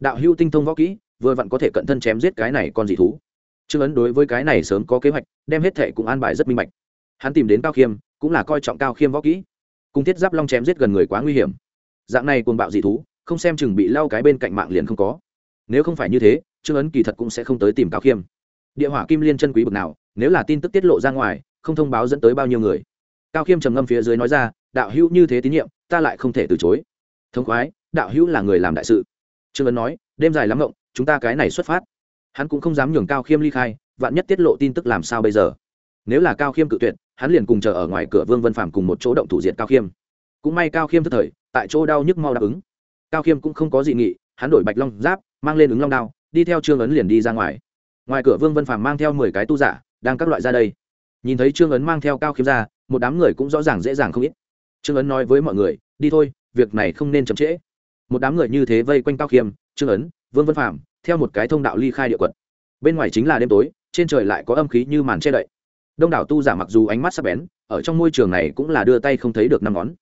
Đạo hữu tinh thông võ kỹ vừa vặn có thể cận thân chém giết cái này con dị thú. Trương ấn đối với cái này sớm có kế hoạch, đem hết thệ cũng an bài rất minh bạch. Hắn tìm đến cao khiêm, cũng là coi trọng cao khiêm võ kỹ. Cùng thiết giáp long chém giết gần người quá nguy hiểm. Dạng này cuồng bạo dị thú, không xem chừng bị lau cái bên cạnh mạng liền không có. Nếu không phải như thế, trương ấn kỳ thật cũng sẽ không tới tìm cao khiêm. Địa hỏa kim liên chân quý bực nào, nếu là tin tức tiết lộ ra ngoài, không thông báo dẫn tới bao nhiêu người. Cao khiêm trầm ngâm phía dưới nói ra, đạo hữu như thế tín nhiệm, ta lại không thể từ chối. Thông khoái, đạo hữu là người làm đại sự. Trương ấn nói, đêm dài lắm ngộng chúng ta cái này xuất phát. Hắn cũng không dám nhường cao khiêm ly khai, vạn nhất tiết lộ tin tức làm sao bây giờ? Nếu là cao khiêm cự tuyệt, hắn liền cùng chờ ở ngoài cửa vương vân phạm cùng một chỗ động thủ diện cao khiêm. Cũng may cao khiêm thức thời, tại chỗ đau nhức mau đáp ứng. Cao khiêm cũng không có dị nghị, hắn đổi bạch long giáp, mang lên ứng long đao, đi theo trương ấn liền đi ra ngoài. Ngoài cửa vương vân phạm mang theo mười cái tu giả, đang các loại ra đây. Nhìn thấy trương ấn mang theo cao khiêm ra, một đám người cũng rõ ràng dễ dàng không ít. Trương ấn nói với mọi người, đi thôi, việc này không nên chậm trễ. Một đám người như thế vây quanh cao khiêm, trương ấn, vương vân phạm theo một cái thông đạo ly khai địa quật. Bên ngoài chính là đêm tối, trên trời lại có âm khí như màn che đậy. Đông đảo tu giả mặc dù ánh mắt sắc bén, ở trong môi trường này cũng là đưa tay không thấy được năm ngón.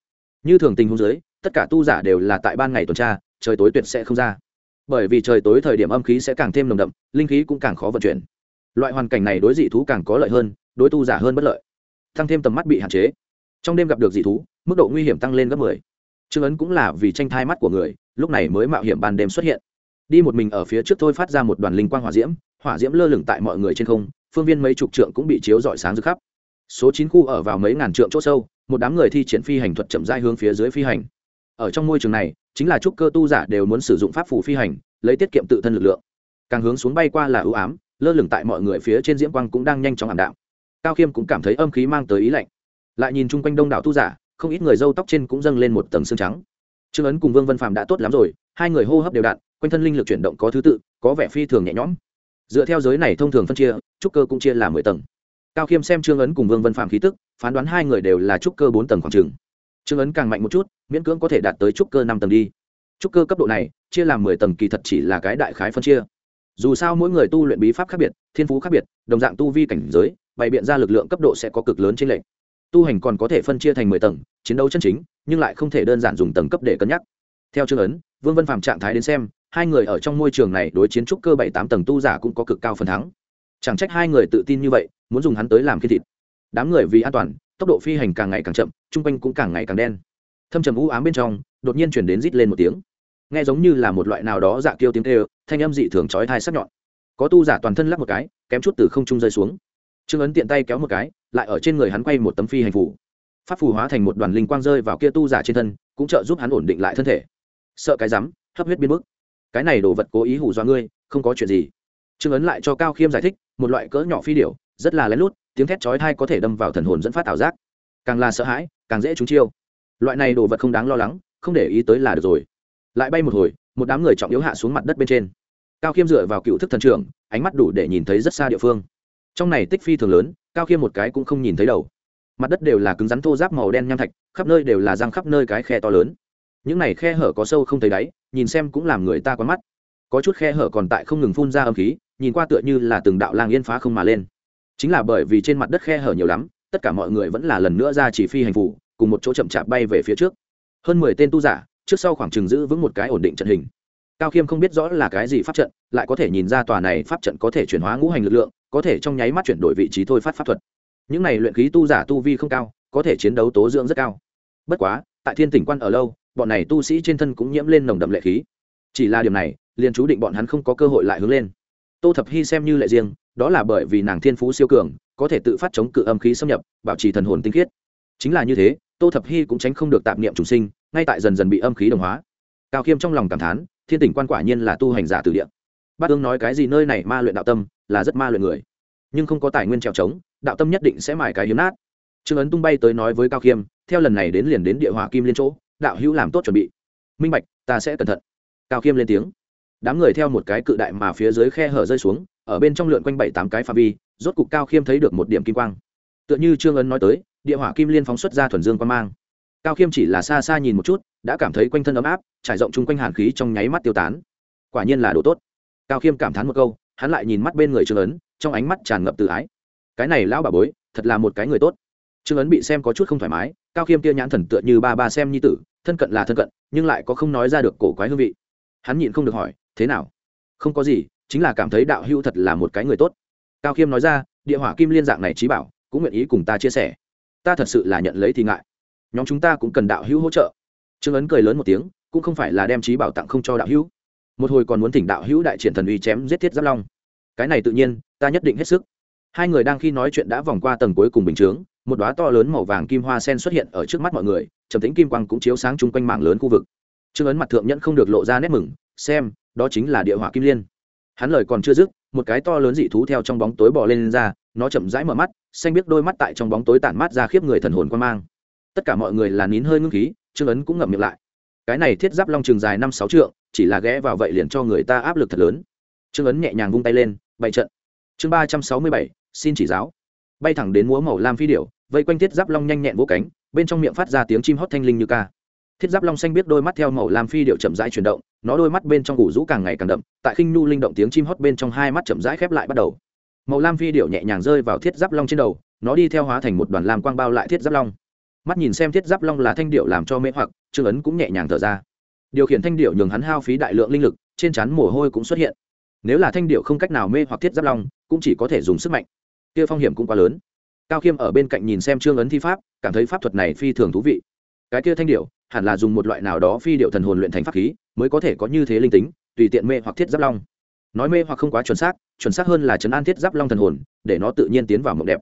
Như thường tình huống dưới, tất cả tu giả đều là tại ban ngày tuần tra, trời tối tuyệt sẽ không ra. Bởi vì trời tối thời điểm âm khí sẽ càng thêm nồng đậm, linh khí cũng càng khó vận chuyển. Loại hoàn cảnh này đối dị thú càng có lợi hơn, đối tu giả hơn bất lợi. Tăng thêm tầm mắt bị hạn chế. Trong đêm gặp được dị thú, mức độ nguy hiểm tăng lên gấp mười. Trương ấn cũng là vì tranh thai mắt của người, lúc này mới mạo hiểm ban đêm xuất hiện đi một mình ở phía trước thôi phát ra một đoàn linh quang hỏa diễm hỏa diễm lơ lửng tại mọi người trên không, phương viên mấy chục trượng cũng bị chiếu rọi sáng rực khắp. Số chín khu ở vào mấy ngàn trượng chỗ sâu, một đám người thi triển phi hành thuật chậm rãi hướng phía dưới phi hành. Ở trong môi trường này, chính là trúc cơ tu giả đều muốn sử dụng pháp phù phi hành, lấy tiết kiệm tự thân lực lượng. Càng hướng xuống bay qua là ưu ám, lơ lửng tại mọi người phía trên diễm quang cũng đang nhanh chóng ảm đạm. Cao khiêm cũng cảm thấy âm khí mang tới ý lạnh. Lại nhìn chung quanh đông đảo tu giả, không ít người râu tóc trên cũng dâng lên một tầng xương trắng. Trương ấn cùng vương Văn Phạm đã tốt lắm rồi hai người hô hấp đều đặn, quanh thân linh lực chuyển động có thứ tự, có vẻ phi thường nhẹ nhõm. Dựa theo giới này thông thường phân chia, trúc cơ cũng chia làm mười tầng. Cao khiêm xem trương ấn cùng vương vân phạm khí tức, phán đoán hai người đều là trúc cơ bốn tầng khoảng trường trương ấn càng mạnh một chút, miễn cưỡng có thể đạt tới trúc cơ năm tầng đi. Trúc cơ cấp độ này, chia làm mười tầng kỳ thật chỉ là cái đại khái phân chia. Dù sao mỗi người tu luyện bí pháp khác biệt, thiên phú khác biệt, đồng dạng tu vi cảnh giới, bày biện ra lực lượng cấp độ sẽ có cực lớn trên lệch. tu hành còn có thể phân chia thành mười tầng, chiến đấu chân chính, nhưng lại không thể đơn giản dùng tầng cấp để cân nhắc theo trương ấn, vương vân phạm trạng thái đến xem, hai người ở trong môi trường này đối chiến trúc cơ bảy tám tầng tu giả cũng có cực cao phần thắng. Chẳng trách hai người tự tin như vậy, muốn dùng hắn tới làm khi thịt. Đám người vì an toàn, tốc độ phi hành càng ngày càng chậm, chung quanh cũng càng ngày càng đen. Thâm trầm u ám bên trong, đột nhiên chuyển đến rít lên một tiếng. Nghe giống như là một loại nào đó dạ kêu tiếng kêu, thanh âm dị thường chói thai sắc nhọn. Có tu giả toàn thân lắc một cái, kém chút từ không trung rơi xuống. Trương ấn tiện tay kéo một cái, lại ở trên người hắn quay một tấm phi hành phủ pháp phù hóa thành một đoàn linh quang rơi vào kia tu giả trên thân, cũng trợ giúp hắn ổn định lại thân thể sợ cái rắm, hấp huyết biến mức. Cái này đồ vật cố ý hù dọa ngươi, không có chuyện gì. Trương ấn lại cho cao khiêm giải thích, một loại cỡ nhỏ phi điểu, rất là lén lút, tiếng thét chói thai có thể đâm vào thần hồn dẫn phát ảo giác. Càng là sợ hãi, càng dễ trúng chiêu. Loại này đồ vật không đáng lo lắng, không để ý tới là được rồi. Lại bay một hồi, một đám người trọng yếu hạ xuống mặt đất bên trên. Cao khiêm dựa vào cựu thức thần trưởng, ánh mắt đủ để nhìn thấy rất xa địa phương. Trong này tích phi thường lớn, cao khiêm một cái cũng không nhìn thấy đầu. Mặt đất đều là cứng rắn thô giáp màu đen nham thạch, khắp nơi đều là răng khắp nơi cái khe to lớn những này khe hở có sâu không thấy đáy, nhìn xem cũng làm người ta quá mắt. Có chút khe hở còn tại không ngừng phun ra âm khí, nhìn qua tựa như là từng đạo lang yên phá không mà lên. Chính là bởi vì trên mặt đất khe hở nhiều lắm, tất cả mọi người vẫn là lần nữa ra chỉ phi hành phủ, cùng một chỗ chậm chạp bay về phía trước. Hơn mười tên tu giả, trước sau khoảng chừng giữ vững một cái ổn định trận hình. Cao khiêm không biết rõ là cái gì pháp trận, lại có thể nhìn ra tòa này pháp trận có thể chuyển hóa ngũ hành lực lượng, có thể trong nháy mắt chuyển đổi vị trí thôi phát pháp thuật. Những này luyện khí tu giả tu vi không cao, có thể chiến đấu tố dưỡng rất cao. Bất quá, tại thiên tỉnh quan ở lâu bọn này tu sĩ trên thân cũng nhiễm lên nồng đậm lệ khí. Chỉ là điều này, liền chú định bọn hắn không có cơ hội lại hướng lên. Tô thập hy xem như lệ riêng, đó là bởi vì nàng thiên phú siêu cường, có thể tự phát chống cự âm khí xâm nhập, bảo trì thần hồn tinh khiết. Chính là như thế, tô thập hy cũng tránh không được tạp niệm trùng sinh, ngay tại dần dần bị âm khí đồng hóa. Cao khiêm trong lòng cảm thán, thiên tỉnh quan quả nhiên là tu hành giả từ địa. Bát ương nói cái gì nơi này ma luyện đạo tâm, là rất ma luyện người. Nhưng không có tài nguyên trèo trống, đạo tâm nhất định sẽ mài cái hiếm nát. Trương ấn tung bay tới nói với cao khiêm, theo lần này đến liền đến địa hỏa kim liên chỗ đạo hữu làm tốt chuẩn bị. Minh bạch, ta sẽ cẩn thận. Cao khiêm lên tiếng. Đám người theo một cái cự đại mà phía dưới khe hở rơi xuống, ở bên trong lượn quanh bảy tám cái pha vi, rốt cục cao khiêm thấy được một điểm kim quang. Tựa như trương ấn nói tới, địa hỏa kim liên phóng xuất ra thuần dương quan mang. Cao khiêm chỉ là xa xa nhìn một chút, đã cảm thấy quanh thân ấm áp, trải rộng chung quanh hàn khí trong nháy mắt tiêu tán. Quả nhiên là đồ tốt. Cao khiêm cảm thán một câu, hắn lại nhìn mắt bên người trương ấn, trong ánh mắt tràn ngập tự ái. Cái này lão bà bối, thật là một cái người tốt trương ấn bị xem có chút không thoải mái, cao khiêm kia nhãn thần tựa như ba ba xem nhi tử, thân cận là thân cận, nhưng lại có không nói ra được cổ quái hương vị. Hắn nhịn không được hỏi, thế nào? Không có gì, chính là cảm thấy đạo hữu thật là một cái người tốt. Cao khiêm nói ra, địa hỏa kim liên dạng này trí bảo, cũng nguyện ý cùng ta chia sẻ. Ta thật sự là nhận lấy thì ngại. Nhóm chúng ta cũng cần đạo hữu hỗ trợ. Trương ấn cười lớn một tiếng, cũng không phải là đem trí bảo tặng không cho đạo hữu. Một hồi còn muốn thỉnh đạo hữu đại triển thần uy chém giết thiết giáp long. Cái này tự nhiên, ta nhất định hết sức. Hai người đang khi nói chuyện đã vòng qua tầng cuối cùng bình chướng một đóa to lớn màu vàng kim hoa sen xuất hiện ở trước mắt mọi người trầm tính kim quang cũng chiếu sáng chung quanh mảng lớn khu vực. Trương ấn mặt thượng nhẫn không được lộ ra nét mừng xem đó chính là địa hỏa kim liên. Hắn lời còn chưa dứt một cái to lớn dị thú theo trong bóng tối bò lên, lên ra nó chậm rãi mở mắt xanh biết đôi mắt tại trong bóng tối tản mát ra khiếp người thần hồn quan mang. Tất cả mọi người là nín hơi ngưng khí trương ấn cũng ngậm miệng lại. Cái này thiết giáp long trường dài năm sáu trượng chỉ là ghé vào vậy liền cho người ta áp lực thật lớn. Trương ấn nhẹ nhàng vung tay lên bày trận. Chương ba trăm sáu mươi bảy xin chỉ giáo bay thẳng đến múa màu lam phi điểu, vây quanh thiết giáp long nhanh nhẹn vỗ cánh, bên trong miệng phát ra tiếng chim hót thanh linh như ca. Thiết giáp long xanh biết đôi mắt theo màu lam phi điệu chậm rãi chuyển động, nó đôi mắt bên trong củ rũ càng ngày càng đậm, tại khinh nu linh động tiếng chim hót bên trong hai mắt chậm rãi khép lại bắt đầu. Màu lam phi điệu nhẹ nhàng rơi vào thiết giáp long trên đầu, nó đi theo hóa thành một đoàn lam quang bao lại thiết giáp long. Mắt nhìn xem thiết giáp long là thanh điệu làm cho mê hoặc, trương ấn cũng nhẹ nhàng thở ra. Điều khiển thanh điệu nhường hắn hao phí đại lượng linh lực, trên chắn mồ hôi cũng xuất hiện. Nếu là thanh điệu không cách nào mê hoặc thiết giáp long, cũng chỉ có thể dùng sức mạnh kia phong hiểm cũng quá lớn. Cao khiêm ở bên cạnh nhìn xem trương ấn thi pháp, cảm thấy pháp thuật này phi thường thú vị. Cái kia thanh điệu hẳn là dùng một loại nào đó phi điệu thần hồn luyện thành pháp khí, mới có thể có như thế linh tính, tùy tiện mê hoặc thiết giáp long. Nói mê hoặc không quá chuẩn xác chuẩn xác hơn là chấn an thiết giáp long thần hồn, để nó tự nhiên tiến vào mộng đẹp.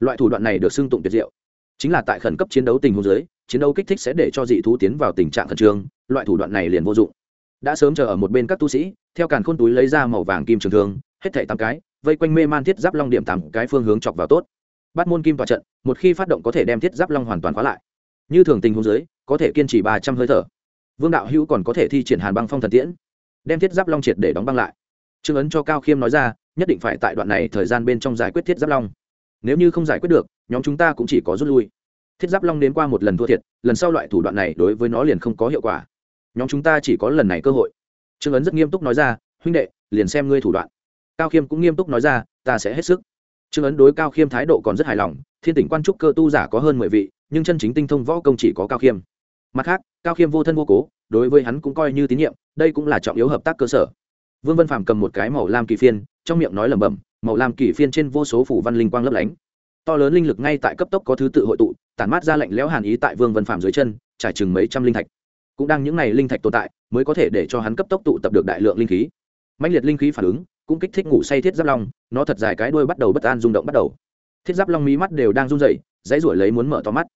Loại thủ đoạn này được xưng tụng tuyệt diệu. Chính là tại khẩn cấp chiến đấu tình huống dưới, chiến đấu kích thích sẽ để cho dị thú tiến vào tình trạng khẩn trương, loại thủ đoạn này liền vô dụng. Đã sớm chờ ở một bên các tu sĩ, theo càn khôn túi lấy ra màu vàng kim trường thương, hết thảy tám cái vây quanh mê man thiết giáp long điểm tám cái phương hướng chọc vào tốt. Bắt môn kim tòa trận, một khi phát động có thể đem thiết giáp long hoàn toàn khóa lại. Như thường tình huống dưới, có thể kiên trì ba trăm hơi thở. Vương đạo hữu còn có thể thi triển hàn băng phong thần tiễn, đem thiết giáp long triệt để đóng băng lại. Trương ấn cho cao khiêm nói ra, nhất định phải tại đoạn này thời gian bên trong giải quyết thiết giáp long. Nếu như không giải quyết được, nhóm chúng ta cũng chỉ có rút lui. Thiết giáp long đến qua một lần thua thiệt, lần sau loại thủ đoạn này đối với nó liền không có hiệu quả. Nhóm chúng ta chỉ có lần này cơ hội. Trương ấn rất nghiêm túc nói ra, huynh đệ, liền xem ngươi thủ đoạn cao khiêm cũng nghiêm túc nói ra, ta sẽ hết sức. Trương ấn đối cao khiêm thái độ còn rất hài lòng, thiên tỉnh quan trúc cơ tu giả có hơn mười vị, nhưng chân chính tinh thông võ công chỉ có cao khiêm. Mặt khác, cao khiêm vô thân vô cố, đối với hắn cũng coi như tín nhiệm, đây cũng là trọng yếu hợp tác cơ sở. Vương Văn phạm cầm một cái màu lam kỳ phiên, trong miệng nói lẩm bẩm, màu lam kỳ phiên trên vô số phủ văn linh quang lấp lánh. To lớn linh lực ngay tại cấp tốc có thứ tự hội tụ, tản mát ra lạnh lẽo hàn ý tại vương Văn phạm dưới chân, trải chừng mấy trăm linh thạch. Cũng đang những ngày linh thạch tồn tại, mới có thể để cho hắn cấp tốc tụ tập được đại lượng linh khí. Mạnh liệt linh khí phản ứng cũng kích thích ngủ say thiết giáp long, nó thật dài cái đuôi bắt đầu bất an rung động bắt đầu. Thiết giáp long mí mắt đều đang run dậy dãy ruổi lấy muốn mở to mắt.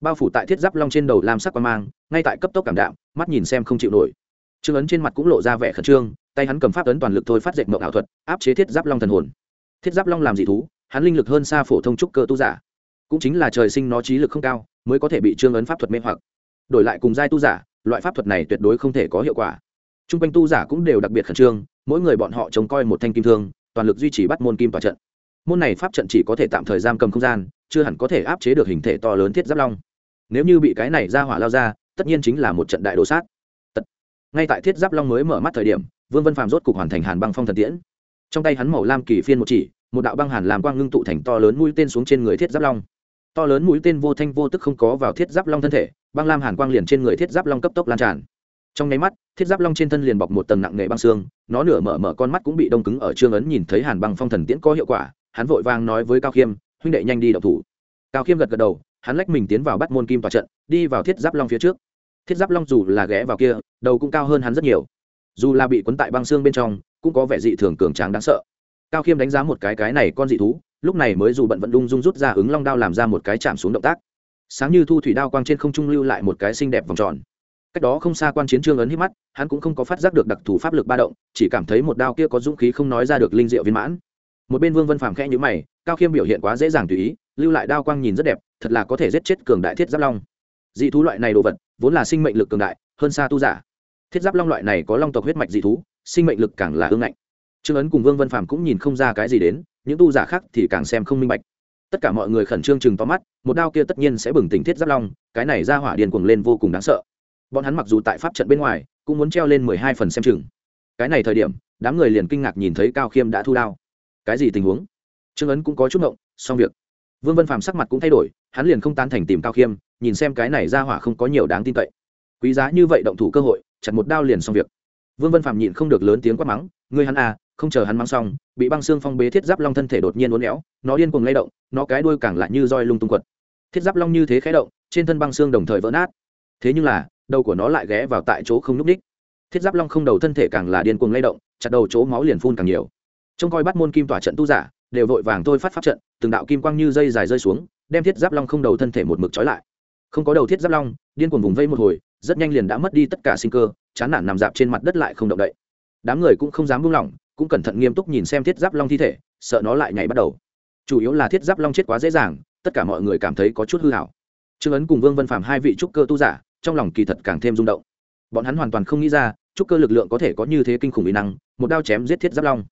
Bao phủ tại thiết giáp long trên đầu làm sắc qua mang, ngay tại cấp tốc cảm đạm, mắt nhìn xem không chịu nổi. Trương ấn trên mặt cũng lộ ra vẻ khẩn trương, tay hắn cầm pháp ấn toàn lực thôi phát dệt mộng ảo thuật, áp chế thiết giáp long thần hồn. Thiết giáp long làm dị thú, hắn linh lực hơn xa phổ thông trúc cơ tu giả. Cũng chính là trời sinh nó trí lực không cao, mới có thể bị trương ấn pháp thuật mê hoặc. Đổi lại cùng giai tu giả, loại pháp thuật này tuyệt đối không thể có hiệu quả. T r u n g quanh tu giả cũng đều đặc biệt khẩn trương mỗi người bọn họ trông coi một thanh kim thương, toàn lực duy trì bắt môn kim tòa trận. Môn này pháp trận chỉ có thể tạm thời giam cầm không gian, chưa hẳn có thể áp chế được hình thể to lớn thiết giáp long. Nếu như bị cái này ra hỏa lao ra, tất nhiên chính là một trận đại đồ sát. Tật. ngay tại thiết giáp long mới mở mắt thời điểm, vương vân phàm rốt cục hoàn thành hàn băng phong thần tiễn. Trong tay hắn màu lam kỳ phiên một chỉ, một đạo băng hàn làm quang ngưng tụ thành to lớn mũi tên xuống trên người thiết giáp long. To lớn mũi tên vô thanh vô tức không có vào thiết giáp long thân thể, băng lam hàn quang liền trên người thiết giáp long cấp tốc lan tràn trong nháy mắt, thiết giáp long trên thân liền bọc một tầng nặng nề băng xương, nó nửa mở mở con mắt cũng bị đông cứng ở trương ấn nhìn thấy hàn băng phong thần tiễn có hiệu quả, hắn vội vàng nói với cao khiêm, huynh đệ nhanh đi đậu thủ. Cao khiêm gật gật đầu, hắn lách mình tiến vào bắt môn kim tòa trận, đi vào thiết giáp long phía trước. Thiết giáp long dù là ghé vào kia, đầu cũng cao hơn hắn rất nhiều. Dù là bị quấn tại băng xương bên trong, cũng có vẻ dị thường cường tráng đáng sợ. Cao khiêm đánh giá một cái cái này con dị thú, lúc này mới dù bận vận đung dung rút ra ứng long đao làm ra một cái chạm xuống động tác. Sáng như thu thủy đao quang trên không trung lưu lại một cái xinh đẹp vòng tròn cách đó không xa quan chiến trương ấn hít mắt, hắn cũng không có phát giác được đặc thù pháp lực ba động, chỉ cảm thấy một đao kia có dũng khí không nói ra được linh diệu viên mãn. Một bên vương vân phàm khẽ nhữ mày, cao khiêm biểu hiện quá dễ dàng tùy ý, lưu lại đao quang nhìn rất đẹp, thật là có thể giết chết cường đại thiết giáp long. Dị thú loại này đồ vật, vốn là sinh mệnh lực cường đại, hơn xa tu giả. Thiết giáp long loại này có long tộc huyết mạch dị thú, sinh mệnh lực càng là ương ngạnh. Trương ấn cùng vương vân phàm cũng nhìn không ra cái gì đến, những tu giả khác thì càng xem không minh bạch. Tất cả mọi người khẩn trương chừng to mắt, một đao kia tất nhiên sẽ bừng tỉnh thiết giáp long, cái này ra hỏa điền cuồng lên vô cùng đáng sợ bọn hắn mặc dù tại pháp trận bên ngoài, cũng muốn treo lên mười hai phần xem chừng. Cái này thời điểm, đám người liền kinh ngạc nhìn thấy cao khiêm đã thu đao. Cái gì tình huống? Trương ấn cũng có chút ngộng, xong việc. Vương vân phàm sắc mặt cũng thay đổi, hắn liền không tan thành tìm cao khiêm, nhìn xem cái này ra hỏa không có nhiều đáng tin cậy. Quý giá như vậy động thủ cơ hội, chặt một đao liền xong việc. Vương vân phàm nhịn không được lớn tiếng quát mắng, ngươi hắn à không chờ hắn mắng xong, bị băng xương phong bế thiết giáp long thân thể đột nhiên uốn éo, nó điên cuồng lay động, nó cái đuôi càng lại như roi lung tung quật. Thiết giáp long như thế khé động, trên thân băng xương đồng thời vỡ nát. Thế nhưng là đầu của nó lại ghé vào tại chỗ không n ú c ních thiết giáp long không đầu thân thể càng là điên cuồng lay động, chặt đầu chỗ máu liền phun càng nhiều. Trông coi bắt môn kim tỏa trận tu giả, đều vội vàng thôi phát pháp trận, từng đạo kim quang như dây dài rơi xuống, đem thiết giáp long không đầu thân thể một mực trói lại. Không có đầu thiết giáp long, điên cuồng vùng vây một hồi, rất nhanh liền đã mất đi tất cả sinh cơ, chán nản nằm dạp trên mặt đất lại không động đậy. Đám người cũng không dám buông lỏng, cũng cẩn thận nghiêm túc nhìn xem thiết giáp long thi thể, sợ nó lại nhảy bắt đầu. Chủ yếu là thiết giáp long chết quá dễ dàng, tất cả mọi người cảm thấy có chút hư hảo. Trương ấn cùng vương vân phạm hai vị trúc cơ tu giả trong lòng kỳ thật càng thêm rung động. Bọn hắn hoàn toàn không nghĩ ra trúc cơ lực lượng có thể có như thế kinh khủng mỹ năng, một đao chém giết thiết giáp long.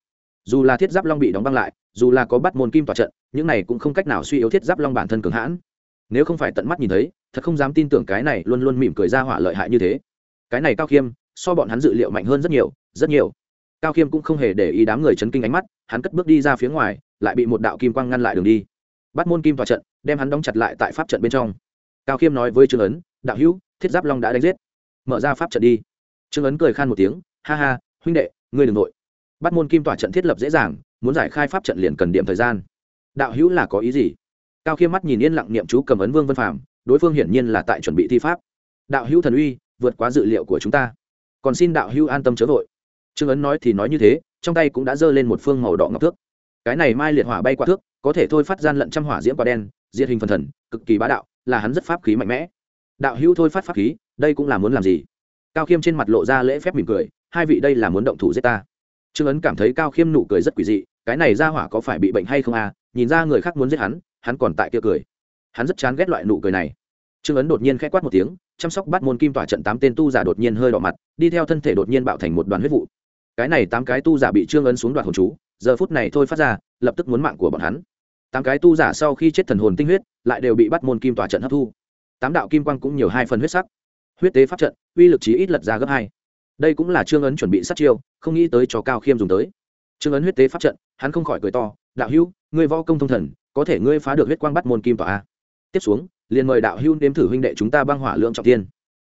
Dù là thiết giáp long bị đóng băng lại, dù là có bắt môn kim tỏa trận, những này cũng không cách nào suy yếu thiết giáp long bản thân cường hãn. Nếu không phải tận mắt nhìn thấy, thật không dám tin tưởng cái này luôn luôn mỉm cười ra hỏa lợi hại như thế. Cái này cao khiêm, so bọn hắn dự liệu mạnh hơn rất nhiều rất nhiều. Cao khiêm cũng không hề để ý đám người chấn kinh ánh mắt, hắn cất bước đi ra phía ngoài, lại bị một đạo kim quang ngăn lại đường đi. Bắt môn kim tỏa trận, đem hắn đóng chặt lại tại pháp trận bên trong. Cao khiêm nói với trương ấn, đạo hữu thiết giáp long đã đánh giết. Mở ra pháp trận đi. Trương ấn cười khan một tiếng, ha ha, huynh đệ, ngươi đ ừ n g nội. Bắt môn kim tỏa trận thiết lập dễ dàng, muốn giải khai pháp trận liền cần điểm thời gian. Đạo hữu là có ý gì? Cao khiêm mắt nhìn yên lặng niệm chú cầm ấn vương vân phạm đối phương hiển nhiên là tại chuẩn bị thi pháp. Đạo hữu thần uy, vượt quá dự liệu của chúng ta. Còn xin đạo hữu an tâm chớ vội. Trương ấn nói thì nói như thế, trong tay cũng đã giơ lên một phương màu đỏ ngọc thước. Cái này mai liệt hỏa bay qua thước, có thể thôi phát gian lận trăm hỏa diễm quả đen, diệt hình phần thần, cực kỳ bá đạo, là hắn rất pháp khí mạnh mẽ đạo hữu thôi phát pháp khí, đây cũng là muốn làm gì? Cao khiêm trên mặt lộ ra lễ phép mỉm cười, hai vị đây là muốn động thủ giết ta. Trương ấn cảm thấy cao khiêm nụ cười rất quỷ dị, cái này ra hỏa có phải bị bệnh hay không à? Nhìn ra người khác muốn giết hắn hắn còn tại kia cười. Hắn rất chán ghét loại nụ cười này. Trương ấn đột nhiên k h ẽ quát một tiếng, chăm sóc bắt môn kim tỏa trận tám tên tu giả đột nhiên hơi đỏ mặt, đi theo thân thể đột nhiên bạo thành một đoàn huyết vụ. Cái này tám cái tu giả bị trương ấn xuống đoạt hồn chú, giờ phút này thôi phát ra, lập tức muốn mạng của bọn hắn. Tám cái tu giả sau khi chết thần hồn tinh huyết, lại đều bị bắt môn kim tỏa trận hấp thu tám đạo kim quang cũng nhiều hai phần huyết sắc. Huyết tế pháp trận, uy lực chí ít lật ra gấp hai. Đây cũng là trương ấn chuẩn bị sát chiêu, không nghĩ tới cho cao khiêm dùng tới. Trương ấn huyết tế pháp trận, hắn không khỏi cười to, đạo hữu, ngươi võ công thông thần, có thể ngươi phá được huyết quang bắt môn kim tỏa a. Tiếp xuống, liền mời đạo hữu nếm thử huynh đệ chúng ta băng hỏa lượng trọng tiên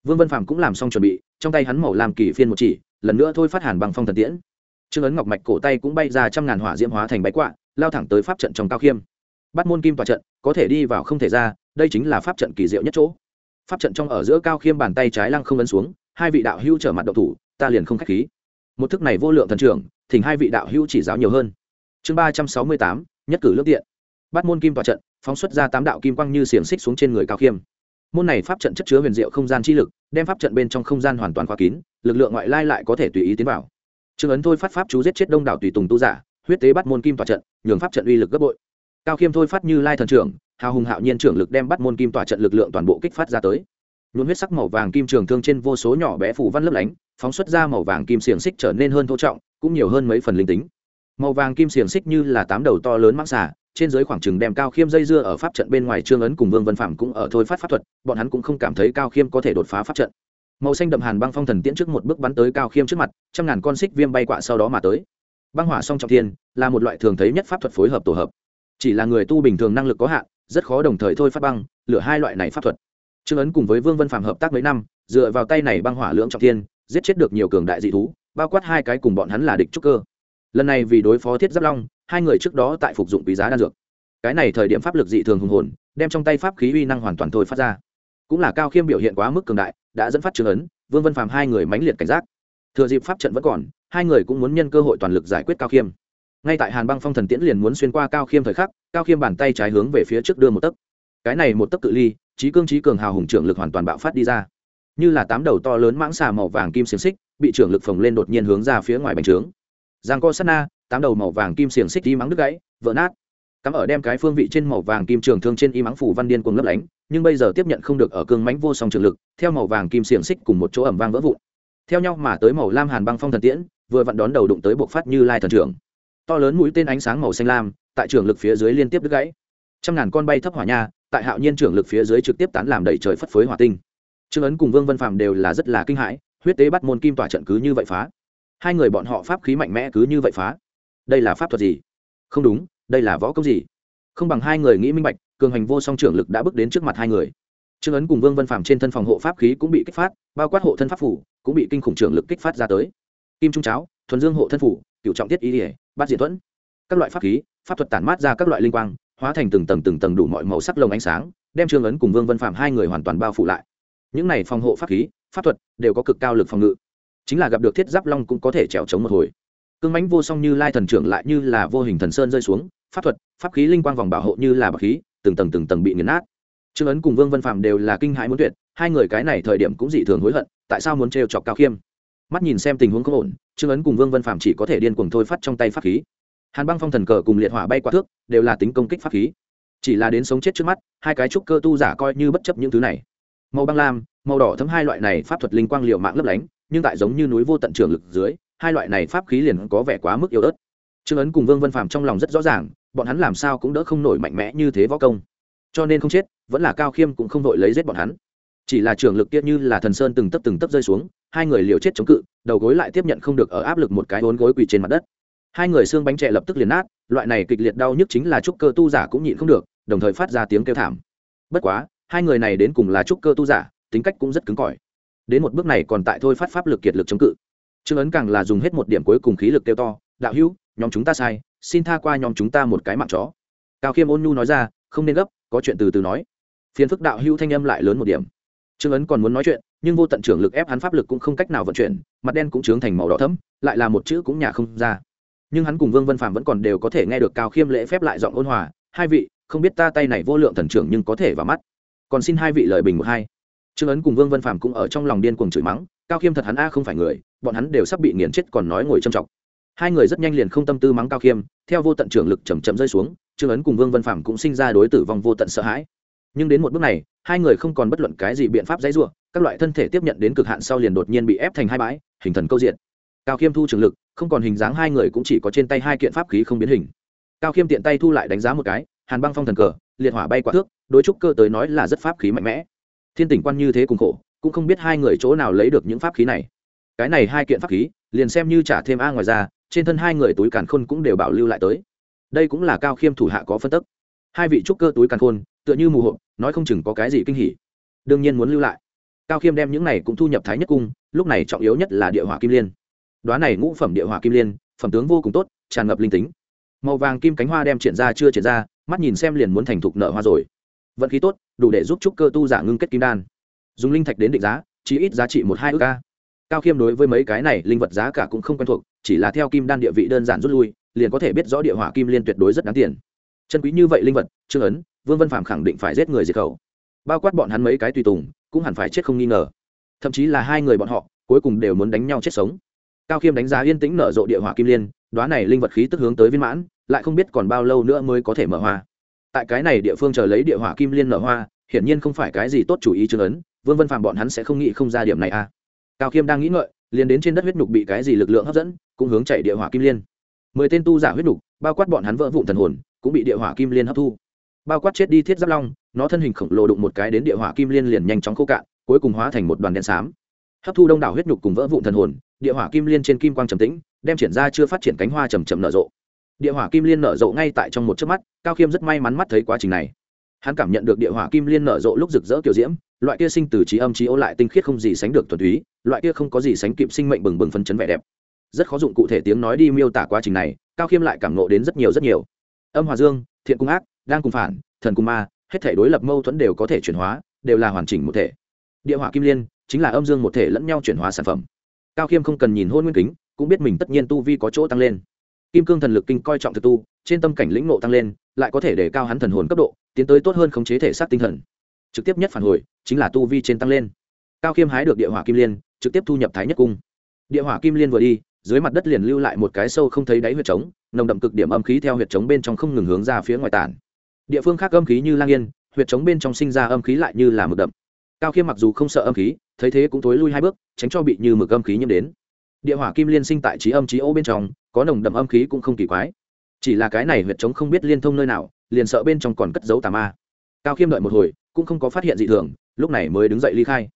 vương Văn Phạm cũng làm xong chuẩn bị, trong tay hắn màu làm kỳ phiên một chỉ, lần nữa thôi phát hàn bằng phong thần tiễn. Trương ấn ngọc mạch cổ tay cũng bay ra trăm ngàn hỏa diễm hóa thành báy quạ, lao thẳng tới pháp trận trong cao khiêm. Bắt môn kim tòa trận, có thể đi vào không thể ra đây chính là pháp trận kỳ diệu nhất chỗ. Pháp trận trong ở giữa cao khiêm bàn tay trái lăng không ấn xuống, hai vị đạo hữu trở mặt độc thủ, ta liền không k h á c h khí. Một thức này vô lượng thần trưởng, thỉnh hai vị đạo hữu chỉ giáo nhiều hơn. Chương ba trăm sáu mươi tám, nhất cử lưỡng tiện. Bắt môn kim tòa trận, phóng xuất ra tám đạo kim quang như xiềng xích xuống trên người cao khiêm. Môn này pháp trận chất chứa huyền diệu không gian chi lực, đem pháp trận bên trong không gian hoàn toàn khóa kín, lực lượng ngoại lai lại có thể tùy ý tiến vào. Trương ấn thôi phát pháp chú giết chết đông đảo tùy tùng tu giả, huyết tế bắt môn kim tòa trận, nhường pháp trận uy lực gấp bội. Cao khiêm thôi phát như lai thần trưởng hào hùng hạo nhiên trưởng lực đem bắt môn kim tòa trận lực lượng toàn bộ kích phát ra tới. Nhuộm huyết sắc màu vàng kim trường thương trên vô số nhỏ bé phủ văn lấp lánh, phóng xuất ra màu vàng kim xiềng xích trở nên hơn thô trọng, cũng nhiều hơn mấy phần linh tính. Màu vàng kim xiềng xích như là tám đầu to lớn mắc xả trên dưới khoảng trừng đem cao khiêm dây dưa ở pháp trận bên ngoài trương ấn cùng vương Văn phạm cũng ở thôi phát pháp thuật, bọn hắn cũng không cảm thấy cao khiêm có thể đột phá pháp trận. Màu xanh đậm hàn băng phong thần tiễn trước một bước bắn tới cao khiêm trước mặt, trăm ngàn con xích viêm bay quạ sau đó mà tới. Băng hỏa song trọng thiên là một loại thường thấy nhất pháp thuật phối hợp tổ hợp chỉ là người tu bình thường năng lực có hạn, rất khó đồng thời thôi phát băng, lửa hai loại này pháp thuật. Trương ấn cùng với vương vân phạm hợp tác mấy năm, dựa vào tay này băng hỏa lưỡng trọng thiên, giết chết được nhiều cường đại dị thú, bao quát hai cái cùng bọn hắn là địch trúc cơ. Lần này vì đối phó thiết giáp long, hai người trước đó tại phục dụng quý giá đan dược. Cái này thời điểm pháp lực dị thường hùng hồn, đem trong tay pháp khí uy năng hoàn toàn thôi phát ra. Cũng là cao khiêm biểu hiện quá mức cường đại, đã dẫn phát Trương ấn, vương vân Phạm hai người mãnh liệt cảnh giác. Thừa dịp pháp trận vẫn còn, hai người cũng muốn nhân cơ hội toàn lực giải quyết cao khiêm ngay tại hàn băng phong thần tiễn liền muốn xuyên qua cao khiêm thời khắc, cao khiêm bàn tay trái hướng về phía trước đưa một tấc. Cái này một tấc cự ly trí cương trí cường hào hùng trưởng lực hoàn toàn bạo phát đi ra. Như là tám đầu to lớn mãng xà màu vàng kim xiềng xích, bị trưởng lực phồng lên đột nhiên hướng ra phía ngoài bành trướng. Giang co sát na, tám đầu màu vàng kim xiềng xích đi mắng đứt gãy, vỡ nát. Cắm ở đem cái phương vị trên màu vàng kim trường thương trên y mắng phủ văn điên cuồng lấp lánh, nhưng bây giờ tiếp nhận không được ở cương mánh vô song trường lực, theo màu vàng kim xiềng xích cùng một chỗ ẩm vang vỡ vụn. Theo nhau mà tới màu lam hàn băng phong thần tiễn, vừa vặn đón đầu đụng tới bộc phát như lai thần trưởng to lớn mũi tên ánh sáng màu xanh lam, tại trường lực phía dưới liên tiếp đứt gãy. Trăm ngàn con bay thấp hỏa nha, tại hạo nhiên trường lực phía dưới trực tiếp tán làm đầy trời phất phới hỏa tinh. Trương ấn cùng vương vân phạm đều là rất là kinh hãi, huyết tế bắt môn kim tỏa trận cứ như vậy phá. Hai người bọn họ pháp khí mạnh mẽ cứ như vậy phá. Đây là pháp thuật gì? Không đúng, đây là võ công gì? Không bằng hai người nghĩ minh bạch, cường hành vô song trưởng lực đã bước đến trước mặt hai người. Trương ấn cùng vương vân phạm trên thân phòng hộ pháp khí cũng bị kích phát, bao quát hộ thân pháp phủ, cũng bị kinh khủng trưởng lực kích phát ra tới. Kim trung cháo, thuần dương hộ thân phủ cựu trọng tiết ý ỉa bát diện thuẫn. Các loại pháp khí, pháp thuật tản mát ra các loại linh quang, hóa thành từng tầng từng tầng đủ mọi màu sắc lồng ánh sáng, đem trương ấn cùng vương vân phạm hai người hoàn toàn bao phủ lại. Những này phòng hộ pháp khí, pháp thuật đều có cực cao lực phòng ngự. Chính là gặp được thiết giáp long cũng có thể trèo chống một hồi. Cương mãnh vô song như lai thần trưởng lại như là vô hình thần sơn rơi xuống, pháp thuật, pháp khí linh quang vòng bảo hộ như là bậc khí, từng tầng từng tầng bị nghiền nát. Trương ấn cùng vương vân phạm đều là kinh hãi muốn tuyệt, hai người cái này thời điểm cũng dị thường hối hận, tại sao muốn trêu chọc cao khiêm? Mắt nhìn xem tình huống có ổn, trương ấn cùng vương vân phạm chỉ có thể điên cuồng thôi phát trong tay pháp khí. Hàn băng phong thần cờ cùng liệt hỏa bay qua thước, đều là tính công kích pháp khí. Chỉ là đến sống chết trước mắt, hai cái trúc cơ tu giả coi như bất chấp những thứ này. Màu băng lam, màu đỏ thấm hai loại này pháp thuật linh quang liệu mạng lấp lánh, nhưng tại giống như núi vô tận trường lực dưới, hai loại này pháp khí liền có vẻ quá mức yếu ớt. Trương ấn cùng vương vân phạm trong lòng rất rõ ràng, bọn hắn làm sao cũng đỡ không nổi mạnh mẽ như thế võ công. Cho nên không chết, vẫn là cao khiêm cũng không vội lấy giết bọn hắn chỉ là trường lực kia như là thần sơn từng tấp từng tấp rơi xuống, hai người liều chết chống cự, đầu gối lại tiếp nhận không được ở áp lực một cái vốn gối quỳ trên mặt đất. Hai người xương bánh trẻ lập tức liền nát, loại này kịch liệt đau nhức chính là trúc cơ tu giả cũng nhịn không được, đồng thời phát ra tiếng kêu thảm. Bất quá, hai người này đến cùng là trúc cơ tu giả, tính cách cũng rất cứng cỏi. Đến một bước này còn tại thôi phát pháp lực kiệt lực chống cự. Trương ấn càng là dùng hết một điểm cuối cùng khí lực kêu to, đạo hữu, nhóm chúng ta sai, xin tha qua nhóm chúng ta một cái mạng chó. Cao khiêm ôn nhu nói ra, không nên gấp, có chuyện từ từ nói. Phiền phức đạo hữu thanh âm lại lớn một điểm trương ấn còn muốn nói chuyện, nhưng vô tận trưởng lực ép hắn pháp lực cũng không cách nào vận chuyển, mặt đen cũng trướng thành màu đỏ thấm lại là một chữ cũng nhả không ra. Nhưng hắn cùng vương vân phạm vẫn còn đều có thể nghe được cao khiêm lễ phép lại giọng ôn hòa, hai vị, không biết ta tay này vô lượng thần trưởng nhưng có thể vào mắt. Còn xin hai vị lời bình một hai. Trương ấn cùng vương vân phạm cũng ở trong lòng điên cuồng chửi mắng, cao khiêm thật hắn a không phải người, bọn hắn đều sắp bị nghiền chết còn nói ngồi châm trọng hai người rất nhanh liền không tâm tư mắng cao khiêm, theo vô tận trưởng lực chầm chậm rơi xuống, trương ấn cùng vương vân phạm cũng sinh ra đối tử vong vô tận sợ hãi nhưng đến một bước này, hai người không còn bất luận cái gì biện pháp dãy ruộng các loại thân thể tiếp nhận đến cực hạn sau liền đột nhiên bị ép thành hai bãi, hình thần câu diện cao khiêm thu trường lực, không còn hình dáng hai người cũng chỉ có trên tay hai kiện pháp khí không biến hình. Cao khiêm tiện tay thu lại đánh giá một cái, hàn băng phong thần cờ, liệt hỏa bay quả thước, đối trúc cơ tới nói là rất pháp khí mạnh mẽ. Thiên tỉnh quan như thế cùng khổ, cũng không biết hai người chỗ nào lấy được những pháp khí này. Cái này hai kiện pháp khí, liền xem như trả thêm a ngoài ra, trên thân hai người túi càn khôn cũng đều bảo lưu lại tới. Đây cũng là cao khiêm thủ hạ có phân tức. Hai vị trúc cơ túi càn khôn tựa như mù hộp, nói không chừng có cái gì kinh hỉ. Đương nhiên muốn lưu lại. Cao khiêm đem những này cũng thu nhập thái nhất cung, lúc này trọng yếu nhất là địa hỏa kim liên. Đoá này ngũ phẩm địa hỏa kim liên, phẩm tướng vô cùng tốt, tràn ngập linh tính. Màu vàng kim cánh hoa đem triển ra chưa triển ra, mắt nhìn xem liền muốn thành thục nợ hoa rồi. Vận khí tốt, đủ để giúp trúc cơ tu giả ngưng kết kim đan. Dùng linh thạch đến định giá chỉ ít giá trị một hai ước ca cao khiêm đối với mấy cái này linh vật giá cả cũng không quen thuộc, chỉ là theo kim đan địa vị đơn giản rút lui, liền có thể biết rõ địa hỏa kim liên tuyệt đối rất đáng tiền. Chân quý như vậy linh vật trương ấn vương văn phạm khẳng định phải giết người diệt khẩu. Bao quát bọn hắn mấy cái tùy tùng, cũng hẳn phải chết không nghi ngờ. Thậm chí là hai người bọn họ, cuối cùng đều muốn đánh nhau chết sống. Cao khiêm đánh giá yên tĩnh nở rộ địa hỏa kim liên đoá này linh vật khí tức hướng tới viên mãn, lại không biết còn bao lâu nữa mới có thể mở hoa. Tại cái này địa phương chờ lấy địa hỏa kim liên nở hoa, hiển nhiên không phải cái gì tốt chủ ý chương ấn, vương Văn phạm bọn hắn sẽ không nghĩ không ra điểm này à cao khiêm đang nghĩ ngợi, liền đến trên đất huyết nhục bị cái gì lực lượng hấp dẫn, cũng hướng chạy địa hỏa kim liên. Mười tên tu giả huyết nhục, bao quát bọn hắn vỡ vụn thần hồn, cũng bị địa hỏa kim liên hấp thu bao quát chết đi thiết giáp long, nó thân hình khổng lồ đụng một cái đến địa hỏa kim liên liền nhanh chóng khô cạn, cuối cùng hóa thành một đoàn đen xám. Hấp thu đông đảo huyết nhục cùng vỡ vụn thần hồn, địa hỏa kim liên trên kim quang trầm tĩnh, đem triển ra chưa phát triển cánh hoa chầm chậm nở rộ. Địa hỏa kim liên nở rộ ngay tại trong một chớp mắt, cao khiêm rất may mắn mắt thấy quá trình này. Hắn cảm nhận được địa hỏa kim liên nở rộ lúc rực rỡ kiểu diễm, loại kia sinh từ trí âm trí ô lại tinh khiết không gì sánh được thuần túy, loại kia không có gì sánh kịp sinh mệnh bừng bừng phân chấn vẻ đẹp. Rất khó dụng cụ thể tiếng nói đi miêu tả quá trình này, cao khiêm lại cảm nộ đến rất nhiều rất nhiều. Âm hòa dương, thiện cung ác đang cùng phản, thần cùng ma, hết thể đối lập mâu thuẫn đều có thể chuyển hóa, đều là hoàn chỉnh một thể. Địa hỏa kim liên chính là âm dương một thể lẫn nhau chuyển hóa sản phẩm. Cao khiêm không cần nhìn hôn nguyên kính, cũng biết mình tất nhiên tu vi có chỗ tăng lên. Kim cương thần lực kinh coi trọng thực tu, trên tâm cảnh lĩnh nộ tăng lên, lại có thể để cao hắn thần hồn cấp độ, tiến tới tốt hơn khống chế thể xác tinh thần. Trực tiếp nhất phản hồi chính là tu vi trên tăng lên. Cao khiêm hái được địa hỏa kim liên, trực tiếp thu nhập thái nhất cung. Địa hỏa kim liên vừa đi, dưới mặt đất liền lưu lại một cái sâu không thấy đáy huyệt trống, nồng đậm cực điểm âm khí theo huyệt trống bên trong không ngừng hướng ra phía ngoài tản địa phương khác âm khí như lang yên, huyệt trống bên trong sinh ra âm khí lại như là mực đậm. Cao khiêm mặc dù không sợ âm khí, thấy thế cũng thối lui hai bước, tránh cho bị như mực âm khí nhiễm đến. Địa hỏa kim liên sinh tại trí âm trí ô bên trong, có nồng đậm âm khí cũng không kỳ quái. Chỉ là cái này huyệt trống không biết liên thông nơi nào, liền sợ bên trong còn cất giấu tà ma. Cao khiêm đợi một hồi, cũng không có phát hiện gì thường, lúc này mới đứng dậy ly khai.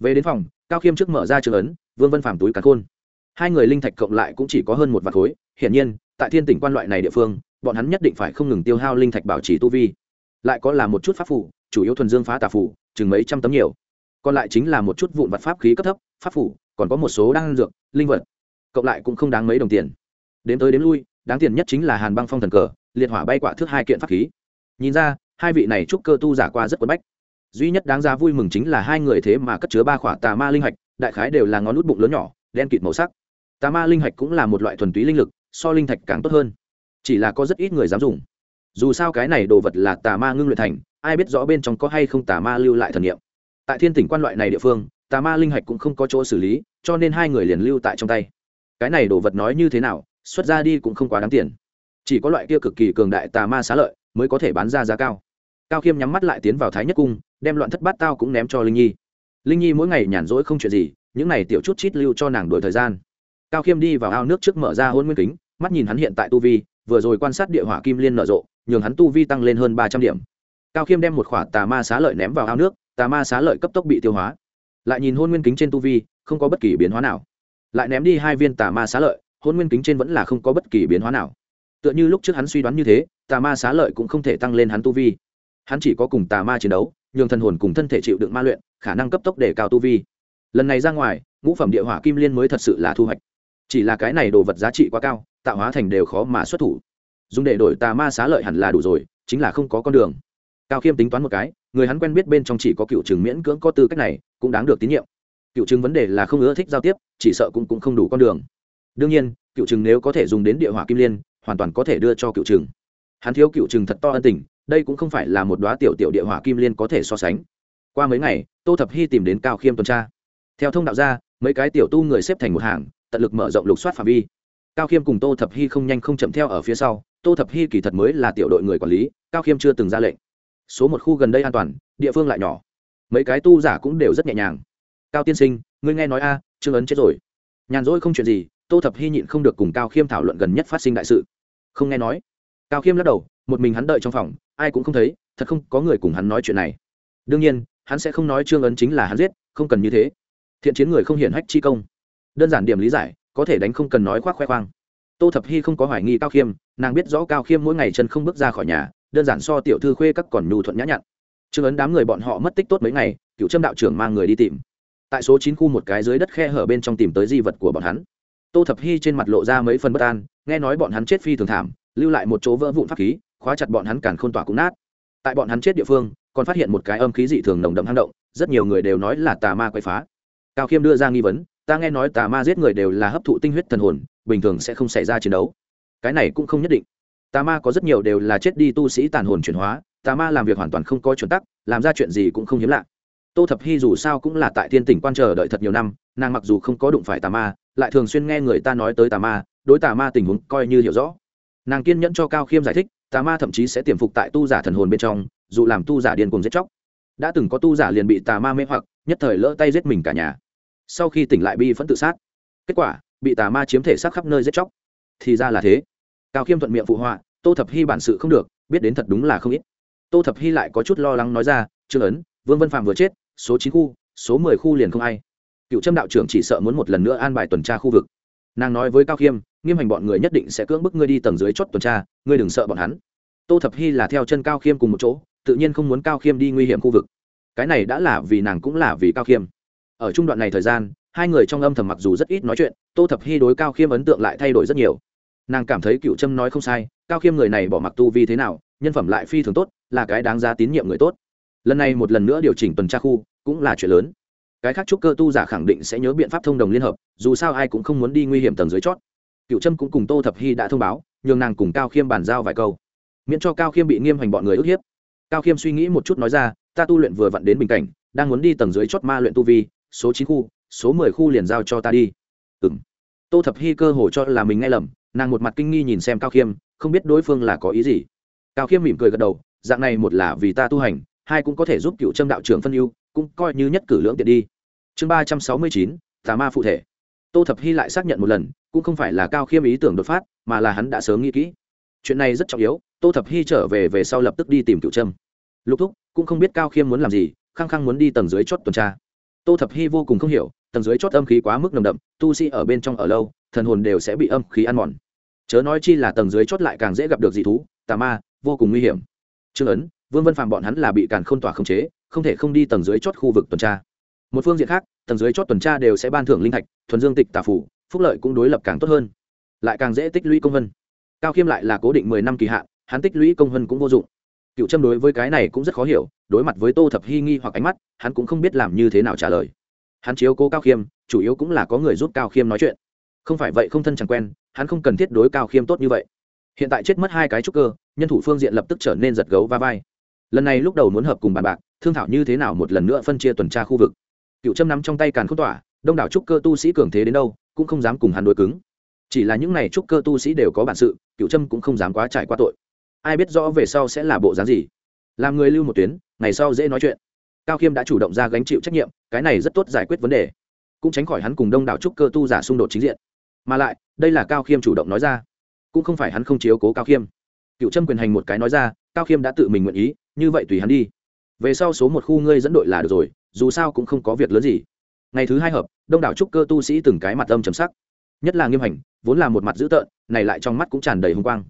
Về đến phòng, cao khiêm trước mở ra trường ấn, vương vân phàm túi cắn khôn. Hai người linh thạch cộng lại cũng chỉ có hơn một vạt khối. Hiển nhiên, tại thiên tỉnh quan loại này địa phương bọn hắn nhất định phải không ngừng tiêu hao linh thạch bảo trì tu vi. Lại có là một chút pháp phủ chủ yếu thuần dương phá tà phủ chừng mấy trăm tấm nhiều. Còn lại chính là một chút vụn vật pháp khí cấp thấp, pháp phủ còn có một số đan dược, linh vật. Cộng lại cũng không đáng mấy đồng tiền. Đến tới đến lui, đáng tiền nhất chính là hàn băng phong thần cờ, liệt hỏa bay quả thước hai kiện pháp khí. Nhìn ra, hai vị này chúc cơ tu giả qua rất quấn bách. Duy nhất đáng ra vui mừng chính là hai người thế mà cất chứa ba khỏa tà ma linh hạch, đại khái đều là ngón nút bụng lớn nhỏ, đen kịt màu sắc. Tà ma linh hạch cũng là một loại thuần túy linh lực, so linh thạch càng tốt hơn chỉ là có rất ít người dám dùng. Dù sao cái này đồ vật là tà ma ngưng luyện thành, ai biết rõ bên trong có hay không tà ma lưu lại thần nghiệm tại thiên tỉnh quan loại này địa phương, tà ma linh hạch cũng không có chỗ xử lý, cho nên hai người liền lưu tại trong tay. Cái này đồ vật nói như thế nào, xuất ra đi cũng không quá đáng tiền. Chỉ có loại kia cực kỳ cường đại tà ma xá lợi mới có thể bán ra giá cao. Cao khiêm nhắm mắt lại tiến vào thái nhất cung, đem loạn thất bát tao cũng ném cho linh nhi. Linh nhi mỗi ngày nhàn rỗi không chuyện gì, những n à y tiểu chút chít lưu cho nàng đổi thời gian. Cao khiêm đi vào ao nước trước mở ra hôn nguyên kính, mắt nhìn hắn hiện tại tu vi vừa rồi quan sát địa hỏa kim liên nở rộ, nhường hắn tu vi tăng lên hơn ba trăm điểm. Cao khiêm đem một khỏa tà ma xá lợi ném vào ao nước, tà ma xá lợi cấp tốc bị tiêu hóa. Lại nhìn hôn nguyên kính trên tu vi, không có bất kỳ biến hóa nào. Lại ném đi hai viên tà ma xá lợi, hôn nguyên kính trên vẫn là không có bất kỳ biến hóa nào. Tựa như lúc trước hắn suy đoán như thế, tà ma xá lợi cũng không thể tăng lên hắn tu vi. Hắn chỉ có cùng tà ma chiến đấu, nhường thần hồn cùng thân thể chịu đựng ma luyện, khả năng cấp tốc để cao tu vi. Lần này ra ngoài, ngũ phẩm địa hỏa kim liên mới thật sự là thu hoạch. Chỉ là cái này đồ vật giá trị quá cao tạo hóa thành đều khó mà xuất thủ. Dùng để đổi tà ma xá lợi hẳn là đủ rồi chính là không có con đường. Cao khiêm tính toán một cái người hắn quen biết bên trong chỉ có cựu trường miễn cưỡng có tư cách này cũng đáng được tín nhiệm. Cựu trường vấn đề là không ưa thích giao tiếp chỉ sợ cũng, cũng không đủ con đường. Đương nhiên cựu trường nếu có thể dùng đến địa hỏa kim liên hoàn toàn có thể đưa cho cựu trường hắn thiếu cựu trường thật to ân tình đây cũng không phải là một đoá tiểu tiểu địa hỏa kim liên có thể so sánh. Qua mấy ngày tô thập hy tìm đến cao khiêm tuần tra. Theo thông đạo ra mấy cái tiểu tu người xếp thành một hàng tận lực mở rộng lục soát phạm vi cao khiêm cùng tô thập hy không nhanh không chậm theo ở phía sau, tô thập hy kỳ thật mới là tiểu đội người quản lý, cao khiêm chưa từng ra lệnh. Số một khu gần đây an toàn, địa phương lại nhỏ. Mấy cái tu giả cũng đều rất nhẹ nhàng. Cao tiên sinh, ngươi nghe nói a, trương ấn chết rồi. Nhàn rỗi không chuyện gì, tô thập hy nhịn không được cùng cao khiêm thảo luận gần nhất phát sinh đại sự. Không nghe nói. Cao khiêm lắc đầu, một mình hắn đợi trong phòng, ai cũng không thấy, thật không có người cùng hắn nói chuyện này. Đương nhiên, hắn sẽ không nói trương ấn chính là hắn giết, không cần như thế. Thiện chiến người không hiển hách chi công. Đơn giản điểm lý giải có thể đánh không cần nói khoác khoe khoang. Tô thập hy không có hoài nghi cao khiêm, nàng biết rõ cao khiêm mỗi ngày chân không bước ra khỏi nhà, đơn giản so tiểu thư khuê các còn nhu thuận nhã nhặn. Trương ấn đám người bọn họ mất tích tốt mấy ngày, cựu trâm đạo trưởng mang người đi tìm. Tại số chín khu một cái dưới đất khe hở bên trong tìm tới di vật của bọn hắn. Tô thập hy trên mặt lộ ra mấy phần bất an, nghe nói bọn hắn chết phi thường thảm, lưu lại một chỗ vỡ vụn pháp khí, khóa chặt bọn hắn càn khôn tỏa cũng nát. Tại bọn hắn chết địa phương, còn phát hiện một cái âm khí dị thường nồng đậm hang động, rất nhiều người đều nói là tà ma quay phá. Cao khiêm đưa ra nghi vấn ta nghe nói tà ma giết người đều là hấp thụ tinh huyết thần hồn, bình thường sẽ không xảy ra chiến đấu. Cái này cũng không nhất định. Tà ma có rất nhiều đều là chết đi tu sĩ tàn hồn chuyển hóa, tà ma làm việc hoàn toàn không có chuẩn tắc, làm ra chuyện gì cũng không hiếm lạ. Tô thập hy dù sao cũng là tại thiên tỉnh quan chờ đợi thật nhiều năm, nàng mặc dù không có đụng phải tà ma, lại thường xuyên nghe người ta nói tới tà ma, đối tà ma tình huống coi như hiểu rõ. Nàng kiên nhẫn cho cao khiêm giải thích, tà ma thậm chí sẽ tiềm phục tại tu giả thần hồn bên trong, dù làm tu giả điên cùng giết chóc. Đã từng có tu giả liền bị tà ma mê hoặc, nhất thời lỡ tay giết mình cả nhà sau khi tỉnh lại bi phẫn tự sát. Kết quả, bị tà ma chiếm thể xác khắp nơi giết chóc. Thì ra là thế. Cao khiêm thuận miệng phụ họa, tô thập hy bản sự không được, biết đến thật đúng là không ít. Tô thập hy lại có chút lo lắng nói ra, trương ấn, vương vân phạm vừa chết, số chín khu, số mười khu liền không ai. Cựu trâm đạo trưởng chỉ sợ muốn một lần nữa an bài tuần tra khu vực. Nàng nói với cao khiêm, nghiêm hành bọn người nhất định sẽ cưỡng bức ngươi đi tầng dưới chốt tuần tra, ngươi đừng sợ bọn hắn. Tô thập hy là theo chân cao khiêm cùng một chỗ, tự nhiên không muốn cao khiêm đi nguy hiểm khu vực. Cái này đã là vì nàng cũng là vì cao khiêm ở trung đoạn này thời gian, hai người trong âm thầm mặc dù rất ít nói chuyện, tô thập hy đối cao khiêm ấn tượng lại thay đổi rất nhiều. Nàng cảm thấy cựu trâm nói không sai, cao khiêm người này bỏ mặc tu vi thế nào, nhân phẩm lại phi thường tốt, là cái đáng giá tín nhiệm người tốt. Lần này một lần nữa điều chỉnh tuần tra khu, cũng là chuyện lớn. Cái khác trúc cơ tu giả khẳng định sẽ nhớ biện pháp thông đồng liên hợp, dù sao ai cũng không muốn đi nguy hiểm tầng dưới chót. Cựu trâm cũng cùng tô thập hy đã thông báo, nhường nàng cùng cao khiêm bàn giao vài câu. Miễn cho cao khiêm bị nghiêm hành bọn người ức hiếp. Cao khiêm suy nghĩ một chút nói ra, ta tu luyện vừa vặn đến bình cảnh, đang muốn đi tầng dưới chót ma luyện tu vi số chín khu, số mười khu liền giao cho ta đi. Ừ m tô thập hy cơ hồ cho là mình nghe lầm, nàng một mặt kinh nghi nhìn xem cao khiêm, không biết đối phương là có ý gì. Cao khiêm mỉm cười gật đầu, dạng này một là vì ta tu hành, hai cũng có thể giúp cựu trâm đạo trưởng phân ưu, cũng coi như nhất cử lưỡng tiện đi. Chương ba trăm sáu mươi chín, tà ma phụ thể. Tô thập hy lại xác nhận một lần, cũng không phải là cao khiêm ý tưởng đột phát, mà là hắn đã sớm nghĩ kỹ. Chuyện này rất trọng yếu, tô thập hy trở về về sau lập tức đi tìm cựu trâm. Lục thúc, cũng không biết cao khiêm muốn làm gì, khăng khăng muốn đi tầng dưới chót tuần tra tô thập hy vô cùng không hiểu, tầng dưới chót âm khí quá mức nồng đậm, tu sĩ ở bên trong ở lâu, thần hồn đều sẽ bị âm khí ăn mòn. Chớ nói chi là tầng dưới chót lại càng dễ gặp được dị thú, tà ma, vô cùng nguy hiểm. Trương ấn, vương vân phạm bọn hắn là bị càn khôn tỏa khống chế, không thể không đi tầng dưới chót khu vực tuần tra. Một phương diện khác, tầng dưới chót tuần tra đều sẽ ban thưởng linh thạch, thuần dương tịch tà phủ phúc lợi cũng đối lập càng tốt hơn. Lại càng dễ tích lũy công vân. Cao khiêm lại là cố định mười năm kỳ hạn, hắn tích lũy công vân cũng vô dụng cựu trâm đối với cái này cũng rất khó hiểu, đối mặt với tô thập hy nghi hoặc ánh mắt, hắn cũng không biết làm như thế nào trả lời. Hắn chiếu cố cao khiêm, chủ yếu cũng là có người giúp cao khiêm nói chuyện. Không phải vậy không thân chẳng quen, hắn không cần thiết đối cao khiêm tốt như vậy. Hiện tại chết mất hai cái trúc cơ, nhân thủ phương diện lập tức trở nên giật gấu va vai. Lần này lúc đầu muốn hợp cùng bàn bạc, thương thảo như thế nào một lần nữa phân chia tuần tra khu vực. Cựu trâm nắm trong tay càn k tỏa, đông đảo trúc cơ tu sĩ cường thế đến đâu, cũng không dám cùng hắn đối cứng. Chỉ là những n à y trúc cơ tu sĩ đều có bản sự, cựu trâm cũng không dám quá trải qua tội ai biết rõ về sau sẽ là bộ dáng gì. Làm người lưu một tuyến, ngày sau dễ nói chuyện. Cao khiêm đã chủ động ra gánh chịu trách nhiệm, cái này rất tốt giải quyết vấn đề. Cũng tránh khỏi hắn cùng đông đảo trúc cơ tu giả xung đột chính diện. Mà lại, đây là cao khiêm chủ động nói ra. Cũng không phải hắn không chiếu cố cao khiêm. Cựu trâm quyền hành một cái nói ra, cao khiêm đã tự mình nguyện ý, như vậy tùy hắn đi. Về sau số một khu ngươi dẫn đội là được rồi, dù sao cũng không có việc lớn gì. Ngày thứ hai hợp, đông đảo trúc cơ tu sĩ từng cái mặt âm chấm sắc. Nhất là nghiêm hành, vốn là một mặt dữ tợn, này lại trong mắt cũng tràn đầy hùng quang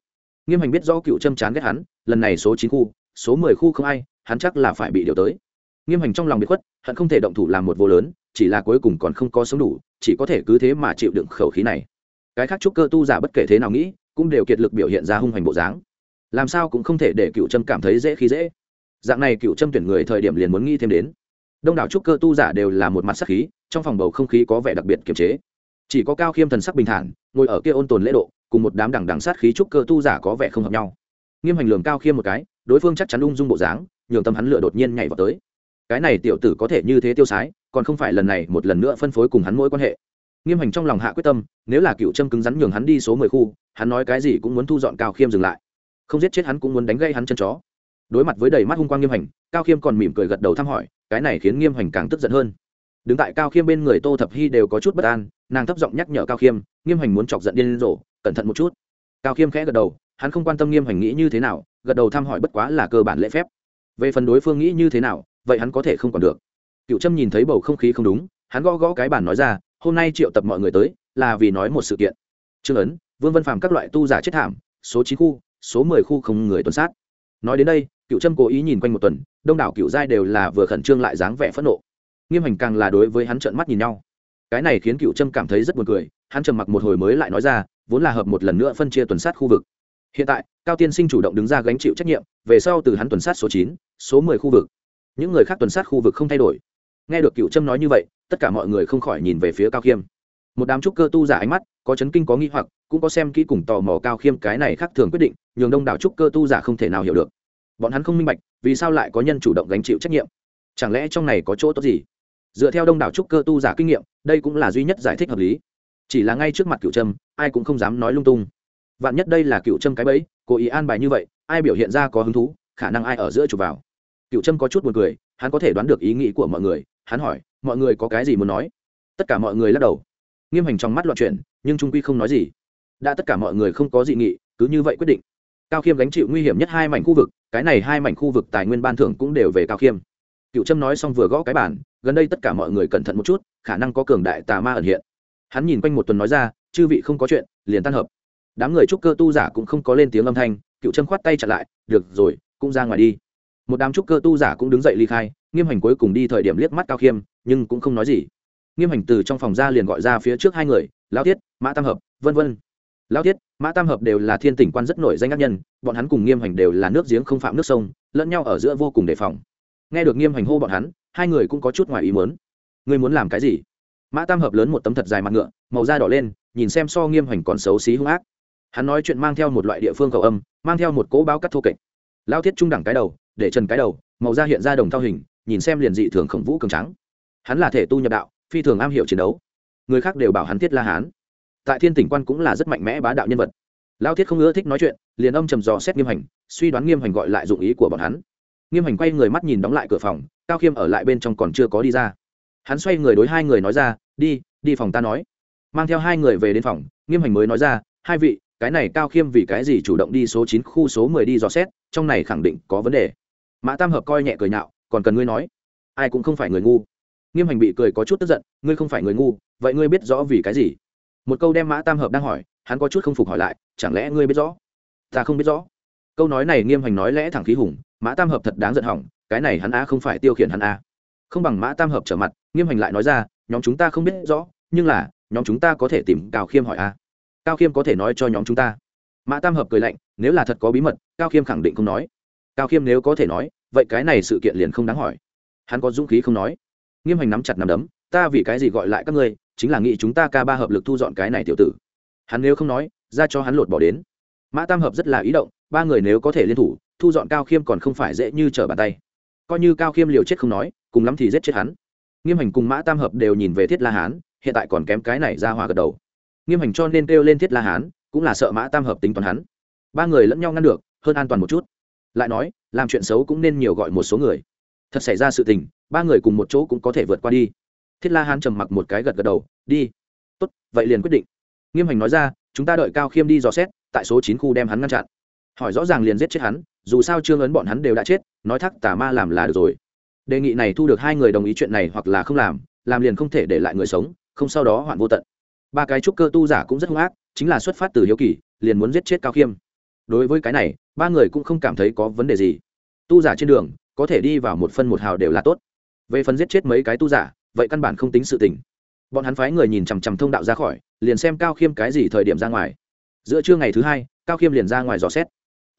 nghiêm hành biết do cựu trâm chán ghét hắn, lần này số chín khu, số mười khu không ai, hắn chắc là phải bị điều tới. Nghiêm hành trong lòng bị khuất hận không thể động thủ làm một vô lớn, chỉ là cuối cùng còn không có sống đủ, chỉ có thể cứ thế mà chịu đựng khẩu khí này. Cái khác chúc cơ tu giả bất kể thế nào nghĩ, cũng đều kiệt lực biểu hiện ra hung hành bộ dáng. Làm sao cũng không thể để cựu trâm cảm thấy dễ khi dễ. Dạng này cựu trâm tuyển người thời điểm liền muốn nghĩ thêm đến. Đông đảo trúc cơ tu giả đều là một mặt sắc khí, trong phòng bầu không khí có vẻ đặc biệt kiềm chế. Chỉ có cao khiêm thần sắc bình thản, ngồi ở kia ôn tồn lễ độ cùng một đám đằng đằng sát khí trúc cơ tu giả có vẻ không hợp nhau. Nghiêm hành lường cao khiêm một cái, đối phương chắc chắn ung dung bộ dáng, nhường tâm hắn lựa đột nhiên nhảy vào tới. Cái này tiểu tử có thể như thế tiêu sái, còn không phải lần này một lần nữa phân phối cùng hắn mỗi quan hệ. Nghiêm hành trong lòng hạ quyết tâm, nếu là cựu trâm cứng rắn nhường hắn đi số mười khu, hắn nói cái gì cũng muốn thu dọn cao khiêm dừng lại. Không giết chết hắn cũng muốn đánh gây hắn chân chó. Đối mặt với đầy mắt hung quang nghiêm hành cao khiêm còn mỉm cười gật đầu thăm hỏi, cái này khiến nghiêm hành càng tức giận hơn. Đứng tại cao khiêm bên người tô thập hy đều có chút bất an, nàng thấp giọng nhắc nhở cao khiêm, nghiêm hành muốn chọc giận điên rồ cẩn thận một chút. Cao khiêm khẽ gật đầu, hắn không quan tâm nghiêm hành nghĩ như thế nào, gật đầu thăm hỏi bất quá là cơ bản lễ phép. Về phần đối phương nghĩ như thế nào, vậy hắn có thể không còn được. Cựu trâm nhìn thấy bầu không khí không đúng, hắn gõ gõ cái bản nói ra, hôm nay triệu tập mọi người tới, là vì nói một sự kiện. Trương ấn, vương văn phàm các loại tu giả chết thảm, số chín khu, số mười khu không người tuần sát. Nói đến đây, cựu trâm cố ý nhìn quanh một tuần, đông đảo cựu giai đều là vừa khẩn trương lại dáng vẻ phẫn nộ. Nghiêm hành càng là đối với hắn trợn mắt nhìn nhau cái này khiến cựu trâm cảm thấy rất buồn cười, hắn trầm mặc một hồi mới lại nói ra, vốn là hợp một lần nữa phân chia tuần sát khu vực. Hiện tại, cao tiên sinh chủ động đứng ra gánh chịu trách nhiệm, về sau từ hắn tuần sát số chín, số mười khu vực. Những người khác tuần sát khu vực không thay đổi. Nghe được cựu trâm nói như vậy, tất cả mọi người không khỏi nhìn về phía cao khiêm. Một đám trúc cơ tu giả ánh mắt, có chấn kinh có nghi hoặc, cũng có xem kỹ cùng tò mò cao khiêm cái này khác thường quyết định, nhường đông đảo trúc cơ tu giả không thể nào hiểu được. Bọn hắn không minh bạch, vì sao lại có nhân chủ động gánh chịu trách nhiệm? Chẳng lẽ trong này có chỗ tốt gì? Dựa theo đông đảo trúc cơ tu giả kinh nghiệm, đây cũng là duy nhất giải thích hợp lý. Chỉ là ngay trước mặt cựu trâm, ai cũng không dám nói lung tung. Vạn nhất đây là cựu trâm cái bẫy, cố ý an bài như vậy, ai biểu hiện ra có hứng thú, khả năng ai ở giữa chụp vào. Cựu trâm có chút buồn cười, hắn có thể đoán được ý nghĩ của mọi người, hắn hỏi, mọi người có cái gì muốn nói? Tất cả mọi người lắc đầu. Nghiêm hành trong mắt loạn chuyển, nhưng trung quy không nói gì. Đã tất cả mọi người không có dị nghị, cứ như vậy quyết định. Cao khiêm gánh chịu nguy hiểm nhất hai mảnh khu vực, cái này hai mảnh khu vực tài nguyên ban thưởng cũng đều về cao khiêm. Cựu trâm nói xong vừa gõ cái bản gần đây tất cả mọi người cẩn thận một chút khả năng có cường đại tà ma ẩn hiện. Hắn nhìn quanh một tuần nói ra chư vị không có chuyện liền tan hợp. Đám người trúc cơ tu giả cũng không có lên tiếng âm thanh cựu trâm khoát tay chặt lại được rồi cũng ra ngoài đi. Một đám trúc cơ tu giả cũng đứng dậy ly khai nghiêm hành cuối cùng đi thời điểm liếc mắt cao khiêm nhưng cũng không nói gì. Nghiêm hành từ trong phòng ra liền gọi ra phía trước hai người lão tiết, mã tam hợp vân vân. Lão tiết, mã tam hợp đều là thiên tỉnh quan rất nổi danh ác nhân bọn hắn cùng nghiêm hành đều là nước giếng không phạm nước sông lẫn nhau ở giữa vô cùng đề phòng. Nghe được nghiêm hành hô bọn hắn hai người cũng có chút ngoài ý muốn. Ngươi muốn làm cái gì? Mã tam hợp lớn một tấm thật dài mặt ngựa, màu da đỏ lên, nhìn xem so nghiêm hành còn xấu xí hung ác. Hắn nói chuyện mang theo một loại địa phương cầu âm, mang theo một cỗ báo cắt thô kệch. Lao thiết trung đẳng cái đầu, để trần cái đầu, màu da hiện ra đồng thao hình, nhìn xem liền dị thường khổng vũ cường trắng hắn là thể tu nhập đạo, phi thường am hiểu chiến đấu. Người khác đều bảo hắn thiết la hán. Tại thiên tỉnh quan cũng là rất mạnh mẽ bá đạo nhân vật. Lao thiết không ưa thích nói chuyện, liền âm trầm dò xét nghiêm hành suy đoán nghiêm hành gọi lại dụng ý của bọn hắn nghiêm hành quay người mắt nhìn đóng lại cửa phòng, cao khiêm ở lại bên trong còn chưa có đi ra. Hắn xoay người đối hai người nói ra, đi đi phòng ta nói. Mang theo hai người về đến phòng, nghiêm hành mới nói ra, hai vị, cái này cao khiêm vì cái gì chủ động đi số chín khu số mười đi dò xét, trong này khẳng định có vấn đề. Mã tam hợp coi nhẹ cười nhạo, còn cần ngươi nói? Ai cũng không phải người ngu. Nghiêm hành bị cười có chút tức giận, ngươi không phải người ngu, vậy ngươi biết rõ vì cái gì? Một câu đem mã tam hợp đang hỏi, hắn có chút không phục hỏi lại, chẳng lẽ ngươi biết rõ? Ta không biết rõ. Câu nói này nghiêm hành nói lẽ thẳng khí hùng mã tam hợp thật đáng giận hỏng, cái này hắn a không phải tiêu khiển hắn a. Không bằng mã tam hợp trở mặt, nghiêm hành lại nói ra, nhóm chúng ta không biết rõ, nhưng là, nhóm chúng ta có thể tìm cao khiêm hỏi a. Cao khiêm có thể nói cho nhóm chúng ta. Mã tam hợp cười lạnh, nếu là thật có bí mật, cao khiêm khẳng định không nói. Cao khiêm nếu có thể nói, vậy cái này sự kiện liền không đáng hỏi. Hắn có dũng khí không nói. Nghiêm hành nắm chặt nắm đấm, ta vì cái gì gọi lại các ngươi, chính là nghĩ chúng ta ca ba hợp lực thu dọn cái này tiểu tử. Hắn nếu không nói, ra cho hắn lột bỏ đến. Mã tam hợp rất là ý động, ba người nếu có thể liên thủ thu dọn cao khiêm còn không phải dễ như trở bàn tay. Coi như cao khiêm liều chết không nói, cùng lắm thì giết chết hắn. Nghiêm hành cùng mã tam hợp đều nhìn về thiết la hán, hiện tại còn kém cái này ra hòa gật đầu. Nghiêm hành cho nên kêu lên thiết la hán, cũng là sợ mã tam hợp tính toán hắn. Ba người lẫn nhau ngăn được, hơn an toàn một chút. Lại nói, làm chuyện xấu cũng nên nhiều gọi một số người. Thật xảy ra sự tình, ba người cùng một chỗ cũng có thể vượt qua đi. Thiết la hán trầm mặc một cái gật gật đầu, đi. Tốt, vậy liền quyết định. Nghiêm hành nói ra, chúng ta đợi cao khiêm đi dò xét, tại số chín khu đem hắn ngăn chặn. Hỏi rõ ràng liền giết chết hắn dù sao trương ấn bọn hắn đều đã chết, nói thắc tà ma làm là được rồi. Đề nghị này thu được hai người đồng ý chuyện này hoặc là không làm làm liền không thể để lại người sống, không sau đó hoạn vô tận. Ba cái trúc cơ tu giả cũng rất hung ác, chính là xuất phát từ hiếu kỳ, liền muốn giết chết cao khiêm. Đối với cái này, ba người cũng không cảm thấy có vấn đề gì. Tu giả trên đường, có thể đi vào một phân một hào đều là tốt. Về phần giết chết mấy cái tu giả, vậy căn bản không tính sự tình. Bọn hắn phái người nhìn chằm chằm thông đạo ra khỏi, liền xem cao khiêm cái gì thời điểm ra ngoài. Giữa trưa ngày thứ hai, cao khiêm liền ra ngoài dò xét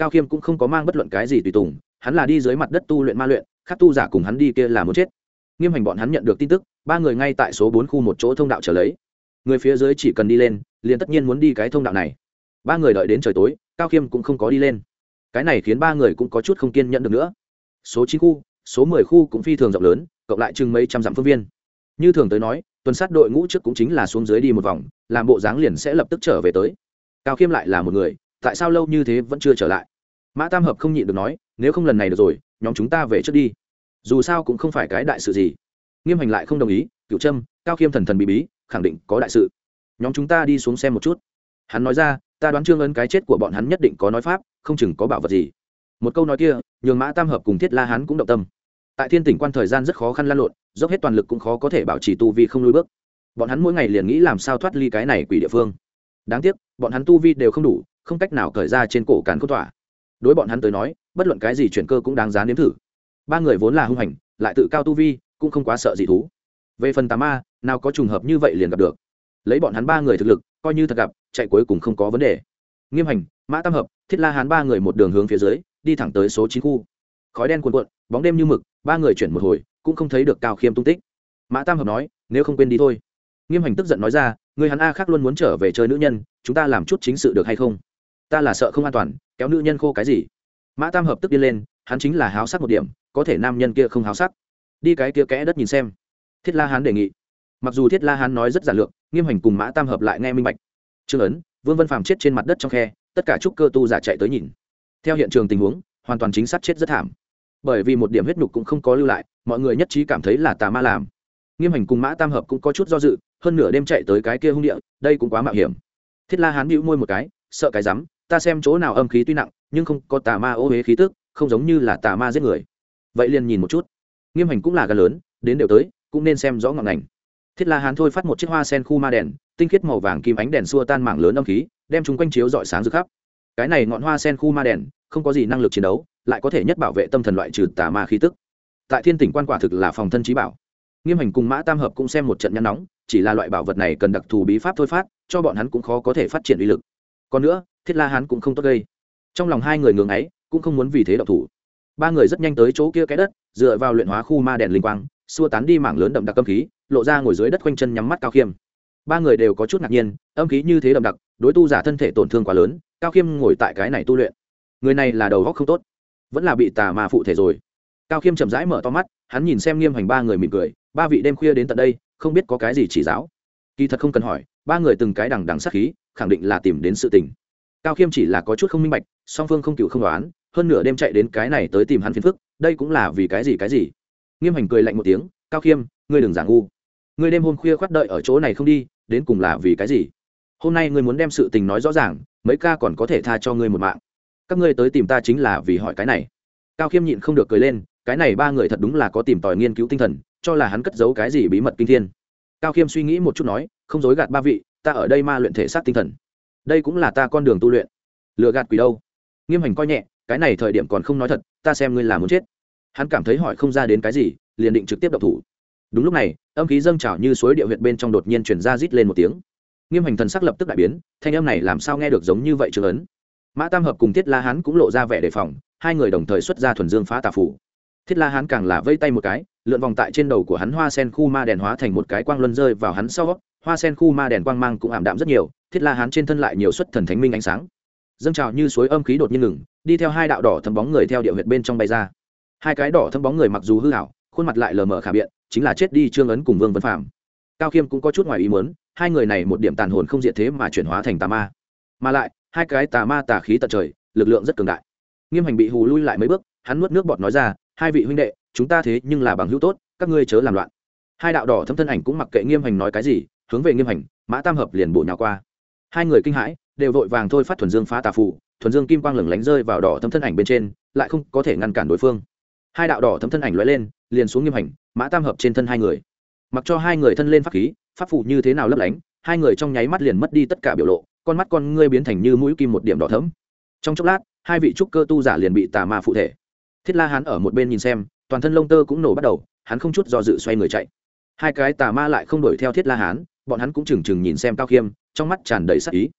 cao khiêm cũng không có mang bất luận cái gì tùy tùng, hắn là đi dưới mặt đất tu luyện ma luyện khắc tu giả cùng hắn đi kia là muốn chết. Nghiêm hành bọn hắn nhận được tin tức, ba người ngay tại số bốn khu một chỗ thông đạo trở lấy. Người phía dưới chỉ cần đi lên, liền tất nhiên muốn đi cái thông đạo này. Ba người đợi đến trời tối, cao khiêm cũng không có đi lên. Cái này khiến ba người cũng có chút không kiên nhận được nữa. Số chín khu, số mười khu cũng phi thường rộng lớn, cộng lại chừng mấy trăm dặm phương viên. Như thường tới nói, tuần sát đội ngũ trước cũng chính là xuống dưới đi một vòng, làm bộ dáng liền sẽ lập tức trở về tới. Cao khiêm lại là một người, tại sao lâu như thế vẫn chưa trở lại? Mã tam hợp không nhịn được nói, nếu không lần này được rồi, nhóm chúng ta về trước đi. Dù sao cũng không phải cái đại sự gì. Nghiêm hành lại không đồng ý cựu trâm, cao khiêm thần thần bị bí, khẳng định có đại sự. Nhóm chúng ta đi xuống xem một chút. Hắn nói ra, ta đoán trương ấn cái chết của bọn hắn nhất định có nói pháp, không chừng có bảo vật gì. Một câu nói kia, nhường mã tam hợp cùng thiết la hắn cũng động tâm. Tại thiên tỉnh quan thời gian rất khó khăn lan lộn, dốc hết toàn lực cũng khó có thể bảo trì tu vi không lùi bước. Bọn hắn mỗi ngày liền nghĩ làm sao thoát ly cái này quỷ địa phương. Đáng tiếc, bọn hắn tu vi đều không đủ, không cách nào cởi ra trên cổ càn cốt tỏa đối bọn hắn tới nói, bất luận cái gì chuyển cơ cũng đáng giá nếm thử. Ba người vốn là hung hành, lại tự cao tu vi, cũng không quá sợ gì thú. Về phần tà ma, nào có trùng hợp như vậy liền gặp được. Lấy bọn hắn ba người thực lực, coi như thật gặp, chạy cuối cùng không có vấn đề. Nghiêm hành, mã tam hợp, thiết la hán ba người một đường hướng phía dưới, đi thẳng tới số chín khu. Khói đen cuồn cuộn, bóng đêm như mực, ba người chuyển một hồi, cũng không thấy được cao khiêm tung tích. Mã tam hợp nói, nếu không quên đi thôi. Nghiêm hành tức giận nói ra, người hắn a khác luôn muốn trở về chơi nữ nhân, chúng ta làm chút chính sự được hay không? Ta là sợ không an toàn, kéo nữ nhân khô cái gì? Mã tam hợp tức đi lên, hắn chính là háo sắc một điểm, có thể nam nhân kia không háo sắc. Đi cái kia kẽ đất nhìn xem. Thiết la hán đề nghị. Mặc dù thiết la hán nói rất giản lược, nghiêm hành cùng mã tam hợp lại nghe minh bạch. Trương ấn, vương Văn phàm chết trên mặt đất trong khe, tất cả trúc cơ tu giả chạy tới nhìn. Theo hiện trường tình huống, hoàn toàn chính xác chết rất thảm. Bởi vì một điểm huyết nhục cũng không có lưu lại, mọi người nhất trí cảm thấy là tà ma làm. Nghiêm hành cùng mã tam hợp cũng có chút do dự, hơn nửa đêm chạy tới cái kia hung địa, đây cũng quá mạo hiểm. Thiết la hán bĩu môi một cái, sợ cái rắm ta xem chỗ nào âm khí tuy nặng, nhưng không có tà ma ô huế khí tức, không giống như là tà ma giết người. Vậy liền nhìn một chút. Nghiêm hành cũng là gà lớn, đến đều tới, cũng nên xem rõ ngọn ngành. Thiết la hán thôi phát một chiếc hoa sen khu ma đèn, tinh khiết màu vàng kim ánh đèn xua tan mảng lớn âm khí, đem chúng quanh chiếu dọi sáng rực khắp. Cái này ngọn hoa sen khu ma đèn, không có gì năng lực chiến đấu, lại có thể nhất bảo vệ tâm thần loại trừ tà ma khí tức. Tại thiên tỉnh quan quả thực là phòng thân trí bảo. Nghiêm hành cùng mã tam hợp cũng xem một trận nhăn nóng, chỉ là loại bảo vật này cần đặc thù bí pháp thôi phát, cho bọn hắn cũng khó có thể phát triển uy lực. Còn nữa thiết la hán cũng không tốt gây. Trong lòng hai người ngưỡng ấy, cũng không muốn vì thế độc thủ. Ba người rất nhanh tới chỗ kia cái đất, dựa vào luyện hóa khu ma đèn linh quang, xua tán đi mảng lớn đậm đặc âm khí, lộ ra ngồi dưới đất quanh chân nhắm mắt cao khiêm. Ba người đều có chút ngạc nhiên, âm khí như thế đậm đặc, đối tu giả thân thể tổn thương quá lớn, cao khiêm ngồi tại cái này tu luyện. Người này là đầu góc không tốt, vẫn là bị tà mà phụ thể rồi. Cao khiêm chậm rãi mở to mắt, hắn nhìn xem nghiêm hành ba người mỉm cười, ba vị đêm khuya đến tận đây, không biết có cái gì chỉ giáo. Kỳ thật không cần hỏi, ba người từng cái đằng đằng sát khí, khẳng định là tìm đến sự tình cao khiêm chỉ là có chút không minh bạch, song phương không cựu không đoán, hơn nửa đêm chạy đến cái này tới tìm hắn phiền phức, đây cũng là vì cái gì cái gì? Nghiêm hành cười lạnh một tiếng, cao khiêm, ngươi đừng giả ngu. Ngươi đêm hôm khuya khoác đợi ở chỗ này không đi, đến cùng là vì cái gì? Hôm nay ngươi muốn đem sự tình nói rõ ràng, mấy ca còn có thể tha cho ngươi một mạng. Các ngươi tới tìm ta chính là vì hỏi cái này. Cao khiêm nhịn không được cười lên, cái này ba người thật đúng là có tìm tòi nghiên cứu tinh thần, cho là hắn cất giấu cái gì bí mật kinh thiên. Cao khiêm suy nghĩ một chút nói, không dối gạt ba vị, ta ở đây ma luyện thể xác tinh thần đây cũng là ta con đường tu luyện. Lựa gạt quỷ đâu? Nghiêm hành coi nhẹ, cái này thời điểm còn không nói thật, ta xem ngươi là muốn chết. Hắn cảm thấy hỏi không ra đến cái gì, liền định trực tiếp đập thủ. Đúng lúc này, âm khí dâng trào như suối địa huyệt bên trong đột nhiên chuyển ra rít lên một tiếng. Nghiêm hành thần sắc lập tức đại biến, thanh âm này làm sao nghe được giống như vậy trường ấn? Mã tam hợp cùng thiết la hán cũng lộ ra vẻ đề phòng, hai người đồng thời xuất ra thuần dương phá tà phủ. Thiết la hán càng là vây tay một cái, lượn vòng tại trên đầu của hắn hoa sen khu ma đèn hóa thành một cái quang luân rơi vào hắn sau hoa sen khu ma đèn quang mang cũng ảm đạm rất nhiều, thiết la hán trên thân lại nhiều xuất thần thánh minh ánh sáng. Dâng trào như suối âm khí đột nhiên ngừng, đi theo hai đạo đỏ thấm bóng người theo địa huyệt bên trong bay ra. Hai cái đỏ thấm bóng người mặc dù hư hảo khuôn mặt lại lờ mờ khả biện, chính là chết đi trương ấn cùng vương vân phạm. Cao khiêm cũng có chút ngoài ý muốn, hai người này một điểm tàn hồn không diện thế mà chuyển hóa thành tà ma. Mà lại, hai cái tà ma tà khí tận trời, lực lượng rất cường đại. Nghiêm hành bị hù lui lại mấy bước, hắn nuốt nước bọt nói ra, hai vị huynh đệ, chúng ta thế nhưng là bằng hữu tốt, các ngươi chớ làm loạn. Hai đạo đỏ thâm thân ảnh cũng mặc kệ nghiêm hành nói cái gì hướng về nghiêm hành, mã tam hợp liền bộ nhào qua. Hai người kinh hãi, đều vội vàng thôi phát thuần dương phá tà phụ thuần dương kim quang lửng lánh rơi vào đỏ thâm thân ảnh bên trên, lại không có thể ngăn cản đối phương. Hai đạo đỏ thâm thân ảnh lóe lên, liền xuống nghiêm hành, mã tam hợp trên thân hai người. Mặc cho hai người thân lên pháp khí, pháp phụ như thế nào lấp lánh, hai người trong nháy mắt liền mất đi tất cả biểu lộ, con mắt con ngươi biến thành như mũi kim một điểm đỏ thấm trong chốc lát, hai vị trúc cơ tu giả liền bị tà ma phụ thể. Thiết la hán ở một bên nhìn xem, toàn thân lông tơ cũng nổ bắt đầu, hắn không chút do dự xoay người chạy. Hai cái tà ma lại không đuổi theo thiết la hán bọn hắn cũng chừng chừng nhìn xem cao khiêm, trong mắt tràn đầy sắc ý.